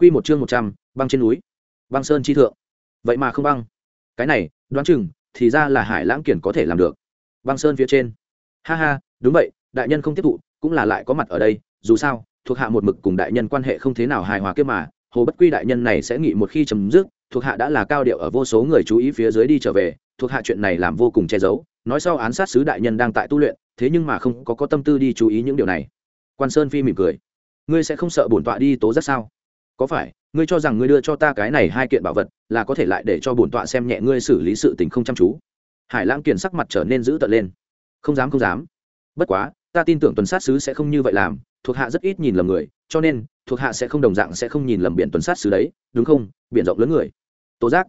Quy một chương một trăm, băng trên núi. Băng sơn chi thượng. Vậy mà không băng. Cái này, đoán chừng, thì ra là hải lãng kiển có thể làm được. Băng sơn phía trên. Ha ha, đúng vậy, đại nhân không tiếp thụ, cũng là lại có mặt ở đây, dù sao, thuộc hạ một mực cùng đại nhân quan hệ không thế nào hài hòa kia mà, hồ bất quy đại nhân này sẽ nghĩ một khi chấm dứt, thuộc hạ đã là cao điệu ở vô số người chú ý phía dưới đi trở về, thuộc hạ chuyện này làm vô cùng che giấu, nói sau án sát sứ đại nhân đang tại tu luyện, thế nhưng mà không có có tâm tư đi chú ý những điều này. Quan sơn phi mỉm cười. Ngươi sẽ không sợ bổn tọa đi tố giác sao? Có phải, ngươi cho rằng ngươi đưa cho ta cái này hai kiện bảo vật là có thể lại để cho bổn tọa xem nhẹ ngươi xử lý sự tình không chăm chú? Hải lãng kiền sắc mặt trở nên dữ tợn lên. Không dám không dám. Bất quá, ta tin tưởng tuần sát sứ sẽ không như vậy làm, thuộc hạ rất ít nhìn lầm người, cho nên, thuộc hạ sẽ không đồng dạng sẽ không nhìn lầm biển tuần sát sứ đấy, đúng không? Biển rộng lớn người. Tố giác,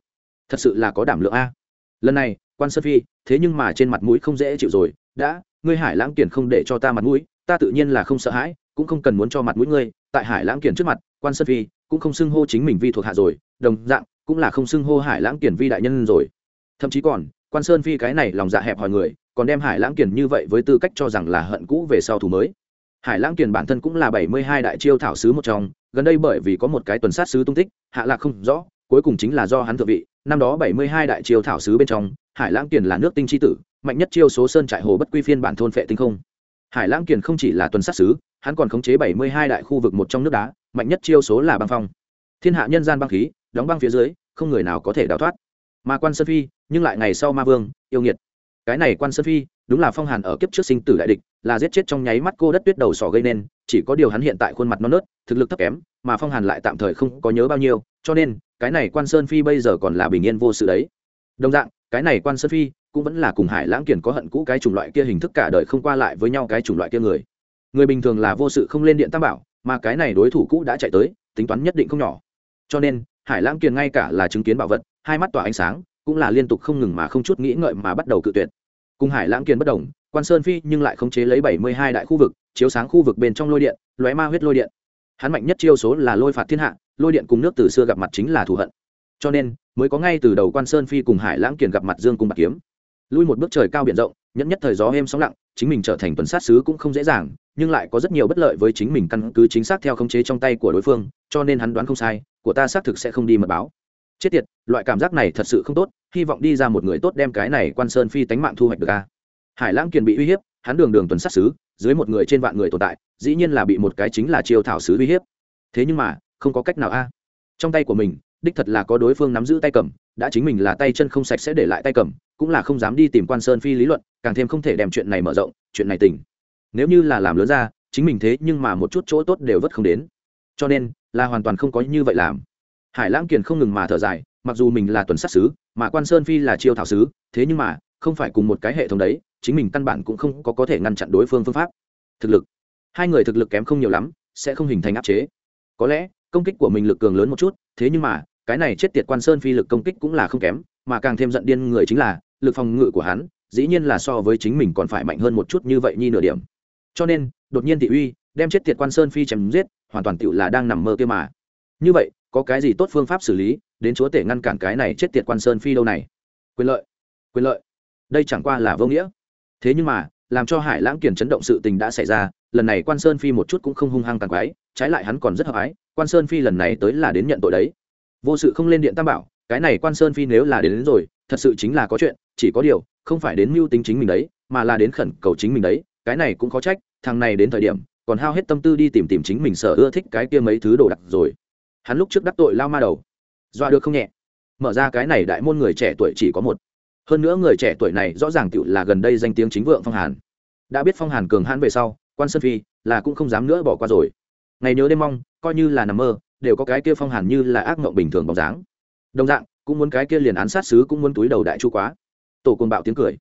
thật sự là có đảm lượng a. Lần này, quan sơn phi, thế nhưng mà trên mặt mũi không dễ chịu rồi. Đã, ngươi hải lãng kiển không để cho ta mặt mũi, ta tự nhiên là không sợ hãi, cũng không cần muốn cho mặt mũi ngươi. Tại hải lãng kiển trước mặt, quan sơn phi cũng không xưng hô chính mình vi thuộc hạ rồi, đồng dạng, cũng là không xưng hô hải lãng kiển vi đại nhân rồi. Thậm chí còn, quan sơn phi cái này lòng dạ hẹp hòi người, còn đem hải lãng kiển như vậy với tư cách cho rằng là hận cũ về sau thủ mới. Hải lãng kiển bản thân cũng là bảy mươi hai đại chiêu thảo sứ một trong, gần đây bởi vì có một cái tuần sát sứ tung tích, hạ lạc không rõ, cuối cùng chính là do hắn thượng vị, năm đó bảy mươi hai đại chiêu thảo sứ bên trong, hải lãng kiển là nước tinh chi tử, mạnh nhất chiêu số sơn trại hồ bất quy phiên bản thôn phệ tinh không. Hải lãng kiển không chỉ là tuần sát sứ, hắn còn khống chế bảy mươi hai đại khu vực một trong nước đá mạnh nhất chiêu số là băng phong. Thiên hạ nhân gian băng khí, đóng băng phía dưới, không người nào có thể đào thoát. Mà quan sơn phi, nhưng lại ngày sau ma vương, yêu nghiệt. Cái này quan sơn phi, đúng là phong hàn ở kiếp trước sinh tử đại địch, là giết chết trong nháy mắt cô đất tuyết đầu sỏ gây nên, chỉ có điều hắn hiện tại khuôn mặt non nớt, thực lực thấp kém, mà phong hàn lại tạm thời không có nhớ bao nhiêu, cho nên, cái này quan sơn phi bây giờ còn là bình yên vô sự đấy. Đồng dạng, cái này quan sơn phi cũng vẫn là cùng hải lãng kiển có hận cũ cái chủng loại kia hình thức cả đời không qua lại với nhau cái chủng loại kia người. Người bình thường là vô sự không lên điện tam bảo mà cái này đối thủ cũ đã chạy tới, tính toán nhất định không nhỏ. Cho nên, hải lãng kiền ngay cả là chứng kiến bảo vật, hai mắt tỏa ánh sáng, cũng là liên tục không ngừng mà không chút nghĩ ngợi mà bắt đầu cự tuyệt. Cùng hải lãng kiền bất đồng, quan sơn phi nhưng lại khống chế lấy bảy mươi hai đại khu vực, chiếu sáng khu vực bên trong lôi điện, lóe ma huyết lôi điện. Hắn mạnh nhất chiêu số là lôi phạt thiên hạ, lôi điện cùng nước từ xưa gặp mặt chính là thù hận. Cho nên, mới có ngay từ đầu quan sơn phi cùng hải lãng kiền gặp mặt dương cung bạc kiếm. Lui một bước trời cao biển rộng nhẫn nhất thời gió êm sóng lặng, chính mình trở thành tuần sát sứ cũng không dễ dàng, nhưng lại có rất nhiều bất lợi với chính mình căn cứ chính xác theo khống chế trong tay của đối phương, cho nên hắn đoán không sai, của ta xác thực sẽ không đi mật báo. Chết tiệt, loại cảm giác này thật sự không tốt, hy vọng đi ra một người tốt đem cái này quan sơn phi tánh mạng thu hoạch được a. Hải lãng kiền bị uy hiếp, hắn đường đường tuần sát sứ, dưới một người trên vạn người tồn tại, dĩ nhiên là bị một cái chính là chiêu thảo sứ uy hiếp. Thế nhưng mà, không có cách nào a. Trong tay của mình, đích thật là có đối phương nắm giữ tay cầm đã chính mình là tay chân không sạch sẽ để lại tay cầm, cũng là không dám đi tìm quan sơn phi lý luận, càng thêm không thể đem chuyện này mở rộng, chuyện này tỉnh. Nếu như là làm lớn ra, chính mình thế nhưng mà một chút chỗ tốt đều vất không đến. Cho nên, là hoàn toàn không có như vậy làm. Hải lãng kiền không ngừng mà thở dài, mặc dù mình là tuần sát sứ, mà quan sơn phi là chiêu thảo sứ, thế nhưng mà, không phải cùng một cái hệ thống đấy, chính mình căn bản cũng không có có thể ngăn chặn đối phương phương pháp. Thực lực. Hai người thực lực kém không nhiều lắm, sẽ không hình thành áp chế. Có lẽ, công kích của mình lực cường lớn một chút, thế nhưng mà cái này chết tiệt quan sơn phi lực công kích cũng là không kém, mà càng thêm giận điên người chính là, lực phòng ngự của hắn, dĩ nhiên là so với chính mình còn phải mạnh hơn một chút như vậy nhi nửa điểm. Cho nên, đột nhiên thị uy, đem chết tiệt quan sơn phi chém giết, hoàn toàn tựu là đang nằm mơ kia mà. Như vậy, có cái gì tốt phương pháp xử lý, đến chúa tể ngăn cản cái này chết tiệt quan sơn phi đâu này? Quyền lợi quyền lợi. Đây chẳng qua là vô nghĩa. Thế nhưng mà, làm cho hải lãng kiển chấn động sự tình đã xảy ra, lần này quan sơn phi một chút cũng không hung hăng tàn quái, trái lại hắn còn rất hợp ái, quan sơn phi lần này tới là đến nhận tội đấy vô sự không lên điện tam bảo cái này quan sơn phi nếu là đến, đến rồi thật sự chính là có chuyện chỉ có điều không phải đến mưu tính chính mình đấy mà là đến khẩn cầu chính mình đấy cái này cũng khó trách thằng này đến thời điểm còn hao hết tâm tư đi tìm tìm chính mình sở ưa thích cái kia mấy thứ đồ đặc rồi. Hắn lúc trước đắc tội lao ma đầu. Dọa được không nhẹ? Mở ra cái này đại môn người trẻ tuổi chỉ có một. Hơn nữa người trẻ tuổi này rõ ràng tựu là gần đây danh tiếng chính vượng phong hàn. Đã biết phong hàn cường hãn về sau quan sơn phi là cũng không dám nữa bỏ qua rồi. Ngày nhớ đêm mong coi như là nằm mơ đều có cái kia phong hàn như là ác mộng bình thường bóng dáng. Đồng dạng, cũng muốn cái kia liền án sát xứ cũng muốn túi đầu đại chu quá. Tổ côn bạo tiếng cười.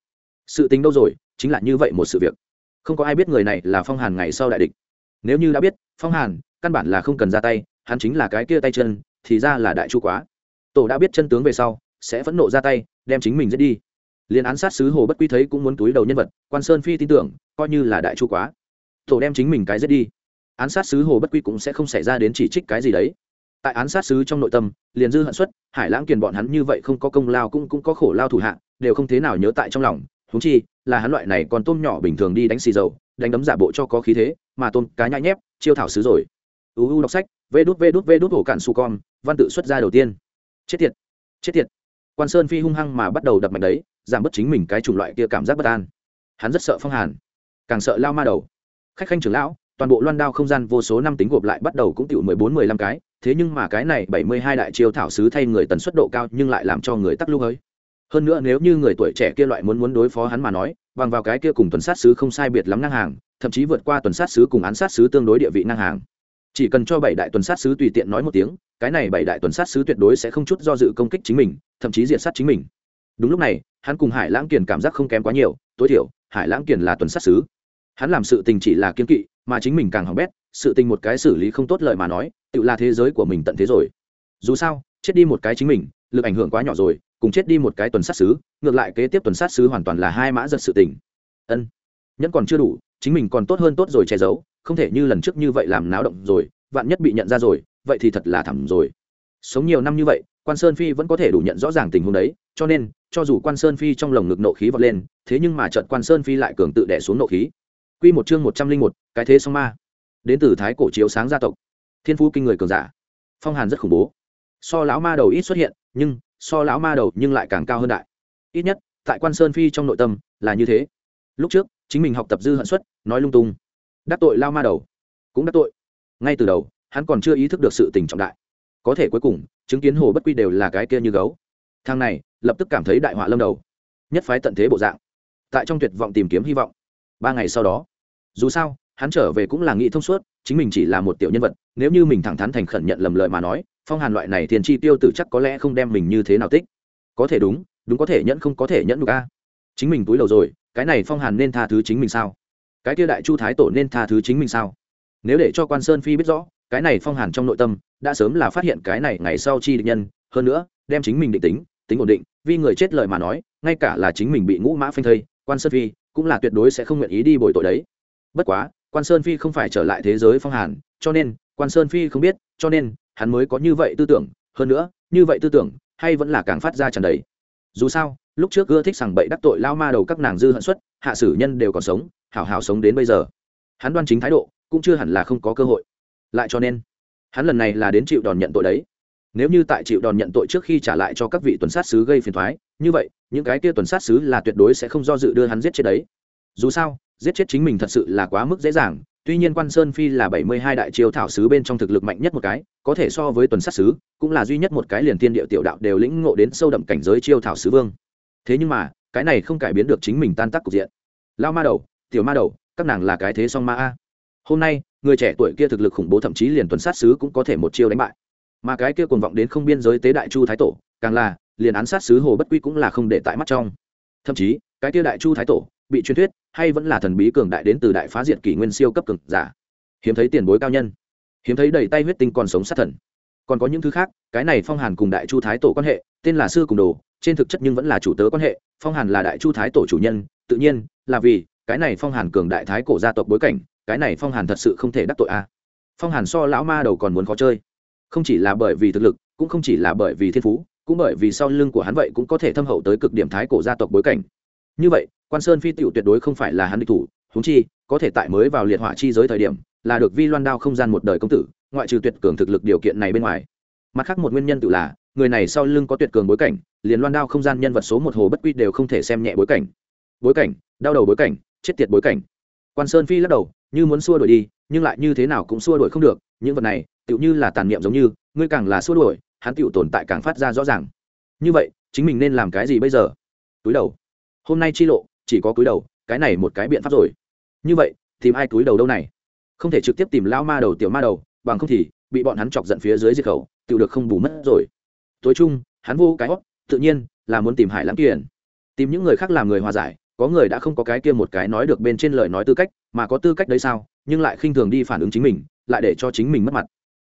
Sự tính đâu rồi? Chính là như vậy một sự việc. Không có ai biết người này là phong hàn ngày sau đại địch. Nếu như đã biết, phong hàn căn bản là không cần ra tay, hắn chính là cái kia tay chân, thì ra là đại chu quá. Tổ đã biết chân tướng về sau, sẽ phẫn nộ ra tay, đem chính mình giết đi. Liền án sát sứ hồ bất quy thấy cũng muốn túi đầu nhân vật, quan sơn phi tin tưởng, coi như là đại chu quá. Tổ đem chính mình cái giết đi án sát sứ hồ bất quy cũng sẽ không xảy ra đến chỉ trích cái gì đấy. Tại án sát sứ trong nội tâm, liền dư hận xuất, hải lãng kiền bọn hắn như vậy không có công lao cũng cũng có khổ lao thủ hạ, đều không thế nào nhớ tại trong lòng. Húng chi, là hắn loại này còn tôm nhỏ bình thường đi đánh xì dầu, đánh đấm giả bộ cho có khí thế, mà tôm cá nhãi nhép, chiêu thảo sứ rồi. Uu đọc sách, vê đút vê đút vê đút hổ cạn su con, văn tự xuất ra đầu tiên. Chết tiệt chết tiệt. Quan sơn phi hung hăng mà bắt đầu đập mạnh đấy, giảm bớt chính mình cái chủng loại kia cảm giác bất an. Hắn rất sợ phong hàn, càng sợ lao ma đầu. Khách khanh trưởng lão toàn bộ loan đao không gian vô số năm tính gộp lại bắt đầu cũng tiểu mười bốn, mười lăm cái. Thế nhưng mà cái này bảy mươi hai đại chiêu thảo sứ thay người tần suất độ cao nhưng lại làm cho người tắc lưu ấy hơn nữa nếu như người tuổi trẻ kia loại muốn muốn đối phó hắn mà nói, bằng vào cái kia cùng tuần sát sứ không sai biệt lắm ngang hàng, thậm chí vượt qua tuần sát sứ cùng án sát sứ tương đối địa vị ngang hàng. Chỉ cần cho bảy đại tuần sát sứ tùy tiện nói một tiếng, cái này bảy đại tuần sát sứ tuyệt đối sẽ không chút do dự công kích chính mình, thậm chí diệt sát chính mình. Đúng lúc này, hắn cùng hải lãng kiền cảm giác không kém quá nhiều, tối thiểu, hải lãng kiền là tuần sát sứ. Hắn làm sự tình chỉ là kiên kỵ mà chính mình càng hỏng bét, sự tình một cái xử lý không tốt lợi mà nói, tự là thế giới của mình tận thế rồi. Dù sao, chết đi một cái chính mình, lực ảnh hưởng quá nhỏ rồi, cùng chết đi một cái tuần sát xứ, ngược lại kế tiếp tuần sát xứ hoàn toàn là hai mã giật sự tình. Ân, nhẫn còn chưa đủ, chính mình còn tốt hơn tốt rồi che giấu, không thể như lần trước như vậy làm náo động rồi, vạn nhất bị nhận ra rồi, vậy thì thật là thẳm rồi. Sống nhiều năm như vậy, quan sơn phi vẫn có thể đủ nhận rõ ràng tình huống đấy, cho nên, cho dù quan sơn phi trong lồng ngực nộ khí vọt lên, thế nhưng mà trận quan sơn phi lại cường tự đẻ xuống nộ khí. Quy một chương một trăm linh một, cái thế song ma. Đến từ Thái cổ chiếu sáng gia tộc. Thiên phú kinh người cường giả. Phong Hàn rất khủng bố. So lão ma đầu ít xuất hiện, nhưng so lão ma đầu nhưng lại càng cao hơn đại. Ít nhất, tại Quan Sơn Phi trong nội tâm là như thế. Lúc trước, chính mình học tập dư hận suất, nói lung tung. Đắc tội lão ma đầu, cũng đắc tội. Ngay từ đầu, hắn còn chưa ý thức được sự tình trọng đại. Có thể cuối cùng, chứng kiến hồ bất quy đều là cái kia như gấu. Thằng này, lập tức cảm thấy đại họa lâm đầu. Nhất phái tận thế bộ dạng. Tại trong tuyệt vọng tìm kiếm hy vọng ba ngày sau đó. Dù sao, hắn trở về cũng là nghĩ thông suốt, chính mình chỉ là một tiểu nhân vật, nếu như mình thẳng thắn thành khẩn nhận lầm lời mà nói, phong hàn loại này thiền chi tiêu tử chắc có lẽ không đem mình như thế nào tích. Có thể đúng đúng có thể nhẫn không có thể nhẫn được a. Chính mình túi đầu rồi, cái này phong hàn nên tha thứ chính mình sao? Cái kia đại chu thái tổ nên tha thứ chính mình sao? Nếu để cho quan sơn phi biết rõ, cái này phong hàn trong nội tâm, đã sớm là phát hiện cái này ngày sau chi định nhân, hơn nữa, đem chính mình định tính tính ổn định, vì người chết lời mà nói, ngay cả là chính mình bị ngũ mã phanh thây, quan sơn phi cũng là tuyệt đối sẽ không nguyện ý đi bồi tội đấy. Bất quá, quan sơn phi không phải trở lại thế giới phong hàn, cho nên, quan sơn phi không biết, cho nên, hắn mới có như vậy tư tưởng. Hơn nữa, như vậy tư tưởng, hay vẫn là càng phát ra tràn đầy. Dù sao, lúc trước ưa thích sằng bậy đắc tội lao ma đầu các nàng dư hận xuất, hạ sử nhân đều còn sống, hảo hảo sống đến bây giờ. Hắn đoan chính thái độ, cũng chưa hẳn là không có cơ hội. Lại cho nên, hắn lần này là đến chịu đòn nhận tội đấy nếu như tại chịu đòn nhận tội trước khi trả lại cho các vị tuần sát sứ gây phiền thoái như vậy, những cái kia tuần sát sứ là tuyệt đối sẽ không do dự đưa hắn giết chết đấy. Dù sao, giết chết chính mình thật sự là quá mức dễ dàng, tuy nhiên quan sơn phi là bảy mươi hai đại chiêu thảo sứ bên trong thực lực mạnh nhất một cái, có thể so với tuần sát sứ, cũng là duy nhất một cái liền tiên địa tiểu đạo đều lĩnh ngộ đến sâu đậm cảnh giới chiêu thảo sứ vương. Thế nhưng mà, cái này không cải biến được chính mình tan tác cục diện. Lao ma đầu, tiểu ma đầu, các nàng là cái thế song ma a. Hôm nay, người trẻ tuổi kia thực lực khủng bố thậm chí liền tuần sát sứ cũng có thể một chiêu đánh bại mà cái kia cuồng vọng đến không biên giới tế đại chu thái tổ, càng là, liền án sát sứ hồ bất quy cũng là không để tại mắt trong. Thậm chí, cái kia đại chu thái tổ, bị truyền thuyết, hay vẫn là thần bí cường đại đến từ đại phá diệt kỷ nguyên siêu cấp cường giả. Hiếm thấy tiền bối cao nhân. Hiếm thấy đầy tay huyết tinh còn sống sát thần. Còn có những thứ khác, cái này phong hàn cùng đại chu thái tổ quan hệ, tên là sư cùng đồ, trên thực chất nhưng vẫn là chủ tớ quan hệ, phong hàn là đại chu thái tổ chủ nhân, tự nhiên, là vì, cái này phong hàn cường đại thái cổ gia tộc bối cảnh, cái này phong hàn thật sự không thể đắc tội a. Phong hàn so lão ma đầu còn muốn khó chơi không chỉ là bởi vì thực lực, cũng không chỉ là bởi vì thiên phú, cũng bởi vì sau lưng của hắn vậy cũng có thể thâm hậu tới cực điểm thái cổ gia tộc bối cảnh. Như vậy, quan sơn phi tiểu tuyệt đối không phải là hắn địch thủ húng chi, có thể tại mới vào liệt hỏa chi giới thời điểm, là được vi loan đao không gian một đời công tử, ngoại trừ tuyệt cường thực lực điều kiện này bên ngoài. Mặt khác một nguyên nhân tự là, người này sau lưng có tuyệt cường bối cảnh, liền loan đao không gian nhân vật số một hồ bất quy đều không thể xem nhẹ bối cảnh. Bối cảnh, đau đầu bối cảnh, chết tiệt bối cảnh. Quan sơn phi lắc đầu, như muốn xua đuổi đi, nhưng lại như thế nào cũng xua đuổi không được, những vật này tựu như là tàn niệm giống như, ngươi càng là xua đuổi, hắn tựu tồn tại càng phát ra rõ ràng. Như vậy, chính mình nên làm cái gì bây giờ? Túi đầu. Hôm nay chi lộ, chỉ có túi đầu, cái này một cái biện pháp rồi. Như vậy, tìm ai túi đầu đâu này? Không thể trực tiếp tìm lao ma đầu, tiểu ma đầu, bằng không thì, bị bọn hắn chọc giận phía dưới diệt khẩu, tựu được không bù mất rồi. Tối chung, hắn vô cái hót tự nhiên là muốn tìm hải lãng kiển tìm những người khác làm người hòa giải, có người đã không có cái kia một cái nói được bên trên lời nói tư cách, mà có tư cách đấy sao? Nhưng lại khinh thường đi phản ứng chính mình, lại để cho chính mình mất mặt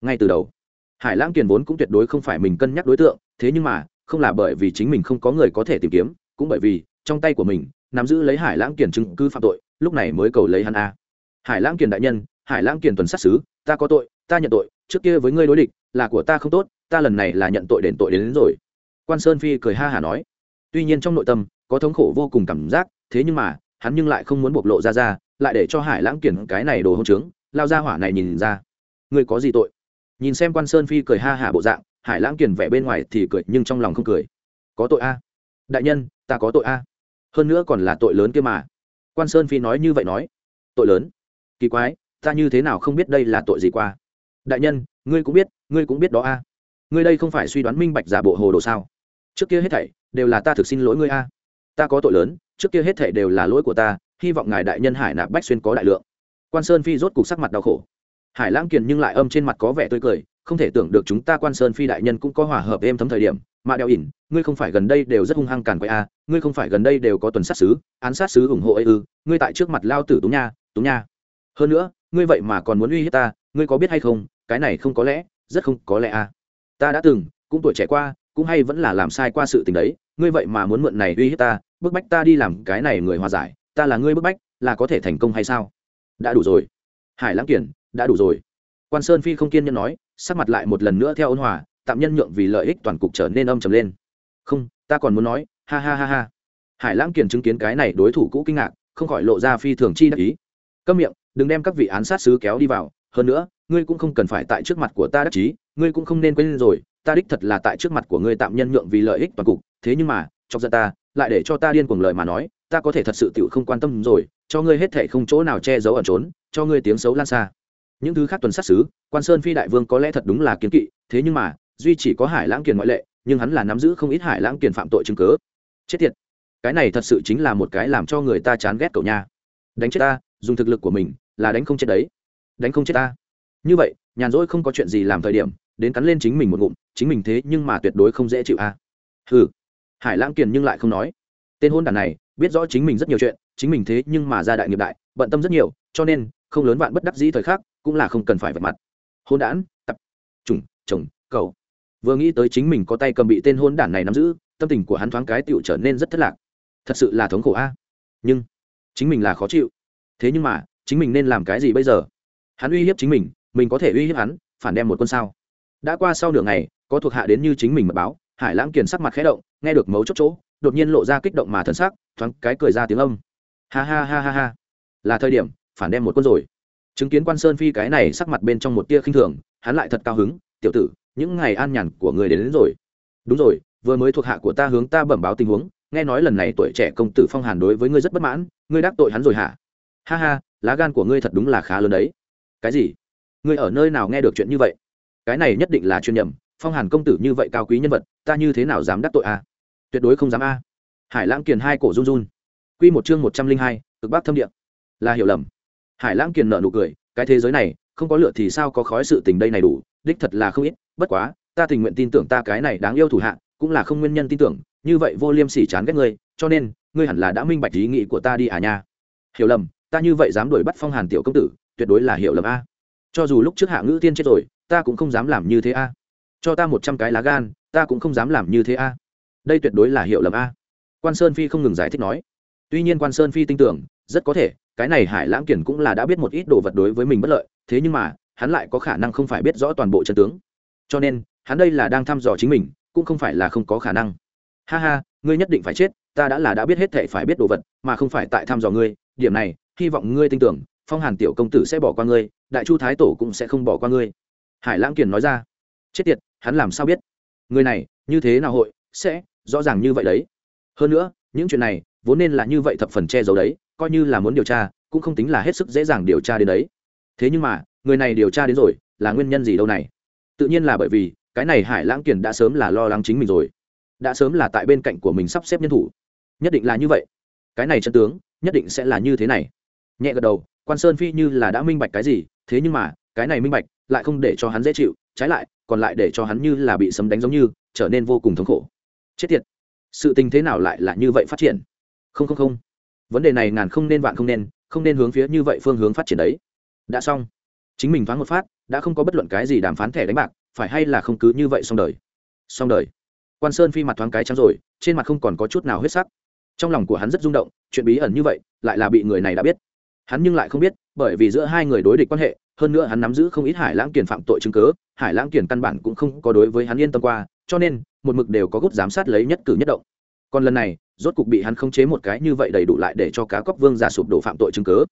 ngay từ đầu. Hải lãng kiền vốn cũng tuyệt đối không phải mình cân nhắc đối tượng thế nhưng mà không là bởi vì chính mình không có người có thể tìm kiếm cũng bởi vì trong tay của mình nắm giữ lấy hải lãng kiền chứng cứ phạm tội lúc này mới cầu lấy hắn a. Hải lãng kiền đại nhân hải lãng kiền tuần sát xứ ta có tội ta nhận tội trước kia với ngươi đối địch là của ta không tốt ta lần này là nhận tội đền tội đến, đến rồi. Quan sơn phi cười ha hả nói. Tuy nhiên trong nội tâm có thống khổ vô cùng cảm giác thế nhưng mà hắn nhưng lại không muốn bộc lộ ra ra lại để cho hải lãng kiển cái này đồ hôn trướng lao ra hỏa này nhìn ra. Ngươi có gì tội? Nhìn xem quan sơn phi cười ha hả bộ dạng, hải lãng kiền vẻ bên ngoài thì cười nhưng trong lòng không cười. Có tội a? Đại nhân, ta có tội a. Hơn nữa còn là tội lớn kia mà. Quan sơn phi nói như vậy nói. Tội lớn? Kỳ quái, ta như thế nào không biết đây là tội gì qua? Đại nhân, ngươi cũng biết, ngươi cũng biết đó a. Ngươi đây không phải suy đoán minh bạch giả bộ hồ đồ sao? Trước kia hết thảy đều là ta thực xin lỗi ngươi a. Ta có tội lớn, trước kia hết thảy đều là lỗi của ta, hy vọng ngài đại nhân hải nạp bách xuyên có đại lượng. Quan sơn phi rốt cục sắc mặt đau khổ hải lãng kiền nhưng lại âm trên mặt có vẻ tươi cười, không thể tưởng được chúng ta quan sơn phi đại nhân cũng có hòa hợp êm thấm thời điểm. Mà đeo ỉn, ngươi không phải gần đây đều rất hung hăng càn quay a à, ngươi không phải gần đây đều có tuần sát sứ, án sát sứ ủng hộ ấy ư, ngươi tại trước mặt lao tử tú nha tú nha. Hơn nữa, ngươi vậy mà còn muốn uy hiếp ta, ngươi có biết hay không, cái này không có lẽ, rất không có lẽ a ta đã từng, cũng tuổi trẻ qua, cũng hay vẫn là làm sai qua sự tình đấy, ngươi vậy mà muốn mượn này uy hiếp ta, bức bách ta đi làm cái này người hòa giải, ta là ngươi bức bách, là có thể thành công hay sao? Đã đủ rồi. Hải lãng kiển đã đủ rồi. Quan sơn phi không kiên nhẫn nói, sắc mặt lại một lần nữa theo ôn hòa, tạm nhân nhượng vì lợi ích toàn cục trở nên âm trầm lên. Không, ta còn muốn nói, ha ha ha ha. Hải lãng Kiền chứng kiến cái này đối thủ cũ kinh ngạc, không khỏi lộ ra phi thường chi đắc ý. Câm miệng, đừng đem các vị án sát sứ kéo đi vào, hơn nữa, ngươi cũng không cần phải tại trước mặt của ta đắc chí, ngươi cũng không nên quên rồi, ta đích thật là tại trước mặt của ngươi tạm nhân nhượng vì lợi ích toàn cục, thế nhưng mà, chọc giận ta, lại để cho ta điên cuồng lời mà nói, ta có thể thật sự tự không quan tâm rồi, cho ngươi hết thể không chỗ nào che giấu ẩn trốn, cho ngươi tiếng xấu lan xa những thứ khác tuần sát xứ, quan sơn phi đại vương có lẽ thật đúng là kiến kỵ, thế nhưng mà, duy chỉ có hải lãng kiền ngoại lệ, nhưng hắn là nắm giữ không ít hải lãng kiền phạm tội chứng cớ chết tiệt! Cái này thật sự chính là một cái làm cho người ta chán ghét cậu nha. Đánh chết ta, dùng thực lực của mình, là đánh không chết đấy. Đánh không chết ta. Như vậy, nhàn rỗi không có chuyện gì làm thời điểm, đến cắn lên chính mình một ngụm, chính mình thế nhưng mà tuyệt đối không dễ chịu a. À. ừ hải lãng kiền nhưng lại không nói. Tên hôn đàn này, biết rõ chính mình rất nhiều chuyện, chính mình thế nhưng mà ra đại nghiệp đại, bận tâm rất nhiều, cho nên, không lớn vạn bất đắc dĩ thời khắc cũng là không cần phải vạch mặt. Hôn đản, tập, trùng, chồng, cầu. Vừa nghĩ tới chính mình có tay cầm bị tên hôn đản này nắm giữ, tâm tình của hắn thoáng cái tựu trở nên rất thất lạc. Thật sự là thống khổ a. Nhưng, chính mình là khó chịu. Thế nhưng mà, chính mình nên làm cái gì bây giờ? Hắn uy hiếp chính mình mình có thể uy hiếp hắn, phản đem một quân sao. Đã qua sau nửa ngày, có thuộc hạ đến như chính mình mật báo, hải lãng kiền sắc mặt khẽ động, nghe được mấu chốt chỗ, đột nhiên lộ ra kích động mà thân sắc, thoáng cái cười ra tiếng âm. Ha ha ha ha ha. Là thời điểm, phản đem một quân rồi chứng kiến quan sơn phi cái này sắc mặt bên trong một tia khinh thường hắn lại thật cao hứng tiểu tử những ngày an nhàn của người đến, đến rồi. Đúng rồi vừa mới thuộc hạ của ta hướng ta bẩm báo tình huống nghe nói lần này tuổi trẻ công tử phong hàn đối với ngươi rất bất mãn ngươi đắc tội hắn rồi hả? Ha ha lá gan của ngươi thật đúng là khá lớn đấy. Cái gì? Ngươi ở nơi nào nghe được chuyện như vậy? Cái này nhất định là chuyên nhầm phong hàn công tử như vậy cao quý nhân vật ta như thế nào dám đắc tội a? Tuyệt đối không dám a. Hải lãng kiền hai cổ run run. Q một chương một trăm linh hai cực bắc thâm địa. Là hiểu lầm hải lãng kiền nợ nụ cười, cái thế giới này, không có lựa thì sao có khói sự tình đây này đủ, đích thật là không ít, bất quá, ta tình nguyện tin tưởng ta cái này đáng yêu thủ hạ, cũng là không nguyên nhân tin tưởng, như vậy vô liêm sỉ chán ghét ngươi, cho nên, ngươi hẳn là đã minh bạch ý nghĩ của ta đi à nha. Hiểu lầm, ta như vậy dám đuổi bắt phong hàn tiểu công tử, tuyệt đối là hiểu lầm a. Cho dù lúc trước hạ ngữ tiên chết rồi, ta cũng không dám làm như thế a. Cho ta một trăm cái lá gan, ta cũng không dám làm như thế a. Đây tuyệt đối là hiểu lầm a. Quan sơn phi không ngừng giải thích nói. Tuy nhiên quan sơn phi tin tưởng rất có thể, cái này hải lãng kiển cũng là đã biết một ít đồ vật đối với mình bất lợi, thế nhưng mà, hắn lại có khả năng không phải biết rõ toàn bộ chân tướng. Cho nên, hắn đây là đang thăm dò chính mình, cũng không phải là không có khả năng. Ha ha, ngươi nhất định phải chết, ta đã là đã biết hết thệ phải biết đồ vật, mà không phải tại thăm dò ngươi. Điểm này, hy vọng ngươi tin tưởng, phong hàn tiểu công tử sẽ bỏ qua ngươi, đại chu thái tổ cũng sẽ không bỏ qua ngươi. Hải lãng kiển nói ra. Chết tiệt, hắn làm sao biết? Người này, như thế nào hội, sẽ, rõ ràng như vậy đấy. Hơn nữa, những chuyện này, vốn nên là như vậy thập phần che giấu đấy coi như là muốn điều tra, cũng không tính là hết sức dễ dàng điều tra đến đấy. Thế nhưng mà, người này điều tra đến rồi, là nguyên nhân gì đâu này? Tự nhiên là bởi vì, cái này hải lãng kiền đã sớm là lo lắng chính mình rồi. Đã sớm là tại bên cạnh của mình sắp xếp nhân thủ. Nhất định là như vậy. Cái này chân tướng, nhất định sẽ là như thế này. Nhẹ gật đầu, quan sơn phi như là đã minh bạch cái gì, thế nhưng mà, cái này minh bạch, lại không để cho hắn dễ chịu, trái lại, còn lại để cho hắn như là bị sấm đánh giống như, trở nên vô cùng thống khổ. Chết tiệt. Sự tình thế nào lại là như vậy phát triển? Không không không vấn đề này ngàn không nên vạn không nên không nên hướng phía như vậy phương hướng phát triển đấy. Đã xong. Chính mình thoáng một phát, đã không có bất luận cái gì đàm phán thẻ đánh bạc, phải hay là không cứ như vậy xong đời? Xong đời. Quan sơn phi mặt thoáng cái trắng rồi, trên mặt không còn có chút nào huyết sắc. Trong lòng của hắn rất rung động, chuyện bí ẩn như vậy, lại là bị người này đã biết. Hắn nhưng lại không biết, bởi vì giữa hai người đối địch quan hệ, hơn nữa hắn nắm giữ không ít hải lãng kiền phạm tội chứng cớ hải lãng kiền căn bản cũng không có đối với hắn yên tâm qua, cho nên, một mực đều có gút giám sát lấy nhất cử nhất động còn lần này, rốt cục bị hắn khống chế một cái như vậy đầy đủ lại để cho cá cóc vương giả sụp đổ phạm tội chứng cớ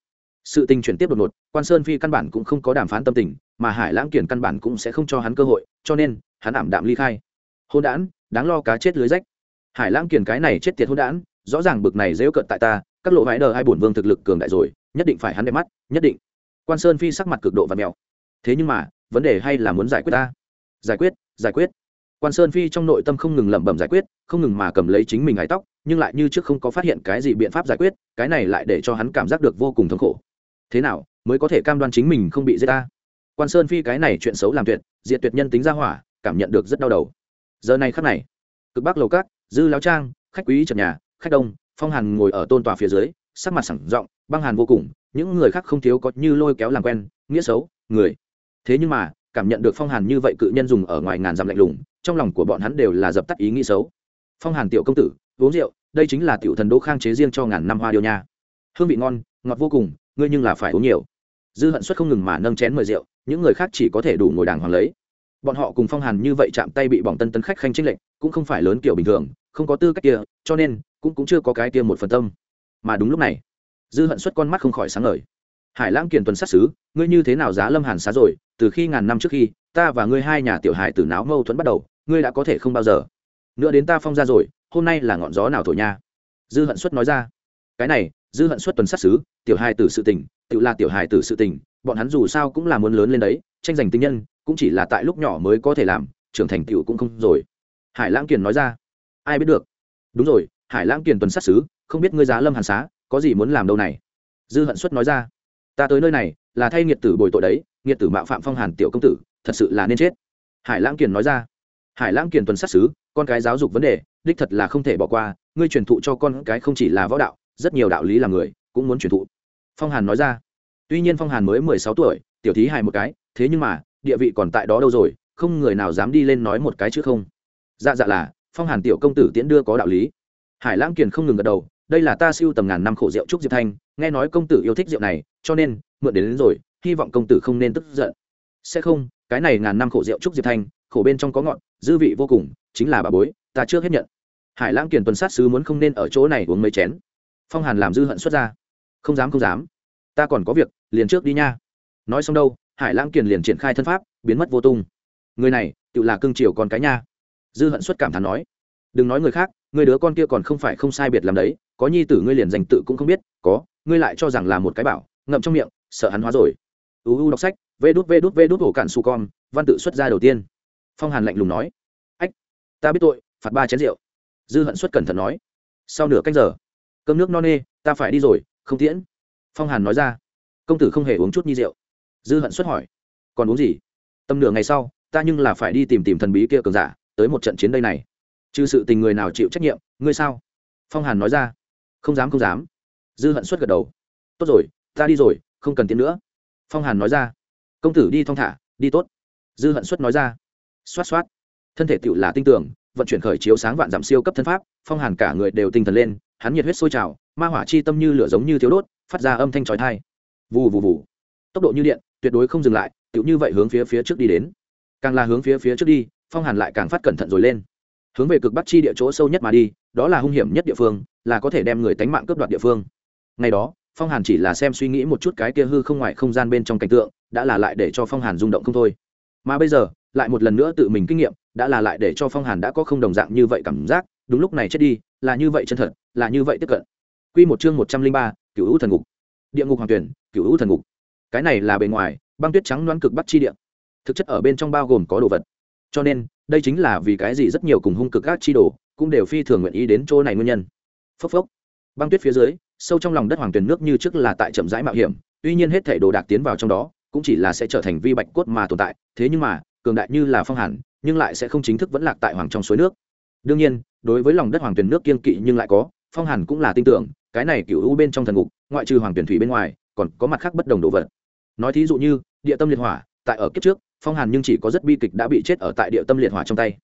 sự tình chuyển tiếp đột ngột, quan sơn phi căn bản cũng không có đàm phán tâm tình, mà hải lãng kiển căn bản cũng sẽ không cho hắn cơ hội, cho nên, hắn ảm đạm ly khai. Hôn đản, đáng lo cá chết lưới rách. Hải lãng kiển cái này chết tiệt hôn đản, rõ ràng bực này dễ cận tại ta, các lộ vãi đờ hai bổn vương thực lực cường đại rồi, nhất định phải hắn đẹp mắt, nhất định. Quan sơn phi sắc mặt cực độ và mèo. Thế nhưng mà, vấn đề hay là muốn giải quyết ta? Giải quyết giải quyết quan sơn phi trong nội tâm không ngừng lẩm bẩm giải quyết, không ngừng mà cầm lấy chính mình ái tóc, nhưng lại như trước không có phát hiện cái gì biện pháp giải quyết, cái này lại để cho hắn cảm giác được vô cùng thống khổ. Thế nào, mới có thể cam đoan chính mình không bị giết ta? Quan sơn phi cái này chuyện xấu làm tuyệt, diệt tuyệt nhân tính ra hỏa, cảm nhận được rất đau đầu. Giờ này khắc này, cực bắc lầu cát dư láo trang, khách quý trần nhà, khách đông, phong hàn ngồi ở tôn tòa phía dưới, sắc mặt sẳng giọng, băng hàn vô cùng, những người khác không thiếu có như lôi kéo làm quen, nghĩa xấu, người. Thế nhưng mà, cảm nhận được phong hàn như vậy cự nhân dùng ở ngoài ngàn dặm lạnh lùng trong lòng của bọn hắn đều là dập tắt ý nghĩ xấu. Phong hàn tiểu công tử, uống rượu, đây chính là tiểu thần đỗ khang chế riêng cho ngàn năm hoa điêu nha. Hương vị ngon, ngọt vô cùng, ngươi nhưng là phải uống nhiều. Dư hận suất không ngừng mà nâng chén mời rượu, những người khác chỉ có thể đủ ngồi đàng hoàng lấy. Bọn họ cùng phong hàn như vậy chạm tay bị bỏng tân tấn khách khanh trinh lệnh cũng không phải lớn kiểu bình thường, không có tư cách kia, cho nên, cũng cũng chưa có cái kia một phần tâm. Mà đúng lúc này, dư hận suất con mắt không khỏi sáng ngời. Hải lãng kiền tuần sát xứ ngươi như thế nào giá lâm hàn xá rồi, từ khi ngàn năm trước khi, ta và ngươi hai nhà tiểu hải tử náo mâu thuẫn bắt đầu ngươi đã có thể không bao giờ. Nữa đến ta phong ra rồi, hôm nay là ngọn gió nào thổi nha? Dư hận suất nói ra. Cái này, dư hận suất tuần sát xứ, tiểu hài tử sự tình tự là tiểu hài tử sự tình, bọn hắn dù sao cũng là muốn lớn lên đấy, tranh giành tinh nhân, cũng chỉ là tại lúc nhỏ mới có thể làm, trưởng thành tựu cũng không rồi. Hải lãng kiền nói ra. Ai biết được? Đúng rồi, hải lãng kiền tuần sát xứ, không biết ngươi giá lâm hàn xá, có gì muốn làm đâu này? Dư hận suất nói ra. Ta tới nơi này, là thay nghiệt tử bồi tội đấy, nghiệt tử mạo phạm phong hàn tiểu công tử, thật sự là nên chết. Hải lãng kiền nói ra hải lãng kiền tuần sát xứ con cái giáo dục vấn đề đích thật là không thể bỏ qua ngươi truyền thụ cho con cái không chỉ là võ đạo rất nhiều đạo lý làm người cũng muốn truyền thụ. Phong hàn nói ra. Tuy nhiên phong hàn mới mười sáu tuổi tiểu thí hài một cái thế nhưng mà địa vị còn tại đó đâu rồi không người nào dám đi lên nói một cái chứ không. Dạ dạ là phong hàn tiểu công tử tiễn đưa có đạo lý. Hải lãng kiền không ngừng gật đầu đây là ta siêu tầm ngàn năm khổ rượu trúc diệp thanh nghe nói công tử yêu thích rượu này cho nên mượn đến, đến rồi hy vọng công tử không nên tức giận. Sẽ không cái này ngàn năm khổ rượu trúc diệp thanh khổ bên trong có ngọn, dư vị vô cùng, chính là bà bối, ta trước hết nhận. Hải lãng kiền tuần sát sứ muốn không nên ở chỗ này uống mấy chén. Phong hàn làm dư hận xuất ra. Không dám không dám. Ta còn có việc, liền trước đi nha. Nói xong đâu, hải lãng kiền liền triển khai thân pháp, biến mất vô tung. Người này, tự là cưng chiều con cái nha. Dư hận xuất cảm thán nói. Đừng nói người khác, người đứa con kia còn không phải không sai biệt làm đấy, có nhi tử ngươi liền dành tự cũng không biết, có, ngươi lại cho rằng là một cái bảo, ngậm trong miệng, sợ hắn hóa rồi. Uu đọc sách, vê đút vê đút vê đút hổ cạn su con, văn tự xuất ra đầu tiên phong hàn lạnh lùng nói, ách, ta biết tội, phạt ba chén rượu. Dư hận xuất cẩn thận nói, sau nửa canh giờ, cơm nước no nê, ta phải đi rồi, không tiễn. Phong hàn nói ra, công tử không hề uống chút nhi rượu. Dư hận xuất hỏi, còn uống gì? Tầm nửa ngày sau, ta nhưng là phải đi tìm tìm thần bí kia cường giả, tới một trận chiến đây này. Trừ sự tình người nào chịu trách nhiệm, ngươi sao? Phong hàn nói ra, không dám không dám. Dư hận xuất gật đầu, tốt rồi, ta đi rồi, không cần tiến nữa. Phong hàn nói ra, công tử đi thong thả, đi tốt. Dư hận xuất nói ra xoát xoát. Thân thể tựu là tinh tưởng vận chuyển khởi chiếu sáng vạn giảm siêu cấp thân pháp, phong hàn cả người đều tinh thần lên, hắn nhiệt huyết sôi trào, ma hỏa chi tâm như lửa giống như thiếu đốt, phát ra âm thanh trói thai vù vù vù. Tốc độ như điện, tuyệt đối không dừng lại tựu như vậy hướng phía phía trước đi đến. Càng là hướng phía phía trước đi, phong hàn lại càng phát cẩn thận rồi lên. Hướng về cực bắc chi địa chỗ sâu nhất mà đi, đó là hung hiểm nhất địa phương, là có thể đem người tánh mạng cướp đoạt địa phương. Ngày đó, phong hàn chỉ là xem suy nghĩ một chút cái kia hư không ngoài không gian bên trong cảnh tượng, đã là lại để cho phong hàn rung động không thôi. Mà bây giờ lại một lần nữa tự mình kinh nghiệm, đã là lại để cho phong hàn đã có không đồng dạng như vậy cảm giác, đúng lúc này chết đi, là như vậy chân thật, là như vậy tiếp cận. Q một chương một trăm linh ba cựu hữu thần ngục. Địa ngục hoàng tuyển cựu hữu thần ngục. Cái này là bề ngoài, băng tuyết trắng đoán cực bắc chi địa. Thực chất ở bên trong bao gồm có đồ vật. Cho nên, đây chính là vì cái gì rất nhiều cùng hung cực các chi đồ cũng đều phi thường nguyện ý đến chỗ này nguyên nhân. Phốc phốc. Băng tuyết phía dưới, sâu trong lòng đất hoàng tuyển nước như trước là tại chậm rãi mạo hiểm, tuy nhiên hết thể đồ đạc tiến vào trong đó cũng chỉ là sẽ trở thành vi bạch cốt mà tồn tại. Thế nhưng mà cường đại như là phong hàn, nhưng lại sẽ không chính thức vẫn lạc tại hoàng trong suối nước. Đương nhiên, đối với lòng đất hoàng tuyển nước kiên kỵ nhưng lại có, phong hàn cũng là tin tưởng, cái này cựu u bên trong thần ngục, ngoại trừ hoàng tuyển thủy bên ngoài, còn có mặt khác bất đồng đồ vật. Nói thí dụ như, địa tâm liệt hỏa, tại ở kiếp trước, phong hàn nhưng chỉ có rất bi kịch đã bị chết ở tại địa tâm liệt hỏa trong tay.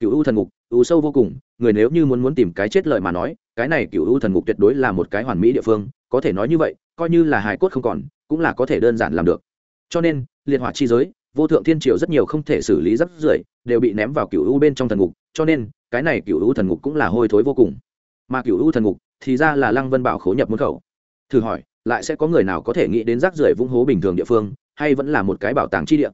Cựu u thần ngục, u sâu vô cùng, người nếu như muốn muốn tìm cái chết lợi mà nói, cái này cựu u thần ngục tuyệt đối là một cái hoàn mỹ địa phương, có thể nói như vậy, coi như là hài cốt không còn, cũng là có thể đơn giản làm được. Cho nên, liệt hỏa chi giới vô thượng thiên triều rất nhiều không thể xử lý rắc rưởi, đều bị ném vào cựu u bên trong thần ngục, cho nên, cái này cựu u thần ngục cũng là hôi thối vô cùng. Mà cựu u thần ngục thì ra là lăng vân bảo khố nhập môn khẩu. Thử hỏi, lại sẽ có người nào có thể nghĩ đến rác rưởi vũng hố bình thường địa phương, hay vẫn là một cái bảo tàng chi địa?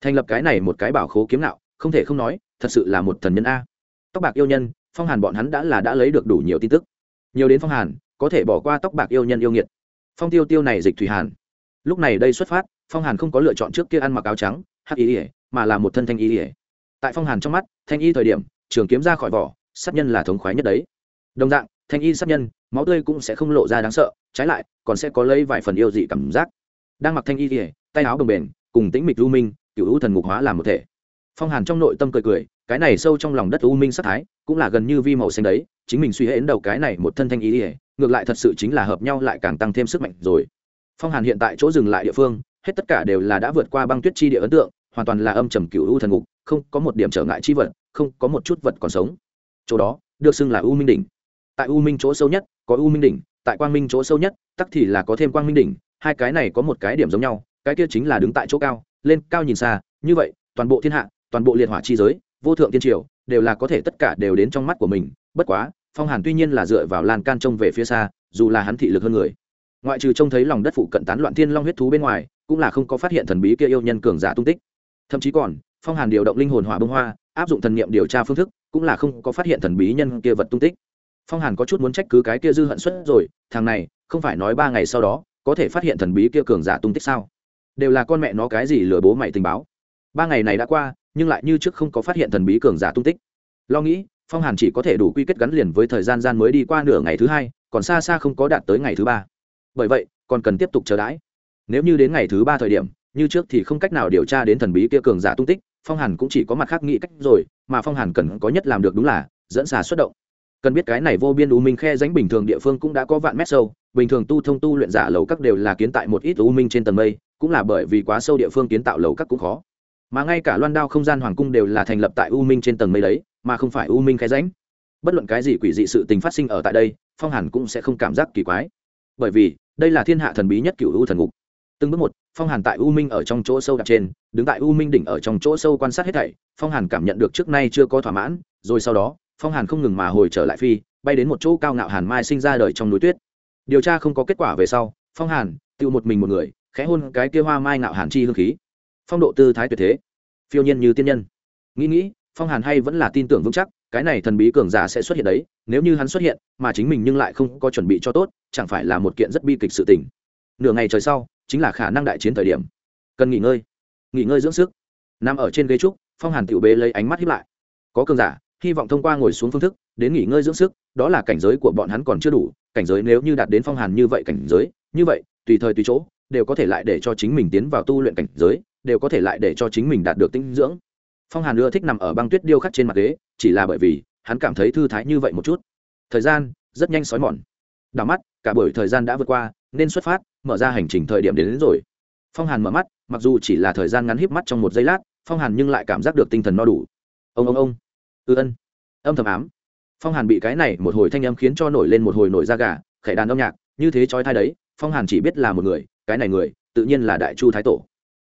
Thành lập cái này một cái bảo khố kiếm nạo không thể không nói, thật sự là một thần nhân a. Tóc bạc yêu nhân, phong hàn bọn hắn đã là đã lấy được đủ nhiều tin tức. Nhiều đến phong hàn, có thể bỏ qua tóc bạc yêu nhân yêu nghiệt. Phong tiêu tiêu này dịch thủy hàn. Lúc này đây xuất phát phong hàn không có lựa chọn trước kia ăn mặc áo trắng, hắc ý ỉa mà là một thân thanh ý ỉa tại phong hàn trong mắt, thanh y thời điểm, trường kiếm ra khỏi vỏ, sát nhân là thống khoái nhất đấy. Đồng dạng, thanh y sát nhân, máu tươi cũng sẽ không lộ ra đáng sợ, trái lại, còn sẽ có lấy vài phần yêu dị cảm giác. Đang mặc thanh y ỉa tay áo đồng bền cùng tĩnh mịch u minh cựu u thần ngục hóa làm một thể. Phong hàn trong nội tâm cười cười, cái này sâu trong lòng đất u minh sắc thái, cũng là gần như vi màu xanh đấy, chính mình suy hễn đầu cái này một thân thanh ý ỉa ngược lại thật sự chính là hợp nhau lại càng tăng thêm sức mạnh rồi. Phong hàn hiện tại chỗ dừng lại địa phương hết tất cả đều là đã vượt qua băng tuyết chi địa ấn tượng, hoàn toàn là âm trầm cựu u thần ngục, không có một điểm trở ngại chi vật, không có một chút vật còn sống. Chỗ đó, được xưng là u minh đỉnh. Tại u minh chỗ sâu nhất, có u minh đỉnh, tại quang minh chỗ sâu nhất, tắc thì là có thêm quang minh đỉnh, hai cái này có một cái điểm giống nhau, cái kia chính là đứng tại chỗ cao, lên cao nhìn xa, như vậy, toàn bộ thiên hạ, toàn bộ liệt hỏa chi giới, vô thượng tiên triều, đều là có thể tất cả đều đến trong mắt của mình, bất quá, phong hàn tuy nhiên là dựa vào lan can trông về phía xa, dù là hắn thị lực hơn người ngoại trừ trông thấy lòng đất phụ cận tán loạn thiên long huyết thú bên ngoài, cũng là không có phát hiện thần bí kia yêu nhân cường giả tung tích. Thậm chí còn, phong hàn điều động linh hồn hỏa bông hoa, áp dụng thần nghiệm điều tra phương thức, cũng là không có phát hiện thần bí nhân kia vật tung tích. Phong hàn có chút muốn trách cứ cái kia dư hận xuất rồi, thằng này, không phải nói ba ngày sau đó, có thể phát hiện thần bí kia cường giả tung tích sao? Đều là con mẹ nó cái gì lừa bố mày tình báo. Ba ngày này đã qua, nhưng lại như trước không có phát hiện thần bí cường giả tung tích. Lo nghĩ, phong hàn chỉ có thể đủ quy kết gắn liền với thời gian gian mới đi qua nửa ngày thứ hai, còn xa xa không có đạt tới ngày thứ ba bởi vậy, còn cần tiếp tục chờ đãi. Nếu như đến ngày thứ ba thời điểm, như trước thì không cách nào điều tra đến thần bí kia cường giả tung tích, phong hàn cũng chỉ có mặt khác nghĩ cách rồi, mà phong hàn cần có nhất làm được đúng là dẫn xà xuất động. Cần biết cái này vô biên u minh khe ránh bình thường địa phương cũng đã có vạn mét sâu, bình thường tu thông tu luyện giả lầu các đều là kiến tại một ít u minh trên tầng mây, cũng là bởi vì quá sâu địa phương kiến tạo lầu các cũng khó. Mà ngay cả loan đao không gian hoàng cung đều là thành lập tại u minh trên tầng mây đấy, mà không phải u minh khe ránh bất luận cái gì quỷ dị sự tình phát sinh ở tại đây, phong hàn cũng sẽ không cảm giác kỳ quái. Bởi vì đây là thiên hạ thần bí nhất cựu u thần ngục. Từng bước một, phong hàn tại u minh ở trong chỗ sâu đặt trên, đứng tại u minh đỉnh ở trong chỗ sâu quan sát hết thảy, phong hàn cảm nhận được trước nay chưa có thỏa mãn, rồi sau đó, phong hàn không ngừng mà hồi trở lại phi, bay đến một chỗ cao ngạo hàn mai sinh ra đời trong núi tuyết. Điều tra không có kết quả về sau, phong hàn, tự một mình một người, khẽ hôn cái kia hoa mai ngạo hàn chi hương khí. Phong độ tư thái tuyệt thế, phiêu nhiên như tiên nhân. Nghĩ nghĩ, phong hàn hay vẫn là tin tưởng vững chắc cái này thần bí cường giả sẽ xuất hiện đấy, nếu như hắn xuất hiện, mà chính mình nhưng lại không có chuẩn bị cho tốt, chẳng phải là một kiện rất bi kịch sự tình. Nửa ngày trời sau, chính là khả năng đại chiến thời điểm. Cần nghỉ ngơi. Nghỉ ngơi dưỡng sức. Nằm ở trên ghế trúc, phong hàn tiểu bế lấy ánh mắt hiếp lại. Có cường giả, hy vọng thông qua ngồi xuống phương thức, đến nghỉ ngơi dưỡng sức, đó là cảnh giới của bọn hắn còn chưa đủ, cảnh giới nếu như đạt đến phong hàn như vậy cảnh giới, như vậy, tùy thời tùy chỗ, đều có thể lại để cho chính mình tiến vào tu luyện cảnh giới, đều có thể lại để cho chính mình đạt được tinh dưỡng phong hàn ưa thích nằm ở băng tuyết điêu khắc trên mặt ghế chỉ là bởi vì hắn cảm thấy thư thái như vậy một chút. Thời gian rất nhanh xói mòn. Đảo mắt cả buổi thời gian đã vượt qua nên xuất phát mở ra hành trình thời điểm đến, đến rồi. Phong hàn mở mắt mặc dù chỉ là thời gian ngắn híp mắt trong một giây lát phong hàn nhưng lại cảm giác được tinh thần no đủ. Ông ông ông. Ư ân. Âm thầm ám. Phong hàn bị cái này một hồi thanh âm khiến cho nổi lên một hồi nổi da gà khải đàn âm nhạc như thế trói thai đấy phong hàn chỉ biết là một người cái này người tự nhiên là đại chu thái tổ.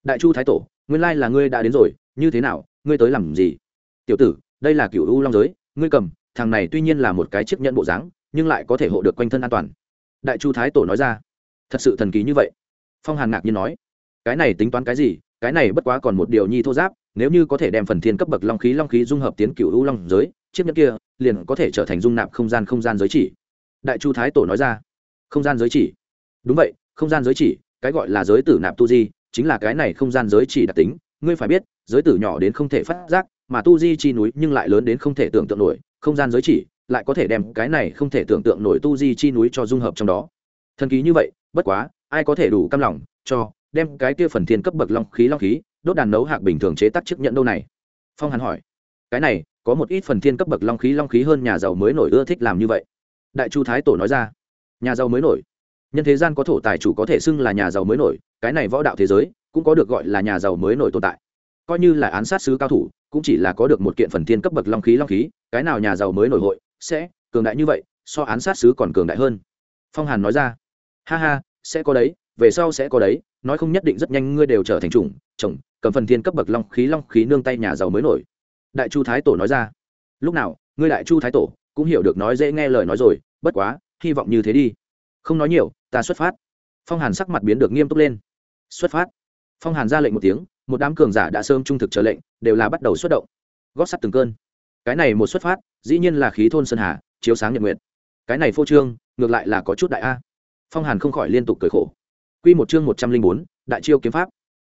Đại chu thái tổ nguyên lai là ngươi đã đến rồi như thế nào ngươi tới làm gì? Tiểu tử, đây là cựu u long giới, ngươi cầm, thằng này tuy nhiên là một cái chiếc nhận bộ dáng, nhưng lại có thể hộ được quanh thân an toàn. Đại chu thái tổ nói ra. Thật sự thần kỳ như vậy. Phong hàn ngạc nhiên nói. Cái này tính toán cái gì? Cái này bất quá còn một điều nhi thô giáp, nếu như có thể đem phần thiên cấp bậc long khí long khí dung hợp tiến cựu u long giới, chiếc nhẫn kia liền có thể trở thành dung nạp không gian không gian giới chỉ. Đại chu thái tổ nói ra. Không gian giới chỉ. Đúng vậy, không gian giới chỉ, cái gọi là giới tử nạp tu di, chính là cái này không gian giới chỉ đặc tính, ngươi phải biết giới tử nhỏ đến không thể phát giác, mà tu di chi núi nhưng lại lớn đến không thể tưởng tượng nổi, không gian giới chỉ lại có thể đem cái này không thể tưởng tượng nổi tu di chi núi cho dung hợp trong đó. Thần ký như vậy, bất quá, ai có thể đủ căm lòng cho đem cái kia phần thiên cấp bậc long khí long khí, đốt đàn nấu hạc bình thường chế tác chiếc nhận đâu này? Phong hàn hỏi. Cái này, có một ít phần thiên cấp bậc long khí long khí hơn nhà giàu mới nổi ưa thích làm như vậy. Đại chu thái tổ nói ra. Nhà giàu mới nổi. Nhân thế gian có thổ tài chủ có thể xưng là nhà giàu mới nổi, cái này võ đạo thế giới cũng có được gọi là nhà giàu mới nổi tồn tại coi như là án sát sứ cao thủ, cũng chỉ là có được một kiện phần thiên cấp bậc long khí long khí, cái nào nhà giàu mới nổi hội, sẽ cường đại như vậy, so án sát sứ còn cường đại hơn. Phong hàn nói ra. Ha ha, sẽ có đấy, về sau sẽ có đấy, nói không nhất định rất nhanh ngươi đều trở thành chủng, chồng, cầm phần thiên cấp bậc long khí long khí nương tay nhà giàu mới nổi. Đại chu thái tổ nói ra. Lúc nào, ngươi đại chu thái tổ cũng hiểu được nói dễ nghe lời nói rồi, bất quá, hy vọng như thế đi. Không nói nhiều, ta xuất phát. Phong hàn sắc mặt biến được nghiêm túc lên. Xuất phát. Phong hàn ra lệnh một tiếng một đám cường giả đã sớm trung thực chờ lệnh, đều là bắt đầu xuất động. Gót sắt từng cơn. Cái này một xuất phát, dĩ nhiên là khí thôn sơn hà, chiếu sáng nhật nguyệt. Cái này phô trương, ngược lại là có chút đại a. Phong hàn không khỏi liên tục cười khổ. Q một chương một trăm linh bốn, đại chiêu kiếm pháp.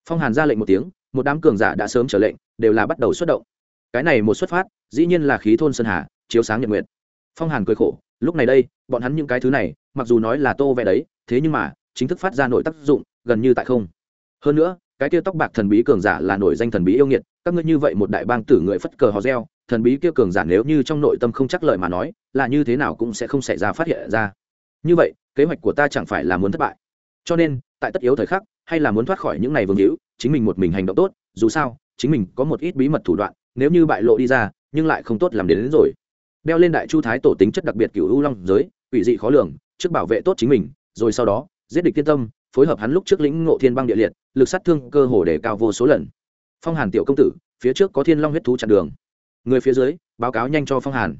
Phong hàn ra lệnh một tiếng, một đám cường giả đã sớm trở lệnh, đều là bắt đầu xuất động. Cái này một xuất phát, dĩ nhiên là khí thôn sơn hà, chiếu sáng nhật nguyệt. Phong hàn cười khổ, lúc này đây, bọn hắn những cái thứ này, mặc dù nói là tô vẽ đấy, thế nhưng mà, chính thức phát ra nội tác dụng, gần như tại không. Hơn nữa cái kia tóc bạc thần bí cường giả là nổi danh thần bí yêu nghiệt các ngươi như vậy một đại bang tử người phất cờ hò reo thần bí kia cường giả nếu như trong nội tâm không chắc lợi mà nói là như thế nào cũng sẽ không xảy ra phát hiện ra. Như vậy kế hoạch của ta chẳng phải là muốn thất bại. Cho nên tại tất yếu thời khắc hay là muốn thoát khỏi những này vương hữu chính mình một mình hành động tốt dù sao chính mình có một ít bí mật thủ đoạn nếu như bại lộ đi ra nhưng lại không tốt làm đến, đến rồi. Đeo lên đại chu thái tổ tính chất đặc biệt cựu u long giới ủy dị khó lường trước bảo vệ tốt chính mình rồi sau đó giết địch tiên tâm phối hợp hắn lúc trước lĩnh ngộ thiên băng địa liệt, lực sát thương cơ hồ để cao vô số lần. Phong hàn tiểu công tử, phía trước có thiên long huyết thú chặn đường. Người phía dưới, báo cáo nhanh cho phong hàn.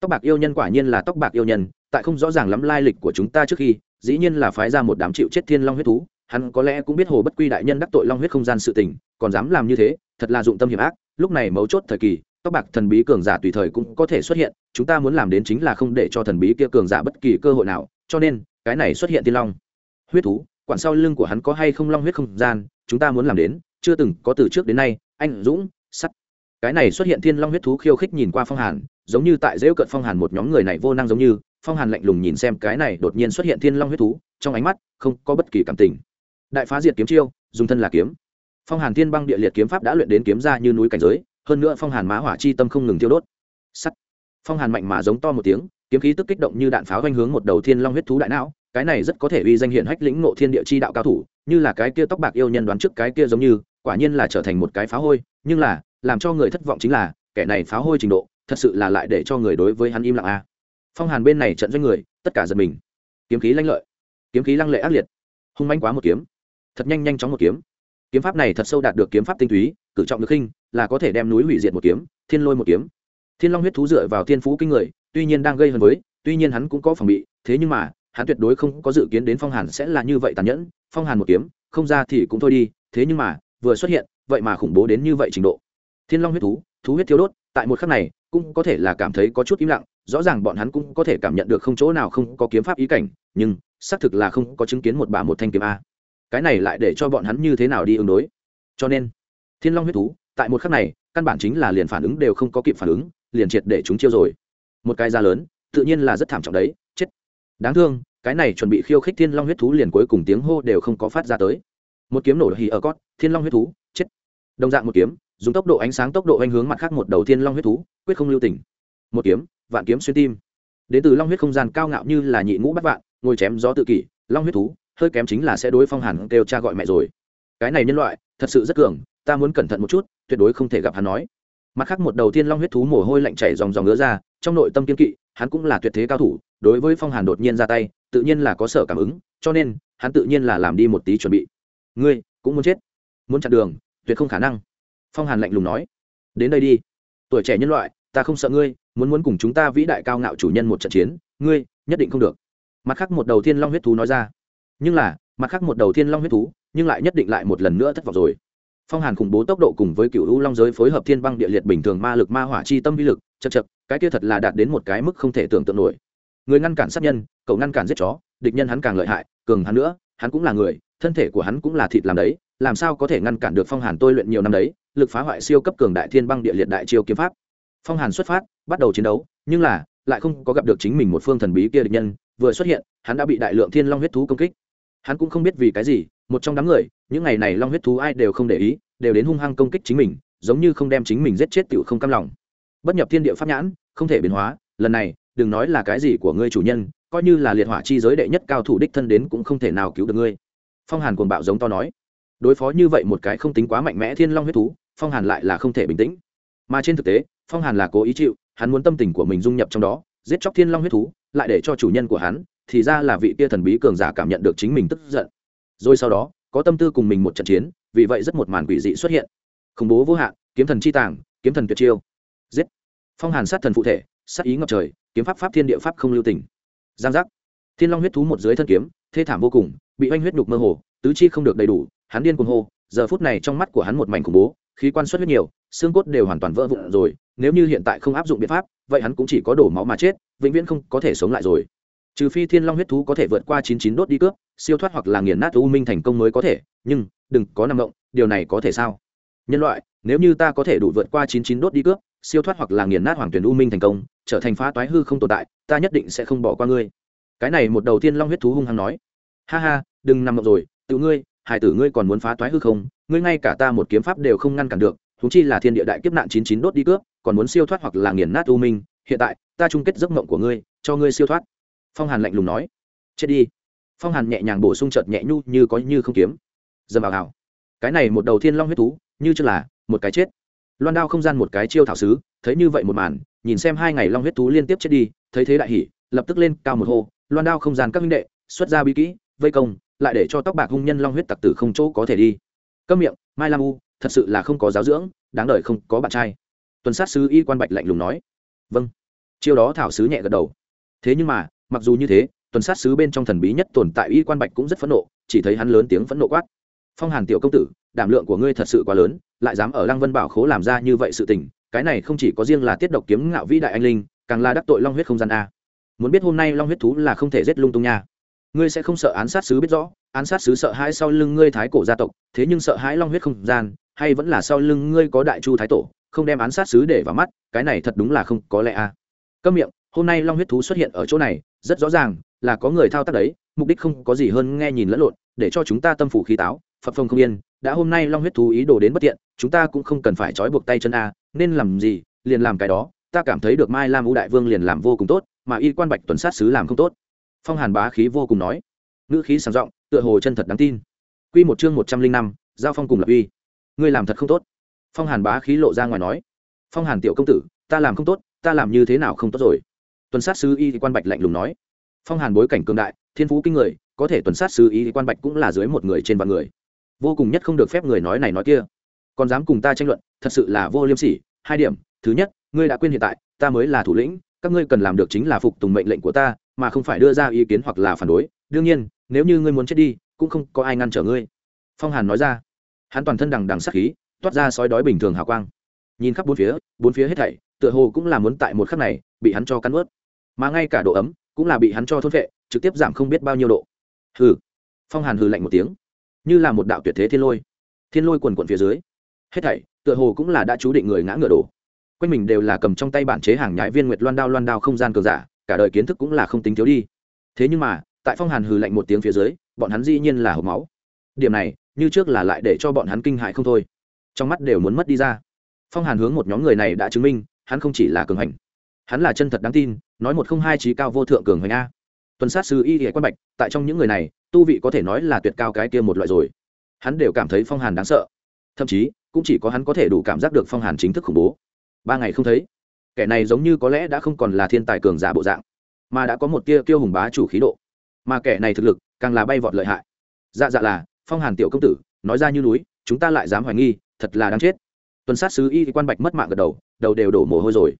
Tóc bạc yêu nhân quả nhiên là tóc bạc yêu nhân, tại không rõ ràng lắm lai lịch của chúng ta trước khi, dĩ nhiên là phái ra một đám chịu chết thiên long huyết thú. Hắn có lẽ cũng biết hồ bất quy đại nhân đắc tội long huyết không gian sự tình, còn dám làm như thế, thật là dụng tâm hiểm ác. Lúc này mấu chốt thời kỳ, tóc bạc thần bí cường giả tùy thời cũng có thể xuất hiện, chúng ta muốn làm đến chính là không để cho thần bí kia cường giả bất kỳ cơ hội nào, cho nên, cái này xuất hiện thiên long huyết thú quản sau lưng của hắn có hay không long huyết không gian, chúng ta muốn làm đến, chưa từng có từ trước đến nay, anh dũng, sắt. Cái này xuất hiện thiên long huyết thú khiêu khích nhìn qua phong hàn, giống như tại dễu cận phong hàn một nhóm người này vô năng giống như, phong hàn lạnh lùng nhìn xem cái này đột nhiên xuất hiện thiên long huyết thú, trong ánh mắt không có bất kỳ cảm tình. Đại phá diệt kiếm chiêu, dùng thân là kiếm. Phong hàn thiên băng địa liệt kiếm pháp đã luyện đến kiếm ra như núi cảnh giới, hơn nữa phong hàn má hỏa chi tâm không ngừng tiêu đốt. Sắt. Phong hàn mạnh mà giống to một tiếng, kiếm khí tức kích động như đạn pháo doanh hướng một đầu thiên long huyết thú đại não cái này rất có thể uy danh hiện hách lĩnh ngộ thiên địa chi đạo cao thủ, như là cái kia tóc bạc yêu nhân đoán trước cái kia giống như, quả nhiên là trở thành một cái phá hôi, nhưng là, làm cho người thất vọng chính là, kẻ này phá hôi trình độ, thật sự là lại để cho người đối với hắn im lặng a phong hàn bên này trận doanh người, tất cả giật mình. Kiếm khí lanh lợi, kiếm khí lăng lệ ác liệt, hung manh quá một kiếm, thật nhanh nhanh chóng một kiếm. Kiếm pháp này thật sâu đạt được kiếm pháp tinh túy, cử trọng được khinh, là có thể đem núi hủy diệt một kiếm, thiên lôi một kiếm. Thiên long huyết thú dựa vào thiên phú kinh người, tuy nhiên đang gây hấn với, tuy nhiên hắn cũng có phòng bị, thế nhưng mà hắn tuyệt đối không có dự kiến đến phong hàn sẽ là như vậy tàn nhẫn, phong hàn một kiếm, không ra thì cũng thôi đi, thế nhưng mà, vừa xuất hiện, vậy mà khủng bố đến như vậy trình độ. Thiên long huyết thú thú huyết thiếu đốt, tại một khắc này, cũng có thể là cảm thấy có chút im lặng, rõ ràng bọn hắn cũng có thể cảm nhận được không chỗ nào không có kiếm pháp ý cảnh, nhưng, xác thực là không có chứng kiến một bà một thanh kiếm a. Cái này lại để cho bọn hắn như thế nào đi ứng đối? Cho nên, thiên long huyết thú, tại một khắc này, căn bản chính là liền phản ứng đều không có kịp phản ứng, liền triệt để chúng chiêu rồi. Một cái da lớn, tự nhiên là rất thảm trọng đấy, chết. Đáng thương cái này chuẩn bị khiêu khích thiên long huyết thú liền cuối cùng tiếng hô đều không có phát ra tới. Một kiếm nổ hì ở cót, thiên long huyết thú, chết. Đồng dạng một kiếm, dùng tốc độ ánh sáng tốc độ anh hướng mặt khác một đầu thiên long huyết thú, quyết không lưu tình. Một kiếm, vạn kiếm xuyên tim. Đến từ long huyết không gian cao ngạo như là nhị ngũ bắt vạn, ngồi chém gió tự kỷ, long huyết thú, hơi kém chính là sẽ đối phong hàn kêu cha gọi mẹ rồi. Cái này nhân loại, thật sự rất cường, ta muốn cẩn thận một chút, tuyệt đối không thể gặp hắn nói mặt khác một đầu thiên long huyết thú mồ hôi lạnh chảy dòng dòng ngứa ra, trong nội tâm kiên kỵ, hắn cũng là tuyệt thế cao thủ, đối với phong hàn đột nhiên ra tay, tự nhiên là có sở cảm ứng, cho nên, hắn tự nhiên là làm đi một tí chuẩn bị. Ngươi, cũng muốn chết? Muốn chặn đường, tuyệt không khả năng. Phong hàn lạnh lùng nói. Đến đây đi. Tuổi trẻ nhân loại, ta không sợ ngươi, muốn muốn cùng chúng ta vĩ đại cao ngạo chủ nhân một trận chiến, ngươi, nhất định không được. Mặt khác một đầu thiên long huyết thú nói ra. Nhưng là, mặt khác một đầu thiên long huyết thú, nhưng lại nhất định lại một lần nữa thất vọng rồi phong hàn khủng bố tốc độ cùng với cựu u long giới phối hợp thiên băng địa liệt bình thường ma lực ma hỏa chi tâm vi lực, chật chật, cái kia thật là đạt đến một cái mức không thể tưởng tượng nổi. Người ngăn cản sát nhân, cậu ngăn cản giết chó, địch nhân hắn càng lợi hại, cường hắn nữa, hắn cũng là người, thân thể của hắn cũng là thịt làm đấy, làm sao có thể ngăn cản được phong hàn tôi luyện nhiều năm đấy, lực phá hoại siêu cấp cường đại thiên băng địa liệt đại chiêu kiếm pháp. Phong hàn xuất phát, bắt đầu chiến đấu, nhưng là, lại không có gặp được chính mình một phương thần bí kia địch nhân, vừa xuất hiện, hắn đã bị đại lượng thiên long huyết thú công kích. Hắn cũng không biết vì cái gì một trong đám người, những ngày này long huyết thú ai đều không để ý, đều đến hung hăng công kích chính mình, giống như không đem chính mình giết chết tựu không cam lòng. Bất nhập thiên địa pháp nhãn, không thể biến hóa, lần này, đừng nói là cái gì của ngươi chủ nhân, coi như là liệt hỏa chi giới đệ nhất cao thủ đích thân đến cũng không thể nào cứu được ngươi. Phong hàn cuồng bạo giống to nói. Đối phó như vậy một cái không tính quá mạnh mẽ thiên long huyết thú, phong hàn lại là không thể bình tĩnh. Mà trên thực tế, phong hàn là cố ý chịu, hắn muốn tâm tình của mình dung nhập trong đó, giết chóc thiên long huyết thú, lại để cho chủ nhân của hắn, thì ra là vị kia thần bí cường giả cảm nhận được chính mình tức giận rồi sau đó, có tâm tư cùng mình một trận chiến, vì vậy rất một màn quỷ dị xuất hiện. Khủng bố vô hạn, kiếm thần chi tàng, kiếm thần tuyệt chiêu. Giết. Phong hàn sát thần phụ thể, sát ý ngập trời, kiếm pháp pháp thiên địa pháp không lưu tình. Giang giác. Thiên long huyết thú một dưới thân kiếm, thê thảm vô cùng, bị oanh huyết nhục mơ hồ, tứ chi không được đầy đủ, hắn điên cuồng hô, giờ phút này trong mắt của hắn một mảnh khủng bố, khí quan xuất huyết nhiều, xương cốt đều hoàn toàn vỡ vụn rồi, nếu như hiện tại không áp dụng biện pháp, vậy hắn cũng chỉ có đổ máu mà chết, vĩnh viễn không có thể sống lại rồi trừ phi thiên long huyết thú có thể vượt qua chín chín đốt đi cướp, siêu thoát hoặc là nghiền nát u minh thành công mới có thể, nhưng, đừng có nằm động, điều này có thể sao? Nhân loại, nếu như ta có thể đủ vượt qua chín chín đốt đi cướp, siêu thoát hoặc là nghiền nát hoàng tuyển u minh thành công, trở thành phá toái hư không tồn tại, ta nhất định sẽ không bỏ qua ngươi. Cái này một đầu tiên long huyết thú hung hăng nói. Ha ha, đừng nằm động rồi, tự ngươi, hải tử ngươi còn muốn phá toái hư không, ngươi ngay cả ta một kiếm pháp đều không ngăn cản được thúng chi là thiên địa đại kiếp nạn chín chín đốt đi cướp, còn muốn siêu thoát hoặc là nghiền nát u minh, hiện tại, ta chung kết giấc mộng của ngươi, cho ngươi siêu thoát phong hàn lạnh lùng nói, chết đi. Phong hàn nhẹ nhàng bổ sung chợt nhẹ nhu, như có như không kiếm. Dầm vào hào cái này một đầu thiên long huyết thú, như chưa là một cái chết. Loan đao không gian một cái chiêu thảo sứ, thấy như vậy một màn, nhìn xem hai ngày long huyết thú liên tiếp chết đi, thấy thế đại hỉ, lập tức lên cao một hô, loan đao không gian các minh đệ, xuất ra bí kỹ, vây công, lại để cho tóc bạc hung nhân long huyết tặc tử không chỗ có thể đi. Câm miệng, mai lam u, thật sự là không có giáo dưỡng, đáng đời không có bạn trai. Tuần sát sứ y quan bạch lạnh lùng nói. Vâng. Chiêu đó thảo sứ nhẹ gật đầu. Thế nhưng mà mặc dù như thế, tuần sát sứ bên trong thần bí nhất tồn tại y quan bạch cũng rất phẫn nộ, chỉ thấy hắn lớn tiếng phẫn nộ quát. Phong hàn tiểu công tử, đảm lượng của ngươi thật sự quá lớn, lại dám ở lăng vân bảo khố làm ra như vậy sự tình, cái này không chỉ có riêng là tiết độc kiếm ngạo vĩ đại anh linh, càng là đắc tội long huyết không gian a. Muốn biết hôm nay long huyết thú là không thể giết lung tung nha. Ngươi sẽ không sợ án sát sứ biết rõ, án sát sứ sợ hãi sau lưng ngươi thái cổ gia tộc, thế nhưng sợ hãi long huyết không gian, hay vẫn là sau lưng ngươi có đại chu thái tổ, không đem án sát sứ để vào mắt, cái này thật đúng là không có lẽ a. Câm miệng, hôm nay long huyết thú xuất hiện ở chỗ này rất rõ ràng là có người thao tác đấy, mục đích không có gì hơn nghe nhìn lẫn lộn, để cho chúng ta tâm phủ khí táo phập phồng không yên, đã hôm nay long huyết thú ý đồ đến bất tiện, chúng ta cũng không cần phải trói buộc tay chân a, nên làm gì, liền làm cái đó, ta cảm thấy được mai lam u đại vương liền làm vô cùng tốt, mà y quan bạch tuần sát sứ làm không tốt. Phong hàn bá khí vô cùng nói. Ngữ khí sáng giọng, tựa hồ chân thật đáng tin. Q một chương một trăm linh năm, giao phong cùng lập uy. Ngươi làm thật không tốt. Phong hàn bá khí lộ ra ngoài nói. Phong hàn tiểu công tử, ta làm không tốt, ta làm như thế nào không tốt rồi? Tuần sát sứ y quan bạch lạnh lùng nói. Phong hàn bối cảnh cường đại, thiên phú kinh người, có thể tuần sát sứ y quan bạch cũng là dưới một người trên vạn người. Vô cùng nhất không được phép người nói này nói kia. Còn dám cùng ta tranh luận, thật sự là vô liêm sỉ. Hai điểm, thứ nhất, ngươi đã quên hiện tại, ta mới là thủ lĩnh, các ngươi cần làm được chính là phục tùng mệnh lệnh của ta, mà không phải đưa ra ý kiến hoặc là phản đối. Đương nhiên, nếu như ngươi muốn chết đi, cũng không có ai ngăn trở ngươi. Phong hàn nói ra. Hắn toàn thân đằng đằng sắc khí, toát ra sói đói bình thường hào quang. Nhìn khắp bốn phía bốn phía hết thảy, tựa hồ cũng là muốn tại một khắc này, bị hắn cho cắn ướt mà ngay cả độ ấm cũng là bị hắn cho thôn vệ, trực tiếp giảm không biết bao nhiêu độ. Hừ. Phong hàn hừ lạnh một tiếng. Như là một đạo tuyệt thế thiên lôi. Thiên lôi quần quận phía dưới. Hết thảy, tựa hồ cũng là đã chú định người ngã ngựa đổ. Quanh mình đều là cầm trong tay bản chế hàng nhái viên nguyệt loan đao loan đao không gian cường giả, cả đời kiến thức cũng là không tính thiếu đi. Thế nhưng mà, tại phong hàn hừ lạnh một tiếng phía dưới, bọn hắn dĩ nhiên là hộp máu. Điểm này, như trước là lại để cho bọn hắn kinh hại không thôi. Trong mắt đều muốn mất đi ra. Phong hàn hướng một nhóm người này đã chứng minh, hắn không chỉ là cường hành hắn là chân thật đáng tin, nói một không hai trí cao vô thượng cường hoành a. Tuần sát sư y hệ quan bạch, tại trong những người này, tu vị có thể nói là tuyệt cao cái kia một loại rồi. Hắn đều cảm thấy phong hàn đáng sợ. Thậm chí, cũng chỉ có hắn có thể đủ cảm giác được phong hàn chính thức khủng bố. Ba ngày không thấy. Kẻ này giống như có lẽ đã không còn là thiên tài cường giả bộ dạng, mà đã có một tia kiêu hùng bá chủ khí độ. Mà kẻ này thực lực, càng là bay vọt lợi hại. Dạ dạ là, phong hàn tiểu công tử, nói ra như núi, chúng ta lại dám hoài nghi, thật là đáng chết. Tuần sát sứ y quan bạch mất mạng gật đầu đầu đều đổ mồ hôi rồi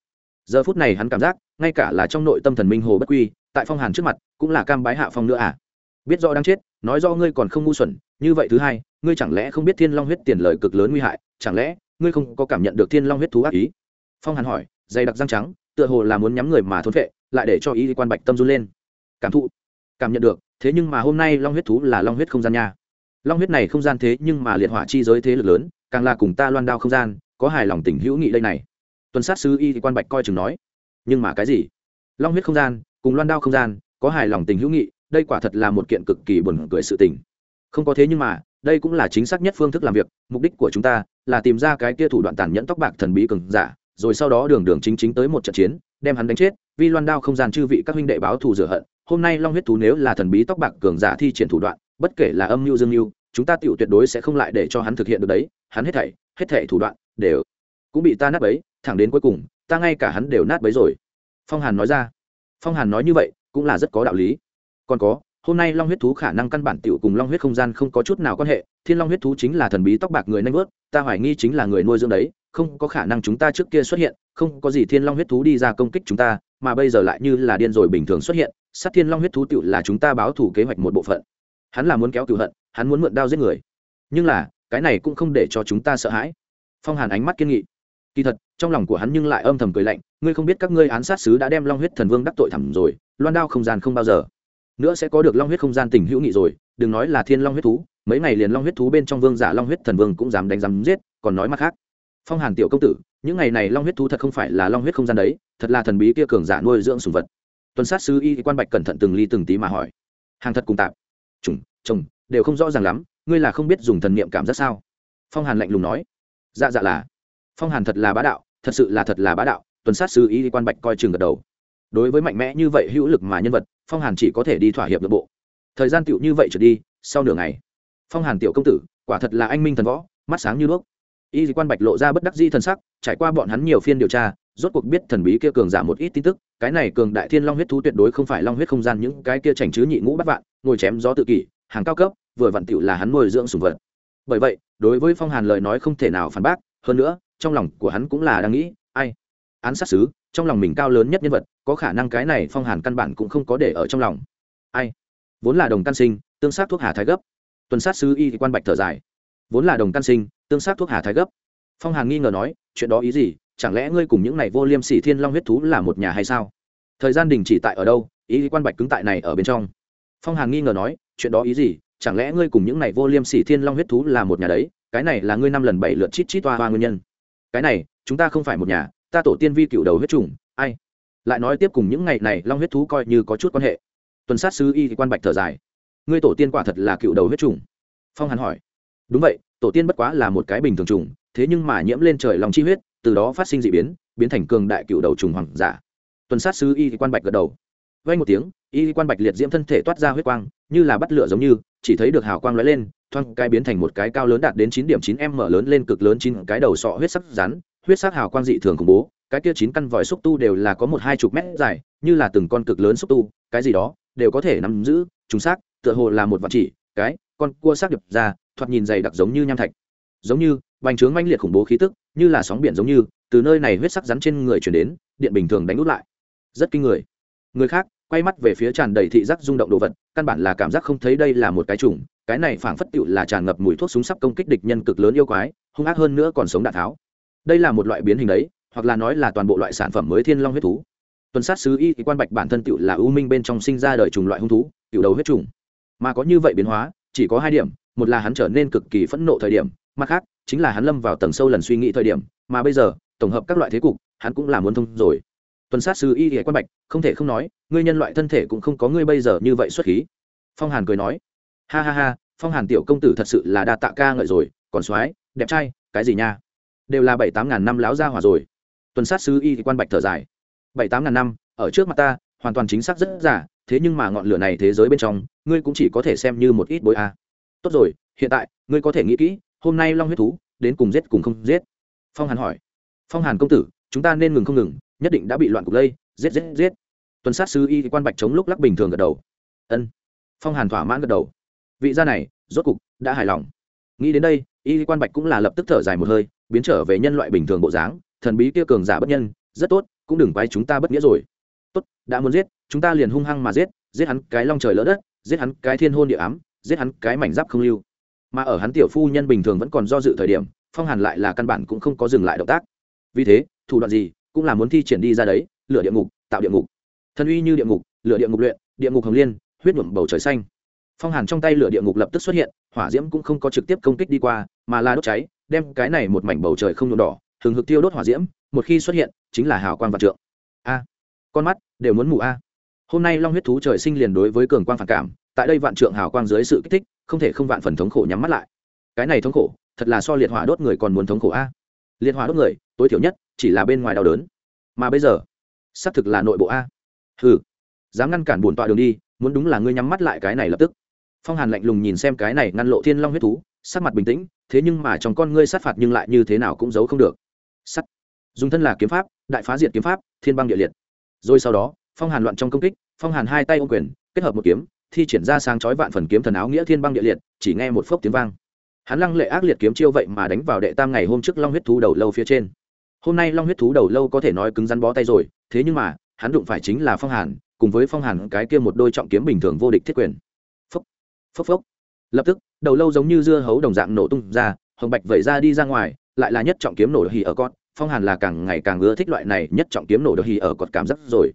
giờ phút này hắn cảm giác, ngay cả là trong nội tâm thần minh hồ bất quy, tại phong hàn trước mặt, cũng là cam bái hạ phong nữa à. Biết rõ đang chết, nói do ngươi còn không ngu xuẩn, như vậy thứ hai, ngươi chẳng lẽ không biết thiên long huyết tiền lời cực lớn nguy hại, chẳng lẽ ngươi không có cảm nhận được thiên long huyết thú ác ý? Phong hàn hỏi, dày đặc răng trắng, tựa hồ là muốn nhắm người mà thốn vệ lại để cho ý quan bạch tâm run lên. Cảm thụ, cảm nhận được, thế nhưng mà hôm nay long huyết thú là long huyết không gian nha. Long huyết này không gian thế nhưng mà liệt hỏa chi giới thế lực lớn, càng là cùng ta loan đao không gian, có hài lòng tình hữu nghị đây này tuần sát sứ y thì quan bạch coi chừng nói, nhưng mà cái gì? Long huyết không gian, cùng loan đao không gian, có hài lòng tình hữu nghị, đây quả thật là một kiện cực kỳ buồn cười sự tình. Không có thế nhưng mà, đây cũng là chính xác nhất phương thức làm việc, mục đích của chúng ta là tìm ra cái kia thủ đoạn tàn nhẫn tóc bạc thần bí cường giả, rồi sau đó đường đường chính chính tới một trận chiến, đem hắn đánh chết, vì loan đao không gian chư vị các huynh đệ báo thù rửa hận, hôm nay long huyết thú nếu là thần bí tóc bạc cường giả thi triển thủ đoạn, bất kể là âm mưu dương mưu, chúng ta tựu tuyệt đối sẽ không lại để cho hắn thực hiện được đấy, hắn hết thảy hết thảy thủ đoạn đều cũng bị ta nát bấy thẳng đến cuối cùng, ta ngay cả hắn đều nát bấy rồi. Phong hàn nói ra. Phong hàn nói như vậy cũng là rất có đạo lý. Còn có, hôm nay long huyết thú khả năng căn bản tiểu cùng long huyết không gian không có chút nào quan hệ, thiên long huyết thú chính là thần bí tóc bạc người nanh vớt, ta hoài nghi chính là người nuôi dưỡng đấy, không có khả năng chúng ta trước kia xuất hiện, không có gì thiên long huyết thú đi ra công kích chúng ta, mà bây giờ lại như là điên rồi bình thường xuất hiện, sát thiên long huyết thú tựu là chúng ta báo thủ kế hoạch một bộ phận. Hắn là muốn kéo cựu hận, hắn muốn mượn đao giết người. Nhưng là, cái này cũng không để cho chúng ta sợ hãi. Phong hàn ánh mắt kiên nghị. Kỳ thật trong lòng của hắn nhưng lại âm thầm cười lạnh, ngươi không biết các ngươi án sát sứ đã đem long huyết thần vương đắc tội thẳm rồi, loan đao không gian không bao giờ. Nữa sẽ có được long huyết không gian tình hữu nghị rồi, đừng nói là thiên long huyết thú, mấy ngày liền long huyết thú bên trong vương giả long huyết thần vương cũng dám đánh dám giết, còn nói mặt khác. Phong hàn tiểu công tử, những ngày này long huyết thú thật không phải là long huyết không gian đấy, thật là thần bí kia cường giả nuôi dưỡng sùng vật. Tuần sát sứ y quan bạch cẩn thận từng ly từng tí mà hỏi. Hàng thật cùng tạp. Trùng chồng, đều không rõ ràng lắm, ngươi là không biết dùng thần niệm cảm giác sao? Phong hàn lạnh lùng nói. Dạ dạ là. Phong hàn thật là bá đạo thật sự là thật là bá đạo, tuần sát sư y quan bạch coi chừng gật đầu. Đối với mạnh mẽ như vậy hữu lực mà nhân vật, phong hàn chỉ có thể đi thỏa hiệp nội bộ. Thời gian tựu như vậy trở đi, sau nửa ngày, phong hàn tiểu công tử, quả thật là anh minh thần võ, mắt sáng như đuốc. Y quan bạch lộ ra bất đắc di thần sắc, trải qua bọn hắn nhiều phiên điều tra, rốt cuộc biết thần bí kia cường giả một ít tin tức, cái này cường đại thiên long huyết thú tuyệt đối không phải long huyết không gian những cái kia chảnh chứ nhị ngũ bắt vạn, ngồi chém gió tự kỷ, hàng cao cấp, vừa vặn tựu là hắn nuôi dưỡng sùng vật. Bởi vậy, đối với phong hàn lời nói không thể nào phản bác, hơn nữa trong lòng của hắn cũng là đang nghĩ, ai? Án sát xứ trong lòng mình cao lớn nhất nhân vật, có khả năng cái này phong hàn căn bản cũng không có để ở trong lòng. Ai? Vốn là đồng căn sinh, tương sát thuốc hà thái gấp. Tuần sát sứ y quan bạch thở dài. Vốn là đồng căn sinh, tương sát thuốc hà thái gấp. Phong hàn nghi ngờ nói, chuyện đó ý gì? Chẳng lẽ ngươi cùng những này vô liêm sỉ thiên long huyết thú là một nhà hay sao? Thời gian đình chỉ tại ở đâu? Ý quan bạch cứng tại này ở bên trong. Phong hàn nghi ngờ nói, chuyện đó ý gì? Chẳng lẽ ngươi cùng những này vô liêm sỉ thiên long huyết thú là một nhà đấy? Cái này là ngươi năm lần bảy lượt chít chít toa hoa nguyên nhân cái này, chúng ta không phải một nhà, ta tổ tiên vi cựu đầu huyết trùng ai? Lại nói tiếp cùng những ngày này, long huyết thú coi như có chút quan hệ. Tuần sát sứ y thì quan bạch thở dài. Ngươi tổ tiên quả thật là cựu đầu huyết trùng phong hàn hỏi. Đúng vậy, tổ tiên bất quá là một cái bình thường trùng thế nhưng mà nhiễm lên trời lòng chi huyết, từ đó phát sinh d ị biến biến thành cường đại cựu đầu trùng hoàng giả. Tuần sát sứ y thì quan bạch gật đầu vây một tiếng, y quan bạch liệt diễm thân thể toát ra huyết quang, như là bắt lửa giống như, chỉ thấy được hào quang lóe lên thoang cái biến thành một cái cao lớn đạt đến chín điểm chín m lớn lên cực lớn chín cái đầu sọ huyết sắc rắn, huyết sắc hào quang dị thường khủng bố, cái kia chín căn vòi xúc tu đều là có một hai chục mét dài, như là từng con cực lớn xúc tu, cái gì đó đều có thể nắm giữ chúng xác, tựa hồ là một vật chỉ, cái con cua xác điệp ra, thoạt nhìn dày đặc giống như nham thạch, giống như bành trướng manh liệt khủng bố khí tức, như là sóng biển giống như, từ nơi này huyết sắc rắn trên người chuyển đến, điện bình thường đánh út lại. Rất kinh người người khác, quay mắt về phía tràn đầy thị giác rung động đồ vật, căn bản là cảm giác không thấy đây là một cái trùng cái này phảng phất tựu là tràn ngập mùi thuốc súng sắp công kích địch nhân cực lớn yêu quái, hung ác hơn nữa còn sống đạn tháo. Đây là một loại biến hình đấy, hoặc là nói là toàn bộ loại sản phẩm mới thiên long huyết thú. Tuần sát sứ y quan bạch bản thân tựu là ưu minh bên trong sinh ra đời trùng loại hung thú, tựu đầu huyết trùng mà có như vậy biến hóa, chỉ có hai điểm, một là hắn trở nên cực kỳ phẫn nộ thời điểm, mặt khác, chính là hắn lâm vào tầng sâu lần suy nghĩ thời điểm, mà bây giờ, tổng hợp các loại thế cục, hắn cũng là muốn thông rồi tuần sát sư y hệ quan bạch, không thể không nói, ngươi nhân loại thân thể cũng không có ngươi bây giờ như vậy xuất khí. Phong hàn cười nói, ha ha ha, phong hàn tiểu công tử thật sự là đa tạ ca ngợi rồi, còn soái, đẹp trai, cái gì nha? Đều là bảy tám ngàn năm láo ra hỏa rồi. Tuần sát sư y quan bạch thở dài, bảy tám ngàn năm, ở trước mặt ta, hoàn toàn chính xác rất giả, thế nhưng mà ngọn lửa này thế giới bên trong, ngươi cũng chỉ có thể xem như một ít bối a. Tốt rồi, hiện tại, ngươi có thể nghĩ kỹ, hôm nay long huyết thú, đến cùng giết cùng không giết. Phong hàn hỏi, phong hàn công tử, chúng ta nên ngừng không ngừng nhất định đã bị loạn cục lây, giết giết giết. Tuần sát sứ y quan bạch chống lúc lắc bình thường gật đầu. Ân. Phong hàn thỏa mãn gật đầu. Vị gia này, rốt cục đã hài lòng. Nghĩ đến đây, y quan bạch cũng là lập tức thở dài một hơi, biến trở về nhân loại bình thường bộ dáng, thần bí kia cường giả bất nhân, rất tốt, cũng đừng quay chúng ta bất nghĩa rồi. Tốt, đã muốn giết, chúng ta liền hung hăng mà giết giết hắn cái long trời lỡ đất, giết hắn cái thiên hôn địa ám, giết hắn cái mảnh giáp không lưu. Mà ở hắn tiểu phu nhân bình thường vẫn còn do dự thời điểm, phong hàn lại là căn bản cũng không có dừng lại động tác. Vì thế, thủ đoạn gì cũng là muốn thi triển đi ra đấy, lửa địa ngục, tạo địa ngục. Thần uy như địa ngục, lửa địa ngục luyện, địa ngục hồng liên, huyết nhuộm bầu trời xanh. Phong hàn trong tay lửa địa ngục lập tức xuất hiện, hỏa diễm cũng không có trực tiếp công kích đi qua, mà là đốt cháy, đem cái này một mảnh bầu trời không nhuộm đỏ thường hực tiêu đốt hỏa diễm, một khi xuất hiện, chính là hào quang vạn trượng. A, con mắt đều muốn mù a. Hôm nay long huyết thú trời sinh liền đối với cường quang phản cảm, tại đây vạn trượng hào quang dưới sự kích thích, không thể không vạn phần thống khổ nhắm mắt lại. Cái này thống khổ, thật là so liệt hỏa đốt người còn muốn thống khổ a. Liệt hỏa đốt người, tối thiểu nhất chỉ là bên ngoài đau đớn. Mà bây giờ, xác thực là nội bộ a. Hừ, dám ngăn cản bổn tọa đường đi, muốn đúng là ngươi nhắm mắt lại cái này lập tức. Phong hàn lạnh lùng nhìn xem cái này ngăn lộ thiên long huyết thú, sắc mặt bình tĩnh, thế nhưng mà trong con ngươi sát phạt nhưng lại như thế nào cũng giấu không được. Sắt. Dùng thân là kiếm pháp, đại phá diệt kiếm pháp, thiên băng địa liệt. Rồi sau đó, phong hàn loạn trong công kích, phong hàn hai tay ô quyền, kết hợp một kiếm, thi triển ra sáng chói vạn phần kiếm thần áo nghĩa thiên băng địa liệt, chỉ nghe một phốc tiếng vang. Hắn lăng lệ ác liệt kiếm chiêu vậy mà đánh vào đệ tam ngày hôm trước long huyết thú đầu lâu phía trên hôm nay long huyết thú đầu lâu có thể nói cứng rắn bó tay rồi, thế nhưng mà, hắn đụng phải chính là phong hàn, cùng với phong hàn cái kia một đôi trọng kiếm bình thường vô địch thiết quyền. Phốc phốc phốc. Lập tức, đầu lâu giống như dưa hấu đồng dạng nổ tung ra, hồng bạch vẩy ra đi ra ngoài, lại là nhất trọng kiếm nổ hì ở con phong hàn là càng ngày càng ưa thích loại này nhất trọng kiếm nổ được hì ở cọt cảm giác rồi.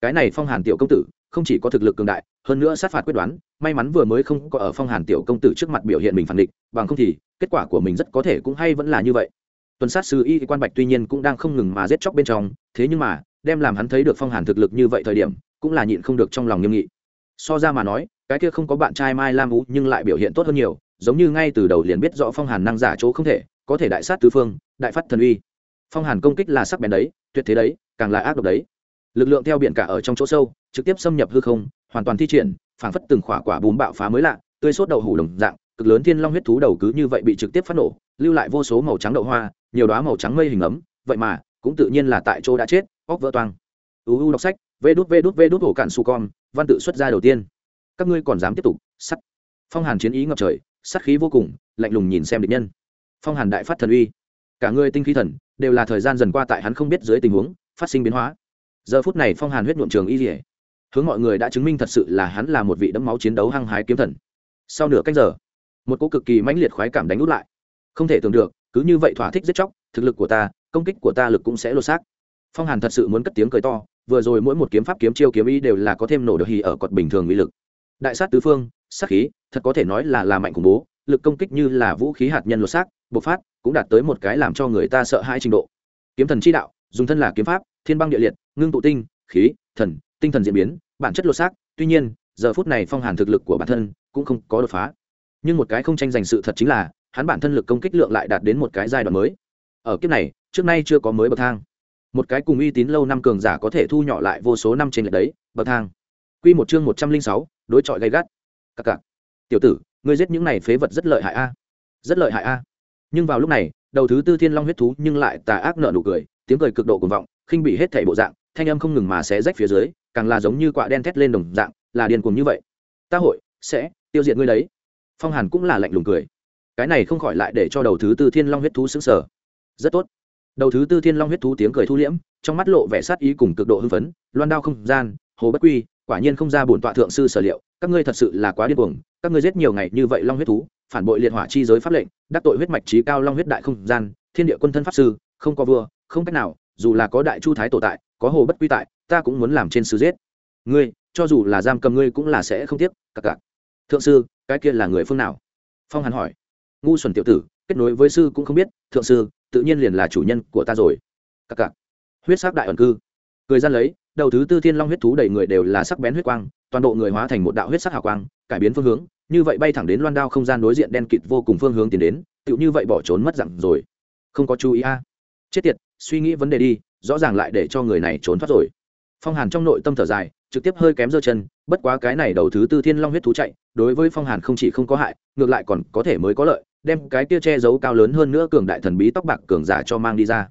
Cái này phong hàn tiểu công tử, không chỉ có thực lực cường đại, hơn nữa sát phạt quyết đoán, may mắn vừa mới không có ở phong hàn tiểu công tử trước mặt biểu hiện mình phản địch, bằng không thì, kết quả của mình rất có thể cũng hay vẫn là như vậy tuần sát sư y quan bạch tuy nhiên cũng đang không ngừng mà giết chóc bên trong, thế nhưng mà, đem làm hắn thấy được phong hàn thực lực như vậy thời điểm, cũng là nhịn không được trong lòng nghiêm nghị. So ra mà nói, cái kia không có bạn trai mai lam vũ nhưng lại biểu hiện tốt hơn nhiều, giống như ngay từ đầu liền biết rõ phong hàn năng giả chỗ không thể, có thể đại sát tứ phương, đại phát thần uy. Phong hàn công kích là sắc bén đấy, tuyệt thế đấy, càng là ác độc đấy. Lực lượng theo biển cả ở trong chỗ sâu, trực tiếp xâm nhập hư không, hoàn toàn thi triển, phảng phất từng khỏa quả bùm bạo phá mới lạ, tươi sốt đậu hủ đồng dạng, cực lớn thiên long huyết thú đầu cứ như vậy bị trực tiếp phát nổ, lưu lại vô số màu trắng đậu hoa nhiều đoá màu trắng mây hình ấm, vậy mà, cũng tự nhiên là tại chỗ đã chết, óc vỡ toang. Uu đọc sách, vê đút vê đút vê đút hổ cạn su con, văn tự xuất ra đầu tiên. Các ngươi còn dám tiếp tục, sắt. Phong hàn chiến ý ngập trời sắt khí vô cùng, lạnh lùng nhìn xem địch nhân. Phong hàn đại phát thần uy. Cả người tinh khí thần, đều là thời gian dần qua tại hắn không biết dưới tình huống, phát sinh biến hóa. Giờ phút này phong hàn huyết nhuộm trường y dỉa hướng mọi người đã chứng minh thật sự là hắn là một vị đẫm máu chiến đấu hăng hái kiếm thần. Sau nửa cách giờ, một cô cực kỳ mãnh liệt khoái cảm đánh út lại. Không thể tưởng được cứ như vậy thỏa thích giết chóc, thực lực của ta, công kích của ta lực cũng sẽ lột xác. Phong hàn thật sự muốn cất tiếng cười to, vừa rồi mỗi một kiếm pháp kiếm chiêu kiếm ý đều là có thêm nổ được hì ở cọt bình thường uy lực. Đại sát tứ phương, sát khí, thật có thể nói là là mạnh khủng bố, lực công kích như là vũ khí hạt nhân lột xác, bộc phát, cũng đạt tới một cái làm cho người ta sợ hãi trình độ. Kiếm thần chi đạo, dùng thân là kiếm pháp, thiên băng địa liệt, ngưng tụ tinh, khí, thần, tinh thần diễn biến, bản chất lột xác, tuy nhiên, giờ phút này phong hàn thực lực của bản thân cũng không có đột phá. Nhưng một cái không tranh giành sự thật chính là hắn bản thân lực công kích lượng lại đạt đến một cái giai đoạn mới. Ở kiếp này, trước nay chưa có mới bậc thang. Một cái cùng uy tín lâu năm cường giả có thể thu nhỏ lại vô số năm trên lệch đấy, bậc thang. Quy một chương một trăm linh sáu, đối chọi gay gắt. Cặc cặc tiểu tử, ngươi giết những này phế vật rất lợi hại a. Rất lợi hại a. Nhưng vào lúc này, đầu thứ tư thiên long huyết thú nhưng lại tà ác nợ nụ cười, tiếng cười cực độ cuồng vọng, khinh bị hết thảy bộ dạng, thanh âm không ngừng mà xé rách phía dưới, càng là giống như quạ đen thét lên đồng dạng, là điên cuồng như vậy. Ta hội sẽ tiêu diệt ngươi đấy. Phong hàn cũng là lạnh lùng cười cái này không khỏi lại để cho đầu thứ tư thiên long huyết thú xứng sở rất tốt. Đầu thứ tư thiên long huyết thú tiếng cười thu liễm, trong mắt lộ vẻ sát ý cùng cực độ hưng phấn, loan đao không gian, hồ bất quy, quả nhiên không ra bổn tọa thượng sư sở liệu, các ngươi thật sự là quá điên cuồng, các ngươi giết nhiều ngày như vậy long huyết thú, phản bội liệt hỏa chi giới pháp lệnh, đắc tội huyết mạch trí cao long huyết đại không gian, thiên địa quân thân pháp sư, không có vua, không cách nào, dù là có đại chu thái tổ tại, có hồ bất quy tại, ta cũng muốn làm trên sư giết. Ngươi, cho dù là giam cầm ngươi cũng là sẽ không tiếc cặc cặc thượng sư, cái kia là người phương nào? Phong hàn hỏi ngu xuẩn tiểu tử, kết nối với sư cũng không biết, thượng sư, tự nhiên liền là chủ nhân của ta rồi. Cặc cặc. Huyết sắc đại ẩn cư. Cười gian lấy, đầu thứ tư thiên long huyết thú đầy người đều là sắc bén huyết quang, toàn bộ người hóa thành một đạo huyết sắc hào quang, cải biến phương hướng, như vậy bay thẳng đến loan đao không gian đối diện đen kịt vô cùng phương hướng tiến đến, tựu như vậy bỏ trốn mất dặn rồi. Không có chú ý a. Chết tiệt, suy nghĩ vấn đề đi, rõ ràng lại để cho người này trốn thoát rồi. Phong hàn trong nội tâm thở dài, trực tiếp hơi kém giơ chân, bất quá cái này đầu thứ tư thiên long huyết thú chạy đối với phong hàn không chỉ không có hại, ngược lại còn có thể mới có lợi, đem cái kia che giấu cao lớn hơn nữa cường đại thần bí tóc bạc cường giả cho mang đi ra.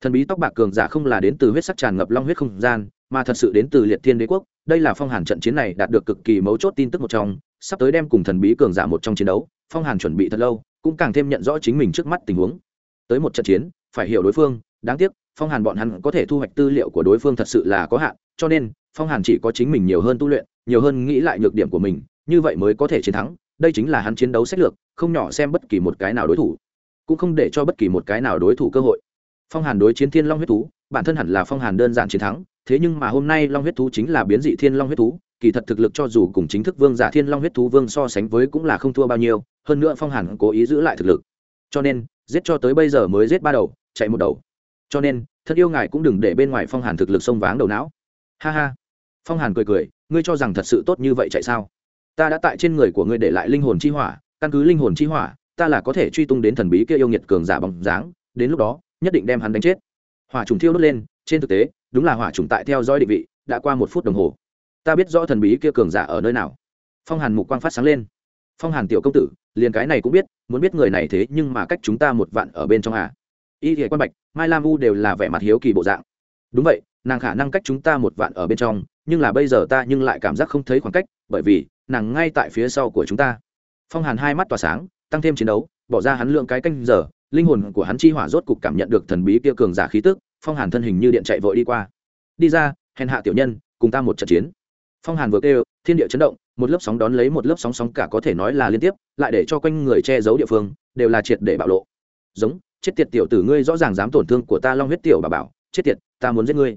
Thần bí tóc bạc cường giả không là đến từ huyết sắc tràn ngập long huyết không gian, mà thật sự đến từ liệt thiên đế quốc, đây là phong hàn trận chiến này đạt được cực kỳ mấu chốt tin tức một trong, sắp tới đem cùng thần bí cường giả một trong chiến đấu, phong hàn chuẩn bị thật lâu, cũng càng thêm nhận rõ chính mình trước mắt tình huống. Tới một trận chiến, phải hiểu đối phương, đáng tiếc, phong hàn bọn hắn có thể thu hoạch tư liệu của đối phương thật sự là có hạn, cho nên, phong hàn chỉ có chính mình nhiều hơn tu luyện, nhiều hơn nghĩ lại nhược điểm của mình như vậy mới có thể chiến thắng, đây chính là hắn chiến đấu sách lược, không nhỏ xem bất kỳ một cái nào đối thủ, cũng không để cho bất kỳ một cái nào đối thủ cơ hội. Phong hàn đối chiến thiên long huyết thú, bản thân hẳn là phong hàn đơn giản chiến thắng, thế nhưng mà hôm nay long huyết thú chính là biến dị thiên long huyết thú, kỳ thật thực lực cho dù cùng chính thức vương giả thiên long huyết thú vương so sánh với cũng là không thua bao nhiêu, hơn nữa phong hàn cố ý giữ lại thực lực. Cho nên, giết cho tới bây giờ mới giết ba đầu, chạy một đầu. Cho nên, thân yêu ngài cũng đừng để bên ngoài phong hàn thực lực sông váng đầu não. Ha ha. Phong hàn cười cười, ngươi cho rằng thật sự tốt như vậy chạy sao? Ta đã tại trên người của ngươi để lại linh hồn chi hỏa, căn cứ linh hồn chi hỏa, ta là có thể truy tung đến thần bí kia yêu nghiệt cường giả bóng dáng, đến lúc đó, nhất định đem hắn đánh chết. Hỏa trùng thiêu đốt lên, trên thực tế, đúng là hỏa trùng tại theo dõi định vị, đã qua một phút đồng hồ. Ta biết rõ thần bí kia cường giả ở nơi nào. Phong hàn mục quang phát sáng lên. Phong hàn tiểu công tử, liền cái này cũng biết, muốn biết người này thế nhưng mà cách chúng ta một vạn ở bên trong à. Y thì quan bạch, mai lam u đều là vẻ mặt hiếu kỳ bộ dạng. Đúng vậy nàng khả năng cách chúng ta một vạn ở bên trong, nhưng là bây giờ ta nhưng lại cảm giác không thấy khoảng cách, bởi vì, nàng ngay tại phía sau của chúng ta. Phong hàn hai mắt tỏa sáng, tăng thêm chiến đấu, bỏ ra hắn lượng cái canh giờ, linh hồn của hắn chi hỏa rốt cục cảm nhận được thần bí kia cường giả khí tức, phong hàn thân hình như điện chạy vội đi qua. Đi ra, hèn hạ tiểu nhân, cùng ta một trận chiến. Phong hàn vừa kêu, thiên địa chấn động, một lớp sóng đón lấy một lớp sóng sóng cả có thể nói là liên tiếp, lại để cho quanh người che giấu địa phương, đều là triệt để bạo lộ. Giống, chết tiệt tiểu tử ngươi rõ ràng dám tổn thương của ta long huyết tiểu bà bảo, chết tiệt, ta muốn giết ngươi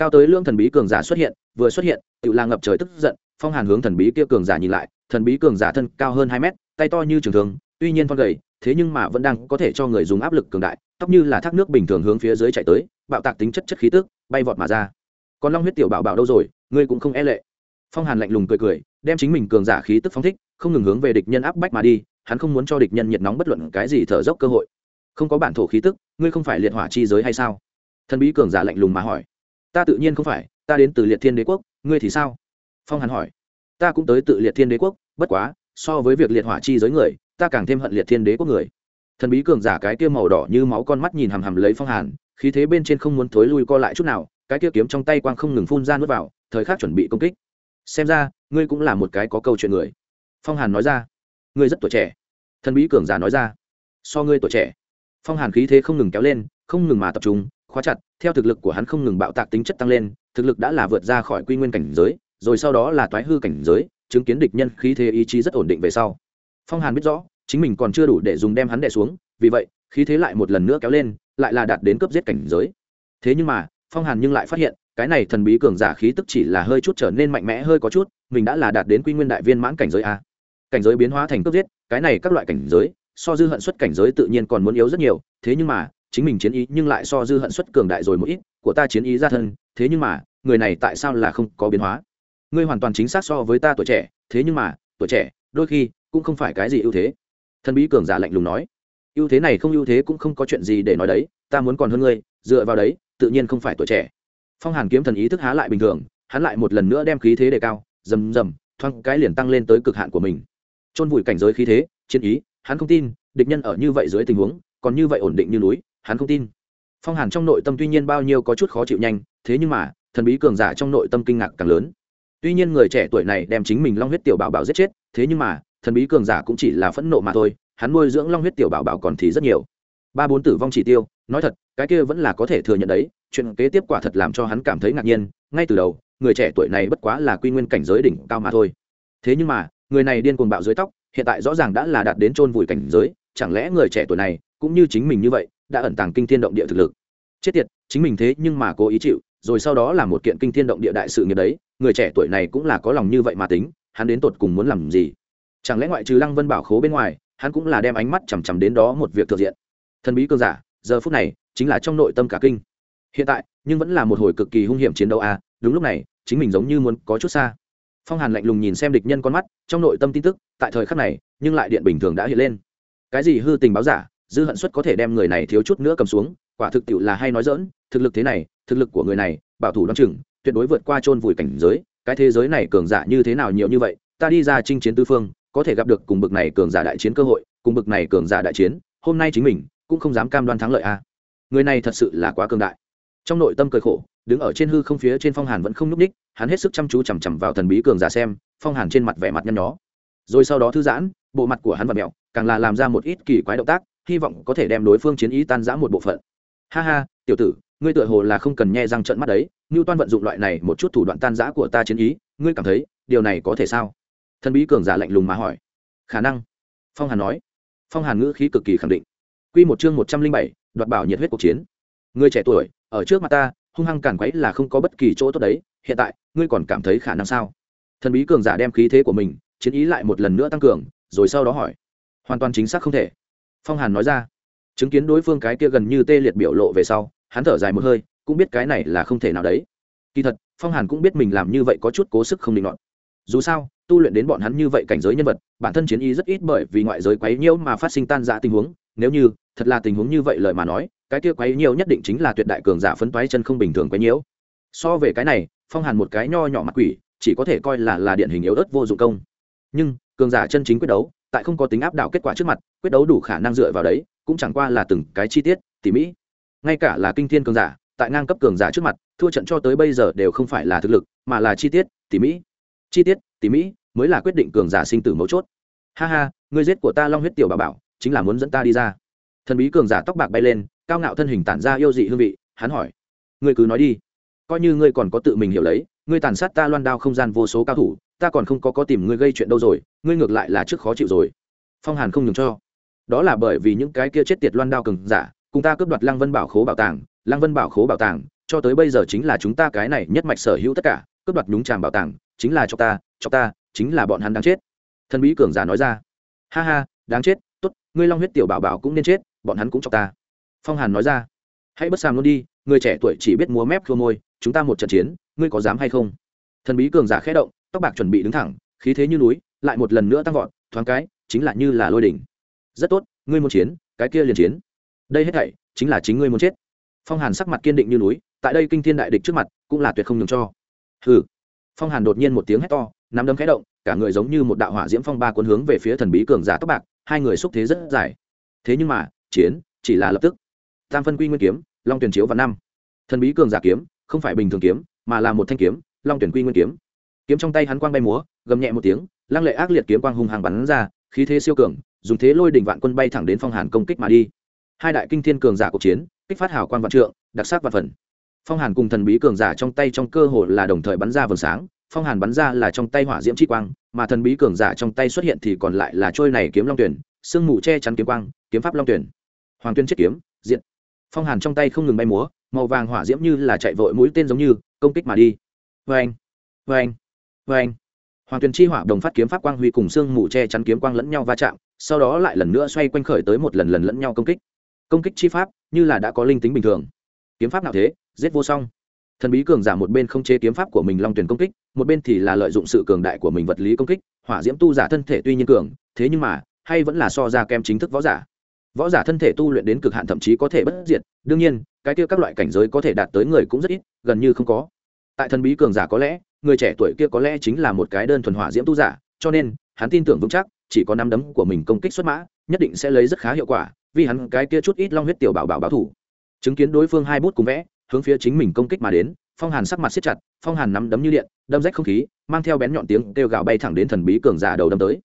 cao tới lương thần bí cường giả xuất hiện, vừa xuất hiện tự là ngập trời tức giận, phong hàn hướng thần bí kia cường giả nhìn lại, thần bí cường giả thân cao hơn hai mét, tay to như trường thường tuy nhiên phong gầy, thế nhưng mà vẫn đang có thể cho người dùng áp lực cường đại, tóc như là thác nước bình thường hướng phía dưới chạy tới, bạo tạc tính chất chất khí tức, bay vọt mà ra. Còn long huyết tiểu bảo bảo đâu rồi, ngươi cũng không e lệ. Phong hàn lạnh lùng cười cười, đem chính mình cường giả khí tức phóng thích, không ngừng hướng về địch nhân áp bách mà đi, hắn không muốn cho địch nhân nhiệt nóng bất luận cái gì thở dốc cơ hội. Không có bản thổ khí tức, ngươi không phải liệt hỏa chi giới hay sao? Thần bí cường giả lạnh lùng mà hỏi ta tự nhiên không phải, ta đến từ liệt thiên đế quốc, ngươi thì sao? Phong hàn hỏi. Ta cũng tới tự liệt thiên đế quốc, bất quá, so với việc liệt hỏa chi giới người, ta càng thêm hận liệt thiên đế quốc người. Thần bí cường giả cái kia màu đỏ như máu con mắt nhìn hằm hằm lấy phong hàn, khí thế bên trên không muốn thối lui co lại chút nào, cái kia kiếm trong tay quang không ngừng phun ra nuốt vào, thời khắc chuẩn bị công kích. Xem ra, ngươi cũng là một cái có câu chuyện người. Phong hàn nói ra. Ngươi rất tuổi trẻ. Thần bí cường giả nói ra. So ngươi tuổi trẻ. Phong hàn khí thế không ngừng kéo lên, không ngừng mà tập trung khóa chặt, theo thực lực của hắn không ngừng bạo tạc tính chất tăng lên, thực lực đã là vượt ra khỏi quy nguyên cảnh giới, rồi sau đó là toái hư cảnh giới, chứng kiến địch nhân khí thế ý chí rất ổn định về sau. Phong hàn biết rõ, chính mình còn chưa đủ để dùng đem hắn đè xuống, vì vậy, khí thế lại một lần nữa kéo lên, lại là đạt đến cấp giết cảnh giới. Thế nhưng mà, phong hàn nhưng lại phát hiện, cái này thần bí cường giả khí tức chỉ là hơi chút trở nên mạnh mẽ hơi có chút, mình đã là đạt đến quy nguyên đại viên mãn cảnh giới a. Cảnh giới biến hóa thành cấp giết, cái này các loại cảnh giới, so dư hận xuất cảnh giới tự nhiên còn muốn yếu rất nhiều, thế nhưng mà chính mình chiến ý nhưng lại so dư hận xuất cường đại rồi một ít, của ta chiến ý ra thân, thế nhưng mà, người này tại sao là không có biến hóa? Ngươi hoàn toàn chính xác so với ta tuổi trẻ, thế nhưng mà, tuổi trẻ, đôi khi, cũng không phải cái gì ưu thế. Thần bí cường giả lạnh lùng nói. Ưu thế này không ưu thế cũng không có chuyện gì để nói đấy, ta muốn còn hơn ngươi, dựa vào đấy, tự nhiên không phải tuổi trẻ. Phong hàn kiếm thần ý thức há lại bình thường, hắn lại một lần nữa đem khí thế đề cao, rầm rầm, thoáng cái liền tăng lên tới cực hạn của mình. Chôn vùi cảnh giới khí thế, chiến ý, hắn không tin, địch nhân ở như vậy dưới tình huống, còn như vậy ổn định như núi hắn không tin. Phong hàn trong nội tâm tuy nhiên bao nhiêu có chút khó chịu nhanh, thế nhưng mà, thần bí cường giả trong nội tâm kinh ngạc càng lớn. Tuy nhiên người trẻ tuổi này đem chính mình long huyết tiểu bảo bảo giết chết, thế nhưng mà, thần bí cường giả cũng chỉ là phẫn nộ mà thôi, hắn nuôi dưỡng long huyết tiểu bảo bảo còn thì rất nhiều. Ba bốn tử vong chỉ tiêu, nói thật, cái kia vẫn là có thể thừa nhận đấy, chuyện kế tiếp quả thật làm cho hắn cảm thấy ngạc nhiên, ngay từ đầu, người trẻ tuổi này bất quá là quy nguyên cảnh giới đỉnh cao mà thôi. Thế nhưng mà, người này điên cuồng bạo dưới tóc, hiện tại rõ ràng đã là đạt đến chôn vùi cảnh giới, chẳng lẽ người trẻ tuổi này cũng như chính mình như vậy đã ẩn tàng kinh thiên động địa thực lực. Chết tiệt chính mình thế nhưng mà cố ý chịu rồi sau đó là một kiện kinh thiên động địa đại sự nghiệp đấy người trẻ tuổi này cũng là có lòng như vậy mà tính hắn đến tột cùng muốn làm gì? Chẳng lẽ ngoại trừ lăng vân bảo khố bên ngoài hắn cũng là đem ánh mắt chằm chằm đến đó một việc thực diện? Thần bí cơn giả giờ phút này chính là trong nội tâm cả kinh. Hiện tại nhưng vẫn là một hồi cực kỳ hung hiểm chiến đấu a à, đúng lúc này chính mình giống như muốn có chút xa. Phong hàn lạnh lùng nhìn xem địch nhân con mắt trong nội tâm tin tức tại thời khắc này nhưng lại điện bình thường đã hiện lên. Cái gì hư tình báo giả dư hận suất có thể đem người này thiếu chút nữa cầm xuống, quả thực tiệu là hay nói dỡn thực lực thế này, thực lực của người này, bảo thủ đ o á n chừng, tuyệt đối vượt qua chôn vùi cảnh giới, cái thế giới này cường giả như thế nào nhiều như vậy, ta đi ra chinh chiến tư phương, có thể gặp được cùng bực này cường giả đại chiến cơ hội, cùng bực này cường giả đại chiến, hôm nay chính mình cũng không dám cam đoan thắng lợi a người này thật sự là quá cường đại. Trong nội tâm cười khổ, đứng ở trên hư không phía trên phong hàn vẫn không n ú c ních hắn hết sức chăm chú chằm chằm vào thần bí cường giả xem, phong hàn trên mặt vẻ mặt nhăn nhó. Rồi sau đó thư giãn, bộ mặt của hắn và mẹo, càng là làm ra một ít kỳ quái động tác hy vọng có thể đem đối phương chiến ý tan giã một bộ phận. Ha ha, tiểu tử, ngươi tựa hồ là không cần nghe răng trận mắt đấy, Ngưu toan vận dụng loại này một chút thủ đoạn tan giã của ta chiến ý, ngươi cảm thấy điều này có thể sao? Thần bí cường giả lạnh lùng mà hỏi. Khả năng. Phong hàn nói. Phong hàn ngữ khí cực kỳ khẳng định. Q một chương một trăm linh bảy, đoạt bảo nhiệt huyết cuộc chiến. Ngươi trẻ tuổi, ở trước mặt ta, hung hăng cản quấy là không có bất kỳ chỗ tốt đấy, hiện tại, ngươi còn cảm thấy khả năng sao? Thần bí cường giả đem khí thế của mình, chiến ý lại một lần nữa tăng cường, rồi sau đó hỏi. Hoàn toàn chính xác không thể phong hàn nói ra. Chứng kiến đối phương cái kia gần như tê liệt biểu lộ về sau, hắn thở dài một hơi, cũng biết cái này là không thể nào đấy. Kỳ thật, phong hàn cũng biết mình làm như vậy có chút cố sức không định luận dù sao, tu luyện đến bọn hắn như vậy cảnh giới nhân vật, bản thân chiến ý rất ít bởi vì ngoại giới quấy nhiễu mà phát sinh tan dã tình huống. Nếu như, thật là tình huống như vậy lời mà nói, cái kia quấy nhiễu nhất định chính là tuyệt đại cường giả phấn toái chân không bình thường quấy nhiễu. So về cái này, phong hàn một cái nho nhỏ mặt quỷ, chỉ có thể coi là là điện hình yếu ớt vô dụng công. Nhưng, cường giả chân chính quyết đấu tại không có tính áp đảo kết quả trước mặt, quyết đấu đủ khả năng dựa vào đấy, cũng chẳng qua là từng cái chi tiết, tỉ mỹ ngay cả là kinh thiên cường giả, tại ngang cấp cường giả trước mặt, thua trận cho tới bây giờ đều không phải là thực lực, mà là chi tiết, tỉ mỹ chi tiết, tỉ mỹ mới là quyết định cường giả sinh tử mấu chốt. Ha ha, người giết của ta long huyết tiểu bà bảo, chính là muốn dẫn ta đi ra. Thần bí cường giả tóc bạc bay lên, cao ngạo thân hình tản ra yêu dị hương vị, hắn hỏi. Ngươi cứ nói đi. Coi như ngươi còn có tự mình hiểu lấy, ngươi tàn sát ta loan đao không gian vô số cao thủ ta còn không có có tìm ngươi gây chuyện đâu rồi, ngươi ngược lại là trước khó chịu rồi. Phong hàn không nhường cho. Đó là bởi vì những cái kia chết tiệt loan đao cừng giả, cùng ta cướp đoạt lăng vân bảo khố bảo tàng, lăng vân bảo khố bảo tàng, cho tới bây giờ chính là chúng ta cái này nhất mạch sở hữu tất cả, cướp đoạt nhúng tràng bảo tàng, chính là cho ta cho ta, chính là bọn hắn đáng chết. Thần bí cường giả nói ra. Ha ha, đáng chết, tốt, ngươi long huyết tiểu bảo bảo cũng nên chết, bọn hắn cũng cho ta. Phong hàn nói ra. Hãy bất sàm luôn đi, người trẻ tuổi chỉ biết múa mép khô môi, chúng ta một trận chiến, ngươi có dám hay không? Thần bí cường giả khẽ động tóc bạc chuẩn bị đứng thẳng, khí thế như núi, lại một lần nữa tăng vọt, thoáng cái, chính là như là lôi đỉnh. Rất tốt, ngươi muốn chiến, cái kia liền chiến. Đây hết thảy, chính là chính ngươi muốn chết. Phong hàn sắc mặt kiên định như núi, tại đây kinh thiên đại địch trước mặt, cũng là tuyệt không nhường cho. Hừ. Phong hàn đột nhiên một tiếng hét to, nắm đấm khẽ động, cả người giống như một đạo hỏa diễm phong ba cuốn hướng về phía thần bí cường giả tóc bạc, hai người xúc thế rất dài. Thế nhưng mà, chiến, chỉ là lập tức. Tam phân quy nguyên kiếm, long tuyển chiếu và năm. Thần bí cường giả kiếm, không phải bình thường kiếm, mà là một thanh kiếm, long tuyển quy nguyên kiếm kiếm trong tay hắn quang bay múa, gầm nhẹ một tiếng, lăng lệ ác liệt kiếm quang hùng hàng bắn ra, khí thế siêu cường, dùng thế lôi đỉnh vạn quân bay thẳng đến phong hàn công kích mà đi. Hai đại kinh thiên cường giả cuộc chiến, kích phát hào quan vạn trượng, đặc sắc vạn phần. Phong hàn cùng thần bí cường giả trong tay trong cơ hồ là đồng thời bắn ra vầng sáng, phong hàn bắn ra là trong tay hỏa diễm chi quang, mà thần bí cường giả trong tay xuất hiện thì còn lại là trôi này kiếm long tuyển, sương mù che chắn kiếm quang, kiếm pháp long tuyển. Hoàng tuyên chết kiếm, diện. Phong hàn trong tay không ngừng bay múa, màu vàng hỏa diễm như là chạy vội mũi tên giống như, công kích mà đi. Vê anh vê anh vê anh, hoàng tuyền chi hỏa đồng phát kiếm pháp quang huy cùng xương mù che chắn kiếm quang lẫn nhau va chạm, sau đó lại lần nữa xoay quanh khởi tới một lần lần lẫn nhau công kích. Công kích chi pháp, như là đã có linh tính bình thường. Kiếm pháp nào thế? Giết vô song. Thần bí cường giả một bên không chế kiếm pháp của mình long tuyển công kích, một bên thì là lợi dụng sự cường đại của mình vật lý công kích, hỏa diễm tu giả thân thể tuy nhiên cường, thế nhưng mà, hay vẫn là so ra kem chính thức võ giả. Võ giả thân thể tu luyện đến cực hạn thậm chí có thể bất diệt, đương nhiên, cái kia các loại cảnh giới có thể đạt tới người cũng rất ít, gần như không có. Tại thần bí cường giả có lẽ người trẻ tuổi kia có lẽ chính là một cái đơn thuần hỏa diễm tu giả, cho nên, hắn tin tưởng vững chắc, chỉ có năm đấm của mình công kích xuất mã, nhất định sẽ lấy rất khá hiệu quả, vì hắn cái kia chút ít long huyết tiểu bảo bảo bảo thủ. Chứng kiến đối phương hai bút cùng vẽ, hướng phía chính mình công kích mà đến, phong hàn sắc mặt siết chặt, phong hàn nắm đấm như điện, đâm rách không khí, mang theo bén nhọn tiếng kêu gào bay thẳng đến thần bí cường giả đầu đâm tới.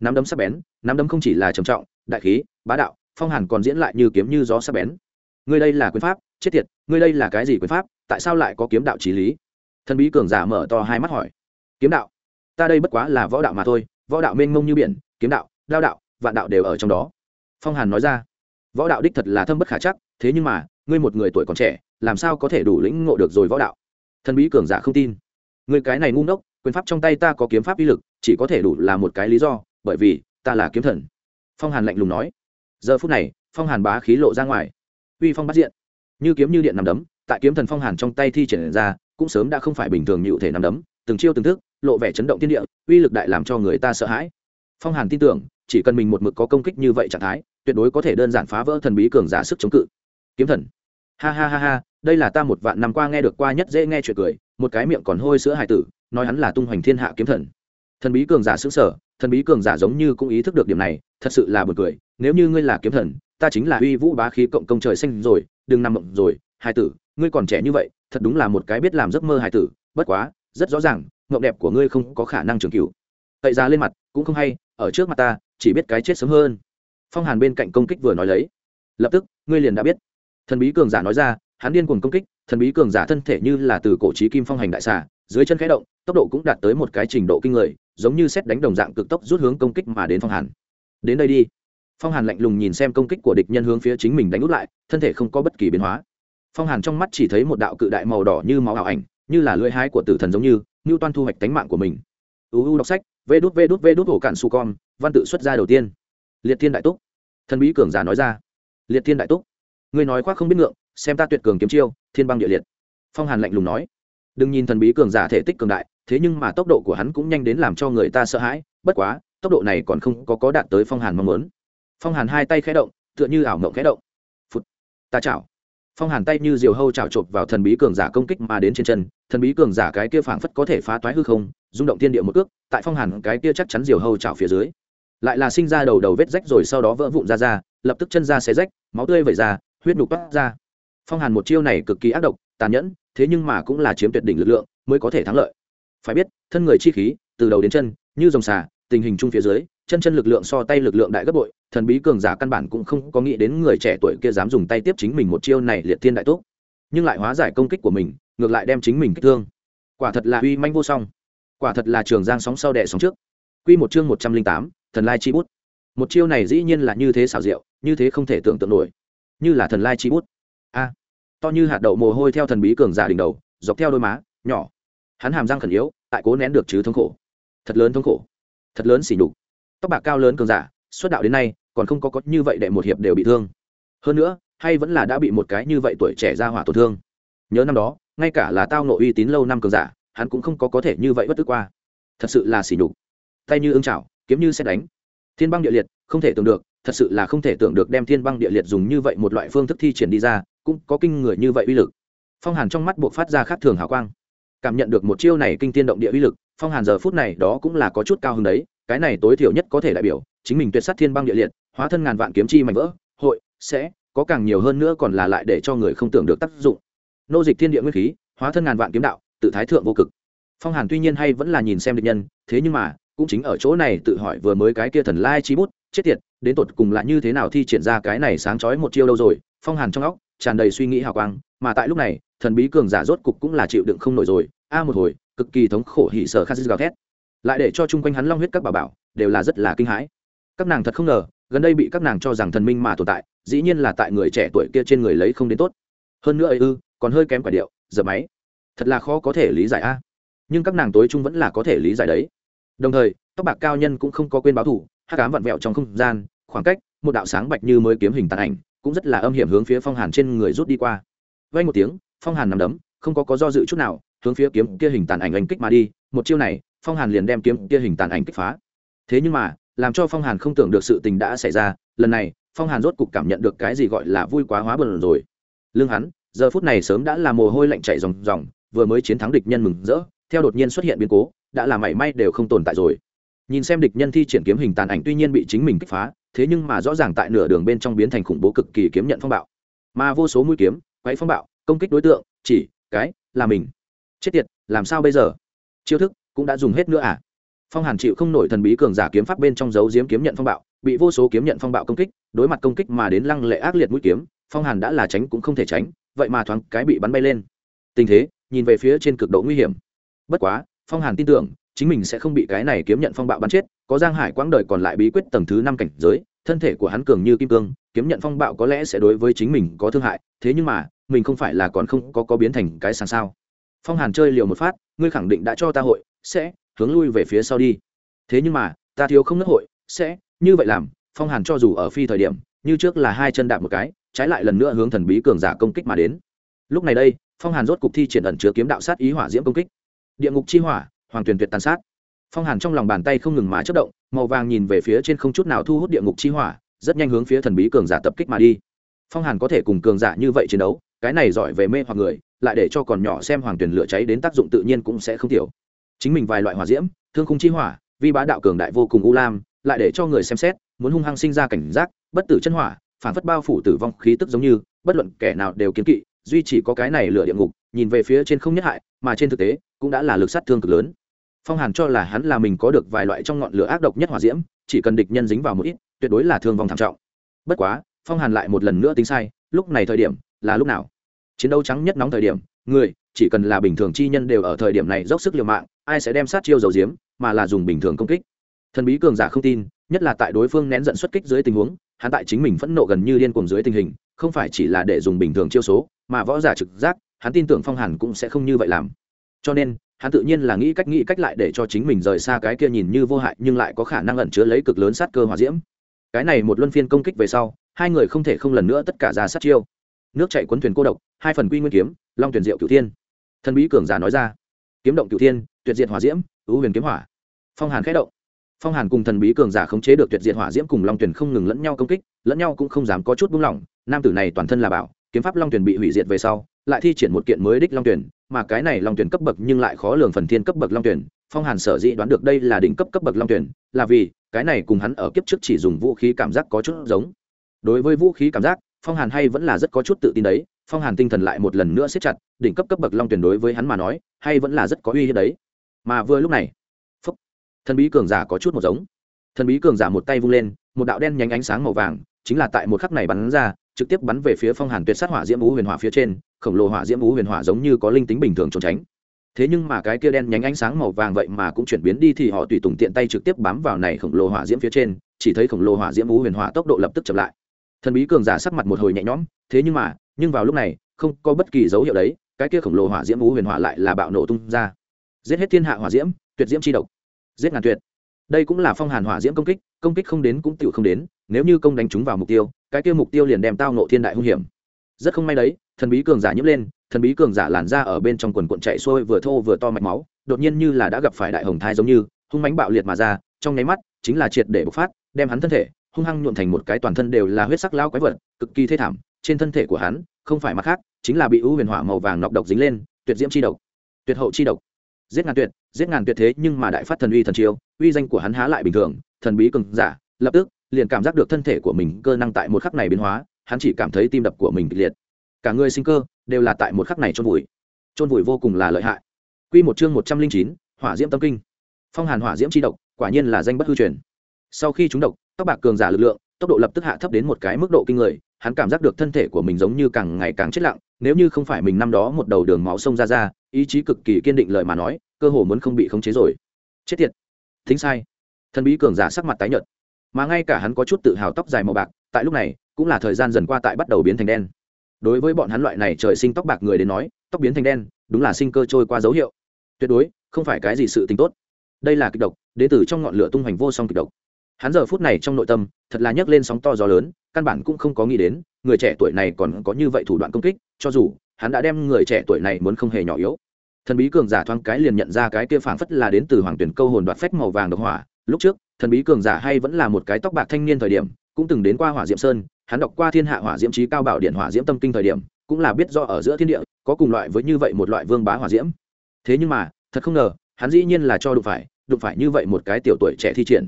Nắm đấm sắc bén, nắm đấm không chỉ là trầm trọng, đại khí, bá đạo, phong hàn còn diễn lại như kiếm như gió sắc bén. Ngươi đây là quyền pháp, chết tiệt, ngươi đây là cái gì quyền pháp, tại sao lại có kiếm đạo trí lý? Thần bí cường giả mở to hai mắt hỏi. Kiếm đạo? Ta đây bất quá là võ đạo mà thôi, võ đạo mênh mông như biển, kiếm đạo lao đạo, vạn đạo đều ở trong đó. Phong hàn nói ra. Võ đạo đích thật là thâm bất khả chắc, thế nhưng mà, ngươi một người tuổi còn trẻ, làm sao có thể đủ lĩnh ngộ được rồi võ đạo? Thần bí cường giả không tin. Người cái này ngu ngốc, quyền pháp trong tay ta có kiếm pháp uy lực, chỉ có thể đủ là một cái lý do, bởi vì, ta là kiếm thần. Phong hàn lạnh lùng nói. Giờ phút này, phong hàn bá khí lộ ra ngoài. Uy phong bắt diện. Như kiếm như điện nằm đấm, tại kiếm thần phong hàn trong tay thi triển ra cũng sớm đã không phải bình thường nhựu thể nằm đấm, từng chiêu từng thức, lộ vẻ chấn động tiên địa, uy lực đại làm cho người ta sợ hãi. Phong hàn tin tưởng, chỉ cần mình một mực có công kích như vậy trạng thái, tuyệt đối có thể đơn giản phá vỡ thần bí cường giả sức chống cự. Kiếm thần. Ha ha ha ha, đây là ta một vạn năm qua nghe được qua nhất dễ nghe chuyện cười, một cái miệng còn hôi sữa hải tử, nói hắn là tung hoành thiên hạ kiếm thần. Thần bí cường giả xứng sở thần bí cường giả giống như cũng ý thức được điểm này, thật sự là b u ồ n cười, nếu như ngươi là kiếm thần, ta chính là uy vũ bá khí cộng công trời xanh rồi, đừng nằm mộng rồi hải tử ngươi còn trẻ như vậy, thật đúng là một cái biết làm giấc mơ hài tử, bất quá, rất rõ ràng, mộng đẹp của ngươi không có khả năng trường cửu tậy ra lên mặt, cũng không hay, ở trước mặt ta, chỉ biết cái chết sớm hơn. Phong hàn bên cạnh công kích vừa nói lấy. Lập tức, ngươi liền đã biết. Thần bí cường giả nói ra, hắn điên cuồng công kích, thần bí cường giả thân thể như là từ cổ trí kim phong hành đại xà, dưới chân khẽ động, tốc độ cũng đạt tới một cái trình độ kinh người, giống như xét đánh đồng dạng cực tốc rút hướng công kích mà đến phong hàn. Đến đây đi. Phong hàn lạnh lùng nhìn xem công kích của địch nhân hướng phía chính mình đánh út lại, thân thể không có bất kỳ biến hóa phong hàn trong mắt chỉ thấy một đạo cự đại màu đỏ như máu ảo ảnh, như là lưỡi hái của tử thần giống như như toan thu hoạch tánh mạng của mình. Uu đọc sách, vê đút vê đút vê đút hổ cạn su con văn tự xuất ra đầu tiên. Liệt thiên đại túc. Thần bí cường giả nói ra. Liệt thiên đại túc. Ngươi nói khoác không biết ngượng, xem ta tuyệt cường kiếm chiêu, thiên băng địa liệt. Phong hàn lạnh lùng nói. Đừng nhìn thần bí cường giả thể tích cường đại, thế nhưng mà tốc độ của hắn cũng nhanh đến làm cho người ta sợ hãi, bất quá, tốc độ này còn không có có đạt tới phong hàn mong muốn. Phong hàn hai tay khẽ động, tựa như ảo mộng khẽ động. Phút ta chảo phong hàn tay như diều hâu chảo chộp vào thần bí cường giả công kích mà đến trên chân, thần bí cường giả cái kia phảng phất có thể phá toái hư không, rung động thiên địa một ước tại phong hàn cái kia chắc chắn diều hâu chảo phía dưới. Lại là sinh ra đầu đầu vết rách rồi sau đó vỡ vụn ra ra, lập tức chân ra xé rách, máu tươi vẩy ra, huyết nhục toát ra. Phong hàn một chiêu này cực kỳ ác độc, tàn nhẫn, thế nhưng mà cũng là chiếm tuyệt đỉnh lực lượng, mới có thể thắng lợi. Phải biết, thân người chi khí, từ đầu đến chân, như dòng xà, tình hình chung phía dưới chân chân lực lượng so tay lực lượng đại gấp bội, thần bí cường giả căn bản cũng không có nghĩ đến người trẻ tuổi kia dám dùng tay tiếp chính mình một chiêu này liệt thiên đại tốt nhưng lại hóa giải công kích của mình, ngược lại đem chính mình kích thương. Quả thật là uy manh vô song. Quả thật là trường giang sóng sau đẻ sóng trước. Q một chương một trăm linh tám, thần lai chi bút. Một chiêu này dĩ nhiên là như thế xảo diệu, như thế không thể tưởng tượng nổi. Như là thần lai chi bút. A, to như hạt đậu mồ hôi theo thần bí cường giả đỉnh đầu, dọc theo đôi má, nhỏ. Hắn hàm răng khẩn yếu, tại cố nén được chứ thống khổ. Thật lớn thống khổ. Thật lớn xỉ đục tóc bạc cao lớn cường giả, xuất đạo đến nay, còn không có có như vậy đệ một hiệp đều bị thương. Hơn nữa, hay vẫn là đã bị một cái như vậy tuổi trẻ ra hỏa tổn thương. Nhớ năm đó, ngay cả là tao nộ uy tín lâu năm cường giả, hắn cũng không có có thể như vậy bất tức qua. Thật sự là xỉ nhục. Tay như ưng chảo, kiếm như xét đánh. Thiên băng địa liệt, không thể tưởng được, thật sự là không thể tưởng được đem thiên băng địa liệt dùng như vậy một loại phương thức thi triển đi ra, cũng có kinh người như vậy uy lực. Phong hàn trong mắt buộc phát ra khác thường hào quang. Cảm nhận được một chiêu này kinh tiên động địa uy lực, phong hàn giờ phút này đó cũng là có chút cao hơn đấy cái này tối thiểu nhất có thể đại biểu, chính mình tuyệt sát thiên băng địa liệt, hóa thân ngàn vạn kiếm chi mạnh vỡ, hội, sẽ, có càng nhiều hơn nữa còn là lại để cho người không tưởng được tác dụng. Nô dịch thiên địa nguyên khí, hóa thân ngàn vạn kiếm đạo, tự thái thượng vô cực. Phong hàn tuy nhiên hay vẫn là nhìn xem địch nhân, thế nhưng mà, cũng chính ở chỗ này tự hỏi vừa mới cái kia thần lai chi bút, chết tiệt, đến tột cùng là như thế nào thi triển ra cái này sáng chói một chiêu đâu rồi, phong hàn trong óc tràn đầy suy nghĩ hào quang, mà tại lúc này, thần bí cường giả rốt cục cũng là chịu đựng không nổi rồi, a một hồi, cực kỳ thống khổ hỉ sở khát gào thét lại để cho chung quanh hắn long huyết các bà bảo đều là rất là kinh hãi. Các nàng thật không ngờ, gần đây bị các nàng cho rằng thần minh mà tồn tại, dĩ nhiên là tại người trẻ tuổi kia trên người lấy không đến tốt. Hơn nữa ấy ư, còn hơi kém quả điệu, giờ máy. Thật là khó có thể lý giải a. À. Nhưng các nàng tối chung vẫn là có thể lý giải đấy. Đồng thời, tóc bạc cao nhân cũng không có quên báo thủ hát cám vặn vẹo trong không gian, khoảng cách, một đạo sáng bạch như mới kiếm hình tàn ảnh, cũng rất là âm hiểm hướng phía phong hàn trên người rút đi qua. Vay một tiếng, phong hàn nằm đấm, không có có do dự chút nào hướng phía kiếm kia hình tàn ảnh anh kích mà đi, một chiêu này, phong hàn liền đem kiếm kia hình tàn ảnh kích phá. Thế nhưng mà, làm cho phong hàn không tưởng được sự tình đã xảy ra, lần này, phong hàn rốt cục cảm nhận được cái gì gọi là vui quá hóa bờn rồi. Lương hắn, giờ phút này sớm đã là mồ hôi lạnh chạy ròng ròng, vừa mới chiến thắng địch nhân mừng rỡ, theo đột nhiên xuất hiện biến cố, đã là mảy may đều không tồn tại rồi. Nhìn xem địch nhân thi triển kiếm hình tàn ảnh tuy nhiên bị chính mình kích phá, thế nhưng mà rõ ràng tại nửa đường bên trong biến thành khủng bố cực kỳ kiếm nhận phong bạo. Mà vô số mũi kiếm quấy phong bạo, công kích đối tượng, chỉ, cái, là mình chết tiệt, làm sao bây giờ? Chiêu thức cũng đã dùng hết nữa à? Phong hàn chịu không nổi thần bí cường giả kiếm pháp bên trong dấu diếm kiếm nhận phong bạo, bị vô số kiếm nhận phong bạo công kích, đối mặt công kích mà đến lăng lệ ác liệt mũi kiếm, phong hàn đã là tránh cũng không thể tránh, vậy mà thoáng cái bị bắn bay lên. Tình thế, nhìn về phía trên cực độ nguy hiểm. Bất quá, phong hàn tin tưởng, chính mình sẽ không bị cái này kiếm nhận phong bạo bắn chết, có giang hải quãng đời còn lại bí quyết tầng thứ năm cảnh giới, thân thể của hắn cường như kim cương, kiếm nhận phong bạo có lẽ sẽ đối với chính mình có thương hại, thế nhưng mà, mình không phải là còn không có có biến thành cái sàn sao phong hàn chơi liều một phát, ngươi khẳng định đã cho ta hội, sẽ, hướng lui về phía sau đi. Thế nhưng mà, ta thiếu không nứt hội, sẽ, như vậy làm, phong hàn cho dù ở phi thời điểm, như trước là hai chân đạp một cái, trái lại lần nữa hướng thần bí cường giả công kích mà đến. Lúc này đây, phong hàn rốt cục thi triển ẩn chứa kiếm đạo sát ý hỏa diễm công kích. Địa ngục chi hỏa, hoàng tuyền tuyệt tàn sát. Phong hàn trong lòng bàn tay không ngừng má chất động, màu vàng nhìn về phía trên không chút nào thu hút địa ngục chi hỏa, rất nhanh hướng phía thần bí cường giả tập kích mà đi. Phong hàn có thể cùng cường giả như vậy chiến đấu, cái này giỏi về mê hoặc người lại để cho còn nhỏ xem hoàng tuyển lửa cháy đến tác dụng tự nhiên cũng sẽ không thiểu chính mình vài loại hỏa diễm, thương khung chi hỏa, vi bá đạo cường đại vô cùng u lam, lại để cho người xem xét, muốn hung hăng sinh ra cảnh giác, bất tử chân hỏa, phản phất bao phủ tử vong khí tức giống như, bất luận kẻ nào đều kiến kỵ, duy chỉ có cái này lửa địa ngục, nhìn về phía trên không nhất hại, mà trên thực tế, cũng đã là lực sát thương cực lớn. Phong hàn cho là hắn là mình có được vài loại trong ngọn lửa ác độc nhất hỏa diễm, chỉ cần địch nhân dính vào một ít, tuyệt đối là thương vong thảm trọng. Bất quá, phong hàn lại một lần nữa tính sai, lúc này thời điểm, là lúc nào? Chiến đấu trắng nhất nóng thời điểm, người, chỉ cần là bình thường chi nhân đều ở thời điểm này dốc sức liều mạng, ai sẽ đem sát chiêu dầu diếm mà là dùng bình thường công kích. Thần bí cường giả không tin, nhất là tại đối phương nén giận xuất kích dưới tình huống, hắn tại chính mình phẫn nộ gần như điên cuồng dưới tình hình, không phải chỉ là để dùng bình thường chiêu số, mà võ giả trực giác, hắn tin tưởng phong hàn cũng sẽ không như vậy làm. Cho nên, hắn tự nhiên là nghĩ cách nghĩ cách lại để cho chính mình rời xa cái kia nhìn như vô hại nhưng lại có khả năng ẩn chứa lấy cực lớn sát cơ hỏa diễm. Cái này một luân phiên công kích về sau, hai người không thể không lần nữa tất cả ra sát chiêu nước chạy cuốn thuyền cô độc, hai phần quy nguyên kiếm, long tuyển diệu cửu thiên. Thần bí cường giả nói ra, kiếm động cửu thiên, tuyệt diệt hỏa diễm ưu huyền kiếm hỏa. Phong hàn khẽ động. Phong hàn cùng thần bí cường giả khống chế được tuyệt diệt hỏa diễm cùng long tuyển không ngừng lẫn nhau công kích, lẫn nhau cũng không dám có chút buông lỏng, nam tử này toàn thân là bảo, kiếm pháp long tuyển bị hủy diệt về sau, lại thi triển một kiện mới đích long tuyển, mà cái này long tuyển cấp bậc nhưng lại khó lường phần thiên cấp bậc long tuyển. Phong hàn sở dĩ đoán được đây là đỉnh cấp cấp bậc long tuyển, là vì cái này cùng hắn ở kiếp trước chỉ dùng vũ khí cảm giác có chút giống. Đối với vũ khí cảm giác phong hàn hay vẫn là rất có chút tự tin đấy phong hàn tinh thần lại một lần nữa siết chặt đỉnh cấp cấp bậc long tuyển đối với hắn mà nói hay vẫn là rất có uy hiếp đấy. Mà vừa lúc này phúc, thần bí cường giả có chút một giống. Thần bí cường giả một tay vung lên một đạo đen nhánh ánh sáng màu vàng chính là tại một khắc này bắn ra trực tiếp bắn về phía phong hàn tuyệt sát hỏa diễm ú huyền hỏa phía trên khổng lồ hỏa diễm ú huyền hỏa giống như có linh tính bình thường trốn tránh. Thế nhưng mà cái kia đen nhánh ánh sáng màu vàng vậy mà cũng chuyển biến đi thì họ tùy tùng tiện tay trực tiếp bám vào này khổng lồ hỏa diễm phía trên chỉ thấy khổng lồ hỏa diễm ú huyền hỏa tốc độ lập tức chậm lại thần bí cường giả sắc mặt một hồi nhẹ nhõm, thế nhưng mà, nhưng vào lúc này, không có bất kỳ dấu hiệu đấy, cái kia khổng lồ hỏa diễm ú huyền hỏa lại là bạo nổ tung ra. Giết hết thiên hạ hỏa diễm, tuyệt diễm chi độc. Giết ngàn tuyệt. Đây cũng là phong hàn hỏa diễm công kích công kích không đến cũng tựu không đến, nếu như công đánh chúng vào mục tiêu, cái kia mục tiêu liền đem tao nộ thiên đại hung hiểm. Rất không may đấy, thần bí cường giả nhấp lên, thần bí cường giả làn ra ở bên trong quần cuộn chạy xuôi vừa thô vừa to mạch máu, đột nhiên như là đã gặp phải đại hồng thai giống như, hung mánh bạo liệt mà ra, trong nháy mắt, chính là triệt để bộc phát, đem hắn thân thể hung hăng nhuộn thành một cái toàn thân đều là huyết sắc lao quái vật, cực kỳ thê thảm, trên thân thể của hắn, không phải mặt khác, chính là bị u huyền hỏa màu vàng nọc độc dính lên, tuyệt diễm chi độc. Tuyệt hậu chi độc. Giết ngàn tuyệt, giết ngàn tuyệt thế nhưng mà đại phát thần uy thần chiêu, uy danh của hắn há lại bình thường, thần bí cường giả, lập tức, liền cảm giác được thân thể của mình cơ năng tại một khắc này biến hóa, hắn chỉ cảm thấy tim đập của mình kịch liệt. Cả người sinh cơ đều là tại một khắc này trôn vùi. Trôn vùi vô cùng là lợi hại. Q một chương một trăm linh chín, hỏa diễm tâm kinh. Phong hàn hỏa diễm chi độc, quả nhiên là danh bất hư truyền. Sau khi chúng độc tóc bạc cường giả lực lượng, tốc độ lập tức hạ thấp đến một cái mức độ kinh người, hắn cảm giác được thân thể của mình giống như càng ngày càng chết lặng, nếu như không phải mình năm đó một đầu đường máu sông ra ra, ý chí cực kỳ kiên định lời mà nói, cơ hồ muốn không bị khống chế rồi. Chết tiệt. Thính sai. Thần bí cường giả sắc mặt tái nhợt. Mà ngay cả hắn có chút tự hào tóc dài màu bạc, tại lúc này, cũng là thời gian dần qua tại bắt đầu biến thành đen. Đối với bọn hắn loại này trời sinh tóc bạc người đến nói, tóc biến thành đen, đúng là sinh cơ trôi qua dấu hiệu. Tuyệt đối, không phải cái gì sự tính tốt. Đây là kịch độc đ ế t ử trong ngọn lửa tung hoành vô song kịch độc hắn giờ phút này trong nội tâm, thật là nhấc lên sóng to gió lớn, căn bản cũng không có nghĩ đến, người trẻ tuổi này còn có như vậy thủ đoạn công kích, cho dù hắn đã đem người trẻ tuổi này muốn không hề nhỏ yếu. Thần bí cường giả thoáng cái liền nhận ra cái kia phảng phất là đến từ hoàng tuyển câu hồn đoạt phách màu vàng độc hỏa. Lúc trước, thần bí cường giả hay vẫn là một cái tóc bạc thanh niên thời điểm, cũng từng đến qua hỏa diệm sơn, hắn đọc qua thiên hạ hỏa diễm trí cao bảo điện hỏa diễm tâm kinh thời điểm, cũng là biết do ở giữa thiên địa, có cùng loại với như vậy một loại vương bá hỏa diễm. Thế nhưng mà, thật không ngờ, hắn dĩ nhiên là cho đụng phải đụng phải như vậy một cái tiểu tuổi trẻ thi triển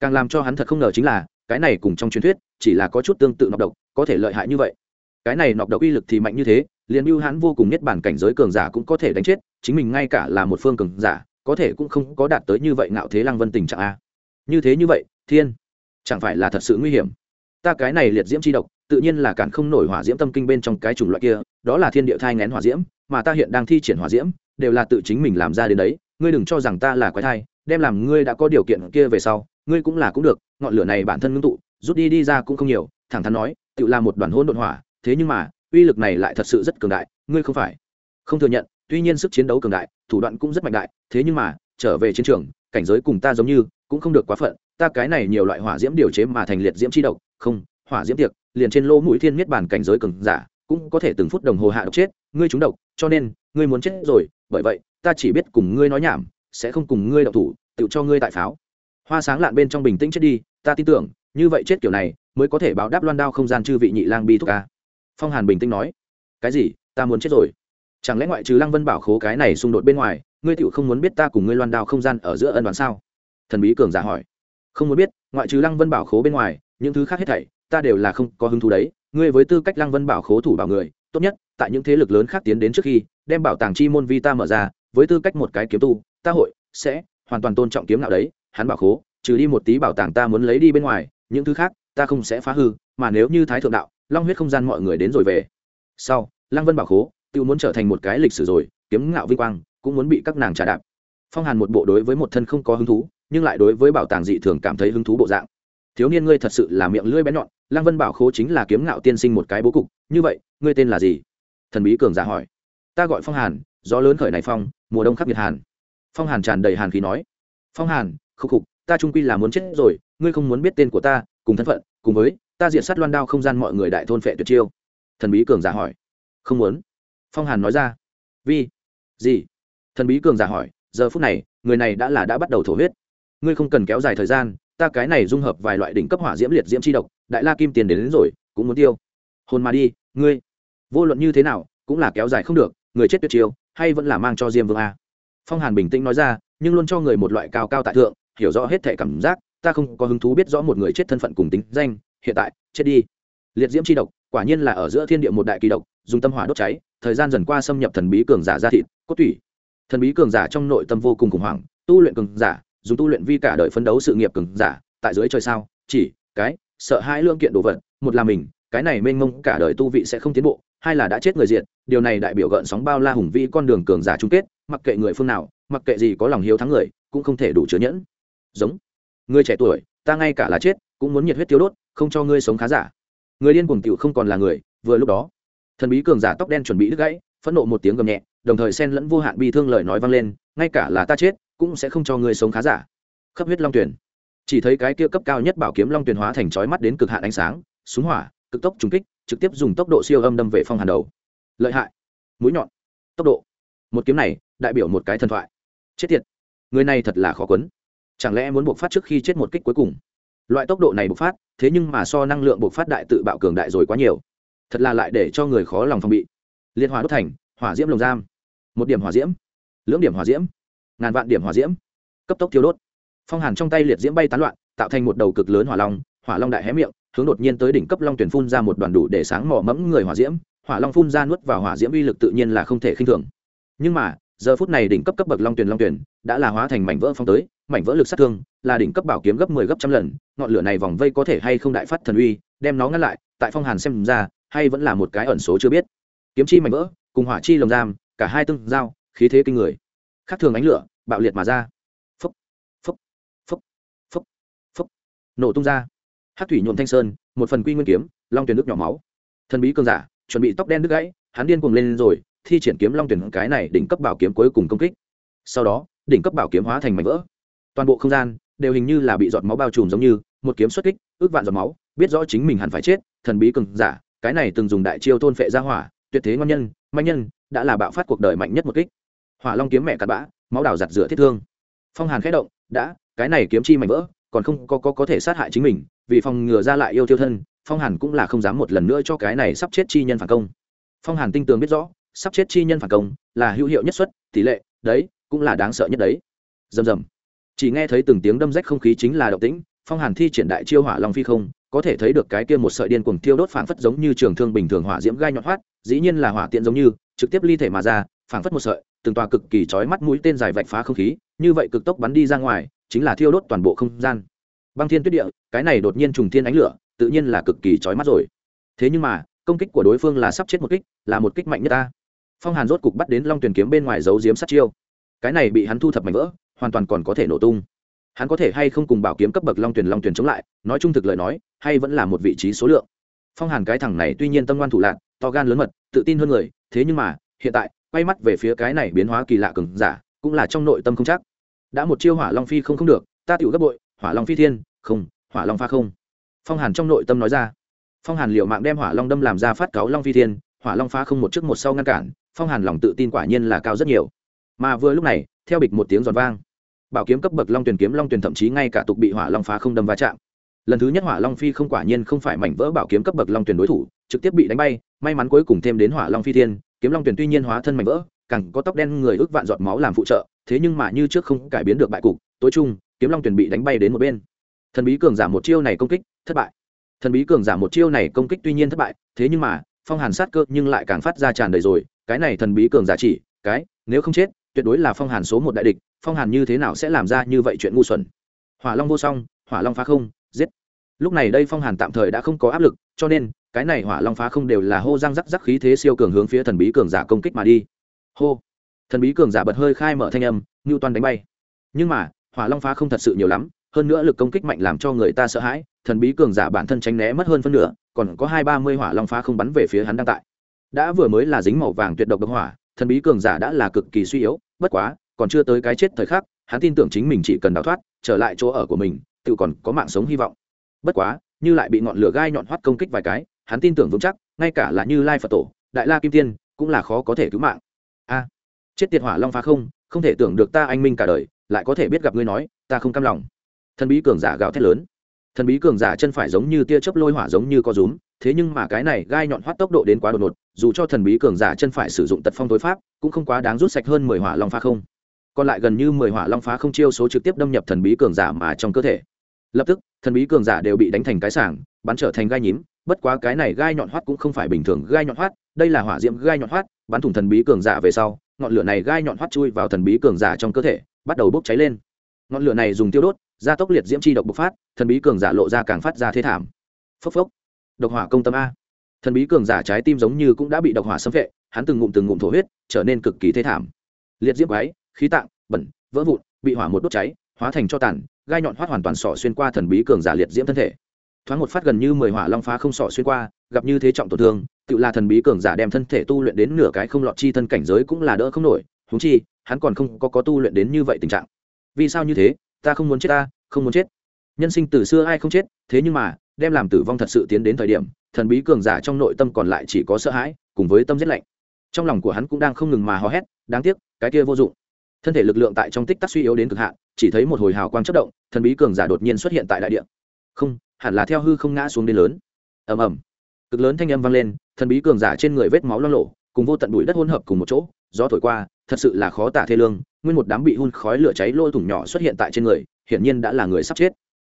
càng làm cho hắn thật không ngờ chính là, cái này cùng trong truyền thuyết, chỉ là có chút tương tự nọc độc, có thể lợi hại như vậy. Cái này nọc độc uy lực thì mạnh như thế, liền mưu hắn vô cùng nhất bản cảnh giới cường giả cũng có thể đánh chết, chính mình ngay cả là một phương cường giả, có thể cũng không có đạt tới như vậy ngạo thế lăng vân tình trạng a. Như thế như vậy, thiên, chẳng phải là thật sự nguy hiểm? Ta cái này liệt diễm chi độc, tự nhiên là cản không nổi hỏa diễm tâm kinh bên trong cái chủng loại kia, đó là thiên địa thai ngén hỏa diễm, mà ta hiện đang thi triển hỏa diễm, đều là tự chính mình làm ra đến đấy, ngươi đừng cho rằng ta là quái thai, đem làm ngươi đã có điều kiện kia về sau ngươi cũng là cũng được, ngọn lửa này bản thân ngưng tụ, rút đi đi ra cũng không nhiều, thẳng thắn nói, tự là một đoàn hôn đột hỏa, thế nhưng mà, uy lực này lại thật sự rất cường đại, ngươi không phải. Không thừa nhận, tuy nhiên sức chiến đấu cường đại, thủ đoạn cũng rất mạnh đại, thế nhưng mà, trở về chiến trường, cảnh giới cùng ta giống như, cũng không được quá phận, ta cái này nhiều loại hỏa diễm điều chế mà thành liệt diễm chi độc, không, hỏa diễm tiệc, liền trên lỗ mũi thiên miết bản cảnh giới cường giả, cũng có thể từng phút đồng hồ hạ độc chết, ngươi trúng độc, cho nên, ngươi muốn chết rồi, bởi vậy, ta chỉ biết cùng ngươi nói nhảm, sẽ không cùng ngươi độc thủ, tự cho ngươi tại pháo hoa sáng lạn bên trong bình tĩnh chết đi, ta tin tưởng, như vậy chết kiểu này, mới có thể báo đáp loan đao không gian chư vị nhị lang bi thúc ca. Phong hàn bình tĩnh nói, cái gì, ta muốn chết rồi? Chẳng lẽ ngoại trừ lăng vân bảo khố cái này xung đột bên ngoài, ngươi tựu không muốn biết ta cùng ngươi loan đao không gian ở giữa ân đoán sao? Thần bí cường giả hỏi. Không muốn biết, ngoại trừ lăng vân bảo khố bên ngoài, những thứ khác hết thảy, ta đều là không có hứng thú đấy. Ngươi với tư cách lăng vân bảo khố thủ bảo người, tốt nhất, tại những thế lực lớn khác tiến đến trước khi, đem bảo tàng chi môn vi ta mở ra, với tư cách một cái kiếm tu, ta hội, sẽ hoàn toàn tôn trọng kiếm nào đấy hắn bảo khố, trừ đi một tí bảo tàng ta muốn lấy đi bên ngoài, những thứ khác, ta không sẽ phá hư, mà nếu như thái thượng đạo, long huyết không gian mọi người đến rồi về. Sau, lăng vân bảo khố, tự muốn trở thành một cái lịch sử rồi, kiếm ngạo vinh quang, cũng muốn bị các nàng trả đạp. Phong hàn một bộ đối với một thân không có hứng thú, nhưng lại đối với bảo tàng dị thường cảm thấy hứng thú bộ dạng. Thiếu niên ngươi thật sự là miệng lưỡi bé nhọn, lăng vân bảo khố chính là kiếm ngạo tiên sinh một cái bố cục, như vậy, ngươi tên là gì? Thần bí cường giả hỏi. Ta gọi phong hàn, gió lớn khởi này phong, mùa đông khắc nghiệt hàn. Phong hàn tràn đầy hàn khí nói. Phong hàn khúc khục ta trung quy là muốn chết rồi ngươi không muốn biết tên của ta cùng thân phận cùng với ta diện sát loan đao không gian mọi người đại thôn phệ tuyệt chiêu. Thần bí cường giả hỏi. Không muốn. Phong hàn nói ra. Vì? Gì? Thần bí cường giả hỏi. Giờ phút này người này đã là đã bắt đầu thổ huyết. Ngươi không cần kéo dài thời gian ta cái này dung hợp vài loại đỉnh cấp hỏa diễm liệt diễm chi độc đại la kim tiền đến, đến rồi cũng muốn tiêu. Hồn mà đi ngươi. Vô luận như thế nào cũng là kéo dài không được người chết tuyệt chiêu hay vẫn là mang cho diêm vương a. Phong hàn bình tĩnh nói ra nhưng luôn cho người một loại cao cao tại thượng hiểu rõ hết thể cảm giác, ta không có hứng thú biết rõ một người chết thân phận cùng tính danh, hiện tại, chết đi. Liệt diễm chi độc, quả nhiên là ở giữa thiên địa một đại kỳ độc, dùng tâm hỏa đốt cháy, thời gian dần qua xâm nhập thần bí cường giả ra thịt, cốt tủy. Thần bí cường giả trong nội tâm vô cùng khủng hoảng, tu luyện cường giả, dùng tu luyện vi cả đời phấn đấu sự nghiệp cường giả, tại dưới trời sao, chỉ, cái, sợ hai lương kiện đồ vật, một là mình, cái này mênh mông cả đời tu vị sẽ không tiến bộ, hai là đã chết người diện điều này đại biểu gợn sóng bao la hùng vi con đường cường giả chung kết, mặc kệ người phương nào, mặc kệ gì có lòng hiếu thắng người, cũng không thể đủ chứa nhẫn giống. Người trẻ tuổi, ta ngay cả là chết, cũng muốn nhiệt huyết tiêu đốt, không cho ngươi sống khá giả. Người điên cuồng tiểu không còn là người, vừa lúc đó, thần bí cường giả tóc đen chuẩn bị đứt gãy, phẫn nộ một tiếng gầm nhẹ, đồng thời xen lẫn vô hạn bi thương lời nói vang lên, ngay cả là ta chết, cũng sẽ không cho ngươi sống khá giả. Khắp huyết long tuyển chỉ thấy cái kia cấp cao nhất bảo kiếm long tuyển hóa thành chói mắt đến cực hạn ánh sáng, súng hỏa, cực tốc trùng kích, trực tiếp dùng tốc độ siêu âm đâm về phong hàn đầu. Lợi hại. Mũi nhọn. Tốc độ. Một kiếm này, đại biểu một cái thần thoại. Chết tiệt. Người này thật là khó quấn chẳng lẽ muốn buộc phát trước khi chết một kích cuối cùng? Loại tốc độ này bộc phát, thế nhưng mà so năng lượng bộc phát đại tự bạo cường đại rồi quá nhiều. Thật là lại để cho người khó lòng phòng bị. Liên hỏa đốt thành, hỏa diễm lồng giam. Một điểm hỏa diễm, lưỡng điểm hỏa diễm, ngàn vạn điểm hỏa diễm. Cấp tốc thiêu đốt. Phong hàn trong tay liệt diễm bay tán loạn, tạo thành một đầu cực lớn hỏa long hỏa long đại hé miệng, hướng đột nhiên tới đỉnh cấp long tuyển phun ra một đoàn đủ để sáng mỏ mẫm người hỏa diễm. Hỏa long phun ra nuốt vào hỏa diễm uy lực tự nhiên là không thể khinh thường. Nhưng mà giờ phút này đỉnh cấp cấp bậc long tuyển long tuyển đã là hóa thành mảnh vỡ phong tới, mảnh vỡ lực sát thương là đỉnh cấp bảo kiếm gấp 10 gấp trăm lần, ngọn lửa này vòng vây có thể hay không đại phát thần uy, đem nó ngăn lại, tại phong hàn xem ra, hay vẫn là một cái ẩn số chưa biết. Kiếm chi mảnh vỡ, cùng hỏa chi lồng giam, cả hai tương giao, khí thế kinh người. Khác thường ánh lửa, bạo liệt mà ra. Phúc phúc phúc phúc phúc nổ tung ra. Hát thủy nhuộm thanh sơn, một phần quy nguyên kiếm, long tuyển nước nhỏ máu. Thần bí cơn giả, chuẩn bị tóc đen đứt gãy, hắn điên cuồng lên rồi thi triển kiếm long tuyển cái này đỉnh cấp bảo kiếm cuối cùng công kích. Sau đó đỉnh cấp bảo kiếm hóa thành mảnh vỡ. Toàn bộ không gian đều hình như là bị giọt máu bao trùm giống như một kiếm xuất kích ước vạn giọt máu biết rõ chính mình hẳn phải chết thần bí cường giả cái này từng dùng đại chiêu thôn phệ ra hỏa tuyệt thế ngon nhân manh nhân đã là bạo phát cuộc đời mạnh nhất một kích. Hỏa long kiếm mẹ cặn bã máu đào giặt rửa thiết thương. Phong hàn khẽ động đã cái này kiếm chi mảnh vỡ còn không có, có có thể sát hại chính mình vì phòng ngừa ra lại yêu tiêu thân phong hàn cũng là không dám một lần nữa cho cái này sắp chết chi nhân phản công. Phong hàn tinh tường biết rõ sắp chết chi nhân phản công, là hữu hiệu nhất xuất, tỷ lệ, đấy, cũng là đáng sợ nhất đấy. Rầm rầm. Chỉ nghe thấy từng tiếng đâm rách không khí chính là động tĩnh, phong hàn thi triển đại chiêu hỏa long phi không, có thể thấy được cái kia một sợi điên cuồng tiêu đốt phảng phất giống như trường thương bình thường hỏa diễm gai nhọn hoắt, dĩ nhiên là hỏa tiện giống như, trực tiếp ly thể mà ra, phảng phất một sợi, từng tòa cực kỳ chói mắt mũi tên dài vạch phá không khí, như vậy cực tốc bắn đi ra ngoài, chính là thiêu đốt toàn bộ không gian. Băng thiên tuyết địa, cái này đột nhiên trùng thiên ánh lửa, tự nhiên là cực kỳ chói mắt rồi. Thế nhưng mà, công kích của đối phương là sắp chết một kích, là một kích mạnh nhất ta phong hàn rốt cục bắt đến long tuyển kiếm bên ngoài giấu diếm sát chiêu. Cái này bị hắn thu thập mảnh vỡ, hoàn toàn còn có thể nổ tung. Hắn có thể hay không cùng bảo kiếm cấp bậc long tuyển long tuyển chống lại, nói trung thực lời nói, hay vẫn là một vị trí số lượng. Phong hàn cái thằng này tuy nhiên tâm ngoan thủ lạc to gan lớn mật, tự tin hơn người, thế nhưng mà, hiện tại, quay mắt về phía cái này biến hóa kỳ lạ cường giả, cũng là trong nội tâm không chắc. Đã một chiêu hỏa long phi không không được, ta tiểu gấp bội, hỏa long phi thiên, không, hỏa long pha không. Phong hàn trong nội tâm nói ra. Phong hàn liệu mạng đem hỏa long đâm làm ra phát cáo long phi thiên, hỏa long phá không một trước một sau ngăn cản phong hàn lòng tự tin quả nhiên là cao rất nhiều mà vừa lúc này theo bịch một tiếng giòn vang bảo kiếm cấp bậc long tuyển kiếm long tuyển thậm chí ngay cả tục bị hỏa long phá không đâm va chạm lần thứ nhất hỏa long phi không quả nhiên không phải mảnh vỡ bảo kiếm cấp bậc long tuyển đối thủ trực tiếp bị đánh bay may mắn cuối cùng thêm đến hỏa long phi thiên kiếm long tuyển tuy nhiên hóa thân mảnh vỡ càng có tóc đen người ước vạn giọt máu làm phụ trợ thế nhưng mà như trước không cải biến được bại cục tối trung kiếm long tuyển bị đánh bay đến một bên thần bí cường giả một chiêu này công kích thất bại thần bí cường giả một chiêu này công kích tuy nhiên thất bại thế nhưng mà phong hàn sát cơ nhưng lại càng phát ra tràn đầy rồi cái này thần bí cường giả chỉ, cái, nếu không chết, tuyệt đối là phong hàn số một đại địch, phong hàn như thế nào sẽ làm ra như vậy chuyện ngu xuẩn? Hỏa long vô song, hỏa long phá không, giết. Lúc này đây phong hàn tạm thời đã không có áp lực, cho nên, cái này hỏa long phá không đều là hô răng rắc rắc khí thế siêu cường hướng phía thần bí cường giả công kích mà đi. Hô. Thần bí cường giả bật hơi khai mở thanh âm, ngưu toàn đánh bay. Nhưng mà, hỏa long phá không thật sự nhiều lắm, hơn nữa lực công kích mạnh làm cho người ta sợ hãi, thần bí cường giả bản thân tránh né mất hơn phân nửa, còn có hai ba mươi hỏa long phá không bắn về phía hắn đang tại đã vừa mới là dính màu vàng tuyệt độc độc hỏa, thần bí cường giả đã là cực kỳ suy yếu, bất quá, còn chưa tới cái chết thời khắc, hắn tin tưởng chính mình chỉ cần đào thoát, trở lại chỗ ở của mình, tự còn có mạng sống hy vọng. Bất quá, như lại bị ngọn lửa gai nhọn hoắt công kích vài cái, hắn tin tưởng vững chắc, ngay cả là như lai phật tổ, đại la kim tiên, cũng là khó có thể cứu mạng. A, chết tiệt hỏa long phá không không thể tưởng được ta anh minh cả đời, lại có thể biết gặp ngươi nói, ta không cam lòng. Thần bí cường giả gào thét lớn. Thần bí cường giả chân phải giống như tia chớp lôi hỏa giống như có rúm thế nhưng mà cái này gai nhọn hoắt tốc độ đến quá đột ngột, dù cho thần bí cường giả chân phải sử dụng tật phong tối pháp, cũng không quá đáng rút sạch hơn mười hỏa long phá không. Còn lại gần như mười hỏa long phá không chiêu số trực tiếp đâm nhập thần bí cường giả mà trong cơ thể. Lập tức, thần bí cường giả đều bị đánh thành cái sảng, bắn trở thành gai nhím, bất quá cái này gai nhọn hoắt cũng không phải bình thường gai nhọn hoắt, đây là hỏa diễm gai nhọn hoắt, bắn thủng thần bí cường giả về sau, ngọn lửa này gai nhọn hoắt chui vào thần bí cường giả trong cơ thể, bắt đầu bốc cháy lên. Ngọn lửa này dùng tiêu đốt, gia tốc liệt diễm chi độc bộc phát, thần bí cường giả lộ ra càng phát ra thế thảm. Phốc phốc độc hỏa công tâm a. Thần bí cường giả trái tim giống như cũng đã bị độc hỏa xâm vệ hắn từng ngụm từng ngụm thổ huyết, trở nên cực kỳ thế thảm. Liệt diễm quái, khí tạng, bẩn, vỡ vụn, bị hỏa một đốt cháy, hóa thành cho tàn, gai nhọn hoắt hoàn toàn sỏ xuyên qua thần bí cường giả liệt diễm thân thể. Thoáng một phát gần như mười hỏa long phá không sỏ xuyên qua, gặp như thế trọng tổn thương tự là thần bí cường giả đem thân thể tu luyện đến nửa cái không lọt chi thân cảnh giới cũng là đỡ không nổi húng chi, hắn còn không có có tu luyện đến như vậy tình trạng. Vì sao như thế? Ta không muốn chết ta, không muốn chết. Nhân sinh từ xưa ai không chết, thế nhưng mà đem làm tử vong thật sự tiến đến thời điểm, thần bí cường giả trong nội tâm còn lại chỉ có sợ hãi, cùng với tâm giết lạnh. Trong lòng của hắn cũng đang không ngừng mà hò hét, đáng tiếc, cái kia vô dụng. Thân thể lực lượng tại trong tích tắc suy yếu đến cực hạn, chỉ thấy một hồi hào quang chất động, thần bí cường giả đột nhiên xuất hiện tại đại địa. Không, hẳn là theo hư không ngã xuống đến lớn. Ầm ầm. Cực lớn thanh âm vang lên, thần bí cường giả trên người vết máu lo lộ cùng vô tận bụi đất hỗn hợp cùng một chỗ, gió thổi qua, thật sự là khó tả thê lương, nguyên một đám bị hun khói lửa cháy lôi thủng nhỏ xuất hiện tại trên người, hiển nhiên đã là người sắp chết.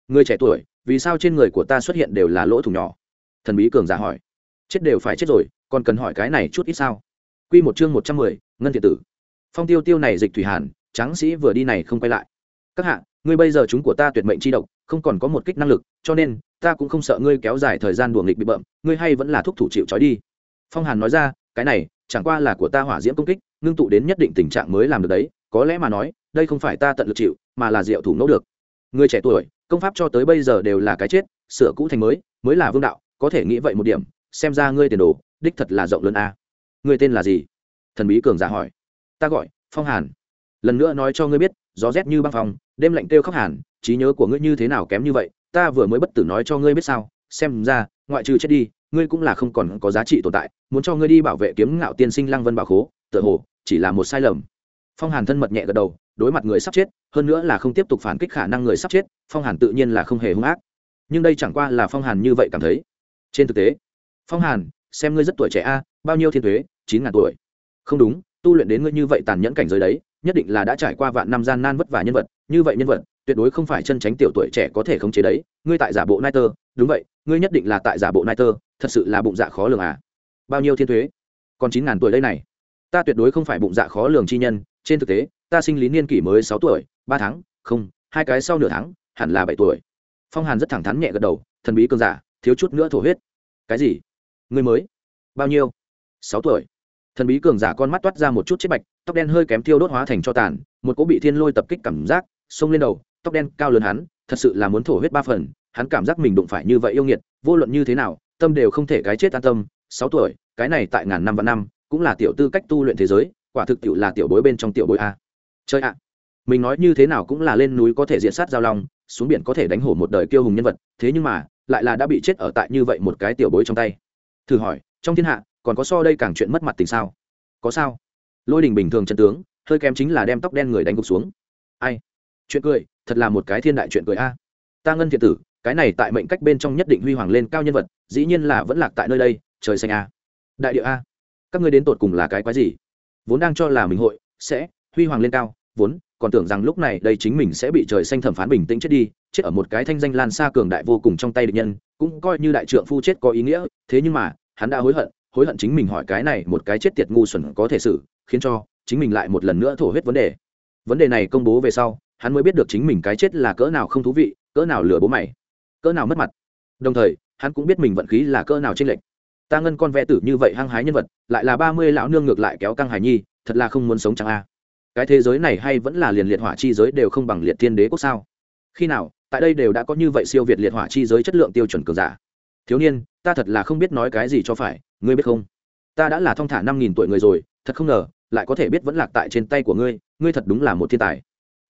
Người trẻ tuổi vì sao trên người của ta xuất hiện đều là lỗ thủng nhỏ? Thần bí cường giả hỏi. Chết đều phải chết rồi, còn cần hỏi cái này chút ít sao? Quy một chương một trăm mười, ngân thiện tử. Phong tiêu tiêu này dịch thủy hàn, tráng sĩ vừa đi này không quay lại. Các hạ, ngươi bây giờ chúng của ta tuyệt mệnh chi độc, không còn có một kích năng lực, cho nên, ta cũng không sợ ngươi kéo dài thời gian đùa nghịch bị bậm ngươi hay vẫn là thúc thủ chịu trói đi. Phong hàn nói ra, cái này, chẳng qua là của ta hỏa diễm công kích, ngưng tụ đến nhất định tình trạng mới làm được đấy, có lẽ mà nói, đây không phải ta tận lực chịu, mà là diệu thủ nỗ được. Người trẻ tuổi công pháp cho tới bây giờ đều là cái chết, sửa cũ thành mới mới là vương đạo, có thể nghĩ vậy một điểm, xem ra ngươi tiền đồ, đích thật là rộng lớn a. Ngươi tên là gì? Thần bí cường giả hỏi. Ta gọi, phong hàn. Lần nữa nói cho ngươi biết, gió rét như băng phòng đêm lạnh kêu khóc hàn, trí nhớ của ngươi như thế nào kém như vậy, ta vừa mới bất tử nói cho ngươi biết sao, xem ra, ngoại trừ chết đi, ngươi cũng là không còn có giá trị tồn tại, muốn cho ngươi đi bảo vệ kiếm ngạo tiên sinh lăng vân bảo khố, tựa hồ, chỉ là một sai lầm. Phong hàn thân mật nhẹ gật đầu đối mặt người sắp chết, hơn nữa là không tiếp tục phản kích khả năng người sắp chết, phong hàn tự nhiên là không hề hung ác. Nhưng đây chẳng qua là phong hàn như vậy cảm thấy. Trên thực tế, phong hàn, xem ngươi rất tuổi trẻ a, bao nhiêu thiên thuế chín ngàn tuổi. Không đúng, tu luyện đến ngươi như vậy tàn nhẫn cảnh giới đấy, nhất định là đã trải qua vạn năm gian nan vất vả nhân vật, như vậy nhân vật, tuyệt đối không phải chân tránh tiểu tuổi trẻ có thể khống chế đấy. Ngươi tại giả bộ nai tơ, đúng vậy, ngươi nhất định là tại giả bộ nai tơ, thật sự là bụng dạ khó lường à. Bao nhiêu thiên thuế còn chín ngàn tuổi đây này. Ta tuyệt đối không phải bụng dạ khó lường chi nhân, trên thực tế ta sinh lý niên kỷ mới sáu tuổi, ba tháng, không, hai cái sau nửa tháng, hẳn là bảy tuổi. Phong hàn rất thẳng thắn nhẹ gật đầu, thần bí cơn giả, thiếu chút nữa thổ huyết. Cái gì? Người mới? Bao nhiêu? Sáu tuổi. Thần bí cường giả con mắt toát ra một chút chết bạch, tóc đen hơi kém thiêu đốt hóa thành cho tàn, một cỗ bị thiên lôi tập kích cảm giác, xông lên đầu, tóc đen cao lớn hắn, thật sự là muốn thổ huyết ba phần, hắn cảm giác mình đụng phải như vậy yêu nghiệt, vô luận như thế nào, tâm đều không thể cái chết an tâm. Sáu tuổi, cái này tại ngàn năm và năm, cũng là tiểu tư cách tu luyện thế giới, quả thực tiểu là tiểu bối bên trong tiểu bối a chơi ạ, mình nói như thế nào cũng là lên núi có thể diện sát giao long, xuống biển có thể đánh hổ một đời kiêu hùng nhân vật, thế nhưng mà, lại là đã bị chết ở tại như vậy một cái tiểu bối trong tay. Thử hỏi, trong thiên hạ, còn có so đây càng chuyện mất mặt tình sao? Có sao? Lôi đình bình thường chân tướng, hơi kém chính là đem tóc đen người đánh gục xuống. Ai? Chuyện cười, thật là một cái thiên đại chuyện cười a. Ta ngân thiện tử, cái này tại mệnh cách bên trong nhất định huy hoàng lên cao nhân vật, dĩ nhiên là vẫn lạc tại nơi đây, trời xanh a. Đại địa a. Các ngươi đến tột cùng là cái quái gì? Vốn đang cho là mình hội, sẽ huy hoàng lên cao, vốn, còn tưởng rằng lúc này đây chính mình sẽ bị trời xanh thẩm phán bình tĩnh chết đi, chết ở một cái thanh danh lan xa cường đại vô cùng trong tay địch nhân, cũng coi như đại trượng phu chết có ý nghĩa, thế nhưng mà, hắn đã hối hận hối hận chính mình hỏi cái này một cái chết tiệt ngu xuẩn có thể xử, khiến cho chính mình lại một lần nữa thổ huyết vấn đề. Vấn đề này công bố về sau, hắn mới biết được chính mình cái chết là cỡ nào không thú vị, cỡ nào lừa bố mày, cỡ nào mất mặt. Đồng thời, hắn cũng biết mình vận khí là cỡ nào trên lệch. Ta ngân con vẽ tử như vậy hăng hái nhân vật, lại là ba mươi lão nương ngược lại kéo căng hải nhi, thật là không muốn sống chẳng a cái thế giới này hay vẫn là liền liệt hỏa chi giới đều không bằng liệt thiên đế quốc sao? Khi nào, tại đây đều đã có như vậy siêu việt liệt hỏa chi giới chất lượng tiêu chuẩn cường giả. Thiếu niên, ta thật là không biết nói cái gì cho phải, ngươi biết không? Ta đã là thong thả năm nghìn tuổi người rồi, thật không ngờ, lại có thể biết vẫn lạc tại trên tay của ngươi ngươi thật đúng là một thiên tài.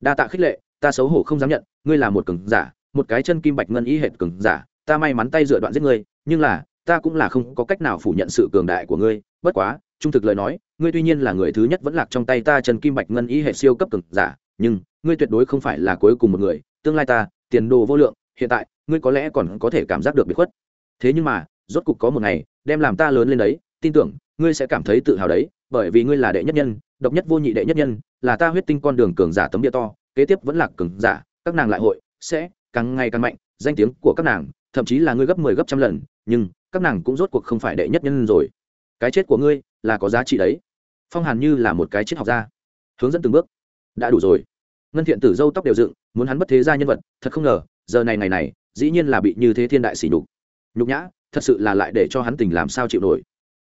Đa tạ khích lệ, ta xấu hổ không dám nhận, ngươi là một cường giả, một cái chân kim bạch ngân ý hệt cường giả, ta may mắn tay dựa đoạn giết ngươi, nhưng là, ta cũng là không có cách nào phủ nhận sự cường đại của ngươi, bất quá trung thực lời nói, ngươi tuy nhiên là người thứ nhất vẫn lạc trong tay ta Trần kim bạch ngân ý hệ siêu cấp cường giả, nhưng ngươi tuyệt đối không phải là cuối cùng một người, tương lai ta, tiền đồ vô lượng, hiện tại, ngươi có lẽ còn có thể cảm giác được bị khuất. Thế nhưng mà, rốt cục có một ngày, đem làm ta lớn lên đấy, tin tưởng, ngươi sẽ cảm thấy tự hào đấy, bởi vì ngươi là đệ nhất nhân, độc nhất vô nhị đệ nhất nhân, là ta huyết tinh con đường cường giả tấm địa to, kế tiếp vẫn là cường giả, các nàng lại hội, sẽ càng ngày càng mạnh, danh tiếng của các nàng, thậm chí là ngươi gấp mười 10 gấp trăm lần, nhưng các nàng cũng rốt cuộc không phải đệ nhất nhân rồi. Cái chết của ngươi là có giá trị đấy. Phong hàn như là một cái triết học gia, hướng dẫn từng bước. Đã đủ rồi. Ngân thiện tử dâu tóc đều dựng, muốn hắn bất thế gia nhân vật, thật không ngờ, giờ này ngày này, dĩ nhiên là bị như thế thiên đại sỉ nhục. Nhục nhã, thật sự là lại để cho hắn tình làm sao chịu nổi.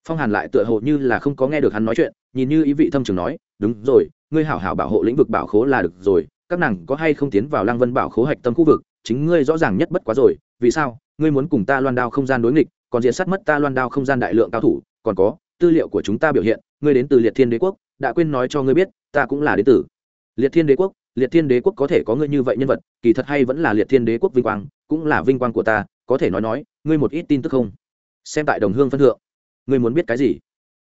Phong hàn lại tựa hồ như là không có nghe được hắn nói chuyện, nhìn như ý vị thâm trường nói, đúng rồi, ngươi hảo hảo bảo hộ lĩnh vực bảo khố là được rồi, các nàng có hay không tiến vào lăng vân bảo khố hạch tâm khu vực, chính ngươi rõ ràng nhất bất quá rồi, vì sao, ngươi muốn cùng ta loan đao không gian đối nghịch, còn diễn sát mất ta loan đao không gian đại lượng cao thủ, còn có tư liệu của chúng ta biểu hiện, ngươi đến từ liệt thiên đế quốc, đã quên nói cho ngươi biết, ta cũng là đế tử liệt thiên đế quốc, liệt thiên đế quốc có thể có ngươi như vậy nhân vật, kỳ thật hay vẫn là liệt thiên đế quốc vinh quang, cũng là vinh quang của ta, có thể nói nói, ngươi một ít tin tức không? Xem tại đồng hương phân thượng. Ngươi muốn biết cái gì?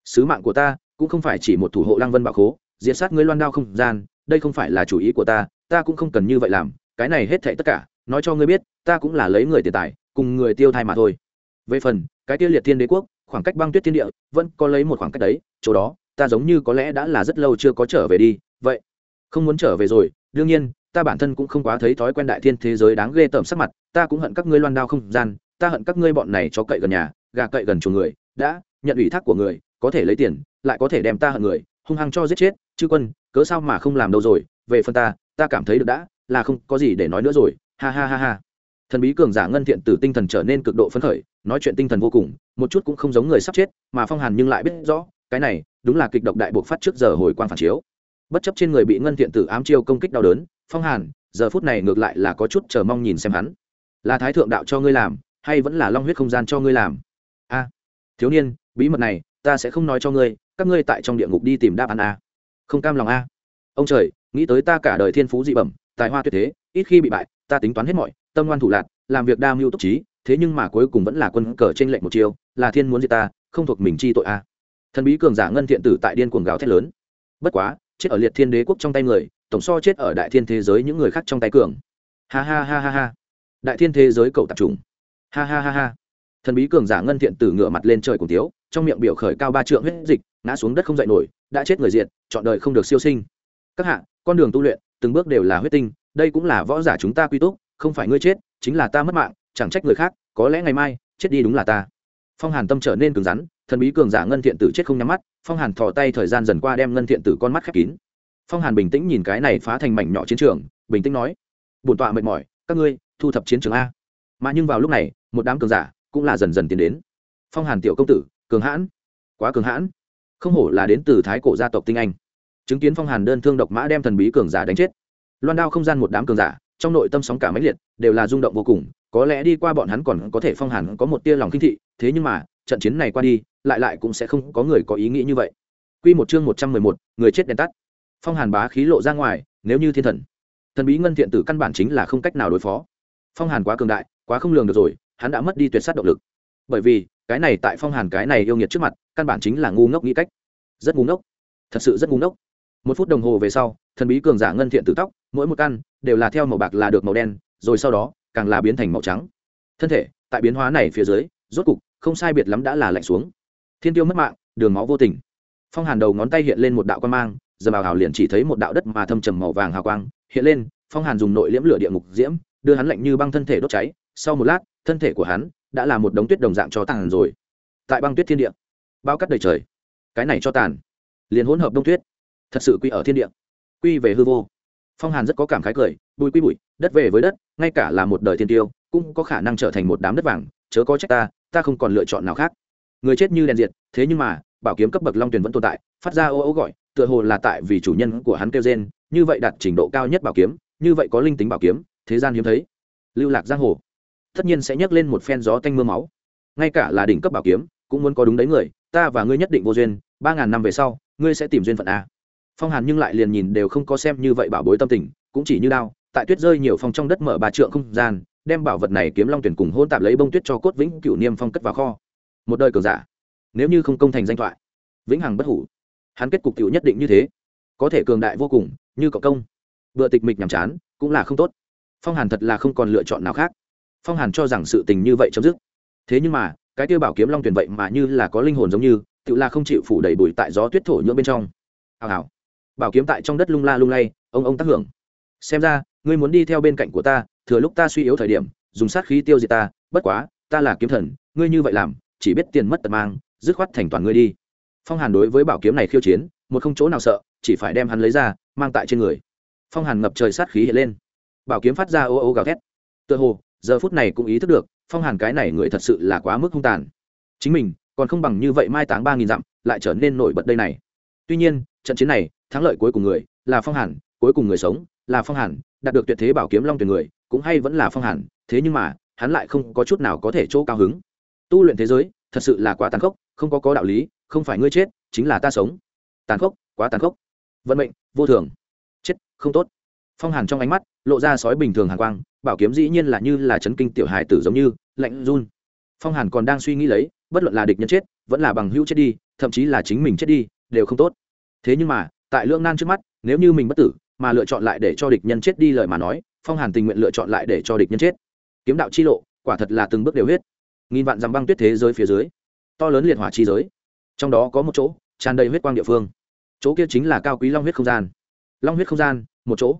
Sứ mạng của ta, cũng không phải chỉ một thủ hộ lăng vân bảo khố, diệt sát ngươi loan đao không gian, đây không phải là chủ ý của ta ta cũng không cần như vậy làm, cái này hết thảy tất cả, nói cho ngươi biết, ta cũng là lấy người tiền tài, cùng người tiêu thai mà thôi. Về phần, cái tiêu liệt thiên đế quốc khoảng cách băng tuyết thiên địa vẫn có lấy một khoảng cách đấy, chỗ đó, ta giống như có lẽ đã là rất lâu chưa có trở về đi, vậy, không muốn trở về rồi, đương nhiên, ta bản thân cũng không quá thấy thói quen đại thiên thế giới đáng ghê tởm sắc mặt, ta cũng hận các ngươi loan đao không gian, ta hận các ngươi bọn này cho cậy gần nhà, gà cậy gần chuồng người, đã, nhận ủy thác của người, có thể lấy tiền, lại có thể đem ta hận người, hung hăng cho giết chết chứ quân, cớ sao mà không làm đâu rồi, về phần ta ta cảm thấy được đã, là không có gì để nói nữa rồi, ha ha ha ha. Thần bí cường giả ngân thiện từ tinh thần trở nên cực độ phấn khởi, nói chuyện tinh thần vô cùng một chút cũng không giống người sắp chết, mà phong hàn nhưng lại biết rõ, cái này, đúng là kịch độc đại buộc phát trước giờ hồi quang phản chiếu. Bất chấp trên người bị ngân thiện tử ám chiêu công kích đau đớn, phong hàn, giờ phút này ngược lại là có chút chờ mong nhìn xem hắn. Là thái thượng đạo cho ngươi làm, hay vẫn là long huyết không gian cho ngươi làm? A, thiếu niên, bí mật này, ta sẽ không nói cho ngươi, các ngươi tại trong địa ngục đi tìm đáp án a. Không cam lòng a. Ông trời, nghĩ tới ta cả đời thiên phú dị bẩm, tài hoa tuyệt thế, ít khi bị bại, ta tính toán hết mọi, tâm ngoan thủ lạc, làm việc đa mưu túc trí, thế nhưng mà cuối cùng vẫn là quân cờ trên lệnh một chiều là thiên muốn diệt ta, không thuộc mình chi tội a thần bí cường giả ngân thiện tử tại điên cuồng gào thét lớn. Bất quá, chết ở liệt thiên đế quốc trong tay người, tổng so chết ở đại thiên thế giới những người khác trong tay cường. Ha ha ha ha ha. Đại thiên thế giới cậu tạp trùng ha ha ha ha. Thần bí cường giả ngân thiện tử ngửa mặt lên trời cùng tiếu, trong miệng biểu khởi cao ba trượng huyết dịch, ngã xuống đất không dậy nổi, đã chết người diện chọn đời không được siêu sinh. Các hạ, con đường tu luyện, từng bước đều là huyết tinh, đây cũng là võ giả chúng ta quy túc, không phải ngươi chết, chính là ta mất mạng, chẳng trách người khác, có lẽ ngày mai, chết đi đúng là ta phong hàn tâm trở nên cứng rắn, thần bí cường giả ngân thiện tử chết không nhắm mắt, phong hàn thò tay thời gian dần qua đem ngân thiện tử con mắt khép kín. Phong hàn bình tĩnh nhìn cái này phá thành mảnh nhỏ chiến trường, bình tĩnh nói, bổn tọa mệt mỏi, các ngươi thu thập chiến trường a. Mà nhưng vào lúc này, một đám cường giả cũng là dần dần tiến đến. Phong hàn tiểu công tử, cường hãn, quá cường hãn. Không hổ là đến từ thái cổ gia tộc tinh anh. Chứng kiến phong hàn đơn thương độc mã đem thần bí cường giả đánh chết. Loan đao không gian một đám cường giả, trong nội tâm sóng cả mãnh liệt, đều là rung động vô cùng. Có lẽ đi qua bọn hắn còn có thể phong hàn có một tia lòng kinh thị thế nhưng mà trận chiến này qua đi lại lại cũng sẽ không có người có ý nghĩ như vậy Quy một chương một trăm mười một, người chết đèn tắt. Phong Hàn bá khí lộ ra ngoài, nếu như thiên thần, thần bí ngân thiện tử căn bản chính là không cách nào đối phó. Phong Hàn quá cường đại, quá không lường được rồi, hắn đã mất đi tuyệt sát động lực. Bởi vì, cái này tại Phong Hàn cái này yêu nghiệt trước mặt, căn bản chính là ngu ngốc nghĩ cách. Rất ngu ngốc. Thật sự rất ngu ngốc. Một phút đồng hồ về sau, thần bí cường giả ngân thiện tử tóc, mỗi một căn đều là theo màu bạc là được màu đen, rồi sau đó, càng là biến thành màu trắng. Thân thể, tại biến hóa này phía dưới, rốt cục, không sai biệt lắm đã là lạnh xuống. Thiên tiêu mất mạng, đường máu vô tình. Phong hàn đầu ngón tay hiện lên một đạo quan mang, giờ bảo hào liền chỉ thấy một đạo đất mà thâm trầm màu vàng hào quang hiện lên, phong hàn dùng nội liễm lửa địa ngục diễm, đưa hắn lạnh như băng thân thể đốt cháy. Sau một lát, thân thể của hắn đã là một đống tuyết đồng dạng cho tàn rồi. Tại băng tuyết thiên địa, bao cắt đầy trời. Cái này cho tàn, liền hỗn hợp đông tuyết, thật sự quy ở thiên địa, quy về hư vô. Phong hàn rất có cảm khái cười, bùi quy bụi đất về với đất, ngay cả là một đời thiên tiêu, cũng có khả năng trở thành một đám đất vàng, chớ có trách ta ta không còn lựa chọn nào khác. Người chết như đèn diệt, thế nhưng mà, bảo kiếm cấp bậc long tuyển vẫn tồn tại, phát ra ô ô gọi, tựa hồ là tại vì chủ nhân của hắn kêu gen như vậy đạt trình độ cao nhất bảo kiếm, như vậy có linh tính bảo kiếm, thế gian hiếm thấy. Lưu lạc giang hồ, tất nhiên sẽ nhấc lên một phen gió tanh mưa máu. Ngay cả là đỉnh cấp bảo kiếm, cũng muốn có đúng đấy người, ta và ngươi nhất định vô duyên, ba ngàn năm về sau, ngươi sẽ tìm duyên phận a. Phong hàn nhưng lại liền nhìn đều không có xem như vậy bảo bối tâm tình, cũng chỉ như đao, tại tuyết rơi nhiều phong trong đất mở bà trượng không gian đem bảo vật này kiếm long tuyển cùng hôn tạp lấy bông tuyết cho cốt vĩnh cửu niêm phong cất vào kho. Một đời cường giả, nếu như không công thành danh thoại, vĩnh hằng bất hủ. Hắn kết cục cựu nhất định như thế. Có thể cường đại vô cùng, như cậu công. Vừa tịch mịch nhàm chán, cũng là không tốt. Phong hàn thật là không còn lựa chọn nào khác. Phong hàn cho rằng sự tình như vậy chấm dứt. Thế nhưng mà, cái tiêu bảo kiếm long tuyển vậy mà như là có linh hồn giống như, tự là không chịu phủ đầy bụi tại gió tuyết thổ nhưỡng bên trong. Hào hào. Bảo kiếm tại trong đất lung la lung lay, ông ông tác hưởng. Xem ra, ngươi muốn đi theo bên cạnh của ta thừa lúc ta suy yếu thời điểm, dùng sát khí tiêu diệt ta, bất quá, ta là kiếm thần, ngươi như vậy làm, chỉ biết tiền mất tật mang, dứt khoát thành toàn ngươi đi. Phong hàn đối với bảo kiếm này khiêu chiến, một không chỗ nào sợ, chỉ phải đem hắn lấy ra, mang tại trên người. Phong hàn ngập trời sát khí hiện lên. Bảo kiếm phát ra ô ô gào thét. Tựa hồ, giờ phút này cũng ý thức được, phong hàn cái này người thật sự là quá mức hung tàn. Chính mình, còn không bằng như vậy mai táng ba nghìn dặm, lại trở nên nổi bật đây này. Tuy nhiên, trận chiến này, thắng lợi cuối cùng người, là phong hàn, cuối cùng người sống, là phong hàn, đạt được tuyệt thế bảo kiếm long tuyển người cũng hay vẫn là phong hàn, thế nhưng mà, hắn lại không có chút nào có thể chỗ cao hứng. Tu luyện thế giới, thật sự là quá tàn khốc, không có có đạo lý, không phải ngươi chết, chính là ta sống. Tàn khốc, quá tàn khốc. Vận mệnh, vô thường. Chết, không tốt. Phong hàn trong ánh mắt, lộ ra sói bình thường hàn quang, bảo kiếm dĩ nhiên là như là chấn kinh tiểu hài tử giống như, lạnh run. Phong hàn còn đang suy nghĩ lấy, bất luận là địch nhân chết, vẫn là bằng hữu chết đi, thậm chí là chính mình chết đi, đều không tốt. Thế nhưng mà, tại lương nan trước mắt, nếu như mình bất tử, mà lựa chọn lại để cho địch nhân chết đi lời mà nói phong hàn tình nguyện lựa chọn lại để cho địch nhân chết kiếm đạo chi lộ quả thật là từng bước đều huyết nghìn vạn dằm băng tuyết thế giới phía dưới to lớn liệt hỏa chi giới trong đó có một chỗ tràn đầy huyết quang địa phương chỗ kia chính là cao quý long huyết không gian long huyết không gian một chỗ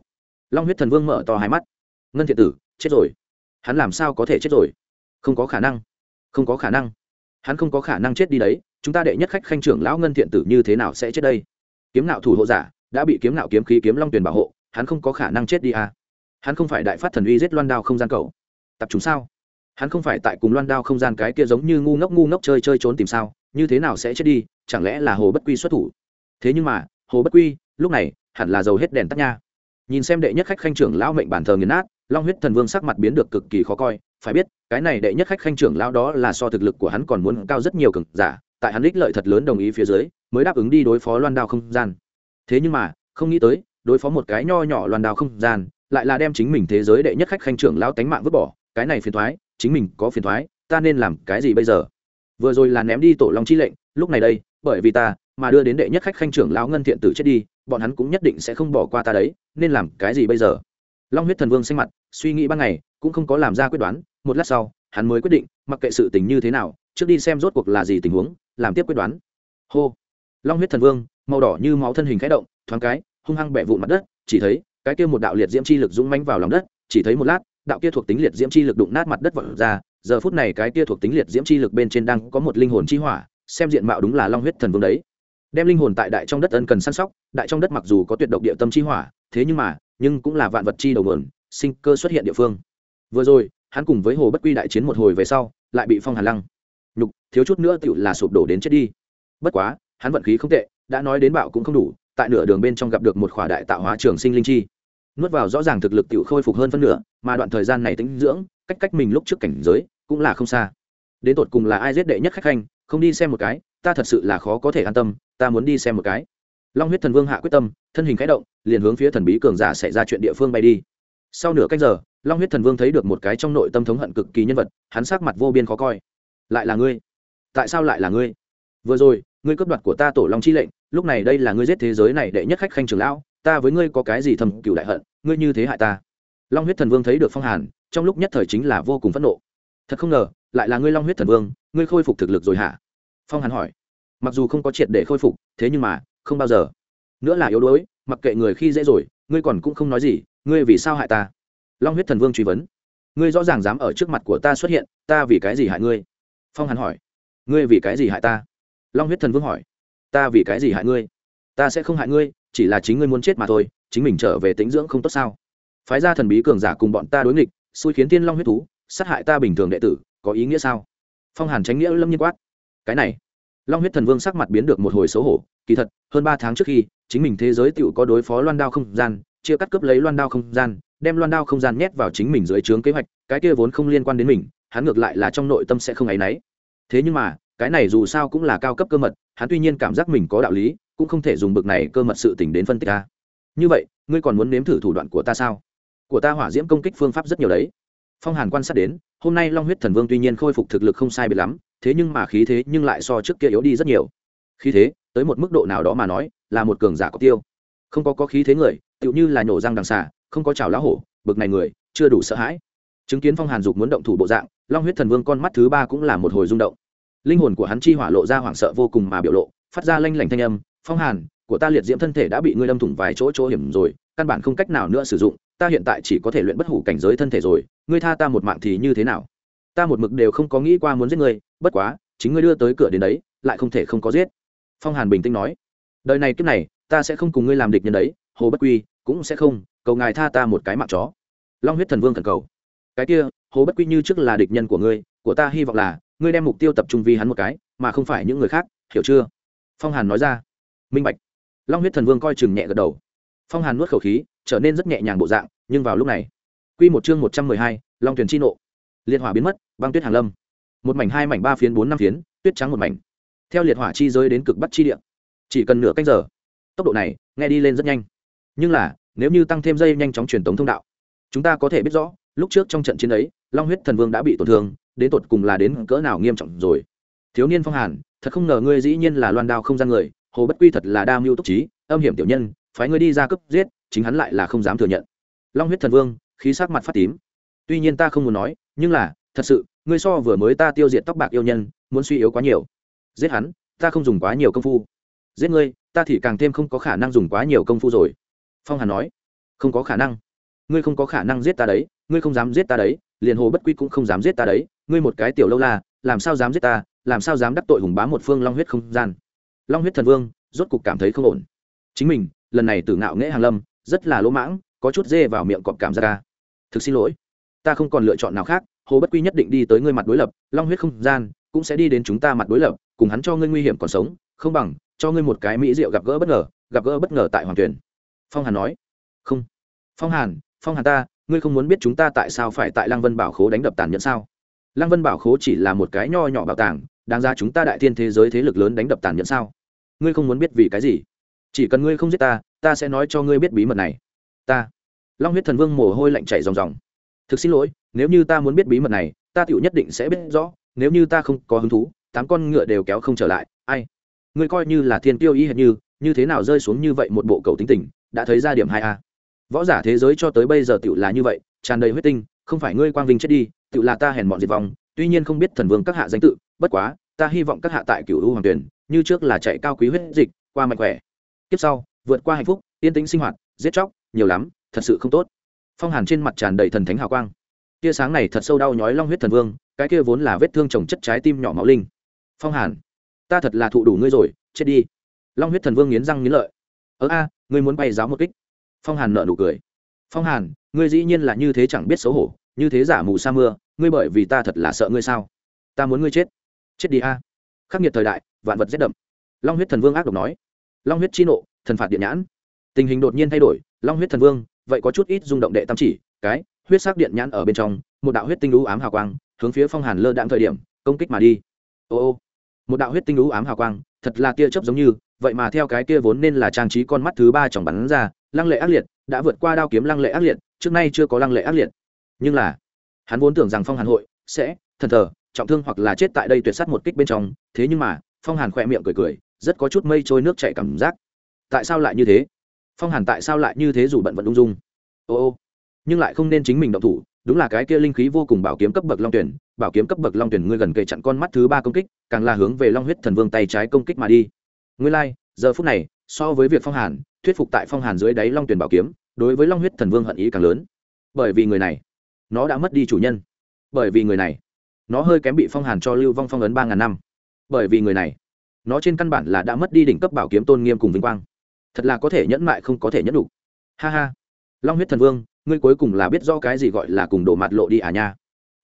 long huyết thần vương mở to hai mắt ngân thiện tử chết rồi hắn làm sao có thể chết rồi không có khả năng không có khả năng hắn không có khả năng chết đi đấy chúng ta đệ nhất khách khanh trưởng lão ngân thiện tử như thế nào sẽ chết đây kiếm nạo thủ hộ giả đã bị kiếm nạo kiếm khí kiếm long tuyển bảo hộ hắn không có khả năng chết đi à hắn không phải đại phát thần uy giết loan đao không gian cầu tập trung sao? Hắn không phải tại cùng loan đao không gian cái kia giống như ngu ngốc ngu ngốc chơi chơi trốn tìm sao? Như thế nào sẽ chết đi? Chẳng lẽ là hồ bất quy xuất thủ? Thế nhưng mà, hồ bất quy, lúc này, hẳn là dầu hết đèn tắt nha. Nhìn xem đệ nhất khách khanh trưởng lão mệnh bản thờ nghiền nát, long huyết thần vương sắc mặt biến được cực kỳ khó coi. Phải biết, cái này đệ nhất khách khanh trưởng lão đó là so thực lực của hắn còn muốn cao rất nhiều cực giả, tại hắn ích lợi thật lớn đồng ý phía dưới, mới đáp ứng đi đối phó loan đao không gian. Thế nhưng mà, không nghĩ tới, đối phó một cái nho nhỏ loan đao không gian lại là đem chính mình thế giới đệ nhất khách khanh trưởng lão tánh mạng vứt bỏ. Cái này phiền thoái, chính mình có phiền thoái, ta nên làm cái gì bây giờ? Vừa rồi là ném đi tổ long chi lệnh, lúc này đây, bởi vì ta mà đưa đến đệ nhất khách khanh trưởng lão ngân thiện tử chết đi, bọn hắn cũng nhất định sẽ không bỏ qua ta đấy, nên làm cái gì bây giờ? Long huyết thần vương xanh mặt, suy nghĩ ban ngày, cũng không có làm ra quyết đoán, một lát sau, hắn mới quyết định, mặc kệ sự tình như thế nào, trước đi xem rốt cuộc là gì tình huống, làm tiếp quyết đoán. Hô. Long huyết thần vương, màu đỏ như máu thân hình khẽ động, thoáng cái, hung hăng bẻ vụn mặt đất, chỉ thấy cái kia một đạo liệt diễm chi lực dũng mãnh vào lòng đất, chỉ thấy một lát, đạo kia thuộc tính liệt diễm chi lực đụng nát mặt đất vỡ ra, giờ phút này cái kia thuộc tính liệt diễm chi lực bên trên đang có một linh hồn chi hỏa, xem diện mạo đúng là long huyết thần vương đấy. Đem linh hồn tại đại trong đất ân cần săn sóc, đại trong đất mặc dù có tuyệt độc địa tâm chi hỏa, thế nhưng mà, nhưng cũng là vạn vật chi đầu nguồn, sinh cơ xuất hiện địa phương. Vừa rồi, hắn cùng với hồ bất quy đại chiến một hồi về sau, lại bị phong hàn lăng. Nhục, thiếu chút nữa tựu là sụp đổ đến chết đi. Bất quá, hắn vận khí không tệ, đã nói đến bạo cũng không đủ tại nửa đường bên trong gặp được một khỏa đại tạo hóa trường sinh linh chi. Nuốt vào rõ ràng thực lực tự khôi phục hơn phân nửa, mà đoạn thời gian này tính dưỡng, cách cách mình lúc trước cảnh giới, cũng là không xa. Đến tột cùng là ai giết đệ nhất khách khanh, không đi xem một cái, ta thật sự là khó có thể an tâm, ta muốn đi xem một cái. Long huyết thần vương hạ quyết tâm, thân hình khẽ động, liền hướng phía thần bí cường giả xảy ra chuyện địa phương bay đi. Sau nửa cách giờ, long huyết thần vương thấy được một cái trong nội tâm thống hận cực kỳ nhân vật, hắn sắc mặt vô biên khó coi. Lại là ngươi? Tại sao lại là ngươi? Vừa rồi, ngươi cướp đoạt của ta tổ long chi lệnh lúc này đây là ngươi giết thế giới này đệ nhất khách khanh trường lão, ta với ngươi có cái gì thầm cựu đại hận, ngươi như thế hại ta. Long huyết thần vương thấy được phong hàn, trong lúc nhất thời chính là vô cùng phẫn nộ. Thật không ngờ, lại là ngươi long huyết thần vương, ngươi khôi phục thực lực rồi hả? Phong hàn hỏi. Mặc dù không có triệt để khôi phục, thế nhưng mà, không bao giờ. Nữa là yếu đuối, mặc kệ người khi dễ rồi, ngươi còn cũng không nói gì, ngươi vì sao hại ta? Long huyết thần vương truy vấn. Ngươi rõ ràng dám ở trước mặt của ta xuất hiện, ta vì cái gì hại ngươi? Phong hàn hỏi. Ngươi vì cái gì hại ta? Long huyết thần vương hỏi ta vì cái gì hại ngươi? Ta sẽ không hại ngươi, chỉ là chính ngươi muốn chết mà thôi, chính mình trở về tính dưỡng không tốt sao? Phái ra thần bí cường giả cùng bọn ta đối nghịch, xui khiến tiên long huyết thú, sát hại ta bình thường đệ tử, có ý nghĩa sao? Phong hàn tránh nghĩa lâm nhiên quát. Cái này, long huyết thần vương sắc mặt biến được một hồi xấu hổ, kỳ thật, hơn ba tháng trước khi, chính mình thế giới tựu có đối phó loan đao không gian, chia cắt cướp lấy loan đao không gian, đem loan đao không gian nhét vào chính mình dưới trướng kế hoạch, cái kia vốn không liên quan đến mình, hắn ngược lại là trong nội tâm sẽ không áy náy. Thế nhưng mà cái này dù sao cũng là cao cấp cơ mật, hắn tuy nhiên cảm giác mình có đạo lý, cũng không thể dùng bực này cơ mật sự tình đến phân tích ta. Như vậy, ngươi còn muốn nếm thử thủ đoạn của ta sao? Của ta hỏa diễm công kích phương pháp rất nhiều đấy. Phong hàn quan sát đến, hôm nay long huyết thần vương tuy nhiên khôi phục thực lực không sai biệt lắm, thế nhưng mà khí thế nhưng lại so trước kia yếu đi rất nhiều. Khí thế, tới một mức độ nào đó mà nói, là một cường giả có tiêu. Không có có khí thế người, tựu như là nhổ răng đằng xà, không có chảo lá hổ, bực này người, chưa đủ sợ hãi. Chứng kiến phong hàn dục muốn động thủ bộ dạng, long huyết thần vương con mắt thứ ba cũng là một hồi rung động linh hồn của hắn chi hỏa lộ ra hoảng sợ vô cùng mà biểu lộ, phát ra lanh lảnh thanh âm, phong hàn, của ta liệt diễm thân thể đã bị ngươi đâm thủng vài chỗ chỗ hiểm rồi, căn bản không cách nào nữa sử dụng, ta hiện tại chỉ có thể luyện bất hủ cảnh giới thân thể rồi, ngươi tha ta một mạng thì như thế nào? Ta một mực đều không có nghĩ qua muốn giết ngươi, bất quá, chính ngươi đưa tới cửa đến đấy, lại không thể không có giết. Phong hàn bình tĩnh nói, đời này kiếp này, ta sẽ không cùng ngươi làm địch nhân đấy, hồ bất quy, cũng sẽ không, cầu ngài tha ta một cái mạng chó. Long huyết thần vương thần cầu, cái kia, hồ bất quy như trước là địch nhân của ngươi, của ta hy vọng là ngươi đem mục tiêu tập trung vì hắn một cái, mà không phải những người khác, hiểu chưa? Phong hàn nói ra. Minh bạch. Long huyết thần vương coi chừng nhẹ gật đầu. Phong hàn nuốt khẩu khí, trở nên rất nhẹ nhàng bộ dạng, nhưng vào lúc này q một chương một trăm mười hai, long thuyền chi nộ. Liệt hỏa biến mất, băng tuyết hàng lâm. Một mảnh hai mảnh ba phiến bốn năm phiến, tuyết trắng một mảnh. Theo liệt hỏa chi giới đến cực bắc chi địa. Chỉ cần nửa canh giờ, tốc độ này nghe đi lên rất nhanh. Nhưng là, nếu như tăng thêm dây nhanh chóng truyền tống thông đạo, chúng ta có thể biết rõ, lúc trước trong trận chiến ấy, long huyết thần vương đã bị tổn thương đến tột cùng là đến cỡ nào nghiêm trọng rồi. Thiếu niên phong hàn, thật không ngờ ngươi dĩ nhiên là loan đao không gian người, hồ bất quy thật là đa mưu túc trí, âm hiểm tiểu nhân, phái ngươi đi ra cướp giết, chính hắn lại là không dám thừa nhận. Long huyết thần vương, khí sắc mặt phát tím. Tuy nhiên ta không muốn nói, nhưng là, thật sự, ngươi so vừa mới ta tiêu diệt tóc bạc yêu nhân, muốn suy yếu quá nhiều. Giết hắn, ta không dùng quá nhiều công phu. Giết ngươi, ta thì càng thêm không có khả năng dùng quá nhiều công phu rồi. Phong hàn nói. Không có khả năng. Ngươi không có khả năng giết ta đấy, ngươi không dám giết ta đấy, liền hồ bất quy cũng không dám giết ta đấy ngươi một cái tiểu lâu la, làm sao dám giết ta, làm sao dám đắc tội hùng bá một phương long huyết không gian? Long huyết thần vương, rốt cục cảm thấy không ổn. Chính mình, lần này tử ngạo nghễ hàng lâm, rất là lỗ mãng, có chút dê vào miệng cọp cảm ra ca. Thực xin lỗi. Ta không còn lựa chọn nào khác, hồ bất quy nhất định đi tới ngươi mặt đối lập, long huyết không gian cũng sẽ đi đến chúng ta mặt đối lập, cùng hắn cho ngươi nguy hiểm còn sống, không bằng cho ngươi một cái mỹ rượu gặp gỡ bất ngờ, gặp gỡ bất ngờ tại hoàng tuyển. Phong hàn nói. Không. Phong hàn phong hàn ta, ngươi không muốn biết chúng ta tại sao phải tại lăng vân bảo khố đánh đập tàn nhẫn sao? Lăng vân bảo khố chỉ là một cái nho nhỏ bảo tàng, đáng ra chúng ta đại thiên thế giới thế lực lớn đánh đập tàn nhẫn sao? Ngươi không muốn biết vì cái gì? Chỉ cần ngươi không giết ta ta sẽ nói cho ngươi biết bí mật này. Ta. Long huyết thần vương mồ hôi lạnh chảy ròng ròng. Thực xin lỗi, nếu như ta muốn biết bí mật này, ta tựu nhất định sẽ biết rõ, nếu như ta không có hứng thú, tám con ngựa đều kéo không trở lại, ai? Ngươi coi như là thiên tiêu y hệt như như thế nào rơi xuống như vậy một bộ cầu tính tình, đã thấy ra điểm hai a. Võ giả thế giới cho tới bây giờ tựu là như vậy, tràn đầy huyết tinh, không phải ngươi quang vinh chết đi tự là ta hèn mọn diệt vong, tuy nhiên không biết thần vương các hạ danh tự, bất quá, ta hy vọng các hạ tại cựu u hoàng tuyển, như trước là chạy cao quý huyết dịch, qua mạnh khỏe. Kiếp sau, vượt qua hạnh phúc, yên tĩnh sinh hoạt, giết chóc, nhiều lắm, thật sự không tốt. Phong hàn trên mặt tràn đầy thần thánh hào quang. Tia sáng này thật sâu đau nhói long huyết thần vương, cái kia vốn là vết thương trồng chất trái tim nhỏ máu linh. Phong hàn, ta thật là thụ đủ ngươi rồi, chết đi. Long huyết thần vương nghiến răng nghiến lợi. Ớ a, ngươi muốn bay giáo một kích. Phong hàn nợ nụ cười. Phong hàn, ngươi dĩ nhiên là như thế chẳng biết xấu hổ như thế giả mù sa mưa, ngươi bởi vì ta thật là sợ ngươi sao? Ta muốn ngươi chết. Chết đi a. Khắc nghiệt thời đại, vạn vật rét đậm. Long huyết thần vương ác độc nói. Long huyết chi nộ, thần phạt điện nhãn. Tình hình đột nhiên thay đổi, long huyết thần vương, vậy có chút ít rung động đệ tam chỉ, cái huyết sắc điện nhãn ở bên trong, một đạo huyết tinh lũ ám hào quang, hướng phía phong hàn lơ đạm thời điểm, công kích mà đi. Ô ô. Một đạo huyết tinh lũ ám hào quang, thật là tia chớp giống như, vậy mà theo cái kia vốn nên là trang trí con mắt thứ ba chòng bắn ra, lăng lệ ác liệt, đã vượt qua đao kiếm lăng lệ ác liệt, trước nay chưa có lăng lệ ác liệt nhưng là hắn vốn tưởng rằng phong hàn hội sẽ thần thờ trọng thương hoặc là chết tại đây tuyệt sát một kích bên trong. Thế nhưng mà phong hàn khỏe miệng cười cười rất có chút mây trôi nước chảy cảm giác. Tại sao lại như thế? Phong hàn tại sao lại như thế dù bận vận ung dung? Ô ô nhưng lại không nên chính mình động thủ. Đúng là cái kia linh khí vô cùng bảo kiếm cấp bậc long tuyển bảo kiếm cấp bậc long tuyển ngươi gần kề chặn con mắt thứ ba công kích càng là hướng về long huyết thần vương tay trái công kích mà đi. Ngươi lai、like, giờ phút này so với việc phong hàn thuyết phục tại phong hàn dưới đáy long tuyển bảo kiếm đối với long huyết thần vương hận ý càng lớn. Bởi vì người này nó đã mất đi chủ nhân. Bởi vì người này, nó hơi kém bị phong hàn cho lưu vong phong ấn ba ngàn năm. Bởi vì người này, nó trên căn bản là đã mất đi đỉnh cấp bảo kiếm tôn nghiêm cùng vinh quang. Thật là có thể nhẫn mại không có thể nhẫn đủ ha ha. Long huyết thần vương, ngươi cuối cùng là biết do cái gì gọi là cùng đổ mặt lộ đi à nha.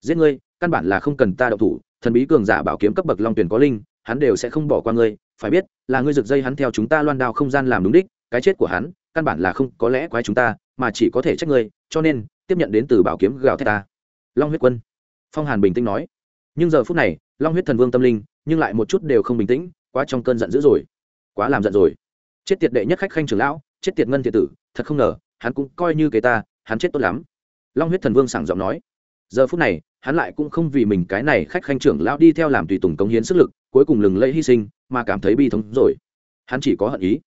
Giết ngươi, căn bản là không cần ta đậu thủ. Thần bí cường giả bảo kiếm cấp bậc long tuyển có linh, hắn đều sẽ không bỏ qua ngươi. Phải biết, là ngươi rực dây hắn theo chúng ta loan đao không gian làm đúng đích, cái chết của hắn, căn bản là không có lẽ quái chúng ta, mà chỉ có thể trách ngươi, cho nên tiếp nhận đến từ bảo kiếm gào thét ta. Long huyết quân. Phong hàn bình tĩnh nói. Nhưng giờ phút này, long huyết thần vương tâm linh, nhưng lại một chút đều không bình tĩnh, quá trong cơn giận dữ rồi. Quá làm giận rồi. Chết tiệt đệ nhất khách khanh trưởng lão, chết tiệt ngân thiệt tử, thật không ngờ, hắn cũng coi như kế ta, hắn chết tốt lắm. Long huyết thần vương sảng giọng nói. Giờ phút này, hắn lại cũng không vì mình cái này khách khanh trưởng lão đi theo làm tùy tùng cống hiến sức lực, cuối cùng lừng lẫy hy sinh, mà cảm thấy bi thống rồi. Hắn chỉ có hận ý.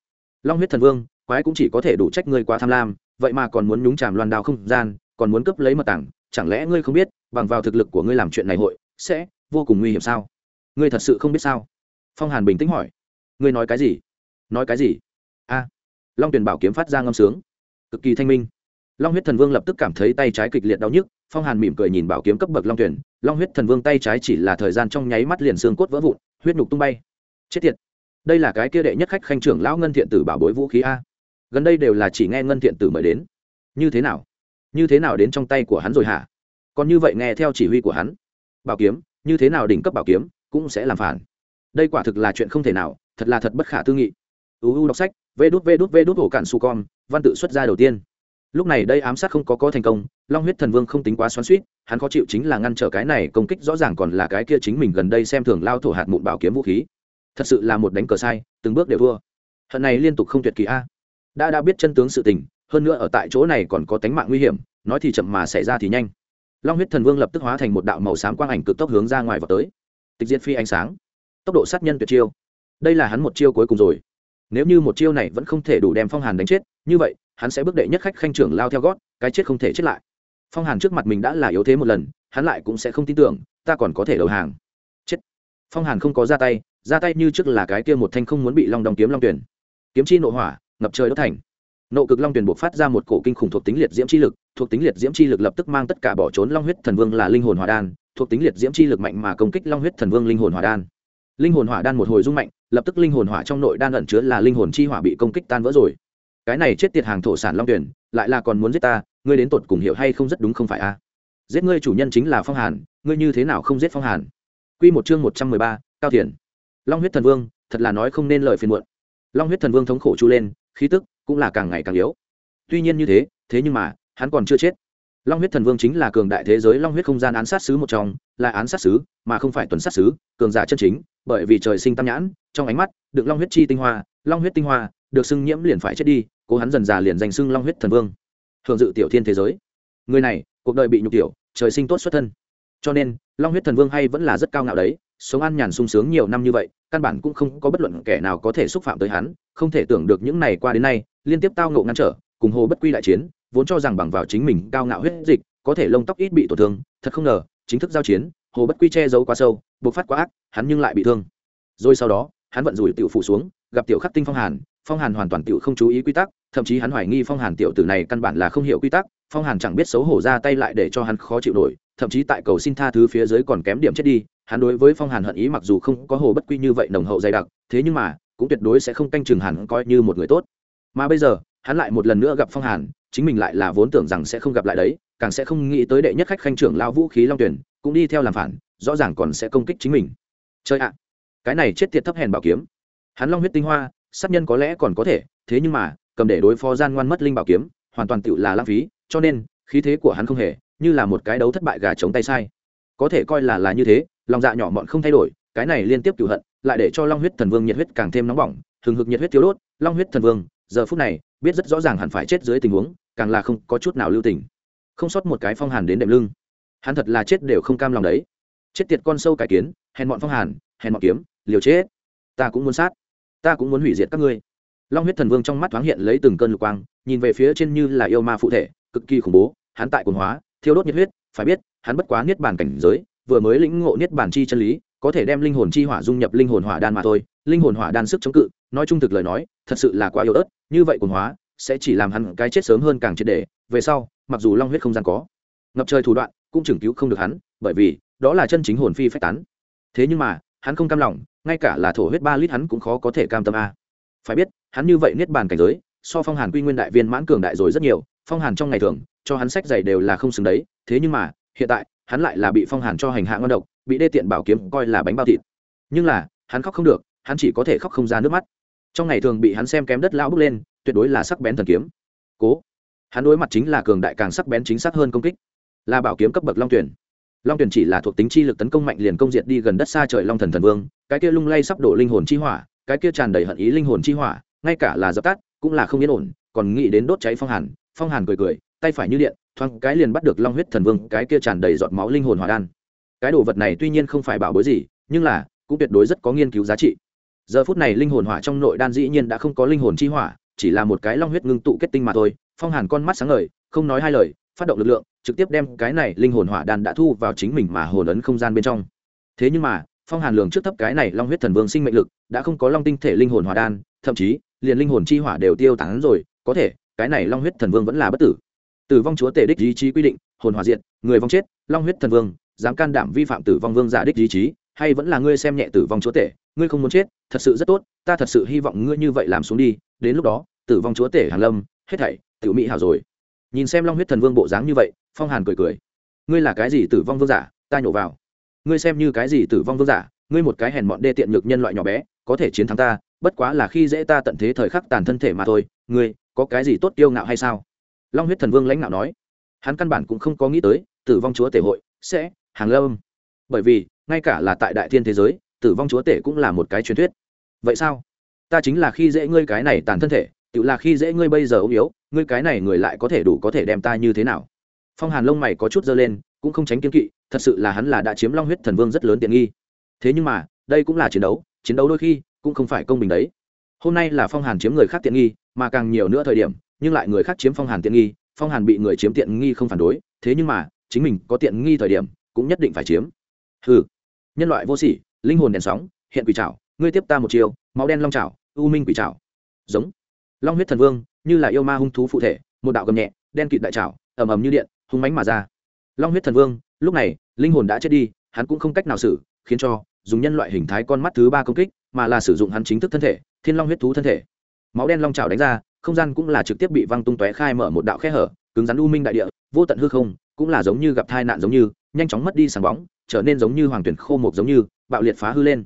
Long huyết thần vương, quái cũng chỉ có thể đủ trách ngươi quá tham lam, vậy mà còn muốn nhúng chàm loan đao không gian còn muốn cấp lấy mật tảng, chẳng lẽ ngươi không biết, bằng vào thực lực của ngươi làm chuyện này hội, sẽ vô cùng nguy hiểm sao? Ngươi thật sự không biết sao? Phong hàn bình tĩnh hỏi. Ngươi nói cái gì? Nói cái gì? A. Long tuyển bảo kiếm phát ra ngâm sướng. Cực kỳ thanh minh. Long huyết thần vương lập tức cảm thấy tay trái kịch liệt đau nhức, phong hàn mỉm cười nhìn bảo kiếm cấp bậc long tuyển long huyết thần vương tay trái chỉ là thời gian trong nháy mắt liền xương cốt vỡ vụn, huyết nhục tung bay. Chết tiệt. Đây là cái kia đệ nhất khách khanh trưởng lão ngân thiện tử bảo bối vũ khí a. Gần đây đều là chỉ nghe ngân thiện tử mời đến. Như thế nào? Như thế nào đến trong tay của hắn rồi hả? Còn như vậy nghe theo chỉ huy của hắn. Bảo kiếm, như thế nào đỉnh cấp bảo kiếm cũng sẽ làm phản. Đây quả thực là chuyện không thể nào, thật là thật bất khả tư nghị. Uu đọc sách, vê đút vê đút vê đút hổ cạn su con văn tự xuất ra đầu tiên. Lúc này đây ám sát không có có thành công, long huyết thần vương không tính quá xoắn suýt hắn khó chịu chính là ngăn trở cái này, công kích rõ ràng còn là cái kia chính mình gần đây xem thường lao thổ hạt mụn bảo kiếm vũ khí. Thật sự là một đánh cờ sai, từng bước đều thua. Hận này liên tục không tuyệt kỳ a. Đã đã biết chân tướng sự tình hơn nữa ở tại chỗ này còn có tánh mạng nguy hiểm, nói thì chậm mà xảy ra thì nhanh. Long huyết thần vương lập tức hóa thành một đạo màu xám quang ảnh cực tốc hướng ra ngoài vào tới. Tịch diệt phi ánh sáng. Tốc độ sát nhân tuyệt chiêu. Đây là hắn một chiêu cuối cùng rồi. Nếu như một chiêu này vẫn không thể đủ đem phong hàn đánh chết, như vậy, hắn sẽ bước đệ nhất khách khanh trưởng lao theo gót, cái chết không thể chết lại. Phong hàn trước mặt mình đã là yếu thế một lần, hắn lại cũng sẽ không tin tưởng, ta còn có thể đầu hàng. Chết. Phong hàn không có ra tay ra tay như trước là cái kia một thanh không muốn bị long đồng kiếm long tuyển kiếm chi nộ hỏa, ngập trời đốt thành nộ cực long tuyển buộc phát ra một cổ kinh khủng thuộc tính liệt diễm chi lực, thuộc tính liệt diễm chi lực lập tức mang tất cả bỏ trốn long huyết thần vương là linh hồn hỏa đan, thuộc tính liệt diễm chi lực mạnh mà công kích long huyết thần vương linh hồn hỏa đan. Linh hồn hỏa đan một hồi rung mạnh, lập tức linh hồn hỏa trong nội đan ẩn chứa là linh hồn chi hỏa bị công kích tan vỡ rồi. Cái này chết tiệt hàng thổ sản long tuyển, lại là còn muốn giết ta, ngươi đến tột cùng hiểu hay không rất đúng không phải a? Giết ngươi chủ nhân chính là phong hàn, ngươi như thế nào không giết phong hàn? Q một chương một trăm mười ba, cao thiền long huyết thần vương, thật là nói không nên lời phiền muộn. Long huyết thần vương thống khổ chu lên, khí tức cũng là càng ngày càng yếu. Tuy nhiên như thế thế nhưng mà, hắn còn chưa chết. Long huyết thần vương chính là cường đại thế giới long huyết không gian án sát sứ một trong, là án sát sứ, mà không phải tuần sát sứ, cường giả chân chính, bởi vì trời sinh tam nhãn, trong ánh mắt, được long huyết chi tinh hoa, long huyết tinh hoa, được xưng nhiễm liền phải chết đi, cố hắn dần già liền danh xưng long huyết thần vương. Thường dự tiểu thiên thế giới. Người này, cuộc đời bị nhục tiểu, trời sinh tốt xuất thân. Cho nên, long huyết thần vương hay vẫn là rất cao ngạo đấy, sống an nhàn sung sướng nhiều năm như vậy căn bản cũng không có bất luận kẻ nào có thể xúc phạm tới hắn, không thể tưởng được những này qua đến nay, liên tiếp tao ngộ ngăn trở, cùng hồ bất quy đại chiến, vốn cho rằng bằng vào chính mình cao ngạo huyết dịch, có thể lông tóc ít bị tổn thương, thật không ngờ, chính thức giao chiến, hồ bất quy che giấu quá sâu, buộc phát quá ác, hắn nhưng lại bị thương. Rồi sau đó, hắn vận rủi tiểu phụ xuống, gặp tiểu khắc tinh phong hàn phong hàn hoàn toàn tiểu không chú ý quy tắc, thậm chí hắn hoài nghi phong hàn tiểu tử này căn bản là không hiểu quy tắc, phong hàn chẳng biết xấu hổ ra tay lại để cho hắn khó chịu nổi thậm chí tại cầu xin tha thứ phía dưới còn kém điểm chết đi, hắn đối với phong hàn hận ý mặc dù không có hồ bất quy như vậy nồng hậu dày đặc, thế nhưng mà, cũng tuyệt đối sẽ không canh chừng hẳn coi như một người tốt. Mà bây giờ, hắn lại một lần nữa gặp phong hàn, chính mình lại là vốn tưởng rằng sẽ không gặp lại đấy, càng sẽ không nghĩ tới đệ nhất khách khanh trưởng lao vũ khí long tuyển cũng đi theo làm phản, rõ ràng còn sẽ công kích chính mình. Chơi ạ, cái này chết tiệt thấp hèn bảo kiếm. Hắn long huyết tinh hoa, sát nhân có lẽ còn có thể, thế nhưng mà, cầm để đối phó gian ngoan mất linh bảo kiếm, hoàn toàn tựu là lãng phí, cho nên, khí thế của hắn không hề như là một cái đấu thất bại gà chống tay sai. Có thể coi là là như thế, lòng dạ nhỏ mọn không thay đổi, cái này liên tiếp cựu hận, lại để cho long huyết thần vương nhiệt huyết càng thêm nóng bỏng, hừng hực nhiệt huyết thiếu đốt, long huyết thần vương, giờ phút này, biết rất rõ ràng hẳn phải chết dưới tình huống, càng là không có chút nào lưu tình. Không sót một cái phong hàn đến đệm lưng. Hắn thật là chết đều không cam lòng đấy. Chết tiệt con sâu cải kiến, hèn bọn phong hàn, hèn bọn kiếm, liều chết. Ta cũng muốn sát. Ta cũng muốn hủy diệt các ngươi. Long huyết thần vương trong mắt thoáng hiện lấy từng cơn lục quang, nhìn về phía trên như là yêu ma phụ thể, cực kỳ khủng bố, hắn tại quần hóa thiêu đốt nhiệt huyết, phải biết, hắn bất quá niết bàn cảnh giới, vừa mới lĩnh ngộ niết bàn chi chân lý, có thể đem linh hồn chi hỏa dung nhập linh hồn hỏa đan mà thôi, linh hồn hỏa đan sức chống cự, nói trung thực lời nói, thật sự là quá yếu ớt, như vậy quần hóa, sẽ chỉ làm hắn cái chết sớm hơn càng triệt để, về sau, mặc dù long huyết không gian có, ngập trời thủ đoạn, cũng chừng cứu không được hắn, bởi vì, đó là chân chính hồn phi phách tán. Thế nhưng mà, hắn không cam lòng, ngay cả là thổ huyết ba lít hắn cũng khó có thể cam tâm a. Phải biết, hắn như vậy niết bàn cảnh giới, so phong hàn quy nguyên đại viên mãn cường đại rồi rất nhiều phong hàn trong ngày thường, cho hắn sách giày đều là không xứng đấy, thế nhưng mà, hiện tại, hắn lại là bị phong hàn cho hành hạ ngon độc, bị đê tiện bảo kiếm coi là bánh bao thịt. Nhưng là, hắn khóc không được, hắn chỉ có thể khóc không ra nước mắt. Trong ngày thường bị hắn xem kém đất lão bước lên, tuyệt đối là sắc bén thần kiếm. Cố. Hắn đối mặt chính là cường đại càng sắc bén chính xác hơn công kích. Là bảo kiếm cấp bậc long tuyển long tuyển chỉ là thuộc tính chi lực tấn công mạnh liền công diệt đi gần đất xa trời long thần thần vương, cái kia lung lay sắp đổ linh hồn chi hỏa, cái kia tràn đầy hận ý linh hồn chi hỏa, ngay cả là dập tắt, cũng là không yên ổn, còn nghĩ đến đốt cháy phong hàn phong hàn cười cười, tay phải như điện, thoáng cái liền bắt được long huyết thần vương, cái kia tràn đầy giọt máu linh hồn hỏa đan. Cái đồ vật này tuy nhiên không phải bảo bối gì, nhưng là, cũng tuyệt đối rất có nghiên cứu giá trị. Giờ phút này linh hồn hỏa trong nội đan dĩ nhiên đã không có linh hồn chi hỏa, chỉ là một cái long huyết ngưng tụ kết tinh mà thôi. Phong hàn con mắt sáng ngời, không nói hai lời, phát động lực lượng, trực tiếp đem cái này linh hồn hỏa đan đã thu vào chính mình mà hồn ấn không gian bên trong. Thế nhưng mà, phong hàn lường trước thấp cái này long huyết thần vương sinh mệnh lực, đã không có long tinh thể linh hồn hỏa đan, thậm chí, liền linh hồn chi hỏa đều tiêu tán rồi, có thể cái này long huyết thần vương vẫn là bất tử. Tử vong chúa tể đích ý chí quy định, hồn hòa diện người vong chết, long huyết thần vương, dám can đảm vi phạm tử vong vương giả đích ý chí, hay vẫn là ngươi xem nhẹ tử vong chúa tể, ngươi không muốn chết, thật sự rất tốt, ta thật sự hy vọng ngươi như vậy làm xuống đi, đến lúc đó, tử vong chúa tể hàn lâm, hết thảy tự mỹ hảo rồi. Nhìn xem long huyết thần vương bộ dáng như vậy, phong hàn cười cười. Ngươi là cái gì tử vong vương giả, ta nhổ vào. Ngươi xem như cái gì tử vong vương giả, ngươi một cái hèn mọn đê tiện nhược nhân loại nhỏ bé, có thể chiến thắng ta, bất quá là khi dễ ta tận thế thời khắc tàn thân thể mà thôi, ngươi có cái gì tốt tiêu ngạo hay sao? Long huyết thần vương lãnh ngạo nói. Hắn căn bản cũng không có nghĩ tới, tử vong chúa tể hội sẽ hàng lâm. Bởi vì, ngay cả là tại đại thiên thế giới, tử vong chúa tể cũng là một cái truyền thuyết. Vậy sao? Ta chính là khi dễ ngươi cái này tàn thân thể, tự là khi dễ ngươi bây giờ ốm yếu, ngươi cái này người lại có thể đủ có thể đem ta như thế nào? Phong hàn lông mày có chút dơ lên, cũng không tránh kiên kỵ, thật sự là hắn là đã chiếm long huyết thần vương rất lớn tiện nghi. Thế nhưng mà, đây cũng là chiến đấu chiến đấu đôi khi cũng không phải công bình đấy. Hôm nay là phong hàn chiếm người khác tiện nghi mà càng nhiều nữa thời điểm, nhưng lại người khác chiếm phong hàn tiện nghi, phong hàn bị người chiếm tiện nghi không phản đối, thế nhưng mà, chính mình có tiện nghi thời điểm, cũng nhất định phải chiếm. Ừ nhân loại vô sỉ, linh hồn đèn sóng, hiện quỷ trảo, ngươi tiếp ta một chiều, máu đen long trảo, u minh quỷ trảo. Giống. Long huyết thần vương, như là yêu ma hung thú phụ thể, một đạo gầm nhẹ, đen kịt đại trảo, ầm ầm như điện, hung mánh mà ra. Long huyết thần vương, lúc này, linh hồn đã chết đi, hắn cũng không cách nào xử, khiến cho, dùng nhân loại hình thái con mắt thứ ba công kích, mà là sử dụng hắn chính thức thân thể, thiên long huyết thú thân thể máu đen long trào đánh ra, không gian cũng là trực tiếp bị văng tung tóe khai mở một đạo khe hở, cứng rắn u minh đại địa, vô tận hư không, cũng là giống như gặp tai nạn giống như, nhanh chóng mất đi sáng bóng, trở nên giống như hoàng tuyển khô mục giống như, bạo liệt phá hư lên.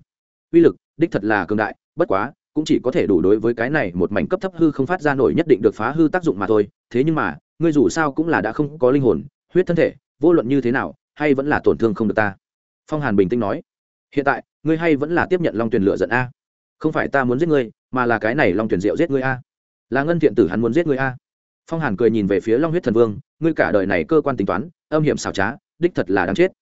Uy lực, đích thật là cường đại, bất quá, cũng chỉ có thể đủ đối với cái này một mảnh cấp thấp hư không phát ra nổi nhất định được phá hư tác dụng mà thôi, thế nhưng mà, ngươi dù sao cũng là đã không có linh hồn, huyết thân thể, vô luận như thế nào, hay vẫn là tổn thương không được ta. Phong hàn bình tĩnh nói. Hiện tại, ngươi hay vẫn là tiếp nhận long tuyền lựa giận a không phải ta muốn giết ngươi, mà là cái này long tuyền diệu giết ngươi a. Là ngân thiện tử hắn muốn giết ngươi a. Phong hàn cười nhìn về phía long huyết thần vương, ngươi cả đời này cơ quan tính toán, âm hiểm xảo trá, đích thật là đáng chết.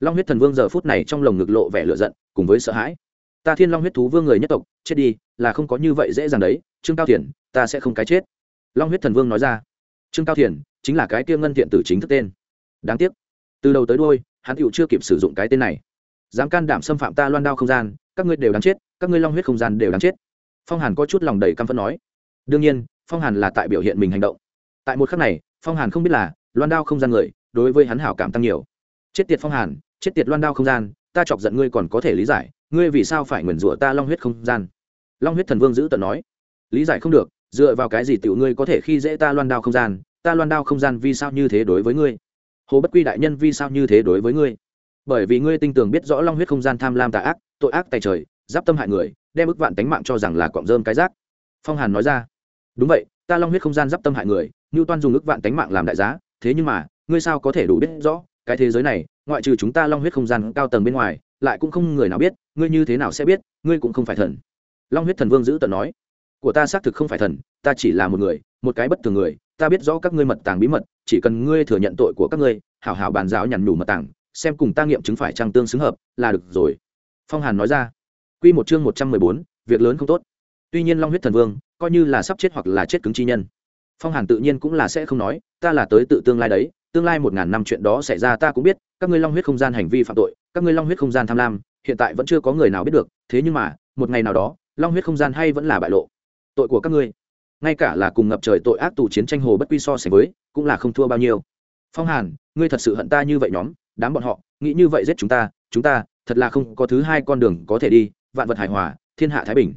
Long huyết thần vương giờ phút này trong lồng ngực lộ vẻ lựa giận, cùng với sợ hãi. Ta thiên long huyết thú vương người nhất tộc, chết đi, là không có như vậy dễ dàng đấy, trương cao thiền ta sẽ không cái chết. Long huyết thần vương nói ra. Trương cao thiền chính là cái kia ngân thiện tử chính thức tên. Đáng tiếc. Từ đầu tới đôi hắn tựu chưa kịp sử dụng cái tên này dám can đảm xâm phạm ta loan đao không gian, các ngươi đều đáng chết, các ngươi long huyết không gian đều đáng chết. Phong hàn có chút lòng đầy căm phẫn nói. Đương nhiên, phong hàn là tại biểu hiện mình hành động. Tại một khắc này, phong hàn không biết là, loan đao không gian người, đối với hắn hảo cảm tăng nhiều. Chết tiệt phong hàn, chết tiệt loan đao không gian, ta chọc giận ngươi còn có thể lý giải, ngươi vì sao phải nguyền rủa ta long huyết không gian? Long huyết thần vương giữ tận nói. Lý giải không được, dựa vào cái gì tiểu ngươi có thể khi dễ ta loan đao không gian? Ta loan đao không gian vì sao như thế đối với ngươi? Hồ bất quy đại nhân vì sao như thế đối với ngươi? Bởi vì ngươi tinh tường biết rõ long huyết không gian tham lam tà ác, tội ác tài trời, giáp tâm hại người, đem ức vạn tánh mạng cho rằng là cọng rơm cái rác. Phong hàn nói ra. Đúng vậy, ta long huyết không gian giáp tâm hại người như toan dùng ức vạn tánh mạng làm đại giá, thế nhưng mà, ngươi sao có thể đủ biết rõ, cái thế giới này, ngoại trừ chúng ta long huyết không gian cao tầng bên ngoài, lại cũng không người nào biết, ngươi như thế nào sẽ biết, ngươi cũng không phải thần. Long huyết thần vương giữ tận nói. Của ta xác thực không phải thần, ta chỉ là một người, một cái bất thường người, ta biết rõ các ngươi mật tàng bí mật, chỉ cần ngươi thừa nhận tội của các ngươi, hảo hảo bàn giáo nhằn nhủ mật tàng xem cùng ta nghiệm chứng phải trang tương xứng hợp, là được rồi. Phong hàn nói ra. Q một chương một trăm mười bốn, việc lớn không tốt. Tuy nhiên long huyết thần vương, coi như là sắp chết hoặc là chết cứng chi nhân. Phong hàn tự nhiên cũng là sẽ không nói, ta là tới tự tương lai đấy, tương lai một ngàn năm chuyện đó xảy ra ta cũng biết, các ngươi long huyết không gian hành vi phạm tội, các ngươi long huyết không gian tham lam, hiện tại vẫn chưa có người nào biết được, thế nhưng mà, một ngày nào đó, long huyết không gian hay vẫn là bại lộ. Tội của các ngươi, ngay cả là cùng ngập trời tội ác tù chiến tranh hồ bất quy so sánh với, cũng là không thua bao nhiêu phong hàn, ngươi thật sự hận ta như vậy nhóm, đám bọn họ, nghĩ như vậy giết chúng ta chúng ta, thật là không có thứ hai con đường có thể đi, vạn vật hài hòa, thiên hạ thái bình.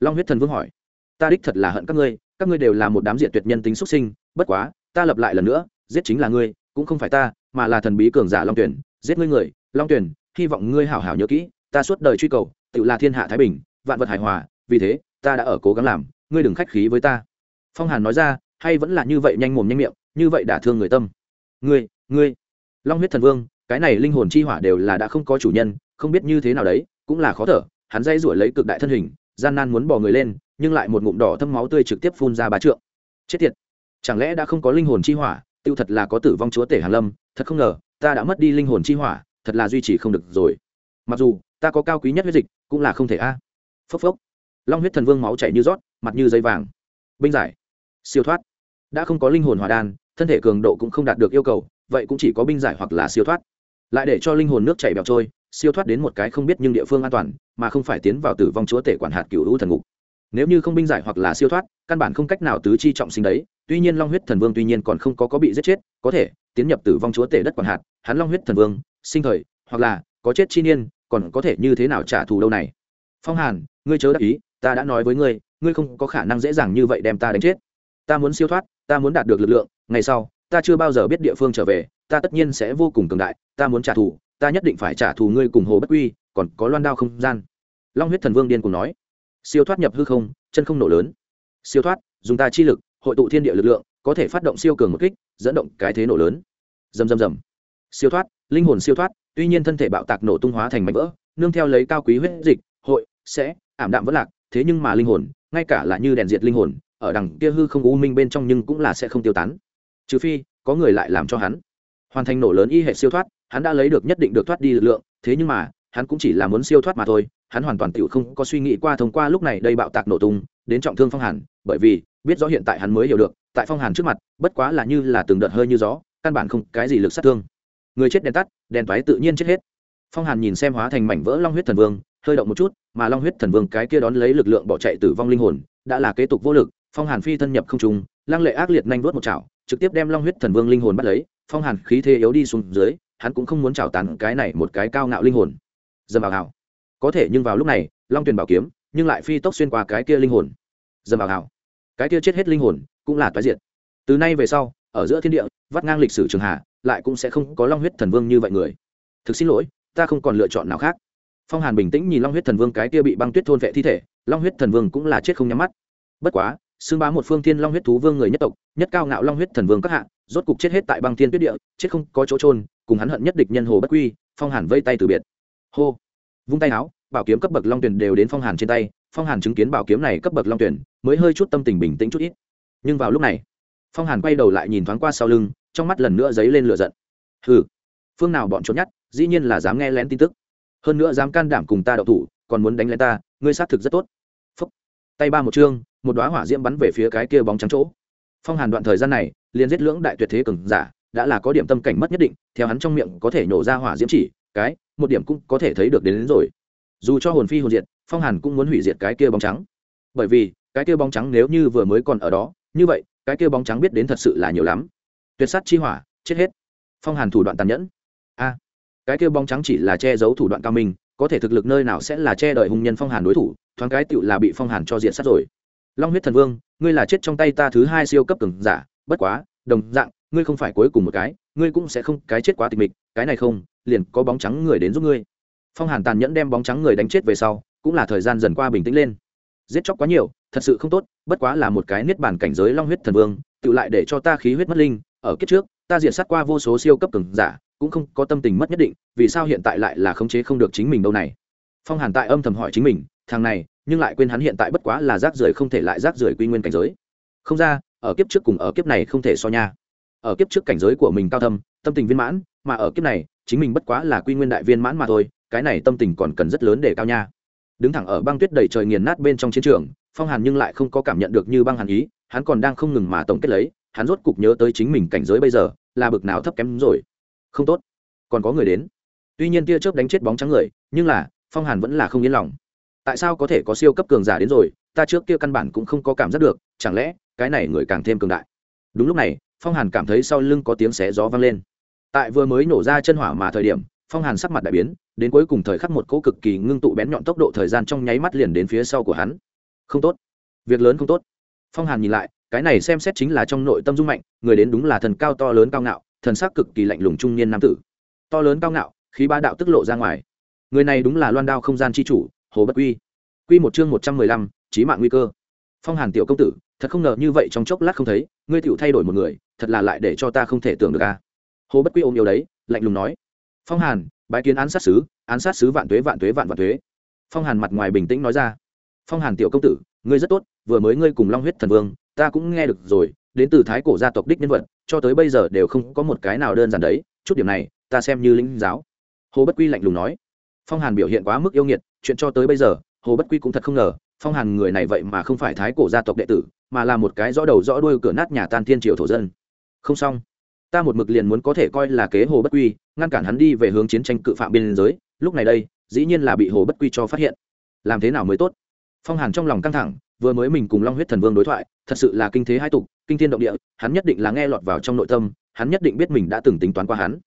Long huyết thần vương hỏi, ta đích thật là hận các ngươi các ngươi đều là một đám diện tuyệt nhân tính xuất sinh, bất quá, ta lập lại lần nữa, giết chính là ngươi, cũng không phải ta, mà là thần bí cường giả long tuyển giết ngươi người, long tuyển hy vọng ngươi hảo hảo nhớ kỹ, ta suốt đời truy cầu, tự là thiên hạ thái bình, vạn vật hài hòa, vì thế, ta đã ở cố gắng làm, ngươi đừng khách khí với ta. Phong hàn nói ra, hay vẫn là như vậy nhanh mồm nhanh miệng, như vậy đả thương người tâm ngươi ngươi. Long huyết thần vương, cái này linh hồn chi hỏa đều là đã không có chủ nhân, không biết như thế nào đấy, cũng là khó thở. Hắn dây rủi lấy cực đại thân hình, gian nan muốn bỏ người lên, nhưng lại một ngụm đỏ thâm máu tươi trực tiếp phun ra bá trượng. Chết tiệt! Chẳng lẽ đã không có linh hồn chi hỏa, tiêu thật là có tử vong chúa tể hàn lâm? Thật không ngờ, ta đã mất đi linh hồn chi hỏa, thật là duy trì không được rồi. Mặc dù, ta có cao quý nhất huyết dịch, cũng là không thể a. Phốc phốc. Long huyết thần vương máu chảy như rót, mặt như dây vàng. Binh giải. Siêu thoát. Đã không có linh hồn hỏa đan thân thể cường độ cũng không đạt được yêu cầu, vậy cũng chỉ có binh giải hoặc là siêu thoát. Lại để cho linh hồn nước chảy bẹo trôi, siêu thoát đến một cái không biết nhưng địa phương an toàn, mà không phải tiến vào tử vong chúa tể quản hạt cựu hữu thần ngục. Nếu như không binh giải hoặc là siêu thoát, căn bản không cách nào tứ chi trọng sinh đấy, tuy nhiên long huyết thần vương tuy nhiên còn không có có bị giết chết, có thể tiến nhập tử vong chúa tể đất quản hạt, hắn long huyết thần vương, sinh thời, hoặc là có chết chi niên, còn có thể như thế nào trả thù đâu này? Phong hàn, ngươi chớ đắc ý, ta đã nói với ngươi ngươi không có khả năng dễ dàng như vậy đem ta đánh chết. Ta muốn siêu thoát ta muốn đạt được lực lượng, ngày sau, ta chưa bao giờ biết địa phương trở về, ta tất nhiên sẽ vô cùng cường đại, ta muốn trả thù, ta nhất định phải trả thù ngươi cùng hồ bất quy, còn có loan đao không gian. Long huyết thần vương điên cùng nói. Siêu thoát nhập hư không, chân không nổ lớn. Siêu thoát, dùng ta chi lực, hội tụ thiên địa lực lượng, có thể phát động siêu cường một kích, dẫn động cái thế nổ lớn. Rầm rầm rầm. Siêu thoát, linh hồn siêu thoát, tuy nhiên thân thể bạo tạc nổ tung hóa thành mảnh vỡ, nương theo lấy cao quý huyết dịch, hội, sẽ, ảm đạm vỡ lạc, thế nhưng mà linh hồn, ngay cả là như đèn diệt linh hồn ở đằng kia hư không u minh bên trong nhưng cũng là sẽ không tiêu tán. Trừ phi, có người lại làm cho hắn. Hoàn thành nổ lớn y hệ siêu thoát, hắn đã lấy được nhất định được thoát đi lực lượng, thế nhưng mà, hắn cũng chỉ là muốn siêu thoát mà thôi, hắn hoàn toàn tự không có suy nghĩ qua thông qua lúc này đây bạo tạc nổ tung, đến trọng thương phong hàn, bởi vì, biết rõ hiện tại hắn mới hiểu được, tại phong hàn trước mặt, bất quá là như là từng đợt hơi như gió, căn bản không cái gì lực sát thương. Người chết đèn tắt, đèn toái tự nhiên chết hết. Phong hàn nhìn xem hóa thành mảnh vỡ long huyết thần vương, hơi động một chút, mà long huyết thần vương cái kia đón lấy lực lượng bỏ chạy tử vong linh hồn, đã là kế tục vô lực phong hàn phi thân nhập không trung, lăng lệ ác liệt nhanh vớt một chảo, trực tiếp đem long huyết thần vương linh hồn bắt lấy, phong hàn khí thế yếu đi xuống dưới, hắn cũng không muốn chảo tàn cái này một cái cao ngạo linh hồn. Dầm vào hào. Có thể nhưng vào lúc này, long tuyền bảo kiếm, nhưng lại phi tốc xuyên qua cái kia linh hồn. Dầm vào hào. Cái kia chết hết linh hồn, cũng là toái diệt. Từ nay về sau, ở giữa thiên địa, vắt ngang lịch sử trường hạ, lại cũng sẽ không có long huyết thần vương như vậy người. Thực xin lỗi, ta không còn lựa chọn nào khác. Phong hàn bình tĩnh nhìn long huyết thần vương cái kia bị băng tuyết thôn vệ thi thể, long huyết thần vương cũng là chết không nhắm mắt. Bất quá xưng bá một phương thiên long huyết thú vương người nhất tộc, nhất cao ngạo long huyết thần vương các hạ, rốt cục chết hết tại băng thiên tuyết địa, chết không có chỗ trôn cùng hắn hận nhất địch nhân hồ bất quy, phong hàn vây tay từ biệt. Hô! Vung tay áo, bảo kiếm cấp bậc long tuyển đều đến phong hàn trên tay, phong hàn chứng kiến bảo kiếm này cấp bậc long tuyển, mới hơi chút tâm tình bình tĩnh chút ít. Nhưng vào lúc này, phong hàn quay đầu lại nhìn thoáng qua sau lưng, trong mắt lần nữa dấy lên lửa giận. Hừ! Phương nào bọn trốn nhất, dĩ nhiên là dám nghe lén tin tức. Hơn nữa dám can đảm cùng ta đậu thủ, còn muốn đánh lén ta, ngươi xác thực rất tốt. Phúc. tay ba một chương một đoá hỏa diễm bắn về phía cái kia bóng trắng chỗ. Phong hàn đoạn thời gian này liền giết lưỡng đại tuyệt thế cường giả đã là có điểm tâm cảnh mất nhất định theo hắn trong miệng có thể nhổ ra hỏa diễm chỉ cái một điểm cũng có thể thấy được đến, đến rồi. Dù cho hồn phi hồn diệt phong hàn cũng muốn hủy diệt cái kia bóng trắng. Bởi vì cái kia bóng trắng nếu như vừa mới còn ở đó như vậy cái kia bóng trắng biết đến thật sự là nhiều lắm. Tuyệt sát chi hỏa chết hết. Phong hàn thủ đoạn tàn nhẫn. A cái kia bóng trắng chỉ là che giấu thủ đoạn cao minh có thể thực lực nơi nào sẽ là che đợi hùng nhân phong hàn đối thủ thoáng cái tựu là bị phong hàn cho diện sát rồi long huyết thần vương, ngươi là chết trong tay ta thứ hai siêu cấp cường giả, bất quá, đồng dạng, ngươi không phải cuối cùng một cái, ngươi cũng sẽ không, cái chết quá tịch mịch, cái này không, liền có bóng trắng người đến giúp ngươi. Phong hàn tàn nhẫn đem bóng trắng người đánh chết về sau, cũng là thời gian dần qua bình tĩnh lên. Giết chóc quá nhiều, thật sự không tốt, bất quá là một cái niết bản cảnh giới long huyết thần vương, tự lại để cho ta khí huyết mất linh, ở kiếp trước, ta diện sát qua vô số siêu cấp cường giả, cũng không có tâm tình mất nhất định, vì sao hiện tại lại là khống chế không được chính mình đâu này? Phong hàn tại âm thầm hỏi chính mình, thằng này nhưng lại quên hắn hiện tại bất quá là rác rưởi không thể lại rác rưởi quy nguyên cảnh giới. Không ra, ở kiếp trước cùng ở kiếp này không thể so nha. Ở kiếp trước cảnh giới của mình cao thâm, tâm tình viên mãn, mà ở kiếp này, chính mình bất quá là quy nguyên đại viên mãn mà thôi, cái này tâm tình còn cần rất lớn để cao nha. Đứng thẳng ở băng tuyết đầy trời nghiền nát bên trong chiến trường, phong hàn nhưng lại không có cảm nhận được như băng hàn ý, hắn còn đang không ngừng mà tổng kết lấy, hắn rốt cục nhớ tới chính mình cảnh giới bây giờ, là bực nào thấp kém rồi. Không tốt, còn có người đến. Tuy nhiên tia chớp đánh chết bóng trắng người, nhưng là, phong hàn vẫn là không yên lòng tại sao có thể có siêu cấp cường giả đến rồi, ta trước kia căn bản cũng không có cảm giác được, chẳng lẽ, cái này người càng thêm cường đại. Đúng lúc này, phong hàn cảm thấy sau lưng có tiếng xé gió vang lên. Tại vừa mới nổ ra chân hỏa mà thời điểm, phong hàn sắc mặt đại biến, đến cuối cùng thời khắc một cỗ cực kỳ ngưng tụ bén nhọn tốc độ thời gian trong nháy mắt liền đến phía sau của hắn. Không tốt. Việc lớn không tốt. Phong hàn nhìn lại, cái này xem xét chính là trong nội tâm dung mạnh, người đến đúng là thần cao to lớn cao ngạo, thần sắc cực kỳ lạnh lùng trung niên nam tử. To lớn cao ngạo, khí ba đạo tức lộ ra ngoài. Người này đúng là loan đao không gian c h i chủ hồ bất quy. Quy một chương một trăm mười lăm trí mạng nguy cơ. Phong hàn tiểu công tử, thật không ngờ như vậy trong chốc lát không thấy, ngươi tiểu thay đổi một người, thật là lại để cho ta không thể tưởng được a hồ bất quy ôm yêu đấy, lạnh lùng nói. Phong hàn, bái kiến án sát sứ, án sát sứ vạn tuế vạn tuế, vạn vạn tuế. Phong hàn mặt ngoài bình tĩnh nói ra. Phong hàn tiểu công tử, ngươi rất tốt, vừa mới ngươi cùng long huyết thần vương, ta cũng nghe được rồi, đến từ thái cổ gia tộc đích nhân vật, cho tới bây giờ đều không có một cái nào đơn giản đấy, chút điểm này, ta xem như lĩnh giáo. Hồ bất quy lạnh lùng nói phong hàn biểu hiện quá mức yêu nghiệt, chuyện cho tới bây giờ, hồ bất quy cũng thật không ngờ, phong hàn người này vậy mà không phải thái cổ gia tộc đệ tử, mà là một cái rõ đầu rõ đuôi cửa nát nhà tan thiên triều thổ dân. Không xong. Ta một mực liền muốn có thể coi là kế hồ bất quy, ngăn cản hắn đi về hướng chiến tranh cự phạm biên giới, lúc này đây, dĩ nhiên là bị hồ bất quy cho phát hiện. Làm thế nào mới tốt? Phong hàn trong lòng căng thẳng, vừa mới mình cùng long huyết thần vương đối thoại, thật sự là kinh thế hai tục, kinh thiên động địa, hắn nhất định là nghe lọt vào trong nội tâm, hắn nhất định biết mình đã từng tính toán qua hắn.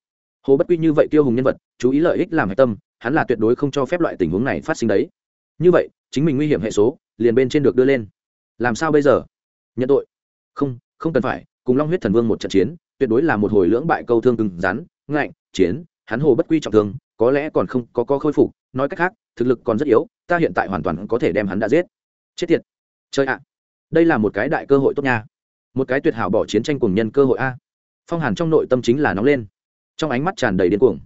Hồ bất quy như vậy tiêu hùng nhân vật, chú ý lợi ích làm hạch tâm hắn là tuyệt đối không cho phép loại tình huống này phát sinh đấy. Như vậy, chính mình nguy hiểm hệ số, liền bên trên được đưa lên. Làm sao bây giờ? Nhận tội. Không không cần phải, cùng long huyết thần vương một trận chiến, tuyệt đối là một hồi lưỡng bại câu thương cứng rắn, ngạnh, chiến, hắn hồ bất quy trọng thương, có lẽ còn không có có khôi phục, nói cách khác, thực lực còn rất yếu, ta hiện tại hoàn toàn có thể đem hắn đã giết. Chết tiệt. Chơi ạ. Đây là một cái đại cơ hội tốt nha. Một cái tuyệt hảo bỏ chiến tranh cùng nhân cơ hội a. Phong hàn trong nội tâm chính là nóng lên. Trong ánh mắt tràn đầy điên cuồng.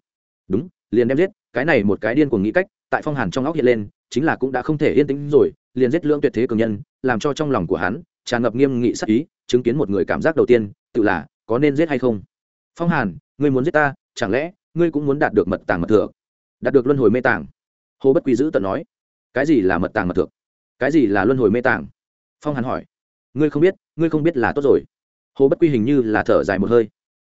Đúng, liền đem giết cái này một cái điên cuồng nghĩ cách, tại phong hàn trong óc hiện lên, chính là cũng đã không thể yên tĩnh rồi, liền giết lưỡng tuyệt thế cường nhân, làm cho trong lòng của hắn, tràn ngập nghiêm nghị sắc ý, chứng kiến một người cảm giác đầu tiên, tự là, có nên giết hay không? Phong hàn, ngươi muốn giết ta, chẳng lẽ, ngươi cũng muốn đạt được mật tàng mật thừa đạt được luân hồi mê tàng? Hồ bất quy giữ tận nói. Cái gì là mật tàng mật thượng? Cái gì là luân hồi mê tàng? Phong hàn hỏi. Ngươi không biết, ngươi không biết là tốt rồi. Hồ bất quy hình như là thở dài một hơi.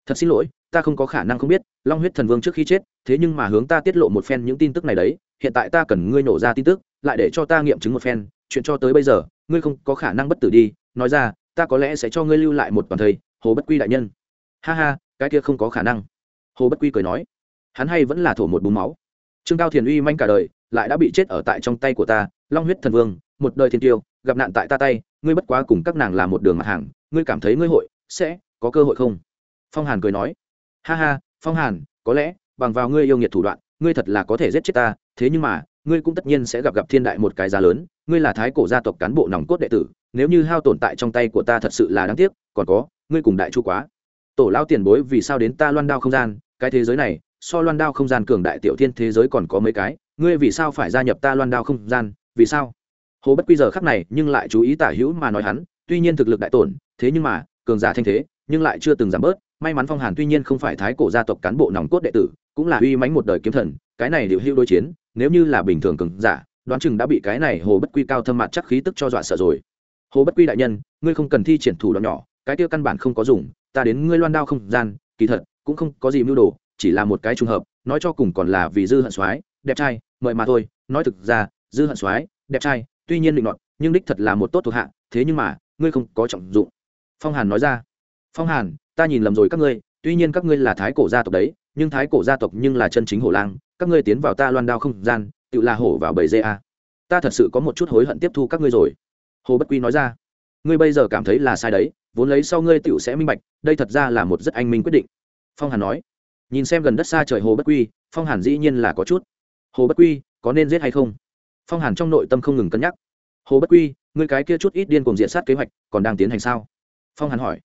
Thật xin lỗi ta không có khả năng không biết, long huyết thần vương trước khi chết, thế nhưng mà hướng ta tiết lộ một phen những tin tức này đấy, hiện tại ta cần ngươi nổ ra tin tức, lại để cho ta nghiệm chứng một phen, chuyện cho tới bây giờ, ngươi không có khả năng bất tử đi, nói ra, ta có lẽ sẽ cho ngươi lưu lại một toàn thầy hồ bất quy đại nhân. Ha ha, cái kia không có khả năng. Hồ bất quy cười nói. Hắn hay vẫn là thổ một búng máu. Trương cao thiền uy manh cả đời, lại đã bị chết ở tại trong tay của ta, long huyết thần vương, một đời thiên tiêu, gặp nạn tại ta tay, ngươi bất quá cùng các nàng làm một đường mặt hàng, ngươi cảm thấy ngươi hội, sẽ có cơ hội không? Phong hàn cười nói ha ha, phong hàn, có lẽ, bằng vào ngươi yêu nghiệt thủ đoạn, ngươi thật là có thể giết chết ta, thế nhưng mà, ngươi cũng tất nhiên sẽ gặp gặp thiên đại một cái giá lớn, ngươi là thái cổ gia tộc cán bộ nòng cốt đệ tử, nếu như hao tồn tại trong tay của ta thật sự là đáng tiếc, còn có, ngươi cùng đại chu quá. Tổ lao tiền bối vì sao đến ta loan đao không gian, cái thế giới này, so loan đao không gian cường đại tiểu thiên thế giới còn có mấy cái, ngươi vì sao phải gia nhập ta loan đao không gian, vì sao? Hồ bất quy giờ khắc này, nhưng lại chú ý tả hữu mà nói hắn, tuy nhiên thực lực đại tổn, thế nhưng mà, cường giả thanh thế, nhưng lại chưa từng giảm bớt may mắn phong hàn tuy nhiên không phải thái cổ gia tộc cán bộ nòng cốt đệ tử, cũng là uy mãnh một đời kiếm thần, cái này liệu hữu đối chiến, nếu như là bình thường cường giả, đoán chừng đã bị cái này hồ bất quy cao thâm mặt chắc khí tức cho dọa sợ rồi. Hồ bất quy đại nhân, ngươi không cần thi triển thủ đoạn nhỏ, cái tiêu căn bản không có dùng, ta đến ngươi loan đao không gian, kỳ thật, cũng không có gì mưu đồ, chỉ là một cái trùng hợp, nói cho cùng còn là vì dư hận soái, đẹp trai, mời mà thôi, nói thực ra, dư hận soái, đẹp trai, tuy nhiên định luận nhưng đích thật là một tốt thuộc hạ, thế nhưng mà, ngươi không có trọng dụng. Phong hàn nói ra. Phong hàn ta nhìn lầm rồi các ngươi, tuy nhiên các ngươi là thái cổ gia tộc đấy, nhưng thái cổ gia tộc nhưng là chân chính hổ lang, các ngươi tiến vào ta loan đao không gian, tự là hổ vào bầy dê a. Ta thật sự có một chút hối hận tiếp thu các ngươi rồi. Hồ bất quy nói ra. Ngươi bây giờ cảm thấy là sai đấy, vốn lấy sau ngươi tựu sẽ minh bạch, đây thật ra là một rất anh minh quyết định. Phong hàn nói. Nhìn xem gần đất xa trời hồ bất quy, phong hàn dĩ nhiên là có chút. Hồ bất quy, có nên giết hay không? Phong hàn trong nội tâm không ngừng cân nhắc. Hồ bất quy, ngươi cái kia chút ít điên cùng diện sát kế hoạch còn đang tiến hành sao? Phong hàn hỏi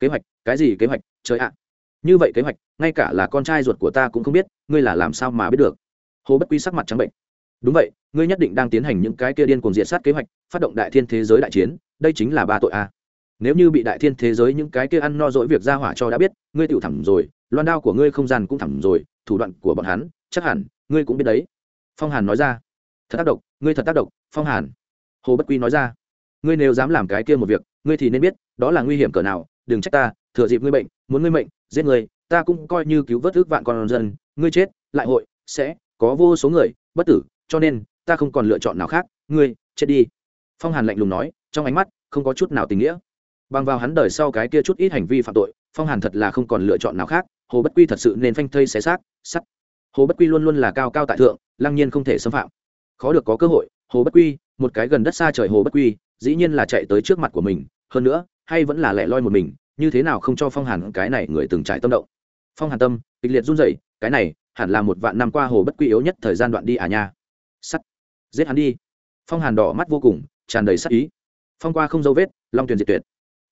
kế hoạch, cái gì kế hoạch, trời ạ. Như vậy kế hoạch, ngay cả là con trai ruột của ta cũng không biết, ngươi là làm sao mà biết được. Hồ bất quy sắc mặt trắng bệnh. Đúng vậy, ngươi nhất định đang tiến hành những cái kia điên cùng diện sát kế hoạch, phát động đại thiên thế giới đại chiến, đây chính là ba tội a. Nếu như bị đại thiên thế giới những cái kia ăn no dỗi việc ra hỏa cho đã biết, ngươi tự thẳm rồi, loan đao của ngươi không gian cũng thẳm rồi, thủ đoạn của bọn hắn, chắc hẳn, ngươi cũng biết đấy. Phong hàn nói ra. Thật tác động ngươi thật tác động phong hàn. Hồ bất quy nói ra. Ngươi nếu dám làm cái kia một việc, ngươi thì nên biết, đó là nguy hiểm cỡ nào đừng trách ta, thừa dịp ngươi bệnh, muốn ngươi mệnh, giết người ta cũng coi như cứu vớt ước vạn con dân, ngươi chết, lại hội, sẽ có vô số người, bất tử, cho nên, ta không còn lựa chọn nào khác, ngươi, chết đi. Phong hàn lạnh lùng nói, trong ánh mắt, không có chút nào tình nghĩa. Bằng vào hắn đời sau cái kia chút ít hành vi phạm tội, phong hàn thật là không còn lựa chọn nào khác, hồ bất quy thật sự nên phanh thây xé xác, sắt. Hồ bất quy luôn luôn là cao cao tại thượng, lăng nhiên không thể xâm phạm. Khó được có cơ hội, hồ bất quy, một cái gần đất xa trời hồ bất quy, dĩ nhiên là chạy tới trước mặt của mình, hơn nữa hay vẫn là lẻ loi một mình, như thế nào không cho phong hàn cái này người từng trải tâm động? Phong hàn tâm, kịch liệt run rẩy, cái này, hẳn là một vạn năm qua hồ bất quy yếu nhất thời gian đoạn đi à nha. Sắt, giết hắn đi. Phong hàn đỏ mắt vô cùng, tràn đầy sắc ý. Phong qua không dấu vết, long tuyền diệt tuyệt.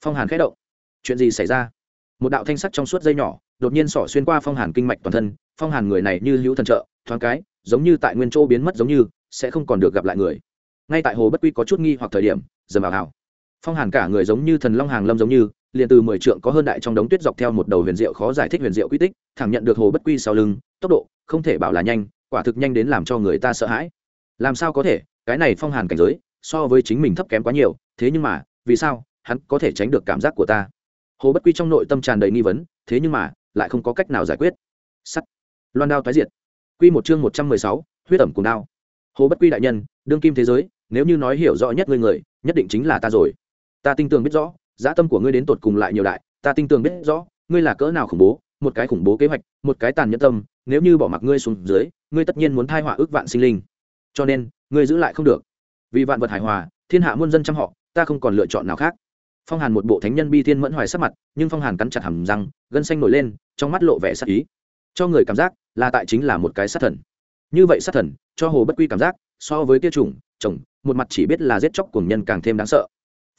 Phong hàn khẽ động. Chuyện gì xảy ra? Một đạo thanh sắc trong suốt dây nhỏ, đột nhiên sỏ xuyên qua phong hàn kinh mạch toàn thân. Phong hàn người này như hữu thần trợ, thoáng cái, giống như tại nguyên châu biến mất giống như, sẽ không còn được gặp lại người. Ngay tại hồ bất quy có chút nghi hoặc thời điểm, dầm vào hào phong hàn cả người giống như thần long hàng lâm giống như, liền từ mười trượng có hơn đại trong đống tuyết dọc theo một đầu huyền diệu khó giải thích huyền diệu quy tích, thẳng nhận được hồ bất quy sau lưng, tốc độ, không thể bảo là nhanh, quả thực nhanh đến làm cho người ta sợ hãi. Làm sao có thể, cái này phong hàn cảnh giới, so với chính mình thấp kém quá nhiều, thế nhưng mà, vì sao, hắn có thể tránh được cảm giác của ta? Hồ bất quy trong nội tâm tràn đầy nghi vấn, thế nhưng mà, lại không có cách nào giải quyết. Sắt. Loan đao tái diệt. Quy một chương một trăm mười sáu, huyết ẩm cùng đao. Hồ bất quy đại nhân, đương kim thế giới, nếu như nói hiểu rõ nhất ngươi người, nhất định chính là ta rồi ta tin tưởng biết rõ, dã tâm của ngươi đến tột cùng lại nhiều đại, ta tin tưởng biết rõ, ngươi là cỡ nào khủng bố, một cái khủng bố kế hoạch, một cái tàn nhẫn tâm, nếu như bỏ mặc ngươi xuống dưới, ngươi tất nhiên muốn thai họa ước vạn sinh linh. Cho nên, ngươi giữ lại không được. Vì vạn vật hài hòa, thiên hạ muôn dân chăm họ, ta không còn lựa chọn nào khác. Phong hàn một bộ thánh nhân bi thiên mẫn hoài sắc mặt, nhưng phong hàn cắn chặt hầm răng, gân xanh nổi lên, trong mắt lộ vẻ sắc ý. Cho người cảm giác là tại chính là một cái sát thần. Như vậy sát thần, cho hồ bất quy cảm giác, so với tiêu chủng, chồng, một mặt chỉ biết là giết chóc cùng nhân càng thêm đáng sợ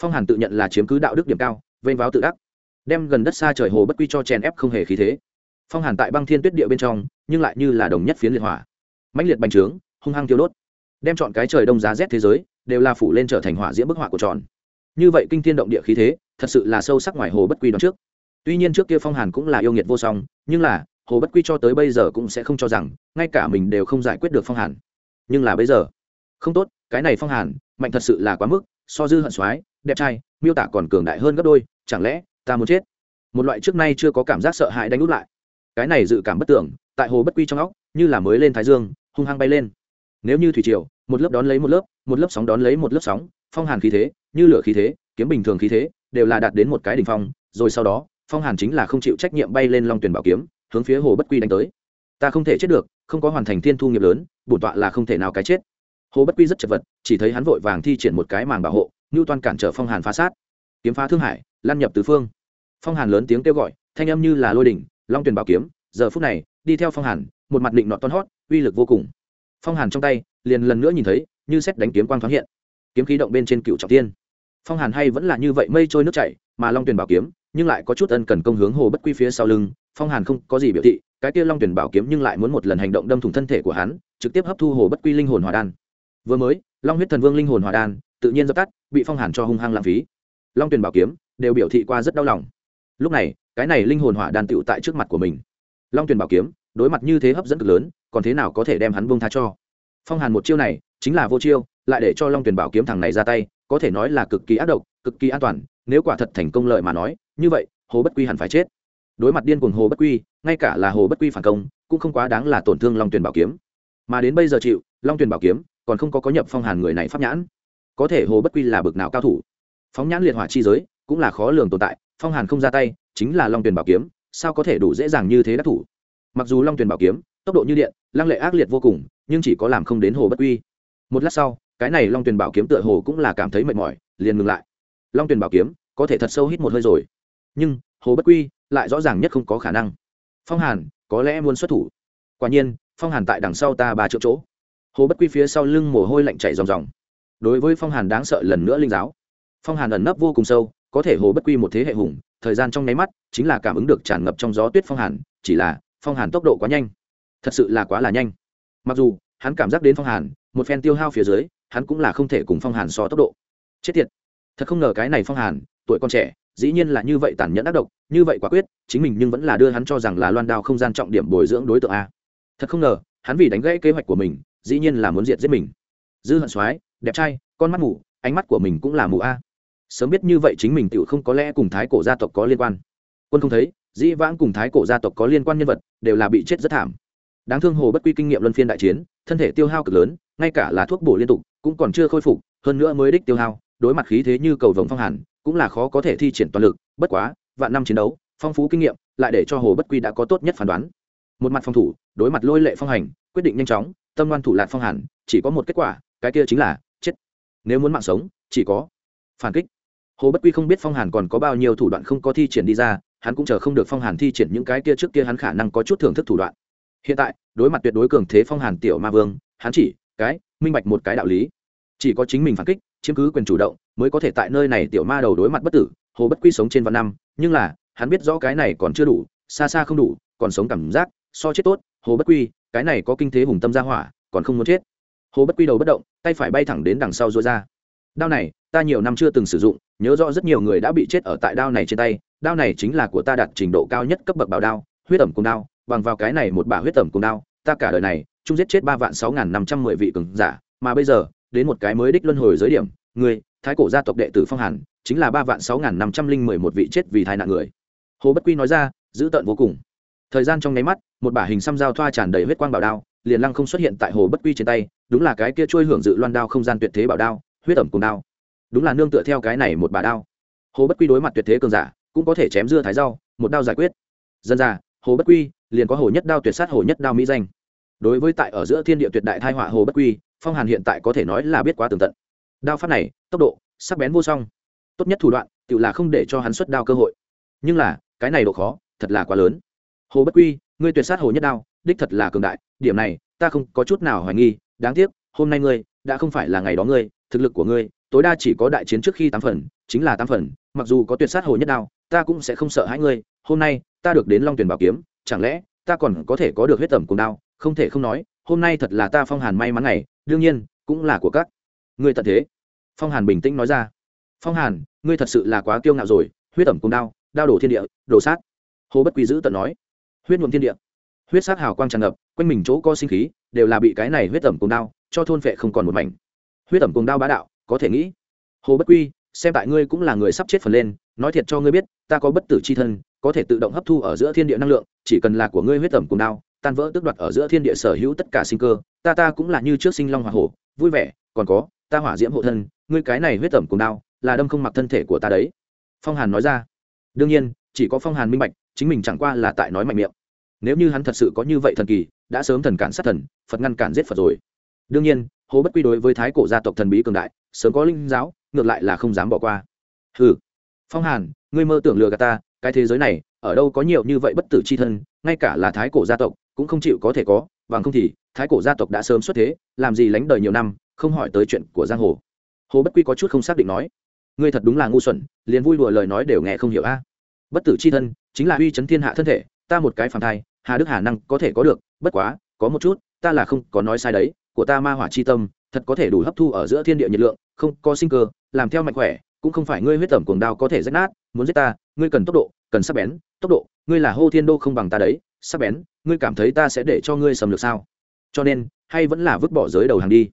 phong hàn tự nhận là chiếm cứ đạo đức điểm cao, vênh váo tự đắc, đem gần đất xa trời hồ bất quy cho chèn ép không hề khí thế. Phong hàn tại băng thiên tuyết địa bên trong, nhưng lại như là đồng nhất phiến liệt hỏa. Mãnh liệt bành trướng, hung hăng tiêu đốt, đem chọn cái trời đông giá rét thế giới, đều là phủ lên trở thành hỏa diễm bức họa của tròn. Như vậy kinh thiên động địa khí thế, thật sự là sâu sắc ngoài hồ bất quy đoạn trước. Tuy nhiên trước kia phong hàn cũng là yêu nghiệt vô song, nhưng là, hồ bất quy cho tới bây giờ cũng sẽ không cho rằng, ngay cả mình đều không giải quyết được phong hàn. Nhưng là bây giờ, không tốt, cái này phong hàn, mạnh thật sự là quá mức, so dư hận soái đẹp trai, miêu tả còn cường đại hơn gấp đôi, chẳng lẽ ta muốn chết? Một loại trước nay chưa có cảm giác sợ hãi đánh úp lại. Cái này dự cảm bất tưởng, tại hồ bất quy trong óc, như là mới lên thái dương, hung hăng bay lên. Nếu như thủy triều, một lớp đón lấy một lớp một lớp sóng đón lấy một lớp sóng, phong hàn khí thế, như lửa khí thế, kiếm bình thường khí thế, đều là đạt đến một cái đỉnh phong, rồi sau đó, phong hàn chính là không chịu trách nhiệm bay lên long tuyển bảo kiếm, hướng phía hồ bất quy đánh tới. Ta không thể chết được, không có hoàn thành thiên thu nghiệp lớn, bổn tọa là không thể nào cái chết. Hồ bất quy rất chật vật, chỉ thấy hắn vội vàng thi triển một cái màng bảo hộ ngưu toàn cản trở phong hàn phá sát. Kiếm phá thương hải, lan nhập tứ phương. Phong hàn lớn tiếng kêu gọi, thanh âm như là lôi đỉnh, long tuyền bảo kiếm. Giờ phút này, đi theo phong hàn, một mặt định nọ toan hót, uy lực vô cùng. Phong hàn trong tay, liền lần nữa nhìn thấy, như xét đánh kiếm quang thoáng hiện. Kiếm khí động bên trên cựu trọng tiên phong hàn hay vẫn là như vậy mây trôi nước chảy, mà long tuyền bảo kiếm, nhưng lại có chút ân cần công hướng hồ bất quy phía sau lưng. Phong hàn không có gì biểu thị, cái kia long tuyển bảo kiếm nhưng lại muốn một lần hành động đâm thủng thân thể của hắn, trực tiếp hấp thu hồ bất quy linh hồn hòa đan. Vừa mới, long huyết thần vương linh hồn hòa đan, tự nhiên dập tắt bị phong hàn cho hung hăng lãng phí. Long tuyền bảo kiếm đều biểu thị qua rất đau lòng. Lúc này, cái này linh hồn hỏa đan tựu tại trước mặt của mình. Long tuyền bảo kiếm, đối mặt như thế hấp dẫn cực lớn, còn thế nào có thể đem hắn bông tha cho? Phong hàn một chiêu này, chính là vô chiêu, lại để cho long tuyền bảo kiếm thằng này ra tay, có thể nói là cực kỳ ác độc, cực kỳ an toàn, nếu quả thật thành công lợi mà nói, như vậy, hồ bất quy hẳn phải chết. Đối mặt điên cuồng hồ bất quy, ngay cả là hồ bất quy phản công, cũng không quá đáng là tổn thương long tuyền bảo kiếm. Mà đến bây giờ chịu, long tuyền bảo kiếm còn không có có nhập phong hàn người này pháp nhãn có thể hồ bất quy là bực nào cao thủ. Phóng nhãn liệt hỏa chi giới, cũng là khó lường tồn tại, phong hàn không ra tay, chính là long tuyền bảo kiếm, sao có thể đủ dễ dàng như thế đắc thủ? Mặc dù long tuyền bảo kiếm, tốc độ như điện, lăng lệ ác liệt vô cùng, nhưng chỉ có làm không đến hồ bất quy. Một lát sau, cái này long tuyền bảo kiếm tựa hồ cũng là cảm thấy mệt mỏi, liền ngừng lại. Long tuyền bảo kiếm, có thể thật sâu hít một hơi rồi. Nhưng, hồ bất quy, lại rõ ràng nhất không có khả năng. Phong hàn, có lẽ muốn xuất thủ. Quả nhiên, phong hàn tại đằng sau ta ba triệu chỗ. Hồ bất quy phía sau lưng mồ hôi lạnh chảy ròng ròng đối với phong hàn đáng sợ lần nữa linh giáo. Phong hàn ẩn nấp vô cùng sâu, có thể hồ bất quy một thế hệ hùng, thời gian trong nháy mắt, chính là cảm ứng được tràn ngập trong gió tuyết phong hàn, chỉ là, phong hàn tốc độ quá nhanh. Thật sự là quá là nhanh. Mặc dù, hắn cảm giác đến phong hàn, một phen tiêu hao phía dưới, hắn cũng là không thể cùng phong hàn so tốc độ. Chết tiệt. Thật không ngờ cái này phong hàn, tuổi con trẻ, dĩ nhiên là như vậy tàn nhẫn ác độc, như vậy quả quyết, chính mình nhưng vẫn là đưa hắn cho rằng là loan đao không gian trọng điểm bồi dưỡng đối tượng a. Thật không ngờ, hắn vì đánh gãy kế hoạch của mình, dĩ nhiên là muốn diệt giết mình. Dư hận soái đẹp trai, con mắt mù, ánh mắt của mình cũng là mù a. Sớm biết như vậy chính mình tự không có lẽ cùng thái cổ gia tộc có liên quan. Quân không thấy, dĩ vãng cùng thái cổ gia tộc có liên quan nhân vật, đều là bị chết rất thảm. Đáng thương hồ bất quy kinh nghiệm luân phiên đại chiến, thân thể tiêu hao cực lớn, ngay cả là thuốc bổ liên tục, cũng còn chưa khôi phục, hơn nữa mới đích tiêu hao, đối mặt khí thế như cầu vồng phong hàn, cũng là khó có thể thi triển toàn lực, bất quá, vạn năm chiến đấu, phong phú kinh nghiệm, lại để cho hồ bất quy đã có tốt nhất phán đoán. Một mặt phòng thủ, đối mặt lôi lệ phong hành, quyết định nhanh chóng, tâm loan thủ lạc phong hàn, chỉ có một kết quả, cái kia chính là nếu muốn mạng sống, chỉ có phản kích. Hồ bất quy không biết phong hàn còn có bao nhiêu thủ đoạn không có thi triển đi ra, hắn cũng chờ không được phong hàn thi triển những cái kia trước kia hắn khả năng có chút thưởng thức thủ đoạn. Hiện tại, đối mặt tuyệt đối cường thế phong hàn tiểu ma vương, hắn chỉ cái minh bạch một cái đạo lý. Chỉ có chính mình phản kích, chiếm cứ quyền chủ động, mới có thể tại nơi này tiểu ma đầu đối mặt bất tử. Hồ bất quy sống trên vạn năm, nhưng là, hắn biết rõ cái này còn chưa đủ, xa xa không đủ, còn sống cảm giác, so chết tốt. Hồ bất quy, cái này có kinh thế hùng tâm gia hỏa, còn không muốn chết hồ bất quy đầu bất động, tay phải bay thẳng đến đằng sau rối ra. Đao này, ta nhiều năm chưa từng sử dụng, nhớ rõ rất nhiều người đã bị chết ở tại đao này trên tay. Đao này chính là của ta đạt trình độ cao nhất cấp bậc bảo đao, huyết ẩm cùng đao, bằng vào cái này một bả huyết ẩm cùng đao, ta cả đời này, chung giết chết ba vạn sáu n g h n năm trăm mười vị cường giả, mà bây giờ, đến một cái mới đích luân hồi giới điểm, người, thái cổ gia tộc đệ tử phong hàn, chính là ba vạn sáu n g h n năm trăm linh mười một vị chết vì tai nạn người. Hồ bất quy nói ra, dữ tợn vô cùng. Thời gian trong nháy mắt, một bả hình xăm dao thoa tràn đầy huyết quang bảo đao liền lăng không xuất hiện tại hồ bất quy trên tay, đúng là cái kia trôi hưởng dự loan đao không gian tuyệt thế bảo đao, huyết ẩm cùng đao. Đúng là nương tựa theo cái này một bà đao. Hồ bất quy đối mặt tuyệt thế cường giả, cũng có thể chém dưa thái rau, một đao giải quyết. Dân ra hồ bất quy, liền có hồ nhất đao tuyệt sát hồ nhất đao mỹ danh. Đối với tại ở giữa thiên địa tuyệt đại thai họa hồ bất quy, phong hàn hiện tại có thể nói là biết quá tường tận. Đao pháp này, tốc độ, sắc bén vô song. Tốt nhất thủ đoạn, tự là không để cho hắn xuất đao cơ hội. Nhưng là, cái này độ khó, thật là quá lớn. Hồ bất quy, ngươi tuyệt sát hồ nhất đao đích thật là cường đại, điểm này, ta không có chút nào hoài nghi, đáng tiếc, hôm nay ngươi, đã không phải là ngày đó ngươi, thực lực của ngươi, tối đa chỉ có đại chiến trước khi tám phần, chính là tam phần, mặc dù có tuyệt sát hồ nhất đao, ta cũng sẽ không sợ hãi ngươi, hôm nay, ta được đến long tuyển bảo kiếm, chẳng lẽ, ta còn có thể có được huyết tẩm cùng đao, không thể không nói, hôm nay thật là ta phong hàn may mắn này đương nhiên, cũng là của các ngươi tận thế. Phong hàn bình tĩnh nói ra. Phong hàn, ngươi thật sự là quá kiêu ngạo rồi, huyết tẩm cùng đao đao đổ thiên địa, đổ sát. Hồ bất quy giữ tận nói. Huyết nhuộm thiên địa huyết sát hào quang tràn ngập, quanh mình chỗ có sinh khí, đều là bị cái này huyết tẩm cùng đao cho thôn vệ không còn một mảnh. Huyết tẩm cùng đao bá đạo, có thể nghĩ. Hồ bất quy, xem tại ngươi cũng là người sắp chết phần lên, nói thiệt cho ngươi biết, ta có bất tử c h i thân, có thể tự động hấp thu ở giữa thiên địa năng lượng, chỉ cần là của ngươi huyết tẩm cùng đao, tan vỡ tước đoạt ở giữa thiên địa sở hữu tất cả sinh cơ, ta ta cũng là như trước sinh long hoa hổ, vui vẻ, còn có, ta hỏa diễm hộ thân, ngươi cái này huyết tẩm cùng đao, là đâm không mặc thân thể của ta đấy. Phong hàn nói ra. Đương nhiên, chỉ có phong hàn minh bạch, chính mình chẳng qua là tại nói mạnh miệng nếu như hắn thật sự có như vậy thần kỳ, đã sớm thần cản sát thần, phật ngăn cản giết phật rồi. Đương nhiên hồ bất quy đối với thái cổ gia tộc thần bí cường đại, sớm có linh giáo, ngược lại là không dám bỏ qua. Hừ. Phong hàn, ngươi mơ tưởng lừa gạt ta, cái thế giới này, ở đâu có nhiều như vậy bất tử c h i thân, ngay cả là thái cổ gia tộc, cũng không chịu có thể có Và không thì, thái cổ gia tộc đã sớm xuất thế, làm gì lánh đời nhiều năm, không hỏi tới chuyện của giang hồ. Hồ bất quy có chút không xác định nói. Ngươi thật đúng là ngu xuẩn, liền vui đùa lời nói đều nghe không hiểu a. Bất tử c h i thân, chính là uy chấn thiên hạ thân thể, ta một cái phàm thai hà đức hà năng có thể có được, bất quá, có một chút, ta là không có nói sai đấy, của ta ma hỏa chi tâm, thật có thể đủ hấp thu ở giữa thiên địa nhiệt lượng, không có sinh cơ, làm theo mạnh khỏe, cũng không phải ngươi huyết tẩm cuồng đao có thể rách nát, muốn giết ta, ngươi cần tốc độ, cần sắc bén, tốc độ, ngươi là hô thiên đô không bằng ta đấy, sắc bén, ngươi cảm thấy ta sẽ để cho ngươi sầm được sao? Cho nên, hay vẫn là vứt bỏ giới đầu hàng đi.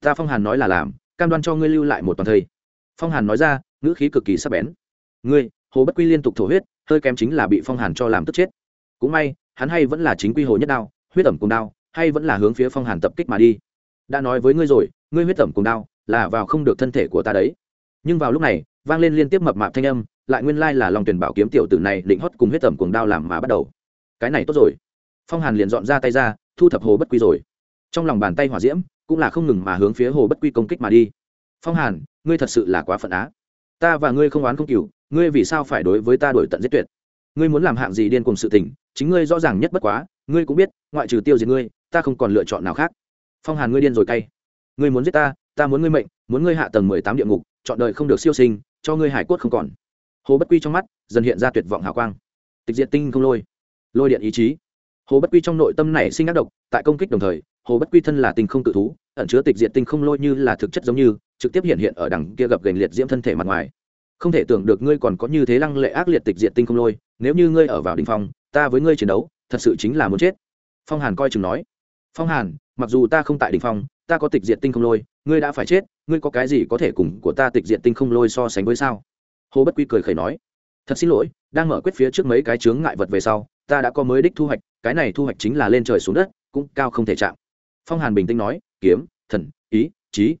Ta phong hàn nói là làm, cam đoan cho ngươi lưu lại một toàn thây. Phong hàn nói ra, ngữ khí cực kỳ sắc bén. Ngươi, hồ bất quy liên tục thổ huyết, hơi kém chính là bị phong hàn cho làm tức chết. Cũng may hắn hay vẫn là chính quy hồ nhất đao, huyết ẩm cùng đao, hay vẫn là hướng phía phong hàn tập kích mà đi. Đã nói với ngươi rồi, ngươi huyết tẩm cùng đao là vào không được thân thể của ta đấy. Nhưng vào lúc này, vang lên liên tiếp mập mạp thanh âm, lại nguyên lai là lòng tuyển bảo kiếm tiểu tử này định hót cùng huyết tẩm cùng đao làm mà bắt đầu. Cái này tốt rồi. Phong hàn liền dọn ra tay ra, thu thập hồ bất quy rồi. Trong lòng bàn tay hỏa diễm, cũng là không ngừng mà hướng phía hồ bất quy công kích mà đi. Phong hàn, ngươi thật sự là quá phận á. Ta và ngươi không oán không cừu, ngươi vì sao phải đối với ta đổi tận giết tuyệt? Ngươi muốn làm hạng gì điên cùng sự tình, chính ngươi rõ ràng nhất bất quá, ngươi cũng biết, ngoại trừ tiêu diệt ngươi, ta không còn lựa chọn nào khác. Phong hàn ngươi điên rồi cay. Ngươi muốn giết ta ta muốn ngươi mệnh, muốn ngươi hạ tầng mười tám địa ngục, chọn đời không được siêu sinh, cho ngươi hải cốt không còn. Hồ bất quy trong mắt dần hiện ra tuyệt vọng hào quang. Tịch diệt tinh không lôi. Lôi điện ý chí. Hồ bất quy trong nội tâm này sinh ác độc, tại công kích đồng thời, hồ bất quy thân là tinh không tự thú, ẩn chứa tịch diệt tinh không lôi như là thực chất giống như, trực tiếp hiện hiện ở đằng kia gập gành liệt diễm thân thể mặt ngoài. Không thể tưởng được ngươi còn có như thế lăng lệ ác liệt tịch diệt tinh không lôi nếu như ngươi ở vào đình phong, ta với ngươi chiến đấu, thật sự chính là muốn chết. Phong hàn coi chừng nói. Phong hàn, mặc dù ta không tại đỉnh phong, ta có tịch diệt tinh không lôi, ngươi đã phải chết, ngươi có cái gì có thể cùng của ta tịch diệt tinh không lôi so sánh với sao? Hồ bất quy cười khẩy nói. Thật xin lỗi, đang mở quyết phía trước mấy cái chướng ngại vật về sau, ta đã có mới đích thu hoạch, cái này thu hoạch chính là lên trời xuống đất, cũng cao không thể chạm. Phong hàn bình tĩnh nói. Kiếm, thần, ý, chí.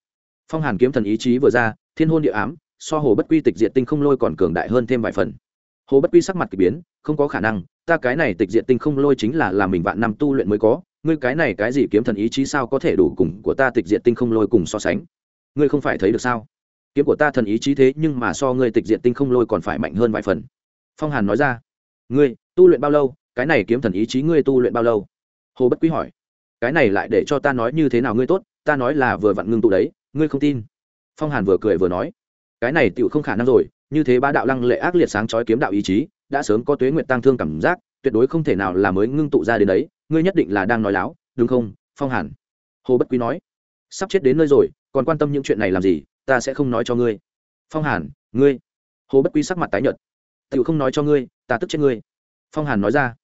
Phong hàn kiếm thần ý chí vừa ra, thiên hôn địa ám, so hồ bất quy tịch diệt tinh không lôi còn cường đại hơn thêm vài phần hồ bất quy sắc mặt k ỳ biến, không có khả năng, ta cái này tịch diệt tinh không lôi chính là làm mình vạn năm tu luyện mới có, ngươi cái này cái gì kiếm thần ý chí sao có thể đủ cùng của ta tịch diệt tinh không lôi cùng so sánh? Ngươi không phải thấy được sao? Kiếm của ta thần ý chí thế nhưng mà so ngươi tịch diệt tinh không lôi còn phải mạnh hơn vài phần. Phong hàn nói ra. Ngươi, tu luyện bao lâu? Cái này kiếm thần ý chí ngươi tu luyện bao lâu? Hồ bất quý hỏi. Cái này lại để cho ta nói như thế nào ngươi tốt, ta nói là vừa vặn ngưng tụ đấy, ngươi không tin. Phong hàn vừa cười vừa nói. Cái này tựu không khả năng rồi như thế ba đạo lăng lệ ác liệt sáng chói kiếm đạo ý chí, đã sớm có tuế nguyệt tăng thương cảm giác, tuyệt đối không thể nào là mới ngưng tụ ra đến đấy, ngươi nhất định là đang nói láo, đúng không, phong hàn? Hồ bất quý nói. Sắp chết đến nơi rồi, còn quan tâm những chuyện này làm gì, ta sẽ không nói cho ngươi. Phong hàn, ngươi. Hồ bất quý sắc mặt tái nhợt. Tự không nói cho ngươi, ta tức chết ngươi. Phong hàn nói ra.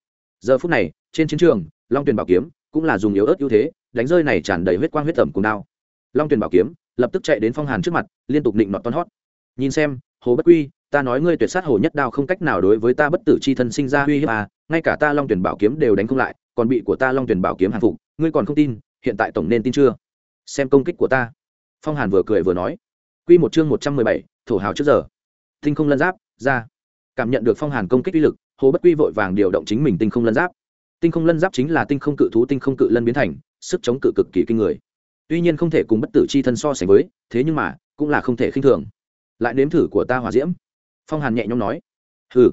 Giờ phút này, trên chiến trường, long tuyền bảo kiếm cũng là dùng yếu ớt ưu thế, đánh rơi này tràn đầy huyết quang huyết tẩm cùng đao. Long tuyền bảo kiếm lập tức chạy đến phong hàn trước mặt, liên tục định nọt ton hót. Nhìn xem hồ bất quy, ta nói ngươi tuyệt sát hồ nhất đao không cách nào đối với ta bất tử c h i thân sinh ra uy hiếp à ngay cả ta long tuyển bảo kiếm đều đánh không lại, còn bị của ta long tuyển bảo kiếm hàng phục, ngươi còn không tin, hiện tại tổng nên tin chưa? Xem công kích của ta. Phong hàn vừa cười vừa nói. Q một chương một trăm mười bảy, thổ hào trước giờ. Tinh không lân giáp, ra. Cảm nhận được phong hàn công kích uy lực, hồ bất quy vội vàng điều động chính mình tinh không lân giáp. Tinh không lân giáp chính là tinh không cự thú, tinh không cự lân biến thành, sức chống cự cực kỳ kinh người. Tuy nhiên không thể cùng bất tử c h i thân so sánh với, thế nhưng mà, cũng là không thể khinh thường lại nếm thử của ta hòa diễm. Phong hàn nhẹ nhõm nói. Hừ,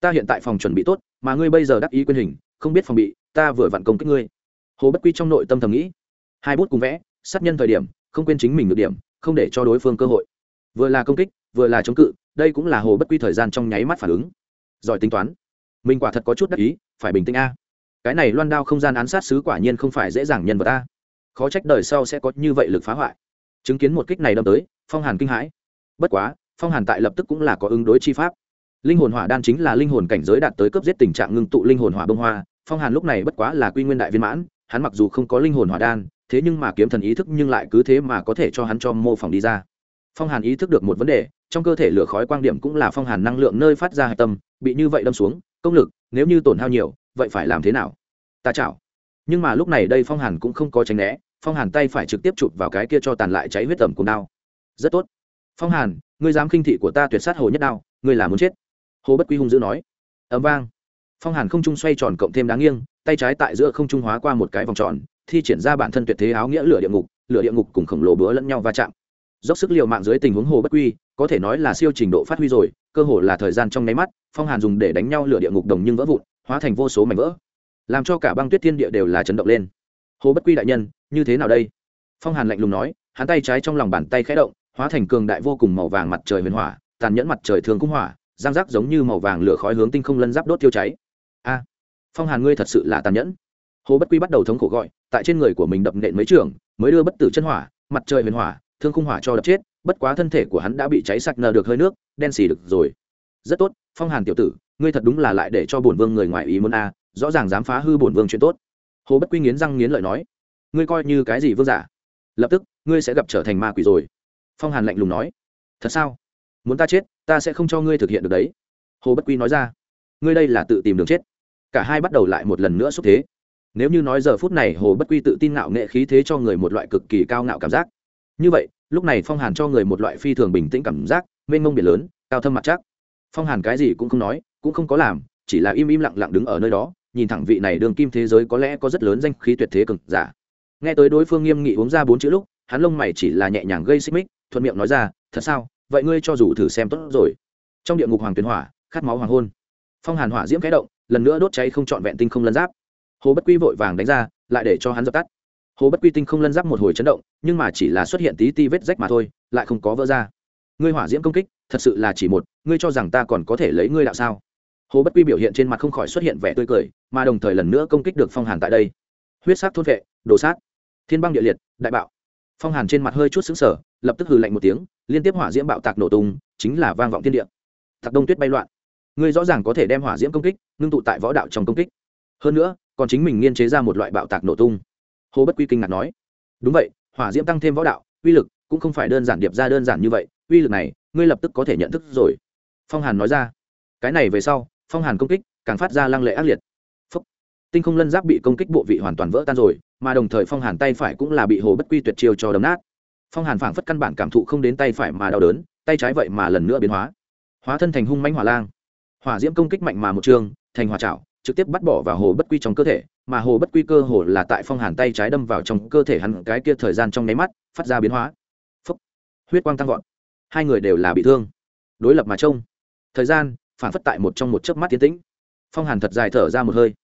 ta hiện tại phòng chuẩn bị tốt, mà ngươi bây giờ đắc ý quyền hình, không biết phòng bị, ta vừa vặn công kích ngươi. Hồ bất quy trong nội tâm thầm nghĩ. Hai bút cùng vẽ, sát nhân thời điểm, không quên chính mình được điểm, không để cho đối phương cơ hội. Vừa là công kích, vừa là chống cự, đây cũng là hồ bất quy thời gian trong nháy mắt phản ứng. Giỏi tính toán. Mình quả thật có chút đắc ý, phải bình tĩnh a. Cái này loan đao không gian án sát sứ quả nhiên không phải dễ dàng nhân vật a. Khó trách đời sau sẽ có như vậy lực phá hoại. Chứng kiến một kích này đâm tới, phong hàn kinh hãi bất quá, phong hàn tại lập tức cũng là có ứng đối chi pháp. Linh hồn hỏa đan chính là linh hồn cảnh giới đạt tới cấp giết tình trạng ngưng tụ linh hồn hỏa bông hoa, phong hàn lúc này bất quá là quy nguyên đại viên mãn, hắn mặc dù không có linh hồn hỏa đan, thế nhưng mà kiếm thần ý thức nhưng lại cứ thế mà có thể cho hắn cho mô phỏng đi ra. Phong hàn ý thức được một vấn đề, trong cơ thể lửa khói quang điểm cũng là phong hàn năng lượng nơi phát ra hạch tâm, bị như vậy đâm xuống, công lực, nếu như tổn hao nhiều, vậy phải làm thế nào? Ta chảo. Nhưng mà lúc này đây phong hàn cũng không có tránh né, phong hàn tay phải trực tiếp chụp vào cái kia cho tàn lại cháy huyết tầm cùng đao. Rất tốt phong hàn, ngươi dám khinh thị của ta tuyệt sát hồ nhất đao, ngươi là muốn chết. Hồ bất quy hung dữ nói. Ấm vang. Phong hàn không trung xoay tròn cộng thêm đáng nghiêng, tay trái tại giữa không trung hóa qua một cái vòng tròn, thi triển ra bản thân tuyệt thế áo nghĩa lửa địa ngục, lửa địa ngục cùng khổng lồ bữa lẫn nhau va chạm. Dốc sức l i ề u mạng dưới tình huống hồ bất quy, có thể nói là siêu trình độ phát huy rồi, cơ hồ là thời gian trong nháy mắt, phong hàn dùng để đánh nhau lửa địa ngục đồng nhưng vỡ vụn, hóa thành vô số mảnh vỡ. Làm cho cả băng tuyết thiên địa đều là chấn động lên. Hồ bất quy đại nhân, như thế nào đây? Phong hàn lạnh lùng nói, hắn tay trái trong lòng bàn tay khẽ động hóa thành cường đại vô cùng màu vàng mặt trời huyền hỏa, tàn nhẫn mặt trời thường cung hỏa giang rác giống như màu vàng lửa khói hướng tinh không lân giáp đốt tiêu cháy. A, phong hàn ngươi thật sự là tàn nhẫn. Hồ bất quy bắt đầu thống khổ gọi, tại trên người của mình đập nện mấy trường, mới đưa bất tử chân hỏa, mặt trời huyền hỏa, thương khung hỏa cho đập chết, bất quá thân thể của hắn đã bị cháy sạch nờ được hơi nước, đen xì được rồi. Rất tốt, phong hàn tiểu tử, ngươi thật đúng là lại để cho bổn vương người ngoài ý muốn a, rõ ràng dám phá hư bổn vương chuyện tốt. Hồ bất quy nghiến răng nghiến lợi nói, ngươi coi như cái gì vương giả? Lập tức, ngươi sẽ gặp trở thành ma quỷ rồi phong hàn lạnh lùng nói, thật sao? Muốn ta chết, ta sẽ không cho ngươi thực hiện được đấy. Hồ bất quy nói ra, ngươi đây là tự tìm đường chết. Cả hai bắt đầu lại một lần nữa xúc thế. Nếu như nói giờ phút này hồ bất quy tự tin ngạo nghệ khí thế cho người một loại cực kỳ cao ngạo cảm giác. Như vậy, lúc này phong hàn cho người một loại phi thường bình tĩnh cảm giác, mênh mông biển lớn, cao thâm mặt chắc phong hàn cái gì cũng không nói, cũng không có làm, chỉ là im im lặng lặng đứng ở nơi đó, nhìn thẳng vị này đường kim thế giới có lẽ có rất lớn danh khí tuyệt thế cực giả. Nghe tới đối phương nghiêm nghị uống ra bốn chữ lúc, hắn lông mày chỉ là nhẹ nhàng gây xích mích thuận miệng nói ra, thật sao? Vậy ngươi cho dù thử xem tốt rồi. Trong địa ngục hoàng tuyền hỏa, khát máu hoàng hôn. Phong hàn hỏa diễm kẽ động, lần nữa đốt cháy không trọn vẹn tinh không lân giáp. Hồ bất quy vội vàng đánh ra, lại để cho hắn dập tắt. Hồ bất quy tinh không lân giáp một hồi chấn động, nhưng mà chỉ là xuất hiện tí ti vết rách mà thôi, lại không có vỡ ra. Ngươi hỏa diễm công kích, thật sự là chỉ một, ngươi cho rằng ta còn có thể lấy ngươi đạo sao? Hồ bất quy biểu hiện trên mặt không khỏi xuất hiện vẻ tươi cười, mà đồng thời lần nữa công kích được phong hàn tại đây. Huyết sắc thôn vệ, đồ sát. Thiên băng địa liệt, đại bạo phong hàn trên mặt hơi chút xứng sở lập tức hừ lạnh một tiếng, liên tiếp hỏa diễm bạo tạc nổ tung, chính là vang vọng thiên địa. Tạc đông tuyết bay loạn. Ngươi rõ ràng có thể đem hỏa diễm công kích, ngưng tụ tại võ đạo trong công kích. Hơn nữa, còn chính mình nghiên chế ra một loại bạo tạc nổ tung. Hồ bất quy kinh ngạc nói. Đúng vậy, hỏa diễm tăng thêm võ đạo, uy lực cũng không phải đơn giản điệp ra đơn giản như vậy, uy lực này, ngươi lập tức có thể nhận thức rồi. Phong hàn nói ra. Cái này về sau, phong hàn công kích càng phát ra lăng lệ ác liệt tinh không lân giáp bị công kích bộ vị hoàn toàn vỡ tan rồi, mà đồng thời phong hàn tay phải cũng là bị hồ bất quy tuyệt chiêu cho đấm nát. Phong hàn phảng phất căn bản cảm thụ không đến tay phải mà đau đớn, tay trái vậy mà lần nữa biến hóa. Hóa thân thành hung mãnh hỏa lang. Hỏa diễm công kích mạnh mà một trường, thành hỏa trảo, trực tiếp bắt bỏ vào hồ bất quy trong cơ thể, mà hồ bất quy cơ hồ là tại phong hàn tay trái đâm vào trong cơ thể hắn cái kia thời gian trong nháy mắt, phát ra biến hóa. Phúc. huyết quang tăng vọt. Hai người đều là bị thương. Đối lập mà trông. Thời gian phản phất tại một trong một chớp mắt tiến tĩnh. Phong hàn thật dài thở ra một hơi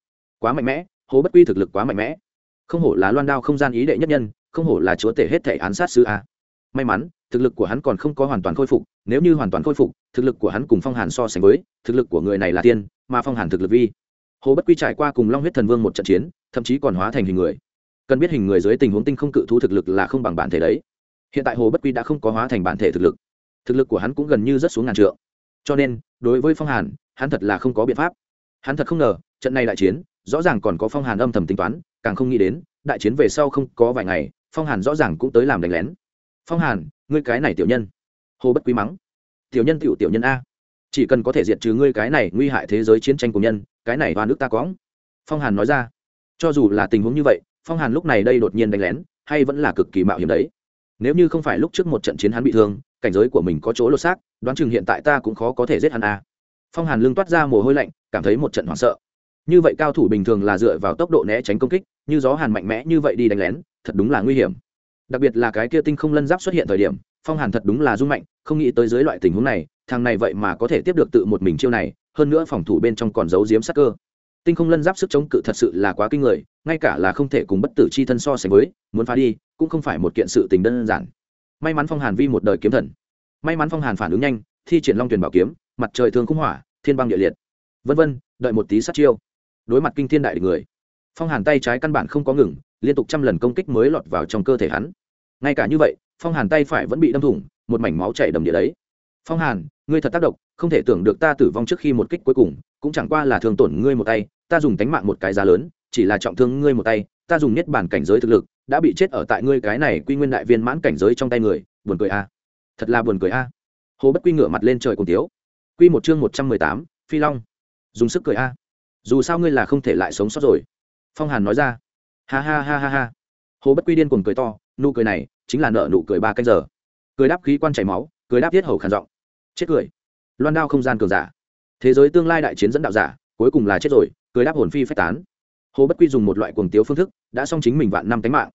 quá mạnh mẽ hồ bất quy thực lực quá mạnh mẽ. Không hổ là loan đao không gian ý đệ nhất nhân, không hổ là chúa tể hết thể án sát sư a. May mắn, thực lực của hắn còn không có hoàn toàn khôi phục, nếu như hoàn toàn khôi phục, thực lực của hắn cùng phong hàn so sánh với, thực lực của người này là tiên, mà phong hàn thực lực vi. Hồ bất quy trải qua cùng long huyết thần vương một trận chiến, thậm chí còn hóa thành hình người. Cần biết hình người dưới tình huống tinh không cự thú thực lực là không bằng bản thể đấy. Hiện tại hồ bất quy đã không có hóa thành bản thể thực lực. Thực lực của hắn cũng gần như rất xuống ngàn trượng. Cho nên, đối với phong hàn, hắn thật là không có biện pháp. Hắn thật không ngờ, trận này đại chiến rõ ràng còn có phong hàn âm thầm tính toán, càng không nghĩ đến, đại chiến về sau không có vài ngày, phong hàn rõ ràng cũng tới làm đánh lén. Phong hàn, ngươi cái này tiểu nhân. Hồ bất quý mắng. Tiểu nhân tiểu tiểu nhân a. Chỉ cần có thể diệt trừ ngươi cái này nguy hại thế giới chiến tranh của nhân, cái này toàn nước ta có phong hàn nói ra. Cho dù là tình huống như vậy, phong hàn lúc này đây đột nhiên đánh lén, hay vẫn là cực kỳ mạo hiểm đấy. Nếu như không phải lúc trước một trận chiến hắn bị thương, cảnh giới của mình có chỗ lột xác, đoán chừng hiện tại ta cũng khó có thể giết hắn a. Phong hàn lưng toát ra mồ hôi lạnh, cảm thấy một trận hoảng sợ như vậy cao thủ bình thường là dựa vào tốc độ né tránh công kích, như gió hàn mạnh mẽ như vậy đi đánh lén, thật đúng là nguy hiểm. Đặc biệt là cái kia tinh không lân giáp xuất hiện thời điểm, phong hàn thật đúng là rung mạnh, không nghĩ tới dưới loại tình huống này, thằng này vậy mà có thể tiếp được tự một mình chiêu này, hơn nữa phòng thủ bên trong còn giấu giếm sắc cơ. Tinh không lân giáp sức chống cự thật sự là quá kinh người, ngay cả là không thể cùng bất tử c h i thân so sánh với, muốn phá đi, cũng không phải một kiện sự tình đơn giản. May mắn phong hàn vi một đời kiếm thần. May mắn phong hàn phản ứng nhanh, thi triển long tuyển bảo kiếm, mặt trời thường khung hỏa, thiên băng địa liệt. Vân vân, đợi một tí sát chiêu đối mặt kinh thiên đại địch người. Phong hàn tay trái căn bản không có ngừng, liên tục trăm lần công kích mới lọt vào trong cơ thể hắn. Ngay cả như vậy, phong hàn tay phải vẫn bị đâm thủng, một mảnh máu chảy đầm địa đấy. Phong hàn, ngươi thật tác động, không thể tưởng được ta tử vong trước khi một kích cuối cùng, cũng chẳng qua là thường tổn ngươi một tay, ta dùng tánh mạng một cái giá lớn, chỉ là trọng thương ngươi một tay, ta dùng nhất bản cảnh giới thực lực, đã bị chết ở tại ngươi cái này quy nguyên đại viên mãn cảnh giới trong tay người, buồn cười a. Thật là buồn cười a. Hồ bất quy ngửa mặt lên trời cùng tiếu. Quy một chương một trăm mười tám, phi long. Dùng sức cười a dù sao ngươi là không thể lại sống sót rồi. Phong hàn nói ra. Ha ha ha ha ha. Hồ bất quy điên cuồng cười to, nụ cười này chính là nợ nụ cười ba canh giờ. Cười đáp khí quan chảy máu, cười đáp tiết hầu khàn giọng. Chết cười. Loan đao không gian cường giả. Thế giới tương lai đại chiến dẫn đạo giả, cuối cùng là chết rồi, cười đáp hồn phi phách tán. Hồ bất quy dùng một loại cuồng tiếu phương thức, đã xong chính mình vạn năm tánh mạng.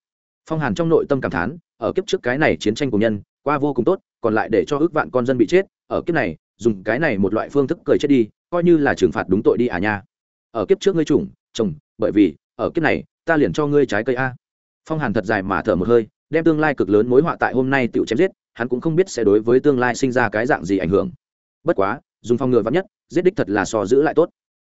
Phong hàn trong nội tâm cảm thán, ở kiếp trước cái này chiến tranh của nhân, qua vô cùng tốt, còn lại để cho ước vạn con dân bị chết, ở kiếp này, dùng cái này một loại phương thức cười chết đi, coi như là trừng phạt đúng tội đi à nha ở kiếp trước ngươi chủng, chồng, bởi vì, ở kiếp này, ta liền cho ngươi trái cây a. Phong hàn thật dài mà thở một hơi, đem tương lai cực lớn mối họa tại hôm nay tự chém giết, hắn cũng không biết sẽ đối với tương lai sinh ra cái dạng gì ảnh hưởng. Bất quá, dùng phong ngừa vắn nhất, giết đích thật là so giữ lại tốt.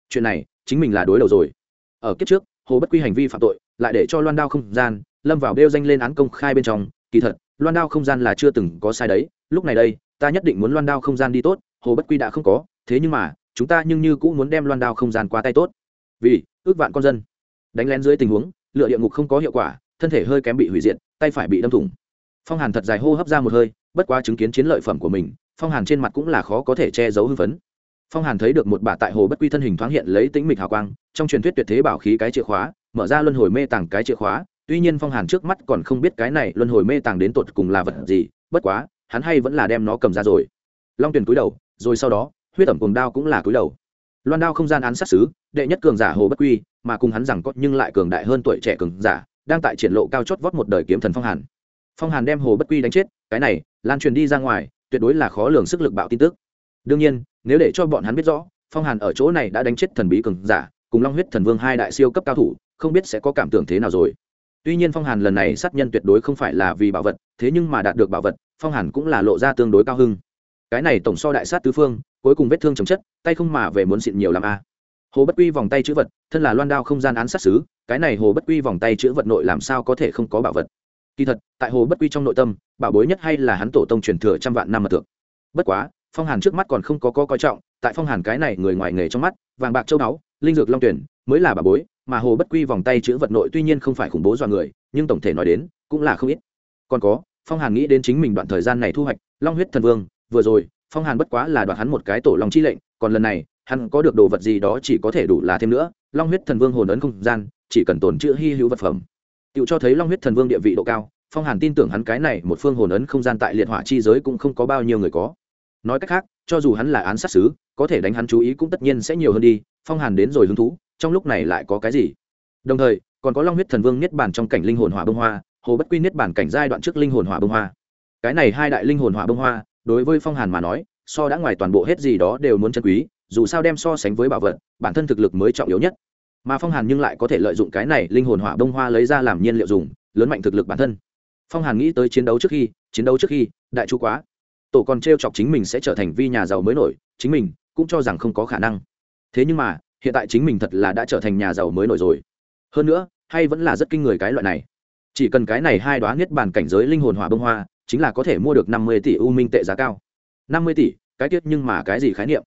Chuyện này, chính mình là đối đầu rồi. Ở kiếp trước, hồ bất quy hành vi phạm tội, lại để cho loan đao không gian, lâm vào đeo danh lên án công khai bên trong. Kỳ thật, loan đao không gian là chưa từng có sai đấy, lúc này đây, ta nhất định muốn loan đao không gian đi tốt, hồ bất quy đã không có, thế nhưng mà chúng ta nhưng như cũng muốn đem loan đao không gian qua tay tốt. Vì, ước vạn con dân. Đánh lén dưới tình huống lựa địa ngục không có hiệu quả, thân thể hơi kém bị hủy diệt, tay phải bị đâm thủng. Phong hàn thật dài hô hấp ra một hơi, bất quá chứng kiến chiến lợi phẩm của mình, phong hàn trên mặt cũng là khó có thể che giấu hưng phấn. Phong hàn thấy được một bà tại hồ bất quy thân hình thoáng hiện lấy tĩnh mịch hào quang, trong truyền thuyết tuyệt thế bảo khí cái chìa khóa, mở ra luân hồi mê tàng cái chìa khóa, tuy nhiên phong hàn trước mắt còn không biết cái này luân hồi mê tàng đến tột cùng là vật gì, bất quá, hắn hay vẫn là đem nó cầm ra rồi. Long tuyền cúi đầu, rồi sau đó huyết ẩm cuồng đao cũng là cúi đầu. Loan đao không gian án sát xứ, đệ nhất cường giả hồ bất quy, mà cùng hắn rằng có nhưng lại cường đại hơn tuổi trẻ cường giả, đang tại triển lộ cao chót vót một đời kiếm thần phong hàn. Phong hàn đem hồ bất quy đánh chết, cái này, lan truyền đi ra ngoài, tuyệt đối là khó lường sức lực bạo tin tức. Đương nhiên, nếu để cho bọn hắn biết rõ, phong hàn ở chỗ này đã đánh chết thần bí cường giả, cùng long huyết thần vương hai đại siêu cấp cao thủ, không biết sẽ có cảm tưởng thế nào rồi. Tuy nhiên phong hàn lần này sát nhân tuyệt đối không phải là vì bảo vật, thế nhưng mà đạt được bảo vật, phong hàn cũng là lộ ra tương đối cao hưng cái này tổng so đại sát tứ phương cuối cùng vết thương chấm chất tay không mà về muốn xịn nhiều làm a. Hồ bất quy vòng tay chữ vật thân là loan đao không gian án sát xứ cái này hồ bất quy vòng tay chữ vật nội làm sao có thể không có bảo vật? Kỳ thật tại hồ bất quy trong nội tâm bảo bối nhất hay là hắn tổ tông truyền thừa trăm vạn năm mà thượng. Bất quá phong hàn trước mắt còn không có, có coi trọng tại phong hàn cái này người ngoài nghề trong mắt vàng bạc châu báu linh dược long tuyển mới là bảo bối mà hồ bất quy vòng tay chữ vật nội tuy nhiên không phải khủng bố do người nhưng tổng thể nói đến cũng là không ít. Còn có phong hàn nghĩ đến chính mình đoạn thời gian này thu hoạch long huyết thần vương vừa rồi, phong hàn bất quá là đoạt hắn một cái tổ long chi lệnh, còn lần này, hắn có được đồ vật gì đó chỉ có thể đủ là thêm nữa, long huyết thần vương hồn ấn không gian, chỉ cần tồn chữ hy hữu vật phẩm. Tự cho thấy long huyết thần vương địa vị độ cao, phong hàn tin tưởng hắn cái này một phương hồn ấn không gian tại liệt hỏa chi giới cũng không có bao nhiêu người có. Nói cách khác, cho dù hắn là án sát xứ có thể đánh hắn chú ý cũng tất nhiên sẽ nhiều hơn đi, phong hàn đến rồi hứng thú, trong lúc này lại có cái gì? Đồng thời, còn có long huyết thần vương niết bàn trong cảnh linh hồn hỏa bông hoa, hồ bất quy niết bàn cảnh giai đoạn trước linh hồn hỏa bông hoa. Cái này hai đại linh hồn hỏa bông hoa đối với phong hàn mà nói, so đã ngoài toàn bộ hết gì đó đều muốn chân quý, dù sao đem so sánh với bảo vật, bản thân thực lực mới trọng yếu nhất. Mà phong hàn nhưng lại có thể lợi dụng cái này linh hồn hỏa bông hoa lấy ra làm nhiên liệu dùng, lớn mạnh thực lực bản thân. Phong hàn nghĩ tới chiến đấu trước khi, chiến đấu trước khi, đại chu quá. Tổ còn t r e o chọc chính mình sẽ trở thành vi nhà giàu mới nổi, chính mình cũng cho rằng không có khả năng. Thế nhưng mà, hiện tại chính mình thật là đã trở thành nhà giàu mới nổi rồi. Hơn nữa, hay vẫn là rất kinh người cái loại này. Chỉ cần cái này hai đoá nhất bàn cảnh giới linh hồn hỏa bông hoa chính là có thể mua được năm mươi tỷ u minh tệ giá cao. năm mươi tỷ, cái tiết nhưng mà cái gì khái niệm?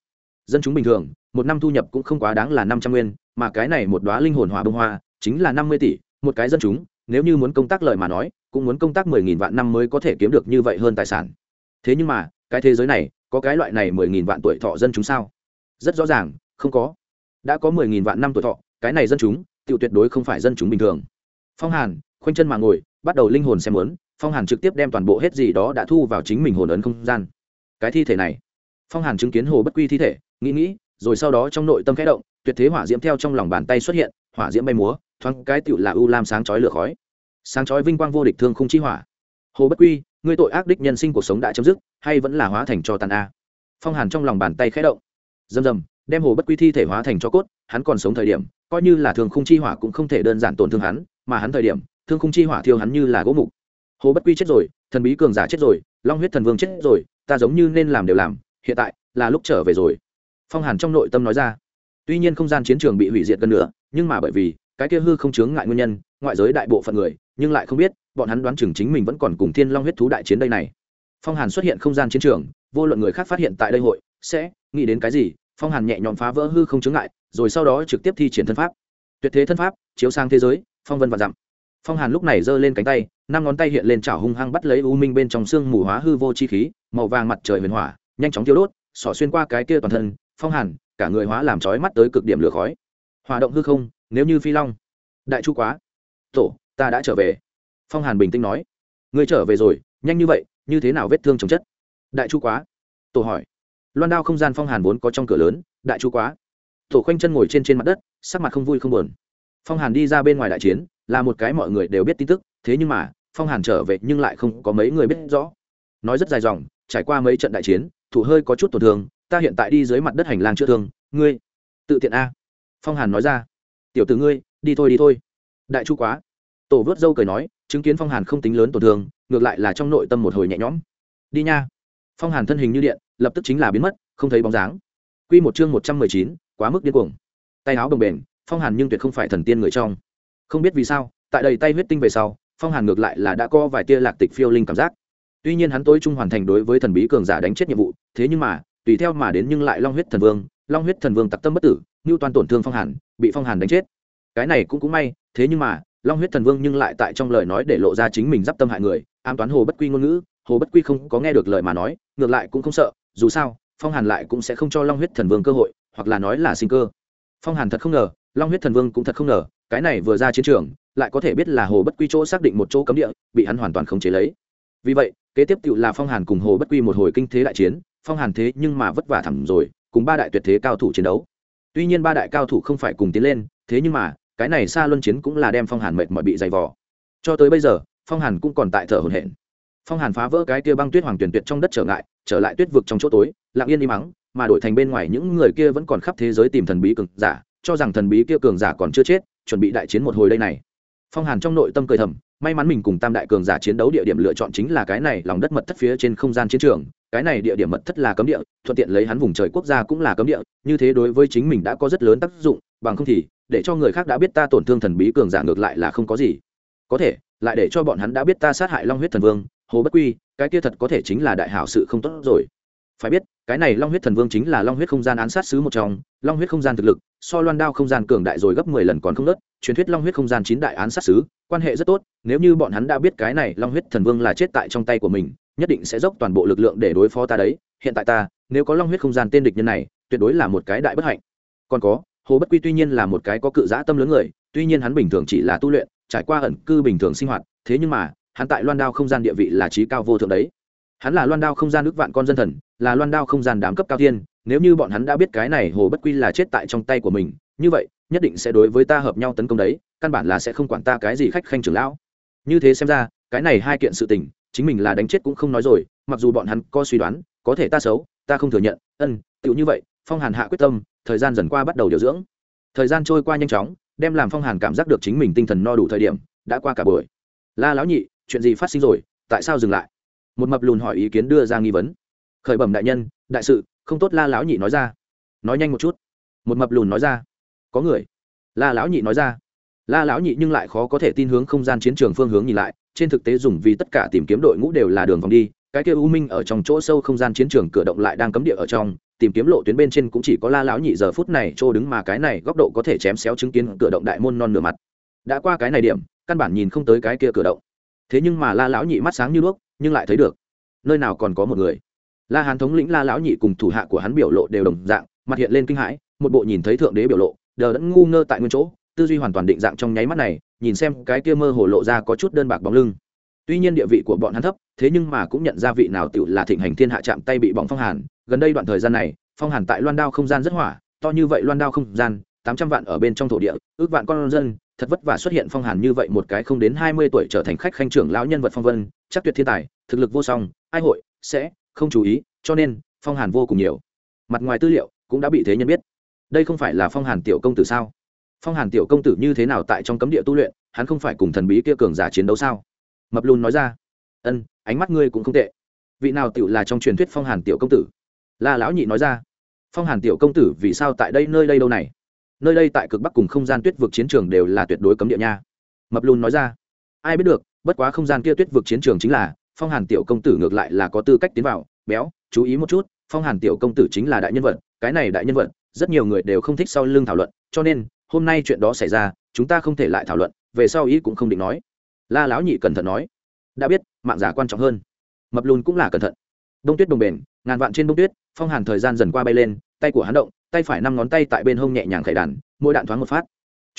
Dân chúng bình thường, một năm thu nhập cũng không quá đáng là năm trăm nguyên, mà cái này một đoá linh hồn hỏa bông hoa, chính là năm mươi tỷ, một cái dân chúng, nếu như muốn công tác lợi mà nói, cũng muốn công tác mười nghìn vạn năm mới có thể kiếm được như vậy hơn tài sản. Thế nhưng mà, cái thế giới này, có cái loại này mười nghìn vạn tuổi thọ dân chúng sao? Rất rõ ràng, không có. Đã có mười nghìn vạn năm tuổi thọ, cái này dân chúng tự tuyệt đối không phải dân chúng bình thường. Phong hàn, khoanh chân mà ngồi, bắt đầu linh hồn xem muốn phong hàn trực tiếp đem toàn bộ hết gì đó đã thu vào chính mình hồn ấn không gian. Cái thi thể này. Phong hàn chứng kiến hồ bất quy thi thể, nghĩ nghĩ, rồi sau đó trong nội tâm khẽ động, tuyệt thế hỏa diễm theo trong lòng bàn tay xuất hiện, hỏa diễm bay múa, thoáng cái tựu là u lam sáng chói lửa khói. Sáng chói vinh quang vô địch thương không chi hỏa. Hồ bất quy, ngươi tội ác đích nhân sinh cuộc sống đã chấm dứt, hay vẫn là hóa thành cho tàn a? Phong hàn trong lòng bàn tay khẽ động. Dầm dầm, đem hồ bất quy thi thể hóa thành cho cốt, hắn còn sống thời điểm, coi như là thường khung chi hỏa cũng không thể đơn giản tổn thương hắn, mà hắn thời điểm, thương khung chi hỏa thiêu hắn như là gỗ mục hồ bất quy chết rồi, thần bí cường giả chết rồi, long huyết thần vương chết rồi, ta giống như nên làm đều làm, hiện tại là lúc trở về rồi. Phong hàn trong nội tâm nói ra. Tuy nhiên không gian chiến trường bị hủy diệt gần nữa nhưng mà bởi vì cái kia hư không chướng ngại nguyên nhân, ngoại giới đại bộ phận người, nhưng lại không biết, bọn hắn đoán chừng chính mình vẫn còn cùng thiên long huyết thú đại chiến đây này. Phong hàn xuất hiện không gian chiến trường, vô luận người khác phát hiện tại đây hội, sẽ nghĩ đến cái gì, phong hàn nhẹ nhõm phá vỡ hư không chướng ngại, rồi sau đó trực tiếp thi triển thân pháp. Tuyệt thế thân pháp, chiếu sang thế giới, phong vân và dặm phong hàn lúc này giơ lên cánh tay, năm ngón tay hiện lên chảo hung hăng bắt lấy u minh bên trong xương mù hóa hư vô chi khí, màu vàng mặt trời huyền hỏa, nhanh chóng thiêu đốt, xỏ xuyên qua cái kia toàn thân. Phong hàn, cả người hóa làm chói mắt tới cực điểm lửa khói. Hòa động hư không, nếu như phi long. Đại chu quá. Tổ, ta đã trở về. Phong hàn bình tĩnh nói. Người trở về rồi, nhanh như vậy, như thế nào vết thương chồng chất? Đại chu quá. Tổ hỏi. Loan đao không gian phong hàn vốn có trong cửa lớn, đại chu quá. Tổ khoanh chân ngồi trên trên mặt đất, sắc mặt không vui không buồn. Phong hàn đi ra bên ngoài đại chiến là một cái mọi người đều biết tin tức, thế nhưng mà, phong hàn trở về nhưng lại không có mấy người biết rõ. Nói rất dài dòng, trải qua mấy trận đại chiến, thủ hơi có chút tổn thương, ta hiện tại đi dưới mặt đất hành lang chữa thương, ngươi, tự tiện a. Phong hàn nói ra, tiểu t ử ngươi, đi thôi đi thôi. Đại chu quá. Tổ vớt dâu cười nói, chứng kiến phong hàn không tính lớn tổn thương, ngược lại là trong nội tâm một hồi nhẹ nhõm. Đi nha. Phong hàn thân hình như điện, lập tức chính là biến mất, không thấy bóng dáng. Q một chương một trăm mười chín, quá mức điên cuồng. Tay áo đồng bền, phong hàn nhưng tuyệt không phải thần tiên người trong không biết vì sao, tại đầy tay huyết tinh về sau, phong hàn ngược lại là đã có vài tia lạc tịch phiêu linh cảm giác. Tuy nhiên hắn tối trung hoàn thành đối với thần bí cường giả đánh chết nhiệm vụ, thế nhưng mà, tùy theo mà đến nhưng lại long huyết thần vương, long huyết thần vương tặc tâm bất tử như toàn tổn thương phong hàn, bị phong hàn đánh chết. Cái này cũng cũng may, thế nhưng mà, long huyết thần vương nhưng lại tại trong lời nói để lộ ra chính mình d i p tâm hại người, ám toán hồ bất quy ngôn ngữ, hồ bất quy không có nghe được lời mà nói, ngược lại cũng không sợ, dù sao, phong hàn lại cũng sẽ không cho long huyết thần vương cơ hội, hoặc là nói là sinh cơ. Phong hàn thật không ngờ, long huyết thần vương cũng thật không ngờ cái này vừa ra chiến trường, lại có thể biết là hồ bất quy chỗ xác định một chỗ cấm địa, bị hắn hoàn toàn khống chế lấy. Vì vậy, kế tiếp tự là phong hàn cùng hồ bất quy một hồi kinh thế đại chiến, phong hàn thế nhưng mà vất vả thẳm rồi, cùng ba đại tuyệt thế cao thủ chiến đấu. Tuy nhiên ba đại cao thủ không phải cùng tiến lên, thế nhưng mà, cái này xa luân chiến cũng là đem phong hàn mệt mỏi bị dày vò. Cho tới bây giờ, phong hàn cũng còn tại thở hồn hển. Phong hàn phá vỡ cái kia băng tuyết hoàng tuyển tuyệt trong đất trở ngại, trở lại tuyết vực trong chỗ tối, lặng yên đi mắng, mà đổi thành bên ngoài những người kia vẫn còn khắp thế giới tìm thần bí cường giả, cho rằng thần bí kia cường giả còn chưa chết chuẩn bị đại chiến một hồi đây này. Phong hàn trong nội tâm cười thầm, may mắn mình cùng tam đại cường giả chiến đấu địa điểm lựa chọn chính là cái này, lòng đất mật thất phía trên không gian chiến trường. Cái này địa điểm mật thất là cấm địa, thuận tiện lấy hắn vùng trời quốc gia cũng là cấm địa, như thế đối với chính mình đã có rất lớn tác dụng, bằng không thì, để cho người khác đã biết ta tổn thương thần bí cường giả ngược lại là không có gì. Có thể, lại để cho bọn hắn đã biết ta sát hại long huyết thần vương, hồ bất quy, cái kia thật có thể chính là đại hảo sự không tốt rồi phải biết, cái này long huyết thần vương chính là long huyết không gian án sát sứ một trong, long huyết không gian thực lực, so loan đao không gian cường đại rồi gấp mười lần còn không nớt, truyền thuyết long huyết không gian chín đại án sát sứ, quan hệ rất tốt, nếu như bọn hắn đã biết cái này long huyết thần vương là chết tại trong tay của mình, nhất định sẽ dốc toàn bộ lực lượng để đối phó ta đấy, hiện tại ta, nếu có long huyết không gian tên địch nhân này, tuyệt đối là một cái đại bất hạnh. Còn có, hồ bất quy tuy nhiên là một cái có cự giã tâm lớn người, tuy nhiên hắn bình thường chỉ là tu luyện, trải qua ẩn cư bình thường sinh hoạt, thế nhưng mà, hắn tại loan đao không gian địa vị là trí cao vô thượng đấy hắn là loan đao không gian ước vạn con dân thần, là loan đao không gian đám cấp cao tiên, nếu như bọn hắn đã biết cái này hồ bất quy là chết tại trong tay của mình, như vậy, nhất định sẽ đối với ta hợp nhau tấn công đấy, căn bản là sẽ không quản ta cái gì khách khanh trưởng lão. Như thế xem ra, cái này hai kiện sự tình, chính mình là đánh chết cũng không nói rồi, mặc dù bọn hắn có suy đoán, có thể ta xấu, ta không thừa nhận, ân, tựu như vậy, phong hàn hạ quyết tâm, thời gian dần qua bắt đầu điều dưỡng. Thời gian trôi qua nhanh chóng, đem làm phong hàn cảm giác được chính mình tinh thần no đủ thời điểm, đã qua cả buổi. La lão nhị, chuyện gì phát sinh rồi, tại sao dừng lại? Một mập lùn hỏi ý kiến đưa ra nghi vấn. Khởi bẩm đại nhân, đại sự, không tốt, la lão nhị nói ra. Nói nhanh một chút. Một mập lùn nói ra. Có người. La lão nhị nói ra. La lão nhị nhưng lại khó có thể tin hướng không gian chiến trường phương hướng nhìn lại, trên thực tế dùng vì tất cả tìm kiếm đội ngũ đều là đường vòng đi, cái kia u minh ở trong chỗ sâu không gian chiến trường cửa động lại đang cấm địa ở trong, tìm kiếm lộ tuyến bên trên cũng chỉ có la lão nhị giờ phút này chỗ đứng mà cái này góc độ có thể chém xéo chứng kiến cửa động đại môn non nửa mặt. Đã qua cái này điểm, căn bản nhìn không tới cái kia cửa động. Thế nhưng mà la lão nhị mắt sáng như đuốc nhưng lại thấy được. Nơi nào còn có một người. La hán thống lĩnh la lão nhị cùng thủ hạ của hắn biểu lộ đều đồng dạng, mặt hiện lên kinh hãi, một bộ nhìn thấy thượng đế biểu lộ, đờ đẫn ngu ngơ tại nguyên chỗ, tư duy hoàn toàn định dạng trong nháy mắt này, nhìn xem cái kia mơ hồ lộ ra có chút đơn bạc bóng lưng. Tuy nhiên địa vị của bọn hắn thấp, thế nhưng mà cũng nhận ra vị nào tựu là thịnh hành thiên hạ chạm tay bị bỏng phong hàn. Gần đây đoạn thời gian này, phong hàn tại loan đao không gian rất hỏa, to như vậy loan đao không gian, tám trăm vạn ở bên trong thổ địa, ước vạn con dân thật vất vả xuất hiện phong hàn như vậy một cái không đến hai mươi tuổi trở thành khách khanh trưởng lão nhân vật phong vân, chắc tuyệt thiên tài, thực lực vô song, ai hội, sẽ, không chú ý, cho nên, phong hàn vô cùng nhiều. Mặt ngoài tư liệu cũng đã bị thế nhân biết. Đây không phải là phong hàn tiểu công tử sao? Phong hàn tiểu công tử như thế nào tại trong cấm địa tu luyện, hắn không phải cùng thần bí kia cường giả chiến đấu sao? Mập lùn nói ra. Ân, ánh mắt ngươi cũng không tệ. Vị nào tựu là trong truyền thuyết phong hàn tiểu công tử? La lão nhị nói ra. Phong hàn tiểu công tử vì sao tại đây nơi đây đâu này? Nơi đây tại cực bắc cùng không gian tuyết vực chiến trường đều là tuyệt đối cấm địa nha. Mập lùn nói ra. Ai biết được, bất quá không gian kia tuyết vực chiến trường chính là, phong hàn tiểu công tử ngược lại là có tư cách tiến vào. Béo, chú ý một chút, phong hàn tiểu công tử chính là đại nhân vật, cái này đại nhân vật, rất nhiều người đều không thích sau lưng thảo luận, cho nên, hôm nay chuyện đó xảy ra, chúng ta không thể lại thảo luận, về sau ý cũng không định nói. La lão nhị cẩn thận nói. Đã biết, mạng giả quan trọng hơn. Mập lùn cũng là cẩn thận. Đông tuyết đồng bền, ngàn vạn trên đông tuyết, phong hàn thời gian dần qua bay lên, tay của hắn động tay phải năm ngón tay tại bên hông nhẹ nhàng khẩy đàn, mỗi đạn thoáng một phát.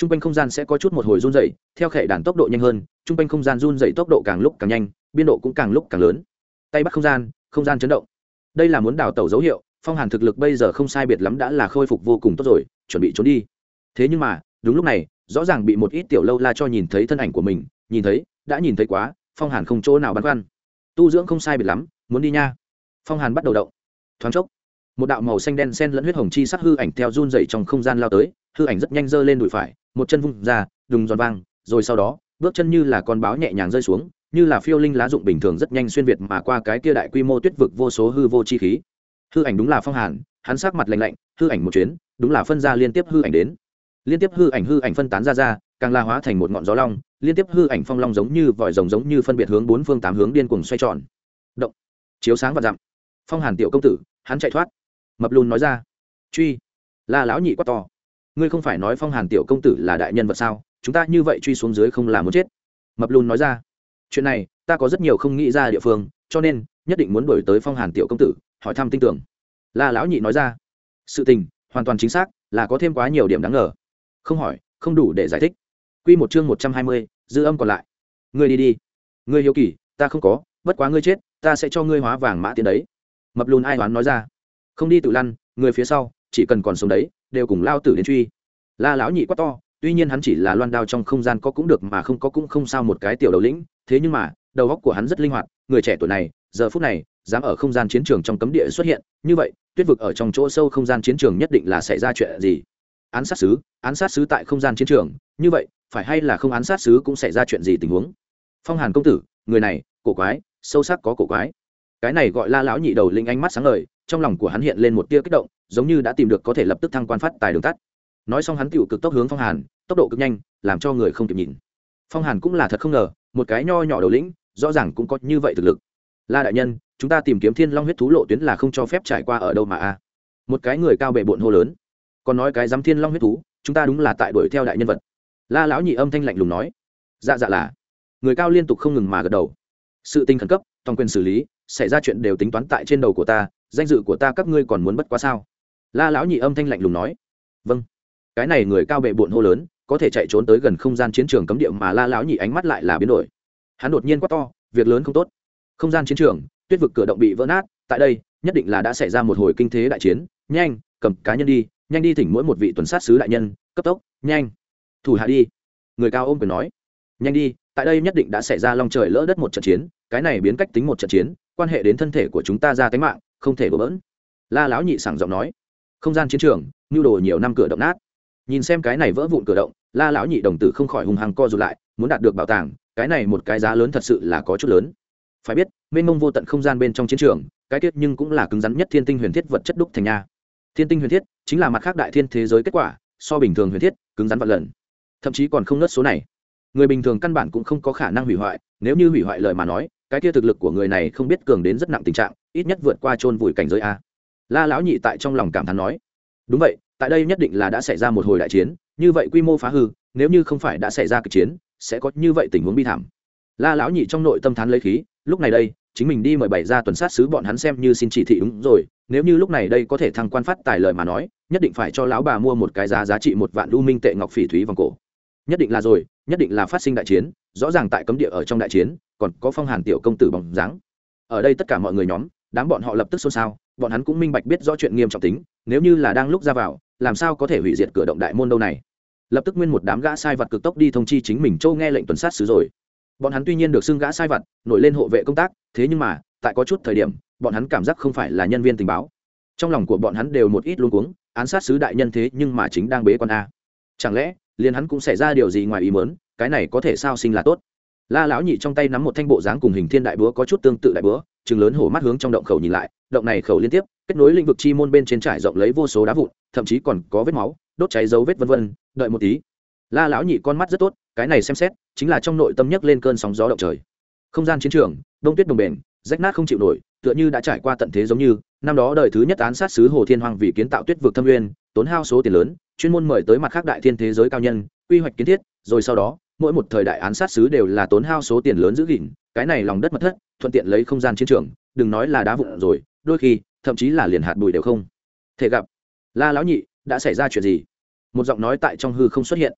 T r u n g quanh không gian sẽ có chút một hồi run dày theo khẩy đàn tốc độ nhanh hơn t r u n g quanh không gian run dày tốc độ càng lúc càng nhanh, biên độ cũng càng lúc càng lớn. Tay bắt không gian không gian chấn động. Đây là muốn đào tẩu dấu hiệu, phong hàn thực lực bây giờ không sai biệt lắm đã là khôi phục vô cùng tốt rồi, chuẩn bị trốn đi. Thế nhưng mà, đúng lúc này, rõ ràng bị một ít tiểu lâu la cho nhìn thấy thân ảnh của mình, nhìn thấy, đã nhìn thấy quá, phong hàn không chỗ nào băn khoăn. Tu dưỡng không sai biệt lắm, muốn đi nha. Phong hàn bắt đầu động. Thoáng chốc một đạo màu xanh đen sen lẫn huyết hồng chi sắc hư ảnh theo run dậy trong không gian lao tới, hư ảnh rất nhanh giơ lên đùi phải, một chân vung ra, đùng giòn vang, rồi sau đó, bước chân như là con báo nhẹ nhàng rơi xuống, như là phiêu linh lá dụng bình thường rất nhanh xuyên việt mà qua cái kia đại quy mô tuyết vực vô số hư vô chi khí. Hư ảnh đúng là phong hàn, hắn sắc mặt lạnh lạnh, hư ảnh một chuyến, đúng là phân ra liên tiếp hư ảnh đến. Liên tiếp hư ảnh hư ảnh phân tán ra ra, càng la hóa thành một ngọn gió long, liên tiếp hư ảnh phong long giống như vòi rồng giống như phân biệt hướng bốn phương tám hướng điên cuồng xoay tròn. Động. Chiếu sáng và dặm. Phong hàn tiểu công tử, hắn chạy thoát mập lùn nói ra. Truy la lão nhị quát to. Ngươi không phải nói phong hàn tiểu công tử là đại nhân vật sao? Chúng ta như vậy truy xuống dưới không là muốn chết. Mập lùn nói ra. Chuyện này, ta có rất nhiều không nghĩ ra địa phương, cho nên, nhất định muốn đổi tới phong hàn tiểu công tử, hỏi thăm tin tưởng. La lão nhị nói ra. Sự tình, hoàn toàn chính xác, là có thêm quá nhiều điểm đáng ngờ. Không hỏi, không đủ để giải thích. Quy một chương một trăm hai mươi, dư âm còn lại. Ngươi đi đi. Ngươi hiếu kỳ, ta không có, bất quá ngươi chết, ta sẽ cho ngươi hóa vàng mã tiền đấy. Mập lùn ai đoán nói ra không đi tự lăn, người phía sau, chỉ cần còn sống đấy, đều cùng lao tử đến truy. La lão nhị quá to, tuy nhiên hắn chỉ là loan đao trong không gian có cũng được mà không có cũng không sao một cái tiểu đầu lĩnh, thế nhưng mà, đầu óc của hắn rất linh hoạt, người trẻ tuổi này, giờ phút này, dám ở không gian chiến trường trong cấm địa xuất hiện, như vậy, tuyết vực ở trong chỗ sâu không gian chiến trường nhất định là xảy ra chuyện gì? Án sát sứ, án sát sứ tại không gian chiến trường, như vậy, phải hay là không án sát sứ cũng xảy ra chuyện gì tình huống? Phong hàn công tử, người này, cổ quái, sâu sắc có cổ quái. Cái này gọi la lão nhị đầu linh ánh mắt sáng ngời trong lòng của hắn hiện lên một tia kích động, giống như đã tìm được có thể lập tức thăng quan phát tài đường tắt. Nói xong hắn tựu cực tốc hướng phong hàn, tốc độ cực nhanh, làm cho người không kịp nhìn. Phong hàn cũng là thật không ngờ, một cái nho nhỏ đầu lĩnh, rõ ràng cũng có như vậy thực lực. La đại nhân, chúng ta tìm kiếm thiên long huyết thú lộ tuyến là không cho phép trải qua ở đâu mà a một cái người cao bệ bộn hô lớn. Còn nói cái dám thiên long huyết thú, chúng ta đúng là tại đuổi theo đại nhân vật. La lão nhị âm thanh lạnh lùng nói. Dạ dạ là. Người cao liên tục không ngừng mà gật đầu. Sự tinh khẩn cấp, toàn quyền xử lý, xảy ra chuyện đều tính toán tại trên đầu của ta danh dự của ta các ngươi còn muốn bất quá sao? La lão nhị âm thanh lạnh lùng nói. Vâng. Cái này người cao bệ bộn hô lớn, có thể chạy trốn tới gần không gian chiến trường cấm địa mà la lão nhị ánh mắt lại là biến đổi. Hắn đột nhiên quát to, việc lớn không tốt. Không gian chiến trường, tuyết vực cửa động bị vỡ nát, tại đây, nhất định là đã xảy ra một hồi kinh thế đại chiến. Nhanh, cầm cá nhân đi, nhanh đi thỉnh mỗi một vị tuần sát sứ đại nhân, cấp tốc, nhanh. Thủ hạ đi. Người cao ôm quyền nói. Nhanh đi, tại đây nhất định đã xảy ra long trời lỡ đất một trận chiến, cái này biến cách tính một trận chiến, quan hệ đến thân thể của chúng ta ra tính mạng không thể bỡ bỡn. La lão nhị sảng giọng nói. Không gian chiến trường nhu đồ nhiều năm cửa động nát. Nhìn xem cái này vỡ vụn cửa động, la lão nhị đồng tử không khỏi hùng hăng co rụt lại, muốn đạt được bảo tàng, cái này một cái giá lớn thật sự là có chút lớn. Phải biết, mênh mông vô tận không gian bên trong chiến trường, cái tiết nhưng cũng là cứng rắn nhất thiên tinh huyền thiết vật chất đúc thành nha. Thiên tinh huyền thiết chính là mặt khác đại thiên thế giới kết quả, so bình thường huyền thiết cứng rắn vạn lần. Thậm chí còn không nớt số này. Người bình thường căn bản cũng không có khả năng hủy hoại, nếu như hủy hoại lời mà nói cái kia thực lực của người này không biết cường đến rất nặng tình trạng, ít nhất vượt qua chôn vùi cảnh giới a. La lão nhị tại trong lòng cảm thán nói, đúng vậy, tại đây nhất định là đã xảy ra một hồi đại chiến, như vậy quy mô phá hư, nếu như không phải đã xảy ra kịch chiến, sẽ có như vậy tình huống bi thảm. La lão nhị trong nội tâm thán lấy khí, lúc này đây, chính mình đi mời bảy ra tuần sát sứ bọn hắn xem như xin chỉ thị đúng rồi, nếu như lúc này đây có thể thăng quan phát tài lời mà nói, nhất định phải cho lão bà mua một cái giá giá trị một vạn lưu minh tệ ngọc phỉ thúy vòng cổ nhất định là rồi, nhất định là phát sinh đại chiến, rõ ràng tại cấm địa ở trong đại chiến, còn có phong hàn tiểu công tử bóng dáng. Ở đây tất cả mọi người nhóm, đám bọn họ lập tức xôn xao, bọn hắn cũng minh bạch biết rõ chuyện nghiêm trọng tính, nếu như là đang lúc ra vào, làm sao có thể hủy diệt cửa động đại môn đâu này. Lập tức nguyên một đám gã sai vật cực tốc đi thông chi chính mình châu nghe lệnh tuần sát xứ rồi. Bọn hắn tuy nhiên được xưng gã sai vật, nổi lên hộ vệ công tác, thế nhưng mà, tại có chút thời điểm, bọn hắn cảm giác không phải là nhân viên tình báo. Trong lòng của bọn hắn đều một ít luôn cuống, án sát sứ đại nhân thế nhưng mà chính đang bế con a. Chẳng lẽ liền hắn cũng xảy ra điều gì ngoài ý mớn cái này có thể sao sinh là tốt. La lão nhị trong tay nắm một thanh bộ dáng cùng hình thiên đại búa có chút tương tự đại búa chừng lớn hổ mắt hướng trong động khẩu nhìn lại, động này khẩu liên tiếp, kết nối lĩnh vực chi môn bên trên trải rộng lấy vô số đá vụn, thậm chí còn có vết máu, đốt cháy dấu vết vân vân, đợi một tí. La lão nhị con mắt rất tốt, cái này xem xét, chính là trong nội tâm nhấc lên cơn sóng gió động trời. Không gian chiến trường, đông tuyết đồng bền, rách nát không chịu nổi, tựa như đã trải qua tận thế giống như, năm đó đời thứ nhất án sát sứ hồ thiên hoàng vì kiến tạo tuyết vực thâm nguyên, tốn hao số tiền lớn chuyên môn mời tới mặt khác đại thiên thế giới cao nhân, quy hoạch kiến thiết, rồi sau đó, mỗi một thời đại án sát sứ đều là tốn hao số tiền lớn giữ gìn, cái này lòng đất mật thất, thuận tiện lấy không gian chiến trường, đừng nói là đá vụn rồi, đôi khi, thậm chí là liền hạt bụi đều không. Thể gặp, la lão nhị, đã xảy ra chuyện gì? Một giọng nói tại trong hư không xuất hiện.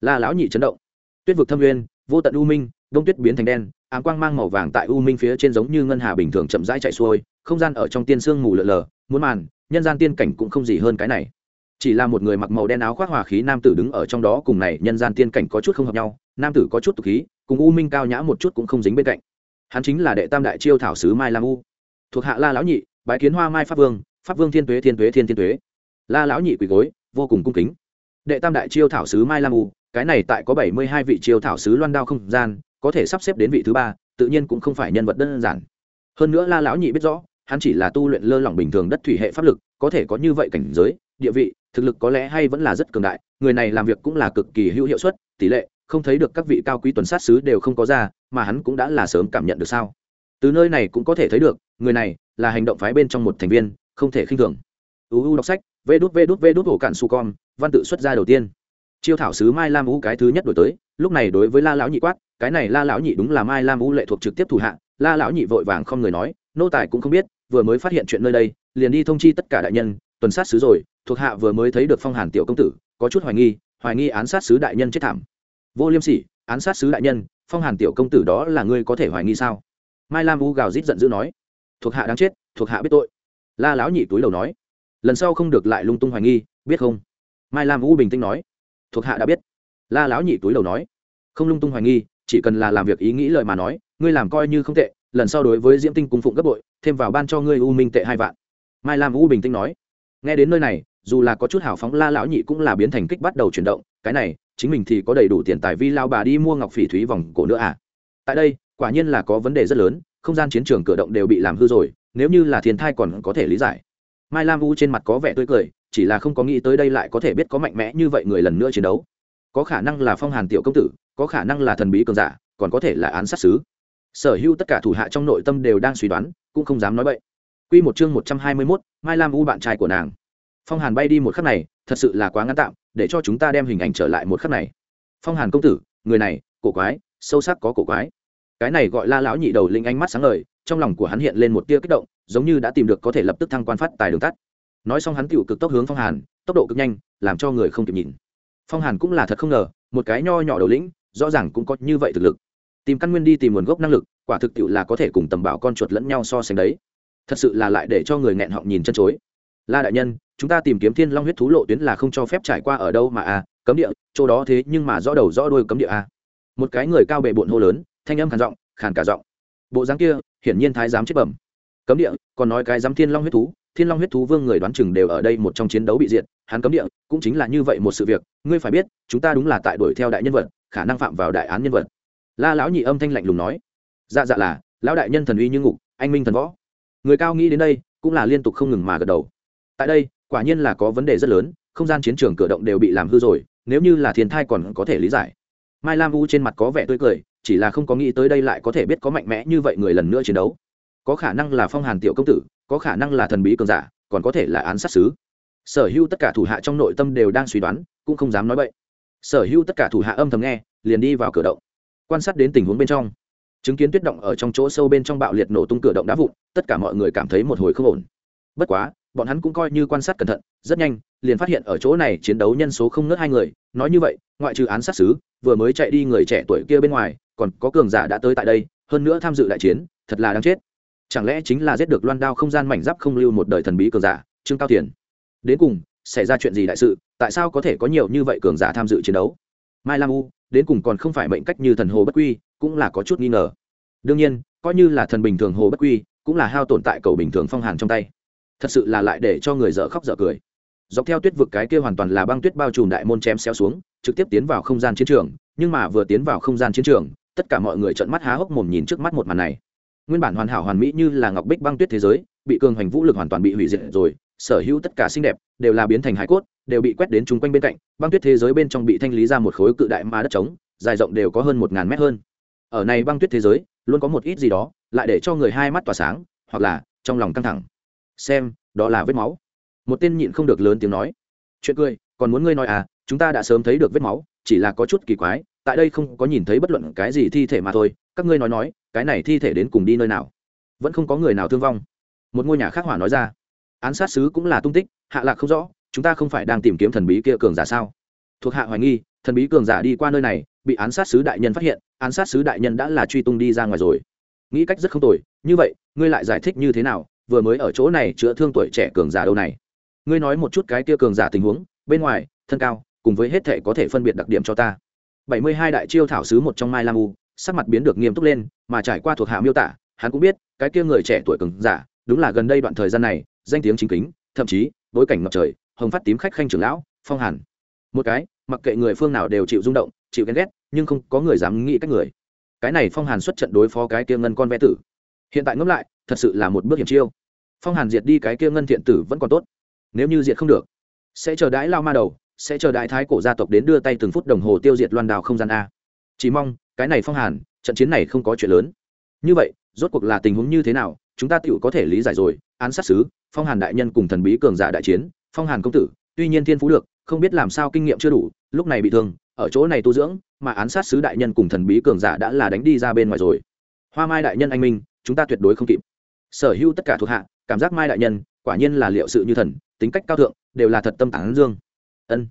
La lão nhị chấn động. Tuyết vực thâm nguyên, vô tận u minh, đông tuyết biến thành đen áng quang mang màu vàng tại u minh phía trên giống như ngân hà bình thường chậm rãi chạy xuôi, không gian ở trong tiên sương mù lợn lờ muốn màn, nhân gian tiên cảnh cũng không gì hơn cái này chỉ là một người mặc màu đen áo khoác hòa khí nam tử đứng ở trong đó cùng này nhân gian tiên cảnh có chút không hợp nhau, nam tử có chút tục khí, cùng u minh cao nhã một chút cũng không dính bên cạnh. Hắn chính là đệ tam đại chiêu thảo sứ mai lam u. Thuộc hạ la lão nhị, bái kiến hoa mai pháp vương pháp vương thiên tuế thiên tuế, thiên thiên tuế. La lão nhị quỳ gối, vô cùng cung kính. Đệ tam đại chiêu thảo sứ mai lam u, cái này tại có bảy mươi hai vị chiêu thảo sứ loan đao không gian, có thể sắp xếp đến vị thứ ba, tự nhiên cũng không phải nhân vật đơn giản. Hơn nữa la lão nhị biết rõ hắn chỉ là tu luyện lơ lỏng bình thường đất thủy hệ pháp lực, có thể có như vậy cảnh giới, địa vị, thực lực có lẽ hay vẫn là rất cường đại, người này làm việc cũng là cực kỳ hữu hiệu suất, tỷ lệ, không thấy được các vị cao quý tuần sát sứ đều không có ra, mà hắn cũng đã là sớm cảm nhận được sao. Từ nơi này cũng có thể thấy được, người này là hành động phái bên trong một thành viên, không thể khinh thường. Uu đọc sách, vê đút vê đút vê đút ổ cạn su con, văn tự xuất ra đầu tiên. Chiêu thảo sứ mai lam u cái thứ nhất đổi tới, lúc này đối với la lão nhị quát, cái này la lão nhị đúng là mai lam u lệ thuộc trực tiếp thủ hạ, la lão nhị vội vàng không người nói, nô tài cũng không biết vừa mới phát hiện chuyện nơi đây, liền đi thông chi tất cả đại nhân, tuần sát sứ rồi, thuộc hạ vừa mới thấy được phong hàn tiểu công tử, có chút hoài nghi hoài nghi án sát sứ đại nhân chết thảm. Vô liêm sỉ, án sát sứ đại nhân, phong hàn tiểu công tử đó là ngươi có thể hoài nghi sao? Mai lam u gào rít giận dữ nói. Thuộc hạ đáng chết, thuộc hạ biết tội. La lão nhị túi đầu nói. Lần sau không được lại lung tung hoài nghi, biết không? Mai lam u bình tĩnh nói. Thuộc hạ đã biết. La lão nhị túi đầu nói. Không lung tung hoài nghi, chỉ cần là làm việc ý nghĩ lời mà nói, ngươi làm coi như không tệ, lần sau đối với diễm tinh cung phụng gấp bội thêm vào ban cho ngươi u minh tệ hai vạn. Mai lam u bình tĩnh nói. Nghe đến nơi này, dù là có chút hào phóng, la lão nhị cũng là biến thành kích bắt đầu chuyển động. Cái này, chính mình thì có đầy đủ tiền tài vi lao bà đi mua ngọc phỉ thúy vòng cổ nữa à? Tại đây, quả nhiên là có vấn đề rất lớn, không gian chiến trường cửa động đều bị làm hư rồi, nếu như là thiên thai còn có thể lý giải. Mai lam u trên mặt có vẻ tươi cười, chỉ là không có nghĩ tới đây lại có thể biết có mạnh mẽ như vậy người lần nữa chiến đấu. Có khả năng là phong hàn tiểu công tử, có khả năng là thần bí cường giả, còn có thể là án sát xứ sở hữu tất cả thủ hạ trong nội tâm đều đang suy đoán cũng không dám nói bậy. Q một chương một trăm hai mươi mốt, mai lam u bạn trai của nàng. Phong hàn bay đi một khắc này, thật sự là quá ngắn tạm, để cho chúng ta đem hình ảnh trở lại một khắc này. Phong hàn công tử, người này, cổ quái, sâu sắc có cổ quái. Cái này gọi la lão nhị đầu linh ánh mắt sáng ngời, trong lòng của hắn hiện lên một tia kích động, giống như đã tìm được có thể lập tức thăng quan phát tài đường tắt. Nói xong hắn tựu cực tốc hướng phong hàn, tốc độ cực nhanh, làm cho người không kịp nhìn. Phong hàn cũng là thật không ngờ, một cái nho nhỏ đầu lĩnh, rõ ràng cũng có như vậy thực lực tìm căn nguyên đi tìm nguồn gốc năng lực, quả thực tiệu là có thể cùng tầm bảo con chuột lẫn nhau so sánh đấy. Thật sự là lại để cho người nghẹn họng nhìn chân chối. La đại nhân, chúng ta tìm kiếm thiên long huyết thú lộ tuyến là không cho phép trải qua ở đâu mà à cấm địa, chỗ đó thế nhưng mà rõ đầu rõ đuôi cấm địa à. Một cái người cao bệ bộn hô lớn, thanh âm khàn giọng, khàn cả giọng. Bộ dáng kia, hiển nhiên thái giám chết bẩm. Cấm địa, còn nói cái giám thiên long huyết thú, thiên long huyết thú vương người đoán chừng đều ở đây một trong chiến đấu bị diệt, hắn cấm địa, cũng chính là như vậy một sự việc, ngươi phải biết, chúng ta đúng là tại đuổi theo đại nhân vật, khả năng phạm vào đại án nhân vật la lão nhị âm thanh lạnh lùng nói. Dạ dạ là, lão đại nhân thần uy như ngục, anh minh thần võ. Người cao nghĩ đến đây, cũng là liên tục không ngừng mà gật đầu. Tại đây, quả nhiên là có vấn đề rất lớn, không gian chiến trường cửa động đều bị làm hư rồi, nếu như là thiên thai còn có thể lý giải. Mai lam u trên mặt có vẻ tươi cười, chỉ là không có nghĩ tới đây lại có thể biết có mạnh mẽ như vậy người lần nữa chiến đấu. Có khả năng là phong hàn tiểu công tử, có khả năng là thần bí cường giả, còn có thể là án sát xứ sở hữu tất cả thủ hạ trong nội tâm đều đang suy đoán, cũng không dám nói bậy. Sở hữu tất cả thủ hạ âm thầm nghe, liền đi vào cửa động quan sát đến tình huống bên trong. Chứng kiến tuyết động ở trong chỗ sâu bên trong bạo liệt nổ tung cửa động đá vụn, tất cả mọi người cảm thấy một hồi không ổn. Bất quá, bọn hắn cũng coi như quan sát cẩn thận, rất nhanh, liền phát hiện ở chỗ này chiến đấu nhân số không ngớt hai người. Nói như vậy, ngoại trừ án sát xứ vừa mới chạy đi người trẻ tuổi kia bên ngoài, còn có cường giả đã tới tại đây, hơn nữa tham dự đại chiến, thật là đáng chết. Chẳng lẽ chính là giết được loan đao không gian mảnh giáp không lưu một đời thần bí cường giả, trương cao tiền? Đến cùng, xảy ra chuyện gì đại sự, tại sao có thể có nhiều như vậy cường giả tham dự chiến đấu? Mai lam u đến cùng còn không phải mệnh cách như thần hồ bất quy, cũng là có chút nghi ngờ. Đương nhiên, coi như là thần bình thường hồ bất quy, cũng là hao tồn tại cầu bình thường phong hàn trong tay. Thật sự là lại để cho người dở khóc dở cười. Dọc theo tuyết vực cái kia hoàn toàn là băng tuyết bao trùm đại môn chém xéo xuống, trực tiếp tiến vào không gian chiến trường, nhưng mà vừa tiến vào không gian chiến trường, tất cả mọi người trợn mắt há hốc mồm nhìn trước mắt một màn này. Nguyên bản hoàn hảo hoàn mỹ như là ngọc bích băng tuyết thế giới, bị cường hành vũ lực hoàn toàn bị hủy diệt rồi, sở hữu tất cả xinh đẹp đều là biến thành hải cốt đều bị quét đến chung quanh bên cạnh, băng tuyết thế giới bên trong bị thanh lý ra một khối cự đại ma đất trống, dài rộng đều có hơn một ngàn mét hơn. Ở này băng tuyết thế giới, luôn có một ít gì đó, lại để cho người hai mắt tỏa sáng, hoặc là trong lòng căng thẳng. Xem, đó là vết máu. Một tên nhịn không được lớn tiếng nói. Chuyện cười, còn muốn ngươi nói à chúng ta đã sớm thấy được vết máu, chỉ là có chút kỳ quái, tại đây không có nhìn thấy bất luận cái gì thi thể mà thôi, các ngươi nói nói, cái này thi thể đến cùng đi nơi nào? Vẫn không có người nào thương vong. Một ngôi nhà khác hỏa nói ra. Án sát sứ cũng là tung tích, hạ lạc không rõ chúng ta không phải đang tìm kiếm thần bí kia cường giả sao? Thuộc hạ hoài nghi, thần bí cường giả đi qua nơi này, bị án sát sứ đại nhân phát hiện, án sát sứ đại nhân đã là truy tung đi ra ngoài rồi. Nghĩ cách rất không tồi, như vậy, ngươi lại giải thích như thế nào, vừa mới ở chỗ này chữa thương tuổi trẻ cường giả đâu này? Ngươi nói một chút cái kia cường giả tình huống, bên ngoài, thân cao, cùng với hết thể có thể phân biệt đặc điểm cho ta. Bảy mươi hai đại chiêu thảo sứ một trong mai lam u, sắc mặt biến được nghiêm túc lên, mà trải qua thuộc hạ miêu tả, hắn cũng biết, cái kia người trẻ tuổi cường giả, đúng là gần đây đoạn thời gian này, danh tiếng chính kính, thậm chí, bối cảnh ngập trời hồng phát tím khách khanh trưởng lão, phong hàn. Một cái, mặc kệ người phương nào đều chịu rung động, chịu ghen ghét, nhưng không có người dám nghĩ cách người. Cái này phong hàn xuất trận đối phó cái kia ngân con vẽ tử. Hiện tại ngẫm lại, thật sự là một bước hiểm chiêu. Phong hàn diệt đi cái kia ngân thiện tử vẫn còn tốt. Nếu như diệt không được, sẽ chờ đãi lao ma đầu, sẽ chờ đại thái cổ gia tộc đến đưa tay từng phút đồng hồ tiêu diệt loan đào không gian a. Chỉ mong, cái này phong hàn, trận chiến này không có chuyện lớn. Như vậy, rốt cuộc là tình huống như thế nào, chúng ta tựu có thể lý giải rồi. Án sát xứ phong hàn đại nhân cùng thần bí cường giả đại chiến phong hàn công tử, tuy nhiên thiên phú được, không biết làm sao kinh nghiệm chưa đủ, lúc này bị thương, ở chỗ này tu dưỡng, mà án sát sứ đại nhân cùng thần bí cường giả đã là đánh đi ra bên ngoài rồi. Hoa mai đại nhân anh minh, chúng ta tuyệt đối không kịp. Sở hữu tất cả thuộc hạ, cảm giác mai đại nhân, quả nhiên là liệu sự như thần, tính cách cao thượng, đều là thật tâm tán dương. Ân.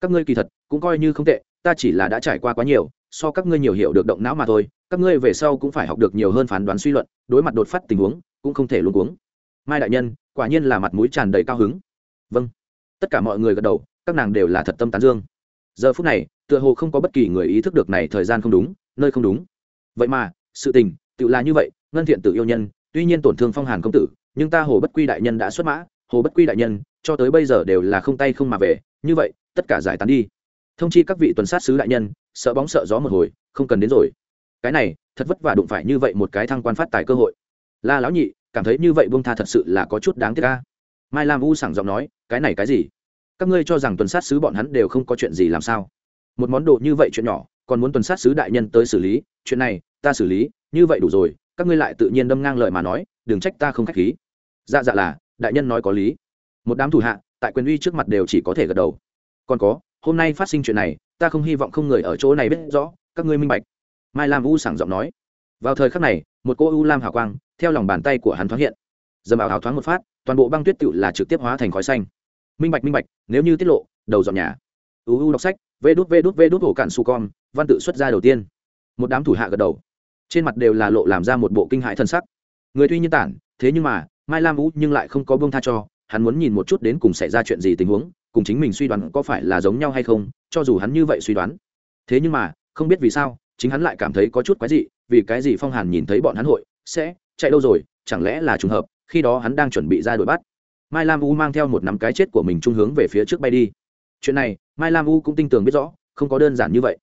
Các ngươi kỳ thật, cũng coi như không tệ, ta chỉ là đã trải qua quá nhiều, so các ngươi nhiều hiểu được động não mà thôi, các ngươi về sau cũng phải học được nhiều hơn phán đoán suy luận, đối mặt đột phát tình huống, cũng không thể luôn cuống. Mai đại nhân, quả nhiên là mặt mũi tràn đầy cao hứng vâng. Tất cả mọi người gật đầu, các nàng đều là thật tâm tán dương. Giờ phút này, tựa hồ không có bất kỳ người ý thức được này thời gian không đúng, nơi không đúng. Vậy mà, sự tình tự là như vậy, ngân thiện tự yêu nhân, tuy nhiên tổn thương phong hàn công tử, nhưng ta hồ bất quy đại nhân đã xuất mã, hồ bất quy đại nhân, cho tới bây giờ đều là không tay không mà về, như vậy, tất cả giải tán đi. Thông chi các vị tuần sát sứ đại nhân, sợ bóng sợ gió một hồi, không cần đến rồi. Cái này, thật vất vả đụng phải như vậy một cái thăng quan phát tài cơ hội. La lão nhị, cảm thấy như vậy buông tha thật sự là có chút đáng tiếc ca mai lam u sảng giọng nói, cái này cái gì? Các ngươi cho rằng tuần sát sứ bọn hắn đều không có chuyện gì làm sao? Một món đồ như vậy chuyện nhỏ, còn muốn tuần sát sứ đại nhân tới xử lý? Chuyện này, ta xử lý, như vậy đủ rồi, các ngươi lại tự nhiên đâm ngang lời mà nói, đừng trách ta không k h á c h khí. Dạ dạ là, đại nhân nói có lý. Một đám thủ hạ, tại quyền uy trước mặt đều chỉ có thể gật đầu. Còn có, hôm nay phát sinh chuyện này, ta không hy vọng không người ở chỗ này biết rõ, các ngươi minh bạch. Mai lam u sảng giọng nói. Vào thời khắc này, một cô u lam hào quang, theo lòng bàn tay của hắn thoáng hiện dầm ảo hào thoáng một phát, toàn bộ băng tuyết tựu là trực tiếp hóa thành khói xanh. Minh bạch minh bạch, nếu như tiết lộ, đầu dọn nhà. Uu đọc sách, vê đút vê đút vê đút hổ cạn su con, văn tự xuất ra đầu tiên. Một đám thủ hạ gật đầu. Trên mặt đều là lộ làm ra một bộ kinh hại thân sắc. Người tuy nhiên tản, thế nhưng mà, mai lam vũ nhưng lại không có bông tha cho, hắn muốn nhìn một chút đến cùng xảy ra chuyện gì tình huống, cùng chính mình suy đoán có phải là giống nhau hay không, cho dù hắn như vậy suy đoán. Thế nhưng mà, không biết vì sao, chính hắn lại cảm thấy có chút quái dị, vì cái gì phong hàn nhìn thấy bọn hắn hội, sẽ chạy đâu rồi, chẳng lẽ là trùng hợp? Khi đó hắn đang chuẩn bị ra đuổi bắt. Mai lam u mang theo một nắm cái chết của mình trung hướng về phía trước bay đi. Chuyện này, mai lam u cũng tin tưởng biết rõ, không có đơn giản như vậy.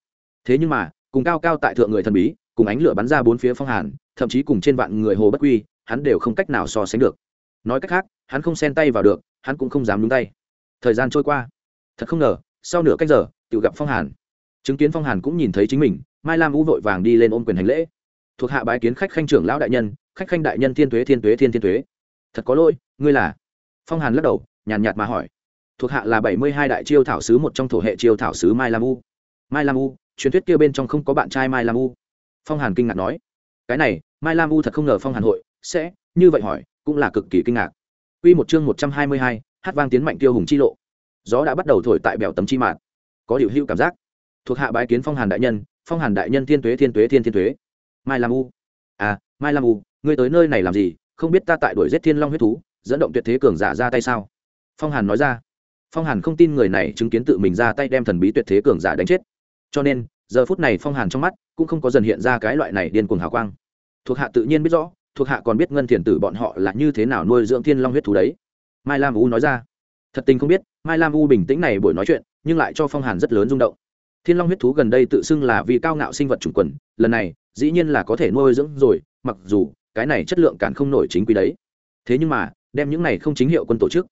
Thế nhưng mà, cùng cao cao tại thượng người thần bí, cùng ánh lửa bắn ra bốn phía phong hàn, thậm chí cùng trên vạn người hồ bất quy, hắn đều không cách nào so sánh được. Nói cách khác, hắn không xen tay vào được, hắn cũng không dám nhúng tay. Thời gian trôi qua. Thật không ngờ, sau nửa cách giờ tự gặp phong hàn. Chứng kiến phong hàn cũng nhìn thấy chính mình, mai lam u vội vàng đi lên ôm quyền hành lễ thuộc hạ bái kiến khách khanh trưởng lão đại nhân khách khanh đại nhân thiên tuế thiên tuế thiên thiên tuế thật có lỗi ngươi là phong hàn lắc đầu nhàn nhạt mà hỏi thuộc hạ là bảy mươi hai đại chiêu thảo sứ một trong thổ hệ chiêu thảo sứ mai lam u mai lam u truyền thuyết kia bên trong không có bạn trai mai lam u phong hàn kinh ngạc nói cái này mai lam u thật không ngờ phong hàn hội sẽ như vậy hỏi cũng là cực kỳ kinh ngạc Quy một chương một trăm hai mươi hai, hát vang tiến mạnh tiêu hùng chi lộ. Gió đã bắt đầu thổi tại bèo tấm chi mạn. Có điều hữu cảm giác. Thuộc hạ bái kiến Phong Hàn đại nhân, Phong Hàn đại nhân thiên tuế thiên tuế thiên thiên tuế. Mai Lam U. À, Mai Lam U, ngươi tới nơi này làm gì? Không biết ta tại đuổi giết Thiên Long huyết thú, dẫn động tuyệt thế cường giả ra tay sao? Phong Hàn nói ra. Phong Hàn không tin người này chứng kiến tự mình ra tay đem thần bí tuyệt thế cường giả đánh chết. Cho nên, giờ phút này Phong Hàn trong mắt cũng không có dần hiện ra cái loại này điên cuồng hào quang. Thuộc hạ tự nhiên biết rõ, thuộc hạ còn biết ngân thiền tử bọn họ là như thế nào nuôi dưỡng thiên long huyết thú đấy mai lam u nói ra thật tình không biết mai lam u bình tĩnh này buổi nói chuyện nhưng lại cho phong hàn rất lớn rung động thiên long huyết thú gần đây tự xưng là vì cao ngạo sinh vật chủng quần lần này dĩ nhiên là có thể nuôi dưỡng rồi, mặc dù cái này chất lượng cản không nổi chính quy đấy. Thế nhưng mà, đem những này không chính hiệu quân tổ chức,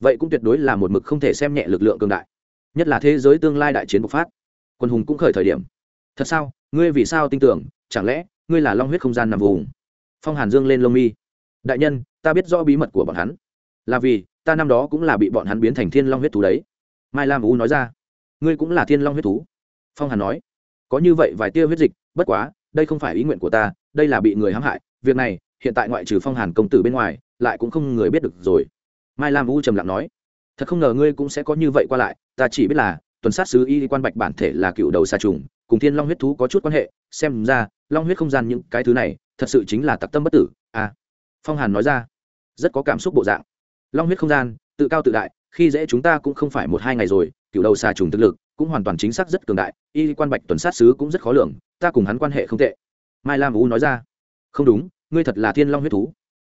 vậy cũng tuyệt đối là một mực không thể xem nhẹ lực lượng cường đại. Nhất là thế giới tương lai đại chiến bộc phát. Quân hùng cũng khởi thời điểm. Thật sao? Ngươi vì sao tin tưởng? Chẳng lẽ ngươi là long huyết không gian nằm vùng? Phong hàn dương lên lông mi. Đại nhân, ta biết rõ bí mật của bọn hắn. Là vì, ta năm đó cũng là bị bọn hắn biến thành thiên long huyết thú đấy. Mai lam u nói ra. Ngươi cũng là thiên long huyết thú? Phong hàn nói. Có như vậy vài tia huyết dịch, bất quá đây không phải ý nguyện của ta, đây là bị người hãm hại, việc này, hiện tại ngoại trừ phong hàn công tử bên ngoài, lại cũng không người biết được rồi. Mai lam u trầm lặng nói, thật không ngờ ngươi cũng sẽ có như vậy qua lại, ta chỉ biết là, tuần sát sứ y quan bạch bản thể là cựu đầu xa trùng, cùng thiên long huyết thú có chút quan hệ, xem ra, long huyết không gian những cái thứ này, thật sự chính là tặc tâm bất tử à. Phong hàn nói ra, rất có cảm xúc bộ dạng. Long huyết không gian, tự cao tự đại khi dễ chúng ta cũng không phải một hai ngày rồi, cựu đầu xà trùng thực lực cũng hoàn toàn chính xác rất cường đại, y quan bạch tuần sát sứ cũng rất khó lường, ta cùng hắn quan hệ không tệ. Mai lam u nói ra. Không đúng, ngươi thật là thiên long huyết thú.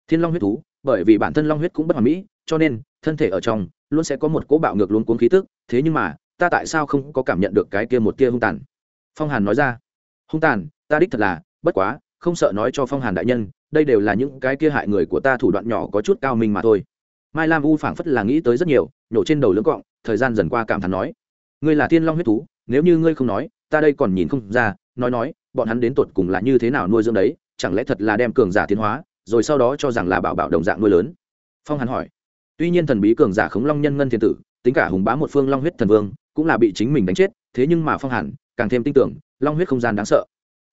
Thiên long huyết thú, bởi vì bản thân long huyết cũng bất hoàn mỹ, cho nên thân thể ở trong luôn sẽ có một cỗ bạo ngược luôn cuốn khí tức, thế nhưng mà, ta tại sao không có cảm nhận được cái kia một kia hung tàn? Phong hàn nói ra. Hung tàn, ta đích thật là, bất quá, không sợ nói cho phong hàn đại nhân, đây đều là những cái kia hại người của ta thủ đoạn nhỏ có chút cao minh mà thôi mai lam u phảng phất là nghĩ tới rất nhiều nhổ trên đầu lưỡng cọng, thời gian dần qua cảm thán nói, ngươi là thiên long huyết thú, nếu như ngươi không nói, ta đây còn nhìn không ra, nói nói, bọn hắn đến tột cùng là như thế nào nuôi dưỡng đấy, chẳng lẽ thật là đem cường giả tiến hóa, rồi sau đó cho rằng là bảo bảo đồng dạng nuôi lớn? Phong hàn hỏi. Tuy nhiên thần bí cường giả khống long nhân ngân thiên tử, tính cả hùng bá một phương long huyết thần vương, cũng là bị chính mình đánh chết, thế nhưng mà phong hàn, càng thêm tin tưởng, long huyết không gian đáng sợ,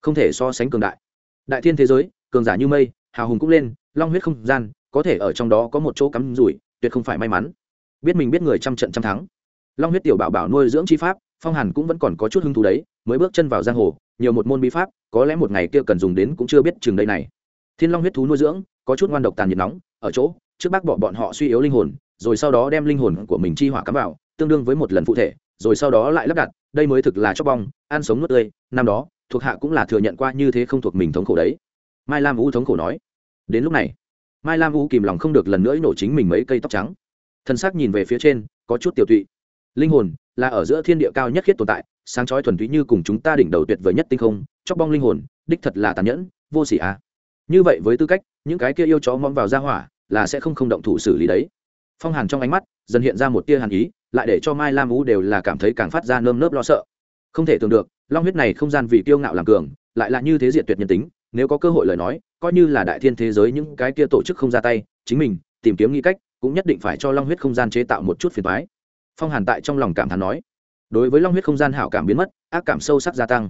không thể so sánh cường đại. Đại thiên thế giới, cường giả như mây, hào hùng cũng lên, long huyết không gian có thể ở trong đó có một chỗ cắm rủi, tuyệt không phải may mắn. Biết mình biết người trăm trận trăm thắng. Long huyết tiểu bảo bảo nuôi dưỡng chi pháp, phong hàn cũng vẫn còn có chút hứng thú đấy, mới bước chân vào giang hồ, nhiều một môn bí pháp, có lẽ một ngày kia cần dùng đến cũng chưa biết chừng đây này. Thiên long huyết thú nuôi dưỡng, có chút ngoan độc tàn nhiệt nóng, ở chỗ, trước bác bỏ bọn họ suy yếu linh hồn, rồi sau đó đem linh hồn của mình chi hỏa cắm vào, tương đương với một lần phụ thể, rồi sau đó lại lắp đặt, đây mới thực là chóc bong, ăn sống nuốt tươi, năm đó, thuộc hạ cũng là thừa nhận qua như thế không thuộc mình thống khổ đấy. Mai lam u thống khổ nói, đến lúc này mai lam u kìm lòng không được lần nữa nổ chính mình mấy cây tóc trắng. Thân xác nhìn về phía trên, có chút tiểu tụy. Linh hồn là ở giữa thiên địa cao nhất khiết tồn tại, sáng chói thuần túy như cùng chúng ta đỉnh đầu tuyệt vời nhất tinh không, chóc bong linh hồn, đích thật là tàn nhẫn, vô sỉ à. như vậy với tư cách, những cái kia yêu chó mong vào ra hỏa, là sẽ không không động thủ xử lý đấy. Phong hàn trong ánh mắt, dần hiện ra một tia hàn ý, lại để cho mai lam u đều là cảm thấy càng phát ra nơm nớp lo sợ. Không thể tưởng được, long huyết này không gian vì kiêu ngạo làm cường, lại là như thế diện tuyệt nhân tính nếu có cơ hội lời nói, coi như là đại thiên thế giới những cái kia tổ chức không ra tay, chính mình, tìm kiếm nghĩ cách, cũng nhất định phải cho long huyết không gian chế tạo một chút phiền thoái phong hàn tại trong lòng cảm thán nói. Đối với long huyết không gian hảo cảm biến mất, ác cảm sâu sắc gia tăng.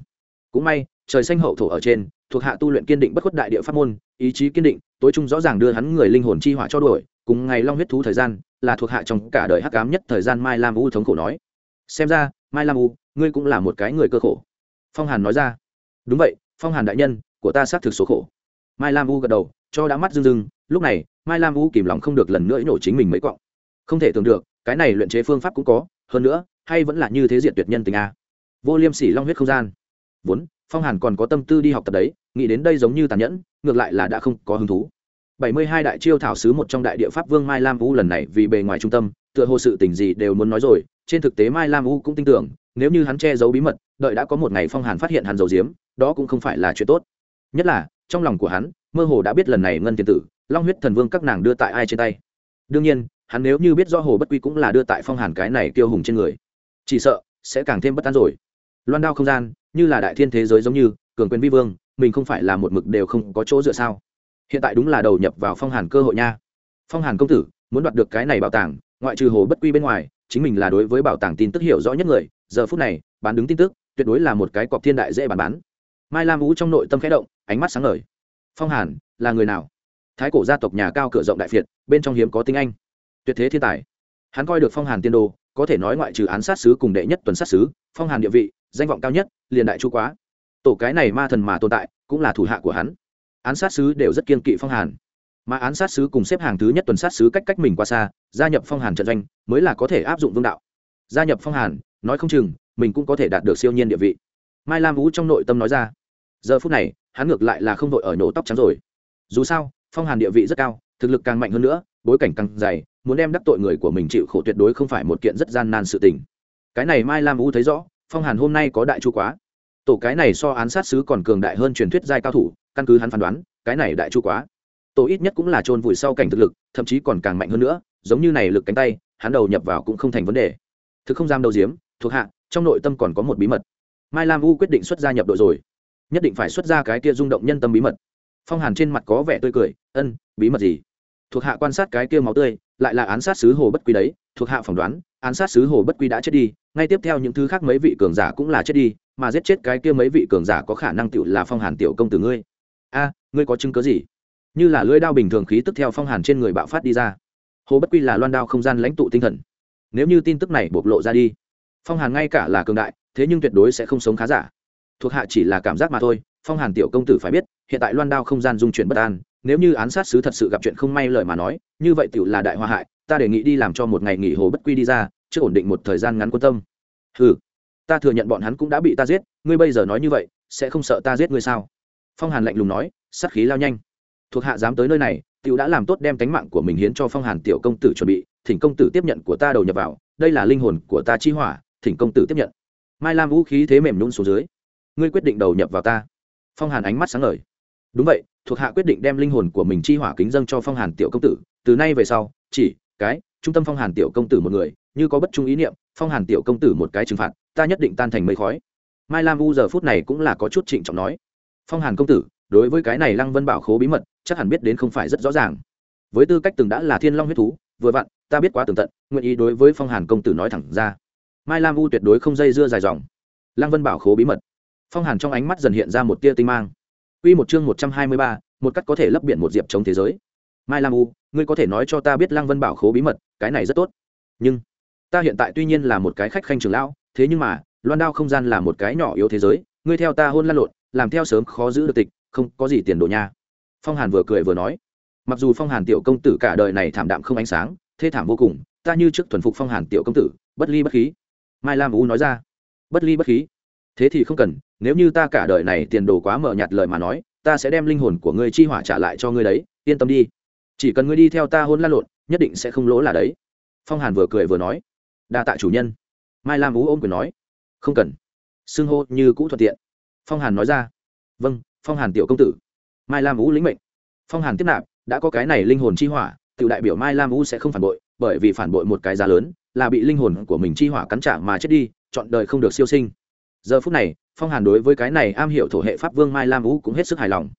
Cũng may, trời xanh hậu thổ ở trên, thuộc hạ tu luyện kiên định bất khuất đại địa pháp môn, ý chí kiên định, tối trung rõ ràng đưa hắn người linh hồn chi hỏa cho đuổi, cùng ngày long huyết thú thời gian, là thuộc hạ trong cả đời hắc ám nhất thời gian mai lam u thống khổ nói. Xem ra, mai lam u, ngươi cũng là một cái người cơ khổ. Phong hàn nói ra. Đúng vậy, phong hàn đại nhân của ta xác thực số khổ. Mai lam u gật đầu, cho đã mắt rưng rưng, lúc này, mai lam u kìm lòng không được lần nữa nổ chính mình mấy cọng không thể tưởng được, cái này luyện chế phương pháp cũng có, hơn nữa, hay vẫn là như thế diện tuyệt nhân tình a. Vô liêm sỉ long huyết không gian. Vốn, phong hàn còn có tâm tư đi học tập đấy, nghĩ đến đây giống như tàn nhẫn, ngược lại là đã không có hứng thú. Bảy mươi hai đại chiêu thảo sứ một trong đại địa pháp vương mai lam u lần này vì bề ngoài trung tâm, tựa hồ sự tình gì đều muốn nói rồi, trên thực tế mai lam u cũng tin tưởng, nếu như hắn che giấu bí mật, đợi đã có một ngày phong hàn phát hiện hắn giấu diếm đó cũng không phải là chuyện tốt nhất là, trong lòng của hắn, mơ hồ đã biết lần này ngân tiền tử, long huyết thần vương các nàng đưa tại ai trên tay. Đương nhiên, hắn nếu như biết do hồ bất quy cũng là đưa tại phong hàn cái này tiêu hùng trên người. Chỉ sợ, sẽ càng thêm bất an rồi. Loan đao không gian, như là đại thiên thế giới giống như, cường quyền vi vương, mình không phải là một mực đều không có chỗ dựa sao. Hiện tại đúng là đầu nhập vào phong hàn cơ hội nha. Phong hàn công tử, muốn đoạt được cái này bảo tàng, ngoại trừ hồ bất quy bên ngoài, chính mình là đối với bảo tàng tin tức hiểu rõ nhất người, giờ phút này, bán đứng tin tức, tuyệt đối là một cái cọc thiên đại dễ bán bán. Mai lam vũ trong nội tâm khẽ động ánh mắt sáng ngời. Phong hàn, là người nào? Thái cổ gia tộc nhà cao cửa rộng đại việt bên trong hiếm có tinh anh. Tuyệt thế thiên tài. Hắn coi được phong hàn tiên đồ, có thể nói ngoại trừ án sát sứ cùng đệ nhất tuần sát sứ, phong hàn địa vị, danh vọng cao nhất, liền đại chu quá. Tổ cái này ma thần mà tồn tại, cũng là thủ hạ của hắn. Án sát sứ đều rất kiên kỵ phong hàn. Mà án sát sứ cùng xếp hàng thứ nhất tuần sát sứ cách cách mình qua xa, gia nhập phong hàn trận doanh, mới là có thể áp dụng vương đạo. Gia nhập phong hàn, nói không chừng, mình cũng có thể đạt được siêu nhiên địa vị. Mai lam vũ trong nội tâm nói ra. Giờ phút này hắn ngược lại là không đội ở nổ tóc trắng rồi. Dù sao, phong hàn địa vị rất cao, thực lực càng mạnh hơn nữa, bối cảnh càng dày, muốn đem đắc tội người của mình chịu khổ tuyệt đối không phải một kiện rất gian nan sự tình. Cái này mai lam vũ thấy rõ, phong hàn hôm nay có đại chu quá. Tổ cái này so án sát sứ còn cường đại hơn truyền thuyết giai cao thủ, căn cứ hắn phán đoán, cái này đại chu quá. Tổ ít nhất cũng là trôn vùi sau cảnh thực lực, thậm chí còn càng mạnh hơn nữa, giống như này lực cánh tay, hắn đầu nhập vào cũng không thành vấn đề. Thực không giam đầu diếm, thuộc hạ, trong nội tâm còn có một bí mật. Mai lam u quyết định xuất gia nhập đội rồi nhất định phải xuất ra cái kia rung động nhân tâm bí mật. Phong hàn trên mặt có vẻ tươi cười, ân, bí mật gì? Thuộc hạ quan sát cái kia máu tươi, lại là án sát sứ hồ bất quy đấy, thuộc hạ phỏng đoán, án sát sứ hồ bất quy đã chết đi, ngay tiếp theo những thứ khác mấy vị cường giả cũng là chết đi, mà giết chết cái kia mấy vị cường giả có khả năng tựu là phong hàn tiểu công tử ngươi. A, ngươi có chứng cớ gì? Như là lưỡi đao bình thường khí tức theo phong hàn trên người bạo phát đi ra. Hồ bất quy là loan đao không gian lãnh tụ tinh thần. Nếu như tin tức này bộc lộ ra đi, phong hàn ngay cả là cường đại, thế nhưng tuyệt đối sẽ không sống khá giả thuộc hạ chỉ là cảm giác mà thôi, phong hàn tiểu công tử phải biết, hiện tại loan đao không gian dung chuyển bất an, nếu như án sát sứ thật sự gặp chuyện không may lời mà nói, như vậy tiểu là đại hoa hại, ta đề nghị đi làm cho một ngày nghỉ hồ bất quy đi ra chưa ổn định một thời gian ngắn quan tâm. Ừ ta thừa nhận bọn hắn cũng đã bị ta giết, ngươi bây giờ nói như vậy, sẽ không sợ ta giết ngươi sao? Phong hàn lạnh lùng nói, sát khí lao nhanh. Thuộc hạ dám tới nơi này, tiểu đã làm tốt đem tánh mạng của mình hiến cho phong hàn tiểu công tử chuẩn bị, thỉnh công tử tiếp nhận của ta đầu nhập vào, đây là linh hồn của ta chi hỏa, thỉnh công tử tiếp nhận. Mai lam vũ khí thế mềm nhún xuống dưới ngươi quyết định đầu nhập vào ta. Phong hàn ánh mắt sáng ngời. Đúng vậy, thuộc hạ quyết định đem linh hồn của mình chi hỏa kính dâng cho phong hàn tiểu công tử, từ nay về sau, chỉ, cái, trung tâm phong hàn tiểu công tử một người, như có bất trung ý niệm, phong hàn tiểu công tử một cái trừng phạt, ta nhất định tan thành mây khói. Mai lam u giờ phút này cũng là có chút trịnh trọng nói. Phong hàn công tử, đối với cái này lăng vân bảo khố bí mật, chắc hẳn biết đến không phải rất rõ ràng. Với tư cách từng đã là thiên long huyết thú, vừa vặn, ta biết quá tường tận, nguyện ý đối với phong hàn công tử nói thẳng ra. Mai lam u tuyệt đối không dây dưa dài dòng. Lăng vân bảo khố bí mật phong hàn trong ánh mắt dần hiện ra một tia tinh mang Quy một chương một trăm hai mươi ba, một cách có thể lấp biển một diệp chống thế giới. Mai Lam U, ngươi có thể nói cho ta biết Lăng Vân Bảo khố bí mật, cái này rất tốt. Nhưng, ta hiện tại tuy nhiên là một cái khách khanh trưởng lão, thế nhưng mà, Loan Đao không gian là một cái nhỏ yếu thế giới, ngươi theo ta hôn lăn lộn, làm theo sớm khó giữ được tịch, không có gì tiền đồ nha. Phong Hàn vừa cười vừa nói, mặc dù Phong Hàn tiểu công tử cả đời này thảm đạm không ánh sáng, thê thảm vô cùng, ta như trước thuần phục Phong Hàn tiểu công tử, bất ly bất khí. Mai Lam U nói ra, bất ly bất khí thế thì không cần, nếu như ta cả đời này tiền đồ quá mờ nhạt lời mà nói, ta sẽ đem linh hồn của ngươi chi hỏa trả lại cho ngươi đấy, yên tâm đi. Chỉ cần ngươi đi theo ta hôn lan lộn, nhất định sẽ không lỗ là đấy. Phong hàn vừa cười vừa nói. Đa tạ chủ nhân. Mai lam ú ôm quyền nói. Không cần. Xưng hô như cũ thuận tiện. Phong hàn nói ra. Vâng phong hàn tiểu công tử. Mai lam ú lĩnh mệnh. Phong hàn tiếp nạp, đã có cái này linh hồn chi hỏa tự đại biểu mai lam ú sẽ không phản bội, bởi vì phản bội một cái giá lớn, là bị linh hồn của mình chi hỏa cắn trả mà chết đi, chọn đời không được siêu sinh giờ phút này, phong hàn đối với cái này am hiểu thổ hệ pháp vương mai lam u cũng hết sức hài lòng.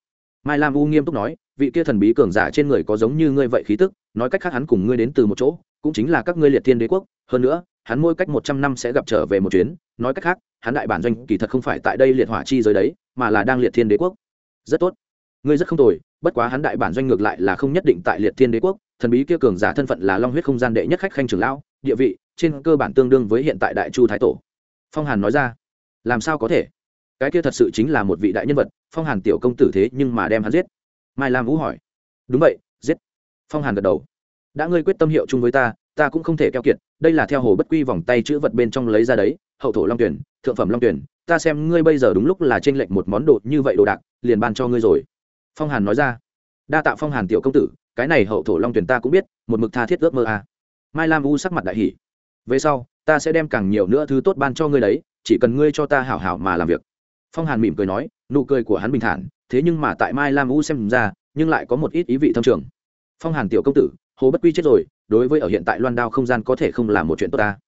Mai lam u nghiêm túc nói, vị kia thần bí cường giả trên người có giống như ngươi vậy khí tức, nói cách khác hắn cùng ngươi đến từ một chỗ, cũng chính là các ngươi liệt thiên đế quốc, hơn nữa, hắn mỗi cách một trăm năm sẽ gặp trở về một chuyến, nói cách khác, hắn đại bản doanh kỳ thật không phải tại đây liệt hỏa chi giới đấy, mà là đang liệt thiên đế quốc. Rất tốt. Ngươi rất không tồi, bất quá hắn đại bản doanh ngược lại là không nhất định tại liệt thiên đế quốc, thần bí kia cường giả thân phận là long huyết không gian đệ nhất khách khanh trưởng lão, địa vị, trên cơ bản tương đương với hiện tại đại chu thái tổ. Phong hàn nói ra làm sao có thể? Cái kia thật sự chính là một vị đại nhân vật, phong hàn tiểu công tử thế nhưng mà đem hắn giết. Mai lam vũ hỏi. Đúng vậy, giết. Phong hàn gật đầu. Đã ngươi quyết tâm hiệu chung với ta ta cũng không thể keo kiệt, đây là theo hồ bất quy vòng tay chữ vật bên trong lấy ra đấy, hậu thổ long tuyển, thượng phẩm long tuyển, ta xem ngươi bây giờ đúng lúc là t r ê n lệch một món đồ như vậy đồ đạc, liền ban cho ngươi rồi. Phong hàn nói ra. Đa tạ phong hàn tiểu công tử, cái này hậu thổ long tuyển ta cũng biết, một mực tha thiết ước mơ à. mai lam u sắc mặt đại hỷ về sau, ta sẽ đem càng nhiều nữa thứ tốt ban cho ngươi đấy chỉ cần ngươi cho ta hảo hảo mà làm việc. Phong hàn mỉm cười nói, nụ cười của hắn bình thản, thế nhưng mà tại mai lam u xem ra, nhưng lại có một ít ý vị thâm trường. Phong hàn tiểu công tử, hồ bất quy chết rồi, đối với ở hiện tại loan đao không gian có thể không làm một chuyện tốt ta.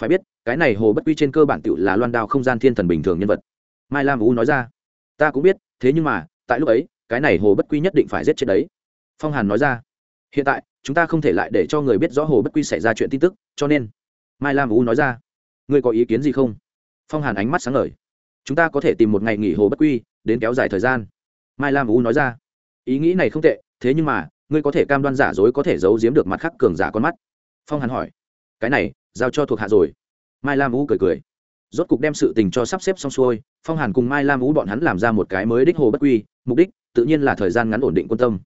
Phải biết, cái này hồ bất quy trên cơ bản tự là loan đao không gian thiên thần bình thường nhân vật. Mai lam u nói ra. Ta cũng biết, thế nhưng mà, tại lúc ấy, cái này hồ bất quy nhất định phải giết chết đấy. Phong hàn nói ra. Hiện tại, chúng ta không thể lại để cho người biết rõ hồ bất quy xảy ra chuyện tin tức, cho nên, mai lam u nói ra. Ngươi có ý kiến gì không? Phong hàn ánh mắt sáng ngời. Chúng ta có thể tìm một ngày nghỉ hồ bất quy, đến kéo dài thời gian. Mai lam u nói ra. Ý nghĩ này không tệ, thế nhưng mà, ngươi có thể cam đoan giả dối có thể giấu giếm được mặt khắc cường giả con mắt. Phong hàn hỏi. Cái này, giao cho thuộc hạ rồi. Mai lam u cười cười. Rốt cục đem sự tình cho sắp xếp xong xuôi, phong hàn cùng mai lam u bọn hắn làm ra một cái mới đích hồ bất quy, mục đích, tự nhiên là thời gian ngắn ổn định quân tâm.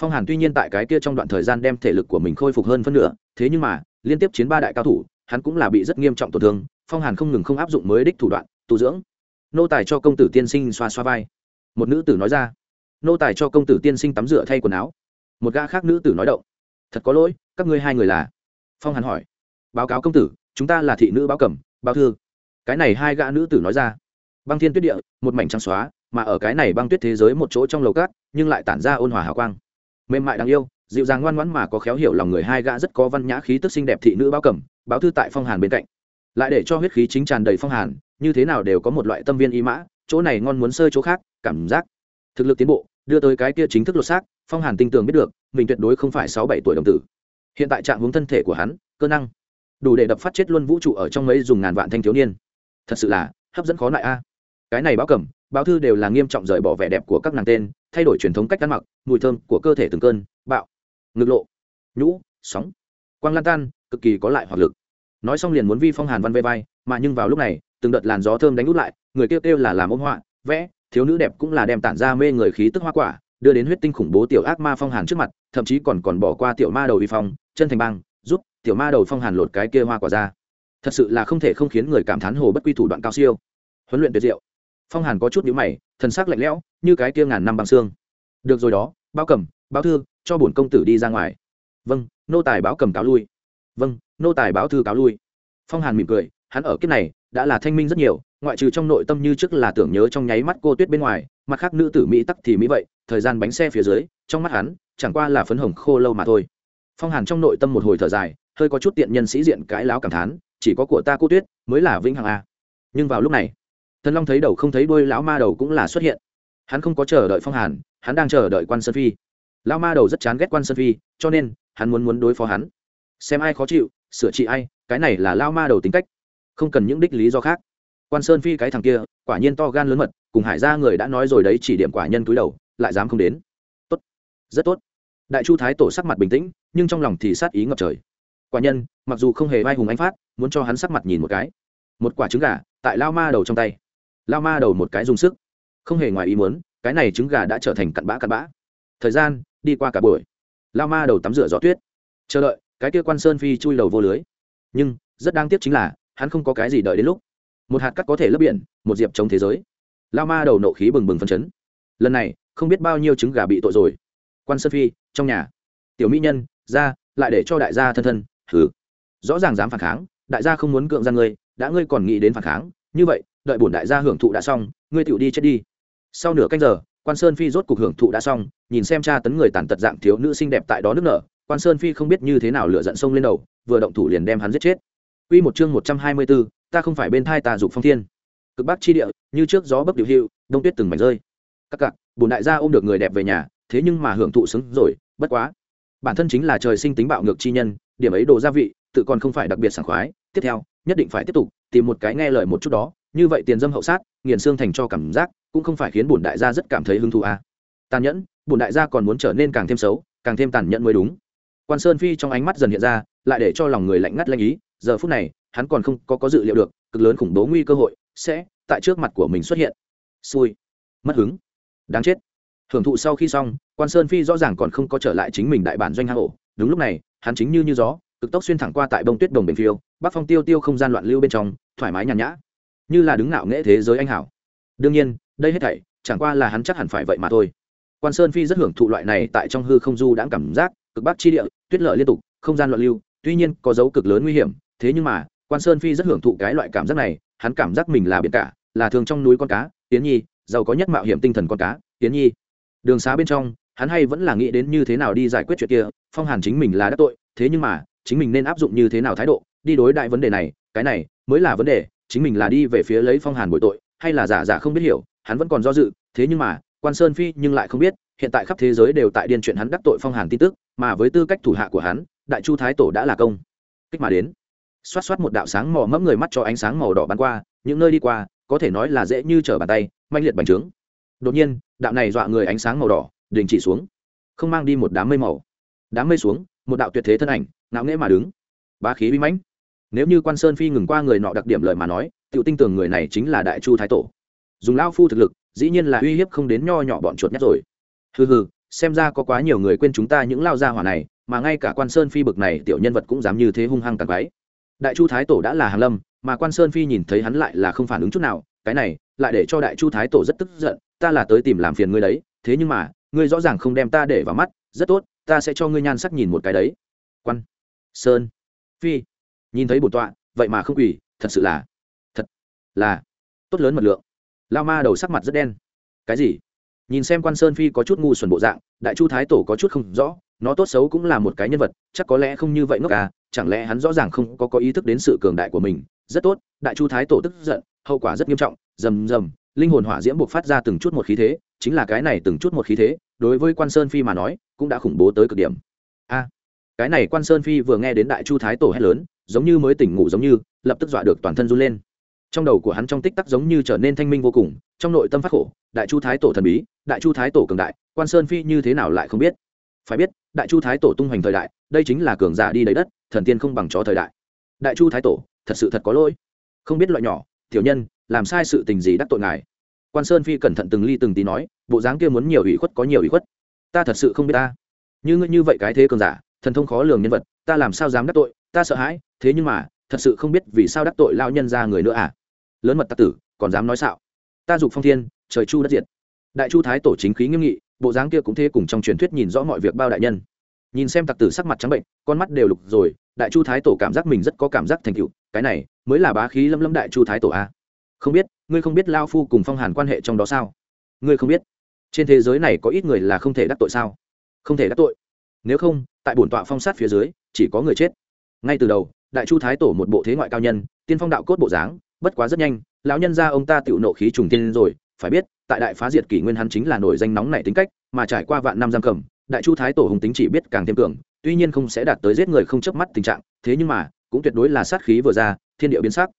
Phong hàn tuy nhiên tại cái kia trong đoạn thời gian đem thể lực của mình khôi phục hơn phân nửa, thế nhưng mà, liên tiếp chiến ba đại cao thủ, hắn cũng là bị rất nghiêm trọng tổn thương phong hàn không ngừng không áp dụng mới đích thủ đoạn, tu dưỡng. Nô tài cho công tử tiên sinh xoa xoa vai. Một nữ tử nói ra. Nô tài cho công tử tiên sinh tắm rửa thay quần áo. Một gã khác nữ tử nói động. Thật có lỗi, các ngươi hai người là? Phong hàn hỏi. Báo cáo công tử, chúng ta là thị nữ báo cẩm, báo thư. Cái này hai gã nữ tử nói ra. Băng thiên tuyết địa, một mảnh trắng xóa, mà ở cái này băng tuyết thế giới một chỗ trong lầu cát, nhưng lại tản ra ôn hòa hào quang. Mềm mại đáng yêu, dịu dàng ngoan ngoãn mà có khéo hiểu lòng người hai gã rất có văn nhã khí tức xinh đẹp thị nữ báo cẩm, báo thư tại phong hàn bên cạnh lại để cho huyết khí chính tràn đầy phong hàn, như thế nào đều có một loại tâm viên y mã, chỗ này ngon muốn sơi chỗ khác, cảm giác. Thực lực tiến bộ, đưa tới cái kia chính thức lột xác, phong hàn tinh tường biết được, mình tuyệt đối không phải sáu bảy tuổi đồng tử. Hiện tại trạng hướng thân thể của hắn, cơ năng. Đủ để đập phát chết luôn vũ trụ ở trong mấy dùng ngàn vạn thanh thiếu niên. Thật sự là, hấp dẫn khó lại a. Cái này báo cẩm, báo thư đều là nghiêm trọng rời bỏ vẻ đẹp của các nàng tên, thay đổi truyền thống cách ăn mặc, mùi thơm của cơ thể từng cơn, bạo, ngực lộ, nhũ, sóng, quang lan tan, cực kỳ có lại hoặc lực nói xong liền muốn vi phong hàn văn vây vai, mà nhưng vào lúc này, từng đợt làn gió thơm đánh út lại, người kêu kêu là làm ôm họa, vẽ, thiếu nữ đẹp cũng là đem tản ra mê người khí tức hoa quả, đưa đến huyết tinh khủng bố tiểu ác ma phong hàn trước mặt, thậm chí còn còn bỏ qua tiểu ma đầu vi phong, chân thành băng giúp tiểu ma đầu phong hàn lột cái kia hoa quả ra. Thật sự là không thể không khiến người cảm thán hồ bất quy thủ đoạn cao siêu. Huấn luyện tuyệt diệu. Phong hàn có chút nhíu mày, thần sắc lạnh lẽo, như cái kia ngàn năm bằng xương. Được rồi đó bao cầm, báo thư, cho bổn công tử đi ra ngoài. Vâng nô tài báo cầm cáo lui. Vâng nô tài báo thư cáo lui. Phong hàn mỉm cười, hắn ở kiếp này đã là thanh minh rất nhiều, ngoại trừ trong nội tâm như trước là tưởng nhớ trong nháy mắt cô tuyết bên ngoài, mặt khác nữ tử mỹ tắc thì mỹ vậy, thời gian bánh xe phía dưới, trong mắt hắn, chẳng qua là phấn hồng khô lâu mà thôi. Phong hàn trong nội tâm một hồi thở dài, hơi có chút tiện nhân sĩ diện cãi láo cảm thán, chỉ có của ta cô tuyết mới là vĩnh hằng a nhưng vào lúc này, thần long thấy đầu không thấy đuôi, lão ma đầu cũng là xuất hiện. Hắn không có chờ đợi phong hàn, hắn đang chờ đợi quan sơn phi. Lão ma đầu rất chán ghét quan sơn phi, cho nên hắn muốn muốn đối phó hắn. Xem ai khó chịu sửa trị ai, cái này là lao ma đầu tính cách, không cần những đích lý do khác. Quan sơn phi cái thằng kia, quả nhiên to gan lớn mật, cùng hải gia người đã nói rồi đấy, chỉ điểm quả nhân túi đầu, lại dám không đến. Tốt, rất tốt. Đại chu thái tổ sắc mặt bình tĩnh, nhưng trong lòng thì sát ý ngập trời. Quả nhân, mặc dù không hề vai hùng anh phát, muốn cho hắn sắc mặt nhìn một cái. Một quả trứng gà, tại lao ma đầu trong tay. Lao ma đầu một cái dùng sức. Không hề ngoài ý muốn, cái này trứng gà đã trở thành cặn bã cặn bã. Thời gian, đi qua cả buổi. Lao ma đầu tắm rửa gió tuyết. Chờ đợi cái kia quan sơn phi chui đầu vô lưới. Nhưng, rất đáng tiếc chính là, hắn không có cái gì đợi đến lúc. Một hạt cắt có thể lấp biển, một diệp chống thế giới. Lao ma đầu nộ khí bừng bừng phân chấn. Lần này, không biết bao nhiêu trứng gà bị tội rồi. Quan sơn phi, trong nhà. Tiểu mỹ nhân, ra, lại để cho đại gia thân thân thử rõ ràng dám phản kháng, đại gia không muốn cưỡng gian ngươi, đã ngươi còn nghĩ đến phản kháng, như vậy, đợi bổn đại gia hưởng thụ đã xong, ngươi tựu đi chết đi. Sau nửa canh giờ, quan sơn phi rốt cuộc hưởng thụ đã xong, nhìn xem cha tấn người tàn tật dạng thiếu nữ xinh đẹp tại đó nước nở quan sơn phi không biết như thế nào lựa dận sông lên đầu vừa động thủ liền đem hắn giết chết Quy một chương một trăm hai mươi 124, ta không phải bên thai tà dục phong thiên. Cực bắc chi địa, như trước gió bấc điều hiệu, đông tuyết từng mảnh rơi. Các cặc, bổn đại gia ôm được người đẹp về nhà, thế nhưng mà hưởng thụ xứng rồi, bất quá. Bản thân chính là trời sinh tính bạo ngược chi nhân, điểm ấy đồ gia vị, tự còn không phải đặc biệt sảng khoái, tiếp theo, nhất định phải tiếp tục tìm một cái nghe lời một chút đó, như vậy tiền dâm hậu sát, nghiền xương thành cho cảm giác, cũng không phải khiến bổn đại gia rất cảm thấy hứng thú a. À. Tàn nhẫn, bổn đại gia còn muốn trở nên càng thêm xấu, càng thêm tàn nhẫn mới đúng quan sơn phi trong ánh mắt dần hiện ra, lại để cho lòng người lạnh ngắt lanh ý, giờ phút này, hắn còn không có có dự liệu được, cực lớn khủng bố nguy cơ hội sẽ tại trước mặt của mình xuất hiện. Xui. Mất hứng. Đáng chết. Hưởng thụ sau khi xong, quan sơn phi rõ ràng còn không có trở lại chính mình đại bản doanh hang ổ. Đúng lúc này, hắn chính như như gió, cực tốc xuyên thẳng qua tại bông tuyết đồng bền phiêu, bắc phong tiêu tiêu không gian loạn lưu bên trong, thoải mái nhàn nhã. Như là đứng ngạo nghễ thế giới anh hảo. Đương nhiên, đây hết thảy, chẳng qua là hắn chắc hẳn phải vậy mà thôi. Quan sơn phi rất hưởng thụ loại này tại trong hư không du đãng cảm giác cực bắc chi địa, tuyết lợi liên tục, không gian loạn lưu, tuy nhiên có dấu cực lớn nguy hiểm, thế nhưng mà, quan sơn phi rất hưởng thụ cái loại cảm giác này, hắn cảm giác mình là biển cả, là thường trong núi con cá tiến nhi, giàu có nhất mạo hiểm tinh thần con cá tiến nhi. Đường xá bên trong, hắn hay vẫn là nghĩ đến như thế nào đi giải quyết chuyện kia, phong hàn chính mình là đắc tội, thế nhưng mà, chính mình nên áp dụng như thế nào thái độ, đi đối đại vấn đề này, cái này mới là vấn đề, chính mình là đi về phía lấy phong hàn bội tội, hay là giả giả không biết hiểu, hắn vẫn còn do dự, thế nhưng mà, quan sơn phi nhưng lại không biết, hiện tại khắp thế giới đều tại điên chuyện hắn đắc tội phong hàn tin tức mà với tư cách thủ hạ của hắn, đại chu thái tổ đã là công. Kích mà đến. Xoát xoát một đạo sáng mò mẫm người mắt cho ánh sáng màu đỏ bắn qua, những nơi đi qua, có thể nói là dễ như trở bàn tay manh liệt bành trướng. Đột nhiên, đạo này dọa người ánh sáng màu đỏ, đình chỉ xuống. Không mang đi một đám mây màu. Đám mây xuống, một đạo tuyệt thế thân ảnh, ngạo nghễ mà đứng. Ba khí uy mãnh. Nếu như quan sơn phi ngừng qua người nọ đặc điểm lời mà nói tự tin tưởng người này chính là đại chu thái tổ. Dùng lao phu thực lực, dĩ nhiên là uy hiếp không đến nho nhỏ bọn chuột nhát rồi. Hừ hừ xem ra có quá nhiều người quên chúng ta những lao gia hỏa này, mà ngay cả quan sơn phi bực này tiểu nhân vật cũng dám như thế hung hăng tàn quái. Đại chu thái tổ đã là hàn lâm, mà quan sơn phi nhìn thấy hắn lại là không phản ứng chút nào, cái này, lại để cho đại chu thái tổ rất tức giận, ta là tới tìm làm phiền ngươi đấy, thế nhưng mà, ngươi rõ ràng không đem ta để vào mắt, rất tốt, ta sẽ cho ngươi nhan sắc nhìn một cái đấy. Quan sơn phi nhìn thấy bổn tọa, vậy mà không quỳ, thật sự là, thật là tốt lớn mật lượng. Lao ma đầu sắc mặt rất đen. Cái gì? Nhìn xem quan sơn phi có chút ngu xuẩn bộ dạng, đại chu thái tổ có chút không rõ, nó tốt xấu cũng là một cái nhân vật, chắc có lẽ không như vậy ngốc à chẳng lẽ hắn rõ ràng không có có ý thức đến sự cường đại của mình. Rất tốt, đại chu thái tổ tức giận, hậu quả rất nghiêm trọng, rầm rầm, linh hồn hỏa diễm buộc phát ra từng chút một khí thế, chính là cái này từng chút một khí thế, đối với quan sơn phi mà nói, cũng đã khủng bố tới cực điểm. A, cái này quan sơn phi vừa nghe đến đại chu thái tổ hét lớn, giống như mới tỉnh ngủ giống như, lập tức dọa được toàn thân run lên trong đầu của hắn trong tích tắc giống như trở nên thanh minh vô cùng, trong nội tâm phát khổ, đại chu thái tổ thần bí, đại chu thái tổ cường đại, quan sơn phi như thế nào lại không biết? Phải biết, đại chu thái tổ tung hoành thời đại, đây chính là cường giả đi đầy đất, thần tiên không bằng chó thời đại. Đại chu thái tổ, thật sự thật có lỗi. Không biết loại nhỏ, tiểu nhân, làm sai sự tình gì đắc tội ngài? Quan sơn phi cẩn thận từng ly từng tí nói, bộ dáng kia muốn nhiều ủy khuất có nhiều ủy khuất. Ta thật sự không biết ta. Như ngươi như vậy cái thế cường giả, thần thông khó lường nhân vật, ta làm sao dám đắc tội, ta sợ hãi, thế nhưng mà, thật sự không biết vì sao đắc tội lao nhân ra người nữa à? Lớn mật tặc tử, còn dám nói xạo. Ta dục phong thiên, trời chu đất diệt. Đại chu thái tổ chính khí nghiêm nghị, bộ dáng kia cũng thế cùng trong truyền thuyết nhìn rõ mọi việc bao đại nhân. Nhìn xem tặc tử sắc mặt trắng bệnh, con mắt đều lục rồi, đại chu thái tổ cảm giác mình rất có cảm giác thành cựu cái này mới là bá khí lâm lâm đại chu thái tổ a. Không biết, ngươi không biết lao phu cùng phong hàn quan hệ trong đó sao? Ngươi không biết. Trên thế giới này có ít người là không thể đắc tội sao? Không thể đắc tội. Nếu không, tại bổn tọa phong sát phía dưới, chỉ có người chết. Ngay từ đầu, đại chu thái tổ một bộ thế ngoại cao nhân, tiên phong đạo cốt bộ dáng bất quá rất nhanh, lão nhân ra ông ta tự nộ khí trùng tiên rồi, phải biết, tại đại phá diệt kỷ nguyên hắn chính là nổi danh nóng này tính cách, mà trải qua vạn năm giam cầm, đại chu thái tổ hùng tính chỉ biết càng thêm cường, tuy nhiên không sẽ đạt tới giết người không chớp mắt tình trạng, thế nhưng mà, cũng tuyệt đối là sát khí vừa ra, thiên địa biến sắc.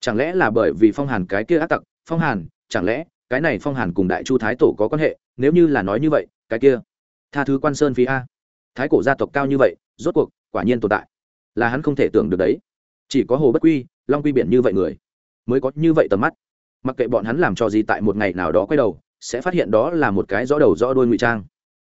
Chẳng lẽ là bởi vì phong hàn cái kia ác tặc? Phong hàn, chẳng lẽ cái này phong hàn cùng đại chu thái tổ có quan hệ? Nếu như là nói như vậy, cái kia, tha thứ quan sơn phí a. Thái cổ gia tộc cao như vậy, rốt cuộc, quả nhiên tồn tại. Là hắn không thể tưởng được đấy. Chỉ có hồ bất quy, long quy biển như vậy người mới có như vậy tầm mắt. Mặc kệ bọn hắn làm cho gì tại một ngày nào đó quay đầu, sẽ phát hiện đó là một cái rõ đầu rõ đôi ngụy trang.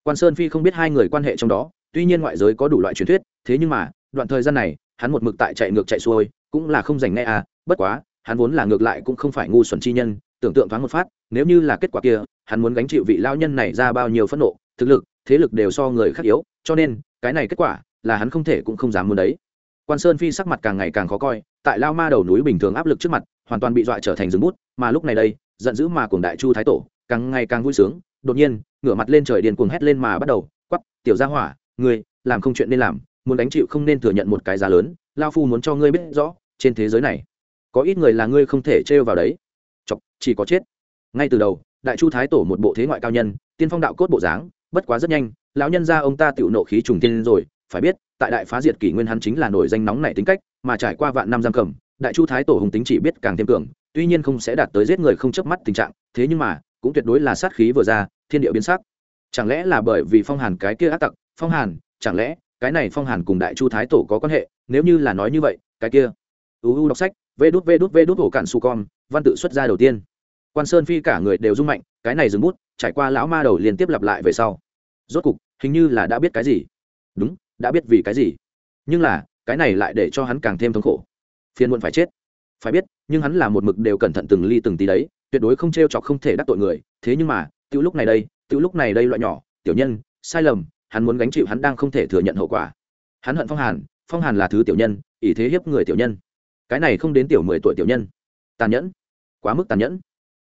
Quan sơn phi không biết hai người quan hệ trong đó, tuy nhiên ngoại giới có đủ loại truyền thuyết, thế nhưng mà, đoạn thời gian này, hắn một mực tại chạy ngược chạy xuôi, cũng là không dành nghe à bất quá, hắn vốn là ngược lại cũng không phải ngu xuẩn chi nhân, tưởng tượng thoáng một phát, nếu như là kết quả kia, hắn muốn gánh chịu vị lao nhân này ra bao nhiêu phẫn nộ, thực lực, thế lực đều so người khác yếu, cho nên, cái này kết quả, là hắn không thể cũng không dám muốn đấy. Quan sơn phi sắc mặt càng ngày càng khó coi tại lao ma đầu núi bình thường áp lực trước mặt, hoàn toàn bị dọa trở thành rừng bút, mà lúc này đây, giận dữ mà cuồng đại chu thái tổ, càng ngày càng vui sướng, đột nhiên, ngửa mặt lên trời điên cuồng hét lên mà bắt đầu, quắp, tiểu gia hỏa, ngươi, làm không chuyện nên làm, muốn đánh chịu không nên thừa nhận một cái giá lớn, lao phu muốn cho ngươi biết rõ, trên thế giới này, có ít người là ngươi không thể trêu vào đấy. Chọc, chỉ có chết. Ngay từ đầu, đại chu thái tổ một bộ thế ngoại cao nhân, tiên phong đạo cốt bộ dáng, bất quá rất nhanh, lão nhân ra ông ta tiểu nộ khí trùng tiên rồi, phải biết, tại đại phá diệt kỷ nguyên hắn chính là nổi danh nóng này tính cách mà trải qua vạn năm giam cầm, đại chu thái tổ hùng tính chỉ biết càng thêm cường, tuy nhiên không sẽ đạt tới giết người không chớp mắt tình trạng, thế nhưng mà, cũng tuyệt đối là sát khí vừa ra, thiên địa biến sắc. Chẳng lẽ là bởi vì phong hàn cái kia ác tặc? Phong hàn, chẳng lẽ cái này phong hàn cùng đại chu thái tổ có quan hệ? Nếu như là nói như vậy, cái kia. Uu đọc sách, vê đút vê đút vê đút hổ cản su con, văn tự xuất ra đầu tiên. Quan sơn phi cả người đều rung mạnh, cái này dừng bút, trải qua lão ma đầu liên tiếp lặp lại về sau. Rốt cục, hình như là đã biết cái gì. Đúng, đã biết vì cái gì. Nhưng là cái này lại để cho hắn càng thêm thống khổ. Phiền muộn phải chết. Phải biết, nhưng hắn là một mực đều cẩn thận từng ly từng tí đấy, tuyệt đối không t r e o chọc không thể đắc tội người. Thế nhưng mà tự lúc này đây tự lúc này đây loại nhỏ, tiểu nhân, sai lầm, hắn muốn gánh chịu hắn đang không thể thừa nhận hậu quả. Hắn hận phong hàn phong hàn là thứ tiểu nhân ý thế hiếp người tiểu nhân. Cái này không đến tiểu mười tuổi tiểu nhân. Tàn nhẫn. Quá mức tàn nhẫn.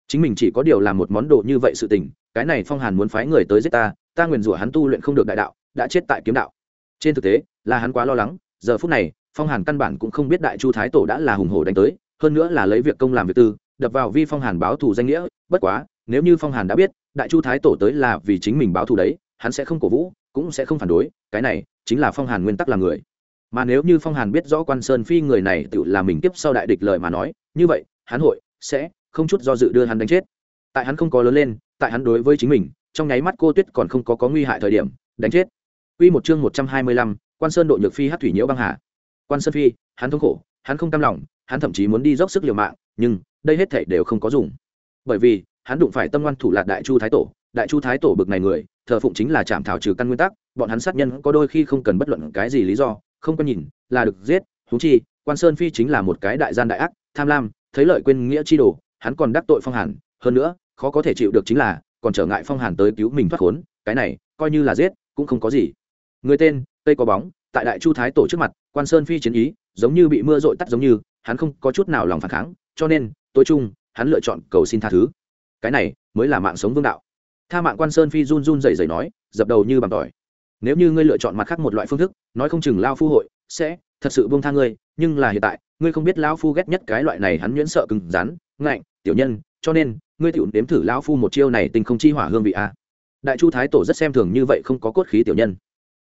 Chính mình chỉ có điều làm một món đồ như vậy sự tình, cái này phong hàn muốn phái người tới giết ta ta nguyền rủa hắn tu luyện không được đại đạo, đã chết tại kiếm đạo. Trên thực tế, là hắn quá lo lắng giờ phút này phong hàn căn bản cũng không biết đại chu thái tổ đã là hùng hổ đánh tới hơn nữa là lấy việc công làm việc tư đập vào vi phong hàn báo thù danh nghĩa bất quá nếu như phong hàn đã biết đại chu thái tổ tới là vì chính mình báo thù đấy hắn sẽ không cổ vũ cũng sẽ không phản đối cái này chính là phong hàn nguyên tắc là người. Mà nếu như phong hàn biết rõ quan sơn phi người này tự là mình tiếp sau đại địch lời mà nói như vậy hắn hội sẽ không chút do dự đưa hắn đánh chết. Tại hắn không có lớn lên tại hắn đối với chính mình trong nháy mắt cô tuyết còn không có có nguy hại thời điểm đánh chết. Quy một chương 125, Quan Sơn độ nhược phi hát thủy nhiễu băng hà. Quan Sơn phi, hắn thống khổ, hắn không cam lòng, hắn thậm chí muốn đi dốc sức liều mạng, nhưng đây hết thảy đều không có dùng. Bởi vì, hắn đụng phải tâm ngoan thủ lạt đại chu thái tổ, đại chu thái tổ bực này người, thờ phụng chính là chạm thảo trừ căn nguyên tắc, bọn hắn sát nhân có đôi khi không cần bất luận cái gì lý do, không có nhìn, là được giết, thú chi, Quan Sơn phi chính là một cái đại gian đại ác, tham lam, thấy lợi quên nghĩa chi đồ, hắn còn đắc tội Phong Hàn, hơn nữa, khó có thể chịu được chính là, còn trở ngại Phong Hàn tới cứu mình thoát khốn, cái này, coi như là giết, cũng không có gì người tên cây có bóng, tại đại chu thái tổ trước mặt, quan sơn phi chiến ý, giống như bị mưa dội tắt giống như, hắn không có chút nào lòng phản kháng, cho nên, tối chung, hắn lựa chọn cầu xin tha thứ. Cái này, mới là mạng sống vương đạo. Tha mạng quan sơn phi run run dày dày nói, dập đầu như bằng tỏi. Nếu như ngươi lựa chọn mặt khác một loại phương thức, nói không chừng lao phu hội sẽ thật sự buông tha ngươi, nhưng là hiện tại, ngươi không biết lao phu ghét nhất cái loại này hắn nhuyễn sợ cứng rắn, ngạnh, tiểu nhân, cho nên, ngươi tiểu đếm thử lao phu một chiêu này tình không chi hỏa hương vị a. Đại chu thái tổ rất xem thường như vậy không có cốt khí tiểu nhân.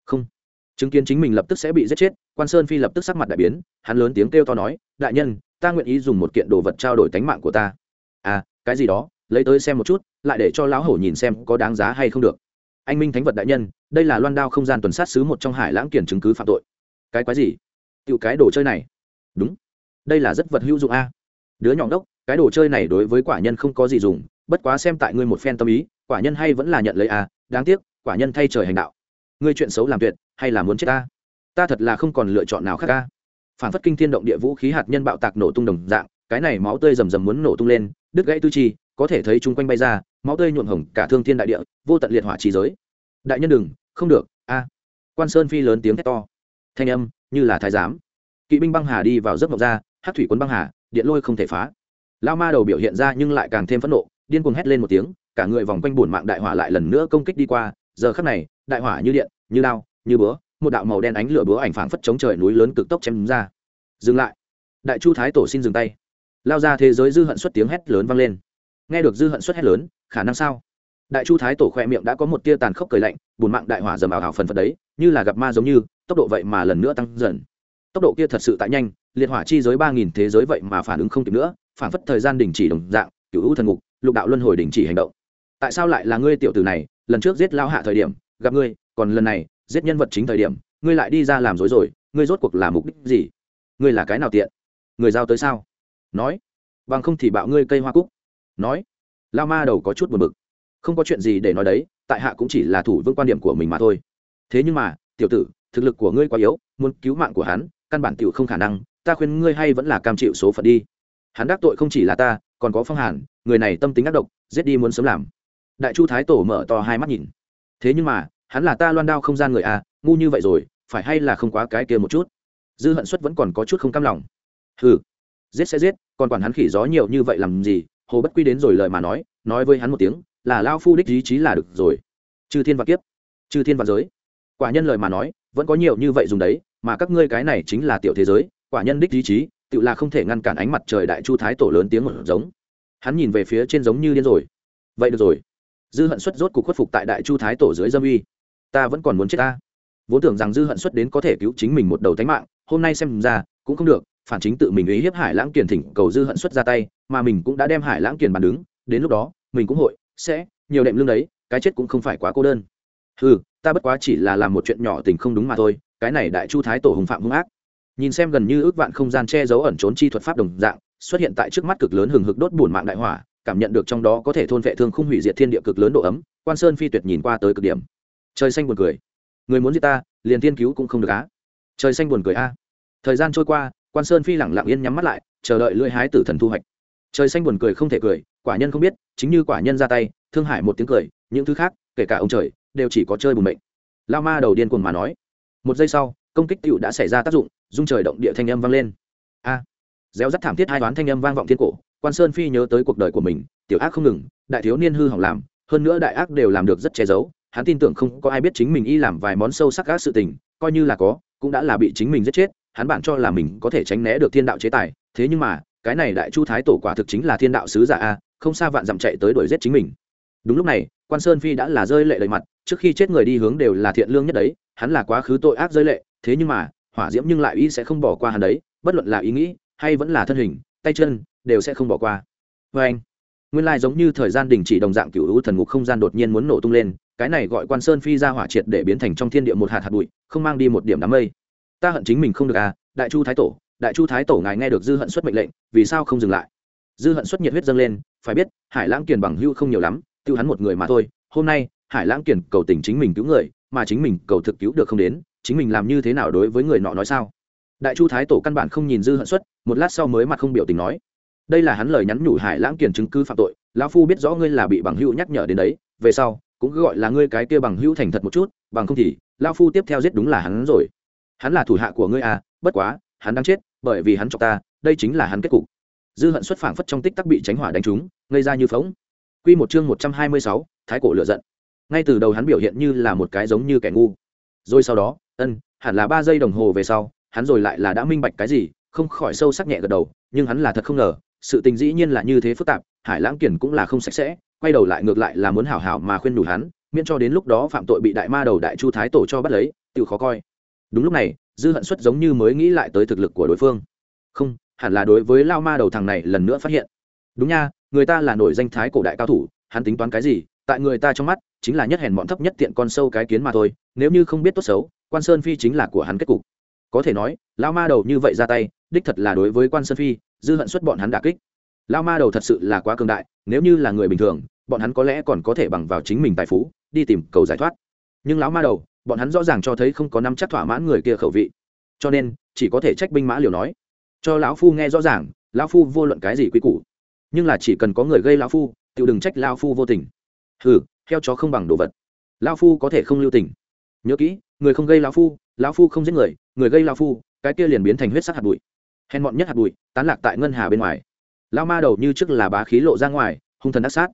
Không chứng kiến chính mình lập tức sẽ bị giết chết, quan sơn phi lập tức sắc mặt đại biến, hắn lớn tiếng kêu to nói, đại nhân, ta nguyện ý dùng một kiện đồ vật trao đổi tánh mạng của ta. À cái gì đó, lấy tới xem một chút, lại để cho lão hổ nhìn xem có đáng giá hay không được. Anh minh thánh vật đại nhân, đây là loan đao không gian tuần sát sứ một trong hải lãng kiển chứng cứ phạm tội. Cái quái gì? Tựu cái đồ chơi này. Đúng, đây là rất vật hữu dụng a. Đứa nhỏ đốc cái đồ chơi này đối với quả nhân không có gì dùng, bất quá xem tại ngươi một phen tâm ý, quả nhân hay vẫn là nhận lấy a, đáng tiếc, quả nhân thay trời hành đạo ngươi chuyện xấu làm tuyệt, hay là muốn chết ta? Ta thật là không còn lựa chọn nào khác ca phản phất kinh thiên động địa vũ khí hạt nhân bạo tạc nổ tung đồng dạng, cái này máu tươi rầm rầm muốn nổ tung lên, đứt gãy tư chi, có thể thấy chung quanh bay ra, máu tươi nhuộm hồng cả thương thiên đại địa, vô tận liệt hỏa trí giới. Đại nhân đừng, không được, a. Quan sơn phi lớn tiếng thét to. Thanh âm, như là thái giám. Kỵ binh băng hà đi vào giấc mộng ra, hát thủy quân băng hà, điện lôi không thể phá. Lao ma đầu biểu hiện ra nhưng lại càng thêm phẫn nộ, điên cuồng hét lên một tiếng, cả người vòng quanh buồn mạng đại hỏa lại lần nữa công kích đi qua, giờ khắc này đại hỏa như điện, như lao như búa, một đạo màu đen ánh lửa búa ảnh phảng phất chống trời núi lớn cực tốc chém ra. Dừng lại. Đại chu thái tổ xin dừng tay. Lao ra thế giới dư hận xuất tiếng hét lớn vang lên. Nghe được dư hận xuất hét lớn, khả năng sao? Đại chu thái tổ khoe miệng đã có một tia tàn khốc cười lạnh bùn mạng đại hỏa dầm ảo hảo phần phật đấy, như là gặp ma giống như, tốc độ vậy mà lần nữa tăng dần. Tốc độ kia thật sự tại nhanh, liệt hỏa chi giới ba nghìn thế giới vậy mà phản ứng không kịp nữa, phản phất thời gian đình chỉ đồng dạng cựu hữu thần ngục, lục đạo luân hồi đình chỉ hành động. Tại sao lại là ngươi tiểu tử này, lần trước giết lao hạ thời điểm gặp ngươi, còn lần này, giết nhân vật chính thời điểm, ngươi lại đi ra làm dối rồi, ngươi rốt cuộc là mục đích gì? Ngươi là cái nào tiện? Người giao tới sao? Nói. Bằng không thì bạo ngươi cây hoa cúc. Nói. Lao ma đầu có chút buồn bực. Không có chuyện gì để nói đấy, tại hạ cũng chỉ là thủ vững quan điểm của mình mà thôi. Thế nhưng mà, tiểu tử, thực lực của ngươi quá yếu, muốn cứu mạng của hắn, căn bản tiểu không khả năng, ta khuyên ngươi hay vẫn là cam chịu số phận đi. Hắn đắc tội không chỉ là ta, còn có phong hàn, người này tâm tính ác độc, giết đi muốn sớm làm. Đại chu thái tổ mở to hai mắt nhìn thế nhưng mà, hắn là ta loan đao không gian người à ngu như vậy rồi, phải hay là không quá cái kia một chút? Dư hận xuất vẫn còn có chút không cam lòng. Hừ, giết sẽ giết, còn quản hắn khỉ gió nhiều như vậy làm gì? Hồ bất quy đến rồi lời mà nói nói với hắn một tiếng, là lao phu đích ý chí là được rồi. Chư thiên và kiếp, chư thiên và giới. Quả nhân lời mà nói, vẫn có nhiều như vậy dùng đấy, mà các ngươi cái này chính là tiểu thế giới, quả nhân đích ý chí, tự là không thể ngăn cản ánh mặt trời đại chu thái tổ lớn tiếng một giống. Hắn nhìn về phía trên giống như điên rồi. Vậy được rồi dư hận xuất rốt cuộc khuất phục tại đại chu thái tổ dưới dâm uy. Ta vẫn còn muốn chết ta. Vốn tưởng rằng dư hận xuất đến có thể cứu chính mình một đầu tánh mạng, hôm nay xem ra, cũng không được, phản chính tự mình ý hiếp hải lãng kiền thỉnh cầu dư hận xuất ra tay, mà mình cũng đã đem hải lãng kiền bàn đứng, đến lúc đó, mình cũng hội, sẽ, nhiều đệm lương đấy, cái chết cũng không phải quá cô đơn. Ừ ta bất quá chỉ là làm một chuyện nhỏ tình không đúng mà thôi, cái này đại chu thái tổ hùng phạm hung ác. Nhìn xem gần như ước vạn không gian che giấu ẩn trốn chi thuật pháp đồng dạng, xuất hiện tại trước mắt cực lớn hừng hực đốt bùn mạng đại hỏa cảm nhận được trong đó có thể thôn vệ thương không hủy diệt thiên địa cực lớn độ ấm quan sơn phi tuyệt nhìn qua tới cực điểm. Trời xanh buồn cười. Người muốn giết ta liền thiên cứu cũng không được á. Trời xanh buồn cười a. Thời gian trôi qua quan sơn phi lẳng lặng yên nhắm mắt lại chờ đợi lưỡi hái tử thần thu hoạch. Trời xanh buồn cười không thể cười quả nhân không biết chính như quả nhân ra tay thương hại một tiếng cười những thứ khác kể cả ông trời đều chỉ có chơi bùn mệnh. Lao ma đầu điên cuồng mà nói. Một giây sau công kích tựu đã xảy ra tác dụng dung trời động địa thanh âm vang lên. A. À, réo rắt thảm thiết hai đoán thanh âm vang vọng thiên cổ quan sơn phi nhớ tới cuộc đời của mình, tiểu ác không ngừng, đại thiếu niên hư hỏng làm, hơn nữa đại ác đều làm được rất che giấu, hắn tin tưởng không có ai biết chính mình y làm vài món sâu sắc các sự tình, coi như là có, cũng đã là bị chính mình giết chết, hắn bạn cho là mình có thể tránh né được thiên đạo chế tài, thế nhưng mà, cái này đại chu thái tổ quả thực chính là thiên đạo sứ giả a, không xa vạn dặm chạy tới đuổi giết chính mình. Đúng lúc này, quan sơn phi đã là rơi lệ đầy mặt, trước khi chết người đi hướng đều là thiện lương nhất đấy, hắn là quá khứ tội ác rơi lệ, thế nhưng mà, hỏa diễm nhưng lại y sẽ không bỏ qua hắn đấy, bất luận là ý nghĩ, hay vẫn là thân hình, tay chân đều sẽ không bỏ qua. Vê anh, nguyên lai giống như thời gian đình chỉ đồng dạng cựu hữu thần ngục không gian đột nhiên muốn nổ tung lên, cái này gọi quan sơn phi ra hỏa triệt để biến thành trong thiên địa một hạt hạt bụi, không mang đi một điểm đám mây. Ta hận chính mình không được à đại chu thái tổ, đại chu thái tổ ngài nghe được dư hận xuất mệnh lệnh, vì sao không dừng lại? Dư hận xuất nhiệt huyết dâng lên, phải biết, hải lãng kiền bằng hưu không nhiều lắm, tiêu hắn một người mà thôi, hôm nay, hải lãng kiền cầu tình chính mình cứu người, mà chính mình cầu thực cứu được không đến, chính mình làm như thế nào đối với người nọ nói sao? Đại chu thái tổ căn bản không nhìn dư hận xuất, một lát sau mới mặt không biểu tình nói đây là hắn lời nhắn nhủ hải lãng kiền chứng cứ phạm tội lão phu biết rõ ngươi là bị bằng hữu nhắc nhở đến đấy về sau cũng gọi là ngươi cái kia bằng hữu thành thật một chút bằng không thì lão phu tiếp theo giết đúng là hắn rồi hắn là thủ hạ của ngươi à bất quá hắn đang chết bởi vì hắn chọc ta đây chính là hắn kết cục dư hận xuất phảng phất trong tích tắc bị tránh hỏa đánh trúng ngây ra như phóng Quy một chương 126, Thái cổ lửa giận. Ngay từ đầu hắn biểu hiện như là một cái giống như kẻ ngu. Rồi sau đó, ân, hẳn là ba giây đồng hồ về sau, hắn rồi lại là đã minh bạch cái gì, không khỏi sâu sắc nhẹ gật đầu, nhưng hắn là thật không ngờ, sự tình dĩ nhiên là như thế phức tạp, Hải Lãng Kiển cũng là không sạch sẽ, quay đầu lại ngược lại là muốn hảo hảo mà khuyên đủ hắn, miễn cho đến lúc đó phạm tội bị đại ma đầu đại chu thái tổ cho bắt lấy, tự khó coi. Đúng lúc này, Dư Hận xuất giống như mới nghĩ lại tới thực lực của đối phương. Không, hẳn là đối với lao ma đầu thằng này lần nữa phát hiện. Đúng nha, người ta là nổi danh thái cổ đại cao thủ, hắn tính toán cái gì tại người ta trong mắt chính là nhất hèn bọn thấp nhất tiện con sâu cái kiến mà thôi nếu như không biết tốt xấu quan sơn phi chính là của hắn kết cục có thể nói lao ma đầu như vậy ra tay đích thật là đối với quan sơn phi dư hận xuất bọn hắn đả kích. Lao ma đầu thật sự là quá cường đại, nếu như là người bình thường, bọn hắn có lẽ còn có thể bằng vào chính mình tài phú, đi tìm cầu giải thoát. Nhưng lão ma đầu, bọn hắn rõ ràng cho thấy không có năm chắc thỏa mãn người kia khẩu vị. Cho nên, chỉ có thể trách binh mã liều nói. Cho lão phu nghe rõ ràng, lão phu vô luận cái gì quy củ. Nhưng là chỉ cần có người gây lão phu tự đừng trách lão phu vô tình. Hừ, heo chó không bằng đồ vật. Lão phu có thể không lưu tình. Nhớ kỹ, người không gây lão phu lão phu không giết người người gây lão phu, cái kia liền biến thành huyết sắc hạt bụi hèn mọn nhất hạt bụi, tán lạc tại ngân hà bên ngoài. Lao ma đầu như trước là bá khí lộ ra ngoài, hung thần ác sát.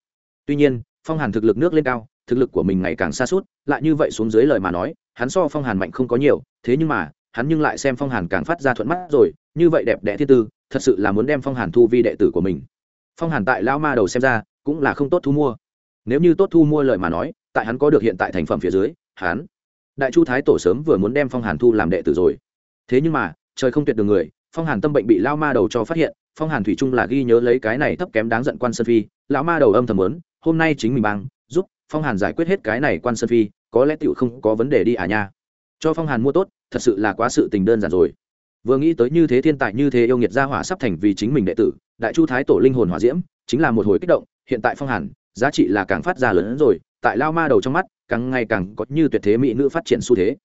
Tuy nhiên, phong hàn thực lực nước lên cao, thực lực của mình ngày càng xa suốt lại như vậy xuống dưới lời mà nói, hắn so phong hàn mạnh không có nhiều, thế nhưng mà, hắn nhưng lại xem phong hàn càng phát ra thuận mắt rồi, như vậy đẹp đẽ thiên tư, thật sự là muốn đem phong hàn thu vi đệ tử của mình. Phong hàn tại lao ma đầu xem ra, cũng là không tốt thu mua. Nếu như tốt thu mua lời mà nói, tại hắn có được hiện tại thành phẩm phía dưới, hắn, đại chu thái tổ sớm vừa muốn đem phong hàn thu làm đệ tử rồi. Thế nhưng mà, trời không tuyệt đường người phong hàn tâm bệnh bị lao ma đầu cho phát hiện, phong hàn thủy trung là ghi nhớ lấy cái này thấp kém đáng giận quan sơn phi, lão ma đầu âm thầm lớn hôm nay chính mình bang giúp phong hàn giải quyết hết cái này quan sơn phi, có lẽ tựu không có vấn đề đi à nha. Cho phong hàn mua tốt, thật sự là quá sự tình đơn giản rồi. Vừa nghĩ tới như thế thiên tài như thế yêu nghiệt gia hỏa sắp thành vì chính mình đệ tử, đại chu thái tổ linh hồn hỏa diễm, chính là một hồi kích động, hiện tại phong hàn, giá trị là càng phát ra lớn hơn rồi, tại lao ma đầu trong mắt, càng ngày càng có như tuyệt thế mỹ nữ phát triển xu thế.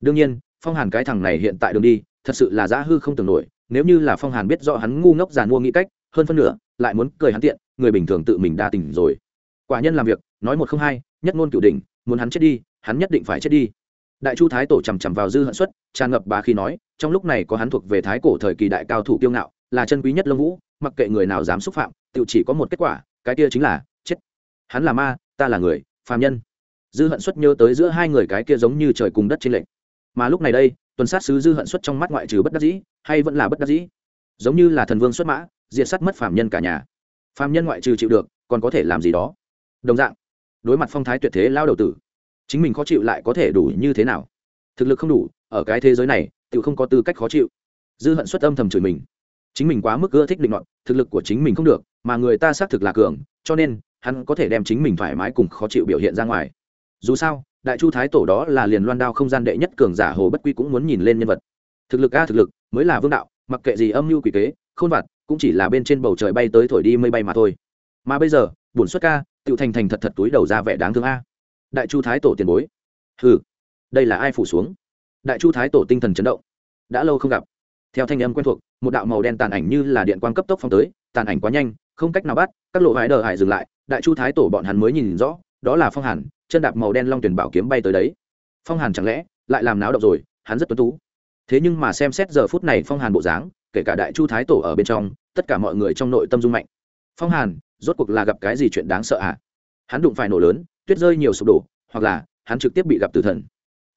Đương nhiên, phong hàn cái thằng này hiện tại đường đi thật sự là giá hư không tưởng nổi, nếu như là phong hàn biết rõ hắn ngu ngốc giàn mua nghĩ cách, hơn phân nửa, lại muốn cười hắn tiện, người bình thường tự mình đa tỉnh rồi. Quả nhân làm việc, nói một không hai, nhất ngôn cửu đỉnh, muốn hắn chết đi, hắn nhất định phải chết đi. Đại chu thái tổ chằm chằm vào dư hận xuất, tràn ngập bà khi nói, trong lúc này có hắn thuộc về thái cổ thời kỳ đại cao thủ tiêu ngạo, là chân quý nhất lâm vũ, mặc kệ người nào dám xúc phạm, tự chỉ có một kết quả, cái kia chính là chết. Hắn là ma, ta là người, phàm nhân. Dư hận xuất nhớ tới giữa hai người cái kia giống như trời cùng đất trên lệnh mà lúc này đây tuần sát sứ dư hận xuất trong mắt ngoại trừ bất đắc dĩ, hay vẫn là bất đắc dĩ? Giống như là thần vương xuất mã, diệt sát mất phàm nhân cả nhà. Phàm nhân ngoại trừ chịu được, còn có thể làm gì đó? Đồng dạng, đối mặt phong thái tuyệt thế lao đầu tử, chính mình khó chịu lại có thể đủ như thế nào? Thực lực không đủ, ở cái thế giới này, tự không có tư cách khó chịu. Dư hận xuất âm thầm chửi mình. Chính mình quá mức ưa thích định luận thực lực của chính mình không được, mà người ta xác thực là cường, cho nên, hắn có thể đem chính mình thoải mái cùng khó chịu biểu hiện ra ngoài. Dù sao đại chu thái tổ đó là liền loan đao không gian đệ nhất cường giả hồ bất quy cũng muốn nhìn lên nhân vật. Thực lực a thực lực mới là vương đạo mặc kệ gì âm mưu quỷ kế khôn vặt cũng chỉ là bên trên bầu trời bay tới thổi đi mây bay mà thôi. Mà bây giờ bổn xuất ca tự thành thành thật thật túi đầu ra vẻ đáng thương a. Đại chu thái tổ tiền bối. Hừ, đây là ai phủ xuống? Đại chu thái tổ tinh thần chấn động. Đã lâu không gặp. Theo thanh âm quen thuộc một đạo màu đen tàn ảnh như là điện quang cấp tốc phong tới tàn ảnh quá nhanh không cách nào bắt các lộ hái đờ hải dừng lại đại chu thái tổ bọn hắn mới nhìn rõ đó là phong hàn, chân đạp màu đen long tuyển bảo kiếm bay tới đấy. Phong hàn chẳng lẽ lại làm náo động rồi, hắn rất tuấn tú. Thế nhưng mà xem xét giờ phút này phong hàn bộ dáng, kể cả đại chu thái tổ ở bên trong, tất cả mọi người trong nội tâm dung mạnh. Phong hàn, rốt cuộc là gặp cái gì chuyện đáng sợ à hắn đụng phải nổ lớn, tuyết rơi nhiều sụp đổ, hoặc là hắn trực tiếp bị gặp tử thần.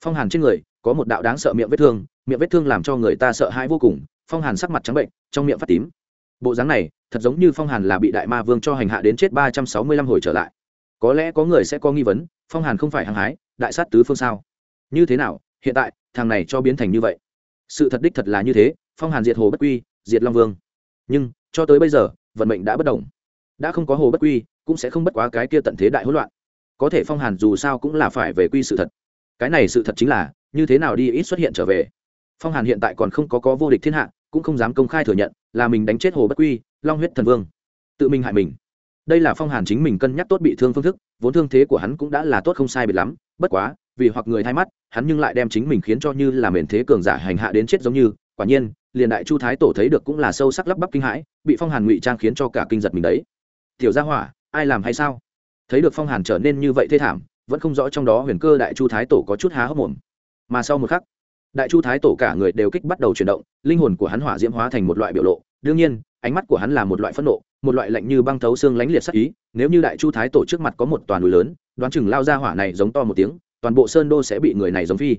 Phong hàn trên người, có một đạo đáng sợ miệng vết thương, miệng vết thương làm cho người ta sợ hãi vô cùng, phong hàn sắc mặt trắng bệnh, trong miệng phát tím. Bộ dáng này, thật giống như phong hàn là bị đại ma vương cho hành hạ đến chết ba trăm sáu mươi lăm hồi trở lại có lẽ có người sẽ có nghi vấn, phong hàn không phải hăng hái, đại sát tứ phương sao? Như thế nào, hiện tại, thằng này cho biến thành như vậy? Sự thật đích thật là như thế, phong hàn diệt hồ bất quy, diệt long vương. Nhưng, cho tới bây giờ, vận mệnh đã bất đồng đã không có hồ bất quy, cũng sẽ không bất quá cái kia tận thế đại hỗn loạn. Có thể phong hàn dù sao cũng là phải về quy sự thật. Cái này sự thật chính là, như thế nào đi ít xuất hiện trở về. Phong hàn hiện tại còn không có có vô địch thiên hạ, cũng không dám công khai thừa nhận, là mình đánh chết hồ bất quy, long huyết thần vương. Tự mình hại mình đây là phong hàn chính mình cân nhắc tốt bị thương phương thức, vốn thương thế của hắn cũng đã là tốt không sai biệt lắm, bất quá, vì hoặc người thay mắt, hắn nhưng lại đem chính mình khiến cho như là mền thế cường giả hành hạ đến chết giống như, quả nhiên, liền đại chu thái tổ thấy được cũng là sâu sắc lắp bắp kinh hãi, bị phong hàn ngụy trang khiến cho cả kinh giật mình đấy. Tiểu gia hỏa, ai làm hay sao? Thấy được phong hàn trở nên như vậy thê thảm, vẫn không rõ trong đó huyền cơ đại chu thái tổ có chút há hốc mồm. Mà sau một khắc, đại chu thái tổ cả người đều kích bắt đầu chuyển động, linh hồn của hắn hỏa diễm hóa thành một loại biểu lộ, đương nhiên, ánh mắt của hắn là một loại phẫn nộ một loại lạnh như băng thấu xương lánh liệt sắc ý, nếu như đại chu thái tổ trước mặt có một toàn núi lớn, đoán chừng lao ra hỏa này giống to một tiếng, toàn bộ sơn đô sẽ bị người này giống phi.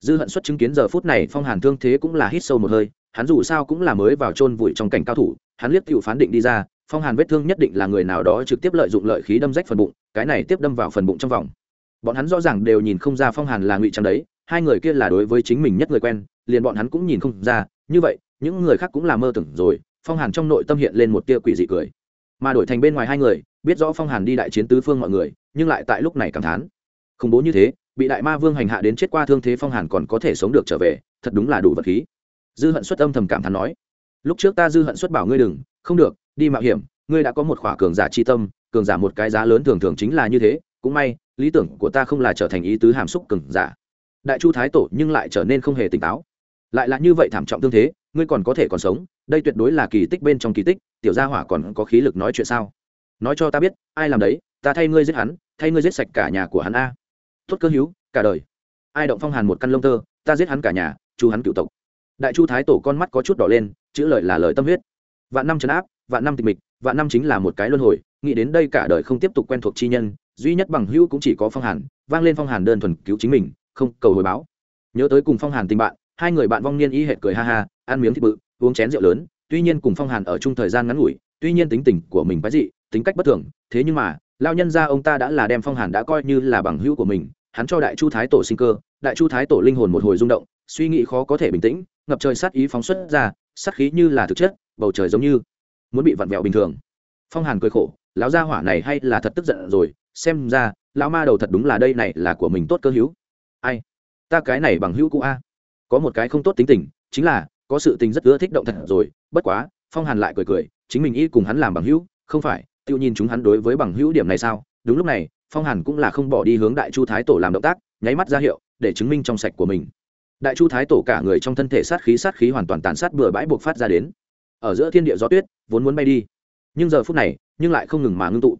Dư hận xuất chứng kiến giờ phút này phong hàn thương thế cũng là hít sâu một hơi, hắn dù sao cũng là mới vào chôn vùi trong cảnh cao thủ, hắn liếc cựu phán định đi ra, phong hàn vết thương nhất định là người nào đó trực tiếp lợi dụng lợi khí đâm rách phần bụng, cái này tiếp đâm vào phần bụng trong vòng. Bọn hắn rõ ràng đều nhìn không ra phong hàn là ngụy trang đấy, hai người kia là đối với chính mình nhất người quen, liền bọn hắn cũng nhìn không ra, như vậy, những người khác cũng là mơ tưởng rồi phong hàn trong nội tâm hiện lên một tia quỷ dị cười mà đổi thành bên ngoài hai người biết rõ phong hàn đi đại chiến tứ phương mọi người nhưng lại tại lúc này cảm thán khủng bố như thế bị đại ma vương hành hạ đến chết qua thương thế phong hàn còn có thể sống được trở về thật đúng là đủ vật khí dư hận xuất âm thầm cảm thán nói lúc trước ta dư hận xuất bảo ngươi đừng không được đi mạo hiểm ngươi đã có một khỏa cường giả chi tâm cường giả một cái giá lớn thường thường chính là như thế cũng may lý tưởng của ta không là trở thành ý tứ hàm xúc cường giả đại chu thái tổ nhưng lại trở nên không hề tỉnh táo lại là như vậy thảm trọng tương thế ngươi còn có thể còn sống đây tuyệt đối là kỳ tích bên trong kỳ tích, tiểu gia hỏa còn có khí lực nói chuyện sao? Nói cho ta biết, ai làm đấy, ta thay ngươi giết hắn, thay ngươi giết sạch cả nhà của hắn a. Tốt cơ hữu, cả đời. Ai động phong hàn một căn lông tơ, ta giết hắn cả nhà, chu hắn cựu tộc. Đại chu thái tổ con mắt có chút đỏ lên, chữ lời là lời tâm huyết. Vạn năm trấn áp, vạn năm tịch mịch, vạn năm chính là một cái luân hồi, nghĩ đến đây cả đời không tiếp tục quen thuộc chi nhân, duy nhất bằng hữu cũng chỉ có phong hàn, vang lên phong hàn đơn thuần cứu chính mình, không cầu hồi báo. Nhớ tới cùng phong hàn tình bạn, hai người bạn vong niên y hệt cười ha ha, ăn miếng thịt bự uống chén rượu lớn, tuy nhiên cùng phong hàn ở chung thời gian ngắn ngủi, tuy nhiên tính tình của mình quái dị, tính cách bất thường, thế nhưng mà lao nhân ra ông ta đã là đem phong hàn đã coi như là bằng hữu của mình, hắn cho đại chu thái tổ sinh cơ, đại chu thái tổ linh hồn một hồi rung động, suy nghĩ khó có thể bình tĩnh, ngập trời sát ý phóng xuất ra, sát khí như là thực chất, bầu trời giống như muốn bị vặn vẹo bình thường. Phong hàn cười khổ, lão gia hỏa này hay là thật tức giận rồi, xem ra, lão ma đầu thật đúng là đây này là của mình tốt cơ hữu. Ai? Ta cái này bằng hữu cũ a. Có một cái không tốt tính tình, chính là có sự tình rất ưa thích động thật rồi, bất quá, phong hàn lại cười cười, chính mình y cùng hắn làm bằng hữu, không phải, tự nhìn chúng hắn đối với bằng hữu điểm này sao? Đúng lúc này, phong hàn cũng là không bỏ đi hướng đại chu thái tổ làm động tác, nháy mắt ra hiệu, để chứng minh trong sạch của mình. Đại chu thái tổ cả người trong thân thể sát khí sát khí hoàn toàn tàn sát bừa bãi buộc phát ra đến. Ở giữa thiên địa gió tuyết, vốn muốn bay đi. Nhưng giờ phút này, nhưng lại không ngừng mà ngưng tụ.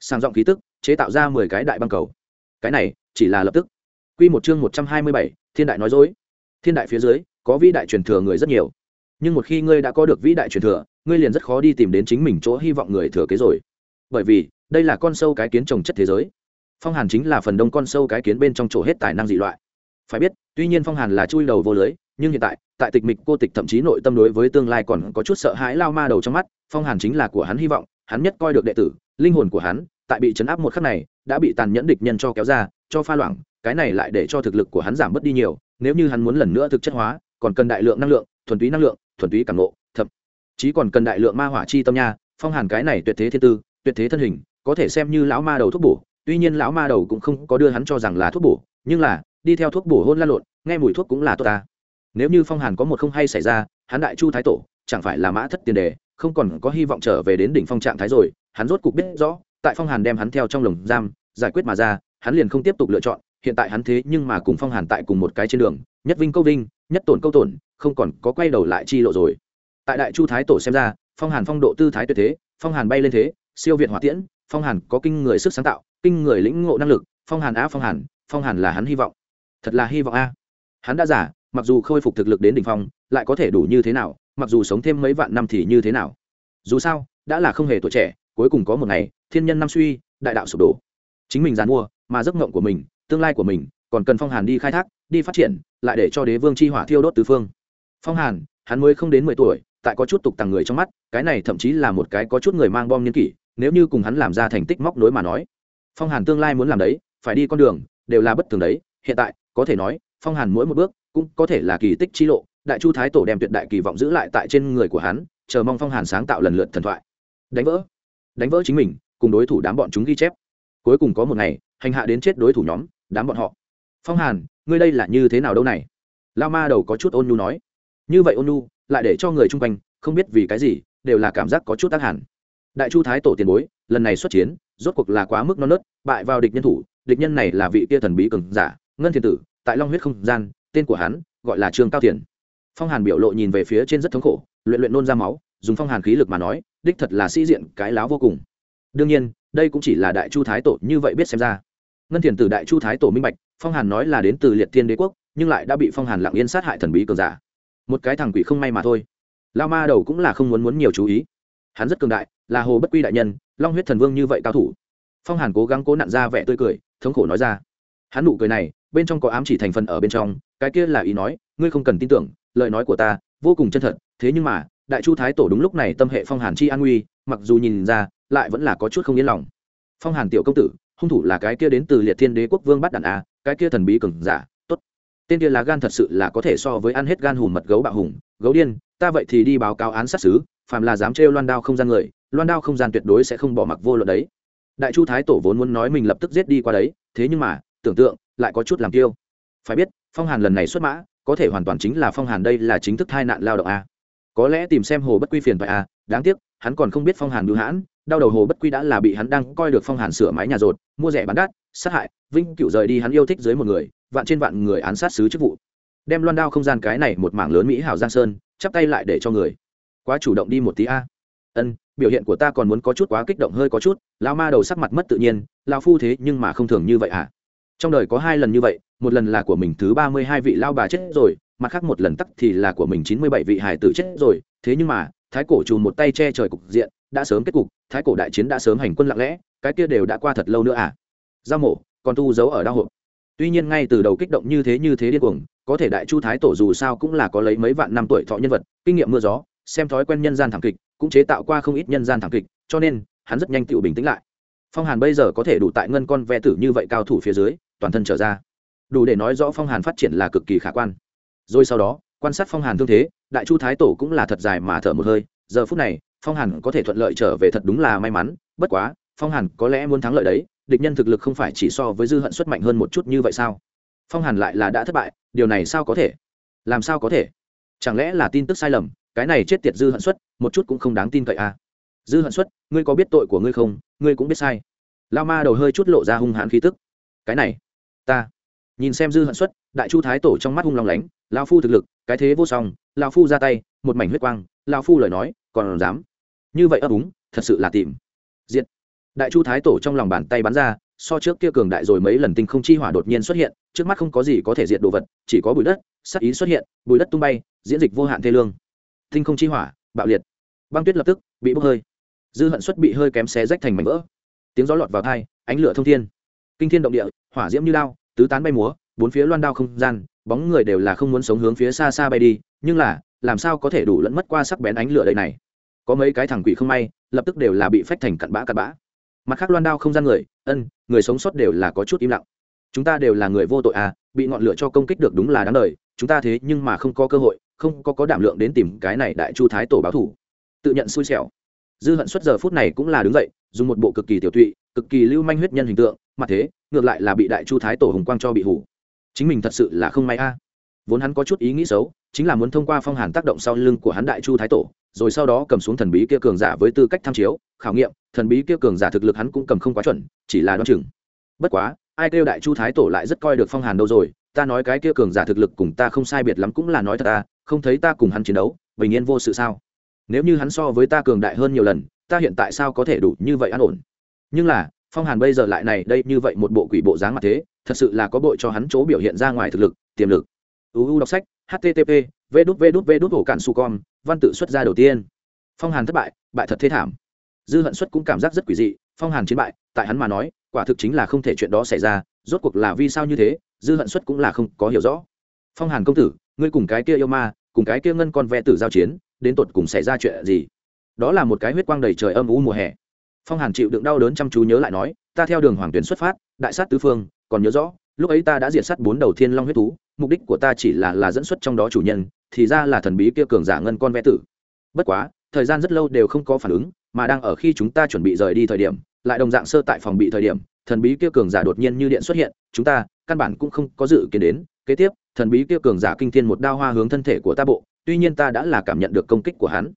Sang giọng khí tức, chế tạo ra mười cái đại băng cầu. Cái này, chỉ là lập tức. Q một chương một trăm hai mươi bảy, thiên đại nói dối. Thiên đại phía dưới có vĩ đại truyền thừa người rất nhiều. Nhưng một khi ngươi đã có được vĩ đại truyền thừa, ngươi liền rất khó đi tìm đến chính mình chỗ hy vọng người thừa kế rồi. Bởi vì, đây là con sâu cái kiến trồng chất thế giới. Phong hàn chính là phần đông con sâu cái kiến bên trong chỗ hết tài năng dị loại. Phải biết, tuy nhiên phong hàn là chui đầu vô lưới, nhưng hiện tại tại tịch mịch cô tịch thậm chí nội tâm đối với tương lai còn có chút sợ hãi lao ma đầu trong mắt, phong hàn chính là của hắn hy vọng, hắn nhất coi được đệ tử, linh hồn của hắn, tại bị chấn áp một khắc này, đã bị tàn nhẫn địch nhân cho kéo ra, cho pha loãng, cái này lại để cho thực lực của hắn giảm bớt đi nhiều, nếu như hắn muốn lần nữa thực chất hóa còn cần đại lượng năng lượng, thuần túy năng lượng, thuần túy cảm nộ thậm chí còn cần đại lượng ma hỏa chi tâm nha, phong hàn cái này tuyệt thế thiên tư, tuyệt thế thân hình, có thể xem như lão ma đầu thuốc bổ, tuy nhiên lão ma đầu cũng không có đưa hắn cho rằng là thuốc bổ, nhưng là, đi theo thuốc bổ hôn la lộn, nghe mùi thuốc cũng là tốt ta. Nếu như phong hàn có một không hay xảy ra, hắn đại chu thái tổ, chẳng phải là mã thất tiền đề, không còn có hy vọng trở về đến đỉnh phong trạng thái rồi, hắn rốt cục biết rõ, tại phong hàn đem hắn theo trong lồng giam, giải quyết mà ra, hắn liền không tiếp tục lựa chọn, hiện tại hắn thế nhưng mà cùng phong hàn tại cùng một cái trên đường, nhất vinh câu vinh nhất tổn câu tổn, không còn có quay đầu lại chi lộ rồi. Tại đại chu thái tổ xem ra, phong hàn phong độ tư thái tuyệt thế, phong hàn bay lên thế, siêu việt hỏa tiễn, phong hàn có kinh người sức sáng tạo, kinh người lĩnh ngộ năng lực, phong hàn á phong hàn phong hàn là hắn hy vọng. Thật là hy vọng a. Hắn đã giả mặc dù khôi phục thực lực đến đ ỉ n h phong, lại có thể đủ như thế nào, mặc dù sống thêm mấy vạn năm thì như thế nào. Dù sao, đã là không hề tuổi trẻ, cuối cùng có một ngày, thiên nhân năm suy, đại đạo sụp đổ. Chính mình dàn mua mà giấc mộng của mình, tương lai của mình còn cần phong hàn đi khai thác, đi phát triển, lại để cho đế vương chi hỏa thiêu đốt tứ phương. Phong hàn, hắn mới không đến mười tuổi, tại có chút tục tàng người trong mắt, cái này thậm chí là một cái có chút người mang bom nhân kỷ, nếu như cùng hắn làm ra thành tích móc nối mà nói. Phong hàn tương lai muốn làm đấy, phải đi con đường, đều là bất thường đấy. Hiện tại, có thể nói, phong hàn mỗi một bước, cũng có thể là kỳ tích chi lộ. Đại chu thái tổ đem tuyệt đại kỳ vọng giữ lại tại trên người của hắn, chờ mong phong hàn sáng tạo lần lượt thần thoại. Đánh vỡ. Đánh vỡ chính mình, cùng đối thủ đám bọn chúng ghi chép. Cuối cùng có một ngày, hành hạ đến chết đối thủ nhóm, đám bọn họ phong hàn, ngươi đây là như thế nào đâu này? Lao ma đầu có chút ôn nhu nói. Như vậy ôn nhu, lại để cho người chung quanh không biết vì cái gì, đều là cảm giác có chút tác hẳn. Đại chu thái tổ tiền bối, lần này xuất chiến, rốt cuộc là quá mức non nớt, bại vào địch nhân thủ, địch nhân này là vị kia thần bí cường giả, ngân thiên tử, tại long huyết không gian, tên của hắn gọi là trương cao thiền. Phong hàn biểu lộ nhìn về phía trên rất thống khổ, luyện luyện nôn ra máu, dùng phong hàn khí lực mà nói, đích thật là sĩ diện cái láo vô cùng. Đương nhiên, đây cũng chỉ là đại chu thái tổ như vậy biết xem ra ngân thiền từ đại chu thái tổ minh bạch, phong hàn nói là đến từ liệt thiên đế quốc, nhưng lại đã bị phong hàn lặng yên sát hại thần bí cường giả. Một cái thằng quỷ không may mà thôi. Lao ma đầu cũng là không muốn muốn nhiều chú ý. Hắn rất cường đại, là hồ bất quy đại nhân, long huyết thần vương như vậy cao thủ. Phong hàn cố gắng cố nặn ra vẻ tươi cười, thống khổ nói ra. Hắn nụ cười này, bên trong có ám chỉ thành phần ở bên trong, cái kia là ý nói, ngươi không cần tin tưởng, lời nói của ta, vô cùng chân thật, thế nhưng mà, đại chu thái tổ đúng lúc này tâm hệ phong hàn chi an nguy, mặc dù nhìn ra, lại vẫn là có chút không yên lòng. Phong hàn tiểu công tử hung thủ là cái kia đến từ liệt thiên đế quốc vương bắt đàn a, cái kia thần bí cường giả, tốt. Tên kia là gan thật sự là có thể so với ăn hết gan hùm mật gấu bạo hùng, gấu điên, ta vậy thì đi báo cáo án sát xứ phàm là dám trêu loan đao không gian người, loan đao không gian tuyệt đối sẽ không bỏ mặc vô luận đấy. Đại chu thái tổ vốn muốn nói mình lập tức giết đi qua đấy, thế nhưng mà, tưởng tượng, lại có chút làm tiêu phải biết, phong hàn lần này xuất mã, có thể hoàn toàn chính là phong hàn đây là chính thức thai nạn lao động a. Có lẽ tìm xem hồ bất quy phiền phải a, đáng tiếc, hắn còn không biết phong hàn bưu hãn đau đầu hồ bất quy đã là bị hắn đang coi được phong hàn sửa mái nhà rột, mua rẻ bán đắt, sát hại vinh cựu rời đi hắn yêu thích dưới một người, vạn trên vạn người án sát sứ chức vụ. Đem loan đao không gian cái này một mảng lớn mỹ hảo giang sơn, chắp tay lại để cho người. Quá chủ động đi một tí a. Ân, biểu hiện của ta còn muốn có chút quá kích động hơi có chút lao ma đầu sắc mặt mất tự nhiên lao phu thế nhưng mà không thường như vậy à? Trong đời có hai lần như vậy, một lần là của mình thứ ba mươi hai vị lao bà chết rồi, mặt khác một lần tắc thì là của mình chín mươi bảy vị hải tử chết rồi, thế nhưng mà, thái cổ trù một tay che trời cục diện, đã sớm kết cục thái cổ đại chiến đã sớm hành quân lặng lẽ, cái kia đều đã qua thật lâu nữa à? Giao mổ, còn tu giấu ở đau hộp. Tuy nhiên ngay từ đầu kích động như thế như thế điên cuồng, có thể đại chu thái tổ dù sao cũng là có lấy mấy vạn năm tuổi thọ nhân vật, kinh nghiệm mưa gió, xem thói quen nhân gian thảm kịch, cũng chế tạo qua không ít nhân gian thảm kịch, cho nên, hắn rất nhanh tự bình tĩnh lại. Phong hàn bây giờ có thể đủ tại ngân con ve tử như vậy cao thủ phía dưới, toàn thân trở ra. Đủ để nói rõ phong hàn phát triển là cực kỳ khả quan. Rồi sau đó, quan sát phong hàn thương thế, đại chu thái tổ cũng là thật dài mà thở một hơi, giờ phút này phong hàn có thể thuận lợi trở về thật đúng là may mắn, bất quá, phong hàn có lẽ muốn thắng lợi đấy, địch nhân thực lực không phải chỉ so với dư hận xuất mạnh hơn một chút như vậy sao? Phong hàn lại là đã thất bại, điều này sao có thể? Làm sao có thể? Chẳng lẽ là tin tức sai lầm, cái này chết tiệt dư hận xuất, một chút cũng không đáng tin cậy à? Dư hận xuất, ngươi có biết tội của ngươi không? Ngươi cũng biết sai. Lao ma đầu hơi chút lộ ra hung hãn khí tức. Cái này, ta. Nhìn xem dư hận xuất, đại chu thái tổ trong mắt hung lòng lánh, lao phu thực lực, cái thế vô song, lao phu ra tay, một mảnh huyết quang, lao phu lời nói, còn dám như vậy ấp úng, thật sự là tìm. Diện đại chu thái tổ trong lòng bàn tay bắn ra, so trước kia cường đại rồi mấy lần tinh không chi hỏa đột nhiên xuất hiện, trước mắt không có gì có thể diệt đồ vật, chỉ có bụi đất sắc ý xuất hiện, bụi đất tung bay, diễn dịch vô hạn thê lương. Tinh không chi hỏa, bạo liệt. Băng tuyết lập tức, bị bốc hơi. Dư hận xuất bị hơi kém xé rách thành mảnh vỡ. Tiếng gió lọt vào thai, ánh lửa thông thiên. Kinh thiên động địa, hỏa diễm như lao tứ tán bay múa, bốn phía loan đao không gian, bóng người đều là không muốn sống hướng phía xa xa bay đi, nhưng là, làm sao có thể đủ lẫn mất qua sắc bén ánh lửa đây này? Có mấy cái thằng quỷ không may, lập tức đều là bị phách thành cặn bã cặn bã. Mặt khác loan đao không gian người, ân, người sống sót đều là có chút im lặng. Chúng ta đều là người vô tội à bị ngọn lửa cho công kích được đúng là đáng đời, chúng ta thế nhưng mà không có cơ hội, không có có đảm lượng đến tìm cái này đại chu thái tổ báo thủ. Tự nhận xui xẻo. Dư hận suốt giờ phút này cũng là đứng dậy, dùng một bộ cực kỳ tiểu tụy, cực kỳ lưu manh huyết nhân hình tượng, mà thế, ngược lại là bị đại chu thái tổ hùng quang cho bị hủ chính mình thật sự là không may a. Vốn hắn có chút ý nghĩ xấu, chính là muốn thông qua phong hàn tác động sau lưng của hắn đại chu thái tổ rồi sau đó cầm xuống thần bí kia cường giả với tư cách tham chiếu, khảo nghiệm, thần bí kia cường giả thực lực hắn cũng cầm không quá chuẩn, chỉ là đoán chừng. Bất quá, ai kêu đại chu thái tổ lại rất coi được phong hàn đâu rồi, ta nói cái kia cường giả thực lực cùng ta không sai biệt lắm cũng là nói thật ta, không thấy ta cùng hắn chiến đấu, bình yên vô sự sao? Nếu như hắn so với ta cường đại hơn nhiều lần, ta hiện tại sao có thể đủ như vậy an ổn? Nhưng là, phong hàn bây giờ lại này đây như vậy một bộ quỷ bộ dáng mặt thế, thật sự là có bội cho hắn chỗ biểu hiện ra ngoài thực lực, tiềm lực. Uu đọc sách, http v đút v đút v đút ổ cạn su con văn tự xuất ra đầu tiên. Phong hàn thất bại bại thật thế thảm. Dư hận xuất cũng cảm giác rất quỷ dị, phong hàn chiến bại, tại hắn mà nói, quả thực chính là không thể chuyện đó xảy ra, rốt cuộc là vì sao như thế, dư hận xuất cũng là không có hiểu rõ. Phong hàn công tử, ngươi cùng cái kia yêu ma, cùng cái kia ngân con ve tử giao chiến, đến tột cùng xảy ra chuyện gì? Đó là một cái huyết quang đầy trời âm u mùa hè. Phong hàn chịu đựng đau đớn chăm chú nhớ lại nói, ta theo đường hoàng tuyến xuất phát, đại sát tứ phương, còn nhớ rõ, lúc ấy ta đã diệt sát bốn đầu thiên long huyết thú mục đích của ta chỉ là là dẫn xuất trong đó chủ nhân, thì ra là thần bí kia cường giả ngân con ve tử. Bất quá, thời gian rất lâu đều không có phản ứng, mà đang ở khi chúng ta chuẩn bị rời đi thời điểm, lại đồng dạng sơ tại phòng bị thời điểm, thần bí kia cường giả đột nhiên như điện xuất hiện, chúng ta căn bản cũng không có dự kiến đến. Kế tiếp, thần bí kia cường giả kinh thiên một đao hoa hướng thân thể của ta bộ, tuy nhiên ta đã là cảm nhận được công kích của hắn.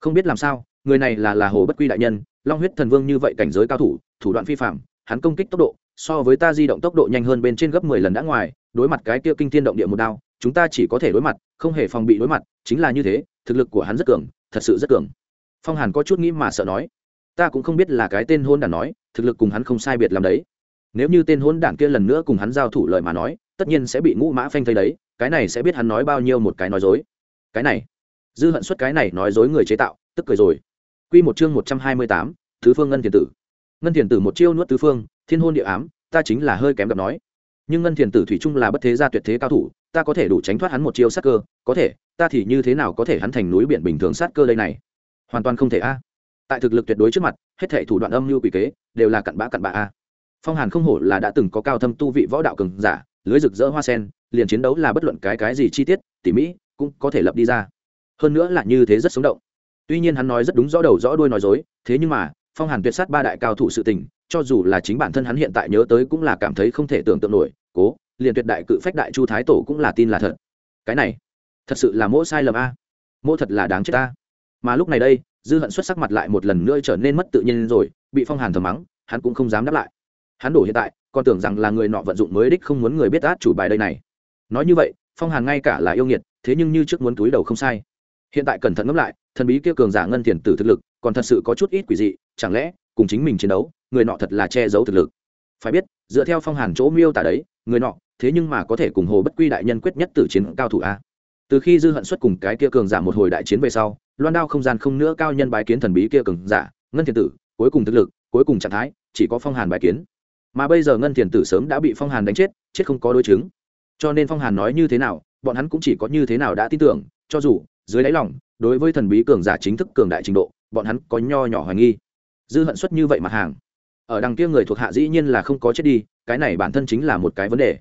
Không biết làm sao, người này là là hồ bất quy đại nhân, long huyết thần vương như vậy cảnh giới cao thủ thủ đoạn phi phạm hắn công kích tốc độ, so với ta di động tốc độ nhanh hơn bên trên gấp mười lần đã ngoài đối mặt cái kia kinh thiên động địa một đao, chúng ta chỉ có thể đối mặt, không hề phòng bị đối mặt, chính là như thế, thực lực của hắn rất cường, thật sự rất cường. Phong hàn có chút nghĩ mà sợ nói, ta cũng không biết là cái tên hôn đản nói, thực lực cùng hắn không sai biệt làm đấy. Nếu như tên hôn đản kia lần nữa cùng hắn giao thủ lời mà nói, tất nhiên sẽ bị ngũ mã phanh thấy đấy, cái này sẽ biết hắn nói bao nhiêu một cái nói dối. Cái này, dư hận suất cái này nói dối người chế tạo, tức cười rồi. Quy một chương một trăm hai mươi tám tứ phương ngân thiền tử. Ngân thiền tử một chiêu nuốt tứ phương, thiên hôn địa ám, ta chính là hơi kém gặp nói nhưng ngân thiền tử thủy trung là bất thế gia tuyệt thế cao thủ, ta có thể đủ tránh thoát hắn một chiêu sát cơ, có thể, ta thì như thế nào có thể hắn thành núi biển bình thường sát cơ đây này? Hoàn toàn không thể a. Tại thực lực tuyệt đối trước mặt, hết thể thủ đoạn âm mưu quỷ kế, đều là cặn bã cặn bã a. Phong hàn không hổ là đã từng có cao thâm tu vị võ đạo cường giả, lưới rực rỡ hoa sen, liền chiến đấu là bất luận cái cái gì chi tiết, tỉ mỹ cũng có thể lập đi ra. Hơn nữa là như thế rất sống động. Tuy nhiên hắn nói rất đúng, rõ đầu, rõ đuôi nói dối, thế nhưng mà, phong hàn tuyệt sát ba đại cao thủ sự tình cho dù là chính bản thân hắn hiện tại nhớ tới cũng là cảm thấy không thể tưởng tượng nổi, cố, liền tuyệt đại cự phách đại chu thái tổ cũng là tin là thật. Cái này, thật sự là mỗi sai lầm a. Mỗi thật là đáng chết ta. Mà lúc này đây, dư hận xuất sắc mặt lại một lần nữa trở nên mất tự nhiên rồi, bị phong hàn thầm mắng, hắn cũng không dám đáp lại. Hắn đổ hiện tại, còn tưởng rằng là người nọ vận dụng mới đích không muốn người biết át chủ bài đây này. Nói như vậy, phong hàn ngay cả là yêu nghiệt, thế nhưng như trước muốn túi đầu không sai. Hiện tại cẩn thận ngẫm lại, thần bí kia cường giả ngân tiền tử thực lực, còn thật sự có chút ít quỷ dị, chẳng lẽ cùng chính mình chiến đấu? Người nọ thật là che giấu thực lực. Phải biết, dựa theo phong hàn chỗ miêu tả đấy, người nọ, thế nhưng mà có thể cùng hồ bất quy đại nhân quyết nhất tử chiến cao thủ a. Từ khi dư hận xuất cùng cái kia cường giả một hồi đại chiến về sau, loan đao không gian không nữa cao nhân bái kiến thần bí kia cường giả, ngân thiền tử, cuối cùng thực lực, cuối cùng trạng thái, chỉ có phong hàn bái kiến. Mà bây giờ ngân thiền tử sớm đã bị phong hàn đánh chết chết không có đối chứng. Cho nên phong hàn nói như thế nào, bọn hắn cũng chỉ có như thế nào đã tin tưởng, cho dù, dưới đáy lòng, đối với thần bí cường giả chính thức cường đại trình độ, bọn hắn có nho nhỏ hoài nghi. Dư hận xuất như vậy mặt hàng ở đằng kia người thuộc hạ dĩ nhiên là không có chết đi, cái này bản thân chính là một cái vấn đề.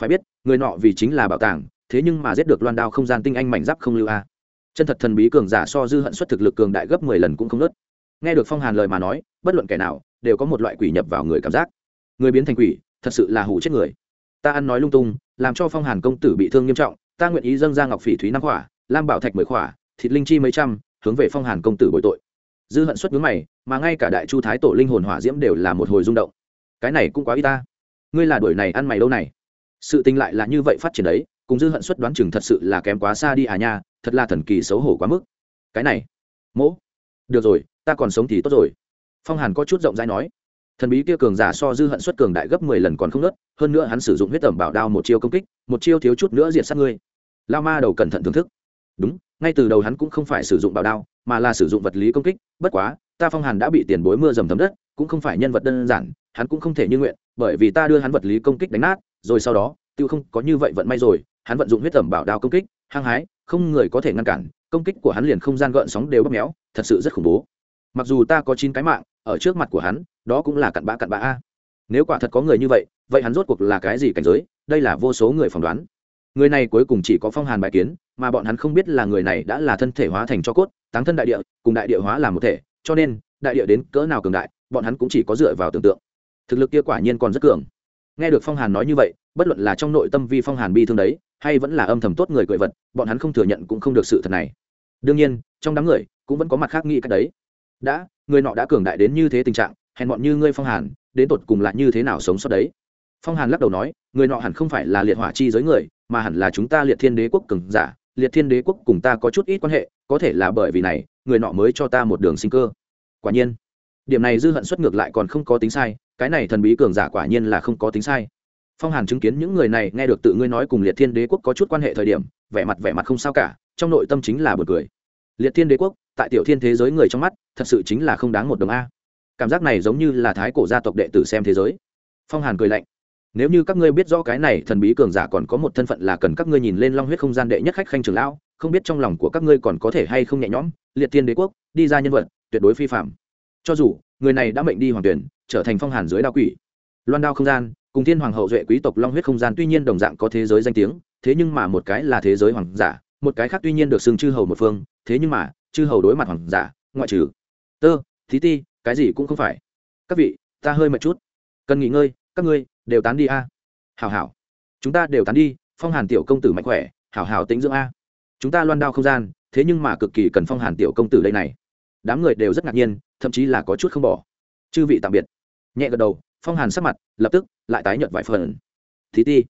Phải biết, người nọ vì chính là bảo tàng, thế nhưng mà giết được loan đao không gian tinh anh mảnh giáp không lưu a. Chân thật thần bí cường giả so dư hận xuất thực lực cường đại gấp mười lần cũng không nớt. Nghe được phong hàn lời mà nói, bất luận kẻ nào, đều có một loại quỷ nhập vào người cảm giác. Người biến thành quỷ, thật sự là hủ chết người. Ta ăn nói lung tung, làm cho phong hàn công tử bị thương nghiêm trọng, ta nguyện ý dâng ra ngọc phỉ thúy năm khỏa, lam bảo thạch mười khỏa, thịt linh chi mấy trăm, hướng về phong hàn công tử bội tội. Dư hận xuất ngưỡng mày mà ngay cả đại chu thái tổ linh hồn hỏa diễm đều là một hồi rung động. Cái này cũng quá y ta. Ngươi là đuổi này ăn mày đâu này? Sự tình lại là như vậy phát triển đấy, cùng dư hận suất đoán chừng thật sự là kém quá xa đi à nha, thật là thần kỳ xấu hổ quá mức. Cái này, mỗ. Được rồi, ta còn sống thì tốt rồi. Phong hàn có chút rộng rãi nói. Thần bí kia cường giả so dư hận xuất cường đại gấp mười lần còn không nớt, hơn nữa hắn sử dụng huyết tẩm bảo đao một chiêu công kích, một chiêu thiếu chút nữa diệt sát ngươi. Lao ma đầu cẩn thận thưởng thức. Đúng, ngay từ đầu hắn cũng không phải sử dụng bảo đao, mà là sử dụng vật lý công kích, bất quá ta phong hàn đã bị tiền bối mưa dầm thấm đất, cũng không phải nhân vật đơn giản, hắn cũng không thể như nguyện, bởi vì ta đưa hắn vật lý công kích đánh nát, rồi sau đó, tiêu không có như vậy vận may rồi, hắn vận dụng huyết tẩm bảo đao công kích, hăng hái, không người có thể ngăn cản, công kích của hắn liền không gian gợn sóng đều bóp méo, thật sự rất khủng bố. Mặc dù ta có chín cái mạng, ở trước mặt của hắn, đó cũng là cặn bã cặn bã a. Nếu quả thật có người như vậy vậy hắn rốt cuộc là cái gì cảnh giới, đây là vô số người phỏng đoán. Người này cuối cùng chỉ có phong hàn bài kiến, mà bọn hắn không biết là người này đã là thân thể hóa thành cho cốt, táng thân đại địa, cùng đại địa hóa làm một thể cho nên, đại địa đến cỡ nào cường đại, bọn hắn cũng chỉ có dựa vào tưởng tượng. Thực lực kia quả nhiên còn rất cường. Nghe được phong hàn nói như vậy, bất luận là trong nội tâm vi phong hàn bi thương đấy, hay vẫn là âm thầm tốt người cười vật, bọn hắn không thừa nhận cũng không được sự thật này. Đương nhiên, trong đám người cũng vẫn có mặt khác nghĩ cách đấy. Đã, người nọ đã cường đại đến như thế tình trạng, hèn bọn như ngươi phong hàn, đến tột cùng lại như thế nào sống sót đấy? Phong hàn lắc đầu nói, người nọ hẳn không phải là liệt hỏa chi giới người, mà hẳn là chúng ta liệt thiên đế quốc cường giả. Liệt thiên đế quốc cùng ta có chút ít quan hệ có thể là bởi vì này, người nọ mới cho ta một đường sinh cơ. Quả nhiên, điểm này dư hận xuất ngược lại còn không có tính sai, cái này thần bí cường giả quả nhiên là không có tính sai. Phong hàn chứng kiến những người này nghe được tự ngươi nói cùng liệt thiên đế quốc có chút quan hệ thời điểm, vẻ mặt vẻ mặt không sao cả, trong nội tâm chính là bật cười. Liệt thiên đế quốc, tại tiểu thiên thế giới người trong mắt, thật sự chính là không đáng một đồng a. Cảm giác này giống như là thái cổ gia tộc đệ tử xem thế giới. Phong hàn cười lạnh. Nếu như các ngươi biết rõ cái này thần bí cường giả còn có một thân phận là cần các ngươi nhìn lên long huyết không gian đệ nhất khách khanh trường lão không biết trong lòng của các ngươi còn có thể hay không nhẹ nhõm, liệt thiên đế quốc, đi ra nhân vật, tuyệt đối phi phạm. Cho dù, người này đã mệnh đi hoàng tuyển, trở thành phong hàn dưới đao quỷ. Loan đao không gian, cùng thiên hoàng hậu duệ quý tộc long huyết không gian tuy nhiên đồng dạng có thế giới danh tiếng, thế nhưng mà một cái là thế giới hoàng giả, một cái khác tuy nhiên được xưng chư hầu một phương, thế nhưng mà, chư hầu đối mặt hoàng giả, ngoại trừ. Tơ, thí ti, cái gì cũng không phải. Các vị, ta hơi mệt chút. Cần nghỉ ngơi, các ngươi, đều tán đi a. Hảo hảo. Chúng ta đều tán đi, phong hàn tiểu công tử mạnh khỏe, hảo hảo tính dưỡng a chúng ta loan đao không gian, thế nhưng mà cực kỳ cần phong hàn tiểu công tử đây này. Đám người đều rất ngạc nhiên, thậm chí là có chút không bỏ. Chư vị tạm biệt. Nhẹ gật đầu, phong hàn sắc mặt, lập tức, lại tái nhợt vài phần. Thí ti.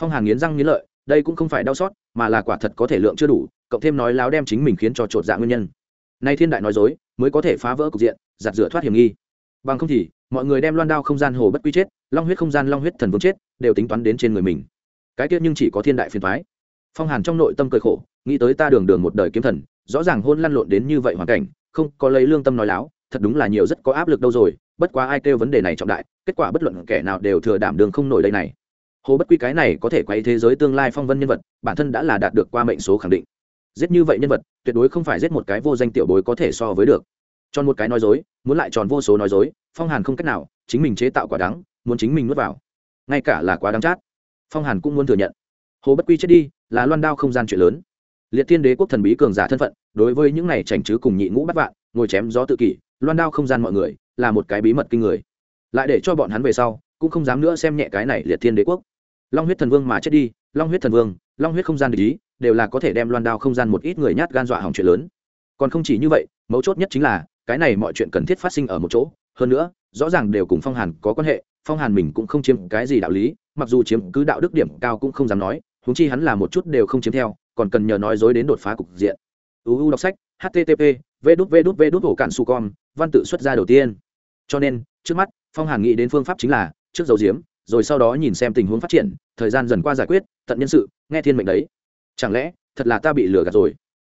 Phong hàn nghiến răng nghiến lợi, đây cũng không phải đau xót, mà là quả thật có thể lượng chưa đủ, cộng thêm nói láo đem chính mình khiến cho trột dạ nguyên nhân. Nay thiên đại nói dối, mới có thể phá vỡ cục diện, giặt rửa thoát hiểm nghi. Bằng không thì, mọi người đem loan đao không gian hồ bất quy chết, long huyết không gian long huyết thần vương chết, đều tính toán đến trên người mình. Cái tiết nhưng chỉ có thiên đại phiền thoái phong hàn trong nội tâm cười khổ nghĩ tới ta đường đường một đời kiếm thần, rõ ràng hôn lăn lộn đến như vậy hoàn cảnh, không có lấy lương tâm nói láo, thật đúng là nhiều rất có áp lực đâu rồi, bất quá ai kêu vấn đề này trọng đại, kết quả bất luận kẻ nào đều thừa đảm đường không nổi đây này. Hồ bất quy cái này có thể quay thế giới tương lai phong vân nhân vật, bản thân đã là đạt được qua mệnh số khẳng định. Giết như vậy nhân vật, tuyệt đối không phải giết một cái vô danh tiểu bối có thể so với được. Tròn một cái nói dối, muốn lại tròn vô số nói dối, phong hàn không cách nào, chính mình chế tạo quả đắng, muốn chính mình nuốt vào. Ngay cả là quá đắng chát. Phong hàn cũng muốn thừa nhận. Hồ bất quy chết đi, là loan đao không gian chuyện lớn liệt thiên đế quốc thần bí cường giả thân phận, đối với những này chảnh chứ cùng nhị ngũ bắt vạn, ngồi chém gió tự kỷ, loan đao không gian mọi người, là một cái bí mật kinh người. Lại để cho bọn hắn về sau, cũng không dám nữa xem nhẹ cái này liệt thiên đế quốc. Long huyết thần vương mà chết đi, long huyết thần vương, long huyết không gian lý đều là có thể đem loan đao không gian một ít người nhát gan dọa hỏng chuyện lớn. Còn không chỉ như vậy, mấu chốt nhất chính là, cái này mọi chuyện cần thiết phát sinh ở một chỗ. Hơn nữa, rõ ràng đều cùng phong hàn có quan hệ, phong hàn mình cũng không chiếm cái gì đạo lý, mặc dù chiếm cứ đạo đức điểm cao cũng không dám nói húng chi hắn là một chút đều không chiếm theo còn cần nhờ nói dối đến đột phá cục diện. Uu đọc sách http v đút v đút v đút hổ cản su văn tự xuất ra đầu tiên. Cho nên, trước mắt, phong hàn nghĩ đến phương pháp chính là trước dầu diếm, rồi sau đó nhìn xem tình huống phát triển, thời gian dần qua giải quyết, tận nhân sự, nghe thiên mệnh đấy. Chẳng lẽ, thật là ta bị lừa gạt rồi?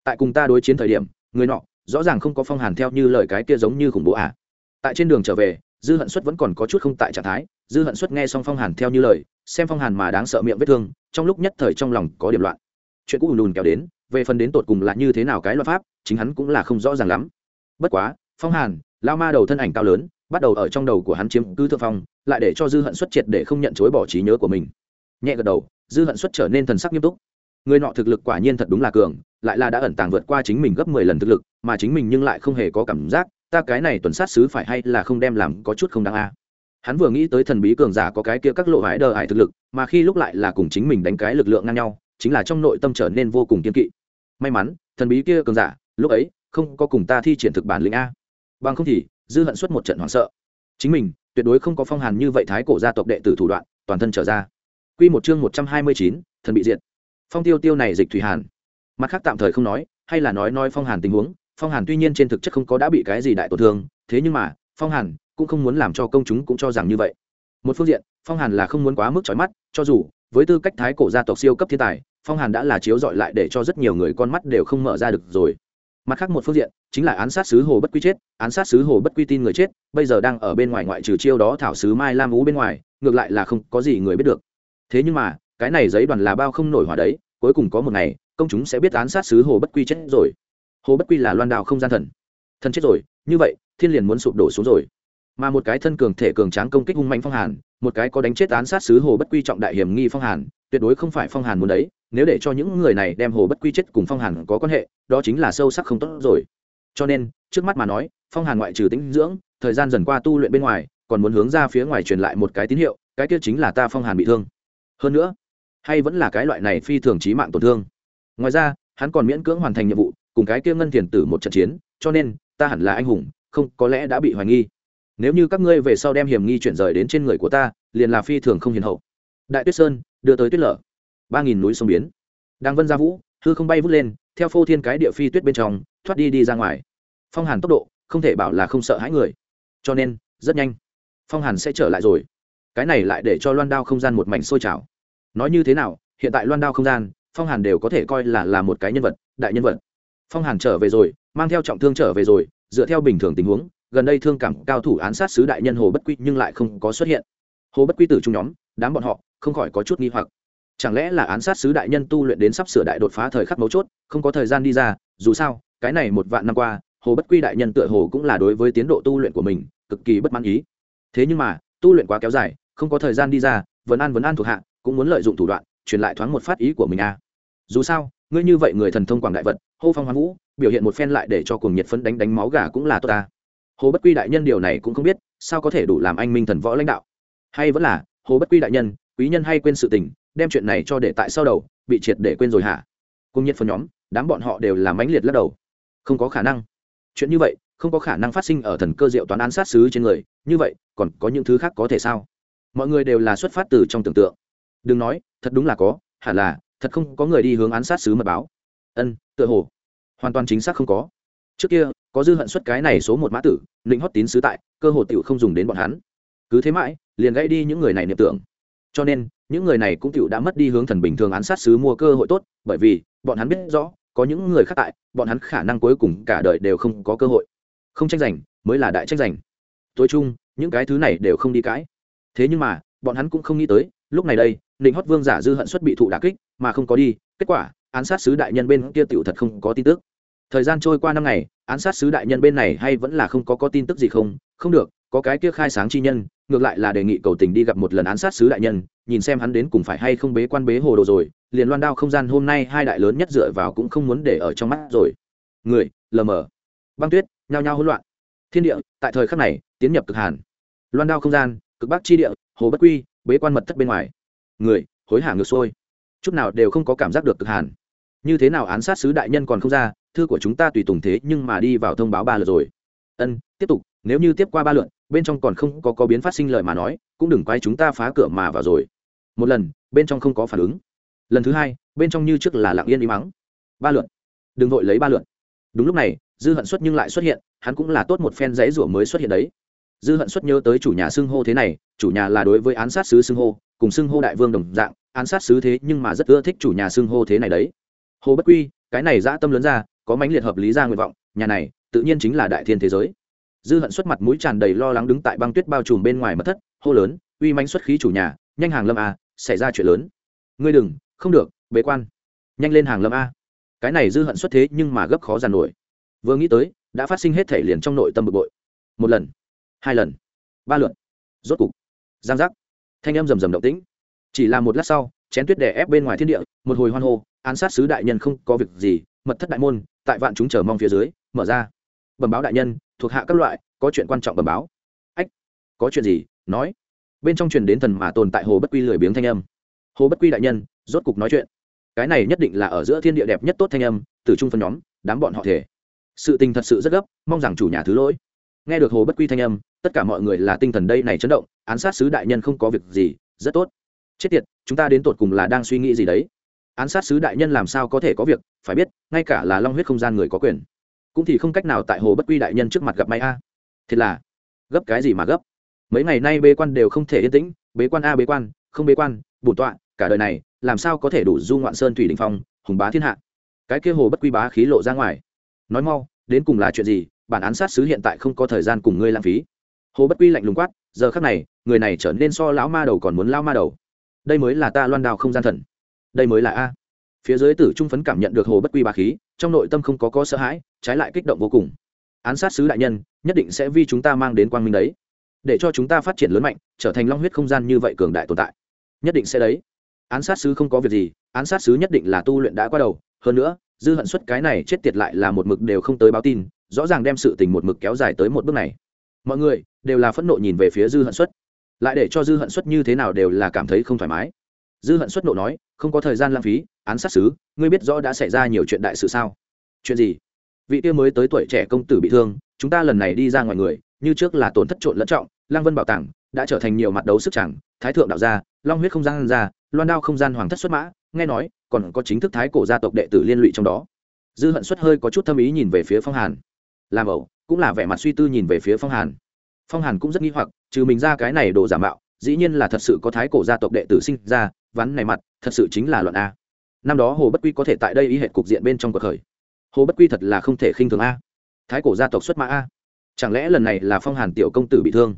Tại cùng ta đối chiến thời điểm, người nọ, rõ ràng không có phong hàn theo như lời cái kia giống như khủng bố à? Tại trên đường trở về, dư hận xuất vẫn còn có chút không tại trạng thái, dư hận xuất nghe xong phong hàn theo như lời, xem phong hàn mà đáng sợ miệng vết thương, trong lúc nhất thời trong lòng có điểm loạn chuyện cũ lùn kéo đến, về phần đến tột cùng là như thế nào cái luật pháp, chính hắn cũng là không rõ ràng lắm. Bất quá, phong hàn, lao ma đầu thân ảnh cao lớn, bắt đầu ở trong đầu của hắn chiếm cứ thượng phong, lại để cho dư hận xuất triệt để không nhận chối bỏ trí nhớ của mình. Nhẹ gật đầu, dư hận xuất trở nên thần sắc nghiêm túc. Người nọ thực lực quả nhiên thật đúng là cường, lại là đã ẩn tàng vượt qua chính mình gấp mười lần thực lực, mà chính mình nhưng lại không hề có cảm giác, ta cái này tuần sát xứ phải hay là không đem làm có chút không đáng a. Hắn vừa nghĩ tới thần bí cường giả có cái kia các lộ hải đờ hải thực lực, mà khi lúc lại là cùng chính mình đánh cái lực lượng ngang nhau chính là trong nội tâm trở nên vô cùng kiên kỵ may mắn thần bí kia cường giả lúc ấy không có cùng ta thi triển thực bản lĩnh a bằng không thì dư hận suốt một trận hoảng sợ chính mình tuyệt đối không có phong hàn như vậy thái cổ gia tộc đệ tử thủ đoạn toàn thân trở ra Quy một chương một trăm hai mươi chín, thần bị diệt. Phong Tiêu Tiêu này dịch thủy hàn. Mặt khác tạm thời không nói, hay là nói nói Phong Hàn tình huống, Phong Hàn tuy nhiên trên thực chất không có đã bị cái gì đại tổn thương, thế nhưng mà, Phong Hàn cũng không muốn làm cho công chúng cũng cho rằng như vậy. Một phương diện, Phong Hàn là không muốn quá mức chói mắt, cho dù với tư cách thái cổ gia tộc siêu cấp thiên tài, Phong Hàn đã là chiếu dọi lại để cho rất nhiều người con mắt đều không mở ra được rồi. Mặt khác một phương diện, chính là án sát sứ hồ bất quy chết. Án sát sứ hồ bất quy tin người chết, bây giờ đang ở bên ngoài ngoại trừ chiêu đó thảo sứ mai lam ú bên ngoài, ngược lại là không có gì người biết được. Thế nhưng mà, cái này giấy đoàn là bao không nổi hỏa đấy, cuối cùng có một ngày, công chúng sẽ biết án sát sứ hồ bất quy chết rồi. Hồ bất quy là loan Đào không gian thần. Thần chết rồi, như vậy, thiên liền muốn sụp đổ xuống rồi. Mà một cái thân cường thể cường tráng công kích hung mạnh phong hàn, một cái có đánh chết án sát sứ hồ bất quy trọng đại hiểm nghi phong hàn, tuyệt đối không phải phong hàn muốn đấy nếu để cho những người này đem hồ bất quy chết cùng phong hàn có quan hệ, đó chính là sâu sắc không tốt rồi. Cho nên, trước mắt mà nói, phong hàn ngoại trừ tính dưỡng, thời gian dần qua tu luyện bên ngoài, còn muốn hướng ra phía ngoài truyền lại một cái tín hiệu, cái kia chính là ta phong hàn bị thương. Hơn nữa, hay vẫn là cái loại này phi thường trí mạng tổn thương. Ngoài ra, hắn còn miễn cưỡng hoàn thành nhiệm vụ, cùng cái kia ngân thiền tử một trận chiến, cho nên, ta hẳn là anh hùng, không, có lẽ đã bị hoài nghi. Nếu như các ngươi về sau đem hiểm nghi chuyển rời đến trên người của ta, liền là phi thường không hiền hậu. Đại tuyết sơn, đưa tới tuyết lở ba nghìn núi sông biến. Đang vân ra vũ, hư không bay vút lên, theo phô thiên cái địa phi tuyết bên trong, thoát đi đi ra ngoài. Phong hàn tốc độ, không thể bảo là không sợ hãi người. Cho nên, rất nhanh, phong hàn sẽ trở lại rồi. Cái này lại để cho loan đao không gian một mảnh sôi trào. Nói như thế nào, hiện tại loan đao không gian, phong hàn đều có thể coi là là một cái nhân vật, đại nhân vật. Phong hàn trở về rồi, mang theo trọng thương trở về rồi, dựa theo bình thường tình huống, gần đây thương cảm cao thủ án sát sứ đại nhân hồ bất quy nhưng lại không có xuất hiện. Hồ bất quy tử trung nhóm, đám bọn họ, không khỏi có chút nghi hoặc chẳng lẽ là án sát sứ đại nhân tu luyện đến sắp sửa đại đột phá thời khắc mấu chốt, không có thời gian đi ra, dù sao, cái này một vạn năm qua, hồ bất quy đại nhân tựa hồ cũng là đối với tiến độ tu luyện của mình, cực kỳ bất mãn ý. Thế nhưng mà, tu luyện quá kéo dài, không có thời gian đi ra, vẫn an vẫn an thuộc hạ, cũng muốn lợi dụng thủ đoạn, truyền lại thoáng một phát ý của mình à. Dù sao, ngươi như vậy người thần thông quảng đại vật, hô phong hoán vũ, biểu hiện một phen lại để cho cuồng nhiệt phấn đánh đánh máu gà cũng là tốt ta. Hồ bất quy đại nhân điều này cũng không biết, sao có thể đủ làm anh minh thần võ lãnh đạo? Hay vẫn là, hồ bất quy đại nhân, quý nhân hay quên sự tình đem chuyện này cho để tại sau đầu, bị triệt để quên rồi hả? Cùng nhiệt phần nhóm, đám bọn họ đều là mãnh liệt lắc đầu. Không có khả năng. Chuyện như vậy, không có khả năng phát sinh ở thần cơ diệu toán án sát xứ trên người. Như vậy, còn có những thứ khác có thể sao? Mọi người đều là xuất phát từ trong tưởng tượng. Đừng nói, thật đúng là có, hẳn là, thật không có người đi hướng án sát xứ mật báo. Ân, tựa hồ. Hoàn toàn chính xác không có. Trước kia, có dư hận xuất cái này số một mã tử định hót tín sứ tại, cơ hồ tiểu không dùng đến bọn hắn. Cứ thế mãi, liền gãy đi những người này niệm tưởng cho nên, những người này cũng tựu đã mất đi hướng thần bình thường án sát sứ mua cơ hội tốt, bởi vì, bọn hắn biết rõ, có những người khác tại, bọn hắn khả năng cuối cùng cả đời đều không có cơ hội. Không tranh giành, mới là đại tranh giành. Tối chung, những cái thứ này đều không đi cãi. Thế nhưng mà, bọn hắn cũng không nghĩ tới, lúc này đây định hót vương giả dư hận xuất bị thụ đà kích, mà không có đi, kết quả, án sát sứ đại nhân bên kia tiểu thật không có tin tức. Thời gian trôi qua năm ngày, án sát sứ đại nhân bên này hay vẫn là không có có tin tức gì không? Không được, có cái kia khai sáng chi nhân ngược lại là đề nghị cầu tình đi gặp một lần án sát sứ đại nhân, nhìn xem hắn đến cùng phải hay không bế quan bế hồ đồ rồi, liền loan đao không gian hôm nay hai đại lớn nhất dựa vào cũng không muốn để ở trong mắt rồi. Người, lờ mờ. Băng tuyết, nhao nhao hỗn loạn. Thiên địa, tại thời khắc này, tiến nhập cực hàn. Loan đao không gian, cực bắc chi địa, hồ bất quy, bế quan mật thất bên ngoài. Người, hối hả ngược xuôi. Chút nào đều không có cảm giác được cực hàn. Như thế nào án sát sứ đại nhân còn không ra, thư của chúng ta tùy tùng thế nhưng mà đi vào thông báo ba lượt rồi. Ân, tiếp tục, nếu như tiếp qua ba lượt bên trong còn không có có biến phát sinh lời mà nói, cũng đừng quay chúng ta phá cửa mà vào rồi. Một lần, bên trong không có phản ứng. Lần thứ hai, bên trong như trước là lặng yên im mắng ba lượn đừng vội lấy ba lượn đúng lúc này, dư hận xuất nhưng lại xuất hiện, hắn cũng là tốt một phen giấy rủa mới xuất hiện đấy. Dư hận xuất nhớ tới chủ nhà xưng hô thế này, chủ nhà là đối với án sát sứ xưng hô, cùng xưng hô đại vương đồng dạng, án sát sứ thế nhưng mà rất ưa thích chủ nhà xưng hô thế này đấy. Hồ bất quy, cái này dã tâm lớn ra, có mãnh liệt hợp lý ra nguyện vọng, nhà này, tự nhiên chính là đại thiên thế giới dư hận xuất mặt mũi tràn đầy lo lắng đứng tại băng tuyết bao trùm bên ngoài mất thất, hô lớn, uy manh xuất khí chủ nhà, nhanh hàng lâm a, xảy ra chuyện lớn. Ngươi đừng, không được, bế quan. Nhanh lên hàng lâm a. Cái này dư hận xuất thế nhưng mà gấp khó giàn nổi. Vừa nghĩ tới, đã phát sinh hết thể liền trong nội tâm bực bội. Một lần, hai lần, ba lượt. Rốt cục, giang giác. Thanh âm rầm rầm động tĩnh. Chỉ là một lát sau, chén tuyết đè ép bên ngoài thiên địa, một hồi hoan hô, án sát sứ đại nhân không có việc gì, mật thất đại môn, tại vạn chúng chờ mong phía dưới, mở ra bẩm báo đại nhân, thuộc hạ các loại, có chuyện quan trọng bẩm báo. Ách, có chuyện gì? Nói. Bên trong truyền đến thần mà tồn tại hồ bất quy lười biếng thanh âm. Hồ bất quy đại nhân, rốt cục nói chuyện. Cái này nhất định là ở giữa thiên địa đẹp nhất tốt thanh âm, từ trung phân nhóm, đám bọn họ thể. Sự tình thật sự rất gấp, mong rằng chủ nhà thứ lỗi. Nghe được hồ bất quy thanh âm, tất cả mọi người là tinh thần đây này chấn động, án sát sứ đại nhân không có việc gì, rất tốt. Chết tiệt, chúng ta đến tột cùng là đang suy nghĩ gì đấy? Án sát sứ đại nhân làm sao có thể có việc, phải biết, ngay cả là long huyết không gian người có quyền cũng thì không cách nào tại hồ bất quy đại nhân trước mặt gặp may a. À. thiệt là, gấp cái gì mà gấp? Mấy ngày nay bế quan đều không thể yên tĩnh, bế quan a bế quan, không bế quan, bổn tọa, cả đời này, làm sao có thể đủ du ngoạn sơn thủy đình phong, hùng bá thiên hạ? Cái kia hồ bất quy bá khí lộ ra ngoài. Nói mau, đến cùng là chuyện gì? Bản án sát sứ hiện tại không có thời gian cùng ngươi lãng phí. Hồ bất quy lạnh lùng quát, giờ khắc này, người này trở nên so lão ma đầu còn muốn lao ma đầu. Đây mới là ta loan đào không gian thần. Đây mới là a. Phía dưới tử trung phấn cảm nhận được hồ bất quy bá khí trong nội tâm không có có sợ hãi, trái lại kích động vô cùng. Án sát sứ đại nhân, nhất định sẽ vì chúng ta mang đến quang minh đấy. Để cho chúng ta phát triển lớn mạnh, trở thành long huyết không gian như vậy cường đại tồn tại. Nhất định sẽ đấy. Án sát sứ không có việc gì, án sát sứ nhất định là tu luyện đã qua đầu. Hơn nữa, dư hận suất cái này chết tiệt lại là một mực đều không tới báo tin, rõ ràng đem sự tình một mực kéo dài tới một bước này. Mọi người đều là phẫn nộ nhìn về phía dư hận suất lại để cho dư hận suất như thế nào đều là cảm thấy không thoải mái dư hận xuất nộ nói, không có thời gian lãng phí, án sát xứ ngươi biết rõ đã xảy ra nhiều chuyện đại sự sao? Chuyện gì? Vị kia mới tới tuổi trẻ công tử bị thương, chúng ta lần này đi ra ngoài người, như trước là tổn thất trộn lẫn trọng lang vân bảo tàng đã trở thành nhiều mặt đấu sức chẳng thái thượng đạo gia, long huyết không gian ra, loan đao không gian hoàng thất xuất mã, nghe nói, còn có chính thức thái cổ gia tộc đệ tử liên lụy trong đó. Dư hận xuất hơi có chút thâm ý nhìn về phía phong hàn. Làm ẩu, cũng là vẻ mặt suy tư nhìn về phía phong hàn. Phong hàn cũng rất nghi hoặc, trừ mình ra cái này đồ giả mạo dĩ nhiên là thật sự có thái cổ gia tộc đệ tử sinh ra, ván này mặt, thật sự chính là luận a. Năm đó hồ bất quy có thể tại đây ý hệ cục diện bên trong cuộc khởi. Hồ bất quy thật là không thể khinh thường a. Thái cổ gia tộc xuất mã a. Chẳng lẽ lần này là phong hàn tiểu công tử bị thương?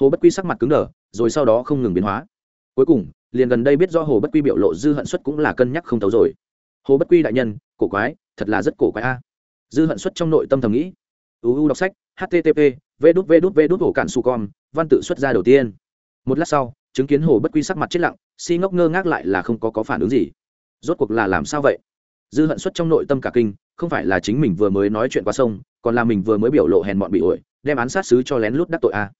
Hồ bất quy sắc mặt cứng đờ, rồi sau đó không ngừng biến hóa. Cuối cùng, liền gần đây biết do hồ bất quy biểu lộ dư hận xuất cũng là cân nhắc không thấu rồi. Hồ bất quy đại nhân, cổ quái, thật là rất cổ quái a. Dư hận xuất trong nội tâm thầm nghĩ. Uu đọc sách http v đút v đút v đút hồ cản su con văn tự xuất ra đầu tiên một lát sau, chứng kiến hồ bất quy sắc mặt chết lặng, si ngốc ngơ ngác lại là không có có phản ứng gì. Rốt cuộc là làm sao vậy? Dư hận xuất trong nội tâm cả kinh, không phải là chính mình vừa mới nói chuyện qua sông, còn là mình vừa mới biểu lộ hèn mọn bị ổi, đem án sát sứ cho lén lút đắc tội a.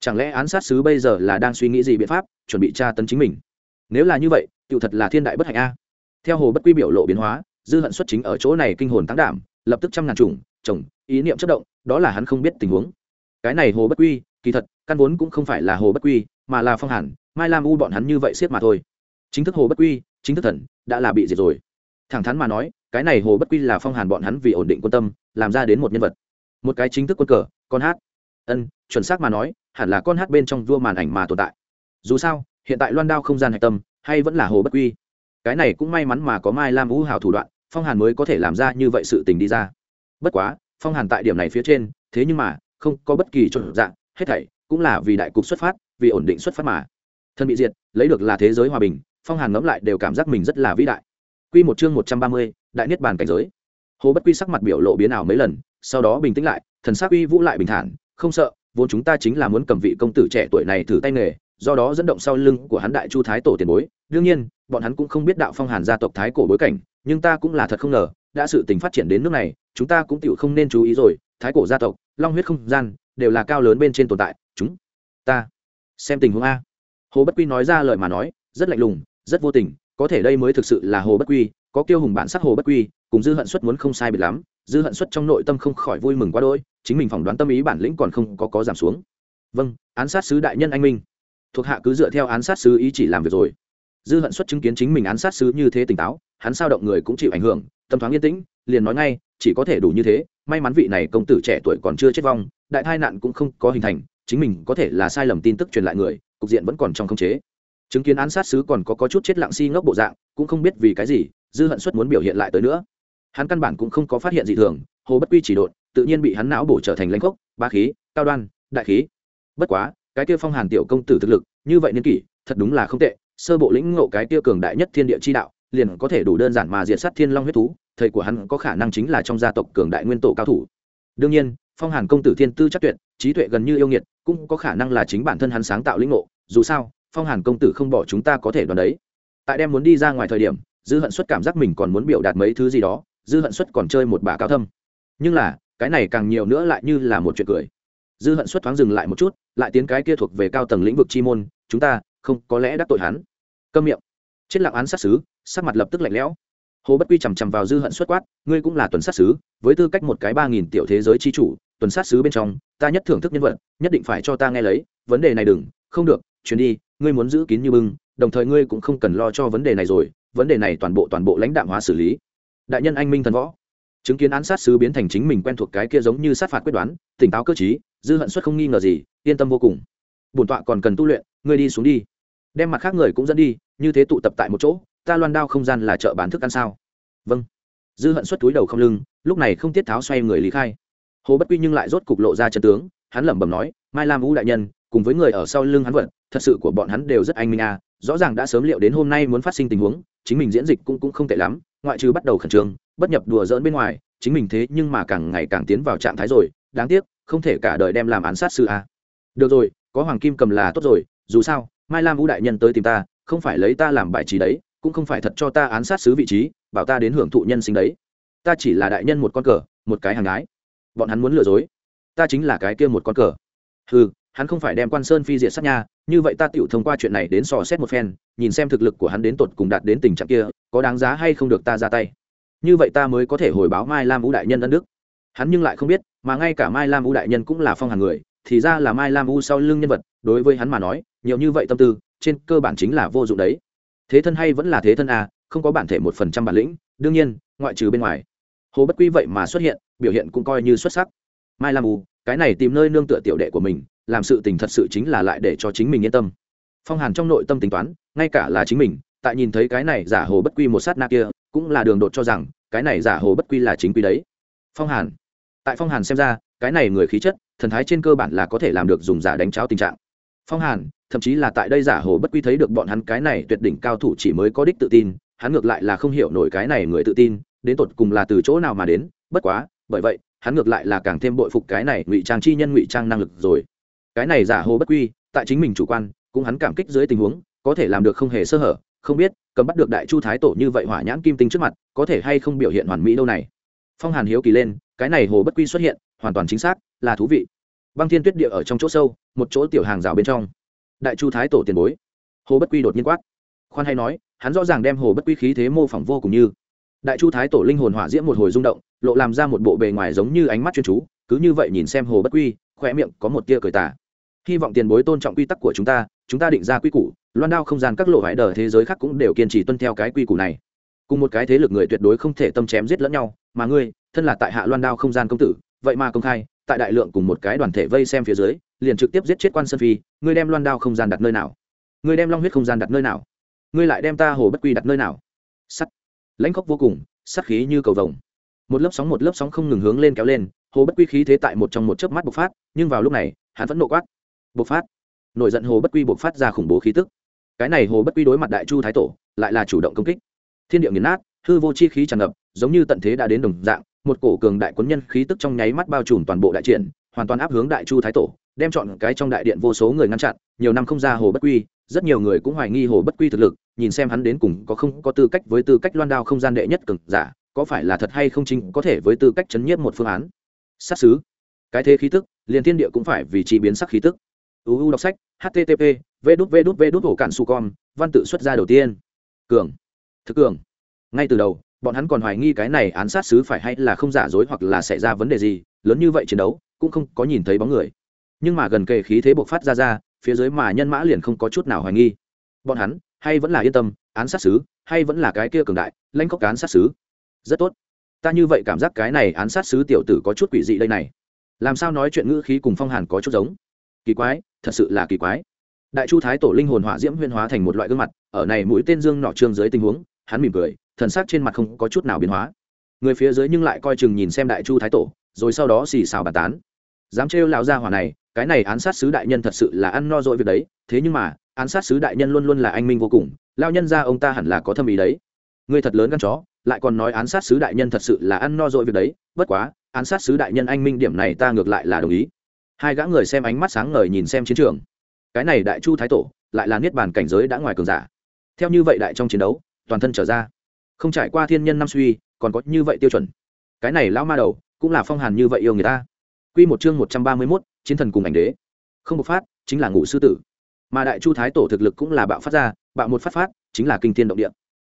Chẳng lẽ án sát sứ bây giờ là đang suy nghĩ gì biện pháp, chuẩn bị tra tấn chính mình? Nếu là như vậy tự thật là thiên đại bất hạnh a. Theo hồ bất quy biểu lộ biến hóa, dư hận xuất chính ở chỗ này kinh hồn tăng đảm, lập tức trăm ngàn trùng chồng, ý niệm chất động, đó là hắn không biết tình huống. Cái này hồ bất quy kỳ thật, căn vốn cũng không phải là hồ bất quy, mà là phong hàn, mai lam u bọn hắn như vậy siết mà thôi. Chính thức hồ bất quy, chính thức thần, đã là bị diệt rồi. Thẳng thắn mà nói, cái này hồ bất quy là phong hàn bọn hắn vì ổn định quân tâm, làm ra đến một nhân vật. Một cái chính thức quân cờ, con hát. Ân, chuẩn xác mà nói, hẳn là con hát bên trong vua màn ảnh mà tồn tại. Dù sao, hiện tại loan đao không gian hạch tâm, hay vẫn là hồ bất quy. Cái này cũng may mắn mà có mai lam u hảo thủ đoạn, phong hàn mới có thể làm ra như vậy sự tình đi ra. Bất quá, phong hàn tại điểm này phía trên, thế nhưng mà, không có bất kỳ trộn dạng hết thảy cũng là vì đại cục xuất phát vì ổn định xuất phát mà thân bị diệt lấy được là thế giới hòa bình phong hàn ngẫm lại đều cảm giác mình rất là vĩ đại Quy một chương một trăm ba mươi, đại niết bàn cảnh giới. Hồ Bất Quy sắc mặt biểu lộ biến ảo mấy lần, sau đó bình tĩnh lại, thần sắc uy vũ lại bình thản, không sợ, vốn chúng ta chính là muốn cầm vị công tử trẻ tuổi này thử tay nghề, do đó dẫn động sau lưng của hắn đại chu thái tổ tiền bối. Đương nhiên, bọn hắn cũng không biết đạo phong hàn gia tộc thái cổ bối cảnh, nhưng ta cũng là thật không ngờ, đã sự tình phát triển đến nước này, chúng ta cũng tự không nên chú ý rồi, thái cổ gia tộc, long huyết không gian, đều là cao lớn bên trên tồn tại, chúng ta xem tình huống a. Hồ Bất Quy nói ra lời mà nói, rất lạnh lùng, rất vô tình, có thể đây mới thực sự là Hồ Bất Quy, có kiêu hùng bản sắc Hồ Bất Quy, cùng dư hận xuất muốn không sai biệt lắm, dư hận xuất trong nội tâm không khỏi vui mừng quá đỗi, chính mình phỏng đoán tâm ý bản lĩnh còn không có có giảm xuống. Vâng, án sát sứ đại nhân anh minh. Thuộc hạ cứ dựa theo án sát sứ ý chỉ làm việc rồi. Dư hận xuất chứng kiến chính mình án sát sứ như thế tỉnh táo, hắn sao động người cũng chịu ảnh hưởng, tâm thoáng yên tĩnh, liền nói ngay, chỉ có thể đủ như thế, may mắn vị này công tử trẻ tuổi còn chưa chết vong, đại tai nạn cũng không có hình thành, chính mình có thể là sai lầm tin tức truyền lại người, cục diện vẫn còn trong khống chế. Chứng kiến án sát sứ còn có, có chút chết lặng si ngốc bộ dạng cũng không biết vì cái gì dư hận suất muốn biểu hiện lại tới nữa. Hắn căn bản cũng không có phát hiện gì thường hồ bất quy chỉ đột tự nhiên bị hắn não bổ trở thành lãnh cốc, ba khí cao đoan đại khí. Bất quá cái kia phong hàn tiểu công tử thực lực như vậy niên kỷ thật đúng là không tệ sơ bộ lĩnh ngộ cái kia cường đại nhất thiên địa chi đạo liền có thể đủ đơn giản mà diệt sát thiên long huyết thú thầy của hắn có khả năng chính là trong gia tộc cường đại nguyên tổ cao thủ. Đương nhiên phong hàn công tử thiên tư chắc tuyệt, trí tuệ gần như yêu nghiệt, cũng có khả năng là chính bản thân hắn sáng tạo lĩnh ngộ. Dù sao, phong hàn công tử không bỏ chúng ta có thể đoán đấy. Tại đem muốn đi ra ngoài thời điểm, dư hận xuất cảm giác mình còn muốn biểu đạt mấy thứ gì đó, dư hận xuất còn chơi một bà cao thâm. Nhưng là, cái này càng nhiều nữa lại như là một chuyện cười. Dư hận xuất thoáng dừng lại một chút, lại tiến cái kia thuộc về cao tầng lĩnh vực chi môn, chúng ta, không có lẽ đắc tội hắn. Câm miệng. Chết lặng án sát xứ sắc mặt lập tức lạnh lẽo. Hồ bất quy chằm chằm vào dư hận xuất quát, ngươi cũng là tuần sát xứ với tư cách một cái ba nghìn tiểu thế giới chi chủ tuần sát sứ bên trong, ta nhất thưởng thức nhân vật, nhất định phải cho ta nghe lấy, vấn đề này đừng, không được chuyến đi, ngươi muốn giữ kín như bưng, đồng thời ngươi cũng không cần lo cho vấn đề này rồi, vấn đề này toàn bộ toàn bộ lãnh đạm hóa xử lý. Đại nhân anh minh thần võ. Chứng kiến án sát sứ biến thành chính mình quen thuộc cái kia giống như sát phạt quyết đoán, tỉnh táo cơ chí dư hận suất không nghi ngờ gì, yên tâm vô cùng. Bổn tọa còn cần tu luyện, ngươi đi xuống đi. Đem mặt khác người cũng dẫn đi, như thế tụ tập tại một chỗ, ta loan đao không gian là chợ bán thức ăn sao? Vâng. Dư hận xuất túi đầu không lưng, lúc này không tiết tháo xoay người lý khai hồ bất quy nhưng lại rốt cục lộ ra chân tướng, hắn lẩm bẩm nói, mai lam vũ đại nhân, cùng với người ở sau lưng hắn vận thật sự của bọn hắn đều rất anh minh à rõ ràng đã sớm liệu đến hôm nay muốn phát sinh tình huống, chính mình diễn dịch cũng cũng không tệ lắm, ngoại trừ bắt đầu khẩn trương, bất nhập đùa dỡn bên ngoài, chính mình thế nhưng mà càng ngày càng tiến vào trạng thái rồi, đáng tiếc, không thể cả đời đem làm án sát sư à. được rồi, có hoàng kim cầm là tốt rồi, dù sao, mai lam vũ đại nhân tới tìm ta, không phải lấy ta làm bài trí đấy, cũng không phải thật cho ta án sát sứ vị trí, bảo ta đến hưởng thụ nhân sinh đấy ta chỉ là đại nhân một con cờ, một cái hàng gái bọn hắn muốn lừa dối. Ta chính là cái kia một con cờ. Ừ hắn không phải đem quan sơn phi diệt sát nha như vậy ta tựu thông qua chuyện này đến sò xét một phen nhìn xem thực lực của hắn đến tột cùng đạt đến tình trạng kia có đáng giá hay không được ta ra tay. Như vậy ta mới có thể hồi báo mai lam vũ đại nhân ân đức. Hắn nhưng lại không biết mà ngay cả mai lam vũ đại nhân cũng là phong hàng người thì ra là mai lam vũ sau lưng nhân vật đối với hắn mà nói nhiều như vậy tâm tư trên cơ bản chính là vô dụng đấy. Thế thân hay vẫn là thế thân à, không có bản thể một phần trăm bản lĩnh đương nhiên ngoại trừ bên ngoài. Hồ bất quy vậy mà xuất hiện biểu hiện cũng coi như xuất sắc. Mai lam u, cái này tìm nơi nương tựa tiểu đệ của mình, làm sự tình thật sự chính là lại để cho chính mình yên tâm. Phong hàn trong nội tâm tính toán, ngay cả là chính mình, tại nhìn thấy cái này giả hồ bất quy một sát na kia, cũng là đường đột cho rằng, cái này giả hồ bất quy là chính quy đấy. Phong hàn, tại phong hàn xem ra, cái này người khí chất, thần thái trên cơ bản là có thể làm được dùng giả đánh cháo tình trạng. Phong hàn, thậm chí là tại đây giả hồ bất quy thấy được bọn hắn cái này tuyệt đỉnh cao thủ chỉ mới có đích tự tin, hắn ngược lại là không hiểu nổi cái này người tự tin, đến tột cùng là từ chỗ nào mà đến, bất quá bởi vậy, hắn ngược lại là càng thêm bội phục cái này ngụy trang chi nhân ngụy trang năng lực rồi. Cái này giả hồ bất quy, tại chính mình chủ quan, cũng hắn cảm kích dưới tình huống, có thể làm được không hề sơ hở, không biết, cầm bắt được đại chu thái tổ như vậy hỏa nhãn kim tinh trước mặt, có thể hay không biểu hiện hoàn mỹ đâu này. Phong hàn hiếu kỳ lên, cái này hồ bất quy xuất hiện, hoàn toàn chính xác, là thú vị. Băng thiên tuyết địa ở trong chỗ sâu, một chỗ tiểu hàng rào bên trong. Đại chu thái tổ tiền bối. Hồ bất quy đột nhiên quát. Khoan hay nói, hắn rõ ràng đem hồ bất quy khí thế mô phỏng vô cùng như đại chu thái tổ linh hồn hỏa diễm một hồi rung động, lộ làm ra một bộ bề ngoài giống như ánh mắt chuyên chú, cứ như vậy nhìn xem hồ bất quy khoe miệng có một tia cười tả hy vọng tiền bối tôn trọng quy tắc của chúng ta chúng ta định ra quy củ, loan đao không gian các lộ hải đờ thế giới khác cũng đều kiên trì tuân theo cái quy củ này. Cùng một cái thế lực người tuyệt đối không thể tâm chém giết lẫn nhau, mà ngươi, thân là tại hạ loan đao không gian công tử, vậy mà công khai, tại đại lượng cùng một cái đoàn thể vây xem phía dưới, liền trực tiếp giết chết quan sơn phi, ngươi đem loan đao không gian đặt nơi nào? Ngươi đem long huyết không gian đặt nơi nào? Ngươi lại đem ta hồ bất quy đặt nơi nào? Sắt lãnh khốc vô cùng sắc khí như cầu vồng. Một lớp sóng một lớp sóng không ngừng hướng lên kéo lên, hồ bất quy khí thế tại một trong một chớp mắt bộc phát, nhưng vào lúc này, hắn vẫn nộ quát. Bộc phát. Nổi giận hồ bất quy bộc phát ra khủng bố khí tức. Cái này hồ bất quy đối mặt đại chu thái tổ, lại là chủ động công kích. Thiên địa nghiền nát, hư vô chi khí tràn ngập, giống như tận thế đã đến đồng dạng, một cổ cường đại quấn nhân khí tức trong nháy mắt bao trùm toàn bộ đại triển, hoàn toàn áp hướng đại chu thái tổ, đem chọn cái trong đại điện vô số người ngăn chặn nhiều năm không ra hồ bất quy, rất nhiều người cũng hoài nghi hồ bất quy thực lực, nhìn xem hắn đến cùng có không có tư cách với tư cách loan đao không gian đệ nhất cực giả, có phải là thật hay không chính có thể với tư cách chấn nhiếp một phương án. Sát xứ cái thế khí tức, liền thiên địa cũng phải vì chi biến sắc khí tức. Uu đọc sách http v đút v đút v đút hổ cạn su com, văn tự xuất ra đầu tiên. Cường. Thực cường. Ngay từ đầu, bọn hắn còn hoài nghi cái này án sát xứ phải hay là không giả dối hoặc là xảy ra vấn đề gì, lớn như vậy chiến đấu, cũng không có nhìn thấy bóng người. Nhưng mà gần kề khí thế bộc phát ra ra phía dưới mà nhân mã liền không có chút nào hoài nghi. Bọn hắn, hay vẫn là yên tâm, án sát xứ hay vẫn là cái kia cường đại, lãnh cốc án sát xứ rất tốt. Ta như vậy cảm giác cái này án sát sứ tiểu tử có chút quỷ dị đây này. Làm sao nói chuyện ngữ khí cùng phong hàn có chút giống? Kỳ quái, thật sự là kỳ quái. Đại chu thái tổ linh hồn hỏa diễm huyên hóa thành một loại gương mặt, ở này mũi tên dương nọ trương dưới tình huống, hắn mỉm cười, thần sắc trên mặt không có chút nào biến hóa. Người phía dưới nhưng lại coi chừng nhìn xem đại chu thái tổ, rồi sau đó xì xào bàn tán. Dám trêu lão gia hỏa này cái này án sát sứ đại nhân thật sự là ăn no dội việc đấy thế nhưng mà án sát sứ đại nhân luôn luôn là anh minh vô cùng lao nhân ra ông ta hẳn là có thâm ý đấy. Người thật lớn gan chó lại còn nói án sát sứ đại nhân thật sự là ăn no dội việc đấy bất quá án sát sứ đại nhân anh minh điểm này ta ngược lại là đồng ý. Hai gã người xem ánh mắt sáng ngời nhìn xem chiến trường. Cái này đại chu thái tổ lại là niết bàn cảnh giới đã ngoài cường giả. Theo như vậy đại trong chiến đấu toàn thân trở ra. Không trải qua thiên nhân năm suy còn có như vậy tiêu chuẩn. Cái này lão ma đầu cũng là phong hàn như vậy yêu người ta. Quy một chương một trăm ba mươi 131, chiến thần cùng ảnh đế. Không bộc phát, chính là ngũ sư tử. Mà đại chu thái tổ thực lực cũng là bạo phát ra, bạo một phát phát, chính là kinh thiên động địa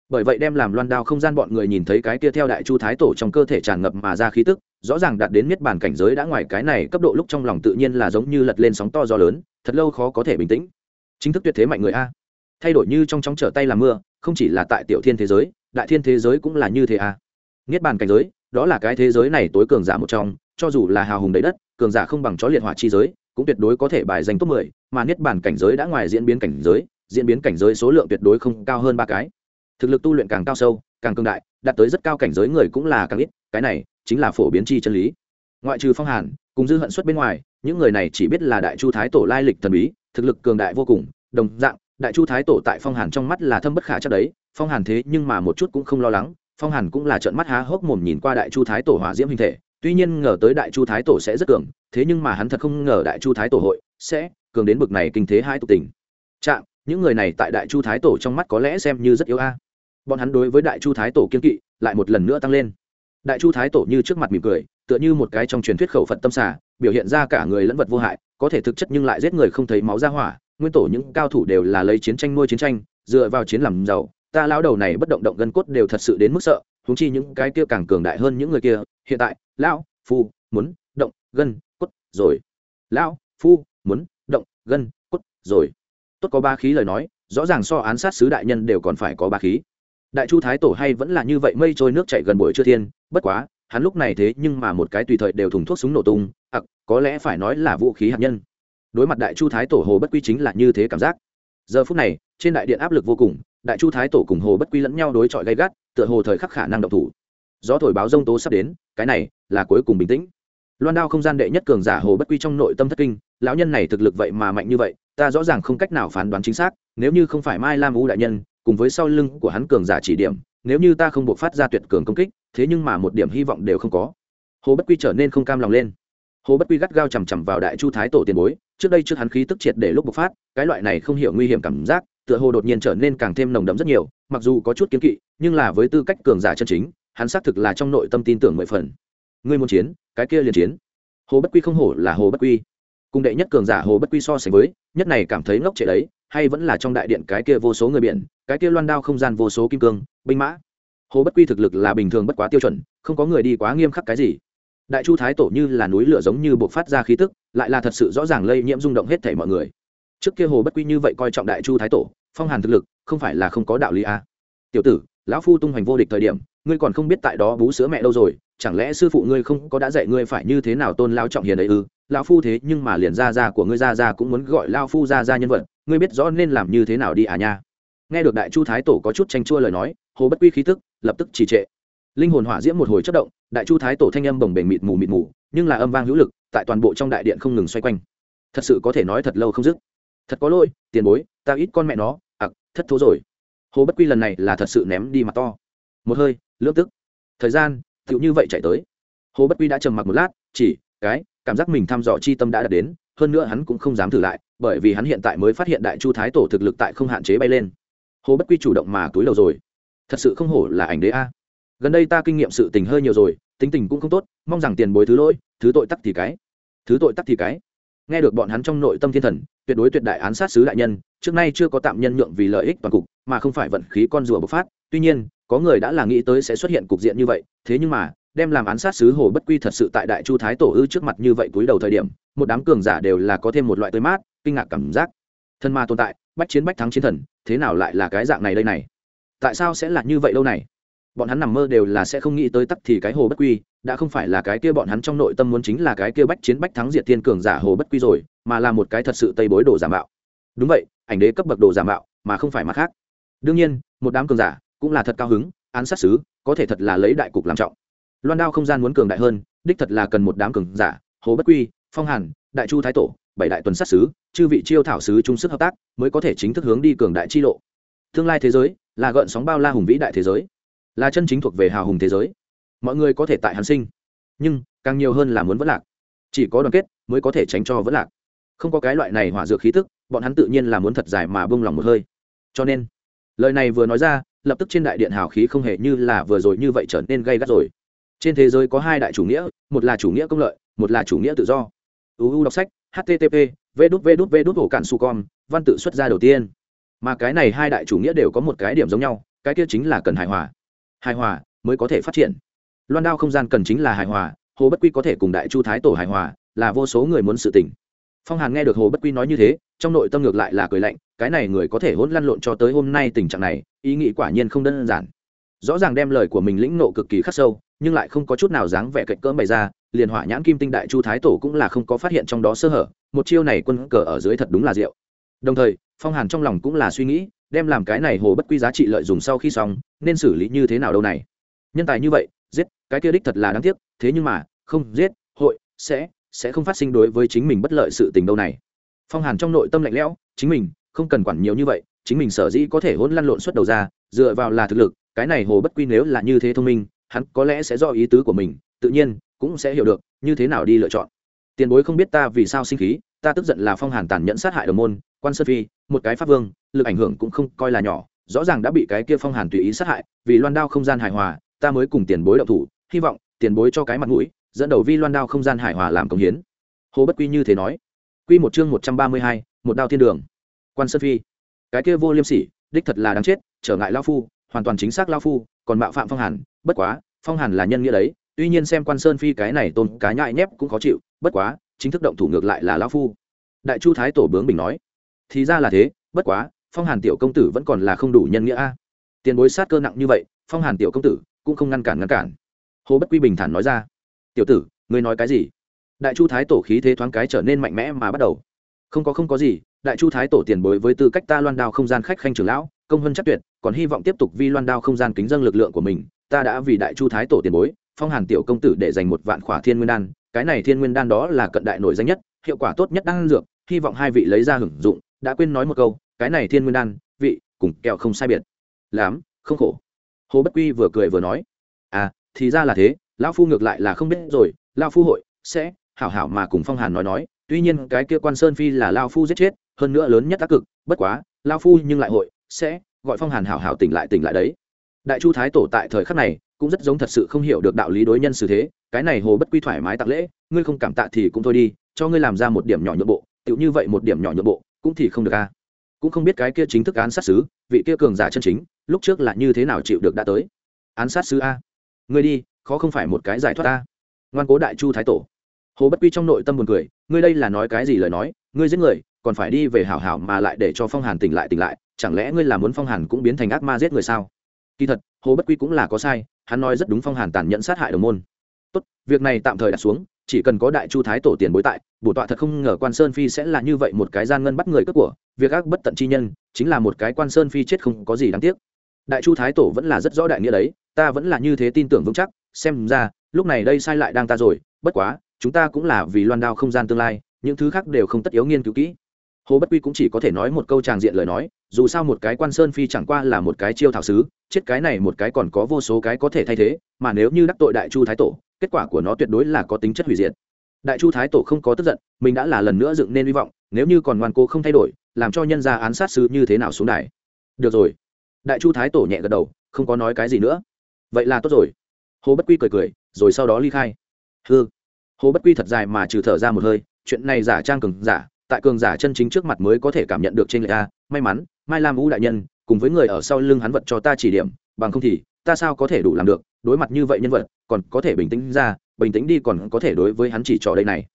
bởi vậy đem làm loan đao không gian bọn người nhìn thấy cái kia theo đại chu thái tổ trong cơ thể tràn ngập mà ra khí tức rõ ràng đạt đến miết bàn cảnh giới đã ngoài cái này cấp độ lúc trong lòng tự nhiên là giống như lật lên sóng to gió lớn thật lâu khó có thể bình tĩnh chính thức tuyệt thế mạnh người a thay đổi như trong chóng trở tay làm mưa không chỉ là tại tiểu thiên thế giới đại thiên thế giới cũng là như thế a niết bàn cảnh giới đó là cái thế giới này tối cường giả một trong cho dù là hào hùng đầy đất cường giả không bằng chó liệt hỏa chi giới, cũng tuyệt đối có thể bài danh top mười, mà niết bàn cảnh giới đã ngoài diễn biến cảnh giới, diễn biến cảnh giới số lượng tuyệt đối không cao hơn ba cái. Thực lực tu luyện càng cao sâu, càng cường đại, đạt tới rất cao cảnh giới người cũng là càng ít, cái này chính là phổ biến chi chân lý. Ngoại trừ phong hàn, cùng dư hận xuất bên ngoài, những người này chỉ biết là đại chu thái tổ lai lịch thần bí, thực lực cường đại vô cùng, đồng dạng, đại chu thái tổ tại phong hàn trong mắt là thâm bất khả chắc đấy, phong hàn thế nhưng mà một chút cũng không lo lắng, phong hàn cũng là trợn mắt há hốc mồm nhìn qua đại chu thái tổ hỏa diễm hình thể tuy nhiên ngờ tới đại chu thái tổ sẽ rất cường, thế nhưng mà hắn thật không ngờ đại chu thái tổ hội sẽ cường đến bực này kinh thế hai tục tình. Trạng, những người này tại đại chu thái tổ trong mắt có lẽ xem như rất yếu a. Bọn hắn đối với đại chu thái tổ kiên kỵ lại một lần nữa tăng lên. Đại chu thái tổ như trước mặt mỉm cười, tựa như một cái trong truyền thuyết khẩu phật tâm xà, biểu hiện ra cả người lẫn vật vô hại, có thể thực chất nhưng lại giết người không thấy máu ra hỏa. Nguyên tổ những cao thủ đều là lấy chiến tranh nuôi chiến tranh, dựa vào chiến làm giàu. Ta lão đầu này bất động động gân cốt đều thật sự đến mức sợ húng chi những cái kia càng cường đại hơn những người kia hiện tại, lão, phu, muốn, động, gân, cốt, rồi. Lão, phu, muốn, động, gân, cốt, rồi. Tốt có ba khí lời nói, rõ ràng so án sát sứ đại nhân đều còn phải có ba khí. Đại chu thái tổ hay vẫn là như vậy, mây trôi nước chảy gần buổi trưa thiên, bất quá, hắn lúc này thế nhưng mà một cái tùy thời đều thùng thuốc súng nổ tung, ặc, có lẽ phải nói là vũ khí hạt nhân. Đối mặt đại chu thái tổ hồ bất quy chính là như thế cảm giác. Giờ phút này, trên đại điện áp lực vô cùng, đại chu thái tổ cùng hồ bất quy lẫn nhau đối chọi gay gắt, tựa hồ thời khắc khả năng động thủ gió thổi báo rông tố sắp đến, cái này là cuối cùng bình tĩnh. Loan đao không gian đệ nhất cường giả hồ bất quy trong nội tâm thất kinh, lão nhân này thực lực vậy mà mạnh như vậy, ta rõ ràng không cách nào phán đoán chính xác, nếu như không phải mai lam u đại nhân, cùng với sau lưng của hắn cường giả chỉ điểm, nếu như ta không buộc phát ra tuyệt cường công kích, thế nhưng mà một điểm hy vọng đều không có. Hồ bất quy trở nên không cam lòng lên. Hồ bất quy gắt gao chằm chằm vào đại chu thái tổ tiền bối, trước đây trước hắn khí tức triệt để lúc bộc phát, cái loại này không hiểu nguy hiểm cảm giác, tựa hồ đột nhiên trở nên càng thêm nồng đậm rất nhiều, mặc dù có chút kiến kỵ, nhưng là với tư cách cường giả chân chính hắn xác thực là trong nội tâm tin tưởng mười phần. Ngươi muốn chiến, cái kia liền chiến. Hồ bất quy không hổ là hồ bất quy. Cùng đệ nhất cường giả hồ bất quy so sánh với, nhất này cảm thấy ngốc trệ đấy, hay vẫn là trong đại điện cái kia vô số người biển, cái kia loan đao không gian vô số kim cương, binh mã. Hồ bất quy thực lực là bình thường bất quá tiêu chuẩn, không có người đi quá nghiêm khắc cái gì. Đại chu thái tổ như là núi lửa giống như buộc phát ra khí tức, lại là thật sự rõ ràng lây nhiễm rung động hết thể mọi người. Trước kia hồ bất quy như vậy coi trọng đại chu thái tổ, phong hàn thực lực, không phải là không có đạo lý a à. tiểu tử, lão phu tung hoành vô địch thời điểm ngươi còn không biết tại đó bú sữa mẹ đâu rồi, chẳng lẽ sư phụ ngươi không có đã dạy ngươi phải như thế nào tôn lao trọng hiền ấy ư? Lão phu thế nhưng mà liền ra ra của ngươi ra ra cũng muốn gọi lao phu ra ra nhân vật, ngươi biết rõ nên làm như thế nào đi à nha? Nghe được đại chu thái tổ có chút tranh chua lời nói, hồ bất quy khí tức lập tức trì trệ. Linh hồn hỏa diễm một hồi chất động, đại chu thái tổ thanh âm bồng bềnh mịt mù mịt mù, nhưng là âm vang hữu lực, tại toàn bộ trong đại điện không ngừng xoay quanh. Thật sự có thể nói thật lâu không dứt. Thật có lỗi, tiền bối, ta ít con mẹ nó, ặc, thất thố rồi. Hồ bất quy lần này là thật sự ném đi mặt to. Một hơi lương tức. Thời gian, tựu như vậy chạy tới. Hồ bất quy đã trầm mặc một lát, chỉ, cái, cảm giác mình thăm dò chi tâm đã đạt đến, hơn nữa hắn cũng không dám thử lại, bởi vì hắn hiện tại mới phát hiện đại chu thái tổ thực lực tại không hạn chế bay lên. Hồ bất quy chủ động mà túi đầu rồi. Thật sự không hổ là ảnh đế a. Gần đây ta kinh nghiệm sự tình hơi nhiều rồi, tính tình cũng không tốt, mong rằng tiền bối thứ lỗi, thứ tội tắc thì cái. Thứ tội tắc thì cái. Nghe được bọn hắn trong nội tâm thiên thần, tuyệt đối tuyệt đại án sát sứ đại nhân, trước nay chưa có tạm nhân nhượng vì lợi ích toàn cục, mà không phải vận khí con rùa bộc phát. Tuy nhiên có người đã là nghĩ tới sẽ xuất hiện cục diện như vậy, thế nhưng mà, đem làm án sát sứ hồ bất quy thật sự tại đại chu thái tổ ư trước mặt như vậy túi đầu thời điểm, một đám cường giả đều là có thêm một loại tươi mát, kinh ngạc cảm giác. Thân ma tồn tại, bách chiến bách thắng chiến thần, thế nào lại là cái dạng này đây này? Tại sao sẽ là như vậy lâu này? Bọn hắn nằm mơ đều là sẽ không nghĩ tới tắc thì cái hồ bất quy, đã không phải là cái kia bọn hắn trong nội tâm muốn chính là cái kia bách chiến bách thắng diệt thiên cường giả hồ bất quy rồi, mà là một cái thật sự tây bối đồ giả mạo. Đúng vậy, ảnh đế cấp bậc đồ giả mạo, mà không phải mặt khác. Đương nhiên, một đám cường giả cũng là thật cao hứng, án sát xứ có thể thật là lấy đại cục làm trọng. Loan đao không gian muốn cường đại hơn, đích thật là cần một đám cường giả, hồ bất quy, phong hàn, đại chu thái tổ, bảy đại tuần sát sứ, chư vị chiêu thảo sứ chung sức hợp tác, mới có thể chính thức hướng đi cường đại chi lộ. Tương lai thế giới, là gợn sóng bao la hùng vĩ đại thế giới, là chân chính thuộc về hào hùng thế giới. Mọi người có thể tại hàn sinh, nhưng càng nhiều hơn là muốn vẫn lạc. Chỉ có đoàn kết mới có thể tránh cho vẫn lạc. Không có cái loại này hỏa dược khí tức, bọn hắn tự nhiên là muốn thật dài mà bông lòng một hơi. Cho nên, lời này vừa nói ra lập tức trên đại điện hào khí không hề như là vừa rồi như vậy trở nên gây gắt rồi. Trên thế giới có hai đại chủ nghĩa, một là chủ nghĩa công lợi, một là chủ nghĩa tự do. Uu đọc sách http v đút v đút v đút ổ cản su con văn tự xuất ra đầu tiên. Mà cái này hai đại chủ nghĩa đều có một cái điểm giống nhau, cái kia chính là cần hài hòa. Hài hòa mới có thể phát triển. Loan đao không gian cần chính là hài hòa, hồ bất quy có thể cùng đại chu thái tổ hài hòa, là vô số người muốn sự tình. Phong hàn nghe được hồ bất quy nói như thế, trong nội tâm ngược lại là cười lạnh cái này người có thể hỗn lăn lộn cho tới hôm nay tình trạng này, ý nghĩ quả nhiên không đơn giản. Rõ ràng đem lời của mình lĩnh nộ cực kỳ khắc sâu, nhưng lại không có chút nào dáng vẻ cạnh cỡ bày ra, liền hỏa nhãn kim tinh đại chu thái tổ cũng là không có phát hiện trong đó sơ hở, một chiêu này quân cờ ở dưới thật đúng là rượu đồng thời, phong hàn trong lòng cũng là suy nghĩ, đem làm cái này hồ bất quy giá trị lợi dụng sau khi xong, nên xử lý như thế nào đâu này. Nhân tài như vậy, giết, cái kia đích thật là đáng tiếc, thế nhưng mà, không, giết, hội, sẽ sẽ không phát sinh đối với chính mình bất lợi sự tình đâu này. Phong hàn trong nội tâm lạnh lẽo, chính mình không cần quản nhiều như vậy, chính mình sở dĩ có thể hỗn lăn lộn suốt đầu ra, dựa vào là thực lực, cái này hồ bất quy nếu là như thế thông minh, hắn có lẽ sẽ do ý tứ của mình, tự nhiên cũng sẽ hiểu được, như thế nào đi lựa chọn. Tiền bối không biết ta vì sao sinh khí, ta tức giận là phong hàn tàn nhẫn sát hại đồng môn, quan sơn phi, một cái pháp vương, lực ảnh hưởng cũng không coi là nhỏ, rõ ràng đã bị cái kia phong hàn tùy ý sát hại, vì loan đao không gian hài hòa, ta mới cùng tiền bối động thủ, hy vọng tiền bối cho cái mặt mũi, dẫn đầu vi loan đao không gian hài hòa làm công hiến. Hồ bất quy như thế nói. Quy một chương một trăm ba mươi hai, một đao thiên đường quan sơn phi. Cái kia vô liêm sỉ, đích thật là đáng chết, trở ngại lao phu, hoàn toàn chính xác lao phu, còn mạo phạm phong hàn, bất quá, phong hàn là nhân nghĩa đấy, tuy nhiên xem quan sơn phi cái này tôn cá nhại nhép cũng khó chịu, bất quá, chính thức động thủ ngược lại là lao phu. Đại chu thái tổ bướng bình nói, thì ra là thế, bất quá, phong hàn tiểu công tử vẫn còn là không đủ nhân nghĩa a. Tiền bối sát cơ nặng như vậy, phong hàn tiểu công tử cũng không ngăn cản ngăn cản. Hồ bất quy bình thản nói ra, tiểu tử, ngươi nói cái gì? Đại chu thái tổ khí thế thoáng cái trở nên mạnh mẽ mà bắt đầu. Không có không có gì đại chu thái tổ tiền bối với tư cách ta loan đao không gian khách khanh trưởng lão, công hơn chắc tuyệt, còn hy vọng tiếp tục vi loan đao không gian kính dân lực lượng của mình, ta đã vì đại chu thái tổ tiền bối, phong hàn tiểu công tử để dành một vạn khỏa thiên nguyên đan, cái này thiên nguyên đan đó là cận đại nổi danh nhất, hiệu quả tốt nhất đang dược, hy vọng hai vị lấy ra hưởng dụng, đã quên nói một câu, cái này thiên nguyên đan, vị, cùng kẹo không sai biệt. Lắm, không khổ. Hồ bất quy vừa cười vừa nói à thì ra là thế, lão phu ngược lại là không biết rồi, lão phu hội sẽ hảo hảo mà cùng phong hàn nói nói, tuy nhiên cái kia quan sơn phi là lao phu giết chết hơn nữa lớn nhất tác cực, bất quá, lao phu nhưng lại hội, sẽ gọi phong hàn hảo hảo tỉnh lại tỉnh lại đấy. Đại chu thái tổ tại thời khắc này cũng rất giống thật sự không hiểu được đạo lý đối nhân xử thế, cái này hồ bất quy thoải mái tặng lễ, ngươi không cảm tạ thì cũng thôi đi, cho ngươi làm ra một điểm nhỏ nhượng bộ tựu như vậy một điểm nhỏ nhượng bộ cũng thì không được a cũng không biết cái kia chính thức án sát xứ vị kia cường giả chân chính, lúc trước là như thế nào chịu được đã tới. Án sát sứ a. Ngươi đi, khó không phải một cái giải thoát a. Ngoan cố đại chu thái tổ. Hồ bất quy trong nội tâm buồn cười, ngươi đây là nói cái gì lời nói, ngươi giết người còn phải đi về hảo hảo mà lại để cho phong hàn tỉnh lại tỉnh lại, chẳng lẽ ngươi là muốn phong hàn cũng biến thành ác ma giết người sao? Kỳ thật, hồ bất quy cũng là có sai, hắn nói rất đúng phong hàn tàn nhẫn sát hại đồng môn. Tốt, việc này tạm thời đặt xuống, chỉ cần có đại chu thái tổ tiền bối tại, bổ tọa thật không ngờ quan sơn phi sẽ là như vậy một cái gian ngân bắt người cướp của, việc ác bất tận chi nhân, chính là một cái quan sơn phi chết không có gì đáng tiếc. Đại chu thái tổ vẫn là rất rõ đại nghĩa đấy, ta vẫn là như thế tin tưởng vững chắc, xem ra, lúc này đây sai lại đang ta rồi, bất quá, chúng ta cũng là vì loan đao không gian tương lai, những thứ khác đều không tất yếu nghiên cứu kỹ hồ bất quy cũng chỉ có thể nói một câu tràng diện lời nói, dù sao một cái quan sơn phi chẳng qua là một cái chiêu thảo sứ, chết cái này một cái còn có vô số cái có thể thay thế, mà nếu như đắc tội đại chu thái tổ, kết quả của nó tuyệt đối là có tính chất hủy diệt. Đại chu thái tổ không có tức giận, mình đã là lần nữa dựng nên hy vọng, nếu như còn ngoan cố không thay đổi, làm cho nhân gia án sát sứ như thế nào xuống đài. Được rồi. Đại chu thái tổ nhẹ gật đầu, không có nói cái gì nữa. Vậy là tốt rồi. Hồ bất quy cười cười, rồi sau đó ly khai. Hư hồ bất quy thật dài mà trừ thở ra một hơi, chuyện này giả trang cường giả tại cường giả chân chính trước mặt mới có thể cảm nhận được trên lệ a may mắn, mai lam vũ đại nhân, cùng với người ở sau lưng hắn vật cho ta chỉ điểm, bằng không thì, ta sao có thể đủ làm được? Đối mặt như vậy nhân vật, còn có thể bình tĩnh ra, bình tĩnh đi còn có thể đối với hắn chỉ trò đây này.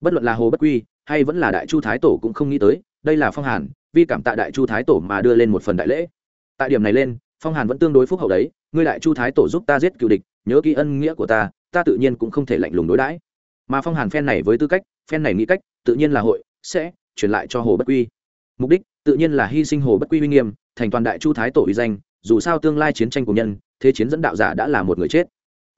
Bất luận là hồ bất quy, hay vẫn là đại chu thái tổ cũng không nghĩ tới, đây là phong hàn, vi cảm tạ đại chu thái tổ mà đưa lên một phần đại lễ. Tại điểm này lên, phong hàn vẫn tương đối phúc hậu đấy, ngươi đại chu thái tổ giúp ta giết cựu địch, nhớ kỹ ân nghĩa của ta ta tự nhiên cũng không thể lạnh lùng đối đãi. Mà phong hàn phen này với tư cách, phen này nghĩ cách, tự nhiên là hội sẽ truyền lại cho hồ bất quy. Mục đích, tự nhiên là hy sinh hồ bất quy uy nghiêm, thành toàn đại chu thái tổ uy danh, dù sao tương lai chiến tranh của nhân, thế chiến dẫn đạo giả đã là một người chết.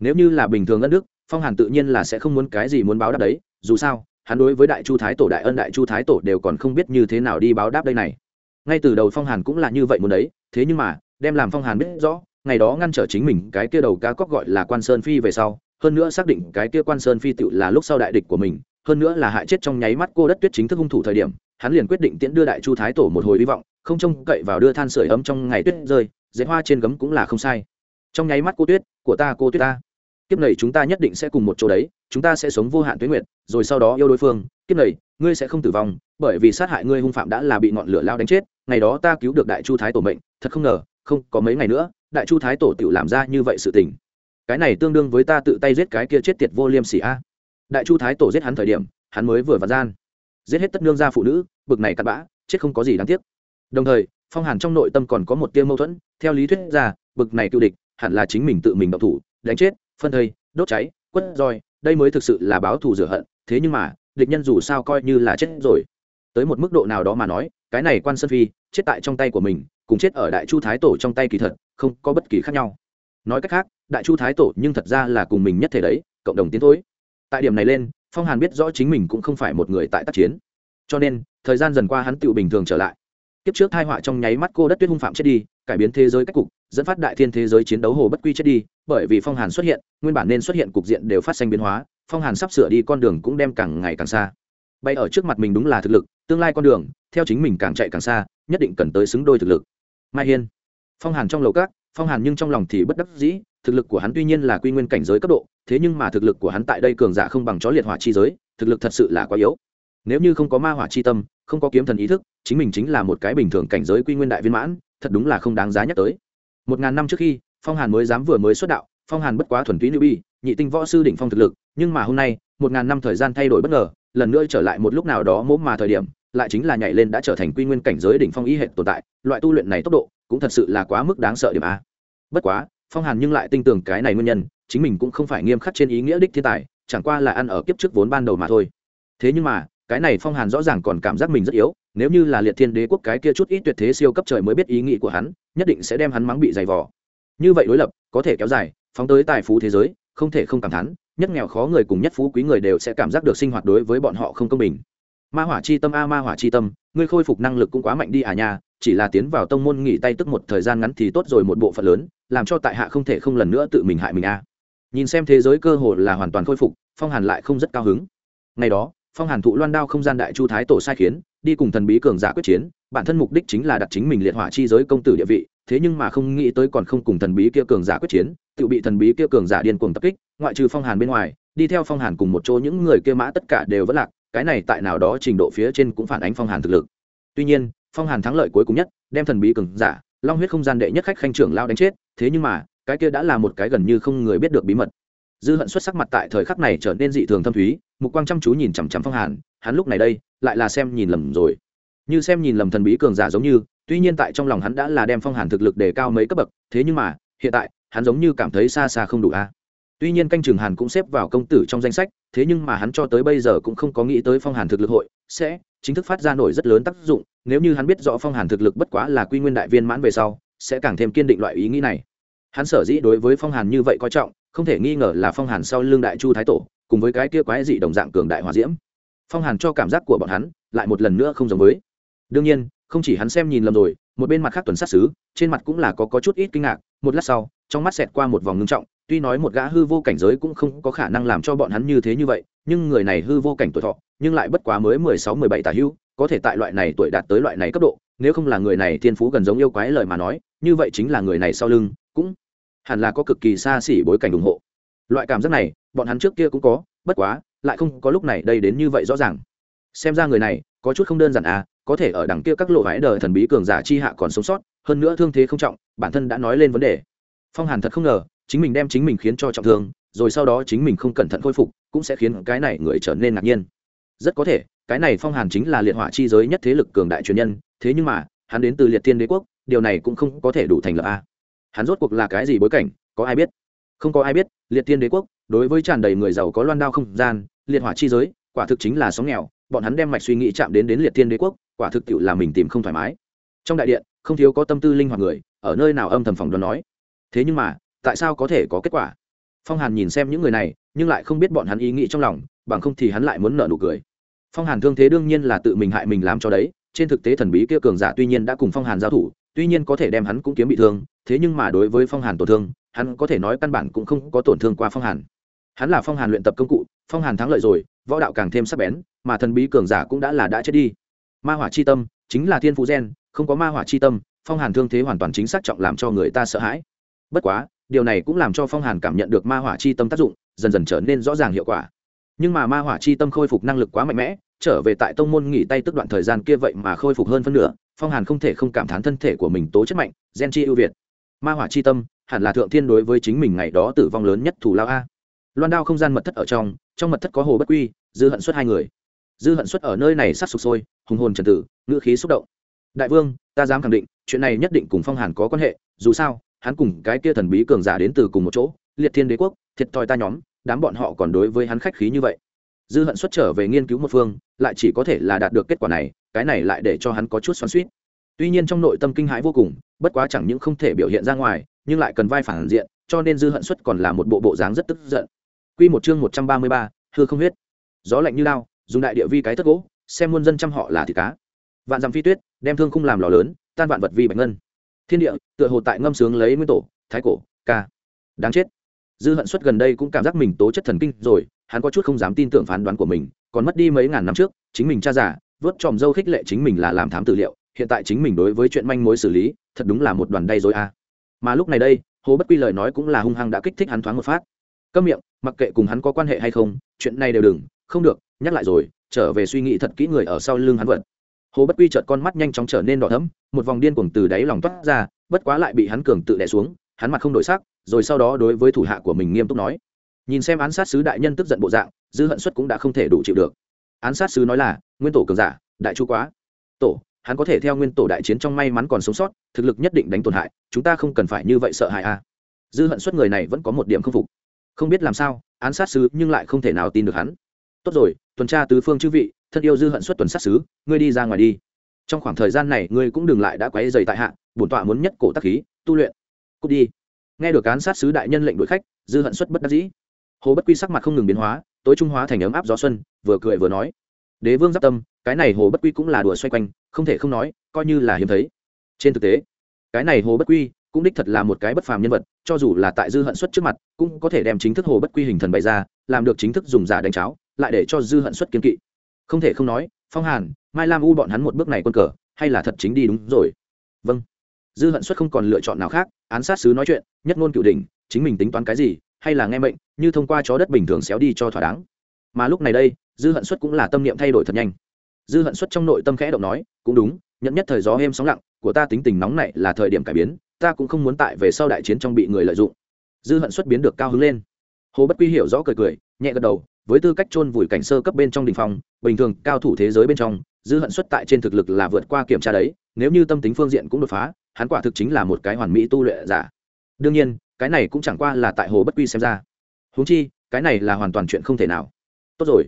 Nếu như là bình thường đất nước phong hàn tự nhiên là sẽ không muốn cái gì muốn báo đáp đấy, dù sao, hắn đối với đại chu thái tổ đại ân đại chu thái tổ đều còn không biết như thế nào đi báo đáp đây này. Ngay từ đầu phong hàn cũng là như vậy muốn đấy, thế nhưng mà, đem làm phong hàn biết rõ, ngày đó ngăn trở chính mình cái kia đầu cá cóc gọi là quan sơn phi về sau, hơn nữa xác định cái kia quan sơn phi tự là lúc sau đại địch của mình hơn nữa là hại chết trong nháy mắt cô đất tuyết chính thức hung thủ thời điểm, hắn liền quyết định tiễn đưa đại chu thái tổ một hồi hy vọng, không trông cậy vào đưa than sửa ấm trong ngày tuyết rơi dễ hoa trên gấm cũng là không sai. Trong nháy mắt cô tuyết, của ta, cô tuyết ta. Kiếp này chúng ta nhất định sẽ cùng một chỗ đấy, chúng ta sẽ sống vô hạn tuyết nguyện rồi sau đó yêu đối phương. Kiếp này, ngươi sẽ không tử vong, bởi vì sát hại ngươi hung phạm đã là bị ngọn lửa lao đánh chết, ngày đó ta cứu được đại chu thái tổ mệnh, thật không ngờ, không, có mấy ngày nữa, đại chu thái tổ tự làm ra như vậy sự tình. Cái này tương đương với ta tự tay giết cái kia chết tiệt vô liêm sỉ a đại chu thái tổ giết hắn thời điểm, hắn mới vừa vặt gian. Giết hết tất nương gia phụ nữ, bực này cặn bã, chết không có gì đáng tiếc. Đồng thời, phong hàn trong nội tâm còn có một tiêu mâu thuẫn, theo lý thuyết ra, bực này cựu địch, hẳn là chính mình tự mình động thủ, đánh chết, phân thây, đốt cháy, quất roi, đây mới thực sự là báo thù rửa hận, thế nhưng mà, địch nhân dù sao coi như là chết rồi. Tới một mức độ nào đó mà nói, cái này quan sơn phi, chết tại trong tay của mình, cùng chết ở đại chu thái tổ trong tay kỳ thật, không có bất kỳ khác nhau. Nói cách khác, đại chu thái tổ nhưng thật ra là cùng mình nhất thể đấy, cộng đồng tiến thối tại điểm này lên, phong hàn biết rõ chính mình cũng không phải một người tại tác chiến. Cho nên, thời gian dần qua hắn tự bình thường trở lại. Kiếp trước thai họa trong nháy mắt cô đất tuyết hung phạm chết đi, cải biến thế giới cách cục, dẫn phát đại thiên thế giới chiến đấu hồ bất quy chết đi, bởi vì phong hàn xuất hiện, nguyên bản nên xuất hiện cục diện đều phát sinh biến hóa, phong hàn sắp sửa đi con đường cũng đem càng ngày càng xa. Bay ở trước mặt mình đúng là thực lực, tương lai con đường, theo chính mình càng chạy càng xa, nhất định cần tới xứng đôi thực lực. Mai hiên. Phong hàn trong lầu các, phong hàn nhưng trong lòng thì bất đắc dĩ, thực lực của hắn tuy nhiên là quy nguyên cảnh giới cấp độ thế nhưng mà thực lực của hắn tại đây cường giả không bằng chó liệt hỏa chi giới, thực lực thật sự là quá yếu. Nếu như không có ma hỏa chi tâm, không có kiếm thần ý thức, chính mình chính là một cái bình thường cảnh giới quy nguyên đại viên mãn, thật đúng là không đáng giá nhắc tới. Một ngàn năm trước khi, phong hàn mới dám vừa mới xuất đạo, phong hàn bất quá thuần túy nữ bi nhị tinh võ sư đỉnh phong thực lực, nhưng mà hôm nay, một ngàn năm thời gian thay đổi bất ngờ, lần nữa trở lại một lúc nào đó mỗ mà thời điểm, lại chính là nhảy lên đã trở thành quy nguyên cảnh giới đỉnh phong y hệ tồn tại, loại tu luyện này tốc độ cũng thật sự là quá mức đáng sợ điểm a. Bất quá, phong hàn nhưng lại tin tưởng cái này nguyên nhân chính mình cũng không phải nghiêm khắc trên ý nghĩa đích thiên tài, chẳng qua là ăn ở kiếp trước vốn ban đầu mà thôi. Thế nhưng mà, cái này phong hàn rõ ràng còn cảm giác mình rất yếu, nếu như là liệt thiên đế quốc cái kia chút ít tuyệt thế siêu cấp trời mới biết ý nghĩ của hắn, nhất định sẽ đem hắn mắng bị dày vò. Như vậy đối lập, có thể kéo dài, phóng tới tài phú thế giới, không thể không cảm thán, nhất nghèo khó người cùng nhất phú quý người đều sẽ cảm giác được sinh hoạt đối với bọn họ không công bình. Ma hỏa chi tâm a, ma hỏa chi tâm, ngươi khôi phục năng lực cũng quá mạnh đi à nha, chỉ là tiến vào tông môn nghỉ tay tức một thời gian ngắn thì tốt rồi một bộ phận lớn, làm cho tại hạ không thể không lần nữa tự mình hại mình a nhìn xem thế giới cơ hồ là hoàn toàn khôi phục, phong hàn lại không rất cao hứng. Ngày đó, phong hàn thụ loan đao không gian đại chu thái tổ sai khiến, đi cùng thần bí cường giả quyết chiến, bản thân mục đích chính là đặt chính mình liệt hỏa chi giới công tử địa vị, thế nhưng mà không nghĩ tới còn không cùng thần bí kia cường giả quyết chiến, tự bị thần bí kia cường giả điên cuồng tập kích, ngoại trừ phong hàn bên ngoài, đi theo phong hàn cùng một chỗ những người kia mã tất cả đều vẫn lạc, cái này tại nào đó trình độ phía trên cũng phản ánh phong hàn thực lực. Tuy nhiên, phong hàn thắng lợi cuối cùng nhất, đem thần bí cường giả, long huyết không gian đệ nhất khách khanh trưởng lao đánh chết, thế nhưng mà cái kia đã là một cái gần như không người biết được bí mật. Dư hận xuất sắc mặt tại thời khắc này trở nên dị thường thâm thúy, mục quang chăm chú nhìn chằm chằm phong hàn, hắn lúc này đây lại là xem nhìn lầm rồi. Như xem nhìn lầm thần bí cường giả giống như, tuy nhiên tại trong lòng hắn đã là đem phong hàn thực lực đề cao mấy cấp bậc, thế nhưng mà, hiện tại, hắn giống như cảm thấy xa xa không đủ a. Tuy nhiên canh trường hàn cũng xếp vào công tử trong danh sách, thế nhưng mà hắn cho tới bây giờ cũng không có nghĩ tới phong hàn thực lực hội sẽ chính thức phát ra nổi rất lớn tác dụng, nếu như hắn biết rõ phong hàn thực lực bất quá là quy nguyên đại viên mãn về sau, sẽ càng thêm kiên định loại ý nghĩ này hắn sở dĩ đối với phong hàn như vậy coi trọng không thể nghi ngờ là phong hàn sau lưng đại chu thái tổ cùng với cái kia quái dị đồng dạng cường đại hòa diễm. Phong hàn cho cảm giác của bọn hắn lại một lần nữa không giống với. Đương nhiên không chỉ hắn xem nhìn lầm rồi một bên mặt khác tuần sát xứ trên mặt cũng là có, có chút ít kinh ngạc một lát sau trong mắt xẹt qua một vòng ngưng trọng tuy nói một gã hư vô cảnh giới cũng không có khả năng làm cho bọn hắn như thế như vậy nhưng người này hư vô cảnh tuổi thọ nhưng lại bất quá mới mười sáu mười bảy tà hưu có thể tại loại này tuổi đạt tới loại này cấp độ nếu không là người này thiên phú gần giống yêu quái lời mà nói như vậy chính là người này sau lưng hẳn là có cực kỳ xa xỉ bối cảnh ủng hộ. Loại cảm giác này, bọn hắn trước kia cũng có, bất quá, lại không có lúc này đây đến như vậy rõ ràng. Xem ra người này, có chút không đơn giản à có thể ở đằng kia các lộ vãi đời thần bí cường giả chi hạ còn sống sót, hơn nữa thương thế không trọng, bản thân đã nói lên vấn đề. Phong hàn thật không ngờ, chính mình đem chính mình khiến cho trọng thương, rồi sau đó chính mình không cẩn thận khôi phục, cũng sẽ khiến cái này người trở nên ngạc nhiên. Rất có thể, cái này phong hàn chính là liệt hỏa chi giới nhất thế lực cường đại truyền nhân, thế nhưng mà, hắn đến từ liệt thiên đế quốc, điều này cũng không có thể đủ thành lập a hắn rốt cuộc là cái gì bối cảnh, có ai biết? Không có ai biết, liệt thiên đế quốc, đối với tràn đầy người giàu có loan đao không gian, liệt hỏa chi giới, quả thực chính là sóng nghèo, bọn hắn đem mạch suy nghĩ chạm đến đến liệt thiên đế quốc, quả thực tự là mình tìm không thoải mái. Trong đại điện, không thiếu có tâm tư linh hoạt người, ở nơi nào âm thầm phòng đoán nói. Thế nhưng mà, tại sao có thể có kết quả? Phong hàn nhìn xem những người này, nhưng lại không biết bọn hắn ý nghĩ trong lòng, bằng không thì hắn lại muốn nợ nụ cười. Phong hàn thương thế đương nhiên là tự mình hại mình làm cho đấy, trên thực tế thần bí kia cường giả tuy nhiên đã cùng phong hàn giao thủ tuy nhiên có thể đem hắn cũng kiếm bị thương, thế nhưng mà đối với phong hàn tổn thương, hắn có thể nói căn bản cũng không có tổn thương qua phong hàn. Hắn là phong hàn luyện tập công cụ, phong hàn thắng lợi rồi, võ đạo càng thêm sắc bén, mà thần bí cường giả cũng đã là đã chết đi. Ma hỏa c h i tâm, chính là thiên phú gen, không có ma hỏa c h i tâm, phong hàn thương thế hoàn toàn chính xác trọng làm cho người ta sợ hãi. Bất quá, điều này cũng làm cho phong hàn cảm nhận được ma hỏa c h i tâm tác dụng, dần dần trở nên rõ ràng hiệu quả. Nhưng mà ma hỏa c h i tâm khôi phục năng lực quá mạnh mẽ trở về tại tông môn nghỉ tay tức đoạn thời gian kia vậy mà khôi phục hơn phân nửa, phong hàn không thể không cảm thán thân thể của mình tố chất mạnh, gen chi ưu việt. Ma hỏa chi tâm, hẳn là thượng thiên đối với chính mình ngày đó tử vong lớn nhất thủ lao a. Loan đao không gian mật thất ở trong trong mật thất có hồ bất quy, dư hận suất hai người. Dư hận xuất ở nơi này sát sụp sôi, hùng hồn trần tử, ngữ khí xúc động. Đại vương, ta dám khẳng định, chuyện này nhất định cùng phong hàn có quan hệ, dù sao, hắn cùng cái kia thần bí cường giả đến từ cùng một chỗ, liệt thiên đế quốc, thiệt thòi ta nhóm, đám bọn họ còn đối với hắn khách khí như vậy dư hận xuất trở về nghiên cứu một phương lại chỉ có thể là đạt được kết quả này cái này lại để cho hắn có chút xoắn suýt tuy nhiên trong nội tâm kinh hãi vô cùng bất quá chẳng những không thể biểu hiện ra ngoài nhưng lại cần vai phản diện cho nên dư hận xuất còn là một bộ bộ dáng rất tức giận. Quy một chương một trăm ba mươi ba, hư không huyết. Gió lạnh như lao, dùng đại địa vi cái thất gỗ xem muôn dân trăm họ là thịt cá. Vạn dặm phi tuyết đem thương khung làm lò lớn tan vạn vật vi bạch ngân. Thiên địa tựa hồ tại ngâm sướng lấy nguyên tổ thái cổ ca. Đáng chết. Dư hận xuất gần đây cũng cảm giác mình tố chất thần kinh rồi hắn có chút không dám tin tưởng phán đoán của mình, còn mất đi mấy ngàn năm trước, chính mình cha giả vớt tròm dâu khích lệ chính mình là làm thám tư liệu, hiện tại chính mình đối với chuyện manh mối xử lý, thật đúng là một đoàn đay dối a. Mà lúc này đây, hồ bất quy lời nói cũng là hung hăng đã kích thích hắn thoáng một phát. Câm miệng, mặc kệ cùng hắn có quan hệ hay không, chuyện này đều đừng, không được, nhắc lại rồi, trở về suy nghĩ thật kỹ người ở sau lưng hắn vật hồ bất quy chợt con mắt nhanh chóng trở nên đỏ thấm một vòng điên cuồng từ đáy lòng toát ra, bất quá lại bị hắn cường tự đẻ xuống, hắn mặt không đổi sắc, rồi sau đó đối với thủ hạ của mình nghiêm túc nói nhìn xem án sát sứ đại nhân tức giận bộ dạng dư hận suất cũng đã không thể đủ chịu được. Án sát sứ nói là nguyên tổ cường giả đại chu quá. Tổ hắn có thể theo nguyên tổ đại chiến trong may mắn còn sống sót thực lực nhất định đánh tổn hại chúng ta không cần phải như vậy sợ hãi a à. dư hận suất người này vẫn có một điểm không phục. Không biết làm sao án sát sứ nhưng lại không thể nào tin được hắn. Tốt rồi tuần tra tứ phương chư vị thân yêu dư hận suất tuần sát sứ, ngươi đi ra ngoài đi. Trong khoảng thời gian này ngươi cũng đừng lại đã quấy dày tại hạ bổn tọa muốn nhất cổ tắc khí tu luyện. Cút đi. Nghe được cán sát sứ đại nhân lệnh đuổi khách dư hận suất bất đắc dĩ hồ bất quy sắc mặt không ngừng biến hóa, tối trung hóa thành ấm áp gió xuân, vừa cười vừa nói, đế vương giáp tâm, cái này hồ bất quy cũng là đùa xoay quanh, không thể không nói, coi như là hiếm thấy. Trên thực tế, cái này hồ bất quy cũng đích thật là một cái bất phàm nhân vật, cho dù là tại dư hận xuất trước mặt, cũng có thể đem chính thức hồ bất quy hình thần bày ra, làm được chính thức dùng giả đánh cháo, lại để cho dư hận xuất kiên kỵ. Không thể không nói, phong hàn, mai lam u bọn hắn một bước này quân cờ, hay là thật chính đi đúng rồi. Vâng. Dư hận xuất không còn lựa chọn nào khác, án sát sứ nói chuyện, nhất ngôn cựu đình chính mình tính toán cái gì hay là nghe mệnh, như thông qua chó đất bình thường xéo đi cho thỏa đáng. Mà lúc này đây, dư hận xuất cũng là tâm niệm thay đổi thật nhanh. Dư hận xuất trong nội tâm khẽ động nói, cũng đúng, nhận nhất thời gió êm sóng lặng, của ta tính tình nóng này là thời điểm cải biến, ta cũng không muốn tại về sau đại chiến trong bị người lợi dụng. Dư hận xuất biến được cao hứng lên. Hồ bất quy hiểu rõ cười cười, nhẹ gật đầu, với tư cách chôn vùi cảnh sơ cấp bên trong đình phòng bình thường cao thủ thế giới bên trong, dư hận xuất tại trên thực lực là vượt qua kiểm tra đấy, nếu như tâm tính phương diện cũng đột phá, hắn quả thực chính là một cái hoàn mỹ tu luyện giả. Đương nhiên cái này cũng chẳng qua là tại hồ bất quy xem ra. Huống chi, cái này là hoàn toàn chuyện không thể nào. Tốt rồi.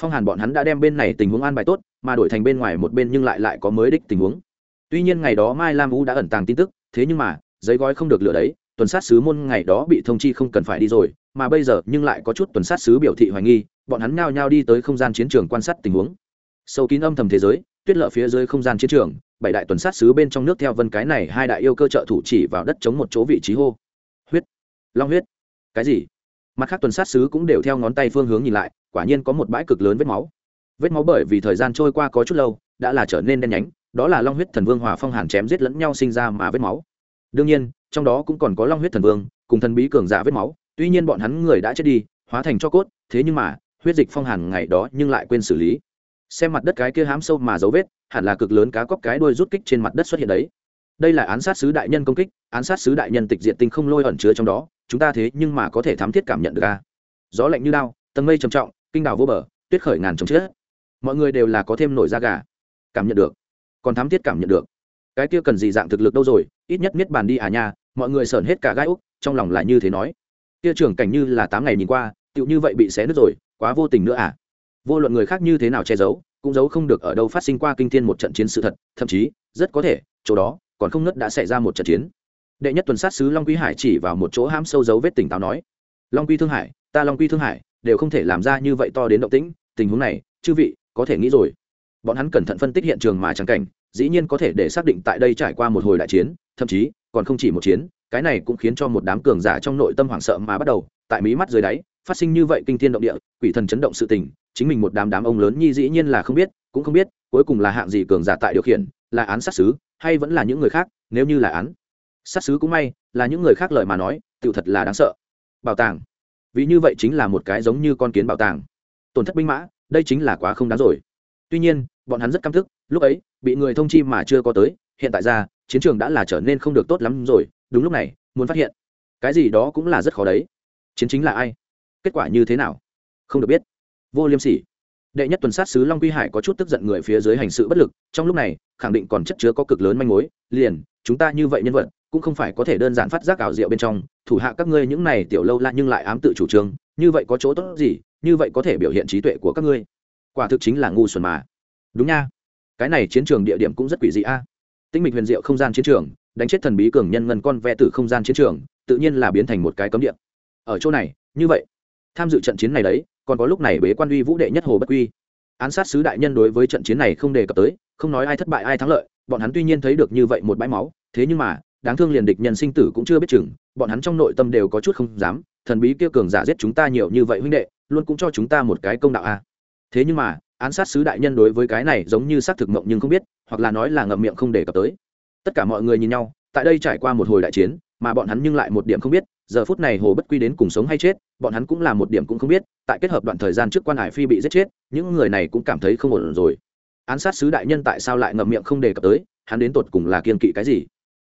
Phong hàn bọn hắn đã đem bên này tình huống an bài tốt, mà đổi thành bên ngoài một bên nhưng lại lại có mới đích tình huống. Tuy nhiên ngày đó mai lam u đã ẩn tàng tin tức, thế nhưng mà, giấy gói không được lựa đấy, tuần sát sứ môn ngày đó bị thông chi không cần phải đi rồi, mà bây giờ nhưng lại có chút tuần sát sứ biểu thị hoài nghi, bọn hắn nhao nhao đi tới không gian chiến trường quan sát tình huống. Sâu kín âm thầm thế giới, tuyết lợ phía dưới không gian chiến trường, bảy đại tuần sát sứ bên trong nước theo vân cái này hai đại yêu cơ trợ thủ chỉ vào đất chống một chỗ vị trí hô long huyết. Cái gì? Mặt khác tuần sát sứ cũng đều theo ngón tay phương hướng nhìn lại, quả nhiên có một bãi cực lớn vết máu. Vết máu bởi vì thời gian trôi qua có chút lâu, đã là trở nên đen nhánh, đó là long huyết thần vương hòa phong hàn chém giết lẫn nhau sinh ra mà vết máu. Đương nhiên, trong đó cũng còn có long huyết thần vương, cùng thần bí cường giả vết máu, tuy nhiên bọn hắn người đã chết đi, hóa thành cho cốt, thế nhưng mà, huyết dịch phong hàn ngày đó nhưng lại quên xử lý. Xem mặt đất cái kia hám sâu mà dấu vết, hẳn là cực lớn cá cóc cái đuôi rút kích trên mặt đất xuất hiện đấy. Đây là án sát sứ đại nhân công kích, án sát sứ đại nhân tịch diện tinh không lôi ẩn chứa trong đó chúng ta thế nhưng mà có thể thám thiết cảm nhận được a. Gió lạnh như lao tầng mây trầm trọng, kinh đào vô bờ, tuyết khởi ngàn trồng chết mọi người đều là có thêm nổi da gà. Cảm nhận được. Còn thám thiết cảm nhận được. Cái kia cần gì dạng thực lực đâu rồi, ít nhất miết bàn đi à nha, mọi người sởn hết cả gai úc, trong lòng là như thế nói. Kia trưởng cảnh như là tám ngày nhìn qua, tựu như vậy bị xé nứt rồi, quá vô tình nữa à. Vô luận người khác như thế nào che giấu, cũng giấu không được ở đâu phát sinh qua kinh thiên một trận chiến sự thật, thậm chí, rất có thể, chỗ đó, còn không nứt đã xảy ra một trận chiến đệ nhất tuần sát sứ long quy hải chỉ vào một chỗ hám sâu dấu vết tỉnh táo nói, long quy thương hải, ta long quy thương hải, đều không thể làm ra như vậy to đến động tĩnh, tình huống này, chư vị, có thể nghĩ rồi. Bọn hắn cẩn thận phân tích hiện trường mà chẳng cảnh, dĩ nhiên có thể để xác định tại đây trải qua một hồi đại chiến, thậm chí, còn không chỉ một chiến, cái này cũng khiến cho một đám cường giả trong nội tâm hoảng sợ mà bắt đầu, tại mí mắt dưới đáy, phát sinh như vậy kinh thiên động địa, quỷ thần chấn động sự tình, chính mình một đám đám ông lớn nhi dĩ nhiên là không biết, cũng không biết, cuối cùng là hạng gì cường giả tại điều khiển, là án sát xứ hay vẫn là những người khác, nếu như là án sát xứ cũng may, là những người khác lời mà nói tự thật là đáng sợ. Bảo tàng. Vì như vậy chính là một cái giống như con kiến bảo tàng. Tổn thất binh mã, đây chính là quá không đáng rồi. Tuy nhiên, bọn hắn rất căm thức, lúc ấy, bị người thông chi mà chưa có tới, hiện tại ra, chiến trường đã là trở nên không được tốt lắm rồi, đúng lúc này, muốn phát hiện. Cái gì đó cũng là rất khó đấy. Chiến chính là ai? Kết quả như thế nào? Không được biết. Vô liêm sỉ. Đệ nhất tuần sát sứ long quy hải có chút tức giận người phía dưới hành sự bất lực, trong lúc này, khẳng định còn chất chứa có cực lớn manh mối, liền, chúng ta như vậy nhân vật cũng không phải có thể đơn giản phát giác ảo diệu bên trong, thủ hạ các ngươi những này tiểu lâu la nhưng lại ám tự chủ trương, như vậy có chỗ tốt gì, như vậy có thể biểu hiện trí tuệ của các ngươi. Quả thực chính là ngu xuẩn mà. Đúng nha. Cái này chiến trường địa điểm cũng rất quỷ dị a. Tinh mịch huyền diệu không gian chiến trường, đánh chết thần bí cường nhân ngân con ve từ không gian chiến trường, tự nhiên là biến thành một cái cấm địa. Ở chỗ này, như vậy, tham dự trận chiến này đấy, còn có lúc này bế quan uy vũ đệ nhất hồ bất quy. Án sát sứ đại nhân đối với trận chiến này không đề cập tới, không nói ai thất bại ai thắng lợi, bọn hắn tuy nhiên thấy được như vậy một bãi máu, thế nhưng mà đáng thương liền địch nhân sinh tử cũng chưa biết chừng, bọn hắn trong nội tâm đều có chút không dám, thần bí kia cường giả giết chúng ta nhiều như vậy huynh đệ, luôn cũng cho chúng ta một cái công đạo a. À. Thế nhưng mà, án sát sứ đại nhân đối với cái này giống như xác thực mộng nhưng không biết, hoặc là nói là ngậm miệng không đề cập tới. Tất cả mọi người nhìn nhau, tại đây trải qua một hồi đại chiến, mà bọn hắn nhưng lại một điểm không biết, giờ phút này hồ bất quy đến cùng sống hay chết, bọn hắn cũng là một điểm cũng không biết, tại kết hợp đoạn thời gian trước quan hải phi bị giết chết, những người này cũng cảm thấy không ổn rồi. Án sát sứ đại nhân tại sao lại ngậm miệng không đề cập tới, hắn đến tột cùng là kiên kỵ cái gì?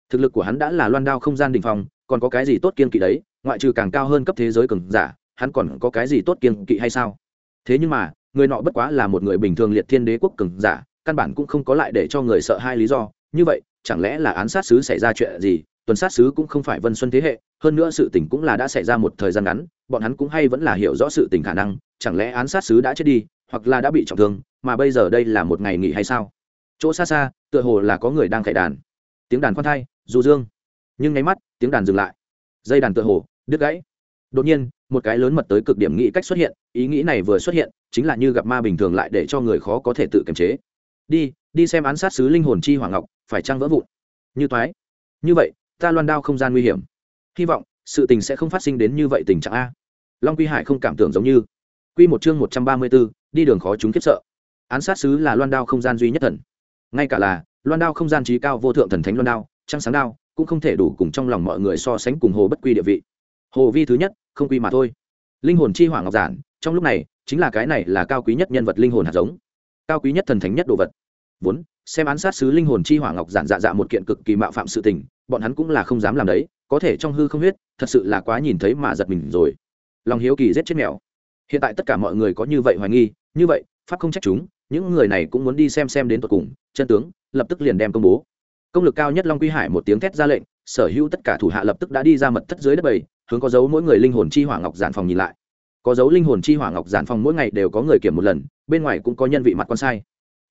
Thực lực của hắn đã là loan đao không gian đình phòng còn có cái gì tốt kiên kỵ đấy? Ngoại trừ càng cao hơn cấp thế giới cường giả, hắn còn có cái gì tốt kiên kỵ hay sao? Thế nhưng mà, người nọ bất quá là một người bình thường liệt thiên đế quốc cường giả, căn bản cũng không có lại để cho người sợ hai lý do. Như vậy, chẳng lẽ là án sát sứ xảy ra chuyện gì? Tuần sát sứ cũng không phải vân xuân thế hệ, hơn nữa sự tình cũng là đã xảy ra một thời gian ngắn, bọn hắn cũng hay vẫn là hiểu rõ sự tình khả năng. Chẳng lẽ án sát sứ đã chết đi, hoặc là đã bị trọng thương, mà bây giờ đây là một ngày nghỉ hay sao? Chỗ xa xa, tựa hồ là có người đang khải đàn. Tiếng đàn khoan thai dù dương. Nhưng nháy mắt tiếng đàn dừng lại. Dây đàn tựa hồ đứt gãy. Đột nhiên một cái lớn mật tới cực điểm nghĩ cách xuất hiện ý nghĩ này vừa xuất hiện chính là như gặp ma bình thường lại để cho người khó có thể tự kiềm chế. Đi đi xem án sát sứ linh hồn chi hoàng ngọc phải trăng vỡ vụn? Như toái. Như vậy ta loan đao không gian nguy hiểm. Hy vọng sự tình sẽ không phát sinh đến như vậy tình trạng a. Long quy hải không cảm tưởng giống như. Quy một chương một trăm ba mươi 134, đi đường khó chúng kiếp sợ. Án sát sứ là loan đao không gian duy nhất thần. Ngay cả là loan đao không gian trí cao vô thượng thần thánh loan đao trăng sáng đao, cũng không thể đủ cùng trong lòng mọi người so sánh cùng hồ bất quy địa vị. Hồ vi thứ nhất, không quy mà thôi. Linh hồn chi hỏa ngọc giản, trong lúc này, chính là cái này là cao quý nhất nhân vật linh hồn hạt giống. Cao quý nhất thần thánh nhất đồ vật. Vốn, xem án sát sứ linh hồn chi hỏa ngọc giản dạ dạ một kiện cực kỳ mạo phạm sự tình, bọn hắn cũng là không dám làm đấy, có thể trong hư không huyết, thật sự là quá nhìn thấy mà giật mình rồi. Lòng hiếu kỳ giết chết mèo. Hiện tại tất cả mọi người có như vậy hoài nghi, như vậy, pháp không trách chúng, những người này cũng muốn đi xem xem đến tột cùng, chân tướng, lập tức liền đem công bố công lực cao nhất long quy hải một tiếng thét ra lệnh, sở hữu tất cả thủ hạ lập tức đã đi ra mật thất dưới đất bầy, hướng có dấu mỗi người linh hồn chi hỏa ngọc giản phòng nhìn lại. Có dấu linh hồn chi hỏa ngọc giản phòng mỗi ngày đều có người kiểm một lần, bên ngoài cũng có nhân vị mặt con sai.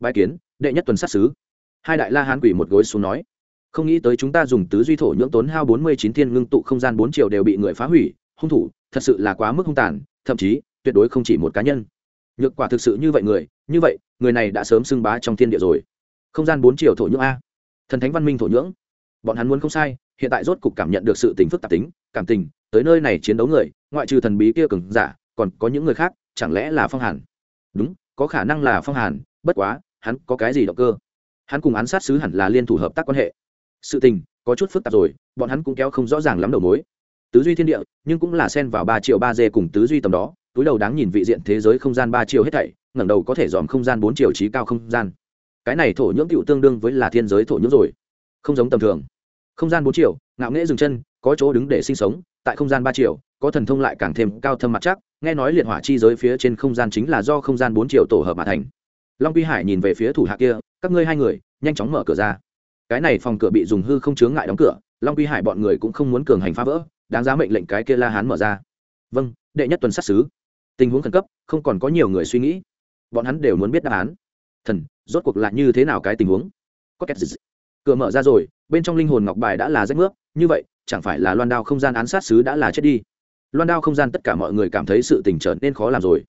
Bãi kiến, đệ nhất tuần sát xứ hai đại la hán quỷ một gối xuống nói, không nghĩ tới chúng ta dùng tứ duy thổ nhưỡng tốn hao bốn mươi chín thiên ngưng tụ không gian bốn triệu đều bị người phá hủy, hung thủ, thật sự là quá mức hung tàn, thậm chí, tuyệt đối không chỉ một cá nhân. Nhược quả thực sự như vậy người, như vậy, người này đã sớm xưng bá trong thiên địa rồi. Không gian bốn triệu thổ nhưỡng a? Thần thánh văn minh thổ nhưỡng. Bọn hắn muốn không sai, hiện tại rốt cục cảm nhận được sự tình phức tạp tính, cảm tình, tới nơi này chiến đấu người, ngoại trừ thần bí kia cường giả, còn có những người khác, chẳng lẽ là phong hàn? Đúng, có khả năng là phong hàn, bất quá, hắn có cái gì động cơ? Hắn cùng án sát sứ hẳn là liên thủ hợp tác quan hệ. Sự tình, có chút phức tạp rồi, bọn hắn cũng kéo không rõ ràng lắm đầu mối. Tứ duy thiên địa, nhưng cũng là xen vào ba triệu ba dê cùng tứ duy tầm đó, túi đầu đáng nhìn vị diện thế giới không gian ba triệu hết thảy, ngẩng đầu có thể dòm không gian bốn triệu trí cao không gian cái này thổ nhưỡng tựu tương đương với là thiên giới thổ nhưỡng rồi. Không giống tầm thường. Không gian bốn triệu ngạo nghễ dừng chân, có chỗ đứng để sinh sống, tại không gian ba triệu có thần thông lại càng thêm cao thâm mặt chắc, nghe nói liệt hỏa chi giới phía trên không gian chính là do không gian bốn triệu tổ hợp mà thành. Long quy hải nhìn về phía thủ hạ kia, các ngươi hai người, nhanh chóng mở cửa ra. Cái này phòng cửa bị dùng hư không chướng ngại đóng cửa, long quy hải bọn người cũng không muốn cường hành phá vỡ, đáng giá mệnh lệnh cái kia la hán mở ra. Vâng đệ nhất tuần sát xứ tình huống khẩn cấp, không còn có nhiều người suy nghĩ. Bọn hắn đều muốn biết đáp án thần, rốt cuộc là như thế nào cái tình huống? Có kẹt cửa mở ra rồi, bên trong linh hồn ngọc bài đã là rách nước như vậy, chẳng phải là loan đao không gian án sát xứ đã là chết đi? Loan đao không gian tất cả mọi người cảm thấy sự tình trở nên khó làm rồi.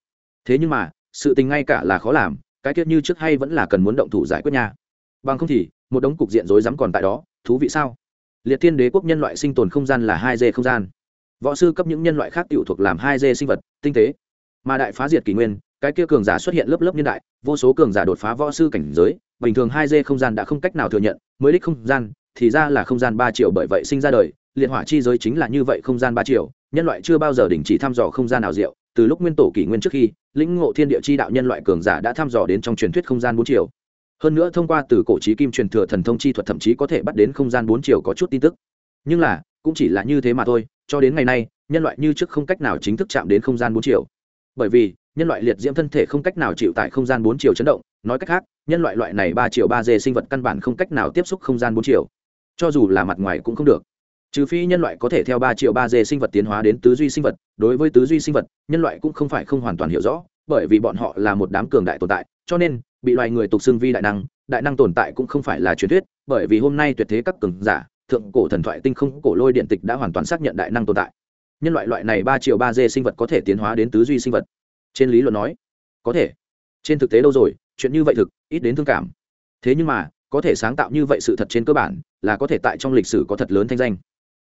Thế nhưng mà, sự tình ngay cả là khó làm, cái tiết như trước hay vẫn là cần muốn động thủ giải quyết nha. Bằng không thì, một đống cục diện rối rắm còn tại đó, thú vị sao? Liệt thiên đế quốc nhân loại sinh tồn không gian là hai d không gian. Võ sư cấp những nhân loại khác tiểu thuộc làm hai d sinh vật, tinh tế. Mà đại phá diệt kỷ nguyên cái kia cường giả xuất hiện lớp lớp nhân đại, vô số cường giả đột phá võ sư cảnh giới, bình thường hai d không gian đã không cách nào thừa nhận mới đích không gian, thì ra là không gian ba triệu bởi vậy sinh ra đời, liệt hỏa chi giới chính là như vậy không gian ba triệu, nhân loại chưa bao giờ đình chỉ thăm dò không gian nào diệu, từ lúc nguyên tổ kỷ nguyên trước khi, lĩnh ngộ thiên địa chi đạo nhân loại cường giả đã thăm dò đến trong truyền thuyết không gian bốn triệu. Hơn nữa thông qua từ cổ trí kim truyền thừa thần thông chi thuật thậm chí có thể bắt đến không gian bốn triệu có chút tin tức. Nhưng là, cũng chỉ là như thế mà thôi, cho đến ngày nay, nhân loại như trước không cách nào chính thức chạm đến không gian bốn triệu. Bởi vì nhân loại liệt diễm thân thể không cách nào chịu tại không gian bốn chiều chấn động, nói cách khác, nhân loại loại này ba triệu ba d sinh vật căn bản không cách nào tiếp xúc không gian bốn chiều. cho dù là mặt ngoài cũng không được. Trừ phi nhân loại có thể theo ba triệu ba d sinh vật tiến hóa đến tứ duy sinh vật, đối với tứ duy sinh vật, nhân loại cũng không phải không hoàn toàn hiểu rõ, bởi vì bọn họ là một đám cường đại tồn tại, cho nên, bị loài người tục xưng vi đại năng đại năng tồn tại cũng không phải là truyền thuyết, bởi vì hôm nay tuyệt thế các cường giả, thượng cổ thần thoại tinh không cổ lôi điện tịch đã hoàn toàn xác nhận đại năng tồn tại. Nhân loại loại này ba triệu ba d sinh vật có thể tiến hóa đến tứ duy sinh vật trên lý luận nói, có thể. Trên thực tế đâu rồi, chuyện như vậy thực, ít đến thương cảm. Thế nhưng mà, có thể sáng tạo như vậy sự thật trên cơ bản, là có thể tại trong lịch sử có thật lớn thanh danh.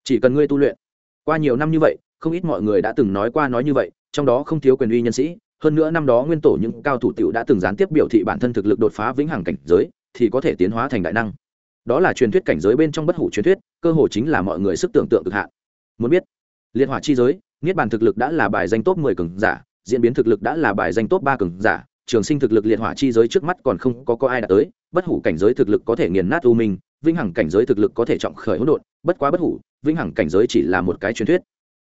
Chỉ cần ngươi tu luyện. Qua nhiều năm như vậy, không ít mọi người đã từng nói qua nói như vậy, trong đó không thiếu quyền uy nhân sĩ. Hơn nữa năm đó nguyên tổ những cao thủ tiểu đã từng gián tiếp biểu thị bản thân thực lực đột phá vĩnh hằng cảnh giới, thì có thể tiến hóa thành đại năng. Đó là truyền thuyết cảnh giới bên trong bất hủ truyền thuyết, cơ hồ chính là mọi người sức tưởng tượng cực hạn. Muốn biết liên hỏa chi giới, niết bàn thực lực đã là bài danh top mười cường giả diễn biến thực lực đã là bài danh top ba cường giả, trường sinh thực lực liệt hỏa chi giới trước mắt còn không có có ai đạt tới, bất hủ cảnh giới thực lực có thể nghiền nát u minh, vĩnh hằng cảnh giới thực lực có thể trọng khởi hỗn độn, bất quá bất hủ, vĩnh hằng cảnh giới chỉ là một cái truyền thuyết.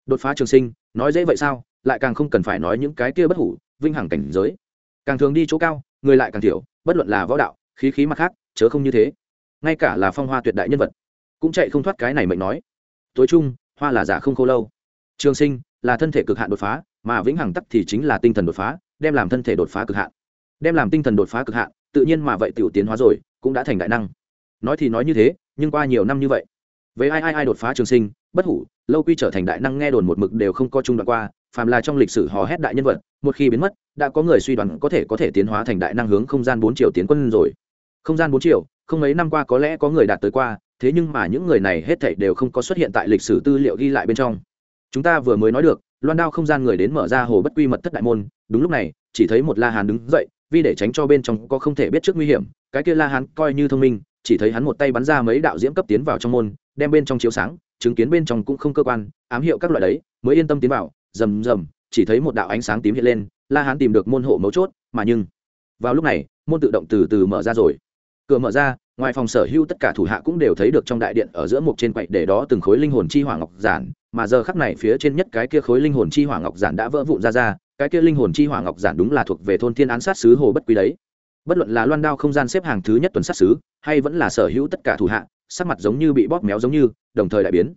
Đột phá trường sinh, nói dễ vậy sao? Lại càng không cần phải nói những cái kia bất hủ, vĩnh hằng cảnh giới. Càng thường đi chỗ cao, người lại càng thiểu, bất luận là võ đạo, khí khí mặt khác, chớ không như thế. Ngay cả là phong hoa tuyệt đại nhân vật, cũng chạy không thoát cái này mệnh nói. Tối trung hoa là giả không khô lâu. Trường sinh là thân thể cực hạn đột phá, mà vĩnh hằng tắc thì chính là tinh thần đột phá, đem làm thân thể đột phá cực hạn. Đem làm tinh thần đột phá cực hạn, tự nhiên mà vậy tiểu tiến hóa rồi, cũng đã thành đại năng. Nói thì nói như thế, nhưng qua nhiều năm như vậy, với ai ai ai đột phá trường sinh, bất hủ, lâu quy trở thành đại năng nghe đồn một mực đều không có trung đoạn qua, phàm là trong lịch sử hò hét đại nhân vật, một khi biến mất, đã có người suy đoán có thể có thể tiến hóa thành đại năng hướng không gian bốn triệu tiến quân rồi. Không gian bốn triệu, không mấy năm qua có lẽ có người đạt tới qua, thế nhưng mà những người này hết thảy đều không có xuất hiện tại lịch sử tư liệu ghi lại bên trong chúng ta vừa mới nói được, loan đao không gian người đến mở ra hồ bất quy mật thất đại môn, đúng lúc này, chỉ thấy một la hán đứng dậy, vì để tránh cho bên trong có không thể biết trước nguy hiểm, cái kia la hán coi như thông minh, chỉ thấy hắn một tay bắn ra mấy đạo diễm cấp tiến vào trong môn, đem bên trong chiếu sáng, chứng kiến bên trong cũng không cơ quan, ám hiệu các loại đấy, mới yên tâm tiến vào, rầm rầm, chỉ thấy một đạo ánh sáng tím hiện lên, la hán tìm được môn hộ mấu chốt, mà nhưng, vào lúc này, môn tự động từ từ mở ra rồi. Cửa mở ra, ngoài phòng sở hữu tất cả thủ hạ cũng đều thấy được trong đại điện ở giữa một trên quậy để đó từng khối linh hồn chi hỏa ngọc giản mà giờ khắc này phía trên nhất cái kia khối linh hồn chi hỏa ngọc giản đã vỡ vụn ra ra, cái kia linh hồn chi hỏa ngọc giản đúng là thuộc về thôn thiên án sát sứ hồ bất quý đấy. Bất luận là loan đao không gian xếp hàng thứ nhất tuần sát sứ, hay vẫn là sở hữu tất cả thủ hạ, sắc mặt giống như bị bóp méo giống như, đồng thời đại biến.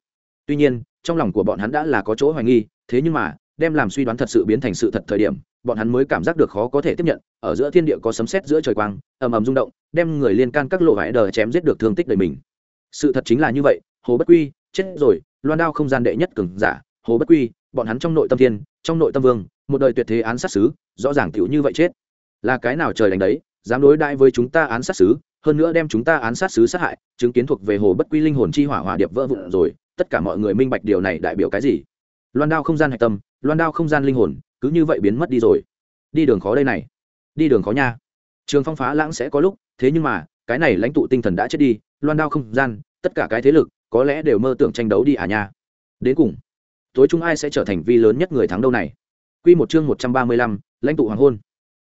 Tuy nhiên, trong lòng của bọn hắn đã là có chỗ hoài nghi, thế nhưng mà, đem làm suy đoán thật sự biến thành sự thật thời điểm, bọn hắn mới cảm giác được khó có thể tiếp nhận, ở giữa thiên địa có sấm sét giữa trời quang, ầm ầm rung động, đem người liên can các lộ vải đờ chém giết được thương tích đời mình. Sự thật chính là như vậy, hồ bất quy, chết rồi loan đao không gian đệ nhất cường giả, hồ bất quy, bọn hắn trong nội tâm thiên, trong nội tâm vương, một đời tuyệt thế án sát xứ rõ ràng tiểu như vậy chết. Là cái nào trời đánh đấy, dám đối đãi với chúng ta án sát xứ hơn nữa đem chúng ta án sát xứ sát hại, chứng kiến thuộc về hồ bất quy linh hồn chi hỏa hỏa điệp vỡ vụn rồi, tất cả mọi người minh bạch điều này đại biểu cái gì? Loan đao không gian hạch tâm, loan đao không gian linh hồn, cứ như vậy biến mất đi rồi. Đi đường khó đây này. Đi đường khó nha. Trường phong phá lãng sẽ có lúc, thế nhưng mà, cái này lãnh tụ tinh thần đã chết đi, loan đao không gian, tất cả cái thế lực có lẽ đều mơ tưởng tranh đấu đi à nha đến cùng tối trung ai sẽ trở thành vi lớn nhất người thắng đâu này Quy một chương một trăm ba mươi lăm, lãnh tụ hoàng hôn.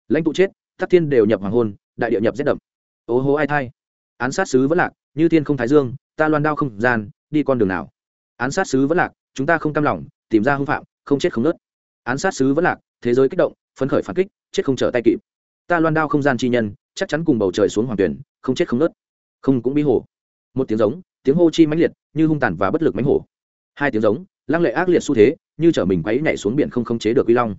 Lãnh tụ chết, Thác Thiên đều nhập hoàng hôn, đại địa nhập rét đậm. Ô hô ai thay? Án sát sứ vẫn lạc, như thiên không thái dương, ta loan đao không gian, đi con đường nào? Án sát sứ vẫn lạc, chúng ta không cam lòng, tìm ra hung phạm, không chết không nứt. Án sát sứ vẫn lạc, thế giới kích động, phấn khởi phản kích, chết không trở tay kịp. Ta loan đao không gian chi nhân, chắc chắn cùng bầu trời xuống hoàng tuyển, không chết không nứt. Không cũng bí hổ. Một tiếng giống, tiếng hô chi mãnh liệt, như hung tàn và bất lực mãnh hổ. Hai tiếng giống, lăng lệ ác liệt xu thế, như trở mình quấy nhảy xuống biển không khống chế được quy long.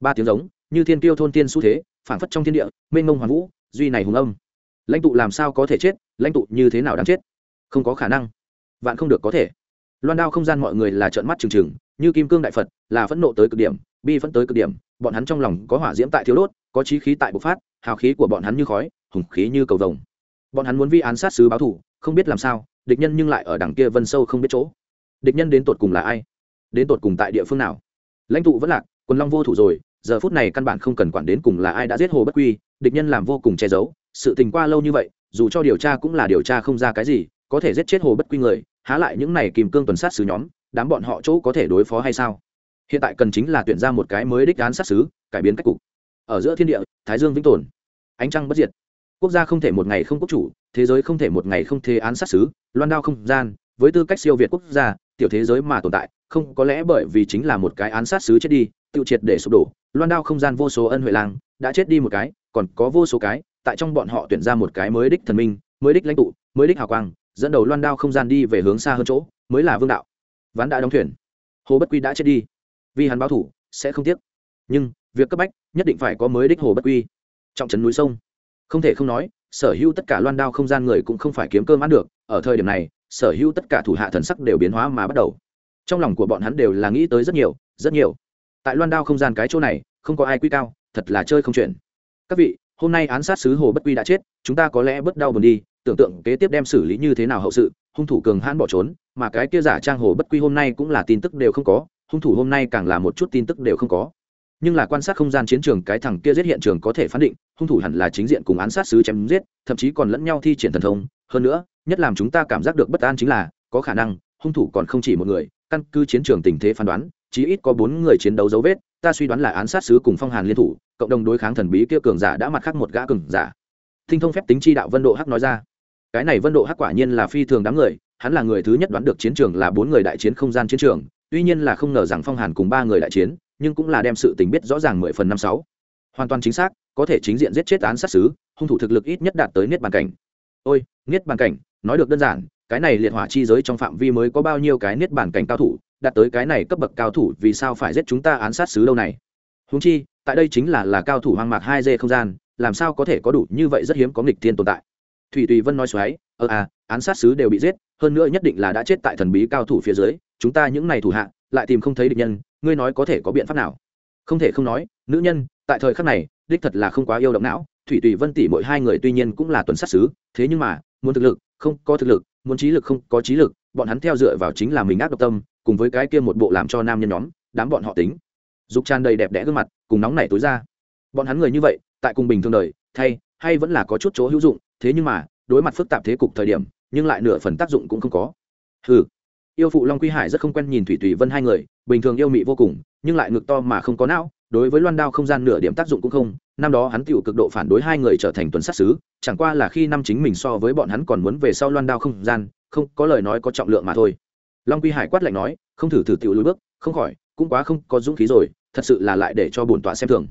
Ba tiếng giống như thiên tiêu thôn tiên xu thế phản phất trong thiên địa mênh mông hoàn vũ duy này hùng âm. Lãnh tụ làm sao có thể chết lãnh tụ như thế nào đáng chết? Không có khả năng. Vạn không được có thể. Loan đao không gian mọi người là trợn mắt trừng trừng như kim cương đại phật là phẫn nộ tới cực điểm bi phẫn tới cực điểm bọn hắn trong lòng có hỏa diễm tại thiếu đốt có trí khí tại bộc phát hào khí của bọn hắn như khói hùng khí như cầu vồng. Bọn hắn muốn vi án sát sứ báo thủ không biết làm sao địch nhân nhưng lại ở đằng kia vân sâu không biết chỗ. Địch nhân đến tột cùng là ai? Đến tột cùng tại địa phương nào? Lãnh tụ vẫn lạc, quần long vô thủ rồi, giờ phút này căn bản không cần quản đến cùng là ai đã giết hồ bất quy, địch nhân làm vô cùng che giấu, sự tình qua lâu như vậy, dù cho điều tra cũng là điều tra không ra cái gì, có thể giết chết hồ bất quy người, há lại những này kìm cương tuần sát sứ nhóm, đám bọn họ chỗ có thể đối phó hay sao? Hiện tại cần chính là tuyển ra một cái mới đích án sát sứ, cải biến cách cục. Ở giữa thiên địa, thái dương vĩnh tồn. Ánh trăng bất diệt. Quốc gia không thể một ngày không quốc chủ thế giới không thể một ngày không thế án sát sứ loan đao không gian, với tư cách siêu việt quốc gia, tiểu thế giới mà tồn tại, không có lẽ bởi vì chính là một cái án sát sứ chết đi, tiêu triệt để sụp đổ, loan đao không gian vô số ân huệ lang đã chết đi một cái, còn có vô số cái, tại trong bọn họ tuyển ra một cái mới đích thần minh, mới đích lãnh tụ, mới đích hào quang, dẫn đầu loan đao không gian đi về hướng xa hơn chỗ, mới là vương đạo. Ván đã đóng thuyền. Hồ bất quy đã chết đi. Vì hắn báo thủ, sẽ không tiếc. Nhưng, việc cấp bách, nhất định phải có mới đích hồ bất quy. Trọng trấn núi sông. Không thể không nói sở hữu tất cả loan đao không gian người cũng không phải kiếm cơm ăn được, ở thời điểm này, sở hữu tất cả thủ hạ thần sắc đều biến hóa mà bắt đầu. Trong lòng của bọn hắn đều là nghĩ tới rất nhiều rất nhiều. Tại loan đao không gian cái chỗ này, không có ai quy cao, thật là chơi không chuyện. Các vị, hôm nay án sát sứ hồ bất quy đã chết, chúng ta có lẽ bất đau buồn đi, tưởng tượng kế tiếp đem xử lý như thế nào hậu sự, hung thủ cường hãn bỏ trốn, mà cái kia giả trang hồ bất quy hôm nay cũng là tin tức đều không có, hung thủ hôm nay càng là một chút tin tức đều không có nhưng là quan sát không gian chiến trường cái thằng kia giết hiện trường có thể phán định, hung thủ hẳn là chính diện cùng án sát sứ chém giết, thậm chí còn lẫn nhau thi triển thần thông. Hơn nữa, nhất làm chúng ta cảm giác được bất an chính là, có khả năng, hung thủ còn không chỉ một người. Căn cứ chiến trường tình thế phán đoán, chí ít có bốn người chiến đấu dấu vết, ta suy đoán là án sát sứ cùng phong hàn liên thủ, cộng đồng đối kháng thần bí kia cường giả đã mặt khác một gã cường giả. Thinh thông phép tính chi đạo vân độ hắc nói ra. Cái này vân độ hắc quả nhiên là phi thường đám người, hắn là người thứ nhất đoán được chiến trường là bốn người đại chiến không gian chiến trường, tuy nhiên là không ngờ rằng phong hàn cùng ba người đại chiến nhưng cũng là đem sự tình biết rõ ràng mười phần năm sáu. Hoàn toàn chính xác, có thể chính diện giết chết án sát sứ, hung thủ thực lực ít nhất đạt tới niết bàn cảnh. Ôi, niết bàn cảnh, nói được đơn giản, cái này liệt hỏa chi giới trong phạm vi mới có bao nhiêu cái niết bàn cảnh cao thủ, đạt tới cái này cấp bậc cao thủ vì sao phải giết chúng ta án sát sứ lâu này? Húng chi, tại đây chính là là cao thủ hoang mạc hai d không gian, làm sao có thể có đủ như vậy rất hiếm có nghịch thiên tồn tại? Thủy tùy vân nói xoáy ờ à án sát sứ đều bị giết, hơn nữa nhất định là đã chết tại thần bí cao thủ phía dưới, chúng ta những này thủ hạ, lại tìm không thấy địch nhân ngươi nói có thể có biện pháp nào? Không thể không nói, nữ nhân, tại thời khắc này, đích thật là không quá yêu động não. Thủy tùy vân tỷ mỗi hai người tuy nhiên cũng là tuần sát sứ thế nhưng mà, muốn thực lực, không có thực lực, muốn trí lực không có trí lực, bọn hắn theo dựa vào chính là mình ác độc tâm, cùng với cái kia một bộ làm cho nam nhân nhóm, đám bọn họ tính. Dục tràn đầy đẹp đẽ gương mặt, cùng nóng nảy tối ra. Bọn hắn người như vậy, tại cùng bình thường đời, thay, hay vẫn là có chút chỗ hữu dụng, thế nhưng mà, đối mặt phức tạp thế cục thời điểm, nhưng lại nửa phần tác dụng cũng không có. Ừ yêu phụ long quy hải rất không quen nhìn thủy tùy vân hai người, bình thường yêu mị vô cùng, nhưng lại ngực to mà không có não, đối với loan đao không gian nửa điểm tác dụng cũng không, năm đó hắn tựu cực độ phản đối hai người trở thành tuần sát xứ chẳng qua là khi năm chính mình so với bọn hắn còn muốn về sau loan đao không gian, không, có lời nói có trọng lượng mà thôi. Long quy hải quát lạnh nói, không thử thử tựu lùi bước, không khỏi, cũng quá không có dũng khí rồi, thật sự là lại để cho bổn tọa xem thường.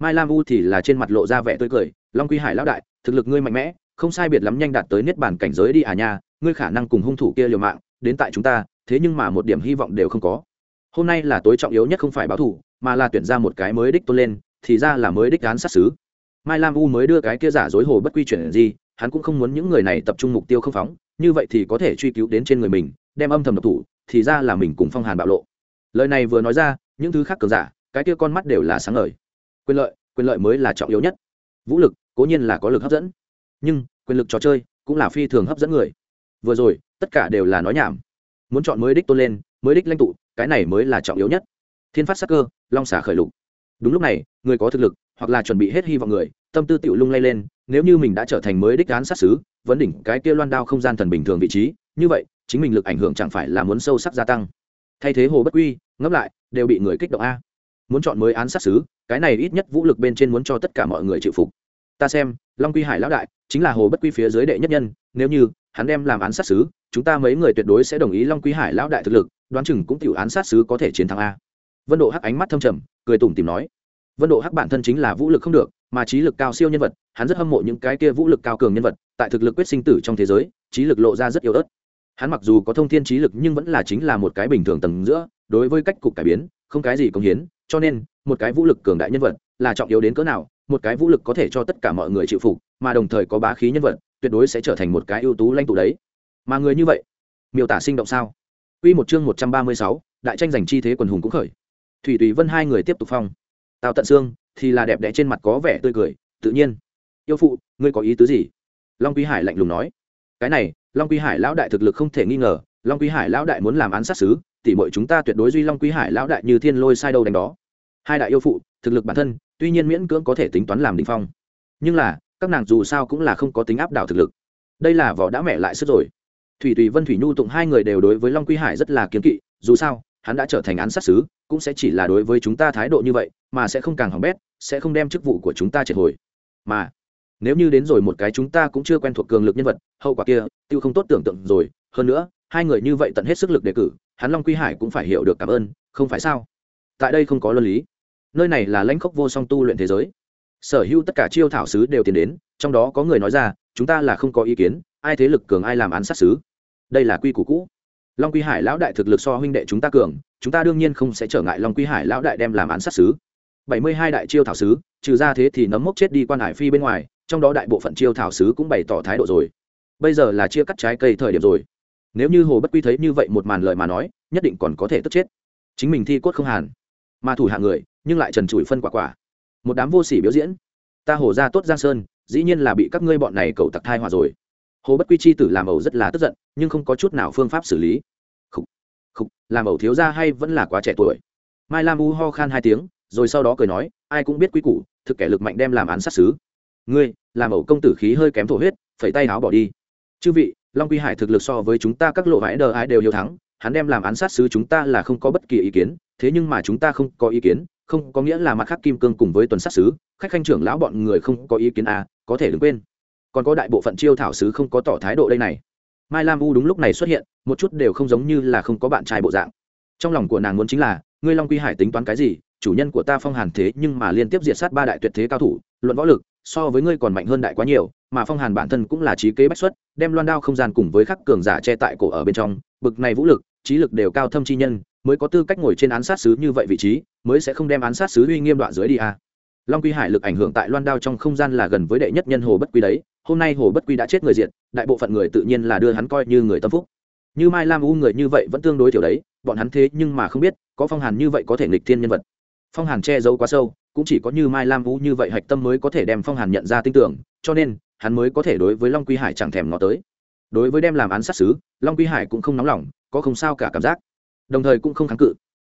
Mai lam u thì là trên mặt lộ ra vẻ tươi cười, long quy hải lão đại, thực lực ngươi mạnh mẽ, không sai biệt lắm nhanh đạt tới niết bản cảnh giới đi à nha, ngươi khả năng cùng hung thủ kia liều mạng đến tại chúng ta, thế nhưng mà một điểm hy vọng đều không có. Hôm nay là tối trọng yếu nhất không phải báo thủ mà là tuyển ra một cái mới đích tôn lên, thì ra là mới đích án sát xứ mai lam u mới đưa cái kia giả dối hồ bất quy chuyển gì, hắn cũng không muốn những người này tập trung mục tiêu không phóng, như vậy thì có thể truy cứu đến trên người mình, đem âm thầm độc thủ, thì ra là mình cùng phong hàn bạo lộ. Lời này vừa nói ra, những thứ khác cường giả, cái kia con mắt đều là sáng ngời. Quyền lợi quyền lợi mới là trọng yếu nhất. Vũ lực, cố nhiên là có lực hấp dẫn. Nhưng, quyền lực trò chơi cũng là phi thường hấp dẫn người vừa rồi, tất cả đều là nói nhảm. Muốn chọn mới đích tôn lên, mới đích lãnh tụ, cái này mới là trọng yếu nhất. Thiên phát sắc cơ, long xả khởi lục. Đúng lúc này, người có thực lực, hoặc là chuẩn bị hết hy vọng người, tâm tư tiểu lung lay lên, nếu như mình đã trở thành mới đích án sát xứ vấn đỉnh cái kia loan đao không gian thần bình thường vị trí, như vậy, chính mình lực ảnh hưởng chẳng phải là muốn sâu sắc gia tăng. Thay thế hồ bất quy, ngẫm lại, đều bị người kích động a. Muốn chọn mới án sát xứ cái này ít nhất vũ lực bên trên muốn cho tất cả mọi người chịu phục. Ta xem, long quy hải lão đại, chính là hồ bất quy phía dưới đệ nhất nhân, nếu như hắn đem làm án sát sứ, chúng ta mấy người tuyệt đối sẽ đồng ý long Quý hải lão đại thực lực đoán chừng cũng tiểu án sát sứ có thể chiến thắng a. Vân độ hắc ánh mắt thâm trầm cười tủm tìm nói. Vân độ hắc bản thân chính là vũ lực không được mà trí lực cao siêu nhân vật hắn rất hâm mộ những cái kia vũ lực cao cường nhân vật tại thực lực quyết sinh tử trong thế giới trí lực lộ ra rất yếu ớt. Hắn mặc dù có thông thiên trí lực nhưng vẫn là chính là một cái bình thường tầng giữa đối với cách cục cải biến không cái gì công hiến cho nên một cái vũ lực cường đại nhân vật là trọng yếu đến cỡ nào một cái vũ lực có thể cho tất cả mọi người chịu phục mà đồng thời có bá khí nhân vật tuyệt đối sẽ trở thành một cái ưu tú lanh tụ đấy mà người như vậy miêu tả sinh động sao Quy một chương một trăm ba mươi sáu, đại tranh giành chi thế quần hùng cũng khởi. Thủy Tùy Vân hai người tiếp tục phong. Tào Tận Xương thì là đẹp đẽ trên mặt có vẻ tươi cười, tự nhiên. Yêu phụ, ngươi có ý tứ gì? Long Quý Hải lạnh lùng nói. Cái này, Long Quý Hải lão đại thực lực không thể nghi ngờ, Long Quý Hải lão đại muốn làm án sát sứ, tỷ muội chúng ta tuyệt đối duy Long Quý Hải lão đại như thiên lôi sai đâu đánh đó. Hai đại yêu phụ, thực lực bản thân, tuy nhiên miễn cưỡng có thể tính toán làm đỉnh phong, nhưng là, các nàng dù sao cũng là không có tính áp đảo thực lực. Đây là vỏ đã mẹ lại sức rồi. Thủy tùy vân thủy nhu tụng hai người đều đối với long quy hải rất là kiến kỵ, dù sao, hắn đã trở thành án sát xứ cũng sẽ chỉ là đối với chúng ta thái độ như vậy, mà sẽ không càng hỏng bét, sẽ không đem chức vụ của chúng ta triệt hồi. Mà, nếu như đến rồi một cái chúng ta cũng chưa quen thuộc cường lực nhân vật, hậu quả kia, tiêu không tốt tưởng tượng rồi. Hơn nữa, hai người như vậy tận hết sức lực đề cử, hắn long quy hải cũng phải hiểu được cảm ơn, không phải sao? Tại đây không có luân lý. Nơi này là lãnh khốc vô song tu luyện thế giới sở hữu tất cả chiêu thảo sứ đều tiến đến, trong đó có người nói ra, chúng ta là không có ý kiến, ai thế lực cường ai làm án sát sứ? Đây là quy củ cũ. Long quy hải lão đại thực lực so huynh đệ chúng ta cường, chúng ta đương nhiên không sẽ trở ngại long quy hải lão đại đem làm án sát sứ. Bảy mươi hai đại chiêu thảo sứ, trừ ra thế thì nấm mốc chết đi quan hải phi bên ngoài, trong đó đại bộ phận chiêu thảo sứ cũng bày tỏ thái độ rồi. Bây giờ là chia cắt trái cây thời điểm rồi. Nếu như hồ bất quy thấy như vậy một màn lời mà nói, nhất định còn có thể tức chết. Chính mình thi cốt không hàn. Mà thủ hạ người, nhưng lại trần trụi phân quả quả một đám vô sỉ biểu diễn. Ta hổ ra tốt giang sơn dĩ nhiên là bị các ngươi bọn này cầu tặc thai hòa rồi. Hồ bất quy chi tử làm ẩu rất là tức giận nhưng không có chút nào phương pháp xử lý. Khúc, khúc, làm ẩu thiếu ra hay vẫn là quá trẻ tuổi. Mai lam u ho khan hai tiếng rồi sau đó cười nói ai cũng biết quy củ thực kẻ lực mạnh đem làm án sát xứ ngươi làm ẩu công tử khí hơi kém thổ huyết phẩy tay áo bỏ đi. Chư vị long quy hải thực lực so với chúng ta các lộ vãi đờ ai đều hiếu thắng hắn đem làm án sát xứ chúng ta là không có bất kỳ ý kiến thế nhưng mà chúng ta không có ý kiến không có nghĩa là mặt khác kim cương cùng với tuần sát sứ, khách khanh trưởng lão bọn người không có ý kiến à có thể đừng quên. Còn có đại bộ phận chiêu thảo sứ không có tỏ thái độ đây này. Mai lam u đúng lúc này xuất hiện một chút đều không giống như là không có bạn trai bộ dạng. Trong lòng của nàng muốn chính là ngươi long quy hải tính toán cái gì chủ nhân của ta phong hàn thế nhưng mà liên tiếp diệt sát ba đại tuyệt thế cao thủ luận võ lực so với ngươi còn mạnh hơn đại quá nhiều mà phong hàn bản thân cũng là trí kế bách xuất đem loan đao không gian cùng với khắc cường giả che tại cổ ở bên trong bực này vũ lực trí lực đều cao thâm chi nhân mới có tư cách ngồi trên án sát sứ như vậy vị trí, mới sẽ không đem án sát sứ uy nghiêm đoạn dưới đi a long quy hải lực ảnh hưởng tại loan đao trong không gian là gần với đệ nhất nhân hồ bất quy đấy, hôm nay hồ bất quy đã chết người diện đại bộ phận người tự nhiên là đưa hắn coi như người tâm phúc. Như mai lam u người như vậy vẫn tương đối thiểu đấy, bọn hắn thế nhưng mà không biết, có phong hàn như vậy có thể nghịch thiên nhân vật. Phong hàn che giấu quá sâu, cũng chỉ có như mai lam u như vậy hạch tâm mới có thể đem phong hàn nhận ra tin tưởng, cho nên, hắn mới có thể đối với long quy hải chẳng thèm nó tới. Đối với đem làm án sát xứ long quy hải cũng không nóng lòng, có không sao cả cảm giác đồng thời cũng không kháng cự.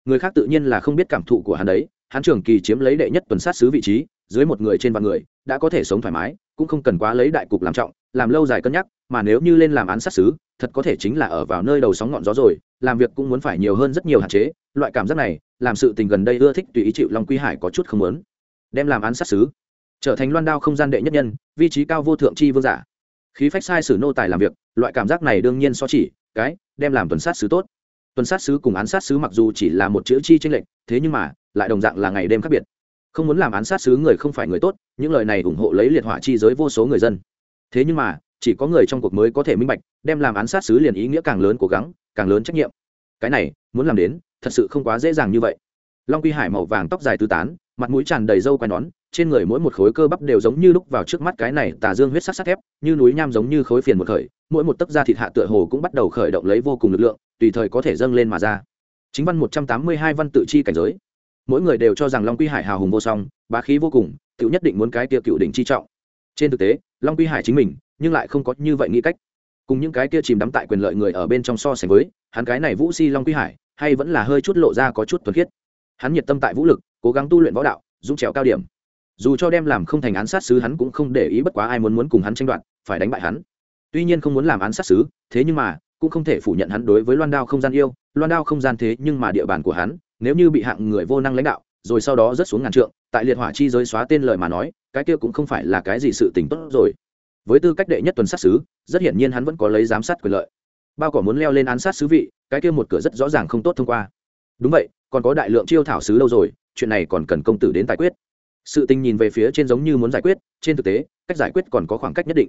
Người khác tự nhiên là không biết cảm thụ của hắn đấy, hắn trường kỳ chiếm lấy đệ nhất tuần sát xứ vị trí, dưới một người trên vạn người, đã có thể sống thoải mái, cũng không cần quá lấy đại cục làm trọng, làm lâu dài cân nhắc, mà nếu như lên làm án sát xứ, thật có thể chính là ở vào nơi đầu sóng ngọn gió rồi, làm việc cũng muốn phải nhiều hơn rất nhiều hạn chế, loại cảm giác này, làm sự tình gần đây ưa thích tùy ý chịu long quy hải có chút không lớn đem làm án sát xứ, trở thành loan đao không gian đệ nhất nhân, vị trí cao vô thượng chi vương giả. Khí phách sai sử nô tài làm việc, loại cảm giác này đương nhiên so chỉ, cái, đem làm tuần sát xứ tốt tuần sát sứ cùng án sát sứ mặc dù chỉ là một chữ chi tranh lệch, thế nhưng mà, lại đồng dạng là ngày đêm khác biệt. Không muốn làm án sát sứ người không phải người tốt, những lời này ủng hộ lấy liệt hỏa chi giới vô số người dân. Thế nhưng mà, chỉ có người trong cuộc mới có thể minh bạch, đem làm án sát sứ liền ý nghĩa càng lớn cố gắng, càng lớn trách nhiệm. Cái này, muốn làm đến, thật sự không quá dễ dàng như vậy. Long quy hải màu vàng tóc dài tứ tán, mặt mũi tràn đầy râu quai nón, trên người mỗi một khối cơ bắp đều giống như lúc vào trước mắt cái này tà dương huyết sắc sắt thép, như núi nham giống như khối phiền một khởi, mỗi một tấc da thịt hạ tựa hồ cũng bắt đầu khởi động lấy vô cùng lực lượng tùy thời có thể dâng lên mà ra. Chính văn một trăm tám mươi hai văn tự chi cảnh giới. Mỗi người đều cho rằng long quy hải hào hùng vô song, bá khí vô cùng, tự nhất định muốn cái kia cựu đỉnh chi trọng. Trên thực tế, long quy hải chính mình, nhưng lại không có như vậy nghĩ cách. Cùng những cái kia chìm đắm tại quyền lợi người ở bên trong so sánh với, hắn cái này vũ si long quy hải, hay vẫn là hơi chút lộ ra có chút thuần khiết. Hắn nhiệt tâm tại vũ lực, cố gắng tu luyện võ đạo, dũng trèo cao điểm. Dù cho đem làm không thành án sát sứ, hắn cũng không để ý bất quá ai muốn muốn cùng hắn tranh đoạt, phải đánh bại hắn. Tuy nhiên không muốn làm án sát sứ, thế nhưng mà cũng không thể phủ nhận hắn đối với loan đao không gian yêu, loan đao không gian thế nhưng mà địa bàn của hắn, nếu như bị hạng người vô năng lãnh đạo, rồi sau đó rớt xuống ngàn trượng, tại liệt hỏa chi giới xóa tên lời mà nói, cái kia cũng không phải là cái gì sự tình tốt rồi. Với tư cách đệ nhất tuần sát sứ, rất hiển nhiên hắn vẫn có lấy giám sát quyền lợi. Bao cỏ muốn leo lên án sát sứ vị, cái kia một cửa rất rõ ràng không tốt thông qua. Đúng vậy, còn có đại lượng chiêu thảo sứ lâu rồi, chuyện này còn cần công tử đến giải quyết. Sự tình nhìn về phía trên giống như muốn giải quyết, trên thực tế, cách giải quyết còn có khoảng cách nhất định.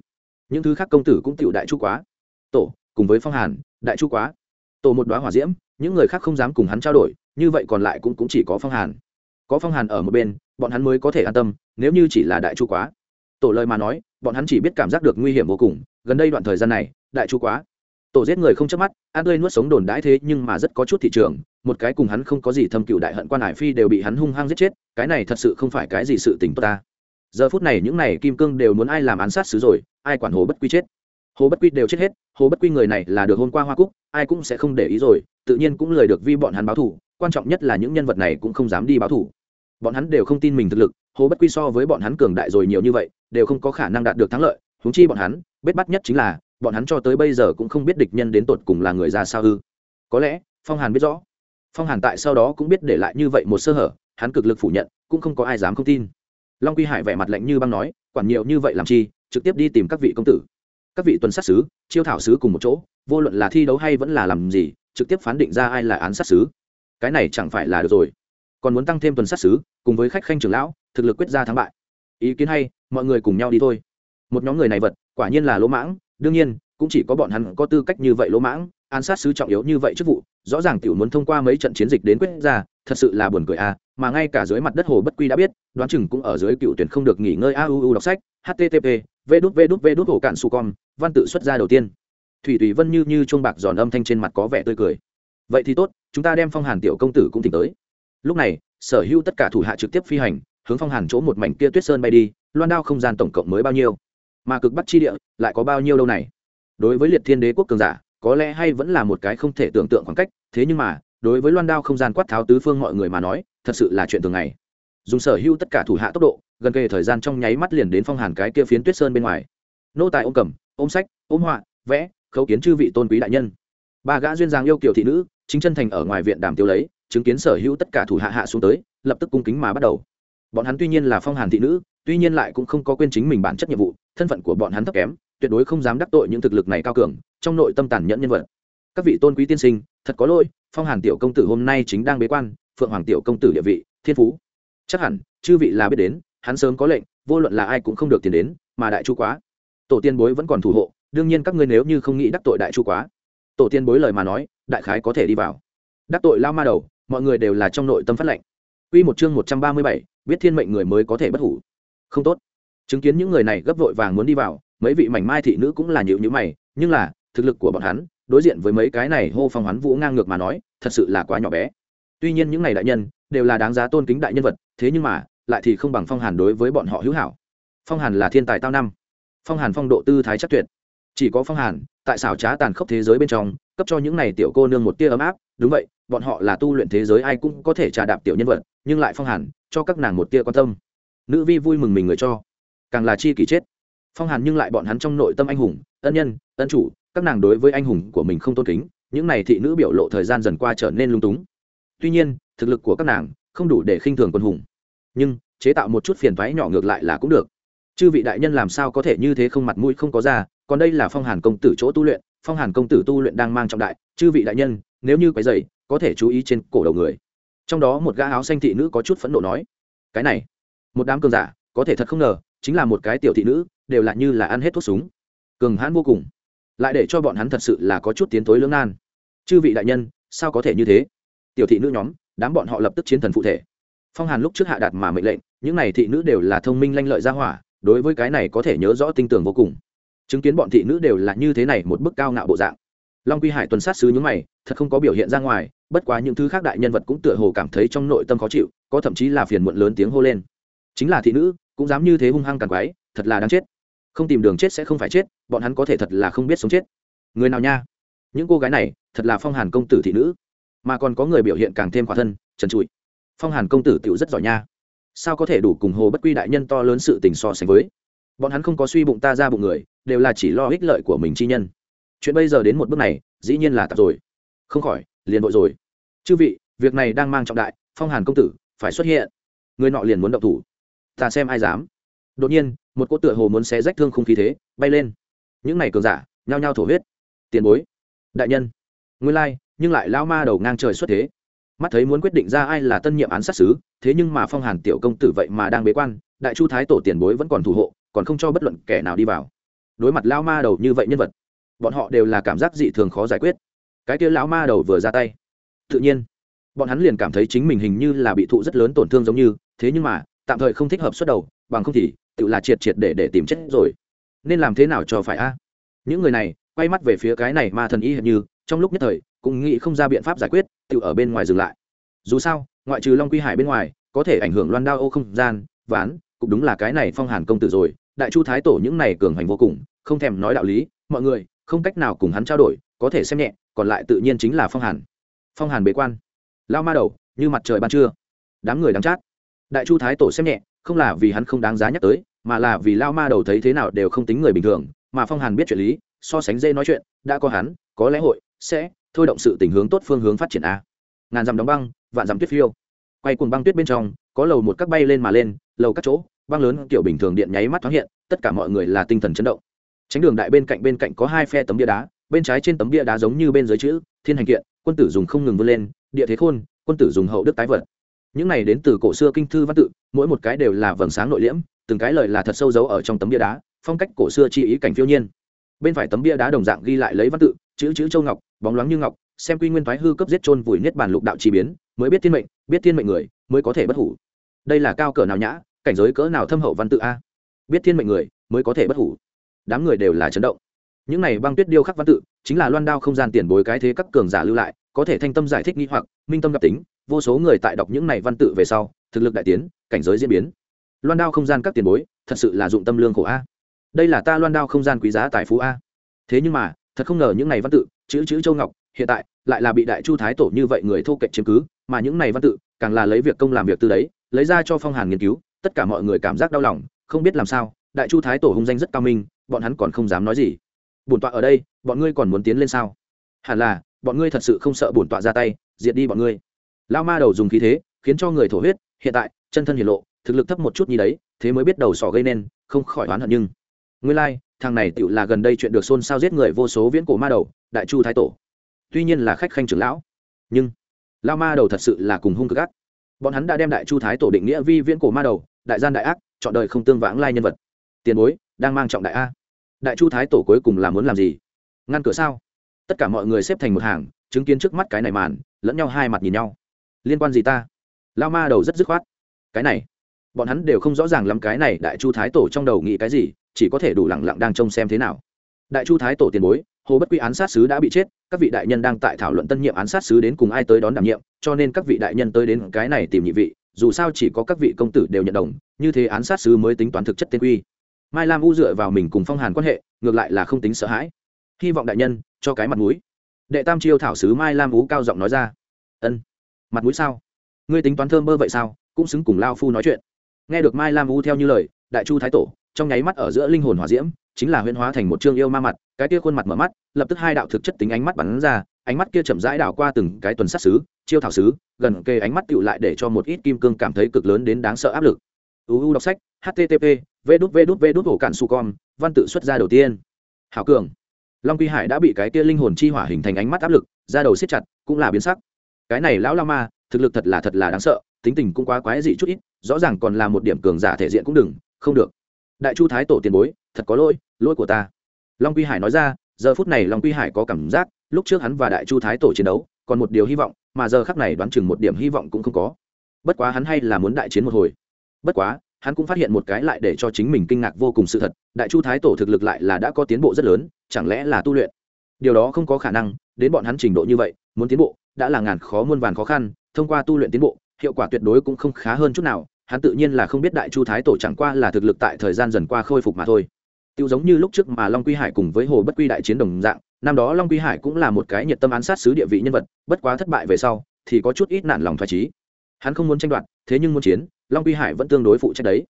Những thứ khác công tử cũng tiểu đại chu quá. Tổ cùng với phong hàn đại chu quá. Tổ một đoá hỏa diễm những người khác không dám cùng hắn trao đổi như vậy còn lại cũng, cũng chỉ có phong hàn. Có phong hàn ở một bên bọn hắn mới có thể an tâm nếu như chỉ là đại chu quá. Tổ lời mà nói bọn hắn chỉ biết cảm giác được nguy hiểm vô cùng gần đây đoạn thời gian này đại chu quá. Tổ giết người không chớp mắt ăn tươi nuốt sống đồn đãi thế nhưng mà rất có chút thị trường một cái cùng hắn không có gì thâm cựu đại hận quan hải phi đều bị hắn hung hăng giết chết cái này thật sự không phải cái gì sự tình tốt ta. Giờ phút này những này kim cương đều muốn ai làm án sát xứ rồi ai quản hồ bất quy chết hồ bất quy đều chết hết, hồ bất quy người này là được hôm qua hoa cúc, ai cũng sẽ không để ý rồi, tự nhiên cũng lời được vi bọn hắn báo thủ, quan trọng nhất là những nhân vật này cũng không dám đi báo thủ. Bọn hắn đều không tin mình thực lực, hồ bất quy so với bọn hắn cường đại rồi nhiều như vậy, đều không có khả năng đạt được thắng lợi húng chi bọn hắn, bết bắt nhất chính là, bọn hắn cho tới bây giờ cũng không biết địch nhân đến tột cùng là người ra sao ư. Có lẽ, phong hàn biết rõ. Phong hàn tại sau đó cũng biết để lại như vậy một sơ hở, hắn cực lực phủ nhận, cũng không có ai dám không tin. Long quy hải vẻ mặt lạnh như băng nói, quản nhiều như vậy làm chi, trực tiếp đi tìm các vị công tử các vị tuần sát sứ chiêu thảo sứ cùng một chỗ vô luận là thi đấu hay vẫn là làm gì trực tiếp phán định ra ai là án sát sứ. Cái này chẳng phải là được rồi. Còn muốn tăng thêm tuần sát sứ cùng với khách khanh trưởng lão thực lực quyết ra thắng bại. Ý kiến hay mọi người cùng nhau đi thôi. Một nhóm người này vật quả nhiên là lỗ mãng đương nhiên cũng chỉ có bọn hắn có tư cách như vậy lỗ mãng án sát sứ trọng yếu như vậy chức vụ rõ ràng tiểu muốn thông qua mấy trận chiến dịch đến quyết ra thật sự là buồn cười à, mà ngay cả dưới mặt đất hồ bất quy đã biết đoán chừng cũng ở dưới cựu tuyển không được nghỉ ngơi a u u đọc sách http vê đút vê đút vê đút hổ cạn su con, văn tự xuất ra đầu tiên. Thủy thủy vân như như chuông bạc giòn âm thanh trên mặt có vẻ tươi cười. Vậy thì tốt, chúng ta đem phong hàn tiểu công tử cũng tỉnh tới. Lúc này, sở hữu tất cả thủ hạ trực tiếp phi hành, hướng phong hàn chỗ một mảnh kia tuyết sơn bay đi, loan đao không gian tổng cộng mới bao nhiêu? Mà cực bắc chi địa, lại có bao nhiêu lâu này? Đối với liệt thiên đế quốc cường giả, có lẽ hay vẫn là một cái không thể tưởng tượng khoảng cách, thế nhưng mà, đối với loan đao không gian quát tháo tứ phương mọi người mà nói, thật sự là chuyện thường ngày. Dùng sở hữu tất cả thủ hạ tốc độ gần kề thời gian trong nháy mắt liền đến phong hàn cái kia phiến tuyết sơn bên ngoài. Nô tài ôm cầm, ôm sách, ôm họa, vẽ, khấu kiến chư vị tôn quý đại nhân. Ba gã duyên giang yêu kiểu thị nữ, chính chân thành ở ngoài viện đàm tiêu lấy, chứng kiến sở hữu tất cả thủ hạ hạ xuống tới, lập tức cung kính mà bắt đầu. Bọn hắn tuy nhiên là phong hàn thị nữ, tuy nhiên lại cũng không có quên chính mình bản chất nhiệm vụ, thân phận của bọn hắn thấp kém, tuyệt đối không dám đắc tội những thực lực này cao cường, trong nội tâm tàn nhẫn nhân vật. Các vị tôn quý tiên sinh, thật có lỗi, phong hàn tiểu công tử hôm nay chính đang bế quan, phượng hoàng tiểu công tử địa vị, thiên phú. Chắc hẳn, chư vị là biết đến hắn sớm có lệnh vô luận là ai cũng không được tiền đến mà đại chu quá tổ tiên bối vẫn còn thủ hộ đương nhiên các ngươi nếu như không nghĩ đắc tội đại chu quá tổ tiên bối lời mà nói đại khái có thể đi vào đắc tội lao ma đầu mọi người đều là trong nội tâm phát lệnh Quy một chương một trăm ba mươi bảy, biết thiên mệnh người mới có thể bất hủ. Không tốt. Chứng kiến những người này gấp vội vàng muốn đi vào, mấy vị mảnh mai thị nữ cũng là nhíu nhíu mày, nhưng là, thực lực của bọn hắn, đối diện với mấy cái này hô phong hoán vũ ngang ngược mà nói, thật sự là quá nhỏ bé. Tuy nhiên những này đại nhân đều là đáng giá tôn kính đại nhân vật, thế nhưng mà, lại thì không bằng Phong Hàn đối với bọn họ hữu hảo. Phong Hàn là thiên tài tao năm. Phong Hàn phong độ tư thái chắc tuyệt. Chỉ có Phong Hàn, tại xảo trá tàn khốc thế giới bên trong, cấp cho những này tiểu cô nương một tia ấm áp, đúng vậy, bọn họ là tu luyện thế giới ai cũng có thể trà đạp tiểu nhân vật nhưng lại phong hàn cho các nàng một tia quan tâm nữ vi vui mừng mình người cho càng là chi kỷ chết phong hàn nhưng lại bọn hắn trong nội tâm anh hùng ân nhân ân chủ các nàng đối với anh hùng của mình không tôn kính những này thị nữ biểu lộ thời gian dần qua trở nên lung túng tuy nhiên thực lực của các nàng không đủ để khinh thường quân hùng nhưng chế tạo một chút phiền thoái nhỏ ngược lại là cũng được. Chư vị đại nhân làm sao có thể như thế không mặt mũi không có ra, còn đây là phong hàn công tử chỗ tu luyện, phong hàn công tử tu luyện đang mang trọng đại, chư vị đại nhân, nếu như quấy dày có thể chú ý trên cổ đầu người. Trong đó một gã áo xanh thị nữ có chút phẫn nộ nói, cái này, một đám cường giả, có thể thật không ngờ, chính là một cái tiểu thị nữ, đều là như là ăn hết thuốc súng. Cường hãn vô cùng, lại để cho bọn hắn thật sự là có chút tiến tối lưỡng nan. Chư vị đại nhân, sao có thể như thế? Tiểu thị nữ nhóm, đám bọn họ lập tức chiến thần phụ thể phong hàn lúc trước hạ đạt mà mệnh lệnh, những này thị nữ đều là thông minh lanh lợi ra hỏa, đối với cái này có thể nhớ rõ tinh tường vô cùng. Chứng kiến bọn thị nữ đều là như thế này một bức cao ngạo bộ dạng. Long quy hải tuần sát sứ nhúng mày, thật không có biểu hiện ra ngoài, bất quá những thứ khác đại nhân vật cũng tựa hồ cảm thấy trong nội tâm khó chịu, có thậm chí là phiền muộn lớn tiếng hô lên. Chính là thị nữ, cũng dám như thế hung hăng càng quái thật là đáng chết. Không tìm đường chết sẽ không phải chết, bọn hắn có thể thật là không biết sống chết. Người nào nha? Những cô gái này, thật là phong hàn công tử thị nữ. Mà còn có người biểu hiện càng thêm khỏa thân, trần trụi phong hàn công tử tựu rất giỏi nha. Sao có thể đủ cùng hồ bất quy đại nhân to lớn sự tình so sánh với? Bọn hắn không có suy bụng ta ra bụng người, đều là chỉ lo ích lợi của mình chi nhân. Chuyện bây giờ đến một bước này, dĩ nhiên là tạp rồi. Không khỏi, liền vội rồi. Chư vị, việc này đang mang trọng đại, phong hàn công tử, phải xuất hiện. Người nọ liền muốn động thủ. Ta xem ai dám. Đột nhiên, một cô tựa hồ muốn xé rách thương không khí thế, bay lên. Những này cường giả, nhao nhao thổ huyết. Tiền bối. Đại nhân. Nguyên lai, nhưng lại lao ma đầu ngang trời xuất thế mắt thấy muốn quyết định ra ai là tân nhiệm án sát xứ thế nhưng mà phong hàn tiểu công tử vậy mà đang bế quan, đại chu thái tổ tiền bối vẫn còn thủ hộ, còn không cho bất luận kẻ nào đi vào. Đối mặt lao ma đầu như vậy nhân vật, bọn họ đều là cảm giác dị thường khó giải quyết. Cái kia lão ma đầu vừa ra tay, tự nhiên, bọn hắn liền cảm thấy chính mình hình như là bị thụ rất lớn tổn thương giống như, thế nhưng mà, tạm thời không thích hợp xuất đầu, bằng không thì, tự là triệt triệt để để tìm chết rồi. Nên làm thế nào cho phải a? Những người này, quay mắt về phía cái này ma thần y hệt như, trong lúc nhất thời cũng nghĩ không ra biện pháp giải quyết, tự ở bên ngoài dừng lại. Dù sao, ngoại trừ long quy hải bên ngoài, có thể ảnh hưởng loan đao ô không gian, ván, cũng đúng là cái này phong hàn công tử rồi, đại chu thái tổ những này cường hành vô cùng, không thèm nói đạo lý, mọi người, không cách nào cùng hắn trao đổi, có thể xem nhẹ, còn lại tự nhiên chính là phong hàn. Phong hàn bế quan. Lao ma đầu, như mặt trời ban trưa. Đám người đáng chát. Đại chu thái tổ xem nhẹ, không là vì hắn không đáng giá nhắc tới, mà là vì lao ma đầu thấy thế nào đều không tính người bình thường, mà phong hàn biết chuyện lý, so sánh dễ nói chuyện, đã có hắn, có lẽ hội, sẽ thôi động sự tình hướng tốt phương hướng phát triển a. Ngàn dặm đóng băng, vạn dặm tuyết phiêu. Quay cùng băng tuyết bên trong, có lầu một các bay lên mà lên, lầu các chỗ, băng lớn kiểu bình thường điện nháy mắt thoáng hiện, tất cả mọi người là tinh thần chấn động. Tránh đường đại bên cạnh bên cạnh có hai phe tấm bia đá, bên trái trên tấm bia đá giống như bên dưới chữ, thiên hành kiện, quân tử dùng không ngừng vươn lên, địa thế khôn, quân tử dùng hậu đức tái vật. Những này đến từ cổ xưa kinh thư văn tự, mỗi một cái đều là vầng sáng nội liễm, từng cái lời là thật sâu dấu ở trong tấm bia đá, phong cách cổ xưa chi ý cảnh phiêu nhiên. Bên phải tấm bia đá đồng dạng ghi lại lấy văn tự, chữ chữ châu ngọc bóng loáng như ngọc, xem quy nguyên thoái hư cấp giết chôn vùi niết bàn lục đạo chi biến, mới biết thiên mệnh, biết thiên mệnh người, mới có thể bất hủ. Đây là cao cỡ nào nhã, cảnh giới cỡ nào thâm hậu văn tự a? Biết thiên mệnh người, mới có thể bất hủ. Đám người đều là chấn động. Những này băng tuyết điêu khắc văn tự, chính là loan đao không gian tiền bối cái thế các cường giả lưu lại, có thể thanh tâm giải thích nghi hoặc, minh tâm gặp tính, vô số người tại đọc những này văn tự về sau, thực lực đại tiến, cảnh giới diễn biến. Loan đao không gian các tiền bối, thật sự là dụng tâm lương khổ a. Đây là ta loan đao không gian quý giá tài phú a. Thế nhưng mà thật không ngờ những này văn tự chữ chữ châu ngọc hiện tại lại là bị đại chu thái tổ như vậy người thô kệch chiếm cứ mà những này văn tự càng là lấy việc công làm việc từ đấy lấy ra cho phong hàn nghiên cứu tất cả mọi người cảm giác đau lòng không biết làm sao đại chu thái tổ hung danh rất cao minh bọn hắn còn không dám nói gì. Bổn tọa ở đây bọn ngươi còn muốn tiến lên sao? Hẳn là bọn ngươi thật sự không sợ bổn tọa ra tay diệt đi bọn ngươi. Lao ma đầu dùng khí thế khiến cho người thổ huyết hiện tại chân thân hiển lộ thực lực thấp một chút như đấy thế mới biết đầu sỏ gây nên không khỏi oán hận nhưng nguyên lai、like, thằng này tựu là gần đây chuyện được xôn xao giết người vô số viễn cổ ma đầu, đại chu thái tổ. Tuy nhiên là khách khanh trưởng lão. Nhưng lao ma đầu thật sự là cùng hung cực ác. Bọn hắn đã đem đại chu thái tổ định nghĩa vi viễn cổ ma đầu, đại gian đại ác, chọn đời không tương vãng lai nhân vật. Tiền bối, đang mang trọng đại a. Đại chu thái tổ cuối cùng là muốn làm gì? Ngăn cửa sao? Tất cả mọi người xếp thành một hàng, chứng kiến trước mắt cái này màn, lẫn nhau hai mặt nhìn nhau. Liên quan gì ta? Lao ma đầu rất dứt khoát. Cái này, bọn hắn đều không rõ ràng lắm cái này đại chu thái tổ trong đầu nghĩ cái gì chỉ có thể đủ lẳng lặng đang trông xem thế nào. Đại chu thái tổ tiền bối, hồ bất quy án sát sứ đã bị chết, các vị đại nhân đang tại thảo luận tân nhiệm án sát sứ đến cùng ai tới đón đảm nhiệm, cho nên các vị đại nhân tới đến cái này tìm nhị vị, dù sao chỉ có các vị công tử đều nhận đồng, như thế án sát sứ mới tính toán thực chất tên quy. Mai lam u dựa vào mình cùng phong hàn quan hệ, ngược lại là không tính sợ hãi. Hy vọng đại nhân, cho cái mặt mũi. Đệ tam chiêu thảo sứ mai lam u cao giọng nói ra. Ân, mặt mũi sao? Ngươi tính toán thơm bơ vậy sao? Cũng xứng cùng lao phu nói chuyện. Nghe được mai lam u theo như lời, đại chu thái tổ trong nháy mắt ở giữa linh hồn hỏa diễm, chính là huyễn hóa thành một chương yêu ma mặt, cái kia khuôn mặt mở mắt, lập tức hai đạo thực chất tính ánh mắt bắn ra, ánh mắt kia chậm rãi đảo qua từng cái tuần sát xứ, chiêu thảo xứ, gần kề ánh mắt tựu lại để cho một ít kim cương cảm thấy cực lớn đến đáng sợ áp lực. Uu đọc sách http v đút v đút v đút hổ su con, văn tự xuất ra đầu tiên. Hảo cường. Long quy hải đã bị cái kia linh hồn chi hỏa hình thành ánh mắt áp lực ra đầu siết chặt, cũng là biến sắc. Cái này lão la ma, thực lực thật là thật là đáng sợ, tính tình cũng quá quái dị chút ít, rõ ràng còn là một điểm cường giả thể diện cũng đừng, không được đại chu thái tổ tiền bối, thật có lỗi lỗi của ta. Long quy hải nói ra, giờ phút này long quy hải có cảm giác, lúc trước hắn và đại chu thái tổ chiến đấu, còn một điều hy vọng, mà giờ khắc này đoán chừng một điểm hy vọng cũng không có. Bất quá hắn hay là muốn đại chiến một hồi. Bất quá, hắn cũng phát hiện một cái lại để cho chính mình kinh ngạc vô cùng sự thật, đại chu thái tổ thực lực lại là đã có tiến bộ rất lớn, chẳng lẽ là tu luyện? Điều đó không có khả năng, đến bọn hắn trình độ như vậy, muốn tiến bộ, đã là ngàn khó muôn vàn khó khăn, thông qua tu luyện tiến bộ, hiệu quả tuyệt đối cũng không khá hơn chút nào hắn tự nhiên là không biết đại chu thái tổ chẳng qua là thực lực tại thời gian dần qua khôi phục mà thôi. Tiêu giống như lúc trước mà long quy hải cùng với hồ bất quy đại chiến đồng dạng, năm đó long quy hải cũng là một cái nhiệt tâm án sát sứ địa vị nhân vật, bất quá thất bại về sau, thì có chút ít nản lòng thoải trí hắn không muốn tranh đoạt, thế nhưng muốn chiến, long quy hải vẫn tương đối phụ trách đấy.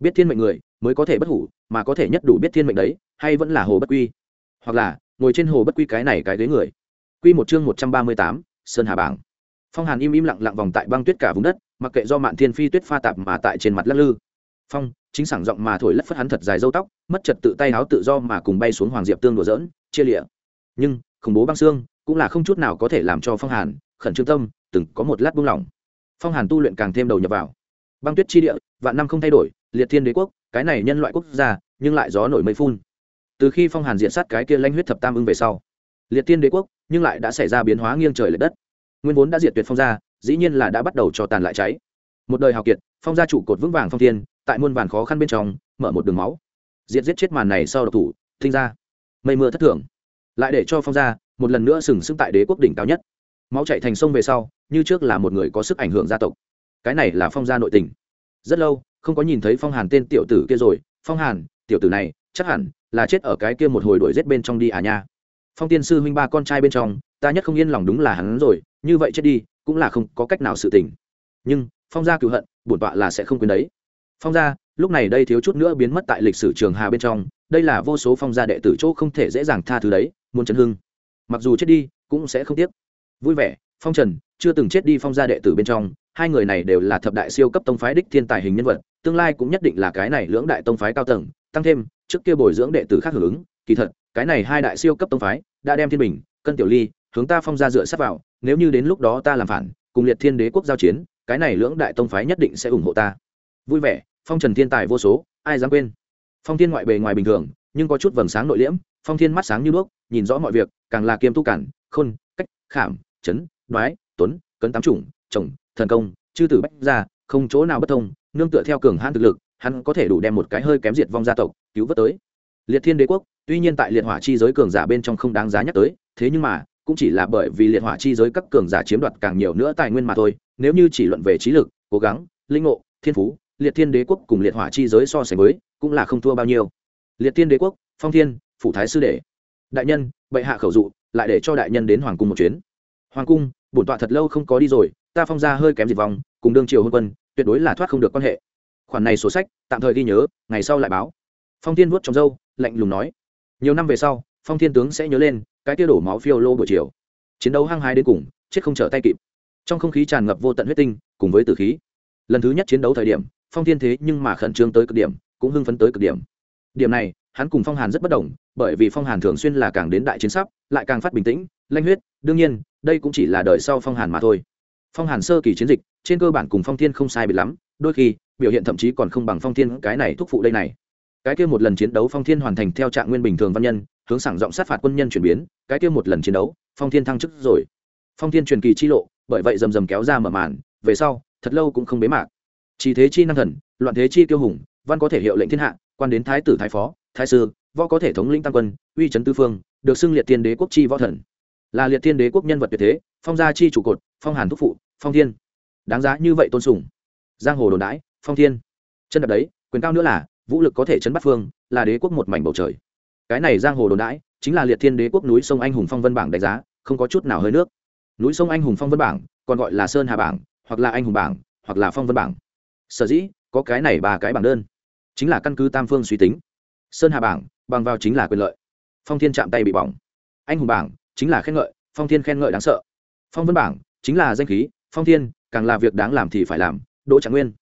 Biết thiên mệnh người, mới có thể bất hủ, mà có thể nhất đủ biết thiên mệnh đấy, hay vẫn là hồ bất quy? Hoặc là, ngồi trên hồ bất quy cái này cái ghế người. Quy một chương một trăm ba mươi tám, sơn hà bảng phong hàn im im lặng lặng vòng tại băng tuyết cả vùng đất, mặc kệ do mạn thiên phi tuyết pha tạp mà tại trên mặt lắc lư. Phong, chính sảng giọng mà thổi lất phất hắn thật dài dâu tóc, mất trật tự tay áo tự do mà cùng bay xuống hoàng diệp tương đùa dỡn chia lịa. Nhưng, khủng bố băng xương cũng là không chút nào có thể làm cho phong hàn khẩn trương tâm, từng có một lát buông lỏng. Phong hàn tu luyện càng thêm đầu nhập vào. Băng tuyết chi địa, vạn năm không thay đổi, liệt thiên đế quốc, cái này nhân loại quốc gia, nhưng lại gió nổi mây phun. Từ khi phong hàn diện sát cái kia lanh huyết thập tam ưng về sau, liệt thiên đế quốc, nhưng lại đã xảy ra biến hóa nghiêng trời l ệ đất nguyên vốn đã diệt tuyệt phong gia, dĩ nhiên là đã bắt đầu cho tàn lại cháy. Một đời hào kiệt, phong gia trụ cột vững vàng phong thiên, tại muôn vàn khó khăn bên trong, mở một đường máu. Diệt giết chết màn này sau độc thủ, thinh ra mây mưa thất thường. Lại để cho phong gia một lần nữa sừng sững tại đế quốc đỉnh cao nhất. Máu chạy thành sông về sau, như trước là một người có sức ảnh hưởng gia tộc. Cái này là phong gia nội tình. Rất lâu, không có nhìn thấy phong hàn tên tiểu tử kia rồi. Phong hàn, tiểu tử này, chắc hẳn là chết ở cái kia một hồi đuổi giết bên trong đi à nha. Phong tiên sư huynh ba con trai bên trong, ta nhất không yên lòng đúng là hắn rồi như vậy chết đi, cũng là không có cách nào sự tình. Nhưng, phong gia cựu hận, bổn tọa là sẽ không quên đấy. Phong gia, lúc này đây thiếu chút nữa biến mất tại lịch sử trường hà bên trong, đây là vô số phong gia đệ tử chỗ không thể dễ dàng tha thứ đấy, muốn chấn hưng. Mặc dù chết đi, cũng sẽ không tiếc. Vui vẻ, phong trần, chưa từng chết đi phong gia đệ tử bên trong, hai người này đều là thập đại siêu cấp tông phái đích thiên tài hình nhân vật, tương lai cũng nhất định là cái này lưỡng đại tông phái cao tầng, tăng thêm, trước kia bồi dưỡng đệ tử khác hưởng ứng, kỳ thật, cái này hai đại siêu cấp tông phái, đã đem thiên bình, cân tiểu ly hướng ta phong gia dựa sát vào, nếu như đến lúc đó ta làm phản, cùng liệt thiên đế quốc giao chiến, cái này lưỡng đại tông phái nhất định sẽ ủng hộ ta. Vui vẻ, phong trần thiên tài vô số, ai dám quên? Phong thiên ngoại bề ngoài bình thường, nhưng có chút vầng sáng nội liễm, phong thiên mắt sáng như đuốc nhìn rõ mọi việc, càng là kiêm tu cản, khôn, cách, khảm, chấn, đoái, tuấn, cấn tám chủng, chồng, thần công, chư tử bách ra không chỗ nào bất thông, nương tựa theo cường hãn thực lực, hắn có thể đủ đem một cái hơi kém diệt vong gia tộc, cứu vớt tới. Liệt thiên đế quốc, tuy nhiên tại liệt hỏa chi giới cường giả bên trong không đáng giá nhắc tới, thế nhưng mà cũng chỉ là bởi vì liệt hỏa chi giới các cường giả chiếm đoạt càng nhiều nữa tài nguyên mà thôi, nếu như chỉ luận về trí lực, cố gắng, linh ngộ, thiên phú, liệt thiên đế quốc cùng liệt hỏa chi giới so sánh với, cũng là không thua bao nhiêu. Liệt thiên đế quốc, phong thiên, phủ thái sư đệ. Đại nhân, bệ hạ khẩu dụ, lại để cho đại nhân đến hoàng cung một chuyến. Hoàng cung, bổn tọa thật lâu không có đi rồi, ta phong ra hơi kém diệt vong, cùng đương triều hôn quân, tuyệt đối là thoát không được quan hệ. Khoản này sổ sách, tạm thời ghi nhớ, ngày sau lại báo. Phong thiên vuốt trong dâu lạnh lùng nói. Nhiều năm về sau, phong thiên tướng sẽ nhớ lên cái tia đổ máu phiêu lô buổi chiều. Chiến đấu hăng hái đến cùng, chết không trở tay kịp. Trong không khí tràn ngập vô tận huyết tinh, cùng với tử khí. Lần thứ nhất chiến đấu thời điểm, phong thiên thế nhưng mà khẩn trương tới cực điểm, cũng hưng phấn tới cực điểm. Điểm này, hắn cùng phong hàn rất bất đồng, bởi vì phong hàn thường xuyên là càng đến đại chiến sắp, lại càng phát bình tĩnh, lanh huyết, đương nhiên, đây cũng chỉ là đời sau phong hàn mà thôi. Phong hàn sơ kỳ chiến dịch, trên cơ bản cùng phong thiên không sai biệt lắm, đôi khi, biểu hiện thậm chí còn không bằng phong thiên cái này thúc phụ đây này. Cái kia một lần chiến đấu phong thiên hoàn thành theo trạng nguyên bình thường văn nhân hướng sảng giọng sát phạt quân nhân chuyển biến, cái kia một lần chiến đấu, phong thiên thăng chức rồi. Phong thiên truyền kỳ chi lộ, bởi vậy rầm rầm kéo ra mở màn, về sau, thật lâu cũng không bế mạc. Chỉ thế chi năng thần, loạn thế chi tiêu hùng, văn có thể hiệu lệnh thiên hạ, quan đến thái tử thái phó, thái sư, võ có thể thống lĩnh tăng quân, uy trấn tư phương, được xưng liệt tiên đế quốc chi võ thần. Là liệt tiên đế quốc nhân vật tuyệt thế, phong gia chi trụ cột, phong hàn thúc phụ, phong thiên. Đáng giá như vậy tôn sùng. Giang hồ đồn đãi, phong thiên. Chân đập đấy, quyền cao nữa là, vũ lực có thể chấn bắt phương, là đế quốc một mảnh bầu trời cái này giang hồ đồn đãi, chính là liệt thiên đế quốc núi sông anh hùng phong vân bảng đánh giá, không có chút nào hơi nước. Núi sông anh hùng phong vân bảng, còn gọi là sơn hà bảng, hoặc là anh hùng bảng, hoặc là phong vân bảng. Sở dĩ, có cái này ba cái bảng đơn, chính là căn cứ tam phương suy tính. Sơn hà bảng, bằng vào chính là quyền lợi. Phong thiên chạm tay bị bỏng. Anh hùng bảng, chính là khen ngợi, phong thiên khen ngợi đáng sợ. Phong vân bảng, chính là danh khí, phong thiên, càng là việc đáng làm thì phải làm, đỗ trạng nguyên.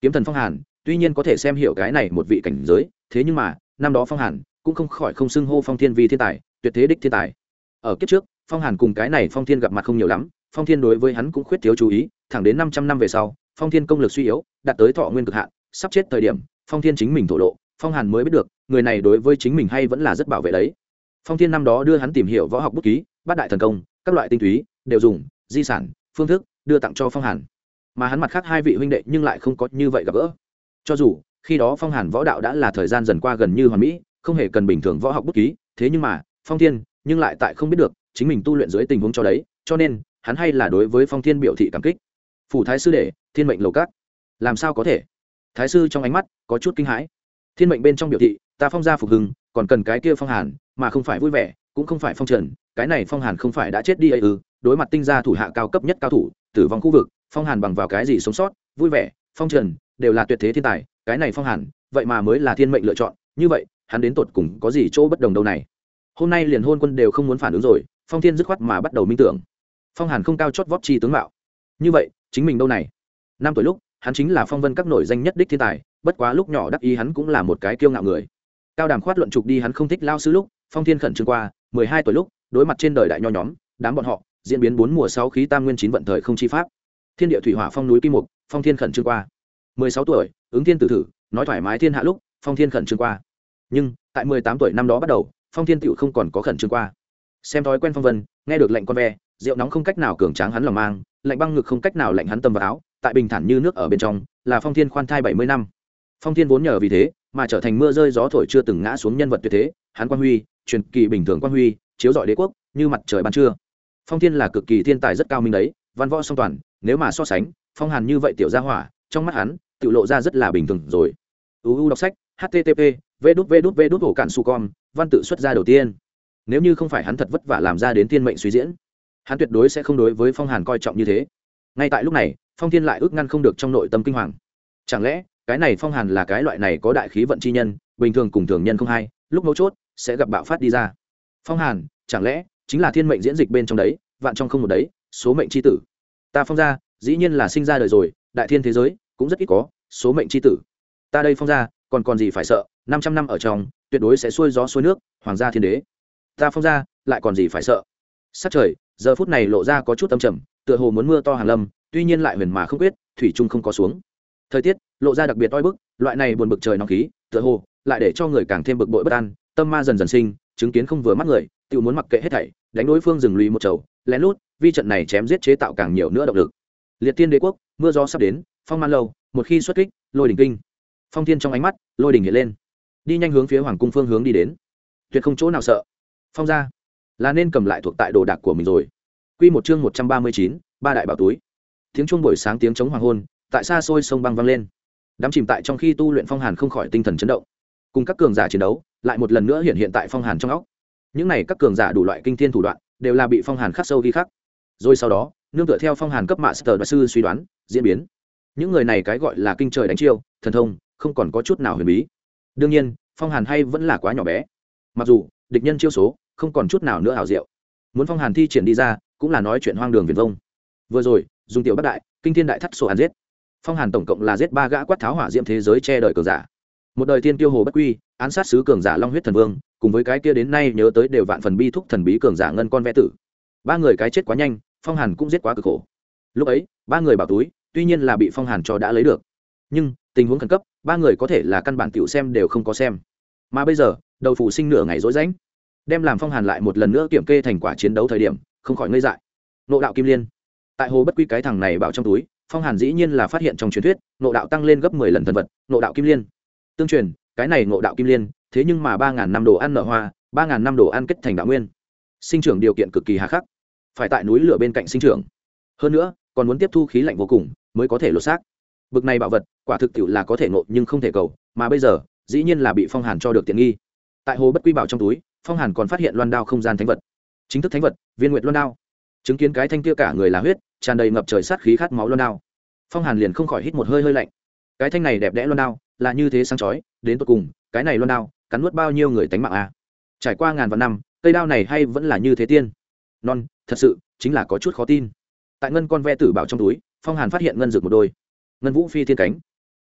Kiếm thần phong hàn, tuy nhiên có thể xem hiểu cái này một vị cảnh giới, thế nhưng mà, năm đó phong hàn cũng không khỏi không xưng hô phong thiên vì thiên tài, tuyệt thế đích thiên tài. Ở kiếp trước, phong hàn cùng cái này phong thiên gặp mặt không nhiều lắm, phong thiên đối với hắn cũng khuyết thiếu chú ý, thẳng đến năm trăm năm về sau, phong thiên công lực suy yếu, đạt tới thọ nguyên cực hạn, sắp chết thời điểm, phong thiên chính mình thổ lộ, phong hàn mới biết được, người này đối với chính mình hay vẫn là rất bảo vệ đấy. Phong thiên năm đó đưa hắn tìm hiểu võ học bút ký, bát đại thần công, các loại tinh túy, đều dùng, di sản, phương thức, đưa tặng cho phong hàn. Mà hắn mặt khác hai vị huynh đệ nhưng lại không có như vậy gặp gỡ. Cho dù, khi đó phong hàn võ đạo đã là thời gian dần qua gần như hoàn mỹ không hề cần bình thường võ học bút ký, thế nhưng mà, phong thiên, nhưng lại tại không biết được, chính mình tu luyện dưới tình huống cho đấy, cho nên, hắn hay là đối với phong thiên biểu thị cảm kích. Phủ thái sư đệ, thiên mệnh lầu cát làm sao có thể? Thái sư trong ánh mắt có chút kinh hãi. Thiên mệnh bên trong biểu thị, ta phong gia phục hưng, còn cần cái kia phong hàn, mà không phải vui vẻ, cũng không phải phong trần, cái này phong hàn không phải đã chết đi ấy ư? Đối mặt tinh gia thủ hạ cao cấp nhất cao thủ, tử vong khu vực, phong hàn bằng vào cái gì sống sót, vui vẻ, phong trần, đều là tuyệt thế thiên tài, cái này phong hàn, vậy mà mới là thiên mệnh lựa chọn, như vậy hắn đến tột cùng có gì chỗ bất đồng đâu này? Hôm nay liền hôn quân đều không muốn phản ứng rồi, phong thiên dứt khoát mà bắt đầu minh tưởng. Phong hàn không cao chót vót chi tướng mạo. Như vậy, chính mình đâu này? Năm tuổi lúc, hắn chính là phong vân các nổi danh nhất đích thiên tài, bất quá lúc nhỏ đắc ý hắn cũng là một cái kiêu ngạo người. Cao đàm khoát luận trục đi hắn không thích lao sư lúc, phong thiên khẩn trương qua, mười hai tuổi lúc, đối mặt trên đời đại nho nhóm, đám bọn họ, diễn biến bốn mùa sáu khí tam nguyên chín vận thời không chi pháp. Thiên địa thủy hỏa phong núi kim mục, phong thiên khẩn trương qua. mười sáu tuổi, ứng thiên tử thử, nói thoải mái thiên hạ lúc, phong thiên khẩn trương qua nhưng, tại mười tám tuổi năm đó bắt đầu, phong thiên tựu không còn có khẩn trương qua. Xem thói quen phong vân, nghe được lệnh con ve, rượu nóng không cách nào cường tráng hắn lòng mang, lạnh băng ngực không cách nào lạnh hắn tâm vào áo, tại bình thản như nước ở bên trong, là phong thiên khoan thai bảy mươi năm. Phong thiên vốn nhờ vì thế, mà trở thành mưa rơi gió thổi chưa từng ngã xuống nhân vật tuyệt thế, hắn quan huy, truyền kỳ bình thường quan huy, chiếu dọi đế quốc, như mặt trời ban trưa. Phong thiên là cực kỳ thiên tài rất cao minh đấy, văn võ song toàn, nếu mà so sánh, phong hàn như vậy tiểu gia hỏa, trong mắt hắn, tự lộ ra rất là bình thường rồi. Uu đọc sách http vê đút vê đút vê đút hổ cạn su con văn tự xuất ra đầu tiên. Nếu như không phải hắn thật vất vả làm ra đến thiên mệnh suy diễn, hắn tuyệt đối sẽ không đối với phong hàn coi trọng như thế. Ngay tại lúc này, phong thiên lại ước ngăn không được trong nội tâm kinh hoàng. Chẳng lẽ, cái này phong hàn là cái loại này có đại khí vận chi nhân, bình thường cùng thường nhân không hay, lúc mấu chốt, sẽ gặp bạo phát đi ra. Phong hàn, chẳng lẽ chính là thiên mệnh diễn dịch bên trong đấy, vạn trong không một đấy, số mệnh c h i tử? Ta phong ra dĩ nhiên là sinh ra đời rồi, đại thiên thế giới, cũng rất ít có, số mệnh c h i tử. Ta đây phong ra còn còn gì phải sợ? Năm trăm năm ở trong, tuyệt đối sẽ xuôi gió xuôi nước, hoàng gia thiên đế. Ta phong ra, lại còn gì phải sợ? Sát trời, giờ phút này lộ ra có chút tâm trầm, tựa hồ muốn mưa to hàn lâm, tuy nhiên lại huyền mà không quyết, thủy trung không có xuống. Thời tiết, lộ ra đặc biệt oi bức, loại này buồn bực trời nóng khí, tựa hồ lại để cho người càng thêm bực bội bất an, tâm ma dần dần sinh, chứng kiến không vừa mắt người, tự muốn mặc kệ hết thảy, đánh đối phương dừng lùi một chầu, lén lút, vi trận này chém giết chế tạo càng nhiều nữa động lực. Liệt tiên đế quốc, mưa gió sắp đến, phong man lâu, một khi xuất kích, lôi đỉnh kinh. Phong thiên trong ánh mắt, lôi đỉnh hiện lên đi nhanh hướng phía hoàng cung phương hướng đi đến. Tuyệt không chỗ nào sợ. Phong ra là nên cầm lại thuộc tại đồ đạc của mình rồi. Quy một chương một trăm ba mươi chín, ba đại bảo túi. Tiếng chuông buổi sáng tiếng chống hoàng hôn, tại xa xôi sông băng vang lên. Đám chìm tại trong khi tu luyện phong hàn không khỏi tinh thần chấn động. Cùng các cường giả chiến đấu, lại một lần nữa hiện hiện tại phong hàn trong óc. Những này các cường giả đủ loại kinh thiên thủ đoạn, đều là bị phong hàn khắc sâu ghi khắc. Rồi sau đó, nương tựa theo phong hàn cấp mạ sơ và sư suy đoán, diễn biến. Những người này cái gọi là kinh trời đánh chiêu, thần thông, không còn có chút nào huyền bí đương nhiên, phong hàn hay vẫn là quá nhỏ bé. Mặc dù, địch nhân chiêu số không còn chút nào nữa hảo diệu. Muốn phong hàn thi triển đi ra, cũng là nói chuyện hoang đường viền vông. Vừa rồi, dùng tiểu bắc đại, kinh thiên đại thắt sổ hàn giết. Phong hàn tổng cộng là giết ba gã quát tháo hỏa diệm thế giới che đời cường giả. Một đời tiên tiêu hồ bất quy, án sát sứ cường giả long huyết thần vương, cùng với cái kia đến nay nhớ tới đều vạn phần bi thúc thần bí cường giả ngân con vẽ tử. Ba người cái chết quá nhanh, phong hàn cũng giết quá cực khổ. Lúc ấy, ba người bảo túi, tuy nhiên là bị phong hàn cho đã lấy được. Nhưng, tình huống khẩn cấp ba người có thể là căn bản tiểu xem đều không có xem. Mà bây giờ, đầu phủ sinh nửa ngày rối rãnh, đem làm phong hàn lại một lần nữa kiểm kê thành quả chiến đấu thời điểm, không khỏi ngây dại. Nộ đạo kim liên. Tại hồ bất quy cái thằng này bảo trong túi, phong hàn dĩ nhiên là phát hiện trong truyền thuyết, nộ đạo tăng lên gấp mười lần thần vật, nộ đạo kim liên. Tương truyền, cái này nộ đạo kim liên, thế nhưng mà ba ngàn năm đồ ăn nở hoa, ba ngàn năm đồ ăn kết thành đạo nguyên. Sinh trưởng điều kiện cực kỳ hà khắc. Phải tại núi lửa bên cạnh sinh trưởng. Hơn nữa, còn muốn tiếp thu khí lạnh vô cùng, mới có thể lột xác bực này bảo vật, quả thực tiệu là có thể ngộ nhưng không thể cầu, mà bây giờ, dĩ nhiên là bị phong hàn cho được tiện nghi. Tại hồ bất quy bảo trong túi, phong hàn còn phát hiện loan đao không gian thánh vật. Chính thức thánh vật, viên nguyệt loan đao. Chứng kiến cái thanh kia cả người là huyết, tràn đầy ngập trời sát khí khát máu loan đao. Phong hàn liền không khỏi hít một hơi hơi lạnh. Cái thanh này đẹp đẽ loan đao, là như thế sáng chói, đến tột cùng, cái này loan đao, cắn nuốt bao nhiêu người tánh mạng à? trải qua ngàn vạn năm, cây đao này hay vẫn là như thế tiên? Non, thật sự, chính là có chút khó tin. Tại ngân con ve tử bảo trong túi, phong hàn phát hiện ngân dược một đôi ngân vũ phi thiên cánh.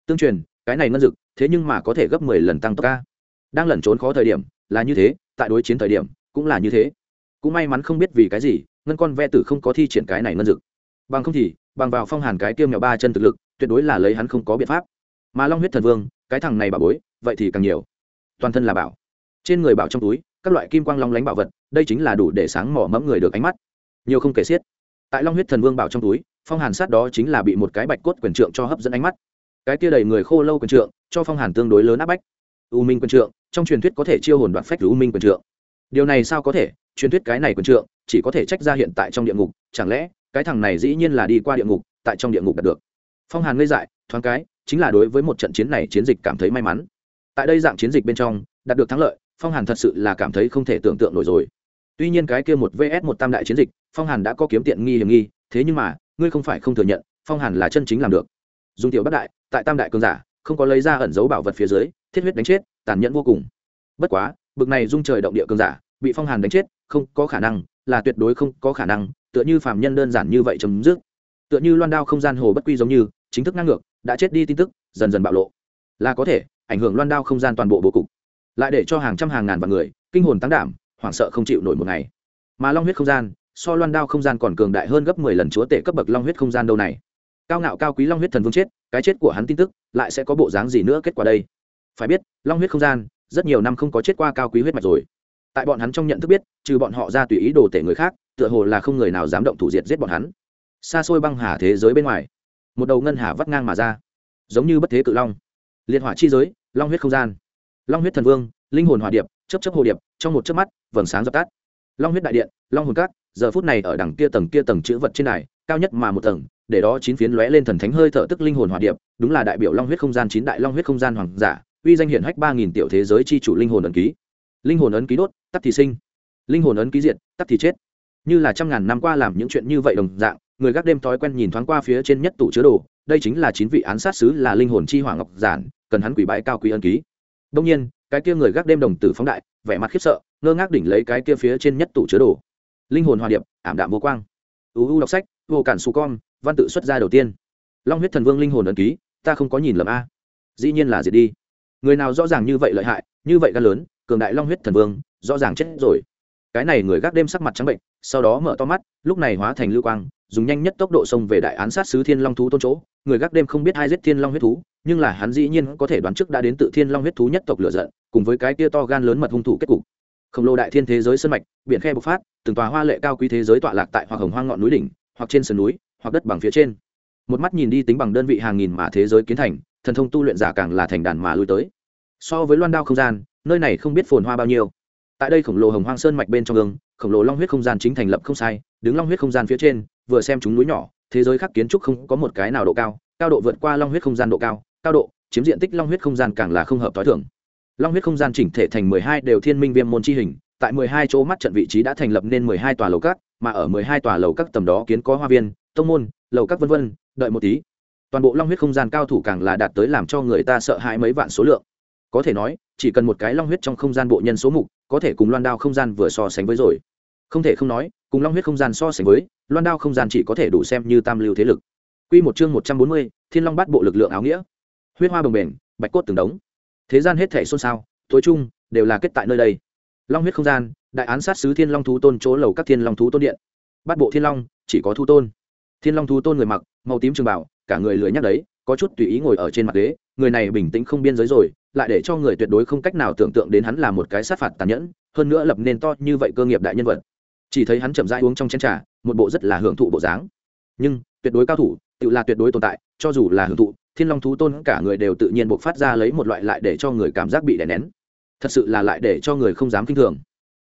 Tương truyền cái này ngân dực, thế nhưng mà có thể gấp mười lần tăng tốc ca. Đang lẩn trốn khó thời điểm là như thế tại đối chiến thời điểm cũng là như thế. Cũng may mắn không biết vì cái gì ngân con ve tử không có thi triển cái này ngân dực. bằng không thì bằng vào phong hàn cái kiêm nhỏ ba chân thực lực tuyệt đối là lấy hắn không có biện pháp. Mà long huyết thần vương cái thằng này bảo bối vậy thì càng nhiều. Toàn thân là bảo. Trên người bảo trong túi các loại kim quang long lánh bảo vật đây chính là đủ để sáng mỏ mẫm người được ánh mắt. Nhiều không kể xiết. Tại long huyết thần vương bảo trong túi phong hàn sát đó chính là bị một cái bạch cốt quyền trượng cho hấp dẫn ánh mắt. Cái kia đầy người khô lâu quyền trượng, cho phong hàn tương đối lớn áp bách. U minh quyền trượng, trong truyền thuyết có thể chiêu hồn đoạn phách u minh quyền trượng. Điều này sao có thể? Truyền thuyết cái này quyền trượng, chỉ có thể trách ra hiện tại trong địa ngục, chẳng lẽ cái thằng này dĩ nhiên là đi qua địa ngục, tại trong địa ngục đạt được? Phong hàn ngây dại, thoáng cái, chính là đối với một trận chiến này chiến dịch cảm thấy may mắn. Tại đây dạng chiến dịch bên trong, đạt được thắng lợi, phong hàn thật sự là cảm thấy không thể tưởng tượng nổi rồi tuy nhiên cái kia một vs một tam đại chiến dịch, phong hàn đã có kiếm tiện nghi hiểm nghi, thế nhưng mà, ngươi không phải không thừa nhận, phong hàn là chân chính làm được. Dùng tiểu bất đại, tại tam đại cường giả, không có lấy ra ẩn dấu bảo vật phía dưới, thiết huyết đánh chết, tàn nhẫn vô cùng. Bất quá, bực này dung trời động địa cường giả, bị phong hàn đánh chết, không có khả năng, là tuyệt đối không có khả năng, tựa như phàm nhân đơn giản như vậy chấm dứt. Tựa như loan đao không gian hồ bất quy giống như, chính thức ngang ngược, đã chết đi tin tức, dần dần bạo lộ. Là có thể, ảnh hưởng loan đao không gian toàn bộ bố cục. Lại để cho hàng trăm hàng ngàn vạn người, kinh hồn tăng đảm hoảng sợ không chịu nổi một ngày. Mà long huyết không gian, so loan đao không gian còn cường đại hơn gấp mười lần chúa tể cấp bậc long huyết không gian đâu này. Cao ngạo cao quý long huyết thần vương chết, cái chết của hắn tin tức lại sẽ có bộ dáng gì nữa kết quả đây? Phải biết, long huyết không gian, rất nhiều năm không có chết qua cao quý huyết mạch rồi. Tại bọn hắn trong nhận thức biết, trừ bọn họ ra tùy ý đồ tể người khác, tựa hồ là không người nào dám động thủ diệt giết bọn hắn. Xa xôi băng hà thế giới bên ngoài, một đầu ngân hà vắt ngang mà ra, giống như bất thế cự long. Liệt hỏa chi giới, long huyết không gian. Long huyết thần vương, linh hồn hỏa điệp chấp chấp hồ điệp, trong một chớp mắt, vầng sáng dập tắt. Long huyết đại điện, long hồn cát, giờ phút này ở đằng kia tầng kia tầng chữ vật trên này cao nhất mà một tầng, để đó chín phiến lóe lên thần thánh hơi thở tức linh hồn hỏa điệp, đúng là đại biểu long huyết không gian chín đại long huyết không gian hoàng giả, uy danh hiển hách ba nghìn tiểu thế giới chi chủ linh hồn ấn ký. Linh hồn ấn ký đốt, tắt thì sinh. Linh hồn ấn ký diệt, tắt thì chết. Như là trăm ngàn năm qua làm những chuyện như vậy đồng dạng, người gác đêm thói quen nhìn thoáng qua phía trên nhất tủ chứa đồ, đây chính là chín vị án sát sứ là linh hồn chi hỏa ngọc giản, cần hắn quỷ bãi cao quý ân ký. Đông nhiên cái kia người gác đêm đồng tử phóng đại, vẻ mặt khiếp sợ, ngơ ngác đỉnh lấy cái kia phía trên nhất tủ chứa đồ. Linh hồn hòa điệp, ảm đạm vô quang. Uu đọc sách, vô cản su con, văn tự xuất ra đầu tiên. Long huyết thần vương linh hồn ấn ký, ta không có nhìn lầm a. Dĩ nhiên là diệt đi. Người nào rõ ràng như vậy lợi hại, như vậy gan lớn, cường đại long huyết thần vương, rõ ràng chết rồi. Cái này người gác đêm sắc mặt trắng bệnh, sau đó mở to mắt, lúc này hóa thành lưu quang dùng nhanh nhất tốc độ xông về đại án sát sứ thiên long thú tôn chỗ. Người gác đêm không biết ai giết thiên long huyết thú, nhưng là hắn dĩ nhiên có thể đoán trước đã đến tự thiên long huyết thú nhất tộc lửa giận, cùng với cái tia to gan lớn mật hung thủ kết cục. Khổng lồ đại thiên thế giới sân mạch, biển khe bộc phát, từng tòa hoa lệ cao quý thế giới tọa lạc tại hoặc hồng hoang ngọn núi đỉnh, hoặc trên sườn núi, hoặc đất bằng phía trên. Một mắt nhìn đi tính bằng đơn vị hàng nghìn mà thế giới kiến thành, thần thông tu luyện giả càng là thành đàn mà lui tới. So với loan đao không gian, nơi này không biết phồn hoa bao nhiêu. Tại đây khổng lồ hồng hoang sơn mạch bên trong gương khổng lồ long huyết không gian chính thành lập không sai, đứng long huyết không gian phía trên vừa xem chúng núi nhỏ, thế giới khác kiến trúc không có một cái nào độ cao cao độ vượt qua long huyết không gian độ cao cao độ, chiếm diện tích long huyết không gian càng là không hợp t h i thường. Long huyết không gian chỉnh thể thành mười hai đều thiên minh viêm môn chi hình, tại mười hai chỗ mắt trận vị trí đã thành lập nên mười hai tòa lầu các, mà ở mười hai tòa lầu các tầm đó kiến có hoa viên, tông môn, lầu các v v đợi một tí. Toàn bộ long huyết không gian cao thủ càng là đạt tới làm cho người ta sợ hãi mấy vạn số lượng. Có thể nói, chỉ cần một cái long huyết trong không gian bộ nhân số mục, có thể cùng loan đao không gian vừa so sánh với rồi. Không thể không nói, cùng long huyết không gian so sánh với loan đao không gian chỉ có thể đủ xem như tam lưu thế lực. Q một chương một trăm bốn mươi, thiên long bắt bộ lực lượng áo nghĩa. Huyết hoa bồng bềnh, bạch cốt từng đống. Thế gian hết thể xôn xao, tối chung, đều là kết tại nơi đây. Long huyết không gian, đại án sát sứ thiên long thú tôn chỗ lầu các thiên long thú tôn điện. Bắt bộ thiên long, chỉ có thu tôn. Thiên long thú tôn người mặc, màu tím trường bảo cả người lười nhắc đấy, có chút tùy ý ngồi ở trên mặt ghế, người này bình tĩnh không biên giới rồi, lại để cho người tuyệt đối không cách nào tưởng tượng đến hắn là một cái sát phạt tàn nhẫn, hơn nữa lập nên to như vậy cơ nghiệp đại nhân vật chỉ thấy hắn chậm rãi uống trong chén trà, một bộ rất là hưởng thụ bộ dáng. Nhưng, tuyệt đối cao thủ, tự là tuyệt đối tồn tại, cho dù là hưởng thụ, thiên long thú tôn cả người đều tự nhiên buộc phát ra lấy một loại lại để cho người cảm giác bị đè nén. Thật sự là lại để cho người không dám kinh thường.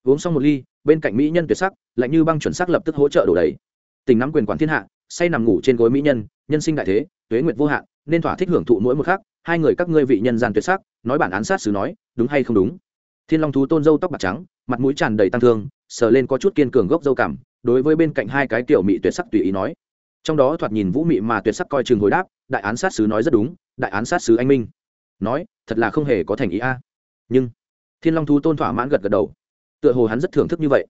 Uống xong một ly, bên cạnh mỹ nhân tuyệt sắc, lạnh như băng chuẩn sắc lập tức hỗ trợ đổ đầy. Tình nắm quyền quản thiên hạ, say nằm ngủ trên gối mỹ nhân nhân sinh đại thế, tuế nguyệt vô hạn, nên thỏa thích hưởng thụ mỗi một khắc, hai người các ngươi vị nhân gian tuyệt sắc, nói bản án sát xử nói, đúng hay không đúng? Thiên long thú tôn dâu tóc bạc trắng, mặt mũi tràn đầy tăng thương sờ lên có chút kiên cường gốc dâu cảm, đối với bên cạnh hai cái tiểu mị tuyệt sắc tùy ý nói. Trong đó thoạt nhìn vũ mị mà tuyệt sắc coi chừng hồi đáp, đại án sát sứ nói rất đúng, đại án sát sứ anh minh. Nói, thật là không hề có thành ý a. Nhưng, thiên long thú tôn thỏa mãn gật gật đầu. Tựa hồ hắn rất thưởng thức như vậy.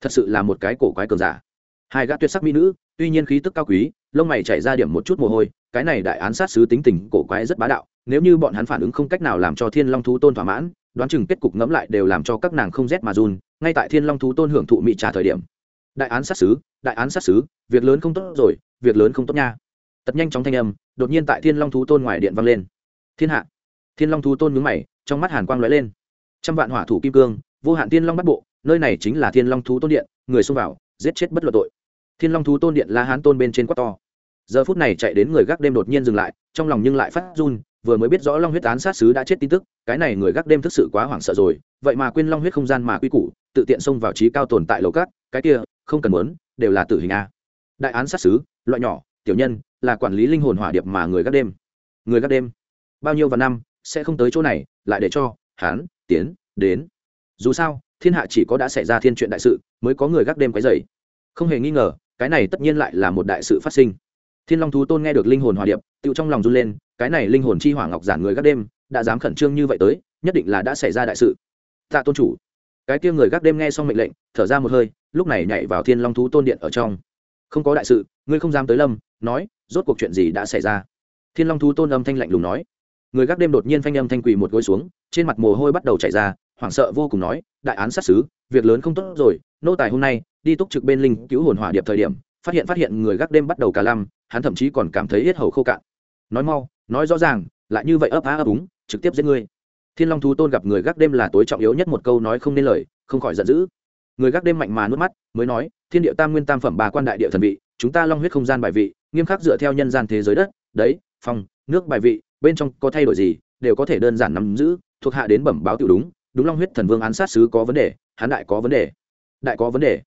Thật sự là một cái cổ quái cường giả. Hai gã tuyệt sắc mỹ nữ, tuy nhiên khí tức cao quý, lông mày chảy ra điểm một chút mồ hôi, cái này đại án sát sứ tính tình cổ quái rất bá đạo, nếu như bọn hắn phản ứng không cách nào làm cho thiên long thú tôn thỏa mãn đoán chừng kết cục ngẫm lại đều làm cho các nàng không rét mà run, ngay tại thiên long thú tôn hưởng thụ mỹ trà thời điểm. Đại án sát sứ, đại án sát sứ, việc lớn không tốt rồi, việc lớn không tốt nha. Tật nhanh chóng thanh âm, đột nhiên tại thiên long thú tôn ngoài điện vang lên. Thiên hạ. Thiên long thú tôn nhướng mày, trong mắt hàn quang lóe lên. Trăm vạn hỏa thủ kim cương, vô hạn thiên long bắt bộ, nơi này chính là thiên long thú tôn điện, người xông vào, giết chết bất luận tội. Thiên long thú tôn điện la hán tôn bên trên quát to. Giờ phút này chạy đến người gác đêm đột nhiên dừng lại, trong lòng nhưng lại phát run vừa mới biết rõ long huyết án sát sứ đã chết tin tức, cái này người gác đêm thực sự quá hoảng sợ rồi, vậy mà quên long huyết không gian mà quy củ, tự tiện xông vào trí cao tồn tại lầu cát, cái kia, không cần muốn, đều là tử hình a. Đại án sát sứ, loại nhỏ, tiểu nhân, là quản lý linh hồn hỏa điệp mà người gác đêm. Người gác đêm, bao nhiêu và năm, sẽ không tới chỗ này, lại để cho hán tiến, đến. Dù sao, thiên hạ chỉ có đã xảy ra thiên chuyện đại sự, mới có người gác đêm cái dày không hề nghi ngờ, cái này tất nhiên lại là một đại sự phát sinh thiên long thú tôn nghe được linh hồn hòa điệp, tự trong lòng run lên, cái này linh hồn chi hỏa ngọc giản người gác đêm, đã dám khẩn trương như vậy tới, nhất định là đã xảy ra đại sự. Tạ tôn chủ. Cái kia người gác đêm nghe xong mệnh lệnh, thở ra một hơi, lúc này nhảy vào thiên long thú tôn điện ở trong. Không có đại sự, ngươi không dám tới lâm, nói, rốt cuộc chuyện gì đã xảy ra? Thiên long thú tôn âm thanh lạnh lùng nói. Người gác đêm đột nhiên phanh âm thanh quỳ một gối xuống, trên mặt mồ hôi bắt đầu chảy ra, hoảng sợ vô cùng nói, đại án sát xứ việc lớn không tốt rồi, nô tài hôm nay, đi túc trực bên linh cứu hồn hỏa điệp thời điểm, phát hiện phát hiện người gác đêm bắt đầu cả lăm hắn thậm chí còn cảm thấy hết hầu khô cạn. Nói mau, nói rõ ràng, lại như vậy ấp á ấp úng, trực tiếp giết ngươi. Thiên long thú tôn gặp người gác đêm là tối trọng yếu nhất một câu nói không nên lời, không khỏi giận dữ. Người gác đêm mạnh mà nuốt mắt, mới nói, thiên địa tam nguyên tam phẩm ba quan đại địa thần vị, chúng ta long huyết không gian bài vị, nghiêm khắc dựa theo nhân gian thế giới đất, đấy, phong, nước bài vị, bên trong có thay đổi gì, đều có thể đơn giản nắm giữ, thuộc hạ đến bẩm báo tự đúng đúng long huyết thần vương án sát sứ có vấn đề, hắn đại có vấn đề. Đại có vấn đề.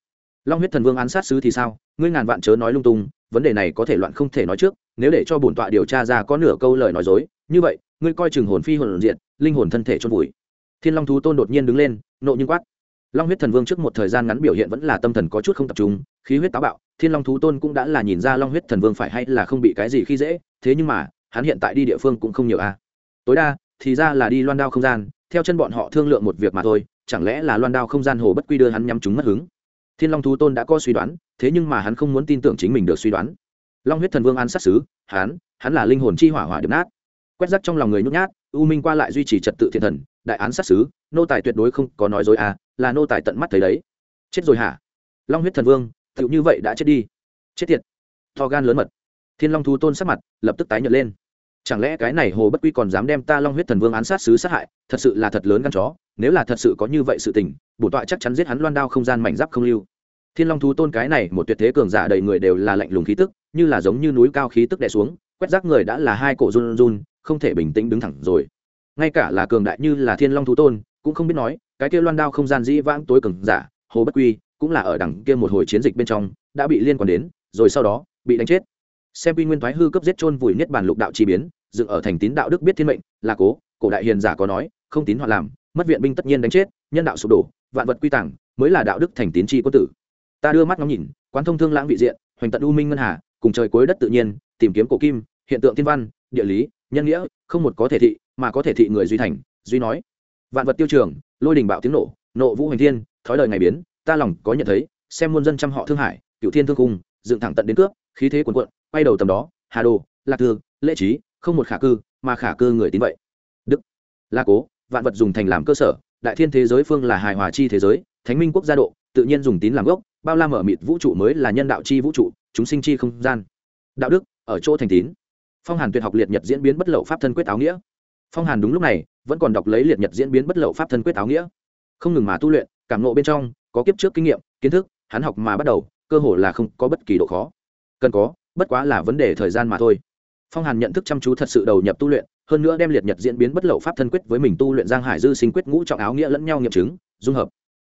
Long huyết thần vương án sát sứ thì sao? Ngươi ngàn vạn chớ nói lung tung vấn đề này có thể loạn không thể nói trước, nếu để cho bổn tọa điều tra ra có nửa câu lời nói dối, như vậy, ngươi coi chừng hồn phi hồn diện linh hồn thân thể chôn vùi. Thiên long thú tôn đột nhiên đứng lên, nộ như quát. Long huyết thần vương trước một thời gian ngắn biểu hiện vẫn là tâm thần có chút không tập trung, khí huyết táo bạo, thiên long thú tôn cũng đã là nhìn ra long huyết thần vương phải hay là không bị cái gì khi dễ, thế nhưng mà, hắn hiện tại đi địa phương cũng không nhiều a. Tối đa, thì ra là đi loan đao không gian, theo chân bọn họ thương lượng một việc mà thôi, chẳng lẽ là loan đao không gian hồ bất quy đưa hắn nhắm chúng mất hứng? Thiên long thú tôn đã có suy đoán, thế nhưng mà hắn không muốn tin tưởng chính mình được suy đoán. Long huyết thần vương an sát xứ hắn hắn là linh hồn chi hỏa hỏa điệp nát. Quét rắc trong lòng người nhút nhát, u minh qua lại duy trì trật tự thiện thần, đại án sát xứ nô tài tuyệt đối không có nói dối à là nô tài tận mắt thấy đấy. Chết rồi hả? Long huyết thần vương, tựu như vậy đã chết đi. Chết tiệt. To gan lớn mật. Thiên long thú tôn sắc mặt lập tức tái nhợt lên chẳng lẽ cái này hồ bất quy còn dám đem ta long huyết thần vương án sát sứ sát hại, thật sự là thật lớn gan chó, nếu là thật sự có như vậy sự tình, bổ tọa chắc chắn giết hắn loan đao không gian mảnh giáp không lưu. Thiên long thú tôn cái này một tuyệt thế cường giả đầy người đều là lạnh lùng khí tức, như là giống như núi cao khí tức đè xuống, quét rác người đã là hai cổ run run, không thể bình tĩnh đứng thẳng rồi. Ngay cả là cường đại như là thiên long thú tôn, cũng không biết nói, cái kia loan đao không gian dĩ vãng tối cường giả, hồ bất quy, cũng là ở đằng kia một hồi chiến dịch bên trong, đã bị liên quan đến, rồi sau đó, bị đánh chết xem quy nguyên thoái hư cấp giết chôn vùi niết bàn lục đạo chi biến, dựng ở thành tín đạo đức biết thiên mệnh, là cố, cổ đại hiền giả có nói, không tín họ làm, mất viện binh tất nhiên đánh chết, nhân đạo sụp đổ, vạn vật quy tàng, mới là đạo đức thành tín chi quân tử. Ta đưa mắt ngắm nhìn, quán thông thương lãng vị diện, hoành tận u minh ngân hà, cùng trời cuối đất tự nhiên, tìm kiếm cổ kim, hiện tượng thiên văn, địa lý, nhân nghĩa, không một có thể thị, mà có thể thị người duy thành, duy nói. Vạn vật tiêu trường, lôi đình bạo tiếng nổ, nộ vũ hoành thiên, thói đời ngày biến, ta lòng có nhận thấy, xem muôn dân trăm họ thương hải cựu thiên thương cung, dựng thẳng tận đến cướp, khí thế cuồn cuộn quay đầu tầm đó hà đồ lạc thư, lễ trí không một khả cư mà khả cư người tín vậy. Đức la cố vạn vật dùng thành làm cơ sở đại thiên thế giới phương là hài hòa chi thế giới thánh minh quốc gia độ tự nhiên dùng tín làm gốc bao la mở mịt vũ trụ mới là nhân đạo chi vũ trụ chúng sinh chi không gian. Đạo đức ở chỗ thành tín. Phong hàn tuyệt học liệt nhật diễn biến bất lậu pháp thân quyết áo nghĩa. Phong hàn đúng lúc này vẫn còn đọc lấy liệt nhật diễn biến bất lậu pháp thân quyết áo nghĩa. Không ngừng mà tu luyện cảm nộ bên trong có kiếp trước kinh nghiệm kiến thức hắn học mà bắt đầu cơ hồ là không có bất kỳ độ khó. Cần có bất quá là vấn đề thời gian mà thôi. Phong hàn nhận thức chăm chú thật sự đầu nhập tu luyện, hơn nữa đem liệt nhật diễn biến bất lậu pháp thân quyết với mình tu luyện giang hải dư sinh quyết ngũ trọng áo nghĩa lẫn nhau nghiệm chứng, dung hợp.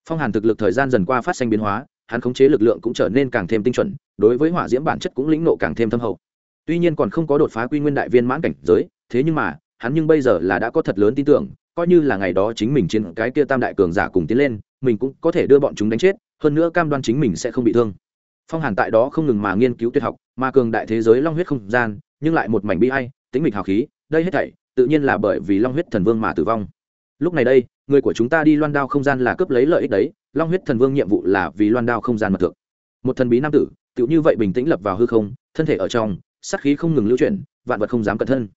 Phong hàn thực lực thời gian dần qua phát sinh biến hóa, hắn khống chế lực lượng cũng trở nên càng thêm tinh chuẩn, đối với hỏa diễm bản chất cũng lĩnh nộ càng thêm thâm hậu. Tuy nhiên còn không có đột phá quy nguyên đại viên mãn cảnh giới, thế nhưng mà, hắn nhưng bây giờ là đã có thật lớn tin tưởng, coi như là ngày đó chính mình trên cái kia tam đại cường giả cùng tiến lên, mình cũng có thể đưa bọn chúng đánh chết, hơn nữa cam đoan chính mình sẽ không bị thương phong hàn tại đó không ngừng mà nghiên cứu tuyệt học, mà cường đại thế giới long huyết không gian, nhưng lại một mảnh bi hay tính mịch hào khí, đây hết thảy, tự nhiên là bởi vì long huyết thần vương mà tử vong. Lúc này đây, người của chúng ta đi loan đao không gian là cướp lấy lợi ích đấy, long huyết thần vương nhiệm vụ là vì loan đao không gian mật thực một thần bí nam tử, tựu như vậy bình tĩnh lập vào hư không, thân thể ở trong sắc khí không ngừng lưu chuyển, vạn vật không dám cẩn thân.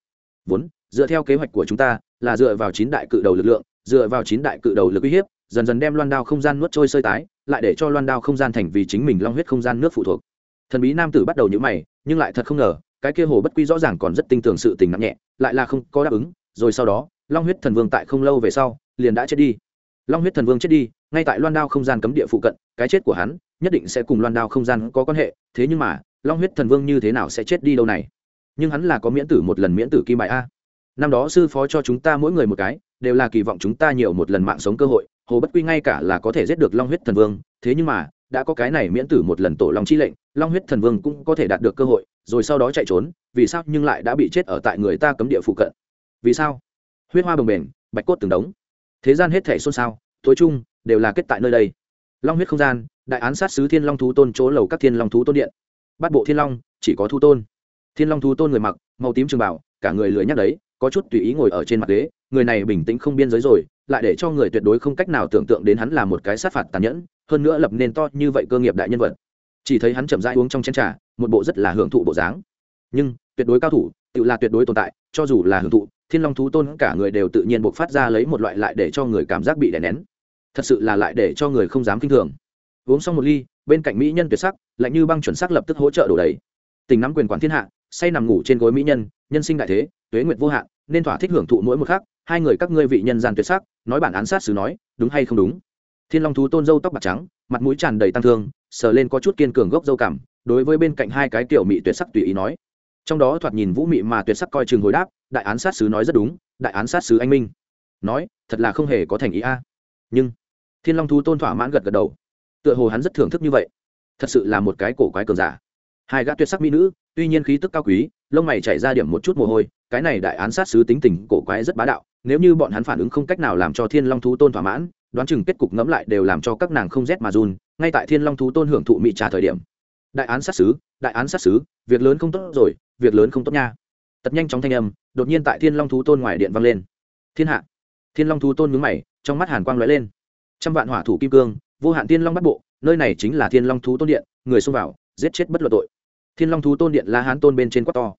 Vốn, dựa theo kế hoạch của chúng ta, là dựa vào chín đại cự đầu lực lượng, dựa vào chín đại cự đầu lực uy hiếp, dần dần đem loan đao không gian nuốt trôi sơi tái lại để cho loan đao không gian thành vì chính mình long huyết không gian nước phụ thuộc. Thần bí nam tử bắt đầu nhữ mày, nhưng lại thật không ngờ, cái kia hồ bất quy rõ ràng còn rất tinh tường sự tình nặng nhẹ, lại là không có đáp ứng, rồi sau đó, long huyết thần vương tại không lâu về sau, liền đã chết đi. Long huyết thần vương chết đi, ngay tại loan đao không gian cấm địa phụ cận, cái chết của hắn nhất định sẽ cùng loan đao không gian có quan hệ, thế nhưng mà, long huyết thần vương như thế nào sẽ chết đi đâu này? Nhưng hắn là có miễn tử một lần miễn tử kim bài a. Năm đó sư phó cho chúng ta mỗi người một cái, đều là kỳ vọng chúng ta nhiều một lần mạng sống cơ hội hồ bất quy ngay cả là có thể giết được long huyết thần vương, thế nhưng mà, đã có cái này miễn tử một lần tổ long chi lệnh, long huyết thần vương cũng có thể đạt được cơ hội, rồi sau đó chạy trốn, vì sao nhưng lại đã bị chết ở tại người ta cấm địa phụ cận? Vì sao? Huyết hoa bồng bềnh, bạch cốt từng đống. Thế gian hết thể xôn xao tối chung, đều là kết tại nơi đây. Long huyết không gian, đại án sát sứ thiên long thú tôn chỗ lầu các thiên long thú tôn điện. Bắt bộ thiên long, chỉ có thu tôn. Thiên long thú tôn người mặc, màu tím trường bảo, cả người lười nhắc đấy, có chút tùy ý ngồi ở trên mặt ghế, người này bình tĩnh không biên giới rồi lại để cho người tuyệt đối không cách nào tưởng tượng đến hắn là một cái sát phạt tàn nhẫn, hơn nữa lập nên to như vậy cơ nghiệp đại nhân vật. Chỉ thấy hắn chậm rãi uống trong chén trà, một bộ rất là hưởng thụ bộ dáng. Nhưng, tuyệt đối cao thủ, tự là tuyệt đối tồn tại, cho dù là hưởng thụ, thiên long thú tôn cả người đều tự nhiên buộc phát ra lấy một loại lại để cho người cảm giác bị đè nén. Thật sự là lại để cho người không dám kinh thường. Uống xong một ly, bên cạnh mỹ nhân tuyệt sắc, lạnh như băng chuẩn sắc lập tức hỗ trợ đổ đầy. Tình nắm quyền quản thiên hạ, say nằm ngủ trên gối mỹ nhân nhân sinh đại thế, tuế nguyệt vô hạn, nên thỏa thích hưởng thụ mỗi một khắc hai người các ngươi vị nhân gian tuyệt sắc, nói bản án sát xử nói, đúng hay không đúng? Thiên long thú tôn dâu tóc bạc trắng, mặt mũi tràn đầy tăng thương, sờ lên có chút kiên cường gốc dâu cảm, đối với bên cạnh hai cái tiểu mị tuyệt sắc tùy ý nói. Trong đó thoạt nhìn vũ mị mà tuyệt sắc coi chừng hồi đáp, đại án sát sứ nói rất đúng, đại án sát sứ anh minh. Nói, thật là không hề có thành ý a. Nhưng, thiên long thú tôn thỏa mãn gật gật đầu. Tựa hồ hắn rất thưởng thức như vậy. Thật sự là một cái cổ quái cường giả hai gã tuyệt sắc mỹ nữ, tuy nhiên khí tức cao quý, lông mày chảy ra điểm một chút mồ hôi, cái này đại án sát sứ tính tình cổ quái rất bá đạo, nếu như bọn hắn phản ứng không cách nào làm cho thiên long thú tôn thỏa mãn, đoán chừng kết cục ngẫm lại đều làm cho các nàng không rét mà run, ngay tại thiên long thú tôn hưởng thụ mỹ trà thời điểm. Đại án sát sứ, đại án sát sứ, việc lớn không tốt rồi, việc lớn không tốt nha. Tật nhanh chóng thanh âm, đột nhiên tại thiên long thú tôn ngoài điện vang lên. Thiên hạ. Thiên long thú tôn nhướng mày, trong mắt hàn quang lóe lên. Trăm vạn hỏa thủ kim cương, vô hạn thiên long bắt bộ, nơi này chính là thiên long thú tôn điện, người xông vào giết chết bất luận tội. Thiên long thú tôn điện la hán tôn bên trên quát to.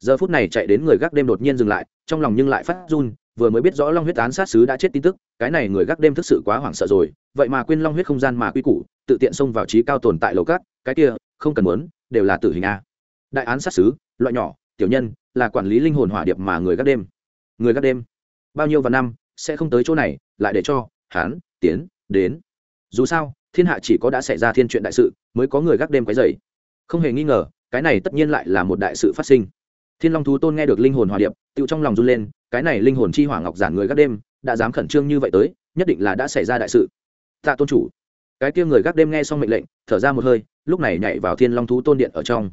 Giờ phút này chạy đến người gác đêm đột nhiên dừng lại, trong lòng nhưng lại phát run, vừa mới biết rõ long huyết án sát sứ đã chết tin tức, cái này người gác đêm thực sự quá hoảng sợ rồi, vậy mà quên long huyết không gian mà quy củ, tự tiện xông vào trí cao tồn tại lầu cát cái kia, không cần muốn, đều là tử hình a. Đại án sát sứ, loại nhỏ, tiểu nhân, là quản lý linh hồn hỏa điệp mà người gác đêm. Người gác đêm, bao nhiêu và năm, sẽ không tới chỗ này, lại để cho hán tiến đến. Dù sao thiên hạ chỉ có đã xảy ra thiên chuyện đại sự, mới có người gác đêm quấy dày không hề nghi ngờ, cái này tất nhiên lại là một đại sự phát sinh. Thiên long thú tôn nghe được linh hồn hòa điệp, tự trong lòng run lên, cái này linh hồn chi hỏa ngọc giản người gác đêm, đã dám khẩn trương như vậy tới, nhất định là đã xảy ra đại sự. Tạ tôn chủ, cái kia người gác đêm nghe xong mệnh lệnh, thở ra một hơi, lúc này nhảy vào thiên long thú tôn điện ở trong.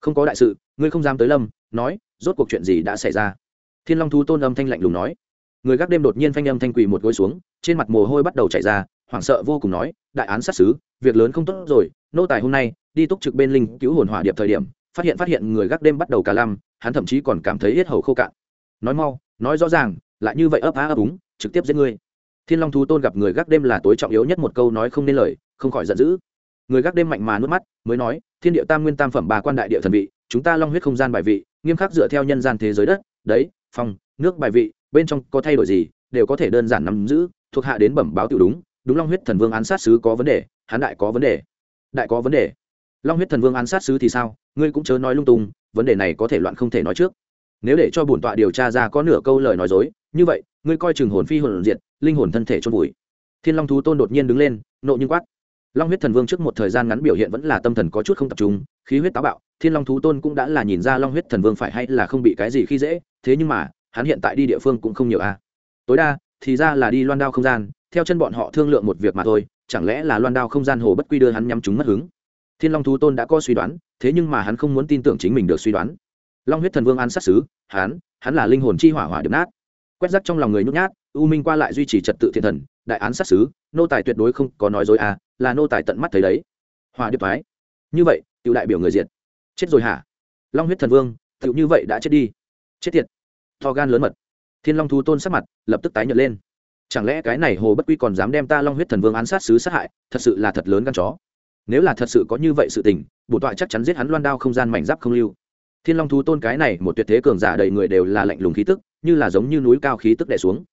Không có đại sự, ngươi không dám tới lâm, nói, rốt cuộc chuyện gì đã xảy ra? Thiên long thú tôn âm thanh lạnh lùng nói. Người gác đêm đột nhiên phanh âm thanh quỳ một gối xuống, trên mặt mồ hôi bắt đầu chảy ra hoảng sợ vô cùng nói, đại án sát xứ việc lớn không tốt rồi, nô tài hôm nay, đi túc trực bên linh cứu hồn hỏa điệp thời điểm, phát hiện phát hiện người gác đêm bắt đầu cả lăm, hắn thậm chí còn cảm thấy hết hầu khô cạn. Nói mau, nói rõ ràng, lại như vậy ấp á ấp úng, trực tiếp giết ngươi. Thiên long thú tôn gặp người gác đêm là tối trọng yếu nhất một câu nói không nên lời, không khỏi giận dữ. Người gác đêm mạnh mà nuốt mắt, mới nói, thiên địa tam nguyên tam phẩm bà quan đại địa thần vị, chúng ta long huyết không gian bài vị, nghiêm khắc dựa theo nhân gian thế giới đất, đấy, phong, nước bài vị, bên trong có thay đổi gì, đều có thể đơn giản nắm giữ, thuộc hạ đến bẩm báo tiểu đúng đúng long huyết thần vương án sát sứ có vấn đề, hắn đại có vấn đề. Đại có vấn đề. Long huyết thần vương án sát sứ thì sao? Ngươi cũng chớ nói lung tung, vấn đề này có thể loạn không thể nói trước. Nếu để cho bổn tọa điều tra ra có nửa câu lời nói dối, như vậy, ngươi coi chừng hồn phi hồn diệt, linh hồn thân thể chôn vùi. Thiên long thú tôn đột nhiên đứng lên, nộ như quát. Long huyết thần vương trước một thời gian ngắn biểu hiện vẫn là tâm thần có chút không tập trung, khí huyết táo bạo, thiên long thú tôn cũng đã là nhìn ra long huyết thần vương phải hay là không bị cái gì khi dễ, thế nhưng mà, hắn hiện tại đi địa phương cũng không nhiều a à. tối đa, thì ra là đi loan đao không gian theo chân bọn họ thương lượng một việc mà thôi, chẳng lẽ là loan đao không gian hồ bất quy đưa hắn nhắm chúng mất hứng? Thiên long thú tôn đã có suy đoán, thế nhưng mà hắn không muốn tin tưởng chính mình được suy đoán. Long huyết thần vương an sát xứ hắn hắn là linh hồn chi hỏa hỏa điểm nát. Quét rắc trong lòng người nhút nhát, u minh qua lại duy trì trật tự thiên thần, đại án sát xứ nô tài tuyệt đối không có nói dối à là nô tài tận mắt thấy đấy. Hỏa điệp phái. Như vậy, tiểu đại biểu người diệt. Chết rồi hả? Long huyết thần vương, tiểu như vậy đã chết đi. Chết tiệt. To gan lớn mật. Thiên long thú tôn sắc mặt lập tức tái nhợt lên chẳng lẽ cái này hồ bất quy còn dám đem ta long huyết thần vương án sát sứ sát hại, thật sự là thật lớn gan chó. Nếu là thật sự có như vậy sự tình, bổ tọa chắc chắn giết hắn loan đao không gian mảnh giáp không lưu. Thiên long thú tôn cái này một tuyệt thế cường giả đầy người đều là lạnh lùng khí tức, như là giống như núi cao khí tức đè xuống.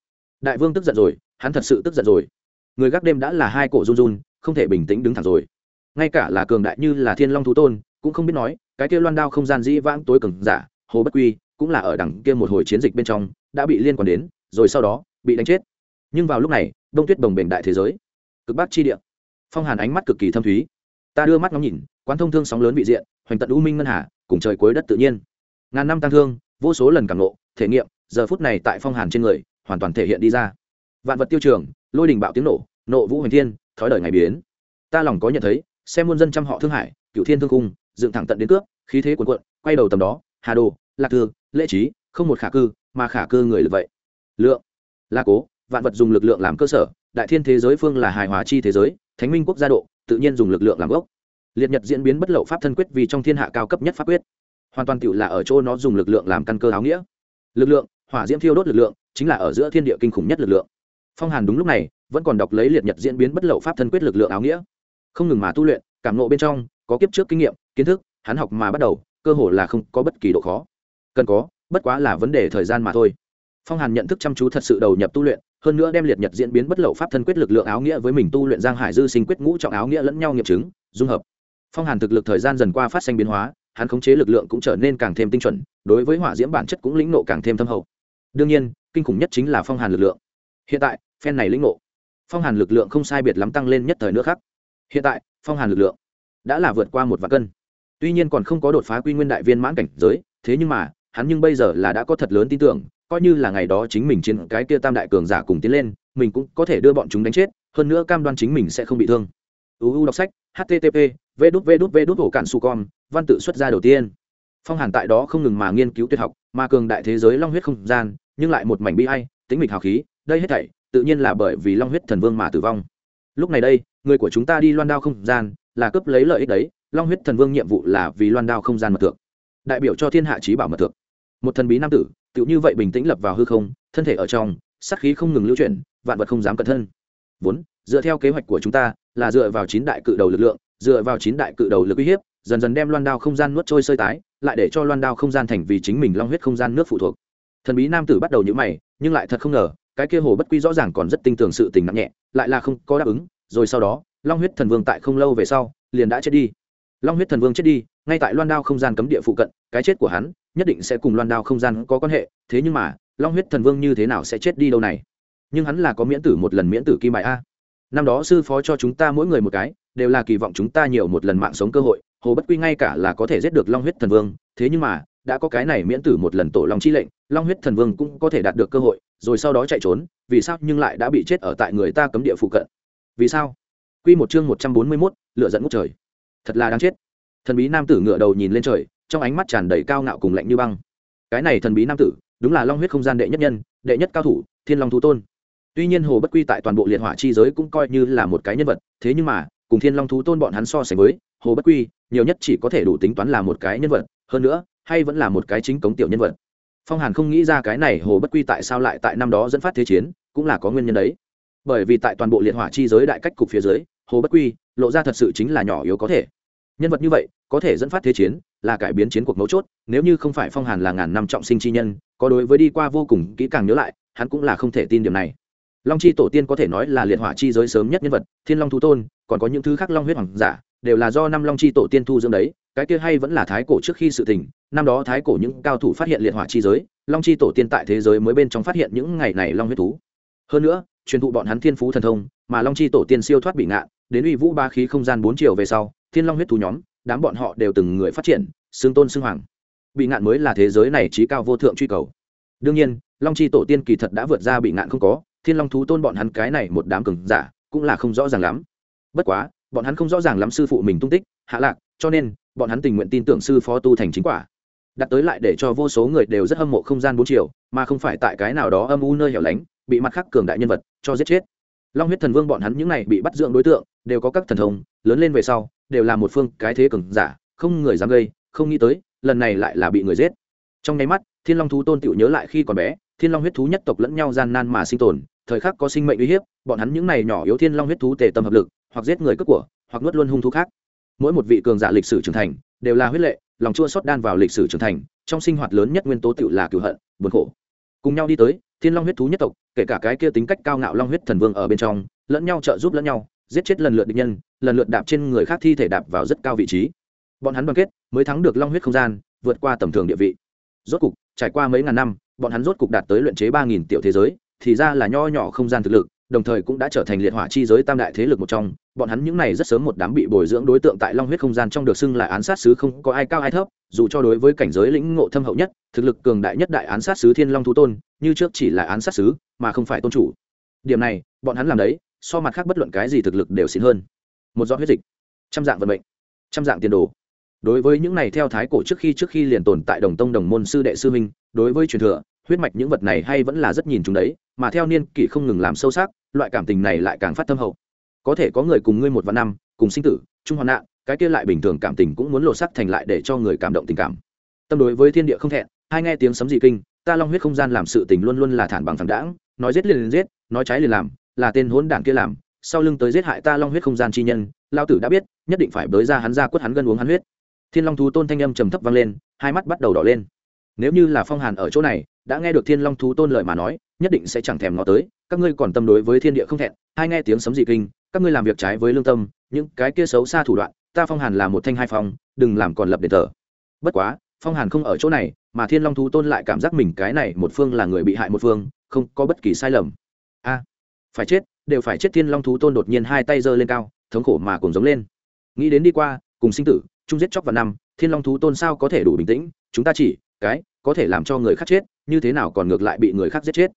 Đại vương tức giận rồi, hắn thật sự tức giận rồi. Người gác đêm đã là hai cổ run run, không thể bình tĩnh đứng thẳng rồi. Ngay cả là cường đại như là thiên long thú tôn, cũng không biết nói, cái kia loan đao không gian dĩ vãng tối cường giả, hồ bất quy, cũng là ở đằng kia một hồi chiến dịch bên trong, đã bị liên quan đến, rồi sau đó, bị đánh chết nhưng vào lúc này, đông tuyết đồng bềnh đại thế giới. Cực bắc chi địa. Phong hàn ánh mắt cực kỳ thâm thúy. Ta đưa mắt ngắm nhìn, quán thông thương sóng lớn vị diện, hoành tận u minh ngân hà, cùng trời cuối đất tự nhiên. Ngàn năm tăng thương, vô số lần cảm nộ thể nghiệm, giờ phút này tại phong hàn trên người, hoàn toàn thể hiện đi ra. Vạn vật tiêu trường, lôi đình bạo tiếng nổ, nộ vũ hoành thiên, thói đời ngày biến. Ta lòng có nhận thấy, xem muôn dân trăm họ thương hải cựu thiên thương cung dựng thẳng tận đến cướp, khí thế cuồn cuộn, quay đầu tầm đó, hà đồ, lạc thư, lễ trí, không một khả cư, mà khả cư người là vậy. Lượng là cố vạn vật dùng lực lượng làm cơ sở, đại thiên thế giới phương là hài hòa chi thế giới, thánh minh quốc gia độ, tự nhiên dùng lực lượng làm gốc. Liệt nhật diễn biến bất lậu pháp thân quyết vì trong thiên hạ cao cấp nhất pháp quyết. Hoàn toàn tựu là ở chỗ nó dùng lực lượng làm căn cơ áo nghĩa. Lực lượng, hỏa diễm thiêu đốt lực lượng, chính là ở giữa thiên địa kinh khủng nhất lực lượng. Phong hàn đúng lúc này, vẫn còn đọc lấy liệt nhật diễn biến bất lậu pháp thân quyết lực lượng áo nghĩa. Không ngừng mà tu luyện, cảm nộ bên trong, có kiếp trước kinh nghiệm, kiến thức, hắn học mà bắt đầu, cơ hồ là không có bất kỳ độ khó. Cần có, bất quá là vấn đề thời gian mà thôi. Phong hàn nhận thức chăm chú thật sự đầu nhập tu luyện hơn nữa đem liệt nhật diễn biến bất lậu pháp thân quyết lực lượng áo nghĩa với mình tu luyện giang hải dư sinh quyết ngũ trọng áo nghĩa lẫn nhau nghiệm chứng, dung hợp. Phong hàn thực lực thời gian dần qua phát sinh biến hóa, hắn khống chế lực lượng cũng trở nên càng thêm tinh chuẩn, đối với hỏa diễm bản chất cũng lĩnh nộ càng thêm thâm hậu. Đương nhiên, kinh khủng nhất chính là phong hàn lực lượng. Hiện tại, phen này lĩnh nộ phong hàn lực lượng không sai biệt lắm tăng lên nhất thời nữa khác. Hiện tại, phong hàn lực lượng đã là vượt qua một vạn cân. Tuy nhiên còn không có đột phá quy nguyên đại viên mãn cảnh giới, thế nhưng mà, hắn nhưng bây giờ là đã có thật lớn tin tưởng coi như là ngày đó chính mình chiến cái kia tam đại cường giả cùng tiến lên, mình cũng có thể đưa bọn chúng đánh chết, hơn nữa cam đoan chính mình sẽ không bị thương. Uu đọc sách http v đút v đút v đút, ổ cản su com, văn tự xuất ra đầu tiên. Phong hàn tại đó không ngừng mà nghiên cứu tuyệt học, mà cường đại thế giới long huyết không gian, nhưng lại một mảnh bi hay tính mịch hào khí, đây hết thảy tự nhiên là bởi vì long huyết thần vương mà tử vong. Lúc này đây, người của chúng ta đi loan đao không gian, là cướp lấy lợi ích đấy, long huyết thần vương nhiệm vụ là vì loan đao không gian mật thượng. Đại biểu cho thiên hạ trí bảo mật thượng một thần bí nam tử, tựu như vậy bình tĩnh lập vào hư không, thân thể ở trong, sát khí không ngừng lưu chuyển, vạn vật không dám cẩn thân. Vốn, dựa theo kế hoạch của chúng ta, là dựa vào chín đại cự đầu lực lượng, dựa vào chín đại cự đầu lực uy hiếp, dần dần đem loan đao không gian nuốt trôi sơi tái, lại để cho loan đao không gian thành vì chính mình long huyết không gian nước phụ thuộc. Thần bí nam tử bắt đầu nhữ mày, nhưng lại thật không ngờ, cái kia hồ bất quy rõ ràng còn rất tinh tường sự tình nặng nhẹ, lại là không có đáp ứng, rồi sau đó, long huyết thần vương tại không lâu về sau, liền đã chết đi. Long huyết thần vương chết đi ngay tại loan đao không gian cấm địa phụ cận, cái chết của hắn nhất định sẽ cùng loan đao không gian có quan hệ, thế nhưng mà, long huyết thần vương như thế nào sẽ chết đi đâu này? Nhưng hắn là có miễn tử một lần miễn tử kim bài a. Năm đó sư phó cho chúng ta mỗi người một cái, đều là kỳ vọng chúng ta nhiều một lần mạng sống cơ hội, hồ bất quy ngay cả là có thể giết được long huyết thần vương, thế nhưng mà, đã có cái này miễn tử một lần tổ long chi lệnh, long huyết thần vương cũng có thể đạt được cơ hội, rồi sau đó chạy trốn, vì sao nhưng lại đã bị chết ở tại người ta cấm địa phụ cận? Vì sao? Q một chương một trăm bốn mươi mốt lựa dẫn ngút trời. Thật là đáng chết thần bí nam tử ngựa đầu nhìn lên trời, trong ánh mắt tràn đầy cao ngạo cùng lạnh như băng. Cái này thần bí nam tử, đúng là long huyết không gian đệ nhất nhân, đệ nhất cao thủ, thiên long thú tôn. Tuy nhiên hồ bất quy tại toàn bộ liệt hỏa chi giới cũng coi như là một cái nhân vật, thế nhưng mà, cùng thiên long thú tôn bọn hắn so sánh với, hồ bất quy, nhiều nhất chỉ có thể đủ tính toán là một cái nhân vật, hơn nữa, hay vẫn là một cái chính cống tiểu nhân vật. Phong hàn không nghĩ ra cái này hồ bất quy tại sao lại tại năm đó dẫn phát thế chiến, cũng là có nguyên nhân đấy. Bởi vì tại toàn bộ liệt hỏa chi giới đại cách cục phía dưới, hồ bất quy, lộ ra thật sự chính là nhỏ yếu có thể nhân vật như vậy, có thể dẫn phát thế chiến, là cải biến chiến cuộc mấu chốt, nếu như không phải phong hàn là ngàn năm trọng sinh chi nhân, có đối với đi qua vô cùng kỹ càng nhớ lại, hắn cũng là không thể tin điểm này. Long chi tổ tiên có thể nói là liệt hỏa chi giới sớm nhất nhân vật, thiên long thú tôn, còn có những thứ khác long huyết hoàng giả, đều là do năm long chi tổ tiên thu dưỡng đấy, cái kia hay vẫn là thái cổ trước khi sự tình, năm đó thái cổ những cao thủ phát hiện liệt hỏa chi giới, long chi tổ tiên tại thế giới mới bên trong phát hiện những ngày này long huyết thú. Hơn nữa, truyền thụ bọn hắn thiên phú thần thông, mà long chi tổ tiên siêu thoát bị ngạn, đến uy vũ ba khí không gian bốn chiều về sau thiên long huyết thú nhóm, đám bọn họ đều từng người phát triển, xương tôn xương hoàng. Bị ngạn mới là thế giới này trí cao vô thượng truy cầu. Đương nhiên, long chi tổ tiên kỳ thật đã vượt ra bị ngạn không có, thiên long thú tôn bọn hắn cái này một đám cường giả, cũng là không rõ ràng lắm. Bất quá, bọn hắn không rõ ràng lắm sư phụ mình tung tích, hạ lạc, cho nên, bọn hắn tình nguyện tin tưởng sư phó tu thành chính quả. Đặt tới lại để cho vô số người đều rất hâm mộ không gian bốn chiều, mà không phải tại cái nào đó âm u nơi hẻo lánh, bị mặt khác cường đại nhân vật cho giết chết long huyết thần vương bọn hắn những này bị bắt dưỡng đối tượng, đều có các thần thông, lớn lên về sau, đều là một phương cái thế cường giả, không người dám gây, không nghĩ tới, lần này lại là bị người giết. Trong nháy mắt, thiên long thú tôn tựu nhớ lại khi còn bé, thiên long huyết thú nhất tộc lẫn nhau gian nan mà sinh tồn, thời khắc có sinh mệnh uy hiếp, bọn hắn những này nhỏ yếu thiên long huyết thú tề tâm hợp lực, hoặc giết người cướp của, hoặc nuốt luôn hung thú khác. Mỗi một vị cường giả lịch sử trưởng thành, đều là huyết lệ, lòng chua xót đan vào lịch sử trưởng thành, trong sinh hoạt lớn nhất nguyên tố tựu là cửu hận, buồn khổ. Cùng nhau đi tới thiên long huyết thú nhất tộc, kể cả cái kia tính cách cao ngạo long huyết thần vương ở bên trong, lẫn nhau trợ giúp lẫn nhau, giết chết lần lượt địch nhân, lần lượt đạp trên người khác thi thể đạp vào rất cao vị trí. Bọn hắn đoàn kết, mới thắng được long huyết không gian, vượt qua tầm thường địa vị. Rốt cục, trải qua mấy ngàn năm, bọn hắn rốt cục đạt tới luyện chế ba nghìn tiểu thế giới, thì ra là nho nhỏ không gian thực lực, đồng thời cũng đã trở thành liệt hỏa chi giới tam đại thế lực một trong. Bọn hắn những này rất sớm một đám bị bồi dưỡng đối tượng tại long huyết không gian trong được xưng là án sát sứ không có ai cao ai thấp, dù cho đối với cảnh giới lĩnh ngộ thâm hậu nhất, thực lực cường đại nhất đại án sát sứ thiên long thú tôn như trước chỉ là án sát sứ mà không phải tôn chủ. Điểm này, bọn hắn làm đấy, so mặt khác bất luận cái gì thực lực đều xịn hơn. Một giọt huyết dịch. Trăm dạng vận mệnh. Trăm dạng tiền đồ. Đối với những này theo thái cổ trước khi trước khi liền tồn tại đồng tông đồng môn sư đệ sư minh đối với truyền thừa, huyết mạch những vật này hay vẫn là rất nhìn chúng đấy, mà theo niên kỷ không ngừng làm sâu sắc, loại cảm tình này lại càng phát thâm hậu. Có thể có người cùng ngươi một vạn năm, cùng sinh tử, chung hoạn nạn, cái kia lại bình thường cảm tình cũng muốn lộ sắc thành lại để cho người cảm động tình cảm. Tâm đối với thiên địa không thẹn hai nghe tiếng sấm dị kinh ta long huyết không gian làm sự tình luôn luôn là thản bằng thẳng đãng, nói giết liền liền giết, nói trái liền làm, là tên hỗn đảng kia làm, sau lưng tới giết hại ta long huyết không gian chi nhân lao tử đã biết, nhất định phải bới ra hắn ra quất hắn gân uống hắn huyết. Thiên long thú tôn thanh âm trầm thấp vang lên, hai mắt bắt đầu đỏ lên. Nếu như là phong hàn ở chỗ này, đã nghe được thiên long thú tôn lời mà nói, nhất định sẽ chẳng thèm ngó tới, các ngươi còn tâm đối với thiên địa không thẹn, hai nghe tiếng sấm dị kinh, các ngươi làm việc trái với lương tâm, những cái kia xấu xa thủ đoạn, ta phong hàn là một thanh hai phong, đừng làm còn lập đền thờ. Bất quá phong hàn không ở chỗ này, mà thiên long thú tôn lại cảm giác mình cái này một phương là người bị hại một phương, không có bất kỳ sai lầm. A, phải chết, đều phải chết, thiên long thú tôn đột nhiên hai tay giơ lên cao, thống khổ mà cùng giống lên. Nghĩ đến đi qua, cùng sinh tử, chung giết chóc vào năm, thiên long thú tôn sao có thể đủ bình tĩnh? Chúng ta chỉ, cái, có thể làm cho người khác chết, như thế nào còn ngược lại bị người khác giết chết?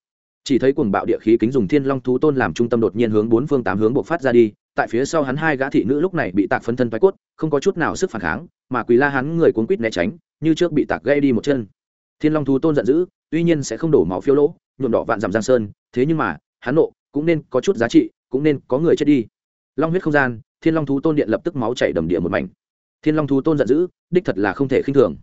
Chỉ thấy cuồng bạo địa khí kính dùng thiên long thú tôn làm trung tâm đột nhiên hướng bốn phương tám hướng bộc phát ra đi tại phía sau hắn hai gã thị nữ lúc này bị tạc phân thân thoái cốt, không có chút nào sức phản kháng, mà quỳ la hắn người cuốn quýt né tránh, như trước bị tạc gây đi một chân. Thiên long thú tôn giận dữ, tuy nhiên sẽ không đổ máu phiêu lỗ, nhuộm đỏ vạn dằm giang sơn, thế nhưng mà, hắn nộ, cũng nên có chút giá trị, cũng nên có người chết đi. Long huyết không gian, thiên long thú tôn điện lập tức máu chảy đầm địa một mảnh. Thiên long thú tôn giận dữ, đích thật là không thể khinh thường.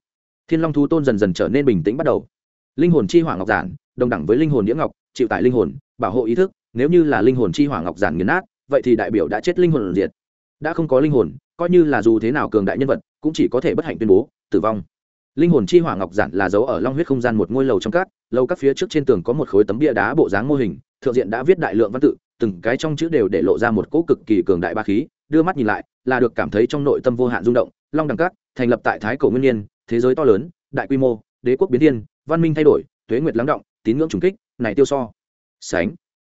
Thiên long thú tôn dần dần trở nên bình tĩnh bắt đầu. Linh hồn chi hỏa ngọc giản, đồng đẳng với linh hồn đĩa ngọc, chịu tại linh hồn, bảo hộ ý thức, nếu như là linh hồn chi hỏa ngọc giản nghiền nát vậy thì đại biểu đã chết linh hồn diệt. Đã không có linh hồn, coi như là dù thế nào cường đại nhân vật, cũng chỉ có thể bất hạnh tuyên bố, tử vong. Linh hồn chi hỏa ngọc giản là dấu ở long huyết không gian một ngôi lầu trong cát lâu các phía trước trên tường có một khối tấm bia đá bộ dáng mô hình, thượng diện đã viết đại lượng văn tự, từng cái trong chữ đều để lộ ra một cỗ cực kỳ cường đại ba khí, đưa mắt nhìn lại, là được cảm thấy trong nội tâm vô hạn rung động, long đẳng cát thành lập tại thái cổ nguyên niên thế giới to lớn, đại quy mô, đế quốc biến thiên, văn minh thay đổi, tuế nguyệt lắng động, tín ngưỡng trùng kích, này tiêu so. Sánh.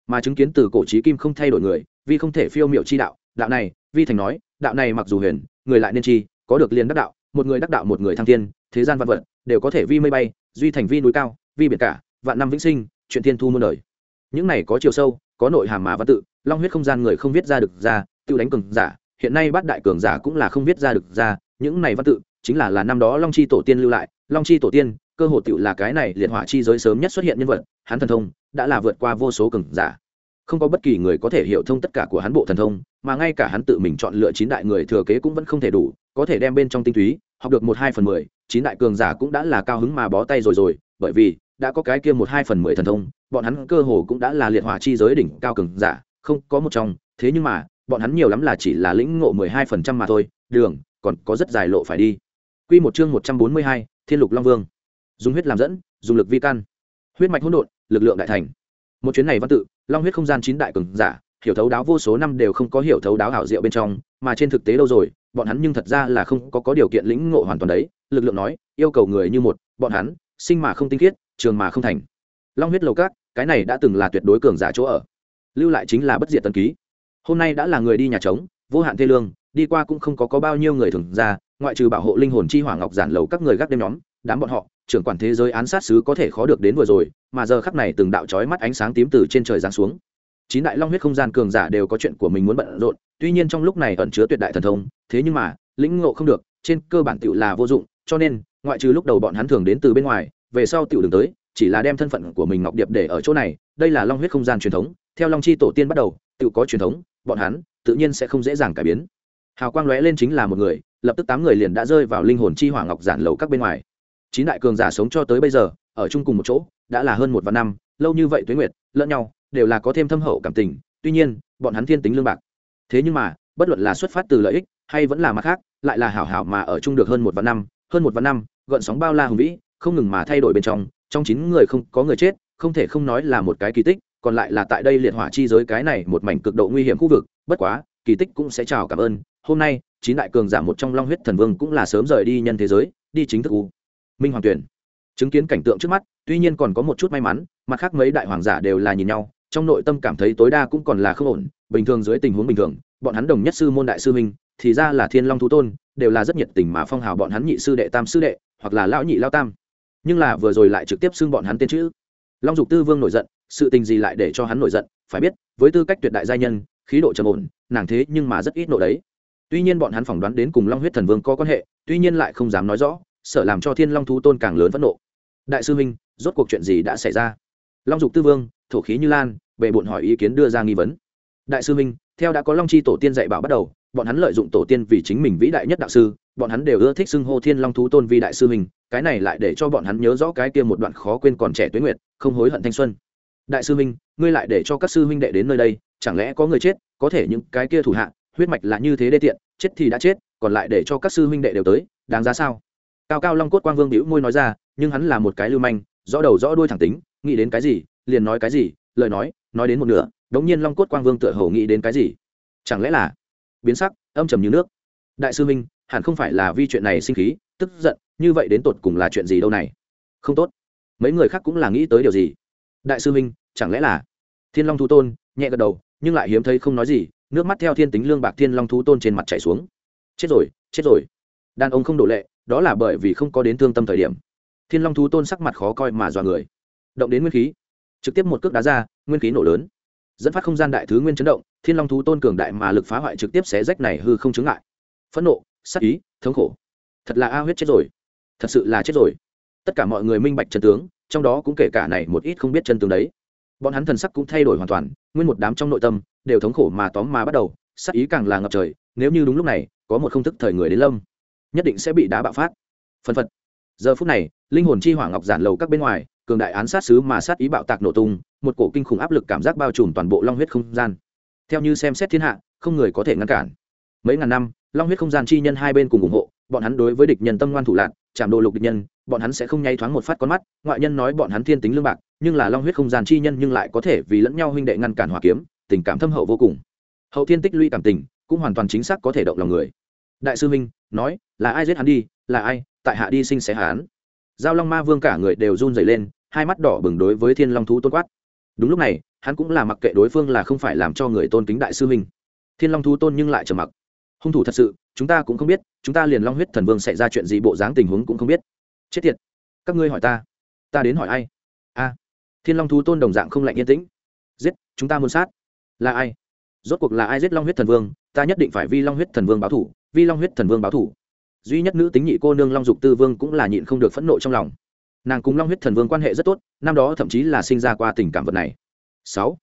Mà chứng kiến từ cổ trí kim không thay đổi người Vi không thể phiêu miệu chi đạo đạo này, vi thành nói, đạo này mặc dù huyền, người lại nên chi, có được liền đắc đạo, một người đắc đạo một người thăng thiên, thế gian văn vật đều có thể vi mây bay, duy thành vi núi cao, vi biển cả, vạn năm vĩnh sinh, chuyện thiên thu muôn đời. Những này có chiều sâu, có nội hàm mà văn tự, long huyết không gian người không viết ra được ra, tự đánh cường giả, hiện nay bát đại cường giả cũng là không viết ra được ra, những này văn tự chính là là năm đó long chi tổ tiên lưu lại, long chi tổ tiên, cơ hội tựu là cái này liệt hỏa chi giới sớm nhất xuất hiện nhân vật, hắn thần thông đã là vượt qua vô số cường giả không có bất kỳ người có thể hiểu thông tất cả của hắn bộ thần thông, mà ngay cả hắn tự mình chọn lựa chín đại người thừa kế cũng vẫn không thể đủ, có thể đem bên trong tinh túy, học được một hai phần mười, chín đại cường giả cũng đã là cao hứng mà bó tay rồi rồi, bởi vì, đã có cái kia một hai phần mười thần thông, bọn hắn cơ hồ cũng đã là liệt hỏa chi giới đỉnh cao cường giả, không có một trong, thế nhưng mà, bọn hắn nhiều lắm là chỉ là lĩnh ngộ mười hai phần trăm mà thôi, đường, còn có rất dài lộ phải đi. Quy một chương một trăm bốn mươi hai, thiên lục long vương. Dùng huyết làm dẫn, dùng lực vi căn huyết mạch hỗn độn, lực lượng đại thành. Một chuyến này văn tự long huyết không gian chín đại cường giả, hiểu thấu đáo vô số năm đều không có hiểu thấu đáo hảo diệu bên trong, mà trên thực tế đâu rồi, bọn hắn nhưng thật ra là không có có điều kiện lĩnh ngộ hoàn toàn đấy, lực lượng nói, yêu cầu người như một, bọn hắn, sinh mà không tinh khiết, trường mà không thành. Long huyết lầu cát cái này đã từng là tuyệt đối cường giả chỗ ở. Lưu lại chính là bất diệt tân ký. Hôm nay đã là người đi nhà trống, vô hạn thê lương, đi qua cũng không có có bao nhiêu người thường ra, ngoại trừ bảo hộ linh hồn chi hỏa ngọc giản lầu các người gác đêm nhóm đám bọn họ, trưởng quản thế giới án sát sứ có thể khó được đến vừa rồi, mà giờ khắc này từng đạo chói mắt ánh sáng tím từ trên trời giáng xuống. Chín đại long huyết không gian cường giả đều có chuyện của mình muốn bận rộn, tuy nhiên trong lúc này ẩn chứa tuyệt đại thần thông, thế nhưng mà, lĩnh ngộ không được, trên cơ bản tựu là vô dụng, cho nên, ngoại trừ lúc đầu bọn hắn thường đến từ bên ngoài, về sau tựu đường tới, chỉ là đem thân phận của mình ngọc điệp để ở chỗ này, đây là long huyết không gian truyền thống, theo long chi tổ tiên bắt đầu, tựu có truyền thống, bọn hắn, tự nhiên sẽ không dễ dàng cải biến. Hào quang lóe lên chính là một người, lập tức tám người liền đã rơi vào linh hồn chi hỏa ngọc giản lầu các bên ngoài chín đại cường giả sống cho tới bây giờ, ở chung cùng một chỗ, đã là hơn một vạn năm, lâu như vậy tuế nguyệt, lẫn nhau, đều là có thêm thâm hậu cảm tình, tuy nhiên, bọn hắn thiên tính lương bạc. Thế nhưng mà, bất luận là xuất phát từ lợi ích, hay vẫn là mặt khác, lại là hảo hảo mà ở chung được hơn một vạn năm, hơn một vạn năm, gợn sóng bao la hùng vĩ, không ngừng mà thay đổi bên trong trong chín người không có người chết, không thể không nói là một cái kỳ tích, còn lại là tại đây liệt hỏa chi giới cái này một mảnh cực độ nguy hiểm khu vực, bất quá, kỳ tích cũng sẽ chào cảm ơn. Hôm nay, chín đại cường giả một trong long huyết thần vương cũng là sớm rời đi nhân thế giới, đi chính thức u minh hoàng tuyển. Chứng kiến cảnh tượng trước mắt, tuy nhiên còn có một chút may mắn, mặt khác mấy đại hoàng giả đều là nhìn nhau, trong nội tâm cảm thấy tối đa cũng còn là không ổn, bình thường dưới tình huống bình thường, bọn hắn đồng nhất sư môn đại sư minh thì ra là thiên long thú tôn, đều là rất nhiệt tình mà phong hào bọn hắn nhị sư đệ, tam sư đệ, hoặc là lão nhị lao tam. Nhưng là vừa rồi lại trực tiếp xưng bọn hắn tên chữ. Long dục tư vương nổi giận, sự tình gì lại để cho hắn nổi giận, phải biết, với tư cách tuyệt đại gia nhân, khí độ trầm ổn, nàng thế nhưng mà rất ít nộ đấy. Tuy nhiên bọn hắn phỏng đoán đến cùng long huyết thần vương có quan hệ, tuy nhiên lại không dám nói rõ sợ làm cho thiên long thú tôn càng lớn phẫn nộ. Đại sư minh rốt cuộc chuyện gì đã xảy ra? Long dục tư vương, thổ khí như lan bệ bộn hỏi ý kiến đưa ra nghi vấn. Đại sư minh theo đã có long chi tổ tiên dạy bảo bắt đầu, bọn hắn lợi dụng tổ tiên vì chính mình vĩ đại nhất đạo sư, bọn hắn đều ưa thích xưng hô thiên long thú tôn vì đại sư mình cái này lại để cho bọn hắn nhớ rõ cái kia một đoạn khó quên còn trẻ tuế nguyệt, không hối hận thanh xuân. Đại sư minh ngươi lại để cho các sư huynh đệ đến nơi đây, chẳng lẽ có người chết, có thể những cái kia thủ hạ, huyết mạch là như thế đê tiện, chết thì đã chết, còn lại để cho các sư huynh đệ đều tới, đáng giá sao? Cao cao long cốt quang vương bĩu môi nói ra, nhưng hắn là một cái lưu manh, rõ đầu rõ đuôi thẳng tính, nghĩ đến cái gì, liền nói cái gì, lời nói nói đến một nửa, đống nhiên long cốt quang vương tựa hồ nghĩ đến cái gì. Chẳng lẽ là biến sắc, âm trầm như nước? Đại sư minh, hẳn không phải là vì chuyện này sinh khí, tức giận, như vậy đến tột cùng là chuyện gì đâu này? Không tốt. Mấy người khác cũng là nghĩ tới điều gì? Đại sư minh, chẳng lẽ là thiên long thú tôn, nhẹ gật đầu, nhưng lại hiếm thấy không nói gì, nước mắt theo thiên tính lương bạc thiên long thú tôn trên mặt chảy xuống. Chết rồi chết rồi. Đàn ông không đổ lệ đó là bởi vì không có đến thương tâm thời điểm. Thiên long thú tôn sắc mặt khó coi mà dọa người. Động đến nguyên khí. Trực tiếp một cước đá ra, nguyên khí nổ lớn. Dẫn phát không gian đại thứ nguyên chấn động, thiên long thú tôn cường đại mà lực phá hoại trực tiếp xé rách này hư không chứng ngại. Phẫn nộ sắc ý, thống khổ. Thật là a huyết chết rồi. Thật sự là chết rồi. Tất cả mọi người minh bạch chân tướng, trong đó cũng kể cả này một ít không biết chân tướng đấy. Bọn hắn thần sắc cũng thay đổi hoàn toàn, nguyên một đám trong nội tâm đều thống khổ mà tóm mà bắt đầu sắc ý càng là ngập trời, nếu như đúng lúc này, có một không thức thời người đến lâm nhất định sẽ bị đá bạo phát. Phân phật. Giờ phút này, linh hồn chi hỏa ngọc giản lầu các bên ngoài, cường đại án sát sứ mà sát ý bạo tạc nổ tung, một cổ kinh khủng áp lực cảm giác bao trùm toàn bộ long huyết không gian. Theo như xem xét thiên hạ, không người có thể ngăn cản. Mấy ngàn năm, long huyết không gian chi nhân hai bên cùng ủng hộ, bọn hắn đối với địch nhân tâm ngoan thủ lạc, chạm đồ lục địch nhân, bọn hắn sẽ không nháy thoáng một phát con mắt, ngoại nhân nói bọn hắn thiên tính lương bạc, nhưng là long huyết không gian chi nhân nhưng lại có thể vì lẫn nhau huynh đệ ngăn cản hỏa kiếm, tình cảm thâm hậu vô cùng. Hậu thiên tích lũy cảm tình, cũng hoàn toàn chính xác có thể động lòng người. Đại sư minh nói, là ai giết hắn đi? Là ai? Tại hạ đi sinh xé hắn? Giao long ma vương cả người đều run rẩy lên, hai mắt đỏ bừng đối với thiên long thú tôn quát. Đúng lúc này, hắn cũng là mặc kệ đối phương là không phải làm cho người tôn kính đại sư minh thiên long thú tôn nhưng lại trầm mặc. Hung thủ thật sự, chúng ta cũng không biết, chúng ta liền long huyết thần vương xảy ra chuyện gì, bộ dáng tình huống cũng không biết. Chết tiệt, các ngươi hỏi ta ta đến hỏi ai? A. Thiên long thú tôn đồng dạng không lạnh yên tĩnh. Giết, chúng ta muốn sát. Là ai? Rốt cuộc là ai giết long huyết thần vương? Ta nhất định phải vi long huyết thần vương báo thủ vi long huyết thần vương báo thủ. Duy nhất nữ tính nhị cô nương long dục tư vương cũng là nhịn không được phẫn nộ trong lòng. Nàng cùng long huyết thần vương quan hệ rất tốt, năm đó thậm chí là sinh ra qua tình cảm vật này. Sáu.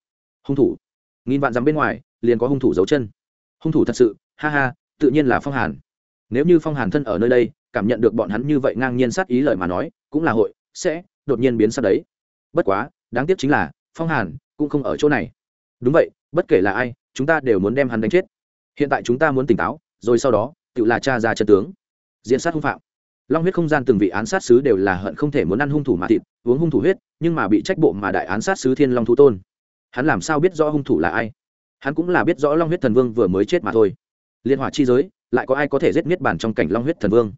Hung thủ. Nghìn vạn dặm bên ngoài, liền có hung thủ giấu chân. Hung thủ thật sự, ha ha, tự nhiên là phong hàn. Nếu như phong hàn thân ở nơi đây, cảm nhận được bọn hắn như vậy ngang nhiên sát ý lời mà nói, cũng là hội, sẽ, đột nhiên biến sát đấy. Bất quá, đáng tiếc chính là, phong hàn cũng không ở chỗ này. Đúng vậy, bất kể là ai, chúng ta đều muốn đem hắn đánh chết. Hiện tại chúng ta muốn tỉnh táo rồi sau đó, tự là cha ra chân tướng. Diễn sát hung phạm. Long huyết không gian từng vị án sát sứ đều là hận không thể muốn ăn hung thủ mà thịt, uống hung thủ huyết, nhưng mà bị trách bộ mà đại án sát sứ thiên long thú tôn. Hắn làm sao biết rõ hung thủ là ai? Hắn cũng là biết rõ long huyết thần vương vừa mới chết mà thôi. Liên hỏa chi giới, lại có ai có thể giết miết bản trong cảnh long huyết thần vương?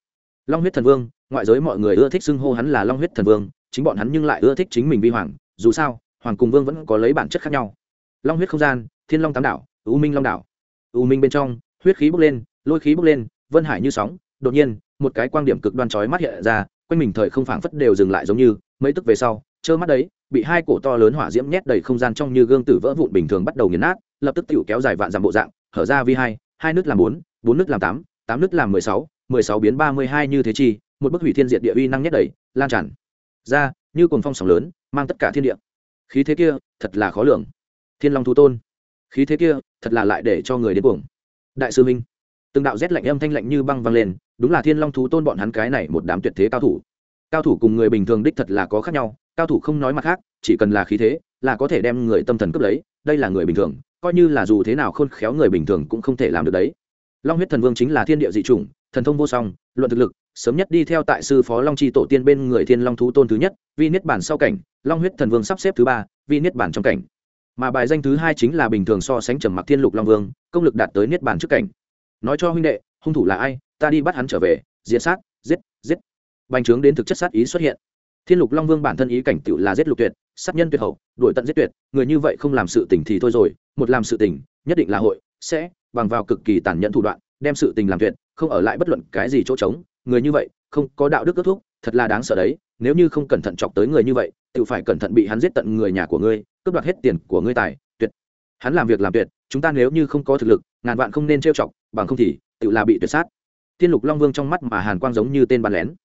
Long huyết thần vương, ngoại giới mọi người ưa thích xưng hô hắn là long huyết thần vương, chính bọn hắn nhưng lại ưa thích chính mình vi hoàng, dù sao, hoàng cùng vương vẫn có lấy bản chất khác nhau. Long huyết không gian, thiên long tám đảo, u minh long đảo. U minh bên trong, huyết khí bốc lên lôi khí bốc lên, vân hải như sóng, đột nhiên, một cái quan điểm cực đoan chói mắt hiện ra, quanh mình thời không phảng phất đều dừng lại giống như, mấy tức về sau, trơ mắt đấy, bị hai cổ to lớn hỏa diễm nhét đầy không gian trong như gương tử vỡ vụn bình thường bắt đầu nghiền nát, lập tức tựu kéo dài vạn dặm bộ dạng, hở ra vi hai hai nước làm bốn bốn nước làm tám tám nước làm mười sáu mười sáu biến ba mươi hai như thế chi, một bức hủy thiên diệt địa uy năng nhét đầy, lan tràn ra, như cồn phong sóng lớn, mang tất cả thiên địa. Khí thế kia, thật là khó lường. Thiên long thú tôn. Khí thế kia, thật là lại để cho người đến cuồng. Đại sư minh từng đạo rét lạnh âm thanh lạnh như băng vang lên, đúng là thiên long thú tôn bọn hắn cái này một đám tuyệt thế cao thủ. Cao thủ cùng người bình thường đích thật là có khác nhau, cao thủ không nói mặt khác, chỉ cần là khí thế, là có thể đem người tâm thần cướp lấy, đây là người bình thường, coi như là dù thế nào khôn khéo người bình thường cũng không thể làm được đấy. Long huyết thần vương chính là thiên địa dị chủng, thần thông vô song, luận thực lực, sớm nhất đi theo tại sư phó long chi tổ tiên bên người thiên long thú tôn thứ nhất, vi niết bản sau cảnh, long huyết thần vương sắp xếp thứ ba, vi niết bản trong cảnh. Mà bài danh thứ hai chính là bình thường so sánh trầm mặc thiên lục long vương, công lực đạt tới niết bản trước cảnh nói cho huynh đệ, hung thủ là ai, ta đi bắt hắn trở về, diệt sát, giết giết. Bành trướng đến thực chất sát ý xuất hiện. Thiên lục long vương bản thân ý cảnh tựu là giết lục tuyệt, sát nhân tuyệt hậu, đuổi tận giết tuyệt, người như vậy không làm sự tỉnh thì thôi rồi, một làm sự tỉnh nhất định là hội, sẽ, bằng vào cực kỳ tàn nhẫn thủ đoạn, đem sự tình làm tuyệt, không ở lại bất luận cái gì chỗ trống, người như vậy, không có đạo đức kết thúc, thật là đáng sợ đấy, nếu như không cẩn thận chọc tới người như vậy tự phải cẩn thận bị hắn giết tận người nhà của ngươi, cướp đoạt hết tiền của ngươi tài, tuyệt. Hắn làm việc làm tuyệt, chúng ta nếu như không có thực lực, ngàn vạn không nên trêu chọc bằng không thì tự là bị tuyệt sát. Thiên lục long vương trong mắt mà hàn quang giống như tên bắn lén.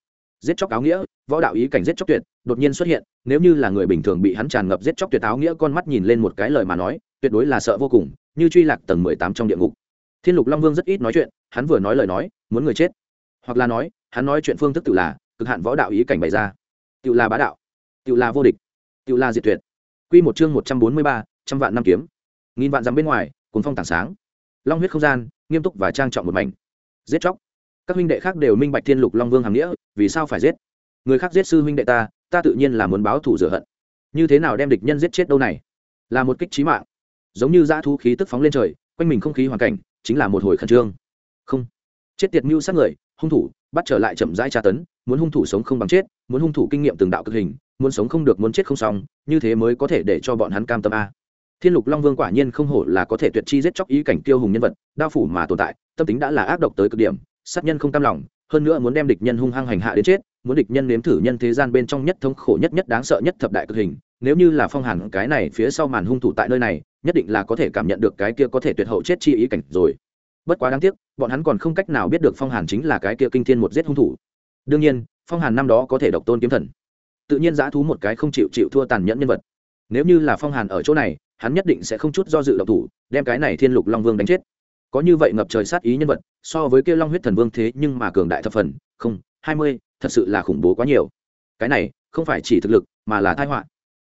Giết chóc áo nghĩa, võ đạo ý cảnh giết chóc tuyệt, đột nhiên xuất hiện, nếu như là người bình thường bị hắn tràn ngập giết chóc tuyệt áo nghĩa con mắt nhìn lên một cái lời mà nói, tuyệt đối là sợ vô cùng, như truy lạc tầng mười tám trong địa ngục. Thiên lục long vương rất ít nói chuyện, hắn vừa nói lời nói, muốn người chết. Hoặc là nói, hắn nói chuyện phương thức tự là, cực hạn võ đạo ý cảnh bày ra. Tự là bá đạo, tự là vô địch, tự là diệt tuyệt. Q một chương một trăm bốn mươi ba, trăm vạn năm kiếm. Nghìn vạn dặm bên ngoài cuốn phong tảng sáng long huyết không gian, nghiêm túc và trang trọng một mảnh. Giết chóc. Các huynh đệ khác đều minh bạch thiên lục long vương hàm nghĩa, vì sao phải giết? Người khác giết sư huynh đệ ta ta tự nhiên là muốn báo thủ rửa hận. Như thế nào đem địch nhân giết chết đâu này? Là một kích trí mạng. Giống như dã thú khí tức phóng lên trời, quanh mình không khí hoàn cảnh, chính là một hồi khẩn trương. Không. Chết tiệt mưu sát người, hung thủ, bắt trở lại chậm rãi tra tấn, muốn hung thủ sống không bằng chết, muốn hung thủ kinh nghiệm từng đạo cực hình, muốn sống không được muốn chết không xong, như thế mới có thể để cho bọn hắn cam tâm a thiên lục long vương quả nhiên không hổ là có thể tuyệt chi giết chóc ý cảnh tiêu hùng nhân vật, đao phủ mà tồn tại, tâm tính đã là ác độc tới cực điểm, sát nhân không cam lòng, hơn nữa muốn đem địch nhân hung hăng hành hạ đến chết, muốn địch nhân nếm thử nhân thế gian bên trong nhất thống khổ nhất nhất đáng sợ nhất thập đại cực hình, nếu như là phong hàn cái này phía sau màn hung thủ tại nơi này, nhất định là có thể cảm nhận được cái kia có thể tuyệt hậu chết chi ý cảnh rồi. Bất quá đáng tiếc, bọn hắn còn không cách nào biết được phong hàn chính là cái kia kinh thiên một giết hung thủ. Đương nhiên, phong hàn năm đó có thể độc tôn kiếm thần, tự nhiên giã thú một cái không chịu chịu thua tàn nhẫn nhân vật. Nếu như là phong hàn ở chỗ này hắn nhất định sẽ không chút do dự độc thủ, đem cái này thiên lục long vương đánh chết. Có như vậy ngập trời sát ý nhân vật, so với kia long huyết thần vương thế nhưng mà cường đại thập phần, không, hai mươi, thật sự là khủng bố quá nhiều. Cái này, không phải chỉ thực lực, mà là thai họa.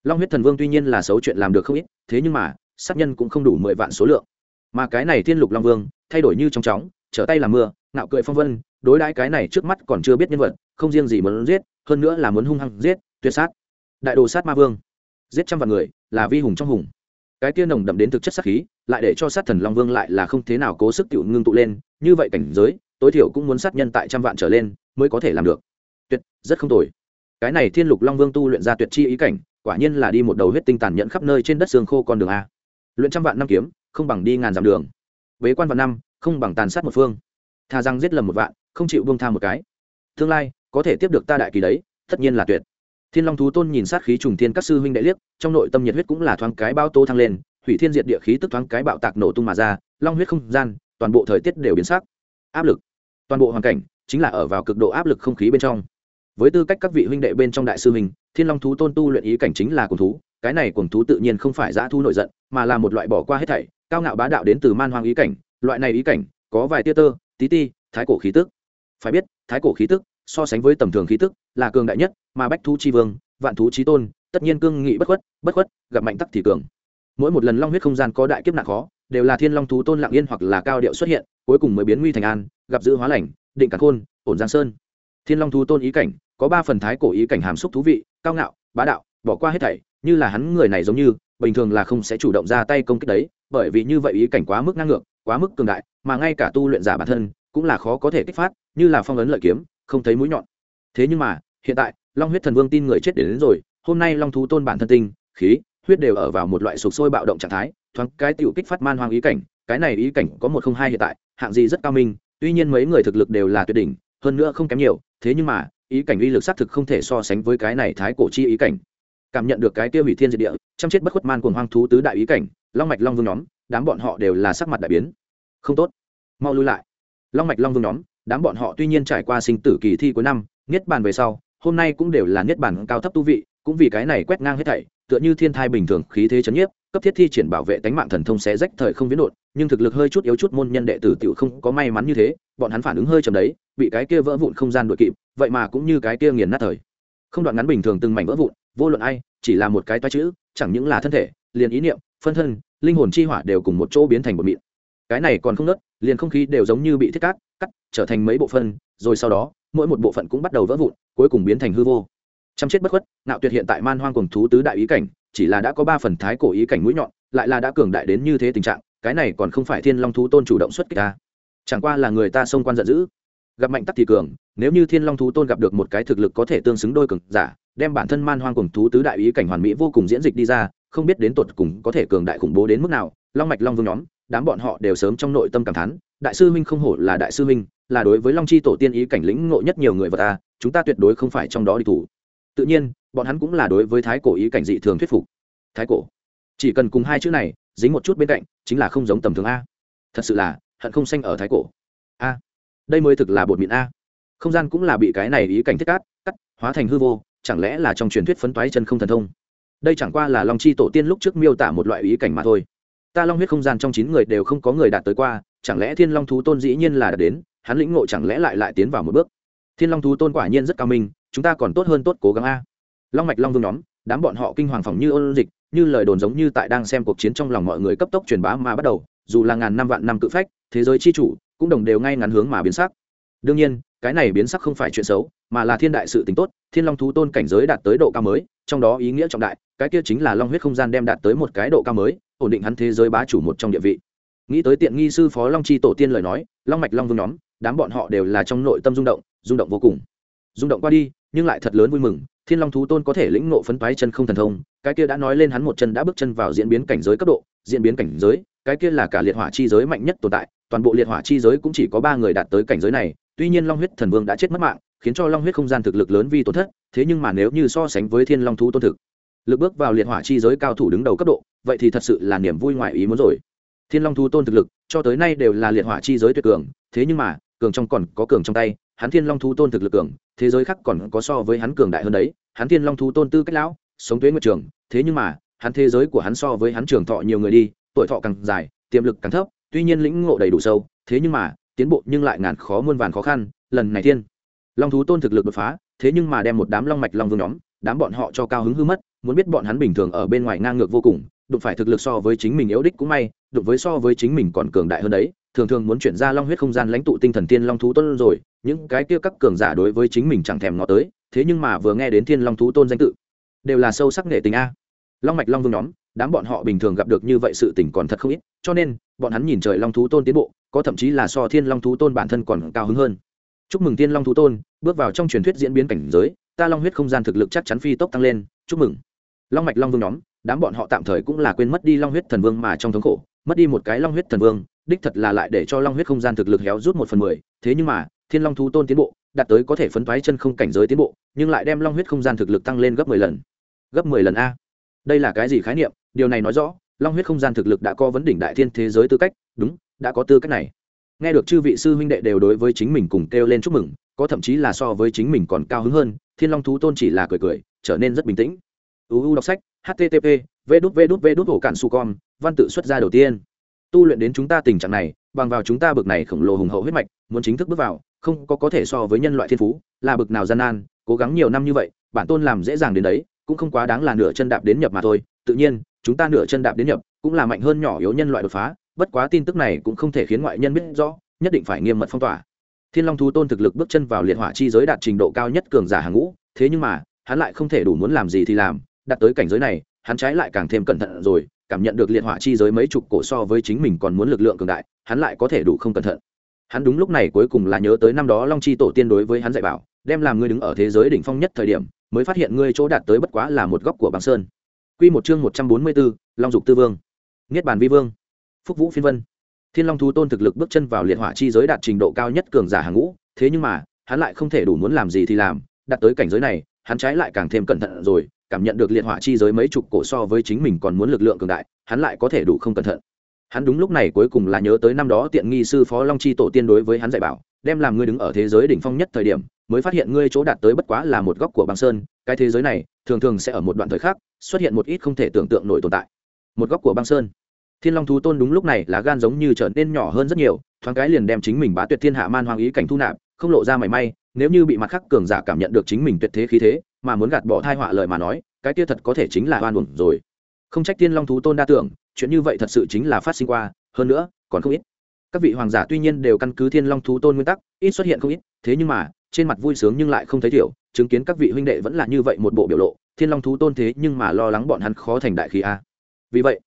Long huyết thần vương tuy nhiên là xấu chuyện làm được không ít, thế nhưng mà, sát nhân cũng không đủ mười vạn số lượng. Mà cái này thiên lục long vương, thay đổi như trong chóng, trở tay làm mưa nạo cười phong vân, đối đãi cái này trước mắt còn chưa biết nhân vật, không riêng gì muốn giết, hơn nữa là muốn hung hăng giết, tuyệt sát. Đại đồ sát ma vương. Giết trăm vạn người, là vi hùng trong hùng cái kia nồng đậm đến thực chất sát khí, lại để cho sát thần long vương lại là không thế nào cố sức tiểu ngưng tụ lên, như vậy cảnh giới, tối thiểu cũng muốn sát nhân tại trăm vạn trở lên mới có thể làm được. Tuyệt, rất không tồi. Cái này thiên lục long vương tu luyện ra tuyệt chi ý cảnh, quả nhiên là đi một đầu huyết tinh tàn nhẫn khắp nơi trên đất xương khô con đường a. Luyện trăm vạn năm kiếm, không bằng đi ngàn dặm đường. Bế quan vạn năm, không bằng tàn sát một phương. Thà rằng giết lầm một vạn, không chịu buông tha một cái. Tương lai, có thể tiếp được ta đại kỳ đấy, tất nhiên là tuyệt thiên long thú tôn nhìn sát khí trùng thiên các sư huynh đệ liếc, trong nội tâm nhiệt huyết cũng là thoáng cái bao tô thăng lên, hủy thiên diệt địa khí tức thoáng cái bạo tạc nổ tung mà ra, long huyết không gian, toàn bộ thời tiết đều biến sắc. Áp lực. Toàn bộ hoàn cảnh chính là ở vào cực độ áp lực không khí bên trong. Với tư cách các vị huynh đệ bên trong đại sư huynh, thiên long thú tôn tu luyện ý cảnh chính là cuồng thú, cái này cuồng thú tự nhiên không phải dã thu nội giận, mà là một loại bỏ qua hết thảy, cao ngạo bá đạo đến từ man hoang ý cảnh, loại này ý cảnh có vài tia tơ, tí ti, thái cổ khí tức. Phải biết, thái cổ khí tức so sánh với tầm thường khí tức, là cường đại nhất, mà bách thú chi vương, vạn thú chi tôn, tất nhiên cương nghị bất khuất bất khuất, gặp mạnh tắc thì cường. Mỗi một lần long huyết không gian có đại kiếp nạn khó, đều là thiên long thú tôn lặng yên hoặc là cao điệu xuất hiện, cuối cùng mới biến nguy thành an, gặp giữ hóa lành, định cản khôn, ổn giang sơn. Thiên long thú tôn ý cảnh, có ba phần thái cổ ý cảnh hàm xúc thú vị, cao ngạo, bá đạo, bỏ qua hết thảy, như là hắn người này giống như, bình thường là không sẽ chủ động ra tay công kích đấy, bởi vì như vậy ý cảnh quá mức ngang ngược, quá mức cường đại, mà ngay cả tu luyện giả bản thân, cũng là khó có thể kích phát, như là phong ấn lợi kiếm không thấy mũi nhọn. Thế nhưng mà hiện tại long huyết thần vương tin người chết đến, đến rồi hôm nay long thú tôn bản thân tinh khí huyết đều ở vào một loại sụp sôi bạo động trạng thái thoáng cái tiểu kích phát man hoang ý cảnh cái này ý cảnh có một không hai hiện tại hạng gì rất cao minh tuy nhiên mấy người thực lực đều là tuyệt đỉnh hơn nữa không kém nhiều thế nhưng mà ý cảnh uy lực xác thực không thể so sánh với cái này thái cổ chi ý cảnh. Cảm nhận được cái tiêu hủy thiên diệt địa chăm chết bất khuất man cuồng hoang thú tứ đại ý cảnh long mạch long vương nhóm đám bọn họ đều là sắc mặt đại biến. Không tốt. Mau lui lại. Long mạch long vương nhóm đám bọn họ tuy nhiên trải qua sinh tử kỳ thi cuối năm, niết bàn về sau, hôm nay cũng đều là niết bàn cao thấp tu vị, cũng vì cái này quét ngang hết thảy, tựa như thiên thai bình thường, khí thế chấn nhiếp, cấp thiết thi triển bảo vệ tánh mạng thần thông sẽ rách thời không biến đột nhưng thực lực hơi chút yếu chút môn nhân đệ tử tiểu không có may mắn như thế, bọn hắn phản ứng hơi chậm đấy, bị cái kia vỡ vụn không gian đội kịp, vậy mà cũng như cái kia nghiền nát thời. Không đoạn ngắn bình thường từng mảnh vỡ vụn, vô luận ai, chỉ là một cái toa chữ, chẳng những là thân thể, liền ý niệm, phân thân, linh hồn chi hỏa đều cùng một chỗ biến thành một mịn cái này còn không nớt, liền không khí đều giống như bị thiết cát, cắt, trở thành mấy bộ phân, rồi sau đó, mỗi một bộ phận cũng bắt đầu vỡ vụn, cuối cùng biến thành hư vô. Chăm chết bất khuất nạo tuyệt hiện tại man hoang cùng thú tứ đại ý cảnh, chỉ là đã có ba phần thái cổ ý cảnh mũi nhọn, lại là đã cường đại đến như thế tình trạng, cái này còn không phải thiên long thú tôn chủ động xuất kích ta. Chẳng qua là người ta xông quan giận dữ. Gặp mạnh tắc thì cường, nếu như thiên long thú tôn gặp được một cái thực lực có thể tương xứng đôi cường giả, đem bản thân man hoang cùng thú tứ đại ý cảnh hoàn mỹ vô cùng diễn dịch đi ra, không biết đến tột cùng có thể cường đại khủng bố đến mức nào, long mạch long vương nhóm đám bọn họ đều sớm trong nội tâm cảm thán, đại sư huynh không hổ là đại sư huynh, là đối với long chi tổ tiên ý cảnh lĩnh ngộ nhất nhiều người vật ta chúng ta tuyệt đối không phải trong đó đi thủ. Tự nhiên, bọn hắn cũng là đối với thái cổ ý cảnh dị thường thuyết phục. Thái cổ? Chỉ cần cùng hai chữ này dính một chút bên cạnh, chính là không giống tầm thường a. Thật sự là, hận không xanh ở thái cổ. A, đây mới thực là bột mịn a. Không gian cũng là bị cái này ý cảnh thiết cát, cắt, hóa thành hư vô, chẳng lẽ là trong truyền thuyết phấn toái chân không thần thông? Đây chẳng qua là long chi tổ tiên lúc trước miêu tả một loại ý cảnh mà thôi ta long huyết không gian trong chín người đều không có người đạt tới qua, chẳng lẽ thiên long thú tôn dĩ nhiên là đạt đến, hắn lĩnh ngộ chẳng lẽ lại lại tiến vào một bước? Thiên long thú tôn quả nhiên rất cao minh, chúng ta còn tốt hơn tốt cố gắng a. Long mạch long vương nhóm, đám bọn họ kinh hoàng phòng như ôn dịch, như lời đồn giống như tại đang xem cuộc chiến trong lòng mọi người cấp tốc truyền bá mà bắt đầu, dù là ngàn năm vạn năm cự phách, thế giới chi chủ cũng đồng đều ngay ngắn hướng mà biến sắc. Đương nhiên, cái này biến sắc không phải chuyện xấu, mà là thiên đại sự tính tốt, thiên long thú tôn cảnh giới đạt tới độ cao mới, trong đó ý nghĩa trọng đại, cái kia chính là long huyết không gian đem đạt tới một cái độ cao mới ổn định hắn thế giới bá chủ một trong địa vị. Nghĩ tới tiện nghi sư phó long chi tổ tiên lời nói, long mạch long vương nhóm, đám bọn họ đều là trong nội tâm rung động rung động vô cùng. Rung động qua đi, nhưng lại thật lớn vui mừng, thiên long thú tôn có thể lĩnh ngộ phấn toái chân không thần thông, cái kia đã nói lên hắn một chân đã bước chân vào diễn biến cảnh giới cấp độ, diễn biến cảnh giới, cái kia là cả liệt hỏa chi giới mạnh nhất tồn tại, toàn bộ liệt hỏa chi giới cũng chỉ có ba người đạt tới cảnh giới này, tuy nhiên long huyết thần vương đã chết mất mạng, khiến cho long huyết không gian thực lực lớn vi tổn thất, thế nhưng mà nếu như so sánh với thiên long thú tôn thực, lực bước vào liệt hỏa chi giới cao thủ đứng đầu cấp độ vậy thì thật sự là niềm vui ngoài ý muốn rồi. Thiên long thú tôn thực lực, cho tới nay đều là liệt hỏa chi giới tuyệt cường, thế nhưng mà, cường trong còn có cường trong tay, hắn thiên long thú tôn thực lực cường, thế giới khác còn có so với hắn cường đại hơn đấy. Hắn thiên long thú tôn tư cách lão, sống tuế nguyệt trường, thế nhưng mà, hắn thế giới của hắn so với hắn trường thọ nhiều người đi, tuổi thọ càng dài, tiềm lực càng thấp, tuy nhiên lĩnh ngộ đầy đủ sâu, thế nhưng mà, tiến bộ nhưng lại ngàn khó muôn vàn khó khăn, lần này thiên long thú tôn thực lực đột phá, thế nhưng mà đem một đám long mạch long vương nhóm, đám bọn họ cho cao hứng hư mất, muốn biết bọn hắn bình thường ở bên ngoài ngang ngược vô cùng đụng phải thực lực so với chính mình yếu đích cũng may, đụng với so với chính mình còn cường đại hơn đấy. Thường thường muốn chuyển ra long huyết không gian lãnh tụ tinh thần tiên long thú tôn rồi, những cái kia các cường giả đối với chính mình chẳng thèm ngó tới, thế nhưng mà vừa nghe đến thiên long thú tôn danh tự, đều là sâu sắc nghệ tình a. Long mạch long vương nhóm, đám bọn họ bình thường gặp được như vậy sự tình còn thật không ít, cho nên, bọn hắn nhìn trời long thú tôn tiến bộ, có thậm chí là so thiên long thú tôn bản thân còn cao hứng hơn. Chúc mừng thiên long thú tôn, bước vào trong truyền thuyết diễn biến cảnh giới, ta long huyết không gian thực lực chắc chắn phi tốc tăng lên, chúc mừng. Long mạch long vương nhóm đám bọn họ tạm thời cũng là quên mất đi long huyết thần vương mà trong thống khổ, mất đi một cái long huyết thần vương, đích thật là lại để cho long huyết không gian thực lực héo rút một phần mười. Thế nhưng mà, thiên long thú tôn tiến bộ, đạt tới có thể phấn thoái chân không cảnh giới tiến bộ, nhưng lại đem long huyết không gian thực lực tăng lên gấp mười lần. Gấp mười lần a? Đây là cái gì khái niệm? Điều này nói rõ, long huyết không gian thực lực đã có vấn đỉnh đại thiên thế giới tư cách. Đúng, đã có tư cách này. Nghe được chư vị sư huynh đệ đều đối với chính mình cùng kêu lên chúc mừng, có thậm chí là so với chính mình còn cao hứng hơn, thiên long thú tôn chỉ là cười cười, trở nên rất bình tĩnh. Uu đọc sách http v đút v đút v đút hổ cản su com, văn tự xuất ra đầu tiên. Tu luyện đến chúng ta tình trạng này, bằng vào chúng ta bực này khổng lồ hùng hậu huyết mạch, muốn chính thức bước vào, không có có thể so với nhân loại thiên phú, là bực nào gian nan, cố gắng nhiều năm như vậy, bản tôn làm dễ dàng đến đấy, cũng không quá đáng là nửa chân đạp đến nhập mà thôi. Tự nhiên, chúng ta nửa chân đạp đến nhập, cũng là mạnh hơn nhỏ yếu nhân loại đột phá, bất quá tin tức này cũng không thể khiến ngoại nhân biết rõ, nhất định phải nghiêm mật phong tỏa. Thiên long thú tôn thực lực bước chân vào liệt hỏa chi giới đạt trình độ cao nhất cường giả hàng ngũ, thế nhưng mà, hắn lại không thể đủ muốn làm gì thì làm đạt tới cảnh giới này hắn trái lại càng thêm cẩn thận rồi cảm nhận được liệt hỏa chi giới mấy chục cổ so với chính mình còn muốn lực lượng cường đại hắn lại có thể đủ không cẩn thận hắn đúng lúc này cuối cùng là nhớ tới năm đó long chi tổ tiên đối với hắn dạy bảo đem làm ngươi đứng ở thế giới đỉnh phong nhất thời điểm mới phát hiện ngươi chỗ đạt tới bất quá là một góc của băng sơn Quy một chương một trăm bốn mươi 144, Long dục tư vương. Niết bàn vi vương. Phúc vũ phiên vân. Thiên Long thú tôn thực lực bước chân vào liệt hỏa chi giới đạt trình độ cao nhất cường giả hàng ngũ, thế nhưng mà, hắn lại không thể đủ muốn làm gì thì làm, đạt tới cảnh giới này, hắn trái lại càng thêm cẩn thận rồi, cảm nhận được liệt hỏa chi giới mấy chục cổ so với chính mình còn muốn lực lượng cường đại, hắn lại có thể đủ không cẩn thận. Hắn đúng lúc này cuối cùng là nhớ tới năm đó tiện nghi sư phó Long chi tổ tiên đối với hắn dạy bảo, đem làm ngươi đứng ở thế giới đỉnh phong nhất thời điểm, mới phát hiện ngươi chỗ đạt tới bất quá là một góc của băng sơn, cái thế giới này thường thường sẽ ở một đoạn thời khắc xuất hiện một ít không thể tưởng tượng nổi tồn tại. Một góc của băng sơn. Thiên Long thú tôn đúng lúc này là gan giống như trở nên nhỏ hơn rất nhiều, thoáng cái liền đem chính mình bá tuyệt thiên hạ man hoang ý cảnh thu nạp, không lộ ra mảy may, nếu như bị mặt khắc cường giả cảm nhận được chính mình tuyệt thế khí thế, mà muốn gạt bỏ thai họa lời mà nói, cái kia thật có thể chính là oan uổng rồi. Không trách Tiên Long thú tôn đa tưởng, chuyện như vậy thật sự chính là phát sinh qua, hơn nữa, còn không ít. Các vị hoàng giả tuy nhiên đều căn cứ Thiên Long thú tôn nguyên tắc, ít xuất hiện không ít, thế nhưng mà, trên mặt vui sướng nhưng lại không thấy thiểu, chứng kiến các vị huynh đệ vẫn là như vậy một bộ biểu lộ, Thiên Long thú tôn thế nhưng mà lo lắng bọn hắn khó thành đại khí a. Vì vậy,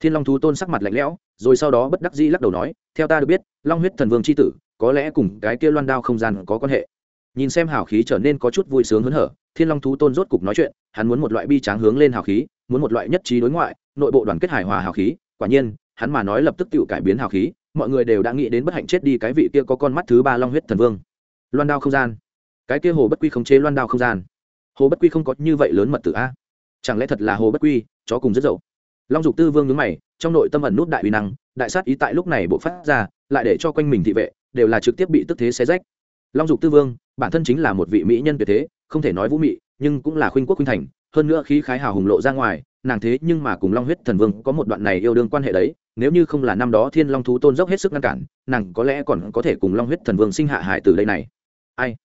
Thiên Long thú tôn sắc mặt lạnh lẽo, rồi sau đó bất đắc dĩ lắc đầu nói, theo ta được biết, Long huyết thần vương chi tử, có lẽ cùng cái kia loan đao không gian có quan hệ nhìn xem hào khí trở nên có chút vui sướng hớn hở thiên long thú tôn rốt cục nói chuyện, hắn muốn một loại bi tráng hướng lên hào khí, muốn một loại nhất trí đối ngoại, nội bộ đoàn kết hài hòa hào khí. Quả nhiên, hắn mà nói lập tức tự cải biến hào khí, mọi người đều đã nghĩ đến bất hạnh chết đi cái vị kia có con mắt thứ ba long huyết thần vương. Loan đao không gian. Cái kia hồ bất quy khống chế loan đao không gian. Hồ bất quy không có như vậy lớn mật tử a. Chẳng lẽ thật là hồ bất quy, chó cùng rất dậu? Long dục tư vương nhướng mày, trong nội tâm ẩn nút đại uy năng, đại sát ý tại lúc này bộ phát ra, lại để cho quanh mình thị vệ, đều là trực tiếp bị tức thế xé rách. Long dục tư vương, bản thân chính là một vị mỹ nhân tuyệt thế không thể nói vũ mị, nhưng cũng là khuynh quốc khuynh thành, hơn nữa khí khái hào hùng lộ ra ngoài, nàng thế nhưng mà cùng long huyết thần vương có một đoạn này yêu đương quan hệ đấy, nếu như không là năm đó thiên long thú tôn dốc hết sức ngăn cản, nàng có lẽ còn có thể cùng long huyết thần vương sinh hạ hải từ đây này. Ai?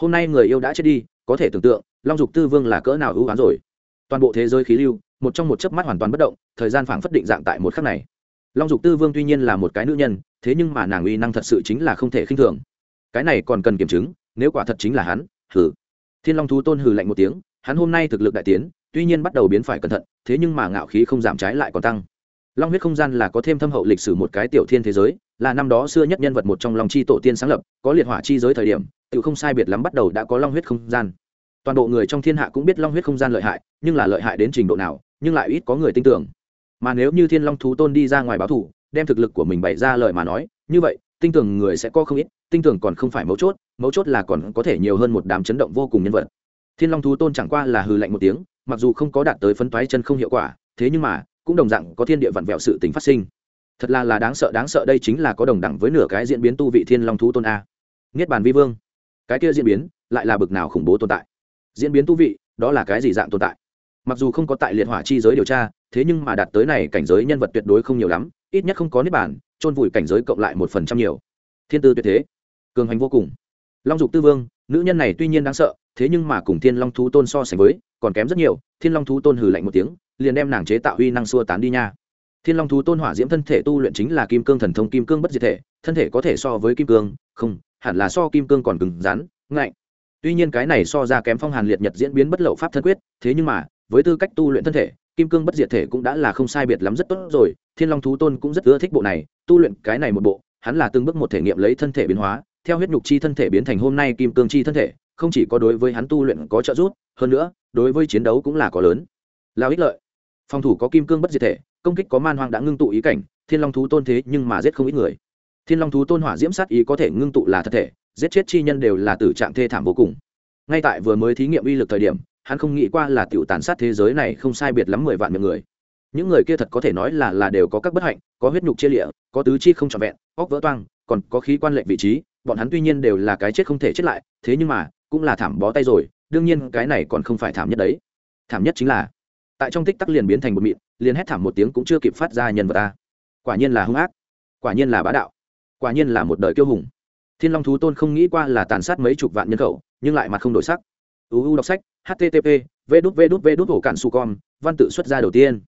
Hôm nay người yêu đã chết đi, có thể tưởng tượng, long dục tư vương là cỡ nào ưu á rồi. Toàn bộ thế giới khí lưu, một trong một chớp mắt hoàn toàn bất động, thời gian phảng phất định dạng tại một khắc này. Long dục tư vương tuy nhiên là một cái nữ nhân, thế nhưng mà nàng uy năng thật sự chính là không thể khinh thường. Cái này còn cần kiểm chứng, nếu quả thật chính là hắn thử thiên long thú tôn hừ lạnh một tiếng, hắn hôm nay thực lực đại tiến, tuy nhiên bắt đầu biến phải cẩn thận, thế nhưng mà ngạo khí không giảm trái lại còn tăng. Long huyết không gian là có thêm thâm hậu lịch sử một cái tiểu thiên thế giới, là năm đó xưa nhất nhân vật một trong long chi tổ tiên sáng lập, có liệt hỏa chi giới thời điểm, tự không sai biệt lắm bắt đầu đã có long huyết không gian. Toàn bộ người trong thiên hạ cũng biết long huyết không gian lợi hại, nhưng là lợi hại đến trình độ nào, nhưng lại ít có người tin tưởng. Mà nếu như thiên long thú tôn đi ra ngoài báo thủ đem thực lực của mình bày ra lời mà nói, như vậy, tin tưởng người sẽ có không ít, tin tưởng còn không phải mấu chốt mấu chốt là còn có thể nhiều hơn một đám chấn động vô cùng nhân vật. Thiên long thú tôn chẳng qua là hừ lạnh một tiếng mặc dù không có đạt tới phấn toái chân không hiệu quả thế nhưng mà cũng đồng dạng có thiên địa vặn vẹo sự tính phát sinh. Thật là là đáng sợ đáng sợ đây chính là có đồng đẳng với nửa cái diễn biến tu vị thiên long thú tôn a. Niết bàn vi vương. Cái kia diễn biến lại là bực nào khủng bố tồn tại. Diễn biến tu vị đó là cái gì dạng tồn tại? Mặc dù không có tại liệt hỏa chi giới điều tra thế nhưng mà đạt tới này cảnh giới nhân vật tuyệt đối không nhiều lắm ít nhất không có niết Bàn, chôn vùi cảnh giới cộng lại một phần trăm nhiều. Thiên tư tuyệt thế. Cường hành vô cùng long dục tư vương, nữ nhân này tuy nhiên đáng sợ, thế nhưng mà cùng thiên long thú tôn so sánh với, còn kém rất nhiều, thiên long thú tôn hừ lạnh một tiếng, liền đem nàng chế tạo uy năng xua tán đi nha. Thiên long thú tôn hỏa diễm thân thể tu luyện chính là kim cương thần thông, kim cương bất diệt thể, thân thể có thể so với kim cương, không, hẳn là so kim cương còn cứng rắn, ngạnh. Tuy nhiên cái này so ra kém phong hàn liệt nhật diễn biến bất lậu pháp thân quyết, thế nhưng mà, với tư cách tu luyện thân thể, kim cương bất diệt thể cũng đã là không sai biệt lắm rất tốt rồi, thiên long thú tôn cũng rất ưa thích bộ này, tu luyện cái này một bộ, hắn là từng bước một thể nghiệm lấy thân thể biến hóa theo huyết nhục chi thân thể biến thành hôm nay kim cương chi thân thể, không chỉ có đối với hắn tu luyện có trợ giúp, hơn nữa, đối với chiến đấu cũng là có lớn. Lao ích lợi. Phòng thủ có kim cương bất diệt thể, công kích có man hoang đã ngưng tụ ý cảnh, thiên long thú tôn thế nhưng mà giết không ít người. Thiên long thú tôn hỏa diễm sát ý có thể ngưng tụ là thật thể, giết chết chi nhân đều là tử trạng thê thảm vô cùng. Ngay tại vừa mới thí nghiệm uy lực thời điểm, hắn không nghĩ qua là tiểu tàn sát thế giới này không sai biệt lắm mười vạn miệng người. Những người kia thật có thể nói là là đều có các bất hạnh, có huyết nhục chia lịa, có tứ chi không trọn vẹn, óc vỡ toang, còn có khí quan lệnh vị trí bọn hắn tuy nhiên đều là cái chết không thể chết lại thế nhưng mà cũng là thảm bó tay rồi đương nhiên cái này còn không phải thảm nhất đấy thảm nhất chính là tại trong tích tắc liền biến thành một mịn liền hét thảm một tiếng cũng chưa kịp phát ra nhân vật ta quả nhiên là hung ác quả nhiên là bá đạo quả nhiên là một đời kiêu hùng thiên long thú tôn không nghĩ qua là tàn sát mấy chục vạn nhân khẩu nhưng lại mặt không đổi sắc uu đọc sách http v đút v đút v đút hổ cản su con văn tự xuất ra đầu tiên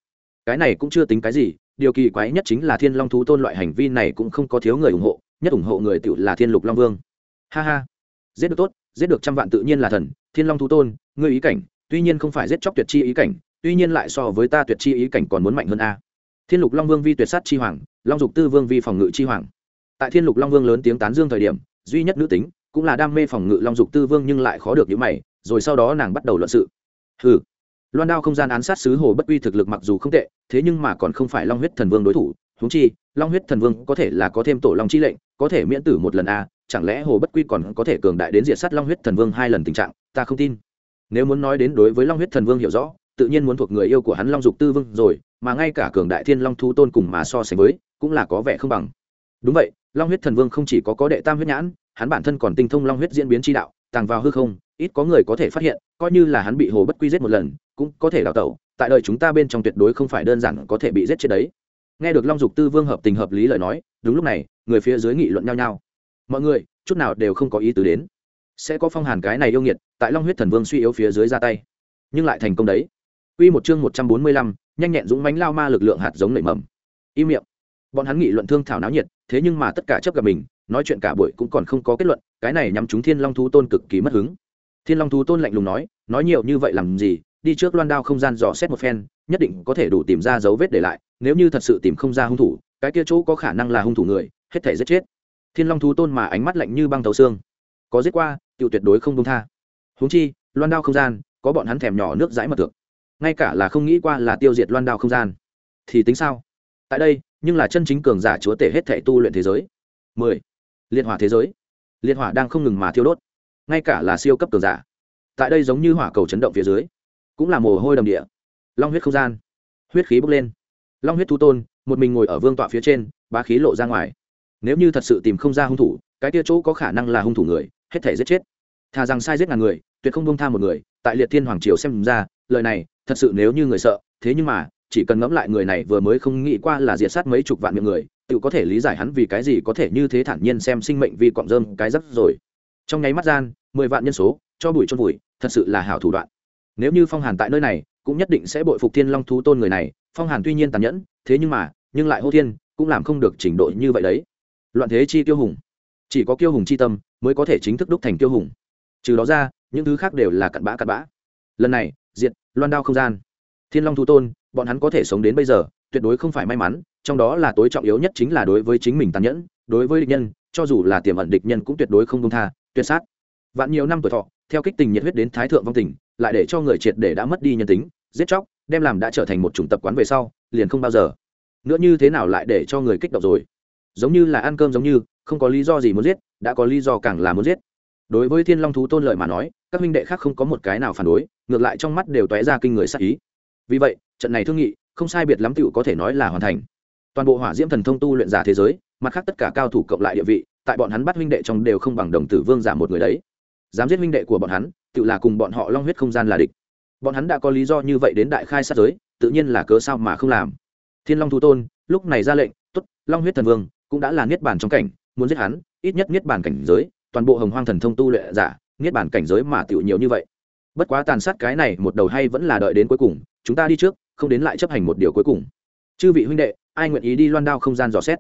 cái này cũng chưa tính cái gì điều kỳ quái nhất chính là thiên long thú tôn loại hành vi này cũng không có thiếu người ủng hộ nhất ủng hộ người tự là thiên lục long vương. Ha ha. Giết được tốt, giết được trăm vạn tự nhiên là thần, thiên long thú tôn, ngươi ý cảnh, tuy nhiên không phải giết chóc tuyệt chi ý cảnh, tuy nhiên lại so với ta tuyệt chi ý cảnh còn muốn mạnh hơn a. Thiên lục long vương vi tuyệt sát chi hoàng, long dục tư vương vi phòng ngự chi hoàng. Tại thiên lục long vương lớn tiếng tán dương thời điểm, duy nhất nữ tính cũng là đam mê phòng ngự long dục tư vương nhưng lại khó được những mày, rồi sau đó nàng bắt đầu luận sự. Hừ. Loan đao không gian án sát sứ hồ bất quy thực lực mặc dù không tệ, thế nhưng mà còn không phải long huyết thần vương đối thủ húng chi, long huyết thần vương có thể là có thêm tổ long chi lệnh có thể miễn tử một lần a chẳng lẽ hồ bất quy còn có thể cường đại đến diệt sát long huyết thần vương hai lần tình trạng, ta không tin. Nếu muốn nói đến đối với long huyết thần vương hiểu rõ, tự nhiên muốn thuộc người yêu của hắn long dục tư vương rồi, mà ngay cả cường đại thiên long thu tôn cùng mà so sánh với, cũng là có vẻ không bằng. Đúng vậy, long huyết thần vương không chỉ có có đệ tam huyết nhãn, hắn bản thân còn tinh thông long huyết diễn biến chi đạo, tàng vào hư không, ít có người có thể phát hiện, coi như là hắn bị hồ bất quy giết một lần, cũng có thể đào tẩu, tại đời chúng ta bên trong tuyệt đối không phải đơn giản có thể bị giết chết đấy. Nghe được long dục tư vương hợp tình hợp lý lời nói, đúng lúc này người phía dưới nghị luận nhau nhau mọi người chút nào đều không có ý tứ đến sẽ có phong hàn cái này yêu nghiệt tại long huyết thần vương suy yếu phía dưới ra tay nhưng lại thành công đấy Quy một chương một trăm bốn mươi lăm, nhanh nhẹn dũng mãnh lao ma lực lượng hạt giống nảy mầm. Im miệng. Bọn hắn nghị luận thương thảo náo nhiệt, thế nhưng mà tất cả chấp gặp mình, nói chuyện cả buổi cũng còn không có kết luận, cái này nhắm chúng Thiên Long thú tôn cực kỳ mất hứng. Thiên Long thú tôn lạnh lùng nói, nói nhiều như vậy làm gì, đi trước loan đao không gian dò xét một phen, nhất định có thể đủ tìm ra dấu vết để lại, nếu như thật sự tìm không ra hung thủ, cái kia chỗ có khả năng là hung thủ người, hết thể giết chết. Thiên Long thú tôn mà ánh mắt lạnh như băng tấu xương, có giết qua, tiêu tuyệt đối không buông tha. Huống chi, loan đao không gian, có bọn hắn thèm nhỏ nước dãi mà được ngay cả là không nghĩ qua là tiêu diệt loan đao không gian. Thì tính sao? Tại đây nhưng là chân chính cường giả chúa tể hết thể tu luyện thế giới. Mười. Liệt hỏa thế giới. Liệt hỏa đang không ngừng mà thiêu đốt. Ngay cả là siêu cấp cường giả. Tại đây giống như hỏa cầu chấn động phía dưới cũng là mồ hôi đầm địa. Long huyết không gian. Huyết khí bốc lên. Long huyết thu tôn một mình ngồi ở vương tọa phía trên bá khí lộ ra ngoài nếu như thật sự tìm không ra hung thủ, cái kia chỗ có khả năng là hung thủ người, hết thể giết chết. Thà rằng sai giết ngàn người, tuyệt không bông tha một người, tại liệt thiên hoàng triều xem ra, lời này, thật sự nếu như người sợ, thế nhưng mà, chỉ cần ngẫm lại người này vừa mới không nghĩ qua là diệt sát mấy chục vạn miệng người, tự có thể lý giải hắn vì cái gì có thể như thế thản nhiên xem sinh mệnh vì cọng rơm cái rắc rồi. Trong nháy mắt gian, mười vạn nhân số, cho bụi cho bụi thật sự là hảo thủ đoạn. Nếu như phong hàn tại nơi này, cũng nhất định sẽ bội phục thiên long thú tôn người này, phong hàn tuy nhiên tàn nhẫn, thế nhưng mà, nhưng lại hô thiên, cũng làm không được trình độ như vậy đấy loạn thế chi tiêu hùng. Chỉ có kiêu hùng chi tâm mới có thể chính thức đúc thành tiêu hùng. Trừ đó ra, những thứ khác đều là cặn bã cặn bã. Lần này, diệt, loan đao không gian. Thiên long thu tôn, bọn hắn có thể sống đến bây giờ, tuyệt đối không phải may mắn, trong đó là tối trọng yếu nhất chính là đối với chính mình tàn nhẫn, đối với địch nhân, cho dù là tiềm ẩn địch nhân cũng tuyệt đối không công tha, tuyệt sát. Vạn nhiều năm tuổi thọ, theo kích tình nhiệt huyết đến thái thượng vong tình lại để cho người triệt để đã mất đi nhân tính, giết chóc, đem làm đã trở thành một chủng tập quán về sau, liền không bao giờ. Nữa như thế nào lại để cho người kích động rồi? Giống như là ăn cơm giống như, không có lý do gì muốn giết, đã có lý do càng là muốn giết. Đối với thiên long thú tôn lợi mà nói, các huynh đệ khác không có một cái nào phản đối, ngược lại trong mắt đều tóe ra kinh người sắc ý. Vì vậy, trận này thương nghị, không sai biệt lắm tựu có thể nói là hoàn thành. Toàn bộ hỏa diễm thần thông tu luyện giả thế giới, mặt khác tất cả cao thủ cộng lại địa vị, tại bọn hắn bắt huynh đệ trong đều không bằng đồng tử vương giả một người đấy. Dám giết huynh đệ của bọn hắn tự là cùng bọn họ long huyết không gian là địch. Bọn hắn đã có lý do như vậy đến đại khai sát giới, tự nhiên là cớ sao mà không làm. Thiên long thú tôn, lúc này ra lệnh t ố t long huyết thần vương cũng đã là niết bàn trong cảnh, muốn giết hắn, ít nhất niết bàn cảnh giới, toàn bộ hồng hoang thần thông tu luyện giả, niết bàn cảnh giới mà tiểu nhiều như vậy. Bất quá tàn sát cái này một đầu hay vẫn là đợi đến cuối cùng, chúng ta đi trước, không đến lại chấp hành một điều cuối cùng. Chư vị huynh đệ, ai nguyện ý đi loan đao không gian dò xét?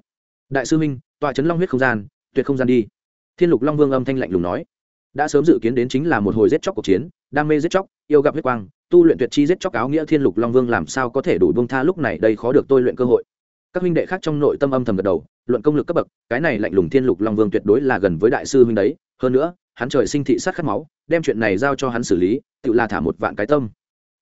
Đại sư huynh tọa trấn long huyết không gian, tuyệt không gian đi. Thiên lục long vương âm thanh lạnh lùng nói. Đã sớm dự kiến đến chính là một hồi giết chóc cuộc chiến, đam mê giết chóc, yêu gặp huyết quang, tu luyện tuyệt chi giết chóc áo nghĩa thiên lục long vương làm sao có thể đủ bông tha lúc này đây khó được tôi luyện cơ hội các huynh đệ khác trong nội tâm âm thầm gật đầu, luận công lực cấp bậc, cái này lạnh lùng thiên lục long vương tuyệt đối là gần với đại sư huynh đấy. Hơn nữa, hắn trời sinh thị sát khát máu, đem chuyện này giao cho hắn xử lý, tự là thả một vạn cái tâm.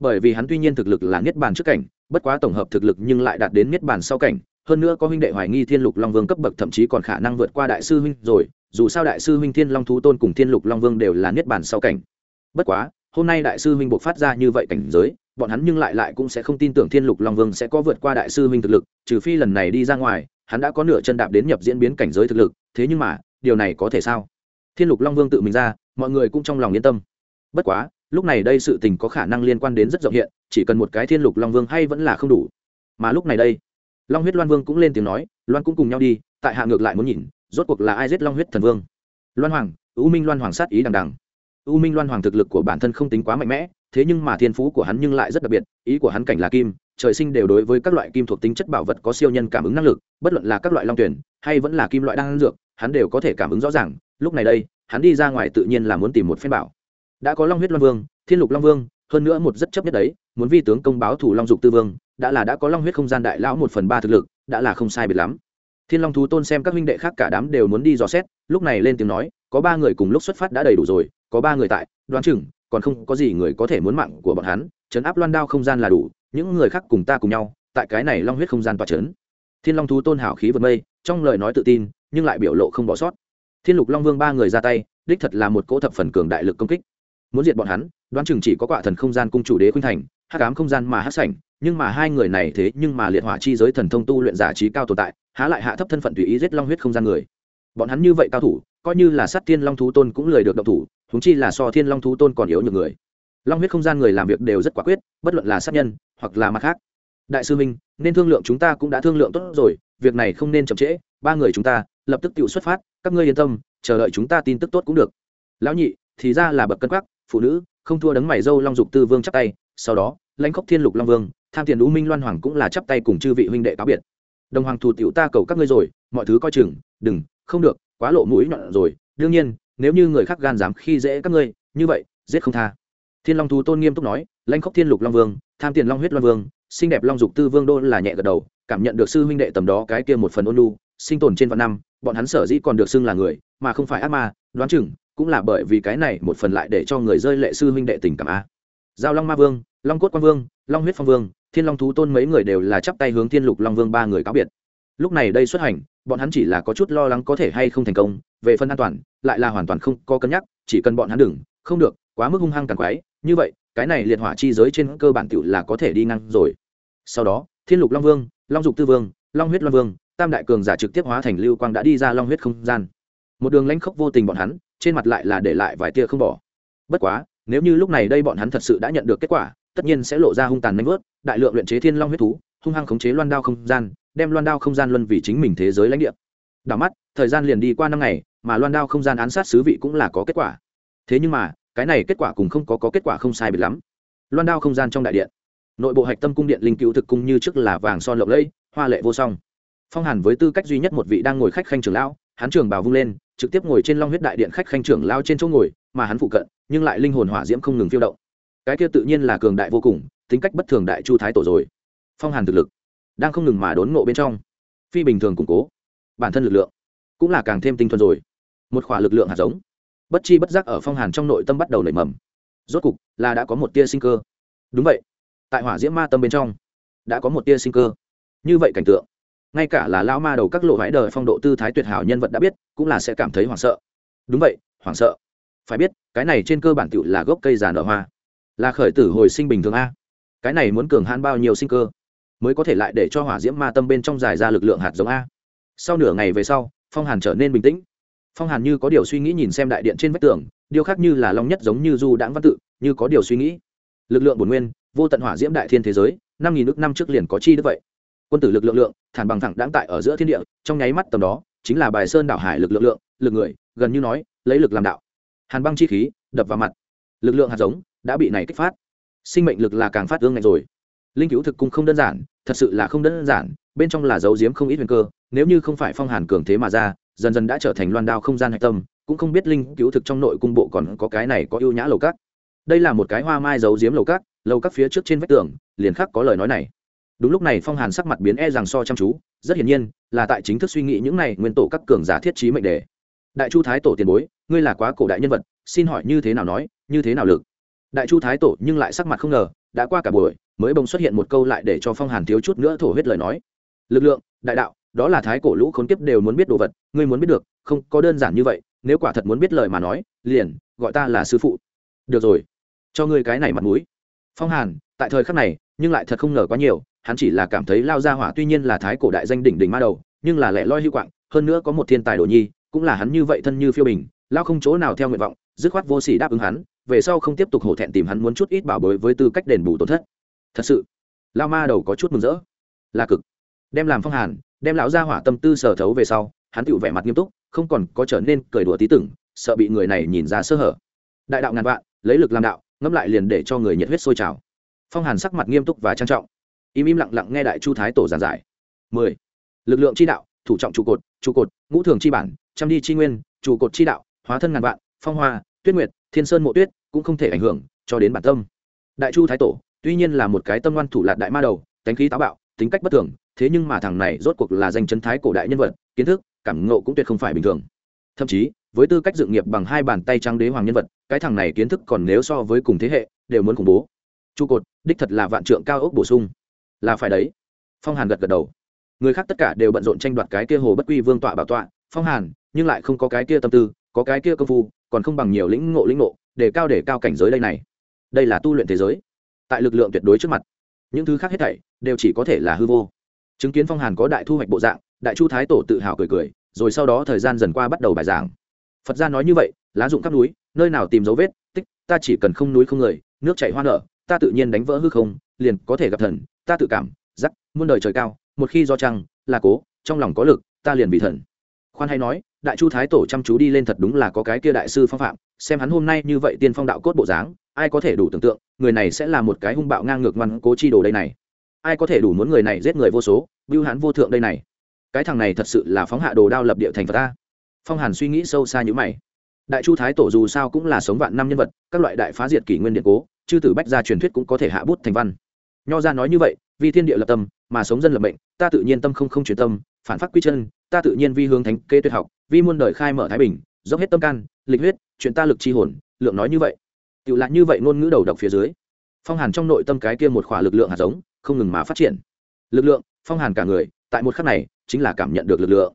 Bởi vì hắn tuy nhiên thực lực là niết bàn trước cảnh, bất quá tổng hợp thực lực nhưng lại đạt đến niết bàn sau cảnh. Hơn nữa có huynh đệ hoài nghi thiên lục long vương cấp bậc thậm chí còn khả năng vượt qua đại sư huynh rồi, dù sao đại sư huynh thiên long thú tôn cùng thiên lục long vương đều là niết bàn sau cảnh. Bất quá, hôm nay đại sư huynh buộc phát ra như vậy cảnh giới bọn hắn nhưng lại lại cũng sẽ không tin tưởng thiên lục long vương sẽ có vượt qua đại sư huynh thực lực, trừ phi lần này đi ra ngoài, hắn đã có nửa chân đạp đến nhập diễn biến cảnh giới thực lực, thế nhưng mà, điều này có thể sao? Thiên lục long vương tự mình ra, mọi người cũng trong lòng yên tâm. Bất quá, lúc này đây sự tình có khả năng liên quan đến rất rộng hiện, chỉ cần một cái thiên lục long vương hay vẫn là không đủ. Mà lúc này đây, long huyết loan vương cũng lên tiếng nói, loan cũng cùng nhau đi, tại hạ ngược lại muốn nhìn, rốt cuộc là ai giết long huyết thần vương? Loan hoàng, u minh loan hoàng sát ý đằng đằng. U minh loan hoàng thực lực của bản thân không tính quá mạnh mẽ thế nhưng mà thiên phú của hắn nhưng lại rất đặc biệt, ý của hắn cảnh là kim, trời sinh đều đối với các loại kim thuộc tính chất bảo vật có siêu nhân cảm ứng năng lực, bất luận là các loại long tuyển, hay vẫn là kim loại đan dược, hắn đều có thể cảm ứng rõ ràng, lúc này đây, hắn đi ra ngoài tự nhiên là muốn tìm một phen bảo. Đã có long huyết long vương, thiên lục long vương, hơn nữa một rất chấp nhất đấy, muốn vi tướng công báo thủ long dục tư vương, đã là đã có long huyết không gian đại lão một phần ba thực lực, đã là không sai biệt lắm. Thiên long thú tôn xem các huynh đệ khác cả đám đều muốn đi dò xét, lúc này lên tiếng nói, có ba người cùng lúc xuất phát đã đầy đủ rồi, có ba người tại, đoán chừng còn không có gì người có thể muốn mạng của bọn hắn chấn áp loan đao không gian là đủ, những người khác cùng ta cùng nhau, tại cái này long huyết không gian tỏa chấn thiên long thú tôn hảo khí vượt mây, trong lời nói tự tin, nhưng lại biểu lộ không bỏ sót. Thiên lục long vương ba người ra tay, đích thật là một cỗ thập phần cường đại lực công kích. Muốn diệt bọn hắn, đoán chừng chỉ có quạ thần không gian cung chủ đế khuynh thành, hắc ám không gian mà hắc sảnh, nhưng mà hai người này thế nhưng mà liệt hỏa chi giới thần thông tu luyện giả trí cao tồn tại, há lại hạ thấp thân phận tùy ý giết long huyết không gian người. Bọn hắn như vậy cao thủ, coi như là sát thiên long thú tôn cũng lười được động thủ huống chi là so thiên long thú tôn còn yếu nhược người. Long huyết không gian người làm việc đều rất quả quyết, bất luận là sát nhân, hoặc là mặt khác. Đại sư minh, nên thương lượng chúng ta cũng đã thương lượng tốt rồi, việc này không nên chậm trễ, ba người chúng ta, lập tức tự xuất phát, các ngươi yên tâm, chờ đợi chúng ta tin tức tốt cũng được. Lão nhị, thì ra là bậc cân quắc, phụ nữ, không thua đấng mày dâu long dục tư vương chắp tay, sau đó, lãnh khốc thiên lục long vương, tham tiền u minh loan hoàng cũng là chắp tay cùng chư vị huynh đệ cáo biệt. Đồng hoàng thủ tiểu ta cầu các ngươi rồi, mọi thứ coi chừng, đừng, không được, quá lộ mũi nhọn rồi, đương nhiên nếu như người khác gan dám khi dễ các ngươi, như vậy, giết không tha. Thiên long thú tôn nghiêm túc nói, lãnh khóc thiên lục long vương, tham tiền long huyết long vương, xinh đẹp long dục tư vương đô là nhẹ gật đầu, cảm nhận được sư huynh đệ tầm đó cái kia một phần ôn lu sinh tồn trên vạn năm, bọn hắn sở dĩ còn được xưng là người, mà không phải ác ma, đoán chừng, cũng là bởi vì cái này một phần lại để cho người rơi lệ sư huynh đệ tình cảm a. Giao long ma vương, long cốt quang vương, long huyết phong vương, thiên long thú tôn mấy người đều là chắp tay hướng thiên lục long vương ba người cáo biệt. Lúc này đây xuất hành bọn hắn chỉ là có chút lo lắng có thể hay không thành công, về phần an toàn, lại là hoàn toàn không có cân nhắc, chỉ cần bọn hắn đừng, không được, quá mức hung hăng càng quái. Như vậy, cái này liệt hỏa chi giới trên cơ bản tựu là có thể đi ngang rồi. Sau đó, thiên lục long vương, long dục tư vương, long huyết long vương, tam đại cường giả trực tiếp hóa thành lưu quang đã đi ra long huyết không gian. Một đường lãnh khốc vô tình bọn hắn, trên mặt lại là để lại vài tia không bỏ. Bất quá, nếu như lúc này đây bọn hắn thật sự đã nhận được kết quả, tất nhiên sẽ lộ ra hung tàn nanh vớt, đại lượng luyện chế thiên long huyết thú, hung hăng khống chế loan đao không gian đem loan đao không gian luân vì chính mình thế giới lãnh địa. Đảo mắt thời gian liền đi qua năm ngày mà loan đao không gian án sát sứ vị cũng là có kết quả. Thế nhưng mà cái này kết quả cũng không có, có kết quả không sai biệt lắm. Loan đao không gian trong đại điện nội bộ hạch tâm cung điện linh cựu thực cung như trước là vàng son lộng lẫy hoa lệ vô song. Phong hàn với tư cách duy nhất một vị đang ngồi khách khanh trưởng lão hắn trường bào vung lên trực tiếp ngồi trên long huyết đại điện khách khanh trưởng lao trên chỗ ngồi mà hắn phụ cận nhưng lại linh hồn hỏa diễm không ngừng phiêu động. Cái kia tự nhiên là cường đại vô cùng tính cách bất thường đại chu thái tổ rồi. Phong hàn thực lực đang không ngừng mà đốn ngộ bên trong. Phi bình thường củng cố, bản thân lực lượng cũng là càng thêm tinh thuần rồi. Một khỏa lực lượng hạt giống, bất chi bất giác ở phong hàn trong nội tâm bắt đầu nảy mầm. Rốt cục là đã có một tia sinh cơ. Đúng vậy, tại hỏa diễm ma tâm bên trong đã có một tia sinh cơ. Như vậy cảnh tượng, ngay cả là lao ma đầu các lộ vãi đời phong độ tư thái tuyệt hảo nhân vật đã biết, cũng là sẽ cảm thấy hoảng sợ. Đúng vậy, hoảng sợ. Phải biết, cái này trên cơ bản tựu là gốc cây già nở hoa, là khởi tử hồi sinh bình thường a. Cái này muốn cường hãn bao nhiêu sinh cơ? Mới có thể lại để cho hỏa diễm ma tâm bên trong dài ra lực lượng hạt giống a. Sau nửa ngày về sau, phong hàn trở nên bình tĩnh. Phong hàn như có điều suy nghĩ nhìn xem đại điện trên vách tường, điều khác như là long nhất giống như du đãng văn tự, như có điều suy nghĩ. Lực lượng bổn nguyên, vô tận hỏa diễm đại thiên thế giới, năm nghìn nước năm trước liền có chi đức vậy. Quân tử lực lượng lượng, thản bằng thẳng đáng tại ở giữa thiên địa, trong nháy mắt tầm đó, chính là bài sơn đảo hải lực lượng lượng, lực người, gần như nói, lấy lực làm đạo. Hàn băng chi khí, đập vào mặt. Lực lượng hạt giống, đã bị này kích phát. Sinh mệnh lực là càng phát ương ngạch rồi linh cứu thực cung không đơn giản, thật sự là không đơn giản, bên trong là dấu diếm không ít huyền cơ, nếu như không phải phong hàn cường thế mà ra, dần dần đã trở thành loan đao không gian hạch tâm, cũng không biết linh cứu thực trong nội cung bộ còn có cái này có ưu nhã lầu cát. Đây là một cái hoa mai dấu diếm lầu cát lầu cát phía trước trên vách tường, liền khắc có lời nói này. Đúng lúc này phong hàn sắc mặt biến e rằng so chăm chú, rất hiển nhiên, là tại chính thức suy nghĩ những này nguyên tổ các cường giả thiết trí mệnh đề. Đại chu thái tổ tiền bối, ngươi là quá cổ đại nhân vật, xin hỏi như thế nào nói, như thế nào lực? Đại chu thái tổ nhưng lại sắc mặt không ngờ, đã qua cả buổi mới bỗng xuất hiện một câu lại để cho phong hàn thiếu chút nữa thổ huyết lời nói lực lượng đại đạo đó là thái cổ lũ khốn kiếp đều muốn biết đồ vật ngươi muốn biết được không có đơn giản như vậy nếu quả thật muốn biết lời mà nói liền gọi ta là sư phụ được rồi cho ngươi cái này mặt mũi phong hàn tại thời khắc này nhưng lại thật không ngờ quá nhiều hắn chỉ là cảm thấy lao ra hỏa tuy nhiên là thái cổ đại danh đỉnh đỉnh ma đầu nhưng là lẻ loi hữu quạng hơn nữa có một thiên tài đồ nhi cũng là hắn như vậy thân như phiêu bình lao không chỗ nào theo nguyện vọng dứt khoát vô sỉ đáp ứng hắn về sau không tiếp tục hổ thẹn tìm hắn muốn chút ít bảo bối với tư cách đền bù tổn thất thật sự. Lao ma đầu có chút mừng rỡ. Là cực. Đem làm phong hàn, đem lão ra hỏa tâm tư sở thấu về sau, hắn tựu vẻ mặt nghiêm túc, không còn có trở nên cười đùa tí tưởng sợ bị người này nhìn ra sơ hở. Đại đạo ngàn vạn, lấy lực làm đạo, ngẫm lại liền để cho người nhiệt huyết sôi trào. Phong hàn sắc mặt nghiêm túc và trang trọng. Im im lặng lặng nghe đại chu thái tổ giảng giải. Mười. Lực lượng chi đạo, thủ trọng trụ cột trụ cột, ngũ thường chi bản, trăm đi chi nguyên, trụ cột chi đạo, hóa thân ngàn vạn, phong hoa, tuyết nguyệt, thiên sơn mộ tuyết, cũng không thể ảnh hưởng cho đến bản tâm. Đại chu thái tổ tuy nhiên là một cái tâm ngoan thủ lạt đại ma đầu, tánh khí táo bạo, tính cách bất thường, thế nhưng mà thằng này rốt cuộc là danh chân thái cổ đại nhân vật, kiến thức, cảm ngộ cũng tuyệt không phải bình thường. Thậm chí, với tư cách dự nghiệp bằng hai bàn tay trang đế hoàng nhân vật, cái thằng này kiến thức còn nếu so với cùng thế hệ, đều muốn khủng bố. Trụ cột, đích thật là vạn trượng cao ốc bổ sung. Là phải đấy. Phong hàn gật gật đầu. Người khác tất cả đều bận rộn tranh đoạt cái kia hồ bất quy vương tọa bảo tọa, phong hàn, nhưng lại không có cái kia tâm tư, có cái kia công phu, còn không bằng nhiều lĩnh ngộ lĩnh ngộ, để cao để cao cảnh giới đây này. Đây là tu luyện thế giới tại lực lượng tuyệt đối trước mặt. Những thứ khác hết thảy đều chỉ có thể là hư vô. Chứng kiến phong hàn có đại thu hoạch bộ dạng, đại chu thái tổ tự hào cười cười, rồi sau đó thời gian dần qua bắt đầu bài giảng. Phật gia nói như vậy, lá dụng các núi, nơi nào tìm dấu vết, tích, ta chỉ cần không núi không người, nước chảy hoa nở, ta tự nhiên đánh vỡ hư không, liền có thể gặp thần, ta tự cảm, giác, muôn đời trời cao, một khi do trăng, là cố, trong lòng có lực, ta liền bị thần. Khoan hay nói, đại chu thái tổ chăm chú đi lên thật đúng là có cái kia đại sư phong phạm, xem hắn hôm nay như vậy tiên phong đạo cốt bộ dáng ai có thể đủ tưởng tượng, người này sẽ là một cái hung bạo ngang ngược ngoan cố chi đồ đây này. Ai có thể đủ muốn người này giết người vô số, bưu hãn vô thượng đây này. Cái thằng này thật sự là phóng hạ đồ đao lập địa thành phật ta. Phong hàn suy nghĩ sâu xa như mày. Đại chu thái tổ dù sao cũng là sống vạn năm nhân vật, các loại đại phá diệt kỷ nguyên điện cố, chư tử bách gia truyền thuyết cũng có thể hạ bút thành văn. Nho ra nói như vậy, vì thiên địa lập tâm, mà sống dân lập mệnh, ta tự nhiên tâm không không truyền tâm, phản phát quy chân, ta tự nhiên vi hướng thánh kê tuyệt học, vi muôn đời khai mở thái bình, dốc hết tâm can, lịch huyết, chuyện ta lực chi hồn, lượng nói như vậy tự lại như vậy ngôn ngữ đầu độc phía dưới, phong hàn trong nội tâm cái kia một khỏa lực lượng hạt giống, không ngừng mà phát triển. Lực lượng, phong hàn cả người, tại một khắc này, chính là cảm nhận được lực lượng.